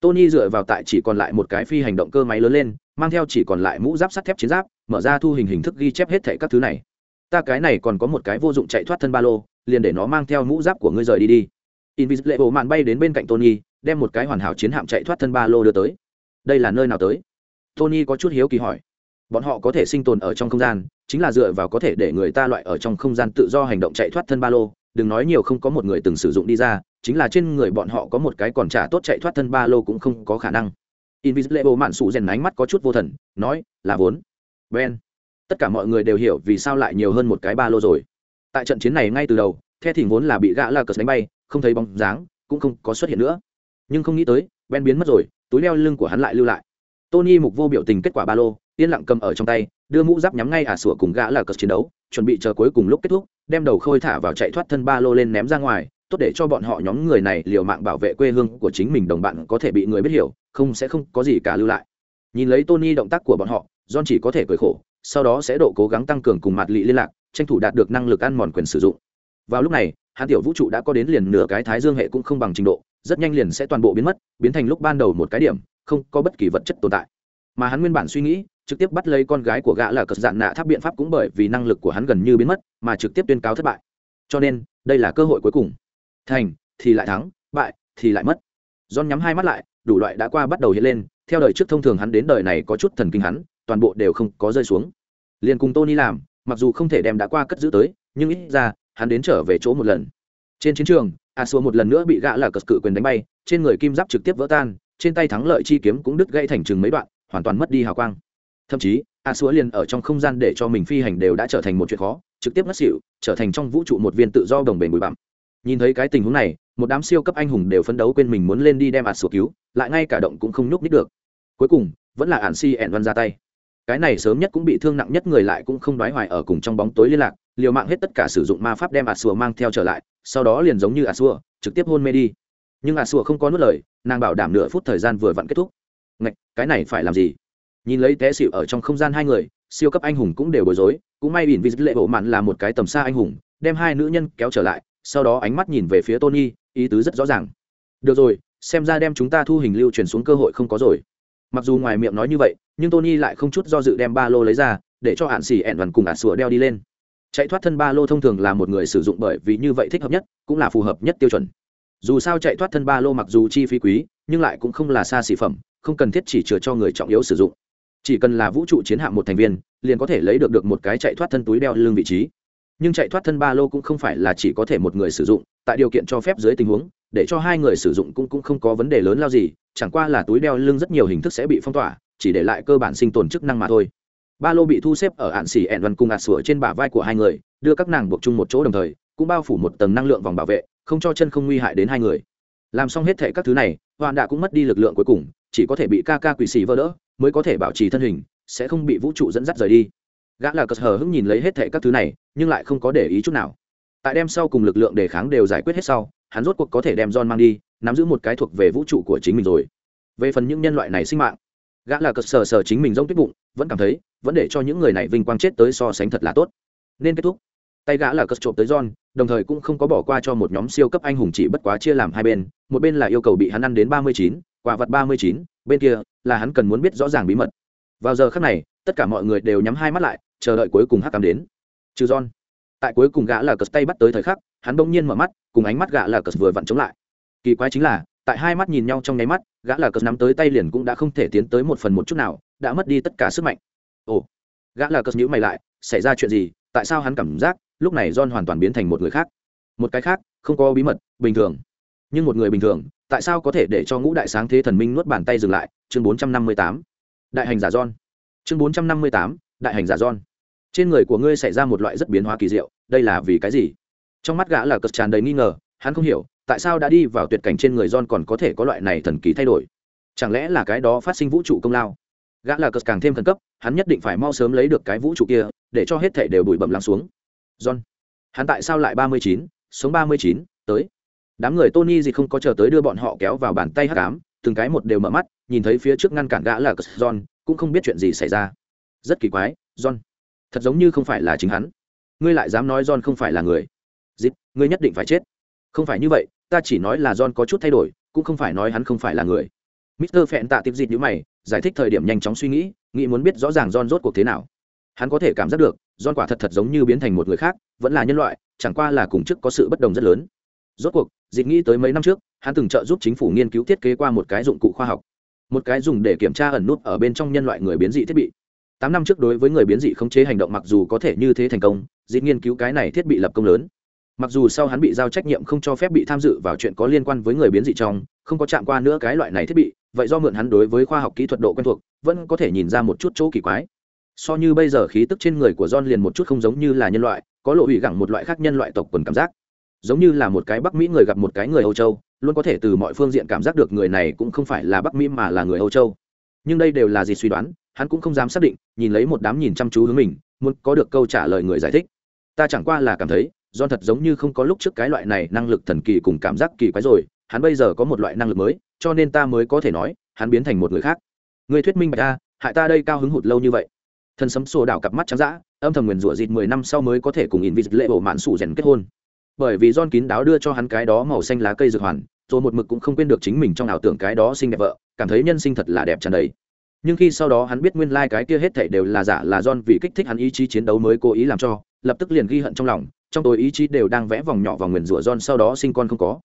[SPEAKER 1] Tony dựa vào tại chỉ còn lại một cái phi hành động cơ máy lớn lên, mang theo chỉ còn lại mũ giáp sắt thép chiến giáp, mở ra thu hình hình thức ghi chép hết thảy các thứ này ta cái này còn có một cái vô dụng chạy thoát thân ba lô, liền để nó mang theo mũ giáp của ngươi rời đi đi. Invisible mạn bay đến bên cạnh tony, đem một cái hoàn hảo chiến hạm chạy thoát thân ba lô đưa tới. Đây là nơi nào tới? Tony có chút hiếu kỳ hỏi. Bọn họ có thể sinh tồn ở trong không gian, chính là dựa vào có thể để người ta loại ở trong không gian tự do hành động chạy thoát thân ba lô. Đừng nói nhiều, không có một người từng sử dụng đi ra, chính là trên người bọn họ có một cái còn trả tốt chạy thoát thân ba lô cũng không có khả năng. Invisible mạn sụ rèn ánh mắt có chút vô thần, nói, là vốn. Ben tất cả mọi người đều hiểu vì sao lại nhiều hơn một cái ba lô rồi. Tại trận chiến này ngay từ đầu, the thì vốn là bị gã la cờ đánh bay, không thấy bóng dáng, cũng không có xuất hiện nữa. Nhưng không nghĩ tới, ben biến mất rồi, túi leo lưng của hắn lại lưu lại. Tony mục vô biểu tình kết quả ba lô, yên lặng cầm ở trong tay, đưa mũ giáp nhắm ngay ả sủa cùng gã là cờ chiến đấu, chuẩn bị chờ cuối cùng lúc kết thúc, đem đầu khôi thả vào chạy thoát thân ba lô lên ném ra ngoài, tốt để cho bọn họ nhóm người này liều mạng bảo vệ quê hương của chính mình đồng bạn có thể bị người biết hiểu, không sẽ không có gì cả lưu lại. Nhìn lấy tony động tác của bọn họ, john chỉ có thể cười khổ sau đó sẽ độ cố gắng tăng cường cùng mặt lị liên lạc, tranh thủ đạt được năng lực ăn mòn quyền sử dụng. Vào lúc này hạ tiểu vũ trụ đã có đến liền nửa cái thái dương hệ cũng không bằng trình độ, rất nhanh liền sẽ toàn bộ biến mất, biến thành lúc ban đầu một cái điểm, không có bất kỳ vật chất tồn tại. Mà hắn nguyên bản suy nghĩ, trực tiếp bắt lấy con gái của gã là cờ dạn nạ tháp biện pháp cũng bởi vì năng lực của hắn gần như biến mất, mà trực tiếp tuyên cáo thất bại. Cho nên, đây là cơ hội cuối cùng. Thành, thì lại thắng, bại, thì lại mất. John nhắm hai mắt lại, đủ loại đã qua bắt đầu hiện lên, theo đời trước thông thường hắn đến đời này có chút thần kinh hắn toàn bộ đều không có rơi xuống. Liền cùng tony làm, mặc dù không thể đem đã qua cất giữ tới, nhưng ít ra, hắn đến trở về chỗ một lần. Trên chiến trường, a xua một lần nữa bị gã là cờ cự quyền đánh bay, trên người kim giáp trực tiếp vỡ tan, trên tay thắng lợi chi kiếm cũng đứt gãy thành chừng mấy đoạn, hoàn toàn mất đi hào quang. Thậm chí, a xúa liền ở trong không gian để cho mình phi hành đều đã trở thành một chuyện khó, trực tiếp ngất xỉu, trở thành trong vũ trụ một viên tự do đồng bền bụi bặm. Nhìn thấy cái tình huống này, một đám siêu cấp anh hùng đều phấn đấu quên mình muốn lên đi đem ạt sủa cứu, lại ngay cả động cũng không nhúc nít được. Cuối cùng, vẫn là ạn si ẻn văn ra tay cái này sớm nhất cũng bị thương nặng nhất người lại cũng không đoái hoài ở cùng trong bóng tối liên lạc, liều mạng hết tất cả sử dụng ma pháp đem a xua mang theo trở lại, sau đó liền giống như a xua trực tiếp hôn mê đi. Nhưng a xua không có nuốt lời, nàng bảo đảm nửa phút thời gian vừa vặn kết thúc. Ngạch, cái này phải làm gì? Nhìn lấy té xịu ở trong không gian hai người, siêu cấp anh hùng cũng đều bối rối, cũng may ỉn vì lệ bộ mặn là một cái tầm xa anh hùng, đem hai nữ nhân kéo trở lại, sau đó ánh mắt nhìn về phía tony, ý tứ rất rõ ràng. Được rồi, xem ra đem chúng ta thu hình lưu truyền xuống cơ hội không có rồi mặc dù ngoài miệng nói như vậy, nhưng tony lại không chút do dự đem ba lô lấy ra, để cho hạn xì ẹn đoàn cùng ả sủa đeo đi lên. Chạy thoát thân ba lô thông thường là một người sử dụng bởi vì như vậy thích hợp nhất, cũng là phù hợp nhất tiêu chuẩn. Dù sao chạy thoát thân ba lô mặc dù chi phí quý, nhưng lại cũng không là xa xỉ phẩm, không cần thiết chỉ chừa cho người trọng yếu sử dụng. Chỉ cần là vũ trụ chiến hạm một thành viên, liền có thể lấy được được một cái chạy thoát thân túi đeo lưng vị trí. Nhưng chạy thoát thân ba lô cũng không phải là chỉ có thể một người sử dụng, tại điều kiện cho phép dưới tình huống để cho hai người sử dụng cũng cũng không có vấn đề lớn lao gì, chẳng qua là túi đeo lưng rất nhiều hình thức sẽ bị phong tỏa, chỉ để lại cơ bản sinh tồn chức năng mà thôi. Ba lô bị thu xếp ở ạn xỉ ẹn văn cùng ạt sủa trên bả vai của hai người, đưa các nàng buộc chung một chỗ đồng thời, cũng bao phủ một tầng năng lượng vòng bảo vệ, không cho chân không nguy hại đến hai người. Làm xong hết thệ các thứ này hoàn đạ cũng mất đi lực lượng cuối cùng, chỉ có thể bị ca ca quỷ xì vỡ đỡ, mới có thể bảo trì thân hình, sẽ không bị vũ trụ dẫn dắt rời đi. Gã là cất hờ hững nhìn lấy hết thệ các thứ này, nhưng lại không có để ý chút nào. Tại đem sau cùng lực lượng đề kháng đều giải quyết hết sau hắn rốt cuộc có thể đem John mang đi, nắm giữ một cái thuộc về vũ trụ của chính mình rồi. Về phần những nhân loại này sinh mạng, gã là cực sờ sờ chính mình rông tuyết bụng, vẫn cảm thấy, vẫn để cho những người này vinh quang chết tới so sánh thật là tốt. Nên kết thúc. Tay gã là cực trộm tới John, đồng thời cũng không có bỏ qua cho một nhóm siêu cấp anh hùng chỉ bất quá chia làm hai bên, một bên là yêu cầu bị hắn ăn đến ba mươi chín quả vật ba mươi chín, bên kia là hắn cần muốn biết rõ ràng bí mật. Vào giờ khắc này, tất cả mọi người đều nhắm hai mắt lại, chờ đợi cuối cùng hắc cam đến. Trừ John, tại cuối cùng gã là cờ tay bắt tới thời khắc hắn bỗng nhiên mở mắt, cùng ánh mắt gã là cờ vừa vặn chống lại. Kỳ quái chính là, tại hai mắt nhìn nhau trong nháy mắt, gã là cờ nắm tới tay liền cũng đã không thể tiến tới một phần một chút nào, đã mất đi tất cả sức mạnh. Ồ, gã là cờ nhữ mày lại, xảy ra chuyện gì, tại sao hắn cảm giác, lúc này john hoàn toàn biến thành một người khác? Một cái khác, không có bí mật, bình thường. Nhưng một người bình thường, tại sao có thể để cho ngũ đại sáng thế thần minh nuốt bàn tay dừng lại? Chương bốn trăm năm mươi tám. Đại hành giả john. Chương bốn trăm năm mươi tám, đại hành giả john. Trên người của ngươi xảy ra một loại rất biến hóa kỳ diệu, đây là vì cái gì? Trong mắt gã là cất tràn đầy nghi ngờ, hắn không hiểu, tại sao đã đi vào tuyệt cảnh trên người john còn có thể có loại này thần kỳ thay đổi? Chẳng lẽ là cái đó phát sinh vũ trụ công lao? Gã là cất càng thêm khẩn cấp, hắn nhất định phải mau sớm lấy được cái vũ trụ kia, để cho hết thể đều bụi bẩm lắng xuống. John, hắn tại sao lại ba mươi chín, sống ba mươi chín, tới? Đám người tony gì không có chờ tới đưa bọn họ kéo vào bàn tay hắc ám, từng cái một đều mở mắt, nhìn thấy phía trước ngăn cản gã là john, cũng không biết chuyện gì xảy ra. Rất kỳ quái, john, thật giống như không phải là chính hắn. Ngươi lại dám nói john không phải là người ngươi nhất định phải chết. Không phải như vậy, ta chỉ nói là john có chút thay đổi, cũng không phải nói hắn không phải là người. Mister phẹn tạ tiếp dịp nhữ mày, giải thích thời điểm nhanh chóng suy nghĩ nghĩ muốn biết rõ ràng john rốt cuộc thế nào. Hắn có thể cảm giác được, john quả thật thật giống như biến thành một người khác, vẫn là nhân loại, chẳng qua là cùng chức có sự bất đồng rất lớn. Rốt cuộc dịp nghĩ tới mấy năm trước, hắn từng trợ giúp chính phủ nghiên cứu thiết kế qua một cái dụng cụ khoa học. Một cái dùng để kiểm tra ẩn nút ở bên trong nhân loại người biến dị thiết bị. Tám năm trước đối với người biến dị khống chế hành động mặc dù có thể như thế thành công dịp nghiên cứu cái này thiết bị lập công lớn mặc dù sau hắn bị giao trách nhiệm không cho phép bị tham dự vào chuyện có liên quan với người biến dị trong, không có chạm qua nữa cái loại này thiết bị, vậy do mượn hắn đối với khoa học kỹ thuật độ quen thuộc, vẫn có thể nhìn ra một chút chỗ kỳ quái. So như bây giờ khí tức trên người của john liền một chút không giống như là nhân loại, có lộ hủy gẳng một loại khác nhân loại tộc quần cảm giác. Giống như là một cái bắc mỹ người gặp một cái người âu châu, luôn có thể từ mọi phương diện cảm giác được người này cũng không phải là bắc mỹ mà là người âu châu. Nhưng đây đều là gì suy đoán, hắn cũng không dám xác định, nhìn lấy một đám nhìn chăm chú hướng mình, muốn có được câu trả lời người giải thích. Ta chẳng qua là cảm thấy John thật giống như không có lúc trước cái loại này năng lực thần kỳ cùng cảm giác kỳ quái rồi, hắn bây giờ có một loại năng lực mới, cho nên ta mới có thể nói, hắn biến thành một người khác. Người thuyết minh bạch ta hại ta đây cao hứng hụt lâu như vậy. Thần sấm sổ đảo cặp mắt trắng dã, âm thầm nguyền rủa dịt mười năm sau mới có thể cùng Invisible lệ mạn sủ rèn kết hôn. Bởi vì John kín đáo đưa cho hắn cái đó màu xanh lá cây dược hoàn, rồi một mực cũng không quên được chính mình trong ảo tưởng cái đó xinh đẹp vợ, cảm thấy nhân sinh thật là đẹp tràn đầy. Nhưng khi sau đó hắn biết nguyên lai cái kia hết thảy đều là giả là John vì kích thích hắn ý chí chiến đấu mới cố ý làm cho, lập tức liền ghi hận trong lòng trong tối ý chí đều đang vẽ vòng nhỏ vào nguyền rủa John sau đó sinh con không có.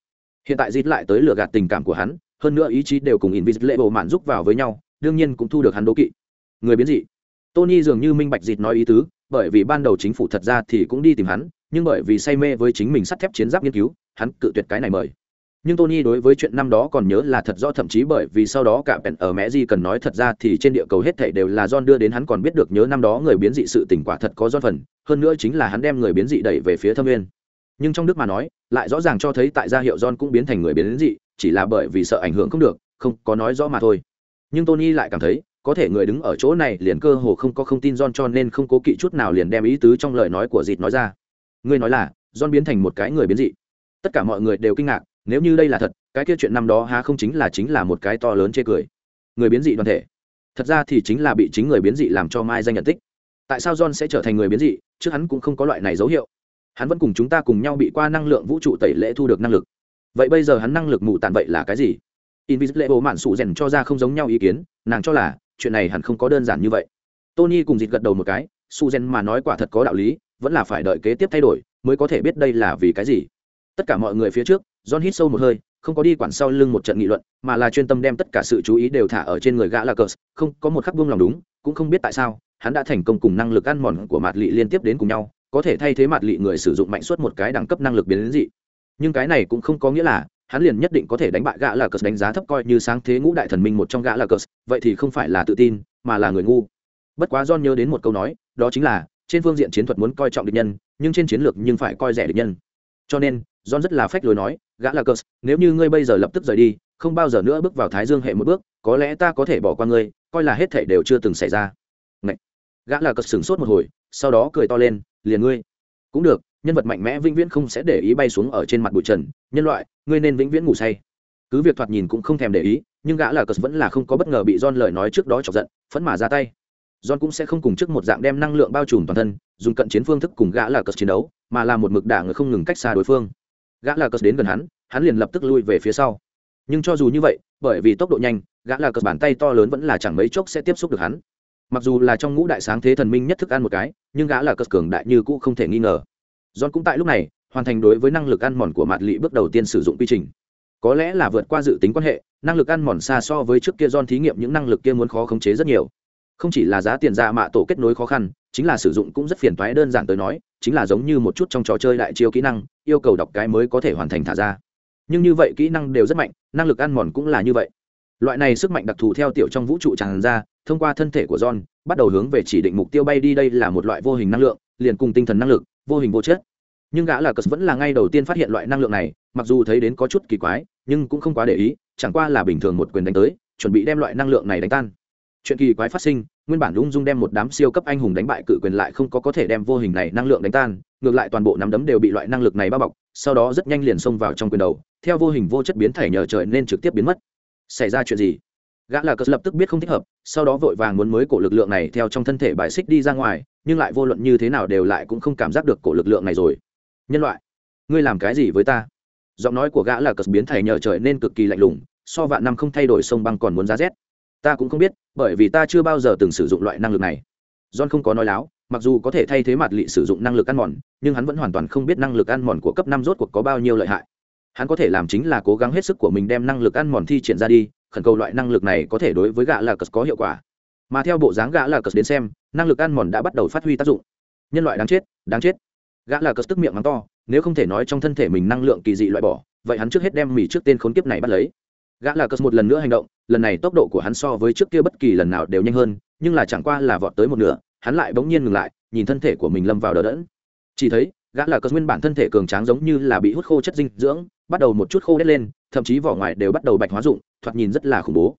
[SPEAKER 1] Hiện tại dít lại tới lừa gạt tình cảm của hắn, hơn nữa ý chí đều cùng Invisible bộ mạn giúp vào với nhau, đương nhiên cũng thu được hắn đố kỵ. Người biến dị. Tony dường như minh bạch dịt nói ý tứ, bởi vì ban đầu chính phủ thật ra thì cũng đi tìm hắn, nhưng bởi vì say mê với chính mình sắt thép chiến giáp nghiên cứu, hắn cự tuyệt cái này mời nhưng tony đối với chuyện năm đó còn nhớ là thật rõ thậm chí bởi vì sau đó cả bèn ở mẹ di cần nói thật ra thì trên địa cầu hết thảy đều là john đưa đến hắn còn biết được nhớ năm đó người biến dị sự tình quả thật có john phần hơn nữa chính là hắn đem người biến dị đẩy về phía thâm nguyên nhưng trong đức mà nói lại rõ ràng cho thấy tại gia hiệu john cũng biến thành người biến dị chỉ là bởi vì sợ ảnh hưởng không được không có nói rõ mà thôi nhưng tony lại cảm thấy có thể người đứng ở chỗ này liền cơ hồ không có không tin John cho nên không cố kỵ chút nào liền đem ý tứ trong lời nói của dịt nói ra. Ngươi nói là, John biến thành một cái người biến dị. Tất cả mọi người đều kinh ngạc, nếu như đây là thật, cái kia chuyện năm đó há không chính là chính là một cái to lớn chê cười. Người biến dị đoàn thể. Thật ra thì chính là bị chính người biến dị làm cho mai danh nhận tích. Tại sao john sẽ trở thành người biến dị, trước hắn cũng không có loại này dấu hiệu. Hắn vẫn cùng chúng ta cùng nhau bị qua năng lượng vũ trụ tẩy lễ thu được năng lực. Vậy bây giờ hắn năng lực mù tàn vậy là cái gì? Invisible mạn sụ rèn cho ra không giống nhau ý kiến, nàng cho là, chuyện này hẳn không có đơn giản như vậy. Tony cùng dịt gật đầu một cái su rèn mà nói quả thật có đạo lý, vẫn là phải đợi kế tiếp thay đổi, mới có thể biết đây là vì cái gì. Tất cả mọi người phía trước john hít sâu một hơi, không có đi quản sau lưng một trận nghị luận, mà là chuyên tâm đem tất cả sự chú ý đều thả ở trên người gã là cờ không có một khắc buông lòng đúng, cũng không biết tại sao, hắn đã thành công cùng năng lực ăn mòn của mạt lị liên tiếp đến cùng nhau, có thể thay thế mặt lị người sử dụng mạnh suất một cái đẳng cấp năng lực biến đến dị. Nhưng cái này cũng không có nghĩa là, hắn liền nhất định có thể đánh bại gã là cờ đánh giá thấp coi như sáng thế ngũ đại thần minh một trong gã là cờ vậy thì không phải là tự tin, mà là người ngu. Bất quá john nhớ đến một câu nói, đó chính là, trên phương diện chiến thuật muốn coi trọng địch nhân, nhưng trên chiến lược nhưng phải coi rẻ địch nhân. Cho nên, john rất là phách lối nói gã là cờ nếu như ngươi bây giờ lập tức rời đi, không bao giờ nữa bước vào thái dương hệ một bước, có lẽ ta có thể bỏ qua ngươi, coi là hết thể đều chưa từng xảy ra. Ngậy! gã là cờ sửng sốt một hồi, sau đó cười to lên, liền ngươi. Cũng được, nhân vật mạnh mẽ vĩnh viễn không sẽ để ý bay xuống ở trên mặt bụi trần, nhân loại, ngươi nên vĩnh viễn ngủ say. Cứ việc thoạt nhìn cũng không thèm để ý, nhưng gã là cờ vẫn là không có bất ngờ bị don lời nói trước đó chọc giận, phẫn mà ra tay. John cũng sẽ không cùng trước một dạng đem năng lượng bao trùm toàn thân, dùng cận chiến phương thức cùng gã là cờ chiến đấu, mà là một mực đả người không ngừng cách xa đối phương gã là cờ đến gần hắn hắn liền lập tức lui về phía sau. Nhưng cho dù như vậy, bởi vì tốc độ nhanh, gã là cờ bàn tay to lớn vẫn là chẳng mấy chốc sẽ tiếp xúc được hắn. Mặc dù là trong ngũ đại sáng thế thần minh nhất thức ăn một cái, nhưng gã là cờ cường đại như cũ không thể nghi ngờ. John cũng tại lúc này, hoàn thành đối với năng lực ăn mòn của mạt lị bước đầu tiên sử dụng quy trình. Có lẽ là vượt qua dự tính quan hệ, năng lực ăn mòn xa so với trước kia John thí nghiệm những năng lực kia muốn khó khống chế rất nhiều không chỉ là giá tiền ra mạ tổ kết nối khó khăn, chính là sử dụng cũng rất phiền toái. Đơn giản tới nói, chính là giống như một chút trong trò chơi đại chiêu kỹ năng, yêu cầu đọc cái mới có thể hoàn thành thả ra. Nhưng như vậy kỹ năng đều rất mạnh, năng lực ăn mòn cũng là như vậy. Loại này sức mạnh đặc thù theo tiểu trong vũ trụ tràn ra, thông qua thân thể của john, bắt đầu hướng về chỉ định mục tiêu bay đi. Đây là một loại vô hình năng lượng, liền cùng tinh thần năng lực, vô hình vô chất. Nhưng gã là cờ vẫn là ngay đầu tiên phát hiện loại năng lượng này, mặc dù thấy đến có chút kỳ quái, nhưng cũng không quá để ý, chẳng qua là bình thường một quyền đánh tới, chuẩn bị đem loại năng lượng này đánh tan chuyện kỳ quái phát sinh, nguyên bản lung dung đem một đám siêu cấp anh hùng đánh bại cự quyền lại không có có thể đem vô hình này năng lượng đánh tan, ngược lại toàn bộ nắm đấm đều bị loại năng lực này bao bọc, sau đó rất nhanh liền xông vào trong quyền đầu, theo vô hình vô chất biến thể nhờ trời nên trực tiếp biến mất. Xảy ra chuyện gì? Gã là cờ lập tức biết không thích hợp, sau đó vội vàng muốn mới cổ lực lượng này theo trong thân thể bài xích đi ra ngoài, nhưng lại vô luận như thế nào đều lại cũng không cảm giác được cổ lực lượng này rồi. Nhân loại, ngươi làm cái gì với ta? Giọng nói của gã là cờ biến thể nhờ trời nên cực kỳ lạnh lùng, so vạn năm không thay đổi sông băng còn muốn giá rét. Ta cũng không biết bởi vì ta chưa bao giờ từng sử dụng loại năng lực này. John không có nói láo, mặc dù có thể thay thế mặt lị sử dụng năng lực ăn mòn, nhưng hắn vẫn hoàn toàn không biết năng lực ăn mòn của cấp năm rốt cuộc có bao nhiêu lợi hại. Hắn có thể làm chính là cố gắng hết sức của mình đem năng lực ăn mòn thi triển ra đi, khẩn cầu loại năng lực này có thể đối với gã là cờ có hiệu quả. Mà theo bộ dáng gã là cờ đến xem, năng lực ăn mòn đã bắt đầu phát huy tác dụng. Nhân loại đáng chết đáng chết. Gã là cờ tức miệng mắng to, nếu không thể nói trong thân thể mình năng lượng kỳ dị loại bỏ, vậy hắn trước hết đem mì trước tên khốn kiếp này bắt lấy gã là cất một lần nữa hành động, lần này tốc độ của hắn so với trước kia bất kỳ lần nào đều nhanh hơn, nhưng là chẳng qua là vọt tới một nửa, hắn lại bỗng nhiên ngừng lại, nhìn thân thể của mình lâm vào đờ đẫn. Chỉ thấy, gã là cất nguyên bản thân thể cường tráng giống như là bị hút khô chất dinh dưỡng, bắt đầu một chút khô đét lên, thậm chí vỏ ngoài đều bắt đầu bạch hóa dụng thoạt nhìn rất là khủng bố.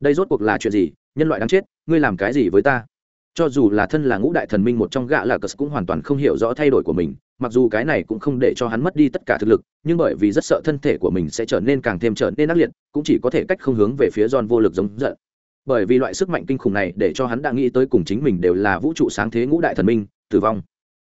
[SPEAKER 1] Đây rốt cuộc là chuyện gì? Nhân loại đáng chết, ngươi làm cái gì với ta? Cho dù là thân là ngũ đại thần minh một trong gã là cất cũng hoàn toàn không hiểu rõ thay đổi của mình mặc dù cái này cũng không để cho hắn mất đi tất cả thực lực, nhưng bởi vì rất sợ thân thể của mình sẽ trở nên càng thêm trở nên ác liệt, cũng chỉ có thể cách không hướng về phía John vô lực giống giận. Bởi vì loại sức mạnh kinh khủng này để cho hắn đã nghĩ tới cùng chính mình đều là vũ trụ sáng thế ngũ đại thần minh, tử vong.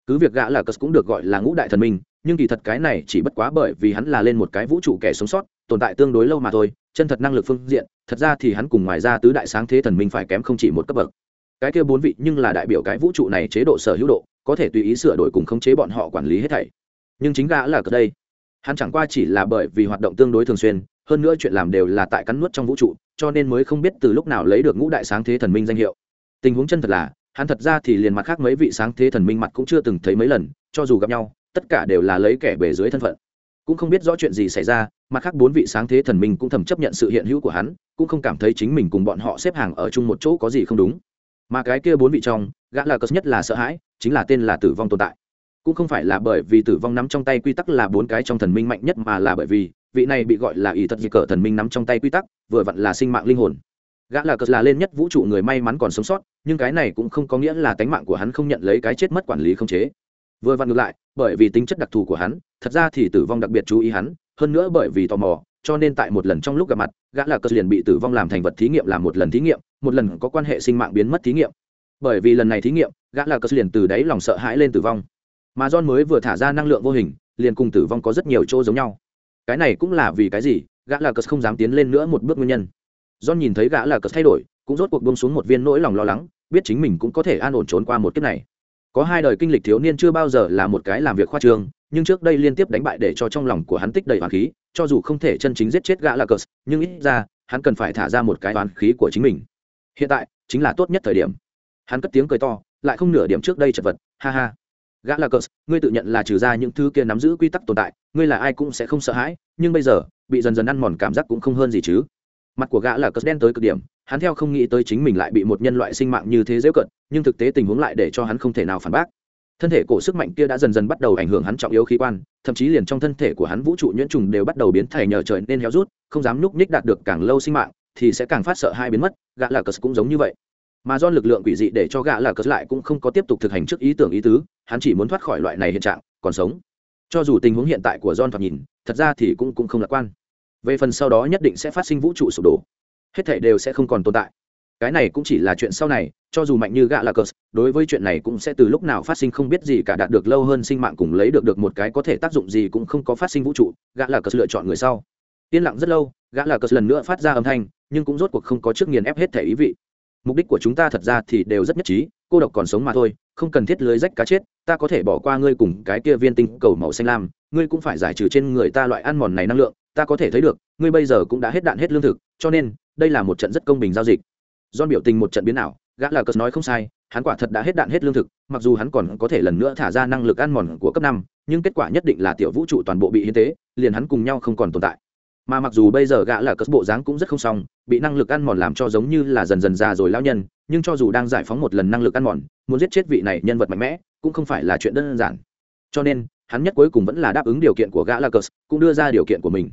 [SPEAKER 1] Cứ việc gã là cất cũng được gọi là ngũ đại thần minh, nhưng kỳ thật cái này chỉ bất quá bởi vì hắn là lên một cái vũ trụ kẻ sống sót, tồn tại tương đối lâu mà thôi, chân thật năng lực phương diện, thật ra thì hắn cùng ngoài ra tứ đại sáng thế thần minh phải kém không chỉ một cấp bậc. Cái kia bốn vị nhưng là đại biểu cái vũ trụ này chế độ sở hữu độ có thể tùy ý sửa đổi cùng khống chế bọn họ quản lý hết thảy. Nhưng chính gã là cờ đây. Hắn chẳng qua chỉ là bởi vì hoạt động tương đối thường xuyên, hơn nữa chuyện làm đều là tại cắn nuốt trong vũ trụ, cho nên mới không biết từ lúc nào lấy được ngũ đại sáng thế thần minh danh hiệu. Tình huống chân thật là, hắn thật ra thì liền mặt khác mấy vị sáng thế thần minh mặt cũng chưa từng thấy mấy lần, cho dù gặp nhau, tất cả đều là lấy kẻ bề dưới thân phận. Cũng không biết rõ chuyện gì xảy ra, mặt khác bốn vị sáng thế thần minh cũng thầm chấp nhận sự hiện hữu của hắn, cũng không cảm thấy chính mình cùng bọn họ xếp hàng ở chung một chỗ có gì không đúng mà cái kia bốn vị trong, gã là cất nhất là sợ hãi, chính là tên là tử vong tồn tại. Cũng không phải là bởi vì tử vong nắm trong tay quy tắc là bốn cái trong thần minh mạnh nhất mà là bởi vì vị này bị gọi là ý thật di cờ thần minh nắm trong tay quy tắc, vừa vặn là sinh mạng linh hồn. Gã là cờ là lên nhất vũ trụ người may mắn còn sống sót, nhưng cái này cũng không có nghĩa là tánh mạng của hắn không nhận lấy cái chết mất quản lý không chế. Vừa vặn ngược lại, bởi vì tính chất đặc thù của hắn, thật ra thì tử vong đặc biệt chú ý hắn, hơn nữa bởi vì tò mò, cho nên tại một lần trong lúc gặp mặt, gã là cờ liền bị tử vong làm thành vật thí nghiệm làm một lần thí nghiệm một lần có quan hệ sinh mạng biến mất thí nghiệm. Bởi vì lần này thí nghiệm, gã là cờ liền từ đáy lòng sợ hãi lên tử vong. Mà john mới vừa thả ra năng lượng vô hình, liền cùng tử vong có rất nhiều chỗ giống nhau. Cái này cũng là vì cái gì, gã là cờ không dám tiến lên nữa một bước nguyên nhân. John nhìn thấy gã là cờ thay đổi, cũng rốt cuộc buông xuống một viên nỗi lòng lo lắng, biết chính mình cũng có thể an ổn trốn qua một kiếp này. Có hai đời kinh lịch thiếu niên chưa bao giờ là một cái làm việc khoa trương, nhưng trước đây liên tiếp đánh bại để cho trong lòng của hắn tích đầy hoàn khí, cho dù không thể chân chính giết chết gã là cờ nhưng ít ra, hắn cần phải thả ra một cái oán khí của chính mình hiện tại chính là tốt nhất thời điểm. Hắn cất tiếng cười to, lại không nửa điểm trước đây chật vật, ha ha. Gã là cờ ngươi tự nhận là trừ ra những thứ kia nắm giữ quy tắc tồn tại, ngươi là ai cũng sẽ không sợ hãi, nhưng bây giờ, bị dần dần ăn mòn cảm giác cũng không hơn gì chứ. Mặt của gã là cờ đen tới cực điểm, hắn theo không nghĩ tới chính mình lại bị một nhân loại sinh mạng như thế dễ cận, nhưng thực tế tình huống lại để cho hắn không thể nào phản bác. Thân thể cổ sức mạnh kia đã dần dần bắt đầu ảnh hưởng hắn trọng yếu khí quan, thậm chí liền trong thân thể của hắn vũ trụ nhuyễn trùng đều bắt đầu biến thể nhờ trời nên héo rút, không dám nhúc nhích đạt được càng lâu sinh mạng thì sẽ càng phát sợ hai biến mất, gã là cờ cũng giống như vậy. Mà do lực lượng quỷ dị để cho gã là cờ lại cũng không có tiếp tục thực hành trước ý tưởng ý tứ, hắn chỉ muốn thoát khỏi loại này hiện trạng, còn sống. Cho dù tình huống hiện tại của john thoạt nhìn, thật ra thì cũng cũng không lạc quan. Về phần sau đó nhất định sẽ phát sinh vũ trụ sụp đổ. Hết thể đều sẽ không còn tồn tại. Cái này cũng chỉ là chuyện sau này, cho dù mạnh như gạ là cờ, đối với chuyện này cũng sẽ từ lúc nào phát sinh không biết gì cả đạt được lâu hơn sinh mạng cùng lấy được được một cái có thể tác dụng gì cũng không có phát sinh vũ trụ gạ là cờ lựa chọn người sau yên lặng rất lâu, gã là cờ lần nữa phát ra âm thanh, nhưng cũng rốt cuộc không có trước nghiền ép hết thể ý vị. Mục đích của chúng ta thật ra thì đều rất nhất trí, cô độc còn sống mà thôi, không cần thiết lưới rách cá chết, ta có thể bỏ qua ngươi cùng cái kia viên tinh cầu màu xanh lam, ngươi cũng phải giải trừ trên người ta loại ăn mòn này năng lượng, ta có thể thấy được, ngươi bây giờ cũng đã hết đạn hết lương thực, cho nên, đây là một trận rất công bình giao dịch. Do biểu tình một trận biến ảo, gã là cờ nói không sai, hắn quả thật đã hết đạn hết lương thực, mặc dù hắn còn có thể lần nữa thả ra năng lực ăn mòn của cấp năm, nhưng kết quả nhất định là tiểu vũ trụ toàn bộ bị hiến tế, liền hắn cùng nhau không còn tồn tại mà mặc dù bây giờ gã là cất bộ dáng cũng rất không xong, bị năng lực ăn mòn làm cho giống như là dần dần già rồi lao nhân, nhưng cho dù đang giải phóng một lần năng lực ăn mòn, muốn giết chết vị này nhân vật mạnh mẽ, cũng không phải là chuyện đơn giản. Cho nên, hắn nhất cuối cùng vẫn là đáp ứng điều kiện của gã là cất cũng đưa ra điều kiện của mình.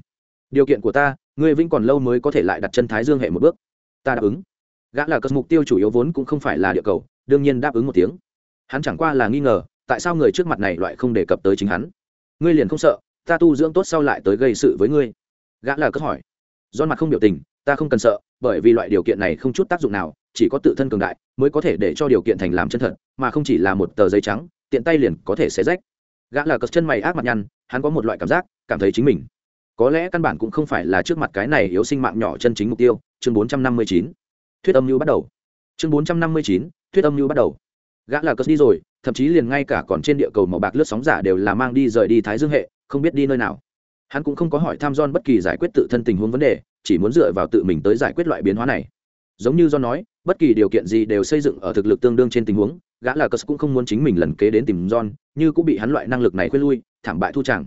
[SPEAKER 1] Điều kiện của ta người vĩnh còn lâu mới có thể lại đặt chân thái dương hệ một bước. Ta đáp ứng. Gã là cất mục tiêu chủ yếu vốn cũng không phải là địa cầu, đương nhiên đáp ứng một tiếng. Hắn chẳng qua là nghi ngờ, tại sao người trước mặt này loại không đề cập tới chính hắn? Ngươi liền không sợ, ta tu dưỡng tốt sau lại tới gây sự với ngươi gã là cất hỏi. Do mặt không biểu tình, ta không cần sợ, bởi vì loại điều kiện này không chút tác dụng nào, chỉ có tự thân cường đại mới có thể để cho điều kiện thành làm chân thật, mà không chỉ là một tờ giấy trắng, tiện tay liền có thể xé rách. Gã là cất chân mày ác mặt nhăn, hắn có một loại cảm giác, cảm thấy chính mình. Có lẽ căn bản cũng không phải là trước mặt cái này yếu sinh mạng nhỏ chân chính mục tiêu, chương bốn trăm năm mươi chín. Thuyết âm mưu bắt đầu. Chương bốn trăm năm mươi chín, thuyết âm mưu bắt đầu. Gã là cất đi rồi, thậm chí liền ngay cả còn trên địa cầu màu bạc lướt sóng giả đều là mang đi rời đi thái dương hệ, không biết đi nơi nào hắn cũng không có hỏi tham don bất kỳ giải quyết tự thân tình huống vấn đề, chỉ muốn dựa vào tự mình tới giải quyết loại biến hóa này. Giống như do nói, bất kỳ điều kiện gì đều xây dựng ở thực lực tương đương trên tình huống, gã là cờ cũng không muốn chính mình lần kế đến tìm John, như cũng bị hắn loại năng lực này khuyên lui, thảm bại thu chẳng.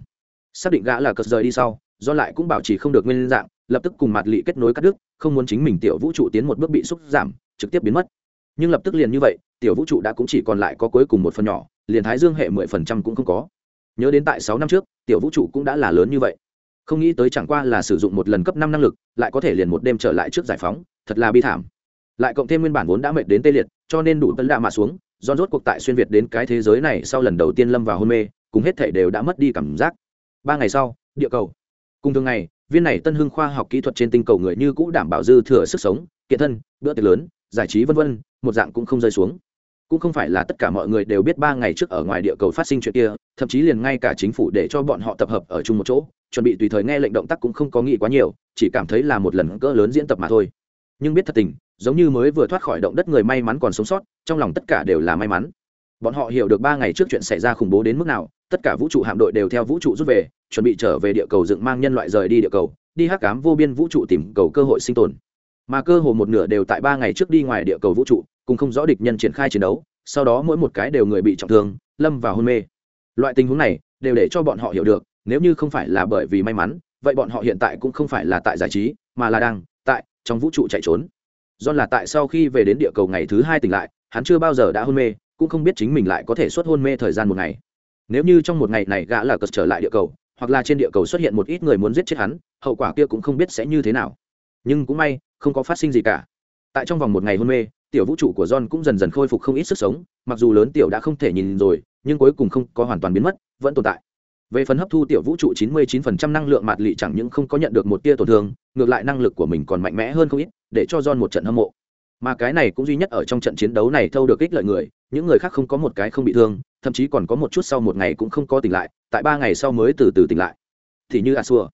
[SPEAKER 1] Xác định gã là cờ rời đi sau do lại cũng bảo trì không được nguyên dạng, lập tức cùng mặt lị kết nối cắt đứt, không muốn chính mình tiểu vũ trụ tiến một bước bị xúc giảm, trực tiếp biến mất. Nhưng lập tức liền như vậy, tiểu vũ trụ đã cũng chỉ còn lại có cuối cùng một phần nhỏ, liền thái dương hệ mười phần trăm cũng không có nhớ đến tại sáu năm trước, tiểu vũ trụ cũng đã là lớn như vậy. Không nghĩ tới chẳng qua là sử dụng một lần cấp năm năng lực, lại có thể liền một đêm trở lại trước giải phóng, thật là bi thảm. Lại cộng thêm nguyên bản vốn đã mệt đến tê liệt, cho nên đủ tân đạ mà xuống, do rốt cuộc tại xuyên việt đến cái thế giới này sau lần đầu tiên lâm vào hôn mê, cùng hết thể đều đã mất đi cảm giác. Ba ngày sau, địa cầu. Cùng thường ngày, viên này tân hưng khoa học kỹ thuật trên tinh cầu người như cũ đảm bảo dư thừa sức sống, kiện thân, bữa tiệc lớn, giải trí vân vân, một dạng cũng không rơi xuống cũng không phải là tất cả mọi người đều biết ba ngày trước ở ngoài địa cầu phát sinh chuyện kia, thậm chí liền ngay cả chính phủ để cho bọn họ tập hợp ở chung một chỗ, chuẩn bị tùy thời nghe lệnh động tác cũng không có nghĩ quá nhiều, chỉ cảm thấy là một lần cỡ lớn diễn tập mà thôi. Nhưng biết thật tình, giống như mới vừa thoát khỏi động đất người may mắn còn sống sót, trong lòng tất cả đều là may mắn. Bọn họ hiểu được ba ngày trước chuyện xảy ra khủng bố đến mức nào, tất cả vũ trụ hạm đội đều theo vũ trụ rút về, chuẩn bị trở về địa cầu dựng mang nhân loại rời đi địa cầu, đi hắc cám vô biên vũ trụ tìm cầu cơ hội sinh tồn. Mà cơ hồ một nửa đều tại ba ngày trước đi ngoài địa cầu vũ trụ cùng không rõ địch nhân triển khai chiến đấu, sau đó mỗi một cái đều người bị trọng thương, lâm vào hôn mê. Loại tình huống này đều để cho bọn họ hiểu được, nếu như không phải là bởi vì may mắn, vậy bọn họ hiện tại cũng không phải là tại giải trí, mà là đang tại trong vũ trụ chạy trốn. Do là tại sau khi về đến địa cầu ngày thứ hai tỉnh lại, hắn chưa bao giờ đã hôn mê, cũng không biết chính mình lại có thể xuất hôn mê thời gian một ngày. Nếu như trong một ngày này gã là cật trở lại địa cầu, hoặc là trên địa cầu xuất hiện một ít người muốn giết chết hắn, hậu quả kia cũng không biết sẽ như thế nào. Nhưng cũng may, không có phát sinh gì cả. Tại trong vòng một ngày hôn mê tiểu vũ trụ của John cũng dần dần khôi phục không ít sức sống, mặc dù lớn tiểu đã không thể nhìn rồi, nhưng cuối cùng không có hoàn toàn biến mất, vẫn tồn tại. Về phần hấp thu tiểu vũ trụ 99% năng lượng mạt lị chẳng những không có nhận được một tia tổn thương, ngược lại năng lực của mình còn mạnh mẽ hơn không ít, để cho John một trận hâm mộ. Mà cái này cũng duy nhất ở trong trận chiến đấu này thâu được ích lợi người, những người khác không có một cái không bị thương, thậm chí còn có một chút sau một ngày cũng không có tỉnh lại, tại ba ngày sau mới từ từ tỉnh lại. Thì như Asua,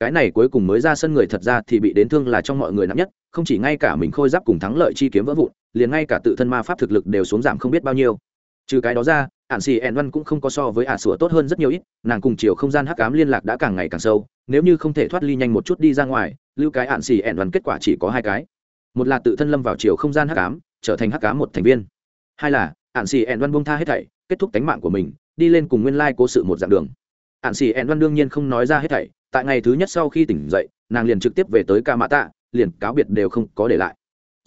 [SPEAKER 1] cái này cuối cùng mới ra sân người thật ra thì bị đến thương là trong mọi người nặng nhất, không chỉ ngay cả mình khôi giáp cùng thắng lợi chi kiếm vỡ vụn, liền ngay cả tự thân ma pháp thực lực đều xuống giảm không biết bao nhiêu. Trừ cái đó ra ạn xì ẻn văn cũng không có so với ả sủa tốt hơn rất nhiều ít, nàng cùng chiều không gian hắc ám liên lạc đã càng ngày càng sâu, nếu như không thể thoát ly nhanh một chút đi ra ngoài, lưu cái ạn xì ẻn văn kết quả chỉ có hai cái. Một là tự thân lâm vào chiều không gian hắc ám, trở thành hắc ám một thành viên. Hai là ạn xì ẻn văn bông tha hết thảy, kết thúc tánh mạng của mình, đi lên cùng nguyên lai cố sự một dạng đường. Ạn xì ẹn văn đương nhiên không nói ra hết thảy, tại ngày thứ nhất sau khi tỉnh dậy, nàng liền trực tiếp về tới ca mã tạ liền cáo biệt đều không có để lại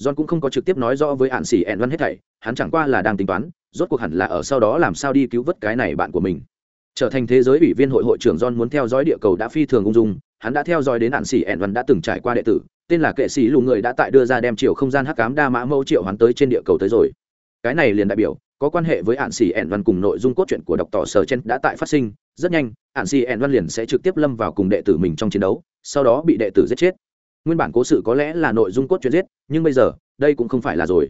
[SPEAKER 1] john cũng không có trực tiếp nói rõ với Hạn xì ẹn văn hết thảy, hắn chẳng qua là đang tính toán, rốt cuộc hẳn là ở sau đó làm sao đi cứu vớt cái này bạn của mình. Trở thành thế giới ủy viên hội hội trưởng john muốn theo dõi địa cầu đã phi thường ung dung, hắn đã theo dõi đến Hạn xì ẹn văn đã từng trải qua đệ tử, tên là kệ sĩ lù người đã tại đưa ra đem chiều không gian hắc cám đa mã mẫu triệu hắn tới trên địa cầu tới rồi. Cái này liền đại biểu, có quan hệ với Hạn xì ẹn văn cùng nội dung cốt truyện của độc tỏ sở chen đã tại phát sinh, rất nhanh Hạn xì ẹn văn liền sẽ trực tiếp lâm vào cùng đệ tử mình trong chiến đấu, sau đó bị đệ tử giết chết nguyên bản cố sự có lẽ là nội dung cốt truyện giết nhưng bây giờ đây cũng không phải là rồi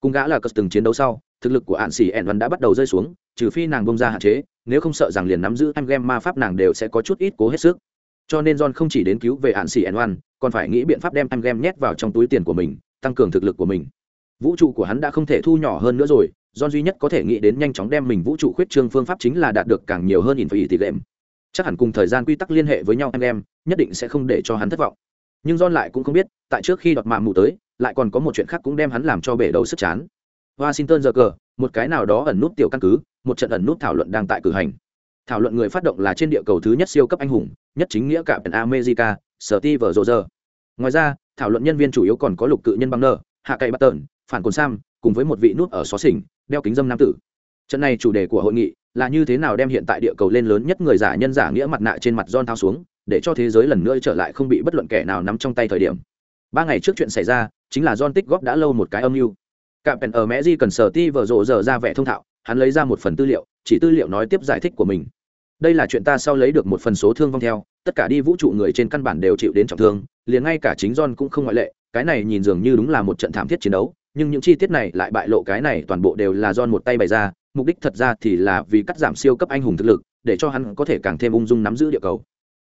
[SPEAKER 1] cùng gã là cất từng chiến đấu sau thực lực của ạn xỉ ẹn văn đã bắt đầu rơi xuống trừ phi nàng bông ra hạn chế nếu không sợ rằng liền nắm giữ em game ma pháp nàng đều sẽ có chút ít cố hết sức cho nên john không chỉ đến cứu về ạn xỉ ẹn văn còn phải nghĩ biện pháp đem em game nhét vào trong túi tiền của mình tăng cường thực lực của mình vũ trụ của hắn đã không thể thu nhỏ hơn nữa rồi John duy nhất có thể nghĩ đến nhanh chóng đem mình vũ trụ khuyết trương phương pháp chính là đạt được càng nhiều hơn tỷ lệ. Chắc hẳn cùng thời gian quy tắc liên hệ với nhau anh em, nhất định sẽ không để cho hắn thất vọng. Nhưng John lại cũng không biết, tại trước khi đọt mạ mù tới, lại còn có một chuyện khác cũng đem hắn làm cho bể đầu sức chán. Washington giờ cờ, một cái nào đó ẩn nút tiểu căn cứ, một trận ẩn nút thảo luận đang tại cử hành. Thảo luận người phát động là trên địa cầu thứ nhất siêu cấp anh hùng, nhất chính nghĩa cả America, Steve Rogers. Ngoài ra, thảo luận nhân viên chủ yếu còn có lục cự nhân băng nơ, hạ cậy bắt tợn, phản cồn sam, cùng với một vị nút ở xó xỉnh đeo kính dâm nam tử trận này chủ đề của hội nghị là như thế nào đem hiện tại địa cầu lên lớn nhất người giả nhân giả nghĩa mặt nạ trên mặt John thao xuống để cho thế giới lần nữa trở lại không bị bất luận kẻ nào nắm trong tay thời điểm. Ba ngày trước chuyện xảy ra, chính là John tích góp đã lâu một cái âm mưu. Cạm pèn ở mẹ di cần sở ti vở rộ giờ ra vẻ thông thạo, hắn lấy ra một phần tư liệu, chỉ tư liệu nói tiếp giải thích của mình. Đây là chuyện ta sau lấy được một phần số thương vong theo, tất cả đi vũ trụ người trên căn bản đều chịu đến trọng thương, liền ngay cả chính John cũng không ngoại lệ, cái này nhìn dường như đúng là một trận thảm thiết chiến đấu, nhưng những chi tiết này lại bại lộ cái này toàn bộ đều là John một tay bày ra, mục đích thật ra thì là vì cắt giảm siêu cấp anh hùng thực lực, để cho hắn có thể càng thêm ung dung nắm giữ địa cầu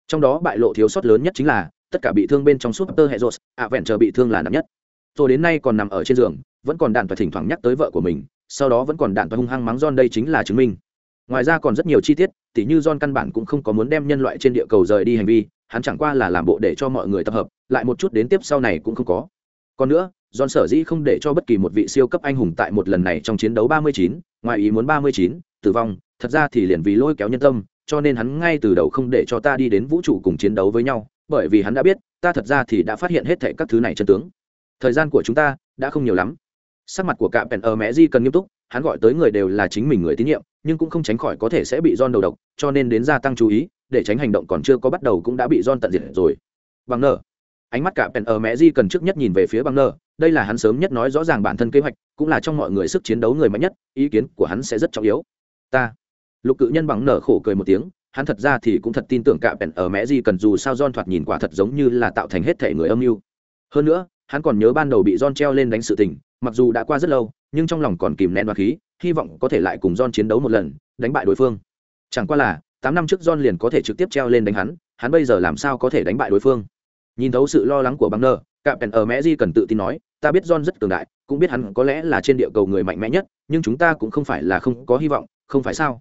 [SPEAKER 1] trong đó bại lộ thiếu sót lớn nhất chính là tất cả bị thương bên trong suốt tơ hệ rột ạ vẹn chờ bị thương là nặng nhất. Rồi đến nay còn nằm ở trên giường vẫn còn đạn và thỉnh thoảng nhắc tới vợ của mình sau đó vẫn còn đạn và hung hăng mắng John đây chính là chứng minh. Ngoài ra còn rất nhiều chi tiết tỉ như John căn bản cũng không có muốn đem nhân loại trên địa cầu rời đi hành vi hắn chẳng qua là làm bộ để cho mọi người tập hợp lại một chút đến tiếp sau này cũng không có. Còn nữa John sở dĩ không để cho bất kỳ một vị siêu cấp anh hùng tại một lần này trong chiến đấu 39, ngoài ý muốn 39, tử vong, thật ra thì liền vì lôi kéo nhân tâm, cho nên hắn ngay từ đầu không để cho ta đi đến vũ trụ cùng chiến đấu với nhau, bởi vì hắn đã biết, ta thật ra thì đã phát hiện hết thảy các thứ này chân tướng. Thời gian của chúng ta đã không nhiều lắm. Sắc mặt của cạm Pen ở mẹ Di cần nghiêm túc, hắn gọi tới người đều là chính mình người tín nhiệm, nhưng cũng không tránh khỏi có thể sẽ bị don đầu độc, cho nên đến gia tăng chú ý, để tránh hành động còn chưa có bắt đầu cũng đã bị don tận diệt rồi. Bằng nở, ánh mắt cả Pen ở mẹ Di cần trước nhất nhìn về phía Bằng nở, đây là hắn sớm nhất nói rõ ràng bản thân kế hoạch cũng là trong mọi người sức chiến đấu người mạnh nhất ý kiến của hắn sẽ rất trọng yếu ta lục cự nhân bằng nở khổ cười một tiếng, hắn thật ra thì cũng thật tin tưởng cả bèn ở mẹ gì cần dù sao don thoạt nhìn quả thật giống như là tạo thành hết thể người âm mưu. Hơn nữa, hắn còn nhớ ban đầu bị don treo lên đánh sự tình, mặc dù đã qua rất lâu, nhưng trong lòng còn kìm nén đoạt khí, hy vọng có thể lại cùng don chiến đấu một lần, đánh bại đối phương. Chẳng qua là, tám năm trước don liền có thể trực tiếp treo lên đánh hắn hắn bây giờ làm sao có thể đánh bại đối phương? Nhìn thấu sự lo lắng của băng nơ cạm pèn ở mẹ di cần tự tin nói, ta biết john rất cường đại, cũng biết hắn có lẽ là trên địa cầu người mạnh mẽ nhất, nhưng chúng ta cũng không phải là không có hy vọng, không phải sao?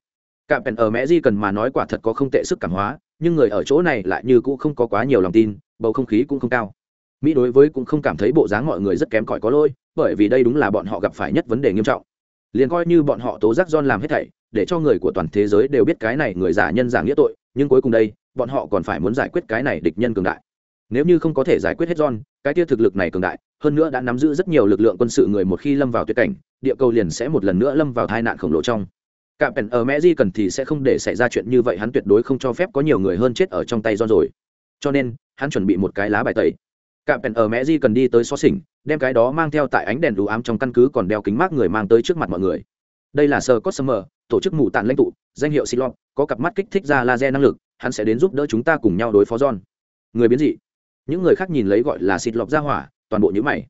[SPEAKER 1] Cạm pèn ở mẹ di cần mà nói quả thật có không tệ sức cảm hóa, nhưng người ở chỗ này lại như cũng không có quá nhiều lòng tin, bầu không khí cũng không cao. Mỹ đối với cũng không cảm thấy bộ dáng mọi người rất kém cỏi có lỗi, bởi vì đây đúng là bọn họ gặp phải nhất vấn đề nghiêm trọng. Liền coi như bọn họ tố giác john làm hết thảy, để cho người của toàn thế giới đều biết cái này người giả nhân giả nghĩa tội, nhưng cuối cùng đây, bọn họ còn phải muốn giải quyết cái này địch nhân cường đại. Nếu như không có thể giải quyết hết john, cái tia thực lực này cường đại, hơn nữa đã nắm giữ rất nhiều lực lượng quân sự người một khi lâm vào tuyệt cảnh, địa cầu liền sẽ một lần nữa lâm vào tai nạn khổng lồ trong. Cả pèn ở mẹ di cần thì sẽ không để xảy ra chuyện như vậy hắn tuyệt đối không cho phép có nhiều người hơn chết ở trong tay john rồi. Cho nên hắn chuẩn bị một cái lá bài tẩy. Cả pèn ở mẹ di cần đi tới xó xỉnh đem cái đó mang theo tại ánh đèn đủ ám trong căn cứ còn đeo kính mát người mang tới trước mặt mọi người. Đây là sơ Cosmer, tổ chức mù tàn lãnh tụ danh hiệu Silon, có cặp mắt kích thích ra laser năng lực hắn sẽ đến giúp đỡ chúng ta cùng nhau đối phó John. người biến dị. Những người khác nhìn lấy gọi là xịt lọc ra hỏa toàn bộ nhữ mày.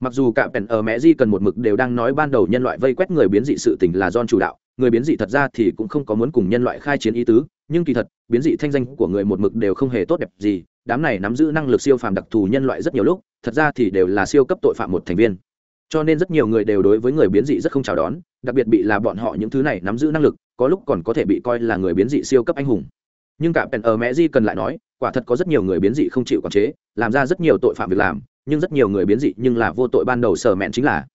[SPEAKER 1] Mặc dù cả pèn ở mẹ di cần một mực đều đang nói ban đầu nhân loại vây quét người biến dị sự tình là don chủ đạo người biến dị thật ra thì cũng không có muốn cùng nhân loại khai chiến ý tứ, nhưng kỳ thật, biến dị thanh danh của người một mực đều không hề tốt đẹp gì, đám này nắm giữ năng lực siêu phàm đặc thù nhân loại rất nhiều lúc, thật ra thì đều là siêu cấp tội phạm một thành viên. Cho nên rất nhiều người đều đối với người biến dị rất không chào đón, đặc biệt bị là bọn họ những thứ này nắm giữ năng lực, có lúc còn có thể bị coi là người biến dị siêu cấp anh hùng. Nhưng cả pèn ở mẹ di cần lại nói, quả thật có rất nhiều người biến dị không chịu quản chế, làm ra rất nhiều tội phạm việc làm, nhưng rất nhiều người biến dị nhưng là vô tội ban đầu sở mẹn chính là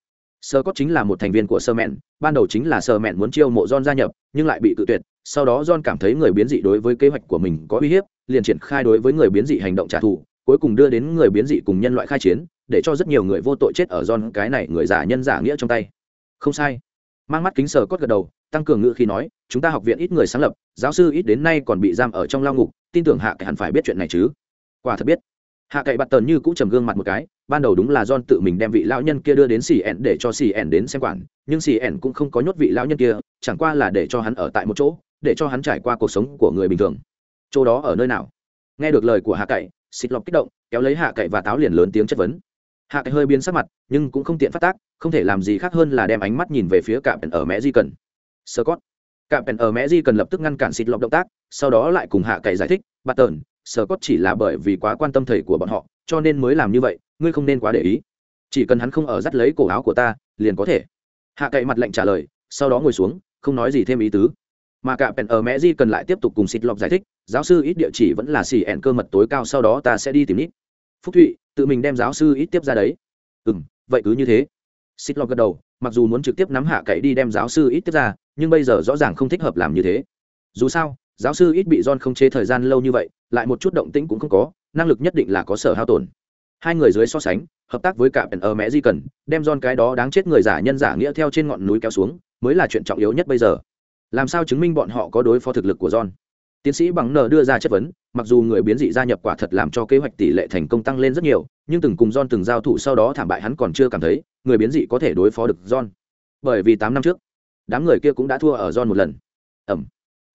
[SPEAKER 1] sơ cốt chính là một thành viên của sơ mẹn, ban đầu chính là sơ mẹn muốn chiêu mộ John gia nhập, nhưng lại bị tự tuyệt, sau đó john cảm thấy người biến dị đối với kế hoạch của mình có uy hiếp, liền triển khai đối với người biến dị hành động trả thù, cuối cùng đưa đến người biến dị cùng nhân loại khai chiến, để cho rất nhiều người vô tội chết ở john, cái này người giả nhân giả nghĩa trong tay. Không sai. Mang mắt kính sờ cốt gật đầu, tăng cường ngự khi nói, chúng ta học viện ít người sáng lập, giáo sư ít đến nay còn bị giam ở trong lao ngục, tin tưởng hạ cậy hẳn phải biết chuyện này chứ. Quả thật biết. Hạ cậy bặt tần như cũng trầm gương mặt một cái ban đầu đúng là john tự mình đem vị lão nhân kia đưa đến xì ẻn để cho xì ẻn đến xem quản nhưng xì ẻn cũng không có nhốt vị lão nhân kia chẳng qua là để cho hắn ở tại một chỗ để cho hắn trải qua cuộc sống của người bình thường. Chỗ đó ở nơi nào? Nghe được lời của hạ cậy xịt lọc kích động kéo lấy hạ cậy và táo liền lớn tiếng chất vấn. Hạ cậy hơi biến sắc mặt nhưng cũng không tiện phát tác không thể làm gì khác hơn là đem ánh mắt nhìn về phía cạm ở mẹ di cần. Scott, cạm ở mẹ di cần lập tức ngăn cản xịt lọc động tác sau đó lại cùng hạ cậy giải thích bắt tờn Scott chỉ là bởi vì quá quan tâm thầy của bọn họ cho nên mới làm như vậy ngươi không nên quá để ý. Chỉ cần hắn không ở dắt lấy cổ áo của ta, liền có thể. Hạ cậy mặt lệnh trả lời, sau đó ngồi xuống, không nói gì thêm ý tứ. Mà cả pèn ở mẹ di cần lại tiếp tục cùng xịt lọc giải thích, giáo sư ít địa chỉ vẫn là xì ẹn cơ mật tối cao, sau đó ta sẽ đi tìm ít phúc thụy, tự mình đem giáo sư ít tiếp ra đấy. Ừ m vậy cứ như thế. Xịt lọc gật đầu, mặc dù muốn trực tiếp nắm hạ cậy đi đem giáo sư ít tiếp ra, nhưng bây giờ rõ ràng không thích hợp làm như thế. Dù sao, giáo sư ít bị john không chế thời gian lâu như vậy, lại một chút động tĩnh cũng không có, năng lực nhất định là có sở hao tổn hai người dưới so sánh, hợp tác với cả pèn ở mẹ di cần, đem don cái đó đáng chết người giả nhân giả nghĩa theo trên ngọn núi kéo xuống, mới là chuyện trọng yếu nhất bây giờ. Làm sao chứng minh bọn họ có đối phó thực lực của don tiến sĩ bằng n đưa ra chất vấn, mặc dù người biến dị gia nhập quả thật làm cho kế hoạch tỷ lệ thành công tăng lên rất nhiều, nhưng từng cùng don từng giao thủ sau đó thảm bại hắn còn chưa cảm thấy, người biến dị có thể đối phó được don bởi vì tám năm trước, đám người kia cũng đã thua ở don một lần. Ẩm.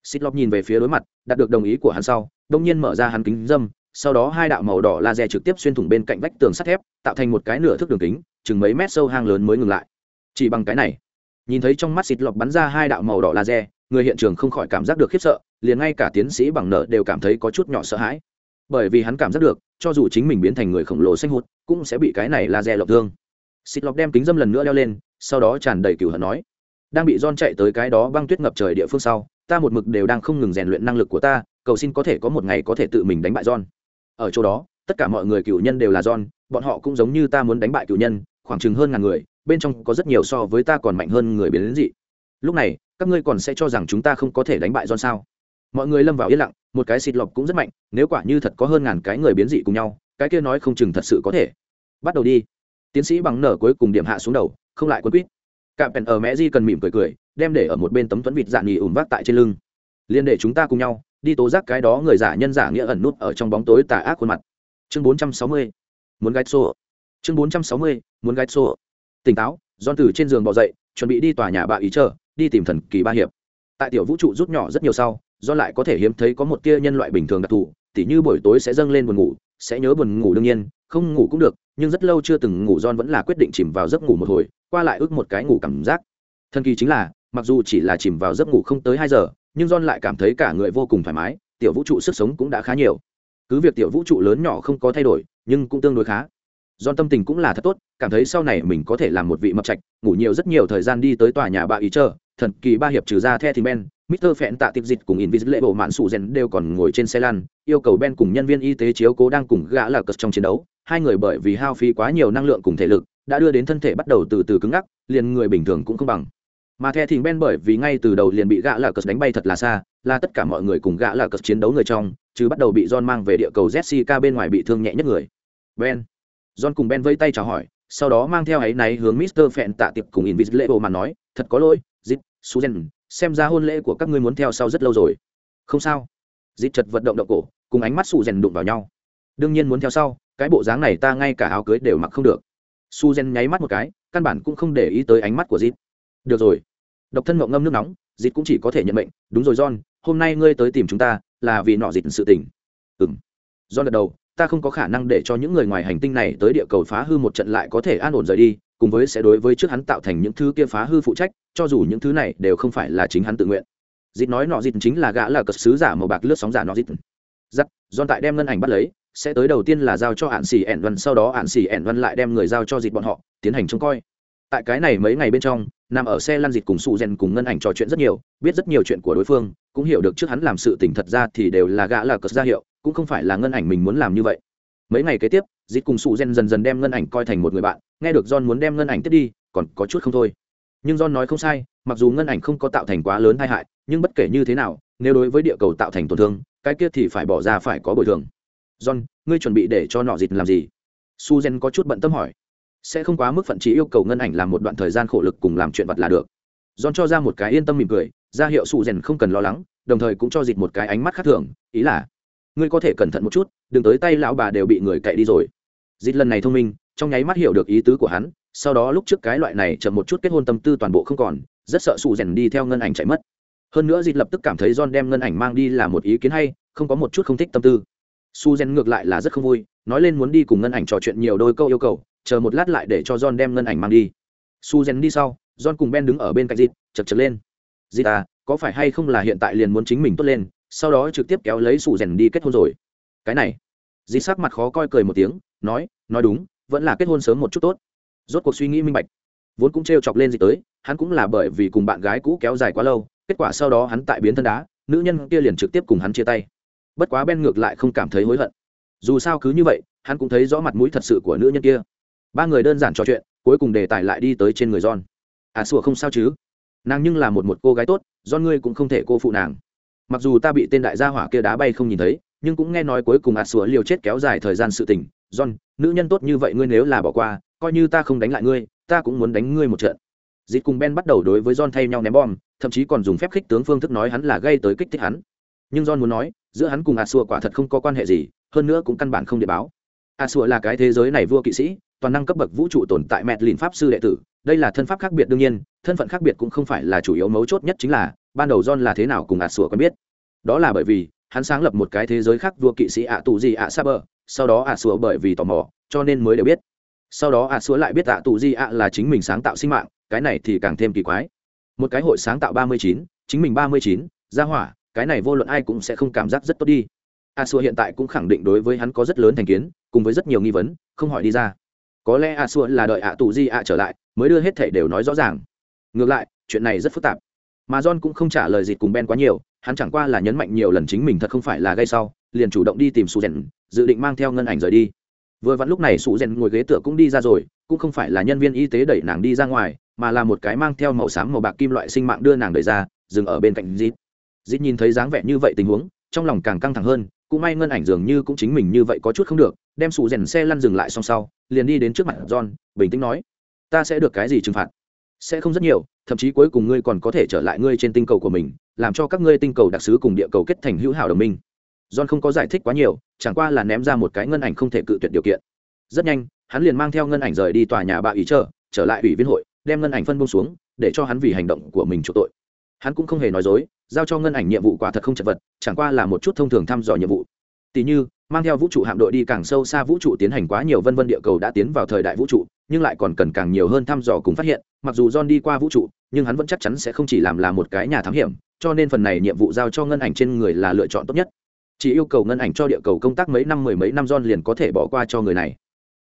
[SPEAKER 1] Xích nhìn về phía đối mặt, đạt được đồng ý của hắn sau, đông nhiên mở ra hắn kính dâm sau đó hai đạo màu đỏ laser trực tiếp xuyên thủng bên cạnh vách tường sắt thép, tạo thành một cái nửa thước đường kính, chừng mấy mét sâu hang lớn mới ngừng lại. Chỉ bằng cái này, nhìn thấy trong mắt xịt lọc bắn ra hai đạo màu đỏ laser, người hiện trường không khỏi cảm giác được khiếp sợ, liền ngay cả tiến sĩ bằng nợ đều cảm thấy có chút nhỏ sợ hãi. Bởi vì hắn cảm giác được, cho dù chính mình biến thành người khổng lồ xanh hút cũng sẽ bị cái này laser lọc thương. Xịt lọc đem kính dâm lần nữa leo lên, sau đó tràn đầy cửu hận nói, đang bị don chạy tới cái đó băng tuyết ngập trời địa phương sau, ta một mực đều đang không ngừng rèn luyện năng lực của ta, cầu xin có thể có một ngày có thể tự mình đánh bại don ở chỗ đó, tất cả mọi người cựu nhân đều là john, bọn họ cũng giống như ta muốn đánh bại cựu nhân, khoảng chừng hơn ngàn người, bên trong có rất nhiều so với ta còn mạnh hơn người biến đến dị. Lúc này, các ngươi còn sẽ cho rằng chúng ta không có thể đánh bại john sao? Mọi người lâm vào yên lặng, một cái xịt lọc cũng rất mạnh, nếu quả như thật có hơn ngàn cái người biến dị cùng nhau, cái kia nói không chừng thật sự có thể. Bắt đầu đi. Tiến sĩ bằng nở cuối cùng điểm hạ xuống đầu, không lại quân quýt. Cạm pèn ở mẹ di cần mỉm cười cười, đem để ở một bên tấm tuấn vịt dạng nghỉ ủn vác tại trên lưng. Liên để chúng ta cùng nhau đi tố giác cái đó người giả nhân giả nghĩa ẩn nút ở trong bóng tối tà ác khuôn mặt chương 460. muốn gạch xô chương 460. muốn gạch xô tỉnh táo don từ trên giường bò dậy, chuẩn bị đi tòa nhà bà ý chờ, đi tìm thần kỳ ba hiệp tại tiểu vũ trụ rút nhỏ rất nhiều sau do lại có thể hiếm thấy có một tia nhân loại bình thường đặc thù, tỉ như buổi tối sẽ dâng lên buồn ngủ, sẽ nhớ buồn ngủ đương nhiên, không ngủ cũng được, nhưng rất lâu chưa từng ngủ don vẫn là quyết định chìm vào giấc ngủ một hồi, qua lại ước một cái ngủ cảm giác thần kỳ chính là, mặc dù chỉ là chìm vào giấc ngủ không tới hai giờ nhưng John lại cảm thấy cả người vô cùng thoải mái tiểu vũ trụ sức sống cũng đã khá nhiều cứ việc tiểu vũ trụ lớn nhỏ không có thay đổi nhưng cũng tương đối khá John tâm tình cũng là thật tốt cảm thấy sau này mình có thể làm một vị mập trạch ngủ nhiều rất nhiều thời gian đi tới tòa nhà bà ý chờ thần kỳ ba hiệp trừ ra the thì ben Mr. Phẹn tạ tiệp dịch cùng Invisible bộ mạn sụ rèn đều còn ngồi trên xe lăn, yêu cầu Ben cùng nhân viên y tế chiếu cố đang cùng gã là cật trong chiến đấu. Hai người bởi vì hao phí quá nhiều năng lượng cùng thể lực, đã đưa đến thân thể bắt đầu từ từ cứng ngắc, liền người bình thường cũng không bằng. Mà The thì Ben bởi vì ngay từ đầu liền bị gã là cờ đánh bay thật là xa, là tất cả mọi người cùng gã là cờ chiến đấu người trong, chứ bắt đầu bị John mang về địa cầu Jessica bên ngoài bị thương nhẹ nhất người. Ben. John cùng Ben vẫy tay chào hỏi, sau đó mang theo ấy náy hướng Mr. Phẹn tạ tiệp cùng Invisible bộ mà nói, thật có lỗi, Zip, Susan, xem ra hôn lễ của các ngươi muốn theo sau rất lâu rồi không sao dịp chật vận động động cổ cùng ánh mắt Susan rèn đụng vào nhau đương nhiên muốn theo sau cái bộ dáng này ta ngay cả áo cưới đều mặc không được Susan nháy mắt một cái căn bản cũng không để ý tới ánh mắt của dịp được rồi độc thân mộng ngâm nước nóng dịt cũng chỉ có thể nhận mệnh. Đúng rồi, john, hôm nay ngươi tới tìm chúng ta là vì nọ dịt sự tình. Ừ m john gật đầu, ta không có khả năng để cho những người ngoài hành tinh này tới địa cầu phá hư một trận lại có thể an ổn rời đi, cùng với sẽ đối với trước hắn tạo thành những thứ kia phá hư phụ trách, cho dù những thứ này đều không phải là chính hắn tự nguyện. Dịt nói nọ dịt chính là gã là cật sứ giả màu bạc lướt sóng giả nọ dịt. giắt don tại đem ngân ảnh bắt lấy, sẽ tới đầu tiên là giao cho hạn xì ẻn văn, sau đó hạn xì ẻn văn lại đem người giao cho dịt bọn họ, tiến hành trông coi. Tại cái này mấy ngày bên trong nằm ở xe lăn dịt cùng Su rèn cùng ngân ảnh trò chuyện rất nhiều, biết rất nhiều chuyện của đối phương, cũng hiểu được trước hắn làm sự tỉnh thật ra thì đều là gã là cất ra hiệu, cũng không phải là ngân ảnh mình muốn làm như vậy. Mấy ngày kế tiếp, dịt cùng Su rèn dần dần đem ngân ảnh coi thành một người bạn, nghe được john muốn đem ngân ảnh tiếp đi, còn có chút không thôi. Nhưng john nói không sai, mặc dù ngân ảnh không có tạo thành quá lớn tai hại, nhưng bất kể như thế nào, nếu đối với địa cầu tạo thành tổn thương, cái kia thì phải bỏ ra phải có bồi thường. John, ngươi chuẩn bị để cho nọ dịt làm gì? Su suzen có chút bận tâm hỏi sẽ không quá mức phận chỉ yêu cầu ngân ảnh làm một đoạn thời gian khổ lực cùng làm chuyện vật là được. John cho ra một cái yên tâm mỉm cười, ra hiệu suzen không cần lo lắng, đồng thời cũng cho dịt một cái ánh mắt khác thường, ý là, ngươi có thể cẩn thận một chút, đừng tới tay lão bà đều bị người cậy đi rồi. Dịt lần này thông minh, trong nháy mắt hiểu được ý tứ của hắn, sau đó lúc trước cái loại này chậm một chút kết hôn tâm tư toàn bộ không còn, rất sợ sụ rèn đi theo ngân ảnh chạy mất. Hơn nữa dịt lập tức cảm thấy john đem ngân ảnh mang đi là một ý kiến hay, không có một chút không thích tâm tư. Su gen ngược lại là rất không vui, nói lên muốn đi cùng ngân ảnh trò chuyện nhiều đôi câu yêu cầu chờ một lát lại để cho john đem ngân ảnh mang đi. Suzen đi sau, john cùng ben đứng ở bên cạnh dịt chật chật lên. Dịt à có phải hay không là hiện tại liền muốn chính mình tốt lên, sau đó trực tiếp kéo lấy Suzen đi kết hôn rồi? Cái này. Dịt sắc mặt khó coi cười một tiếng, nói nói đúng, vẫn là kết hôn sớm một chút tốt. Rốt cuộc suy nghĩ minh bạch. Vốn cũng treo chọc lên gì tới, hắn cũng là bởi vì cùng bạn gái cũ kéo dài quá lâu, kết quả sau đó hắn tại biến thân đá, nữ nhân kia liền trực tiếp cùng hắn chia tay. Bất quá ben ngược lại không cảm thấy hối hận. Dù sao cứ như vậy, hắn cũng thấy rõ mặt mũi thật sự của nữ nhân kia ba người đơn giản trò chuyện, cuối cùng đề tài lại đi tới trên người john. À sủa không sao chứ? Nàng nhưng là một một cô gái tốt do ngươi cũng không thể cô phụ nàng. Mặc dù ta bị tên đại gia hỏa kia đá bay không nhìn thấy, nhưng cũng nghe nói cuối cùng à sủa liều chết kéo dài thời gian sự tình. John, nữ nhân tốt như vậy ngươi nếu là bỏ qua, coi như ta không đánh lại ngươi, ta cũng muốn đánh ngươi một trận. Dịp cùng ben bắt đầu đối với john thay nhau ném bom, thậm chí còn dùng phép khích tướng phương thức nói hắn là gây tới kích thích hắn. Nhưng john muốn nói, giữa hắn cùng a sủa quả thật không có quan hệ gì, hơn nữa cũng căn bản không để báo. A sủa là cái thế giới này vua kỵ sĩ toàn năng cấp bậc vũ trụ tồn tại mẹ lìn pháp sư đệ tử, đây là thân pháp khác biệt đương nhiên, thân phận khác biệt cũng không phải là chủ yếu mấu chốt nhất chính là, ban đầu john là thế nào cùng a sủa quen biết. Đó là bởi vì, hắn sáng lập một cái thế giới khác vua kỵ sĩ ạ tù gì ạ sa bờ, sau đó ạ sủa bởi vì tò mò, cho nên mới đều biết. Sau đó ạ sủa lại biết ạ tù gì ạ là chính mình sáng tạo sinh mạng, cái này thì càng thêm kỳ quái. Một cái hội sáng tạo ba mươi chín, chính mình ba mươi chín, ra hỏa, cái này vô luận ai cũng sẽ không cảm giác rất tốt đi. A xua hiện tại cũng khẳng định đối với hắn có rất lớn thành kiến, cùng với rất nhiều nghi vấn, không hỏi đi ra có lẽ a xua là đợi ạ tù di ạ trở lại, mới đưa hết thể đều nói rõ ràng. Ngược lại, chuyện này rất phức tạp. Mà john cũng không trả lời gì cùng ben quá nhiều, hắn chẳng qua là nhấn mạnh nhiều lần chính mình thật không phải là gây sau, liền chủ động đi tìm su rèn dự định mang theo ngân ảnh rời đi. Vừa vặn lúc này su rèn ngồi ghế tựa cũng đi ra rồi, cũng không phải là nhân viên y tế đẩy nàng đi ra ngoài, mà là một cái mang theo màu xám màu bạc kim loại sinh mạng đưa nàng đẩy ra, dừng ở bên cạnh dít dít nhìn thấy dáng vẻ như vậy tình huống, trong lòng càng căng thẳng hơn, cũng may ngân ảnh dường như cũng chính mình như vậy có chút không được đem sủ rèn xe lăn dừng lại song sau, liền đi đến trước mặt john, bình tĩnh nói, ta sẽ được cái gì trừng phạt? Sẽ không rất nhiều, thậm chí cuối cùng ngươi còn có thể trở lại ngươi trên tinh cầu của mình, làm cho các ngươi tinh cầu đặc sứ cùng địa cầu kết thành hữu hảo đồng minh. John không có giải thích quá nhiều, chẳng qua là ném ra một cái ngân ảnh không thể cự tuyệt điều kiện. Rất nhanh, hắn liền mang theo ngân ảnh rời đi tòa nhà bạo ý chờ trở lại ủy viên hội, đem ngân ảnh phân bông xuống, để cho hắn vì hành động của mình chỗ tội. Hắn cũng không hề nói dối, giao cho ngân ảnh nhiệm vụ quả thật không chật vật, chẳng qua là một chút thông thường thăm dò nhiệm vụ tỷ như, mang theo vũ trụ hạm đội đi càng sâu xa vũ trụ tiến hành quá nhiều vân vân địa cầu đã tiến vào thời đại vũ trụ, nhưng lại còn cần càng nhiều hơn thăm dò cùng phát hiện. Mặc dù john đi qua vũ trụ, nhưng hắn vẫn chắc chắn sẽ không chỉ làm là một cái nhà thám hiểm, cho nên phần này nhiệm vụ giao cho ngân ảnh trên người là lựa chọn tốt nhất. Chỉ yêu cầu ngân ảnh cho địa cầu công tác mấy năm mười mấy năm, john liền có thể bỏ qua cho người này.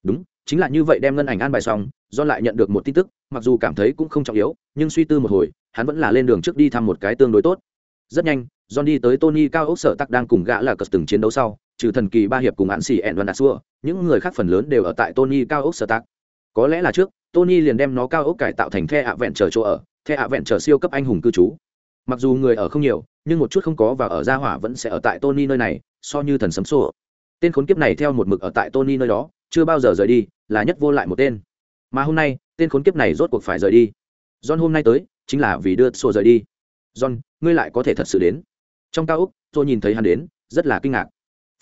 [SPEAKER 1] Đúng, chính là như vậy đem ngân ảnh an bài xong, john lại nhận được một tin tức, mặc dù cảm thấy cũng không trọng yếu, nhưng suy tư một hồi, hắn vẫn là lên đường trước đi thăm một cái tương đối tốt rất nhanh john đi tới tony cao ốc sở tắc đang cùng gã là cờ từng chiến đấu sau, trừ thần kỳ ba hiệp cùng hạn xì ẹn và đạt xua, những người khác phần lớn đều ở tại tony cao ốc sở tắc. Có lẽ là trước, tony liền đem nó cao ốc cải tạo thành the ạ vẹn chờ chỗ ở, the ạ vẹn chờ siêu cấp anh hùng cư trú. Mặc dù người ở không nhiều, nhưng một chút không có và ở gia hỏa vẫn sẽ ở tại tony nơi này, so như thần sấm sổ tên khốn kiếp này theo một mực ở tại tony nơi đó, chưa bao giờ rời đi, là nhất vô lại một tên. Mà hôm nay, tên khốn kiếp này rốt cuộc phải rời đi. John hôm nay tới, chính là vì đưa sổ rời đi john, ngươi lại có thể thật sự đến. Trong cao úc, tôi nhìn thấy hắn đến, rất là kinh ngạc.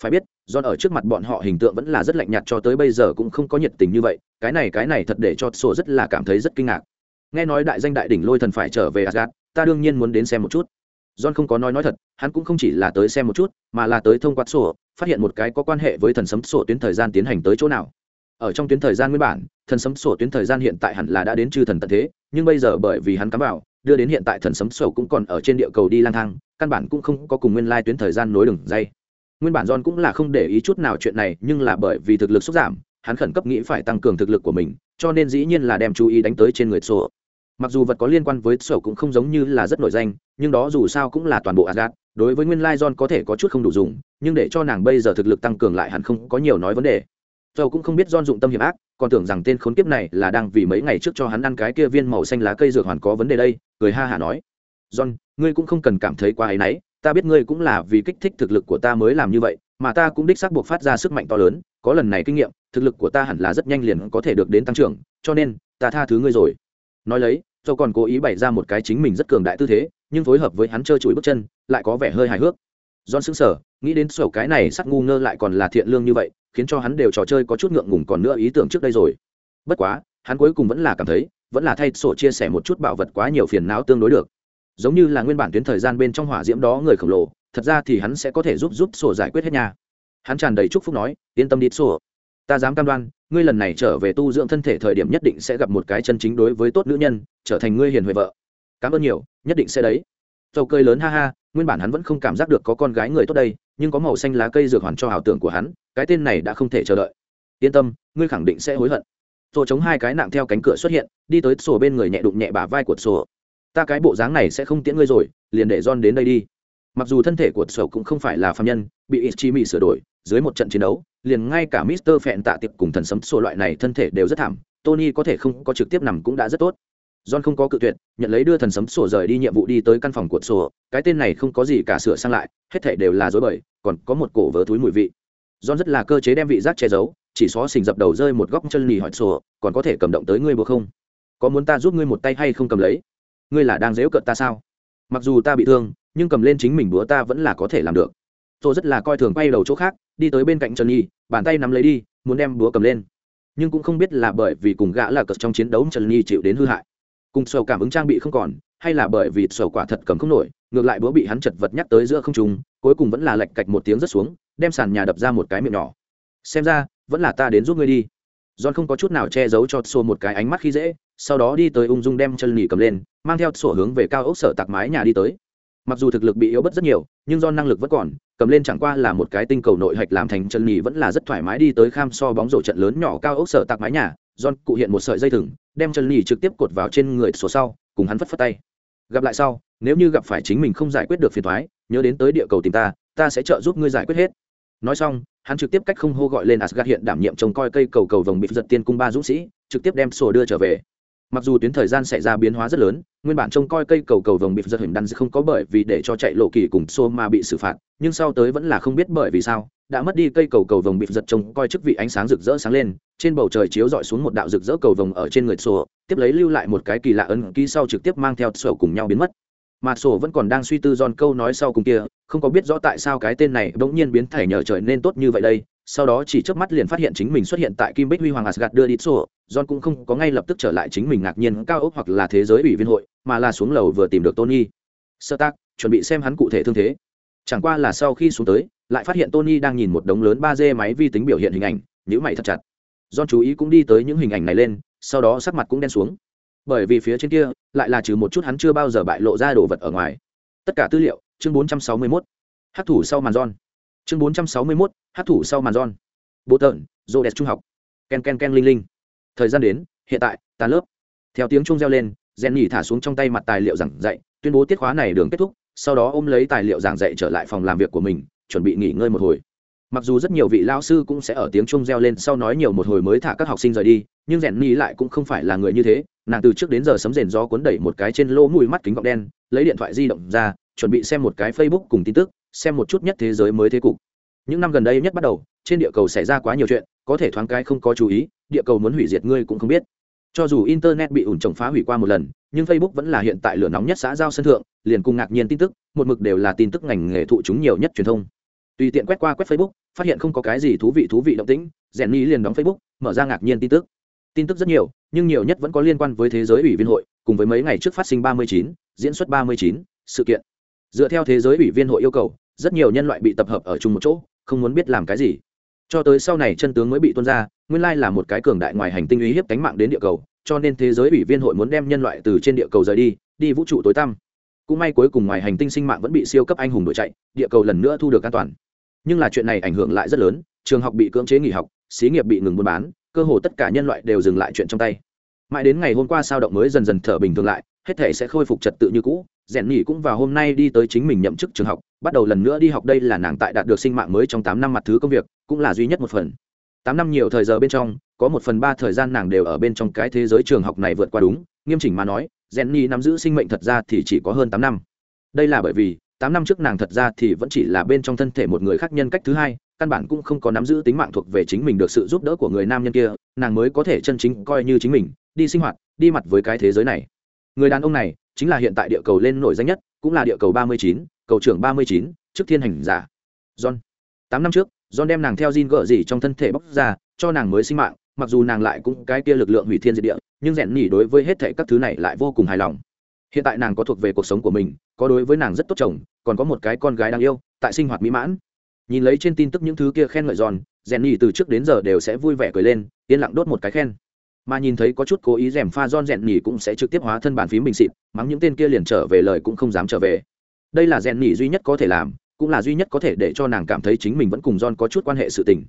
[SPEAKER 1] Phải biết, john ở trước mặt bọn họ hình tượng vẫn là rất lạnh nhạt cho tới bây giờ cũng không có nhiệt tình như vậy. Cái này cái này thật để cho sổ rất là cảm thấy rất kinh ngạc. Nghe nói đại danh đại đỉnh lôi thần phải trở về asgad ta đương nhiên muốn đến xem một chút. John không có nói nói thật, hắn cũng không chỉ là tới xem một chút, mà là tới thông qua sổ, phát hiện một cái có quan hệ với thần sấm sổ tuyến thời gian tiến hành tới chỗ nào. Ở trong tuyến thời gian nguyên bản, thần sấm sổ tuyến thời gian hiện tại hẳn là đã đến chư thần tận thế, nhưng bây giờ bởi vì hắn cắm vào đưa đến hiện tại thần sấm sầu cũng còn ở trên địa cầu đi lang thang, căn bản cũng không có cùng nguyên lai tuyến thời gian nối đường dây. Nguyên bản john cũng là không để ý chút nào chuyện này, nhưng là bởi vì thực lực sút giảm, hắn khẩn cấp nghĩ phải tăng cường thực lực của mình, cho nên dĩ nhiên là đem chú ý đánh tới trên người sổ. Mặc dù vật có liên quan với sổ cũng không giống như là rất nổi danh, nhưng đó dù sao cũng là toàn bộ asgad đối với nguyên lai john có thể có chút không đủ dùng, nhưng để cho nàng bây giờ thực lực tăng cường lại hẳn không có nhiều nói vấn đề. Châu cũng không biết don dụng tâm hiểm ác còn tưởng rằng tên khốn kiếp này là đang vì mấy ngày trước cho hắn ăn cái kia viên màu xanh lá cây dược hoàn có vấn đề đây cười ha hả nói. John ngươi cũng không cần cảm thấy quá áy nấy, ta biết ngươi cũng là vì kích thích thực lực của ta mới làm như vậy mà ta cũng đích xác buộc phát ra sức mạnh to lớn có lần này kinh nghiệm thực lực của ta hẳn là rất nhanh liền có thể được đến tăng trưởng cho nên ta tha thứ ngươi rồi. Nói lấy Châu còn cố ý bày ra một cái chính mình rất cường đại tư thế nhưng phối hợp với hắn chơi chuỗi bước chân lại có vẻ hơi hài hước. John sững sờ, nghĩ đến sổ cái này sắc ngu ngơ lại còn là thiện lương như vậy, khiến cho hắn đều trò chơi có chút ngượng ngùng còn nữa ý tưởng trước đây rồi. Bất quá, hắn cuối cùng vẫn là cảm thấy, vẫn là thay sổ chia sẻ một chút bảo vật quá nhiều phiền não tương đối được. Giống như là nguyên bản tuyến thời gian bên trong hỏa diễm đó người khổng lồ, thật ra thì hắn sẽ có thể giúp giúp sổ giải quyết hết nhà. Hắn tràn đầy chúc phúc nói, yên tâm đi sổ, ta dám cam đoan, ngươi lần này trở về tu dưỡng thân thể thời điểm nhất định sẽ gặp một cái chân chính đối với tốt nữ nhân, trở thành ngươi hiền huệ vợ. Cảm ơn nhiều, nhất định sẽ đấy. Dầu cười lớn ha ha, nguyên bản hắn vẫn không cảm giác được có con gái người tốt đây nhưng có màu xanh lá cây dược hoàn cho ảo tưởng của hắn cái tên này đã không thể chờ đợi. Yên tâm ngươi khẳng định sẽ hối hận. Rồi chống hai cái nặng theo cánh cửa xuất hiện đi tới sổ bên người nhẹ đụng nhẹ bả vai của sổ. Ta cái bộ dáng này sẽ không tiễn ngươi rồi liền để john đến đây đi. Mặc dù thân thể của sổ cũng không phải là phạm nhân bị ichimi sửa đổi dưới một trận chiến đấu liền ngay cả mister phẹn tạ tiệp cùng thần sấm sổ loại này thân thể đều rất thảm tony có thể không có trực tiếp nằm cũng đã rất tốt. John không có cự tuyệt, nhận lấy đưa thần sấm sổ rời đi nhiệm vụ đi tới căn phòng của sổ, cái tên này không có gì cả sửa sang lại, hết thảy đều là dối bời, còn có một cổ vớ túi mùi vị. John rất là cơ chế đem vị giác che giấu, chỉ xó xình dập đầu rơi một góc chân lì hỏi sổ, còn có thể cầm động tới ngươi buộc không? Có muốn ta giúp ngươi một tay hay không cầm lấy? Ngươi là đang giễu cợt ta sao? Mặc dù ta bị thương, nhưng cầm lên chính mình búa ta vẫn là có thể làm được. Tôi rất là coi thường quay đầu chỗ khác, đi tới bên cạnh Trần Nhi, bàn tay nắm lấy đi, muốn đem búa cầm lên. Nhưng cũng không biết là bởi vì cùng gã là cật trong chiến đấu Trần Nhi chịu đến hư hại cùng sầu cảm ứng trang bị không còn hay là bởi vì sầu quả thật cầm không nổi ngược lại búa bị hắn chật vật nhắc tới giữa không trung cuối cùng vẫn là lệch cạch một tiếng rất xuống đem sàn nhà đập ra một cái miệng nhỏ xem ra vẫn là ta đến giúp ngươi đi john không có chút nào che giấu cho xô một cái ánh mắt khi dễ sau đó đi tới ung dung đem chân nỉ cầm lên mang theo sổ hướng về cao ốc sở tạc mái nhà đi tới mặc dù thực lực bị yếu bất rất nhiều nhưng do năng lực vẫn còn cầm lên chẳng qua là một cái tinh cầu nội hạch làm thành chân nỉ vẫn là rất thoải mái đi tới kham so bóng rổ trận lớn nhỏ cao ốc sở tạc mái nhà John cụ hiện một sợi dây thừng, đem chân lì trực tiếp cột vào trên người sổ sau, cùng hắn phất phất tay. Gặp lại sau, nếu như gặp phải chính mình không giải quyết được phiền toái, nhớ đến tới địa cầu tìm ta, ta sẽ trợ giúp ngươi giải quyết hết. Nói xong, hắn trực tiếp cách không hô gọi lên Asgard hiện đảm nhiệm trông coi cây cầu cầu vòng bị giật tiên cung ba dũng sĩ, trực tiếp đem sổ đưa trở về. Mặc dù tuyến thời gian xảy ra biến hóa rất lớn, nguyên bản trông coi cây cầu cầu vòng bị giật hình đan không có bởi vì để cho chạy lộ kỳ cùng xô mà bị xử phạt, nhưng sau tới vẫn là không biết bởi vì sao, đã mất đi cây cầu cầu vồng bị giật trông coi chức vị ánh sáng rực rỡ sáng lên trên bầu trời chiếu dọi xuống một đạo rực rỡ cầu vồng ở trên người sổ tiếp lấy lưu lại một cái kỳ lạ ấn ký sau trực tiếp mang theo sổ cùng nhau biến mất mà sổ vẫn còn đang suy tư giòn câu nói sau cùng kia không có biết rõ tại sao cái tên này bỗng nhiên biến thể nhờ trời nên tốt như vậy đây, sau đó chỉ trước mắt liền phát hiện chính mình xuất hiện tại kim bích huy hoàng asgad đưa đi sổ, john cũng không có ngay lập tức trở lại chính mình ngạc nhiên cao ốc hoặc là thế giới ủy viên hội, mà là xuống lầu vừa tìm được tony. Sơ tác, chuẩn bị xem hắn cụ thể thương thế. Chẳng qua là sau khi xuống tới, lại phát hiện tony đang nhìn một đống lớn ba d máy vi tính biểu hiện hình ảnh nhữ mày thật chặt. John chú ý cũng đi tới những hình ảnh này lên, sau đó sắc mặt cũng đen xuống. Bởi vì phía trên kia, lại là trừ một chút hắn chưa bao giờ bại lộ ra đồ vật ở ngoài. Tất cả tư liệu chương 461. hát thủ sau màn giòn. Chương 461, hát thủ sau màn giòn. Bố tợn rô đẹp trung học. Ken ken ken linh linh. Thời gian đến hiện tại tàn lớp. Theo tiếng chuông reo lên Jenny thả xuống trong tay mặt tài liệu giảng dạy tuyên bố tiết khóa này đường kết thúc sau đó ôm lấy tài liệu giảng dạy trở lại phòng làm việc của mình chuẩn bị nghỉ ngơi một hồi. Mặc dù rất nhiều vị lao sư cũng sẽ ở tiếng trung reo lên sau nói nhiều một hồi mới thả các học sinh rời đi nhưng Jenny lại cũng không phải là người như thế. Nàng từ trước đến giờ sấm rền gió cuốn đẩy một cái trên lỗ mùi mắt kính gọng đen lấy điện thoại di động ra chuẩn bị xem một cái facebook cùng tin tức xem một chút nhất thế giới mới thế cục. Những năm gần đây nhất bắt đầu trên địa cầu xảy ra quá nhiều chuyện có thể thoáng cái không có chú ý địa cầu muốn hủy diệt ngươi cũng không biết. Cho dù internet bị ủn trồng phá hủy qua một lần nhưng facebook vẫn là hiện tại lửa nóng nhất xã giao sân thượng liền cùng ngạc nhiên tin tức một mực đều là tin tức ngành nghề thụ chúng nhiều nhất truyền thông. Tùy tiện quét qua quét facebook phát hiện không có cái gì thú vị thú vị động tĩnh rèn ni liền đóng facebook mở ra ngạc nhiên tin tức. Tin tức rất nhiều nhưng nhiều nhất vẫn có liên quan với thế giới ủy viên hội cùng với mấy ngày trước phát sinh 39, diễn xuất 39, sự kiện dựa theo thế giới ủy viên hội yêu cầu, rất nhiều nhân loại bị tập hợp ở chung một chỗ, không muốn biết làm cái gì. Cho tới sau này chân tướng mới bị tuôn ra, nguyên lai là một cái cường đại ngoài hành tinh uy hiếp cánh mạng đến địa cầu, cho nên thế giới ủy viên hội muốn đem nhân loại từ trên địa cầu rời đi đi vũ trụ tối tăm. Cũng may cuối cùng ngoài hành tinh sinh mạng vẫn bị siêu cấp anh hùng đuổi chạy, địa cầu lần nữa thu được an toàn. Nhưng là chuyện này ảnh hưởng lại rất lớn, trường học bị cưỡng chế nghỉ học, xí nghiệp bị ngừng buôn bán, cơ hồ tất cả nhân loại đều dừng lại chuyện trong tay. Mãi đến ngày hôm qua sao động mới dần dần thở bình thường lại hết thể sẽ khôi phục trật tự như cũ. Rèn nhỉ cũng vào hôm nay đi tới chính mình nhậm chức trường học, bắt đầu lần nữa đi học đây là nàng tại đạt được sinh mạng mới trong tám năm mặt thứ công việc, cũng là duy nhất một phần. Tám năm nhiều thời giờ bên trong, có một phần ba thời gian nàng đều ở bên trong cái thế giới trường học này vượt qua đúng, nghiêm chỉnh mà nói jenny nắm giữ sinh mệnh thật ra thì chỉ có hơn tám năm. Đây là bởi vì, tám năm trước nàng thật ra thì vẫn chỉ là bên trong thân thể một người khác nhân cách thứ hai, căn bản cũng không có nắm giữ tính mạng thuộc về chính mình được sự giúp đỡ của người nam nhân kia, nàng mới có thể chân chính coi như chính mình, đi sinh hoạt, đi mặt với cái thế giới này người đàn ông này chính là hiện tại địa cầu lên nổi danh nhất, cũng là địa cầu ba mươi chín, cầu trưởng ba mươi chín, trước thiên hành giả. John. Tám năm trước, john đem nàng theo Jin gợ gì trong thân thể bóc ra, cho nàng mới sinh mạng, mặc dù nàng lại cũng cái kia lực lượng hủy thiên diệt địa, nhưng rèn nhỉ đối với hết thảy các thứ này lại vô cùng hài lòng. Hiện tại nàng có thuộc về cuộc sống của mình, có đối với nàng rất tốt chồng, còn có một cái con gái đáng yêu, tại sinh hoạt mỹ mãn. Nhìn lấy trên tin tức những thứ kia khen ngợi giòn rèn nhỉ từ trước đến giờ đều sẽ vui vẻ cười lên, yên lặng đốt một cái khen mà nhìn thấy có chút cố ý rèm pha John rèn nhỉ cũng sẽ trực tiếp hóa thân bàn phím bình xịt mắng những tên kia liền trở về lời cũng không dám trở về đây là rèn nhỉ duy nhất có thể làm cũng là duy nhất có thể để cho nàng cảm thấy chính mình vẫn cùng John có chút quan hệ sự tình.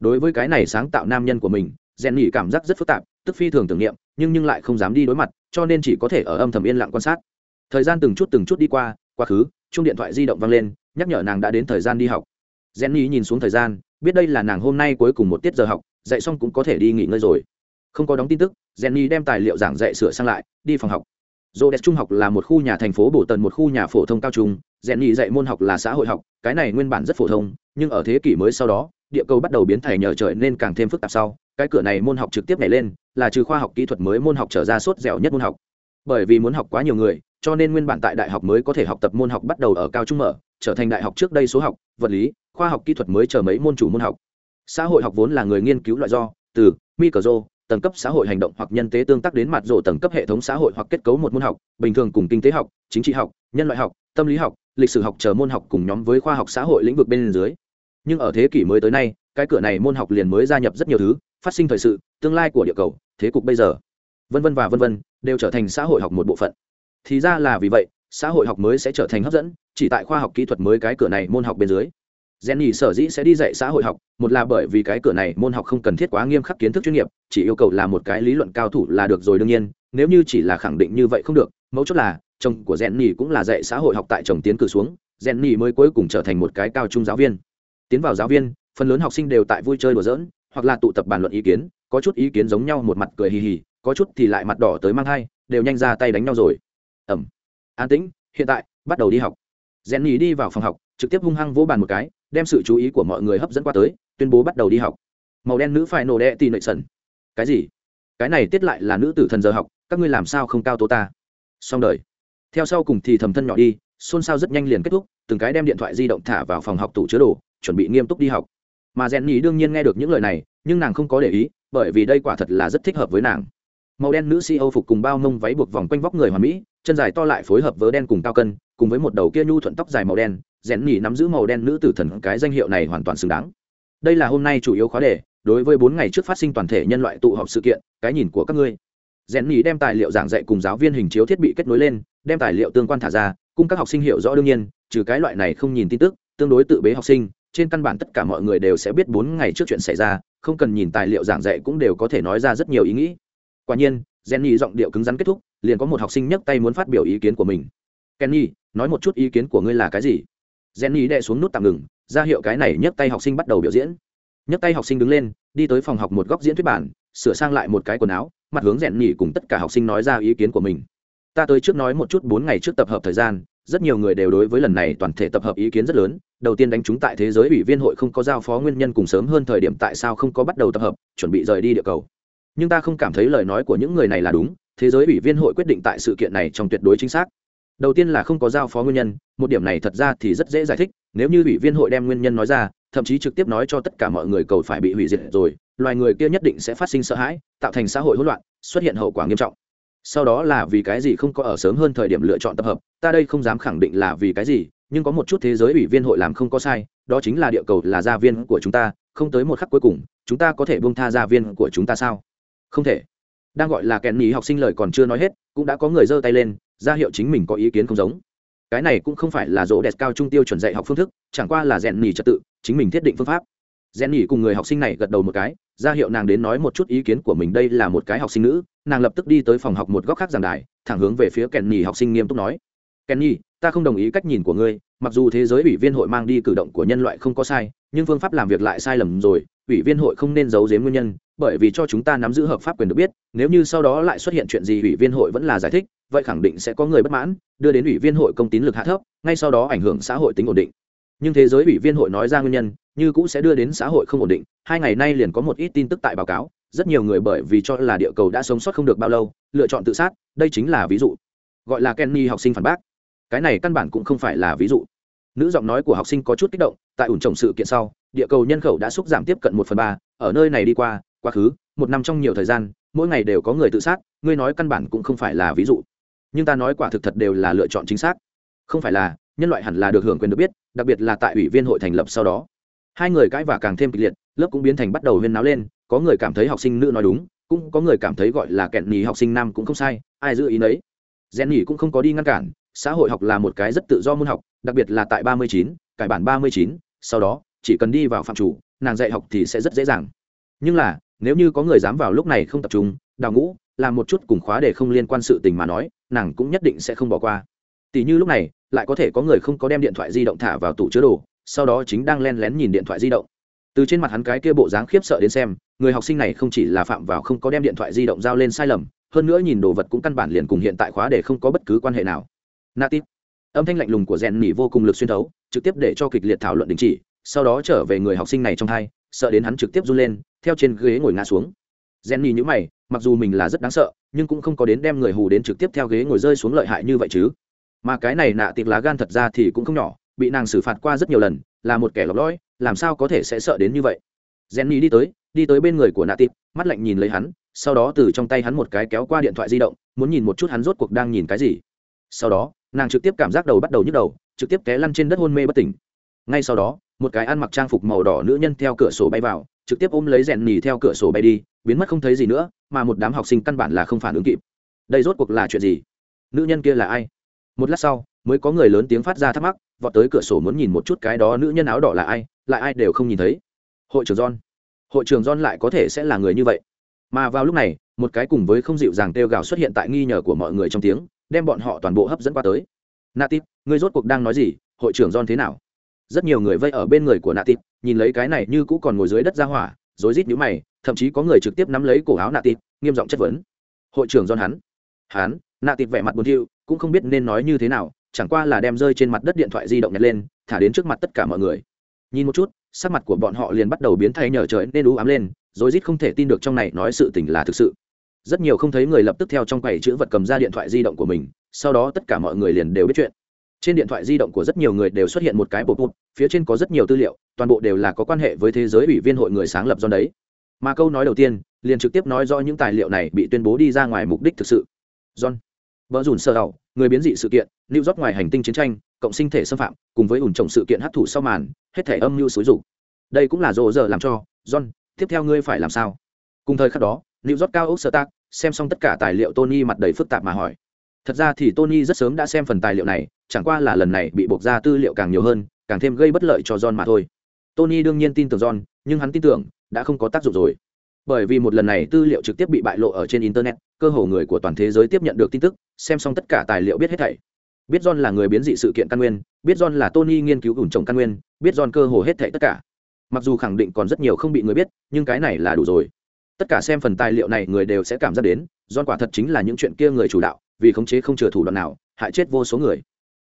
[SPEAKER 1] Đối với cái này sáng tạo nam nhân của mình, rèn nhỉ cảm giác rất phức tạp, tức phi thường tưởng niệm, nhưng nhưng lại không dám đi đối mặt, cho nên chỉ có thể ở âm thầm yên lặng quan sát. Thời gian từng chút từng chút đi qua, quá khứ, chung điện thoại di động vang lên, nhắc nhở nàng đã đến thời gian đi học. Jenny nhìn xuống thời gian, biết đây là nàng hôm nay cuối cùng một tiết giờ học, dạy xong cũng có thể đi nghỉ ngơi rồi. Không có đóng tin tức, Jenny đem tài liệu giảng dạy sửa sang lại, đi phòng học. Rhodes Trung học là một khu nhà thành phố bổ tần một khu nhà phổ thông cao trung, Jenny dạy môn học là xã hội học cái này nguyên bản rất phổ thông nhưng ở thế kỷ mới sau đó địa cầu bắt đầu biến thể nhờ trời nên càng thêm phức tạp sau cái cửa này môn học trực tiếp nhảy lên là trừ khoa học kỹ thuật mới môn học trở ra sốt dẻo nhất môn học bởi vì muốn học quá nhiều người cho nên nguyên bản tại đại học mới có thể học tập môn học bắt đầu ở cao trung mở trở thành đại học trước đây số học vật lý khoa học kỹ thuật mới chờ mấy môn chủ môn học xã hội học vốn là người nghiên cứu loại do từ micro tầng cấp xã hội hành động hoặc nhân tế tương tác đến mặt rộ tầng cấp hệ thống xã hội hoặc kết cấu một môn học, bình thường cùng kinh tế học, chính trị học, nhân loại học, tâm lý học, lịch sử học chờ môn học cùng nhóm với khoa học xã hội lĩnh vực bên dưới. Nhưng ở thế kỷ mới tới nay, cái cửa này môn học liền mới gia nhập rất nhiều thứ, phát sinh thời sự, tương lai của địa cầu, thế cục bây giờ. Vân vân và vân vân, đều trở thành xã hội học một bộ phận. Thì ra là vì vậy, xã hội học mới sẽ trở thành hấp dẫn, chỉ tại khoa học kỹ thuật mới cái cửa này môn học bên dưới. Jenny sở dĩ sẽ đi dạy xã hội học, một là bởi vì cái cửa này môn học không cần thiết quá nghiêm khắc kiến thức chuyên nghiệp, chỉ yêu cầu là một cái lý luận cao thủ là được rồi đương nhiên, nếu như chỉ là khẳng định như vậy không được, mấu chốt là chồng của Jenny cũng là dạy xã hội học tại chồng tiến cử xuống, Jenny mới cuối cùng trở thành một cái cao trung giáo viên. Tiến vào giáo viên, phần lớn học sinh đều tại vui chơi đùa giỡn, hoặc là tụ tập bàn luận ý kiến, có chút ý kiến giống nhau một mặt cười hì hì, có chút thì lại mặt đỏ tới mang hai, đều nhanh ra tay đánh nhau rồi. Ẩm. An tĩnh, hiện tại, bắt đầu đi học. Jenny đi vào phòng học, trực tiếp hung hăng vỗ bàn một cái, đem sự chú ý của mọi người hấp dẫn qua tới, tuyên bố bắt đầu đi học. Màu đen nữ phải nổ đệ tì nội sần. Cái gì? Cái này tiết lại là nữ tử thần giờ học, các ngươi làm sao không cao tố ta? Xong đời theo sau cùng thì thầm thân nhỏ đi xôn xao rất nhanh liền kết thúc từng cái đem điện thoại di động thả vào phòng học tủ chứa đồ chuẩn bị nghiêm túc đi học mà rèn nhì đương nhiên nghe được những lời này nhưng nàng không có để ý bởi vì đây quả thật là rất thích hợp với nàng màu đen nữ CEO phục cùng bao mông váy buộc vòng quanh vóc người hoàn mỹ chân dài to lại phối hợp với đen cùng cao cân cùng với một đầu kia nhu thuận tóc dài màu đen, rèn nhỉ nắm giữ màu đen nữ tử thần cái danh hiệu này hoàn toàn xứng đáng. Đây là hôm nay chủ yếu khóa đề, đối với bốn ngày trước phát sinh toàn thể nhân loại tụ họp sự kiện, cái nhìn của các ngươi. Rèn nhỉ đem tài liệu giảng dạy cùng giáo viên hình chiếu thiết bị kết nối lên, đem tài liệu tương quan thả ra, cung các học sinh hiểu rõ đương nhiên, trừ cái loại này không nhìn tin tức, tương đối tự bế học sinh, trên căn bản tất cả mọi người đều sẽ biết bốn ngày trước chuyện xảy ra, không cần nhìn tài liệu giảng dạy cũng đều có thể nói ra rất nhiều ý nghĩ. Quả nhiên, jenny giọng điệu cứng rắn kết thúc, liền có một học sinh nhấc tay muốn phát biểu ý kiến của mình. Kenny nói một chút ý kiến của ngươi là cái gì? Jenny đệ xuống nút tạm ngừng, ra hiệu cái này nhấc tay học sinh bắt đầu biểu diễn. Nhấc tay học sinh đứng lên, đi tới phòng học một góc diễn thuyết bản, sửa sang lại một cái quần áo, mặt hướng rèn nhỉ cùng tất cả học sinh nói ra ý kiến của mình. Ta tới trước nói một chút bốn ngày trước tập hợp thời gian, rất nhiều người đều đối với lần này toàn thể tập hợp ý kiến rất lớn. Đầu tiên đánh chúng tại thế giới ủy viên hội không có giao phó nguyên nhân cùng sớm hơn thời điểm tại sao không có bắt đầu tập hợp, chuẩn bị rời đi địa cầu. Nhưng ta không cảm thấy lời nói của những người này là đúng. Thế giới ủy viên hội quyết định tại sự kiện này trong tuyệt đối chính xác đầu tiên là không có giao phó nguyên nhân, một điểm này thật ra thì rất dễ giải thích, nếu như ủy viên hội đem nguyên nhân nói ra, thậm chí trực tiếp nói cho tất cả mọi người cầu phải bị hủy diệt rồi, loài người kia nhất định sẽ phát sinh sợ hãi, tạo thành xã hội hỗn loạn, xuất hiện hậu quả nghiêm trọng. Sau đó là vì cái gì không có ở sớm hơn thời điểm lựa chọn tập hợp, ta đây không dám khẳng định là vì cái gì, nhưng có một chút thế giới ủy viên hội làm không có sai, đó chính là địa cầu là gia viên của chúng ta, không tới một khắc cuối cùng, chúng ta có thể bông tha gia viên của chúng ta sao? Không thể. Đang gọi là kèn nhí học sinh lời còn chưa nói hết, cũng đã có người giơ tay lên ra hiệu chính mình có ý kiến không giống. Cái này cũng không phải là rỗ đẹp cao trung tiêu chuẩn dạy học phương thức, chẳng qua là rèn nỉ trật tự, chính mình thiết định phương pháp. Rèn nỉ cùng người học sinh này gật đầu một cái, ra hiệu nàng đến nói một chút ý kiến của mình đây là một cái học sinh nữ, nàng lập tức đi tới phòng học một góc khác giảng đài, thẳng hướng về phía kèn nỉ học sinh nghiêm túc nói. Kèn nhì ta không đồng ý cách nhìn của ngươi, mặc dù thế giới ủy viên hội mang đi cử động của nhân loại không có sai, nhưng phương pháp làm việc lại sai lầm rồi, ủy viên hội không nên giấu giếm nguyên nhân, bởi vì cho chúng ta nắm giữ hợp pháp quyền được biết, nếu như sau đó lại xuất hiện chuyện gì ủy viên hội vẫn là giải thích vậy khẳng định sẽ có người bất mãn, đưa đến ủy viên hội công tín lực hạ thấp, ngay sau đó ảnh hưởng xã hội tính ổn định. Nhưng thế giới ủy viên hội nói ra nguyên nhân, như cũng sẽ đưa đến xã hội không ổn định, hai ngày nay liền có một ít tin tức tại báo cáo, rất nhiều người bởi vì cho là địa cầu đã sống sót không được bao lâu, lựa chọn tự sát, đây chính là ví dụ. Gọi là kenny học sinh phản bác. Cái này căn bản cũng không phải là ví dụ. Nữ giọng nói của học sinh có chút kích động, tại ủn trồng sự kiện sau, địa cầu nhân khẩu đã xúc giảm tiếp cận một phần ba, ở nơi này đi qua, quá khứ, một năm trong nhiều thời gian, mỗi ngày đều có người tự sát, ngươi nói căn bản cũng không phải là ví dụ nhưng ta nói quả thực thật đều là lựa chọn chính xác. Không phải là, nhân loại hẳn là được hưởng quyền được biết, đặc biệt là tại ủy viên hội thành lập sau đó. Hai người cãi vả càng thêm kịch liệt, lớp cũng biến thành bắt đầu huyên náo lên, có người cảm thấy học sinh nữ nói đúng, cũng có người cảm thấy gọi là kẹn nhì học sinh nam cũng không sai, ai giữ ý nấy. Rèn nhì cũng không có đi ngăn cản, xã hội học là một cái rất tự do môn học, đặc biệt là tại ba mươi chín, cải bản ba mươi chín, sau đó, chỉ cần đi vào phạm chủ, nàng dạy học thì sẽ rất dễ dàng. Nhưng là, nếu như có người dám vào lúc này không tập trung, đào ngũ, làm một chút cùng khóa để không liên quan sự tình mà nói nàng cũng nhất định sẽ không bỏ qua. Tỷ như lúc này, lại có thể có người không có đem điện thoại di động thả vào tủ chứa đồ, sau đó chính đang len lén nhìn điện thoại di động. Từ trên mặt hắn cái kia bộ dáng khiếp sợ đến xem, người học sinh này không chỉ là phạm vào không có đem điện thoại di động giao lên sai lầm, hơn nữa nhìn đồ vật cũng căn bản liền cùng hiện tại khóa để không có bất cứ quan hệ nào. Natit âm thanh lạnh lùng của rèn nỉ vô cùng lực xuyên thấu, trực tiếp để cho kịch liệt thảo luận đình chỉ, sau đó trở về người học sinh này trong thai, sợ đến hắn trực tiếp run lên, theo trên ghế ngồi ngã xuống. Jenny nỉ nhữ mày, mặc dù mình là rất đáng sợ, nhưng cũng không có đến đem người hù đến trực tiếp theo ghế ngồi rơi xuống lợi hại như vậy chứ. Mà cái này nạ tịt lá gan thật ra thì cũng không nhỏ, bị nàng xử phạt qua rất nhiều lần, là một kẻ lọc lõi, làm sao có thể sẽ sợ đến như vậy? Jenny đi tới đi tới bên người của nạ tịt mắt lạnh nhìn lấy hắn, sau đó từ trong tay hắn một cái kéo qua điện thoại di động, muốn nhìn một chút hắn rốt cuộc đang nhìn cái gì. Sau đó, nàng trực tiếp cảm giác đầu bắt đầu nhức đầu, trực tiếp té lăn trên đất hôn mê bất tỉnh. Ngay sau đó, một cái ăn mặc trang phục màu đỏ nữ nhân theo cửa sổ bay vào trực tiếp ôm lấy rèn nhì theo cửa sổ bay đi, biến mất không thấy gì nữa, mà một đám học sinh căn bản là không phản ứng kịp. Đây rốt cuộc là chuyện gì? Nữ nhân kia là ai? Một lát sau, mới có người lớn tiếng phát ra thắc mắc, vọt tới cửa sổ muốn nhìn một chút cái đó nữ nhân áo đỏ là ai, lại ai đều không nhìn thấy. Hội trưởng john. Hội trưởng john lại có thể sẽ là người như vậy. Mà vào lúc này, một cái cùng với không dịu dàng têu gào xuất hiện tại nghi nhờ của mọi người trong tiếng, đem bọn họ toàn bộ hấp dẫn qua tới. Natif người rốt cuộc đang nói gì? Hội trưởng john thế nào? Rất nhiều người vây ở bên người của natif nhìn lấy cái này như cũ còn ngồi dưới đất ra hỏa, rối rít nhũ mày, thậm chí có người trực tiếp nắm lấy cổ áo natif nghiêm giọng chất vấn. Hội trưởng don hắn. Hắn natif vẻ mặt buồn thiu, cũng không biết nên nói như thế nào, chẳng qua là đem rơi trên mặt đất điện thoại di động nhặt lên, thả đến trước mặt tất cả mọi người. Nhìn một chút, sắc mặt của bọn họ liền bắt đầu biến thay nhờ trời nên ú ám lên rồi rít không thể tin được trong này nói sự tình là thực sự. Rất nhiều không thấy người lập tức theo trong quầy chữ vật cầm ra điện thoại di động của mình, sau đó tất cả mọi người liền đều biết chuyện trên điện thoại di động của rất nhiều người đều xuất hiện một cái bộ bút phía trên có rất nhiều tư liệu, toàn bộ đều là có quan hệ với thế giới ủy viên hội người sáng lập do đấy. Mà câu nói đầu tiên, liền trực tiếp nói rõ những tài liệu này bị tuyên bố đi ra ngoài mục đích thực sự. John, vợ dùn sơ đầu người biến dị sự kiện lưu rót ngoài hành tinh chiến tranh, cộng sinh thể xâm phạm, cùng với ủn trồng sự kiện hấp thụ sau màn, hết thể âm mưu xúi rục đây cũng là rộ giờ làm cho, john, tiếp theo ngươi phải làm sao? Cùng thời khắc đó lưu rót cao ốc sơ tác xem xong tất cả tài liệu tony mặt đầy phức tạp mà hỏi thật ra thì tony rất sớm đã xem phần tài liệu này, chẳng qua là lần này bị buộc ra tư liệu càng nhiều hơn, càng thêm gây bất lợi cho john mà thôi. Tony đương nhiên tin tưởng john, nhưng hắn tin tưởng đã không có tác dụng rồi. Bởi vì một lần này tư liệu trực tiếp bị bại lộ ở trên internet, cơ hồ người của toàn thế giới tiếp nhận được tin tức, xem xong tất cả tài liệu biết hết thảy. Biết john là người biến dị sự kiện căn nguyên, biết john là tony nghiên cứu ủn trồng căn nguyên, biết john cơ hồ hết thảy tất cả. Mặc dù khẳng định còn rất nhiều không bị người biết, nhưng cái này là đủ rồi. Tất cả xem phần tài liệu này người đều sẽ cảm giác đến, john quả thật chính là những chuyện kia người chủ đạo vì khống chế không chừa thủ đoạn nào hại chết vô số người.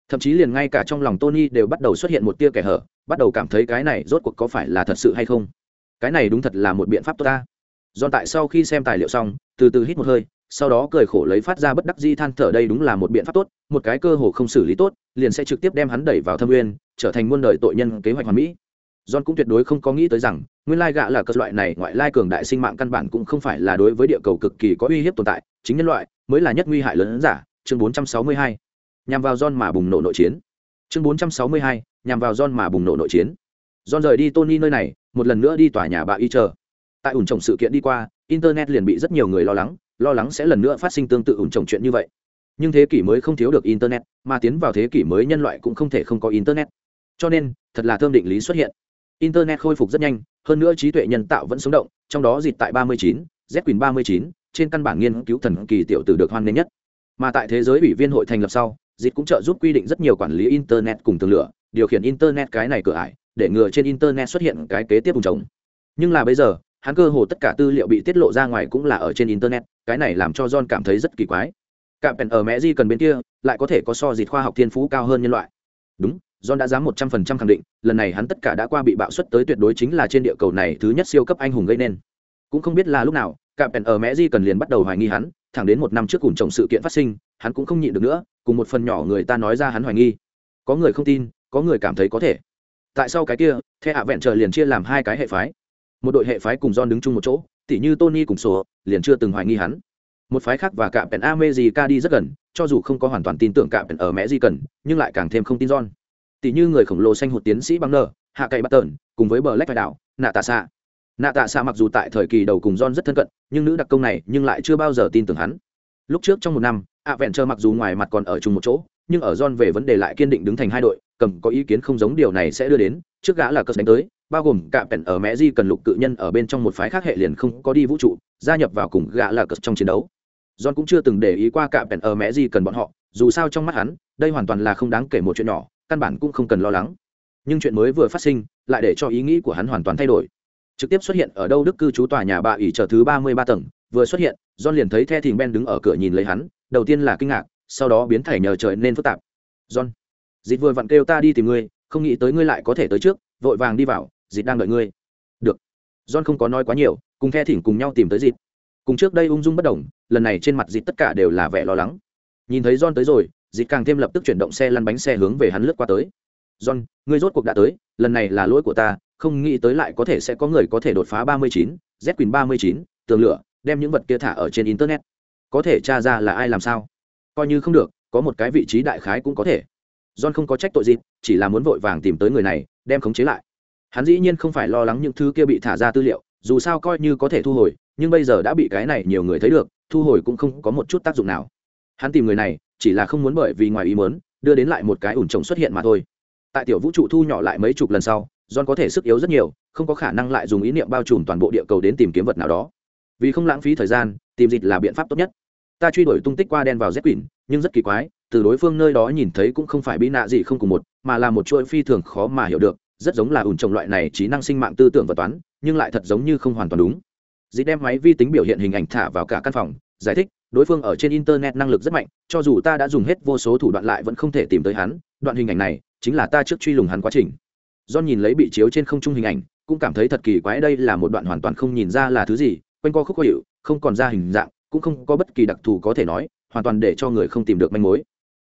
[SPEAKER 1] Thậm chí liền ngay cả trong lòng tony đều bắt đầu xuất hiện một tia kẻ hở bắt đầu cảm thấy cái này rốt cuộc có phải là thật sự hay không? Cái này đúng thật là một biện pháp tốt ta. John tại sau khi xem tài liệu xong, từ từ hít một hơi, sau đó cười khổ lấy phát ra bất đắc di than thở đây đúng là một biện pháp tốt, một cái cơ hồ không xử lý tốt, liền sẽ trực tiếp đem hắn đẩy vào thâm uyên trở thành muôn đời tội nhân kế hoạch hoàn mỹ. John cũng tuyệt đối không có nghĩ tới rằng, nguyên lai gạ là cơ loại này ngoại lai cường đại sinh mạng căn bản cũng không phải là đối với địa cầu cực kỳ có uy hiếp tồn tại, chính nhân loại mới là nhất nguy hại lớn giả. Chương 462. Nhằm vào John mà bùng nổ nội chiến. Chương 462. Nhằm vào John mà bùng nổ nội chiến. John rời đi Tony nơi này, một lần nữa đi tòa nhà bà y chờ tại ủn trồng sự kiện đi qua internet liền bị rất nhiều người lo lắng lo lắng sẽ lần nữa phát sinh tương tự ủn trồng chuyện như vậy nhưng thế kỷ mới không thiếu được internet mà tiến vào thế kỷ mới nhân loại cũng không thể không có internet cho nên thật là thơm định lý xuất hiện internet khôi phục rất nhanh hơn nữa trí tuệ nhân tạo vẫn sống động trong đó dịt tại 39, z quyền 39, trên căn bản nghiên cứu thần kỳ tiểu tử được hoan nghênh nhất. Mà tại thế giới ủy viên hội thành lập sau, dịch cũng trợ giúp quy định rất nhiều quản lý internet cùng tường lửa, điều khiển internet cái này cửa ải, để ngừa trên internet xuất hiện cái kế tiếp vùng trống. Nhưng là bây giờ, hắn cơ hồ tất cả tư liệu bị tiết lộ ra ngoài cũng là ở trên internet, cái này làm cho john cảm thấy rất kỳ quái. Cạm pèn ở mẹ di cần bên kia, lại có thể có so dịch khoa học thiên phú cao hơn nhân loại. Đúng, john đã dám một trăm phần trăm khẳng định, lần này hắn tất cả đã qua bị bạo suất tới tuyệt đối chính là trên địa cầu này thứ nhất siêu cấp anh hùng gây nên. Cũng không biết là lúc nào cả pèn ở mẹ di cần liền bắt đầu hoài nghi hắn, thẳng đến một năm trước cùng chồng sự kiện phát sinh, hắn cũng không nhịn được nữa, cùng một phần nhỏ người ta nói ra hắn hoài nghi. Có người không tin, có người cảm thấy có thể. Tại sao cái kia, the hạ vẹn trời liền chia làm hai cái hệ phái. Một đội hệ phái cùng don đứng chung một chỗ tỉ như tony cùng sổ, liền chưa từng hoài nghi hắn. Một phái khác và cạm pèn ca đi rất gần, cho dù không có hoàn toàn tin tưởng cả pèn ở mẹ di cần, nhưng lại càng thêm không tin don tỷ như người khổng lồ xanh hụt tiến sĩ băng nở, hạ cậy bắt tờn cùng với bờ lách vai đảo, nạ tà xạ nạ tạ xạ mặc dù tại thời kỳ đầu cùng john rất thân cận, nhưng nữ đặc công này nhưng lại chưa bao giờ tin tưởng hắn. Lúc trước trong một năm ạ vẹn Trơ mặc dù ngoài mặt còn ở chung một chỗ, nhưng ở john về vấn đề lại kiên định đứng thành hai đội, cầm có ý kiến không giống điều này sẽ đưa đến, trước gã là cơ đánh tới, bao gồm cả pèn ở mẹ di cần lục cự nhân ở bên trong một phái khác hệ liền không có đi vũ trụ, gia nhập vào cùng gã là cờ trong chiến đấu. John cũng chưa từng để ý qua cả pèn ở mẹ di cần bọn họ, dù sao trong mắt hắn, đây hoàn toàn là không đáng kể một chuyện nhỏ, căn bản cũng không cần lo lắng. Nhưng chuyện mới vừa phát sinh, lại để cho ý nghĩ của hắn hoàn toàn thay đổi trực tiếp xuất hiện ở đâu đức cư trú tòa nhà bà ỉ chờ thứ ba mươi ba tầng, vừa xuất hiện, john liền thấy the thìn ben đứng ở cửa nhìn lấy hắn, đầu tiên là kinh ngạc, sau đó biến thảy nhờ trời nên phức tạp. John dịt vừa vặn kêu ta đi tìm ngươi, không nghĩ tới ngươi lại có thể tới trước, vội vàng đi vào dịt đang đợi ngươi. Được. John không có nói quá nhiều, cùng the thỉnh cùng nhau tìm tới dịt cùng trước đây ung dung bất đồng, lần này trên mặt dịt tất cả đều là vẻ lo lắng. Nhìn thấy john tới rồi dịt càng thêm lập tức chuyển động xe lăn bánh xe hướng về hắn lướt qua tới. John, ngươi rốt cuộc đã tới, lần này là lỗi của ta không nghĩ tới lại có thể sẽ có người có thể đột phá 39, z quỳnh 39, tường lửa đem những vật kia thả ở trên internet. Có thể tra ra là ai làm sao? Coi như không được có một cái vị trí đại khái cũng có thể. John không có trách tội gì chỉ là muốn vội vàng tìm tới người này đem khống chế lại. Hắn dĩ nhiên không phải lo lắng những thứ kia bị thả ra tư liệu dù sao coi như có thể thu hồi nhưng bây giờ đã bị cái này nhiều người thấy được thu hồi cũng không có một chút tác dụng nào. Hắn tìm người này chỉ là không muốn bởi vì ngoài ý muốn đưa đến lại một cái ủn trồng xuất hiện mà thôi. Tại tiểu vũ trụ thu nhỏ lại mấy chục lần sau john có thể sức yếu rất nhiều, không có khả năng lại dùng ý niệm bao trùm toàn bộ địa cầu đến tìm kiếm vật nào đó. Vì không lãng phí thời gian, tìm dịch là biện pháp tốt nhất. Ta truy đuổi tung tích qua đen vào z quỷ, nhưng rất kỳ quái, từ đối phương nơi đó nhìn thấy cũng không phải bị nạ gì không cùng một, mà là một chuỗi phi thường khó mà hiểu được, rất giống là ủn trồng loại này trí năng sinh mạng tư tưởng và toán, nhưng lại thật giống như không hoàn toàn đúng. Dì đem máy vi tính biểu hiện hình ảnh thả vào cả căn phòng, giải thích, đối phương ở trên internet năng lực rất mạnh, cho dù ta đã dùng hết vô số thủ đoạn lại vẫn không thể tìm tới hắn, đoạn hình ảnh này chính là ta trước truy lùng hắn quá trình do nhìn lấy bị chiếu trên không trung hình ảnh, cũng cảm thấy thật kỳ quái đây là một đoạn hoàn toàn không nhìn ra là thứ gì, quanh co khúc khó hiệu không còn ra hình dạng, cũng không có bất kỳ đặc thù có thể nói, hoàn toàn để cho người không tìm được manh mối.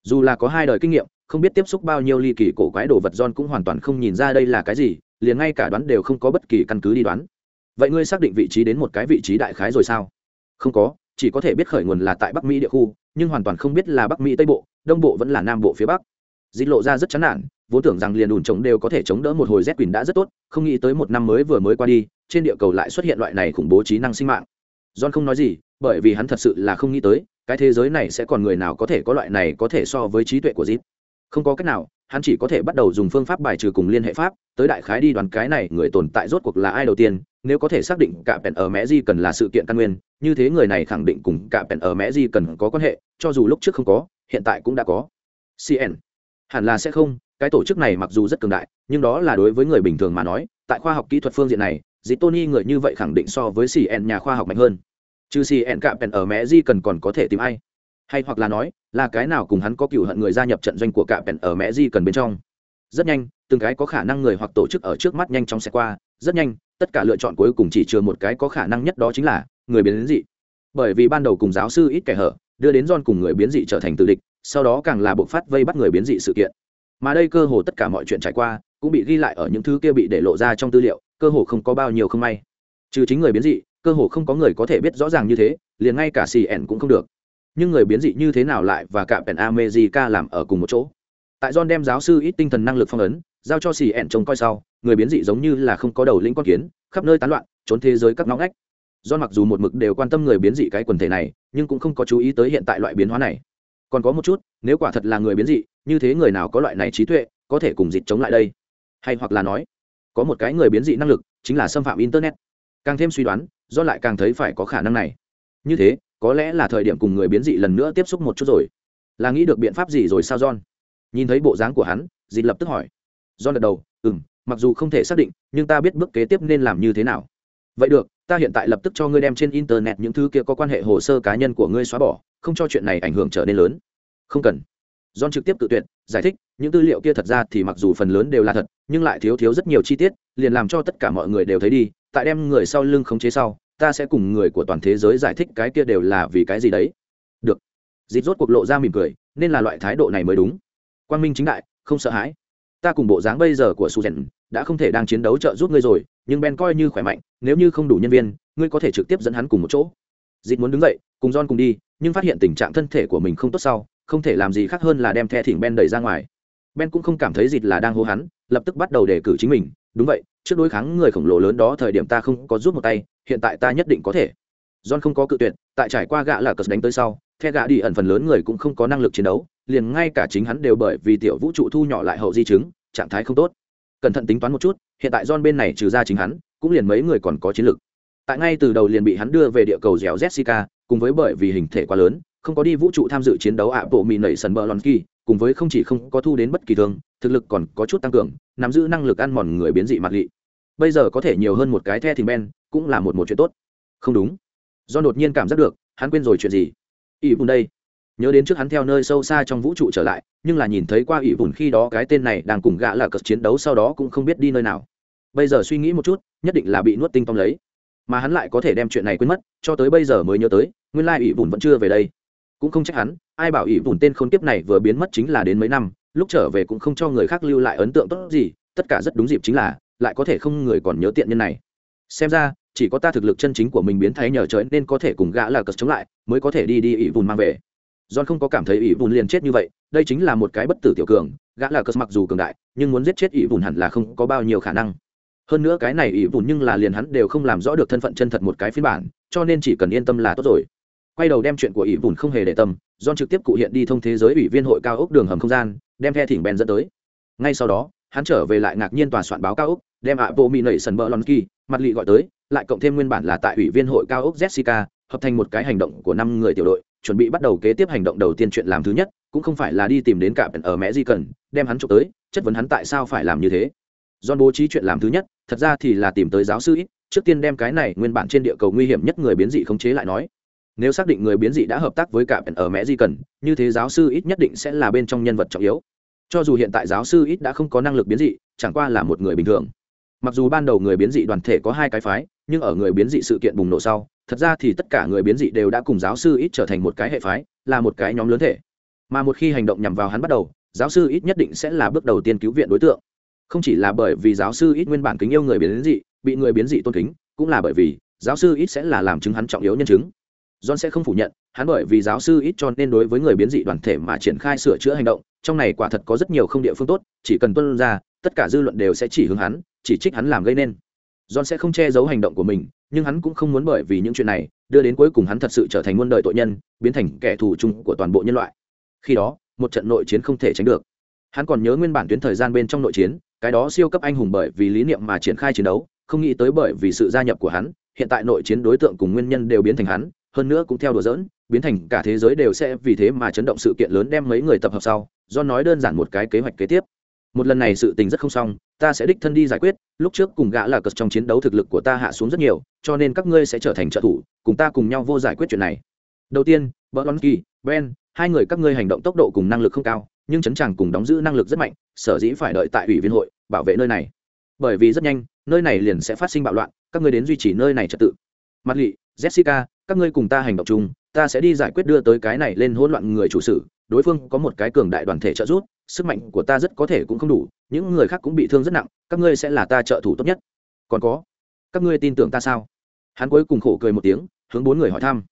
[SPEAKER 1] Dù là có hai đời kinh nghiệm, không biết tiếp xúc bao nhiêu ly kỳ cổ quái đồ vật John cũng hoàn toàn không nhìn ra đây là cái gì, liền ngay cả đoán đều không có bất kỳ căn cứ đi đoán. Vậy ngươi xác định vị trí đến một cái vị trí đại khái rồi sao? Không có, chỉ có thể biết khởi nguồn là tại bắc mỹ địa khu, nhưng hoàn toàn không biết là bắc mỹ tây bộ, đông bộ vẫn là nam bộ phía bắc. Dịch lộ ra rất chán nản vốn tưởng rằng liền ủn chống đều có thể chống đỡ một hồi z quỳnh đã rất tốt, không nghĩ tới một năm mới vừa mới qua đi, trên địa cầu lại xuất hiện loại này khủng bố trí năng sinh mạng. John không nói gì, bởi vì hắn thật sự là không nghĩ tới, cái thế giới này sẽ còn người nào có thể có loại này có thể so với trí tuệ của zip không có cách nào, hắn chỉ có thể bắt đầu dùng phương pháp bài trừ cùng liên hệ pháp, tới đại khái đi đoàn cái này người tồn tại rốt cuộc là ai đầu tiên, nếu có thể xác định cả pèn ở mẹ di cần là sự kiện căn nguyên, như thế người này khẳng định cùng cả pèn ở mẹ di cần có quan hệ, cho dù lúc trước không có, hiện tại cũng đã có. Cn hẳn là sẽ không cái tổ chức này mặc dù rất cường đại, nhưng đó là đối với người bình thường mà nói, tại khoa học kỹ thuật phương diện này, dì tony người như vậy khẳng định so với cn nhà khoa học mạnh hơn. Trừ cn cạm pèn ở mẹ di cần còn có thể tìm ai? Hay hoặc là nói, là cái nào cùng hắn có cựu hận người gia nhập trận doanh của cạm pèn ở mẹ di cần bên trong? Rất nhanh, từng cái có khả năng người hoặc tổ chức ở trước mắt nhanh chóng sẽ qua. Rất nhanh, tất cả lựa chọn cuối cùng chỉ chừa một cái có khả năng nhất đó chính là người biến dị. Bởi vì ban đầu cùng giáo sư ít kẻ hở, đưa đến John cùng người biến dị trở thành tự địch, sau đó càng là bộc phát vây bắt người biến dị sự kiện mà đây cơ hồ tất cả mọi chuyện trải qua cũng bị ghi lại ở những thứ kia bị để lộ ra trong tư liệu, cơ hồ không có bao nhiêu không may. Trừ chính người biến dị, cơ hồ không có người có thể biết rõ ràng như thế, liền ngay cả cn cũng không được. Nhưng người biến dị như thế nào lại và cả pèn amejica làm ở cùng một chỗ? Tại john đem giáo sư ít tinh thần năng lực phong ấn, giao cho cn trông coi sau, người biến dị giống như là không có đầu lĩnh con kiến, khắp nơi tán loạn, trốn thế giới các ngõ ngách. John mặc dù một mực đều quan tâm người biến dị cái quần thể này, nhưng cũng không có chú ý tới hiện tại loại biến hóa này. Còn có một chút, nếu quả thật là người biến dị như thế người nào có loại này trí tuệ, có thể cùng dịch chống lại đây? Hay hoặc là nói, có một cái người biến dị năng lực, chính là xâm phạm internet. Càng thêm suy đoán, do lại càng thấy phải có khả năng này. Như thế, có lẽ là thời điểm cùng người biến dị lần nữa tiếp xúc một chút rồi. Là nghĩ được biện pháp gì rồi sao, john? Nhìn thấy bộ dáng của hắn dịt lập tức hỏi. John gật đầu ừ m mặc dù không thể xác định, nhưng ta biết bước kế tiếp nên làm như thế nào. Vậy được, ta hiện tại lập tức cho ngươi đem trên internet những thứ kia có quan hệ hồ sơ cá nhân của ngươi xóa bỏ, không cho chuyện này ảnh hưởng trở nên lớn. Không cần john trực tiếp tự tuyệt, giải thích, những tư liệu kia thật ra thì mặc dù phần lớn đều là thật, nhưng lại thiếu thiếu rất nhiều chi tiết, liền làm cho tất cả mọi người đều thấy đi, tại đem người sau lưng khống chế sau, ta sẽ cùng người của toàn thế giới giải thích cái kia đều là vì cái gì đấy. Được. Dịch rốt cuộc lộ ra mỉm cười, nên là loại thái độ này mới đúng. Quang minh chính đại, không sợ hãi. Ta cùng bộ dáng bây giờ của su đã không thể đang chiến đấu trợ giúp ngươi rồi, nhưng ben coi như khỏe mạnh, nếu như không đủ nhân viên, ngươi có thể trực tiếp dẫn hắn cùng một chỗ. Dịch muốn đứng dậy, cùng john cùng đi, nhưng phát hiện tình trạng thân thể của mình không tốt sau không thể làm gì khác hơn là đem the thỉnh ben đẩy ra ngoài. Ben cũng không cảm thấy dịt là đang hô hắn, lập tức bắt đầu đề cử chính mình. Đúng vậy, trước đối kháng người khổng lồ lớn đó thời điểm ta không có rút một tay, hiện tại ta nhất định có thể. John không có cự tuyệt, tại trải qua gạ là cờ đánh tới sau, the gạ đi ẩn phần lớn người cũng không có năng lực chiến đấu, liền ngay cả chính hắn đều bởi vì tiểu vũ trụ thu nhỏ lại hậu di chứng, trạng thái không tốt. Cẩn thận tính toán một chút, hiện tại John bên này trừ ra chính hắn, cũng liền mấy người còn có chiến lực. Tại ngay từ đầu liền bị hắn đưa về địa cầu dẻo jessica, cùng với bởi vì hình thể quá lớn không có đi vũ trụ tham dự chiến đấu ạ, bộ mì nẩy sần bờ lòn kỳ, cùng với không chỉ không có thu đến bất kỳ thương, thực lực còn có chút tăng cường, nắm giữ năng lực ăn mòn người biến dị mặt lị. Bây giờ có thể nhiều hơn một cái the thì ben, cũng là một một chuyện tốt. Không đúng. Do đột nhiên cảm giác được, hắn quên rồi chuyện gì. Ỷ bùn đây. Nhớ đến trước hắn theo nơi sâu xa trong vũ trụ trở lại, nhưng là nhìn thấy qua ỷ bùn khi đó cái tên này đang cùng gã là cật chiến đấu sau đó cũng không biết đi nơi nào. Bây giờ suy nghĩ một chút, nhất định là bị nuốt tinh tông lấy. Mà hắn lại có thể đem chuyện này quên mất, cho tới bây giờ mới nhớ tới, nguyên lai ỷ bùn vẫn chưa về đây cũng không trách hắn, ai bảo ỷ bùn tên khôn kiếp này vừa biến mất chính là đến mấy năm, lúc trở về cũng không cho người khác lưu lại ấn tượng tốt gì, tất cả rất đúng dịp chính là, lại có thể không người còn nhớ tiện nhân này. Xem ra, chỉ có ta thực lực chân chính của mình biến thái nhờ trời nên có thể cùng gã là cật chống lại, mới có thể đi đi ỷ bùn mang về. John không có cảm thấy ỷ bùn liền chết như vậy, đây chính là một cái bất tử tiểu cường, gã là cật mặc dù cường đại, nhưng muốn giết chết ỷ bùn hẳn là không có bao nhiêu khả năng. Hơn nữa cái này ỷ bùn nhưng là liền hắn đều không làm rõ được thân phận chân thật một cái phiên bản, cho nên chỉ cần yên tâm là tốt rồi quay đầu đem chuyện của ỷ vùn không hề để tâm, john trực tiếp cụ hiện đi thông thế giới ủy viên hội cao ốc đường hầm không gian, đem the thỉnh ben dẫn tới. Ngay sau đó, hắn trở về lại ngạc nhiên tòa soạn báo cao ốc, đem ạ bộ mỹ nẩy sần mỡ lon kỳ, mặt lị gọi tới, lại cộng thêm nguyên bản là tại ủy viên hội cao ốc jessica, hợp thành một cái hành động của năm người tiểu đội, chuẩn bị bắt đầu kế tiếp hành động đầu tiên chuyện làm thứ nhất, cũng không phải là đi tìm đến cả ở mẹ di cần, đem hắn trộm tới, chất vấn hắn tại sao phải làm như thế. John bố trí chuyện làm thứ nhất, thật ra thì là tìm tới giáo sư ít trước tiên đem cái này nguyên bản trên địa cầu nguy hiểm nhất người biến dị khống chế lại nói nếu xác định người biến dị đã hợp tác với cả ở mẹ di cần, như thế giáo sư ít nhất định sẽ là bên trong nhân vật trọng yếu. Cho dù hiện tại giáo sư ít đã không có năng lực biến dị, chẳng qua là một người bình thường. Mặc dù ban đầu người biến dị đoàn thể có hai cái phái, nhưng ở người biến dị sự kiện bùng nổ sau, thật ra thì tất cả người biến dị đều đã cùng giáo sư ít trở thành một cái hệ phái, là một cái nhóm lớn thể. Mà một khi hành động nhằm vào hắn bắt đầu, giáo sư ít nhất định sẽ là bước đầu tiên cứu viện đối tượng. Không chỉ là bởi vì giáo sư ít nguyên bản kính yêu người biến dị, bị người biến dị tôn kính, cũng là bởi vì giáo sư ít sẽ là làm chứng hắn trọng yếu nhân chứng john sẽ không phủ nhận, hắn bởi vì giáo sư ít cho nên đối với người biến dị đoàn thể mà triển khai sửa chữa hành động, trong này quả thật có rất nhiều không địa phương tốt, chỉ cần tuân ra, tất cả dư luận đều sẽ chỉ hướng hắn, chỉ trích hắn làm gây nên. John sẽ không che giấu hành động của mình, nhưng hắn cũng không muốn bởi vì những chuyện này, đưa đến cuối cùng hắn thật sự trở thành muôn đời tội nhân, biến thành kẻ thù chung của toàn bộ nhân loại. Khi đó, một trận nội chiến không thể tránh được. Hắn còn nhớ nguyên bản tuyến thời gian bên trong nội chiến, cái đó siêu cấp anh hùng bởi vì lý niệm mà triển khai chiến đấu, không nghĩ tới bởi vì sự gia nhập của hắn, hiện tại nội chiến đối tượng cùng nguyên nhân đều biến thành hắn hơn nữa cũng theo đùa dỡn biến thành cả thế giới đều sẽ vì thế mà chấn động sự kiện lớn đem mấy người tập hợp sau, do nói đơn giản một cái kế hoạch kế tiếp. Một lần này sự tình rất không xong, ta sẽ đích thân đi giải quyết, lúc trước cùng gã là cực trong chiến đấu thực lực của ta hạ xuống rất nhiều, cho nên các ngươi sẽ trở thành trợ thủ, cùng ta cùng nhau vô giải quyết chuyện này. Đầu tiên bờ kỳ ben, hai người các ngươi hành động tốc độ cùng năng lực không cao, nhưng chấn chàng cùng đóng giữ năng lực rất mạnh, sở dĩ phải đợi tại ủy viên hội, bảo vệ nơi này. Bởi vì rất nhanh, nơi này liền sẽ phát sinh bạo loạn, các ngươi đến duy trì nơi này trật tự. Mặt lị jessica, các ngươi cùng ta hành động chung, ta sẽ đi giải quyết đưa tới cái này lên hỗn loạn người chủ sự đối phương có một cái cường đại đoàn thể trợ giúp, sức mạnh của ta rất có thể cũng không đủ, những người khác cũng bị thương rất nặng, các ngươi sẽ là ta trợ thủ tốt nhất. Còn có, các ngươi tin tưởng ta sao? Hắn cuối cùng khổ cười một tiếng, hướng bốn người hỏi thăm.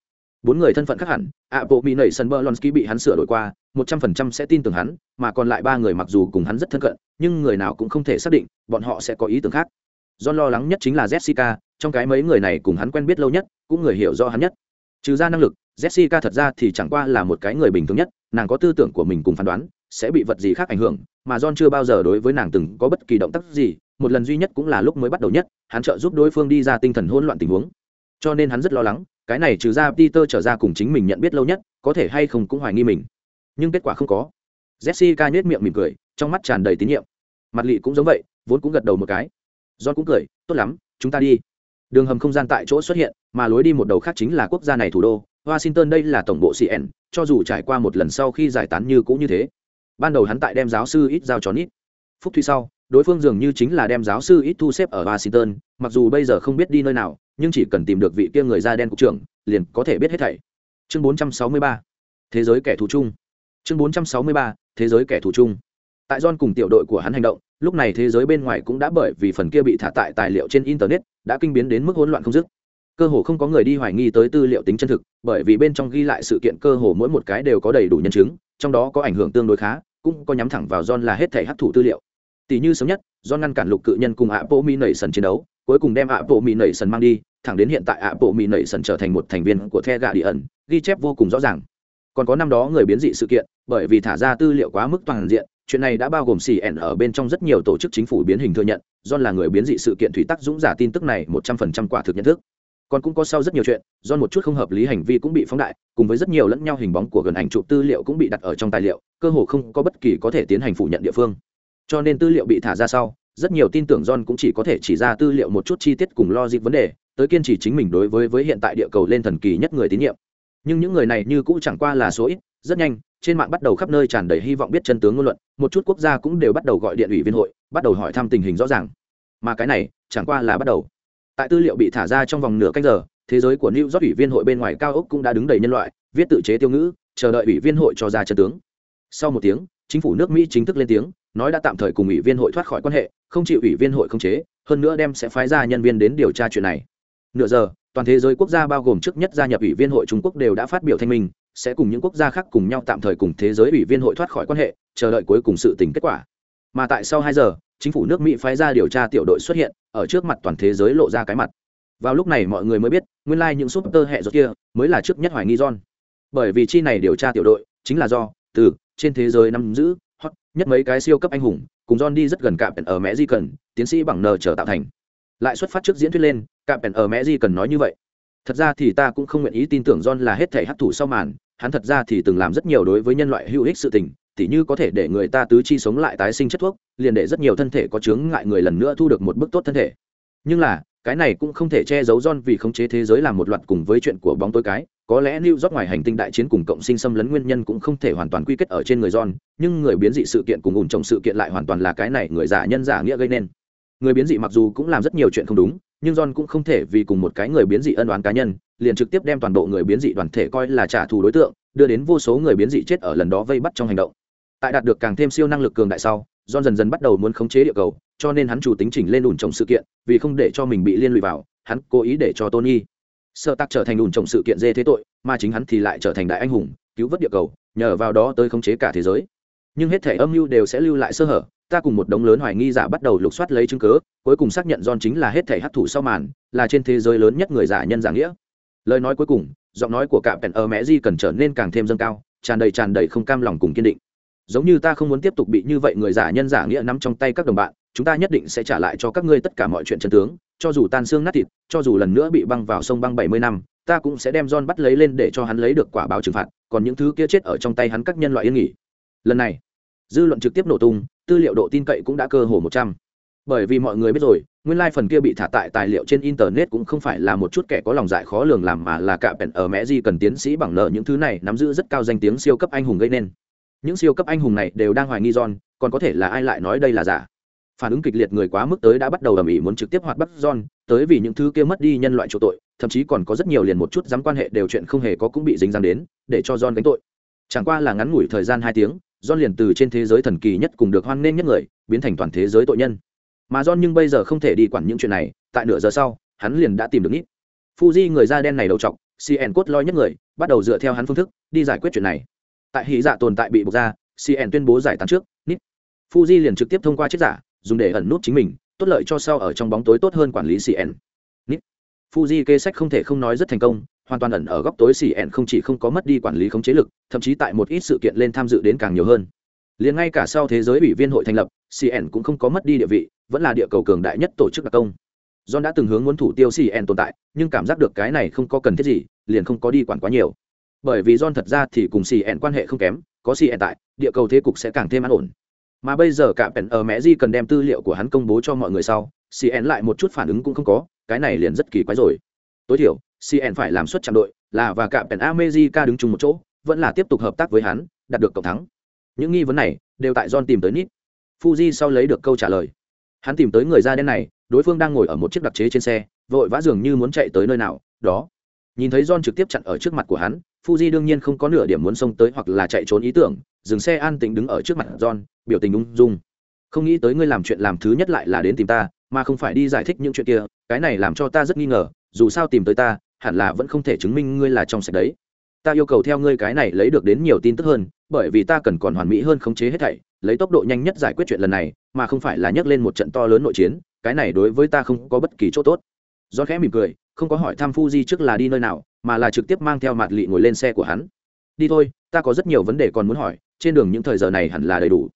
[SPEAKER 1] Bốn người thân phận khác hẳn ạ bộ mỹ nảy sân bơ lonsky bị hắn sửa đổi qua, một trăm phần trăm sẽ tin tưởng hắn, mà còn lại ba người mặc dù cùng hắn rất thân cận, nhưng người nào cũng không thể xác định, bọn họ sẽ có ý tưởng khác. Do lo lắng nhất chính là jessica trong cái mấy người này cùng hắn quen biết lâu nhất, cũng người hiểu rõ hắn nhất. Trừ ra năng lực, jessica thật ra thì chẳng qua là một cái người bình thường nhất, nàng có tư tưởng của mình cùng phán đoán, sẽ bị vật gì khác ảnh hưởng, mà john chưa bao giờ đối với nàng từng có bất kỳ động tác gì, một lần duy nhất cũng là lúc mới bắt đầu nhất, hắn trợ giúp đối phương đi ra tinh thần hỗn loạn tình huống. Cho nên hắn rất lo lắng, cái này trừ ra peter trở ra cùng chính mình nhận biết lâu nhất, có thể hay không cũng hoài nghi mình. Nhưng kết quả không có. Jessica nhếch miệng mỉm cười, trong mắt tràn đầy tín nhiệm. Mặt lị cũng giống vậy, vốn cũng gật đầu một cái. John cũng cười, tốt lắm, chúng ta đi đường hầm không gian tại chỗ xuất hiện, mà lối đi một đầu khác chính là quốc gia này thủ đô, washington đây là tổng bộ cn cho dù trải qua một lần sau khi giải tán như cũng như thế. Ban đầu hắn tại đem giáo sư ít giao cho nít. Phúc thủy sau, đối phương dường như chính là đem giáo sư ít thu xếp ở washington, mặc dù bây giờ không biết đi nơi nào, nhưng chỉ cần tìm được vị kia người da đen cục trưởng, liền có thể biết hết thảy. Chương 463 thế giới kẻ thù chung. Chương 463 thế giới kẻ thù chung. Tại john cùng tiểu đội của hắn hành động lúc này thế giới bên ngoài cũng đã bởi vì phần kia bị thả tại tài liệu trên internet, đã kinh biến đến mức hỗn loạn không dứt. Cơ hồ không có người đi hoài nghi tới tư liệu tính chân thực, bởi vì bên trong ghi lại sự kiện cơ hồ mỗi một cái đều có đầy đủ nhân chứng, trong đó có ảnh hưởng tương đối khá, cũng có nhắm thẳng vào john là hết thể hấp thụ tư liệu. Tỷ như sớm nhất, john ngăn cản lục cự nhân cùng ạ bộ mi nảy sần chiến đấu, cuối cùng đem ạ bộ mi nảy sần mang đi, thẳng đến hiện tại ạ bộ mi nảy sần trở thành một thành viên của the gà đi ẩn ghi chép vô cùng rõ ràng. Còn có năm đó người biến dị sự kiện, bởi vì thả ra tư liệu quá mức toàn diện chuyện này đã bao gồm cn ở bên trong rất nhiều tổ chức chính phủ biến hình thừa nhận, john là người biến dị sự kiện thủy tắc dũng giả tin tức này một trăm phần trăm quả thực nhận thức. Còn cũng có sau rất nhiều chuyện do một chút không hợp lý hành vi cũng bị phóng đại, cùng với rất nhiều lẫn nhau hình bóng của gần ảnh chụp tư liệu cũng bị đặt ở trong tài liệu, cơ hồ không có bất kỳ có thể tiến hành phủ nhận địa phương. Cho nên tư liệu bị thả ra sau, rất nhiều tin tưởng john cũng chỉ có thể chỉ ra tư liệu một chút chi tiết cùng logic vấn đề, tới kiên trì chính mình đối với với hiện tại địa cầu lên thần kỳ nhất người tín nhiệm. Nhưng những người này như cũng chẳng qua là số ít, rất nhanh trên mạng bắt đầu khắp nơi tràn đầy hy vọng biết chân tướng ngôn luận, một chút quốc gia cũng đều bắt đầu gọi điện ủy viên hội, bắt đầu hỏi thăm tình hình rõ ràng. Mà cái này, chẳng qua là bắt đầu. Tại tư liệu bị thả ra trong vòng nửa canh giờ, thế giới của new york ủy viên hội bên ngoài cao ốc cũng đã đứng đầy nhân loại, viết tự chế tiêu ngữ, chờ đợi ủy viên hội cho ra chân tướng. Sau một tiếng, chính phủ nước mỹ chính thức lên tiếng, nói đã tạm thời cùng ủy viên hội thoát khỏi quan hệ, không chịu ủy viên hội khống chế, hơn nữa đem sẽ phái ra nhân viên đến điều tra chuyện này. Nửa giờ, toàn thế giới quốc gia bao gồm trước nhất gia nhập ủy viên hội trung quốc đều đã phát biểu thanh minh sẽ cùng những quốc gia khác cùng nhau tạm thời cùng thế giới ủy viên hội thoát khỏi quan hệ, chờ đợi cuối cùng sự tình kết quả. Mà tại sau hai giờ, chính phủ nước mỹ phái ra điều tra tiểu đội xuất hiện, ở trước mặt toàn thế giới lộ ra cái mặt. Vào lúc này mọi người mới biết, nguyên lai、like、những súp tơ hẹ rốt kia mới là trước nhất hoài nghi john. Bởi vì chi này điều tra tiểu đội chính là do, từ, trên thế giới nắm giữ, hot, nhất mấy cái siêu cấp anh hùng, cùng john đi rất gần cạm ở mẹ di cần tiến sĩ bằng nờ trở tạo thành. Lại xuất phát trước diễn thuyết lên cạm ở mẹ di cần nói như vậy. Thật ra thì ta cũng không nguyện ý tin tưởng john là hết thể hấp thụ sau màn hắn thật ra thì từng làm rất nhiều đối với nhân loại hữu ích sự tình tỉ như có thể để người ta tứ chi sống lại tái sinh chất thuốc liền để rất nhiều thân thể có chướng ngại người lần nữa thu được một bức tốt thân thể nhưng là cái này cũng không thể che giấu John vì khống chế thế giới làm một loạt cùng với chuyện của bóng tối cái, có lẽ New York ngoài hành tinh đại chiến cùng cộng sinh xâm lấn nguyên nhân cũng không thể hoàn toàn quy kết ở trên người John, nhưng người biến dị sự kiện cùng ủn trồng sự kiện lại hoàn toàn là cái này người giả nhân giả nghĩa gây nên. Người biến dị mặc dù cũng làm rất nhiều chuyện không đúng, nhưng John cũng không thể vì cùng một cái người biến dị ân oán cá nhân, liền trực tiếp đem toàn bộ người biến dị đoàn thể coi là trả thù đối tượng, đưa đến vô số người biến dị chết ở lần đó vây bắt trong hành động. Tại đạt được càng thêm siêu năng lực cường đại sau, John dần dần bắt đầu muốn khống chế địa cầu, cho nên hắn chủ tính chỉnh lên ủn trồng sự kiện, vì không để cho mình bị liên lụy vào, hắn cố ý để cho Tony sợ tắc trở thành ủn trồng sự kiện dê thế tội, mà chính hắn thì lại trở thành đại anh hùng, cứu vớt địa cầu, nhờ vào đó tới khống chế cả thế giới. Nhưng hết thể âm mưu đều sẽ lưu lại sơ hở, ta cùng một đống lớn hoài nghi giả bắt đầu lục soát lấy chứng cứ, cuối cùng xác nhận John chính là hết thể hấp thụ sau màn, là trên thế giới lớn nhất người giả nhân giả nghĩa. Lời nói cuối cùng, giọng nói của cạm ở mẹ di cần trở nên càng thêm dâng cao, tràn đầy tràn đầy không cam lòng cùng kiên định. Giống như ta không muốn tiếp tục bị như vậy người giả nhân giả nghĩa nắm trong tay các đồng bạn chúng ta nhất định sẽ trả lại cho các ngươi tất cả mọi chuyện chân tướng cho dù tan xương nát thịt cho dù lần nữa bị băng vào sông băng bảy mươi năm ta cũng sẽ đem John bắt lấy lên để cho hắn lấy được quả báo trừng phạt còn những thứ kia chết ở trong tay hắn các nhân loại yên nghỉ. Lần này dư luận trực tiếp nổ tung tư liệu độ tin cậy cũng đã cơ hồ một trăm bởi vì mọi người biết rồi, nguyên lai、like、phần kia bị thả tại tài liệu trên internet cũng không phải là một chút kẻ có lòng dại khó lường làm mà là cả bèn ở mẹ gì cần tiến sĩ bằng nợ những thứ này nắm giữ rất cao danh tiếng siêu cấp anh hùng gây nên. Những siêu cấp anh hùng này đều đang hoài nghi john, còn có thể là ai lại nói đây là giả? Phản ứng kịch liệt người quá mức tới đã bắt đầu ầm ĩ muốn trực tiếp hoạt bắt john, tới vì những thứ kia mất đi nhân loại chỗ tội, thậm chí còn có rất nhiều liền một chút dám quan hệ đều chuyện không hề có cũng bị dính dáng đến, để cho john gánh tội. Chẳng qua là ngắn ngủi thời gian hai tiếng, john liền từ trên thế giới thần kỳ nhất cùng được hoan nghênh nhất người, biến thành toàn thế giới tội nhân mà john nhưng bây giờ không thể đi quản những chuyện này, tại nửa giờ sau, hắn liền đã tìm được nít fuji, người da đen này đầu trọc cn cốt loi nhất người, bắt đầu dựa theo hắn phương thức, đi giải quyết chuyện này. Tại hỉ dạ tồn tại bị buộc ra cn tuyên bố giải tán trước nít fuji liền trực tiếp thông qua chiếc giả, dùng để ẩn nút chính mình, tốt lợi cho sau ở trong bóng tối tốt hơn quản lý cn nít fuji kê sách không thể không nói rất thành công, hoàn toàn ẩn ở góc tối cn không chỉ không có mất đi quản lý khống chế lực, thậm chí tại một ít sự kiện lên tham dự đến càng nhiều hơn. Liền ngay cả sau thế giới ủy viên hội thành lập cn cũng không có mất đi địa vị vẫn là địa cầu cường đại nhất tổ chức đặc công. John đã từng hướng muốn thủ tiêu cn tồn tại nhưng cảm giác được cái này không có cần thiết gì liền không có đi quản quá nhiều. Bởi vì John thật ra thì cùng CN quan hệ không kém, có CN tại, địa cầu thế cục sẽ càng thêm an ổn. Mà bây giờ cả Penn ở ờ Mẹ Di cần đem tư liệu của hắn công bố cho mọi người sau, CN lại một chút phản ứng cũng không có, cái này liền rất kỳ quái rồi. Tối thiểu cn phải làm suất chạm đội là và cả pèn ờ amejica đứng chung một chỗ vẫn là tiếp tục hợp tác với hắn đạt được cộng thắng. Những nghi vấn này đều tại john tìm tới nít fuji sau lấy được câu trả lời hắn tìm tới người da đen này, đối phương đang ngồi ở một chiếc đặc chế trên xe, vội vã dường như muốn chạy tới nơi nào, đó. Nhìn thấy john trực tiếp chặn ở trước mặt của hắn, fuji đương nhiên không có nửa điểm muốn xông tới hoặc là chạy trốn ý tưởng, dừng xe an tĩnh đứng ở trước mặt john, biểu tình ung dung. Không nghĩ tới ngươi làm chuyện làm thứ nhất lại là đến tìm ta, mà không phải đi giải thích những chuyện kia, cái này làm cho ta rất nghi ngờ, dù sao tìm tới ta, hẳn là vẫn không thể chứng minh ngươi là trong sạch đấy. Ta yêu cầu theo ngươi cái này lấy được đến nhiều tin tức hơn, bởi vì ta cần còn hoàn mỹ hơn khống chế hết thảy lấy tốc độ nhanh nhất giải quyết chuyện lần này, mà không phải là nhấc lên một trận to lớn nội chiến, cái này đối với ta không có bất kỳ chỗ tốt. Do khẽ mỉm cười, không có hỏi thăm Fuji trước là đi nơi nào, mà là trực tiếp mang theo mặt lị ngồi lên xe của hắn. Đi thôi, ta có rất nhiều vấn đề còn muốn hỏi, trên đường những thời giờ này hẳn là đầy đủ.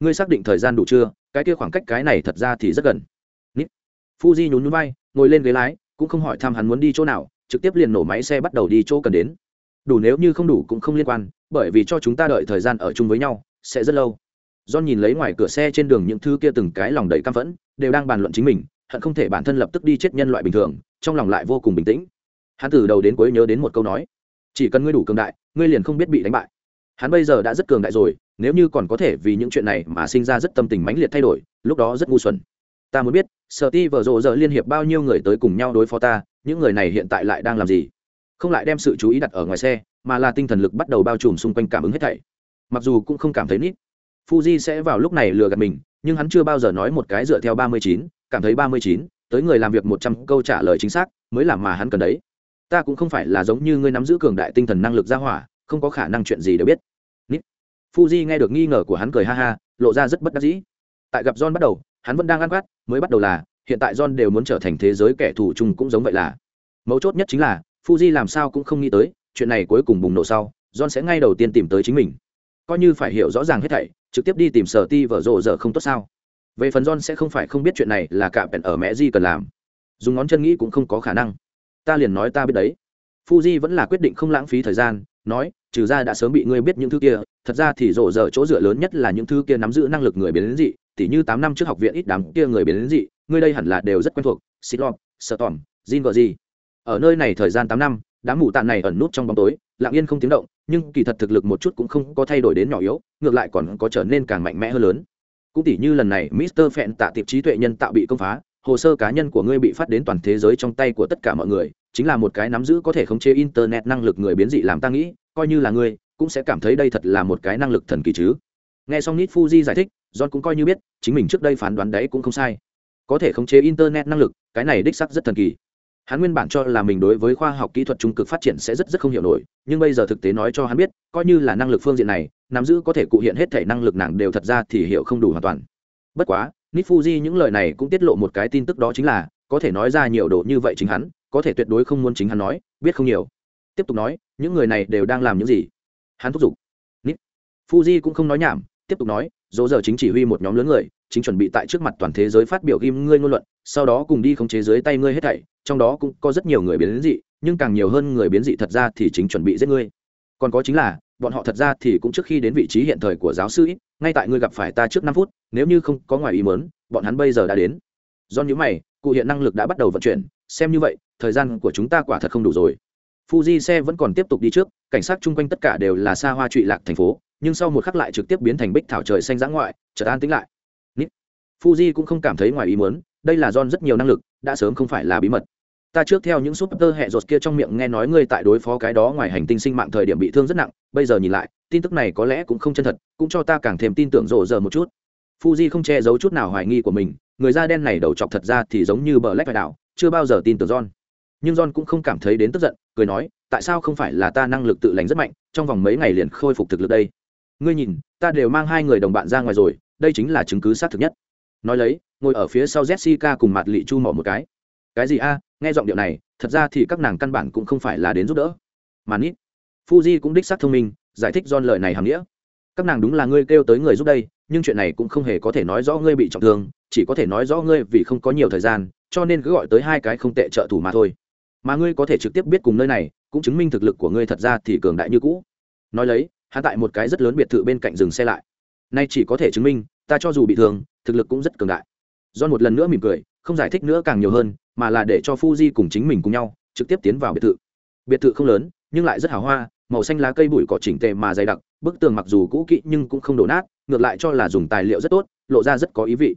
[SPEAKER 1] Ngươi xác định thời gian đủ chưa? Cái kia khoảng cách cái này thật ra thì rất gần. Nít. Fuji nhún nhún vai, ngồi lên ghế lái, cũng không hỏi thăm hắn muốn đi chỗ nào, trực tiếp liền nổ máy xe bắt đầu đi chỗ cần đến. Đủ nếu như không đủ cũng không liên quan, bởi vì cho chúng ta đợi thời gian ở chung với nhau, sẽ rất lâu. John nhìn lấy ngoài cửa xe trên đường những thứ kia từng cái lòng đầy căm phẫn, đều đang bàn luận chính mình, hận không thể bản thân lập tức đi chết nhân loại bình thường, trong lòng lại vô cùng bình tĩnh. Hắn từ đầu đến cuối nhớ đến một câu nói, chỉ cần ngươi đủ cường đại, ngươi liền không biết bị đánh bại. Hắn bây giờ đã rất cường đại rồi, nếu như còn có thể vì những chuyện này mà sinh ra rất tâm tình mãnh liệt thay đổi, lúc đó rất ngu xuẩn. Ta muốn biết Steve vừa vở giờ liên hiệp bao nhiêu người tới cùng nhau đối phó ta, những người này hiện tại lại đang làm gì? Không lại đem sự chú ý đặt ở ngoài xe, mà là tinh thần lực bắt đầu bao trùm xung quanh cảm ứng hết thảy. Mặc dù cũng không cảm thấy nít fuji sẽ vào lúc này lừa gạt mình, nhưng hắn chưa bao giờ nói một cái dựa theo ba mươi chín, cảm thấy ba mươi chín, tới người làm việc một trăm câu trả lời chính xác, mới làm mà hắn cần đấy. Ta cũng không phải là giống như ngươi nắm giữ cường đại tinh thần năng lực ra hỏa, không có khả năng chuyện gì đều biết. Nít. Fuji nghe được nghi ngờ của hắn cười ha ha, lộ ra rất bất đắc dĩ. Tại gặp john bắt đầu, hắn vẫn đang ăn quát, mới bắt đầu là, hiện tại john đều muốn trở thành thế giới kẻ thù chung cũng giống vậy là. Mấu chốt nhất chính là, fuji làm sao cũng không nghĩ tới, chuyện này cuối cùng bùng nổ sau, john sẽ ngay đầu tiên tìm tới chính mình. Coi như phải hiểu rõ ràng hết thảy trực tiếp đi tìm sở ti vở rộ giờ không tốt sao? Về phần john sẽ không phải không biết chuyện này là cả bèn ở mẹ di cần làm. Dùng ngón chân nghĩ cũng không có khả năng. Ta liền nói ta biết đấy. Fuji vẫn là quyết định không lãng phí thời gian, nói, trừ ra đã sớm bị ngươi biết những thứ kia, thật ra thì rộ rỡ chỗ dựa lớn nhất là những thứ kia nắm giữ năng lực người biến đến dị, tỉ như tám năm trước học viện ít đám kia người biến đến dị, ngươi đây hẳn là đều rất quen thuộc xịt lọt sợ tỏm jin gờ gì ở nơi này thời gian tám năm đám mù tàn này ẩn nút trong bóng tối, lặng yên không tiếng động, nhưng kỳ thật thực lực một chút cũng không có thay đổi đến nhỏ yếu, ngược lại còn có trở nên càng mạnh mẽ hơn lớn. Cũng tỉ như lần này, mister phẹn tạ tiệp trí tuệ nhân tạo bị công phá, hồ sơ cá nhân của ngươi bị phát đến toàn thế giới trong tay của tất cả mọi người, chính là một cái nắm giữ có thể khống chế internet năng lực người biến dị làm ta nghĩ, coi như là ngươi, cũng sẽ cảm thấy đây thật là một cái năng lực thần kỳ chứ. Nghe xong nít fuji giải thích, john cũng coi như biết, chính mình trước đây phán đoán đấy cũng không sai. Có thể khống chế internet năng lực, cái này đích sắc rất thần kỳ hắn nguyên bản cho là mình đối với khoa học kỹ thuật trung cực phát triển sẽ rất rất không hiểu nổi, nhưng bây giờ thực tế nói cho hắn biết, coi như là năng lực phương diện này, nắm giữ có thể cụ hiện hết thể năng lực nàng đều thật ra thì hiểu không đủ hoàn toàn. Bất quá nít những lời này cũng tiết lộ một cái tin tức đó chính là, có thể nói ra nhiều đồ như vậy chính hắn, có thể tuyệt đối không muốn chính hắn nói, biết không nhiều. Tiếp tục nói, những người này đều đang làm những gì? Hắn thúc giục. Nít fuji cũng không nói nhảm tiếp tục nói dỗ giờ chính chỉ huy một nhóm lớn người chính chuẩn bị tại trước mặt toàn thế giới phát biểu ghim ngươi ngôn luận sau đó cùng đi khống chế dưới tay ngươi hết thảy trong đó cũng có rất nhiều người biến dị nhưng càng nhiều hơn người biến dị thật ra thì chính chuẩn bị giết ngươi. Còn có chính là bọn họ thật ra thì cũng trước khi đến vị trí hiện thời của giáo sư ít ngay tại ngươi gặp phải ta trước năm phút nếu như không có ngoài ý mớn bọn hắn bây giờ đã đến. Do những mày cụ hiện năng lực đã bắt đầu vận chuyển xem như vậy thời gian của chúng ta quả thật không đủ rồi. Fuji xe vẫn còn tiếp tục đi trước, cảnh sát chung quanh tất cả đều là xa hoa trụy lạc thành phố, nhưng sau một khắc lại trực tiếp biến thành bích thảo trời xanh dã ngoại, chợt an tĩnh lại. Nít. Fuji cũng không cảm thấy ngoài ý muốn, đây là John rất nhiều năng lực, đã sớm không phải là bí mật. Ta trước theo những súp tơ hẹ rột kia trong miệng nghe nói ngươi tại đối phó cái đó ngoài hành tinh sinh mạng thời điểm bị thương rất nặng, bây giờ nhìn lại, tin tức này có lẽ cũng không chân thật, cũng cho ta càng thêm tin tưởng rộ giờ một chút. Fuji không che giấu chút nào hoài nghi của mình, người da đen này đầu chọc thật ra thì giống như bờ lách phải đảo, chưa bao giờ tin tưởng John. Nhưng John cũng không cảm thấy đến tức giận, cười nói, tại sao không phải là ta năng lực tự lành rất mạnh, trong vòng mấy ngày liền khôi phục thực lực đây. Ngươi nhìn, ta đều mang hai người đồng bạn ra ngoài rồi, đây chính là chứng cứ xác thực nhất. Nói lấy, ngồi ở phía sau Jessica cùng mặt lị chu mỏ một cái. Cái gì a? nghe giọng điệu này, thật ra thì các nàng căn bản cũng không phải là đến giúp đỡ. Mà nít. Fuji cũng đích xác thông minh, giải thích John lời này hàm nghĩa. Các nàng đúng là ngươi kêu tới người giúp đây, nhưng chuyện này cũng không hề có thể nói rõ ngươi bị trọng thương, chỉ có thể nói rõ ngươi vì không có nhiều thời gian, cho nên cứ gọi tới hai cái không tệ trợ thủ mà thôi mà ngươi có thể trực tiếp biết cùng nơi này cũng chứng minh thực lực của ngươi thật ra thì cường đại như cũ nói lấy hắn tại một cái rất lớn biệt thự bên cạnh dừng xe lại. Nay chỉ có thể chứng minh, ta cho dù bị thương, thực lực cũng rất cường đại. John một lần nữa mỉm cười, không giải thích nữa càng nhiều hơn, mà là để cho fuji cùng chính mình cùng nhau, trực tiếp tiến vào biệt thự. Biệt thự không lớn, nhưng lại rất hào hoa, màu xanh lá cây bụi cỏ chỉnh tề mà dày đặc, bức tường mặc dù cũ kỹ nhưng cũng không đổ nát, ngược lại cho là dùng tài liệu rất tốt, lộ ra rất có ý vị.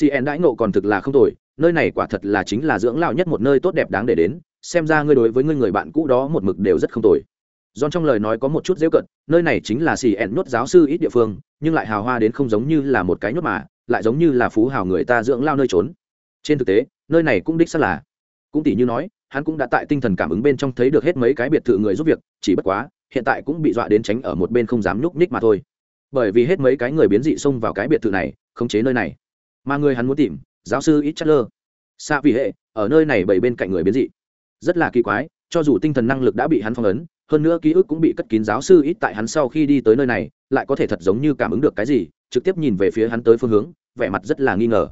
[SPEAKER 1] Cn đãi ngộ còn thực là không tồi, nơi này quả thật là chính là dưỡng lao nhất một nơi tốt đẹp đáng để đến, xem ra ngươi đối với ngươi người bạn cũ đó một mực đều rất không tồi. John trong lời nói có một chút dễ cận, nơi này chính là xì ẹn nhốt giáo sư ít địa phương, nhưng lại hào hoa đến không giống như là một cái nhốt mà, lại giống như là phú hào người ta dưỡng lao nơi trốn. Trên thực tế, nơi này cũng đích xác là, cũng tỷ như nói, hắn cũng đã tại tinh thần cảm ứng bên trong thấy được hết mấy cái biệt thự người giúp việc, chỉ bất quá, hiện tại cũng bị dọa đến tránh ở một bên không dám nhúc nhích mà thôi. Bởi vì hết mấy cái người biến dị xông vào cái biệt thự này, khống chế nơi này. Mà người hắn muốn tìm, giáo sư ít Chatler. Xa vì hệ, ở nơi này bảy bên cạnh người biến dị. Rất là kỳ quái, cho dù tinh thần năng lực đã bị hắn phong ấn, hơn nữa ký ức cũng bị cất kín giáo sư ít tại hắn sau khi đi tới nơi này, lại có thể thật giống như cảm ứng được cái gì, trực tiếp nhìn về phía hắn tới phương hướng, vẻ mặt rất là nghi ngờ.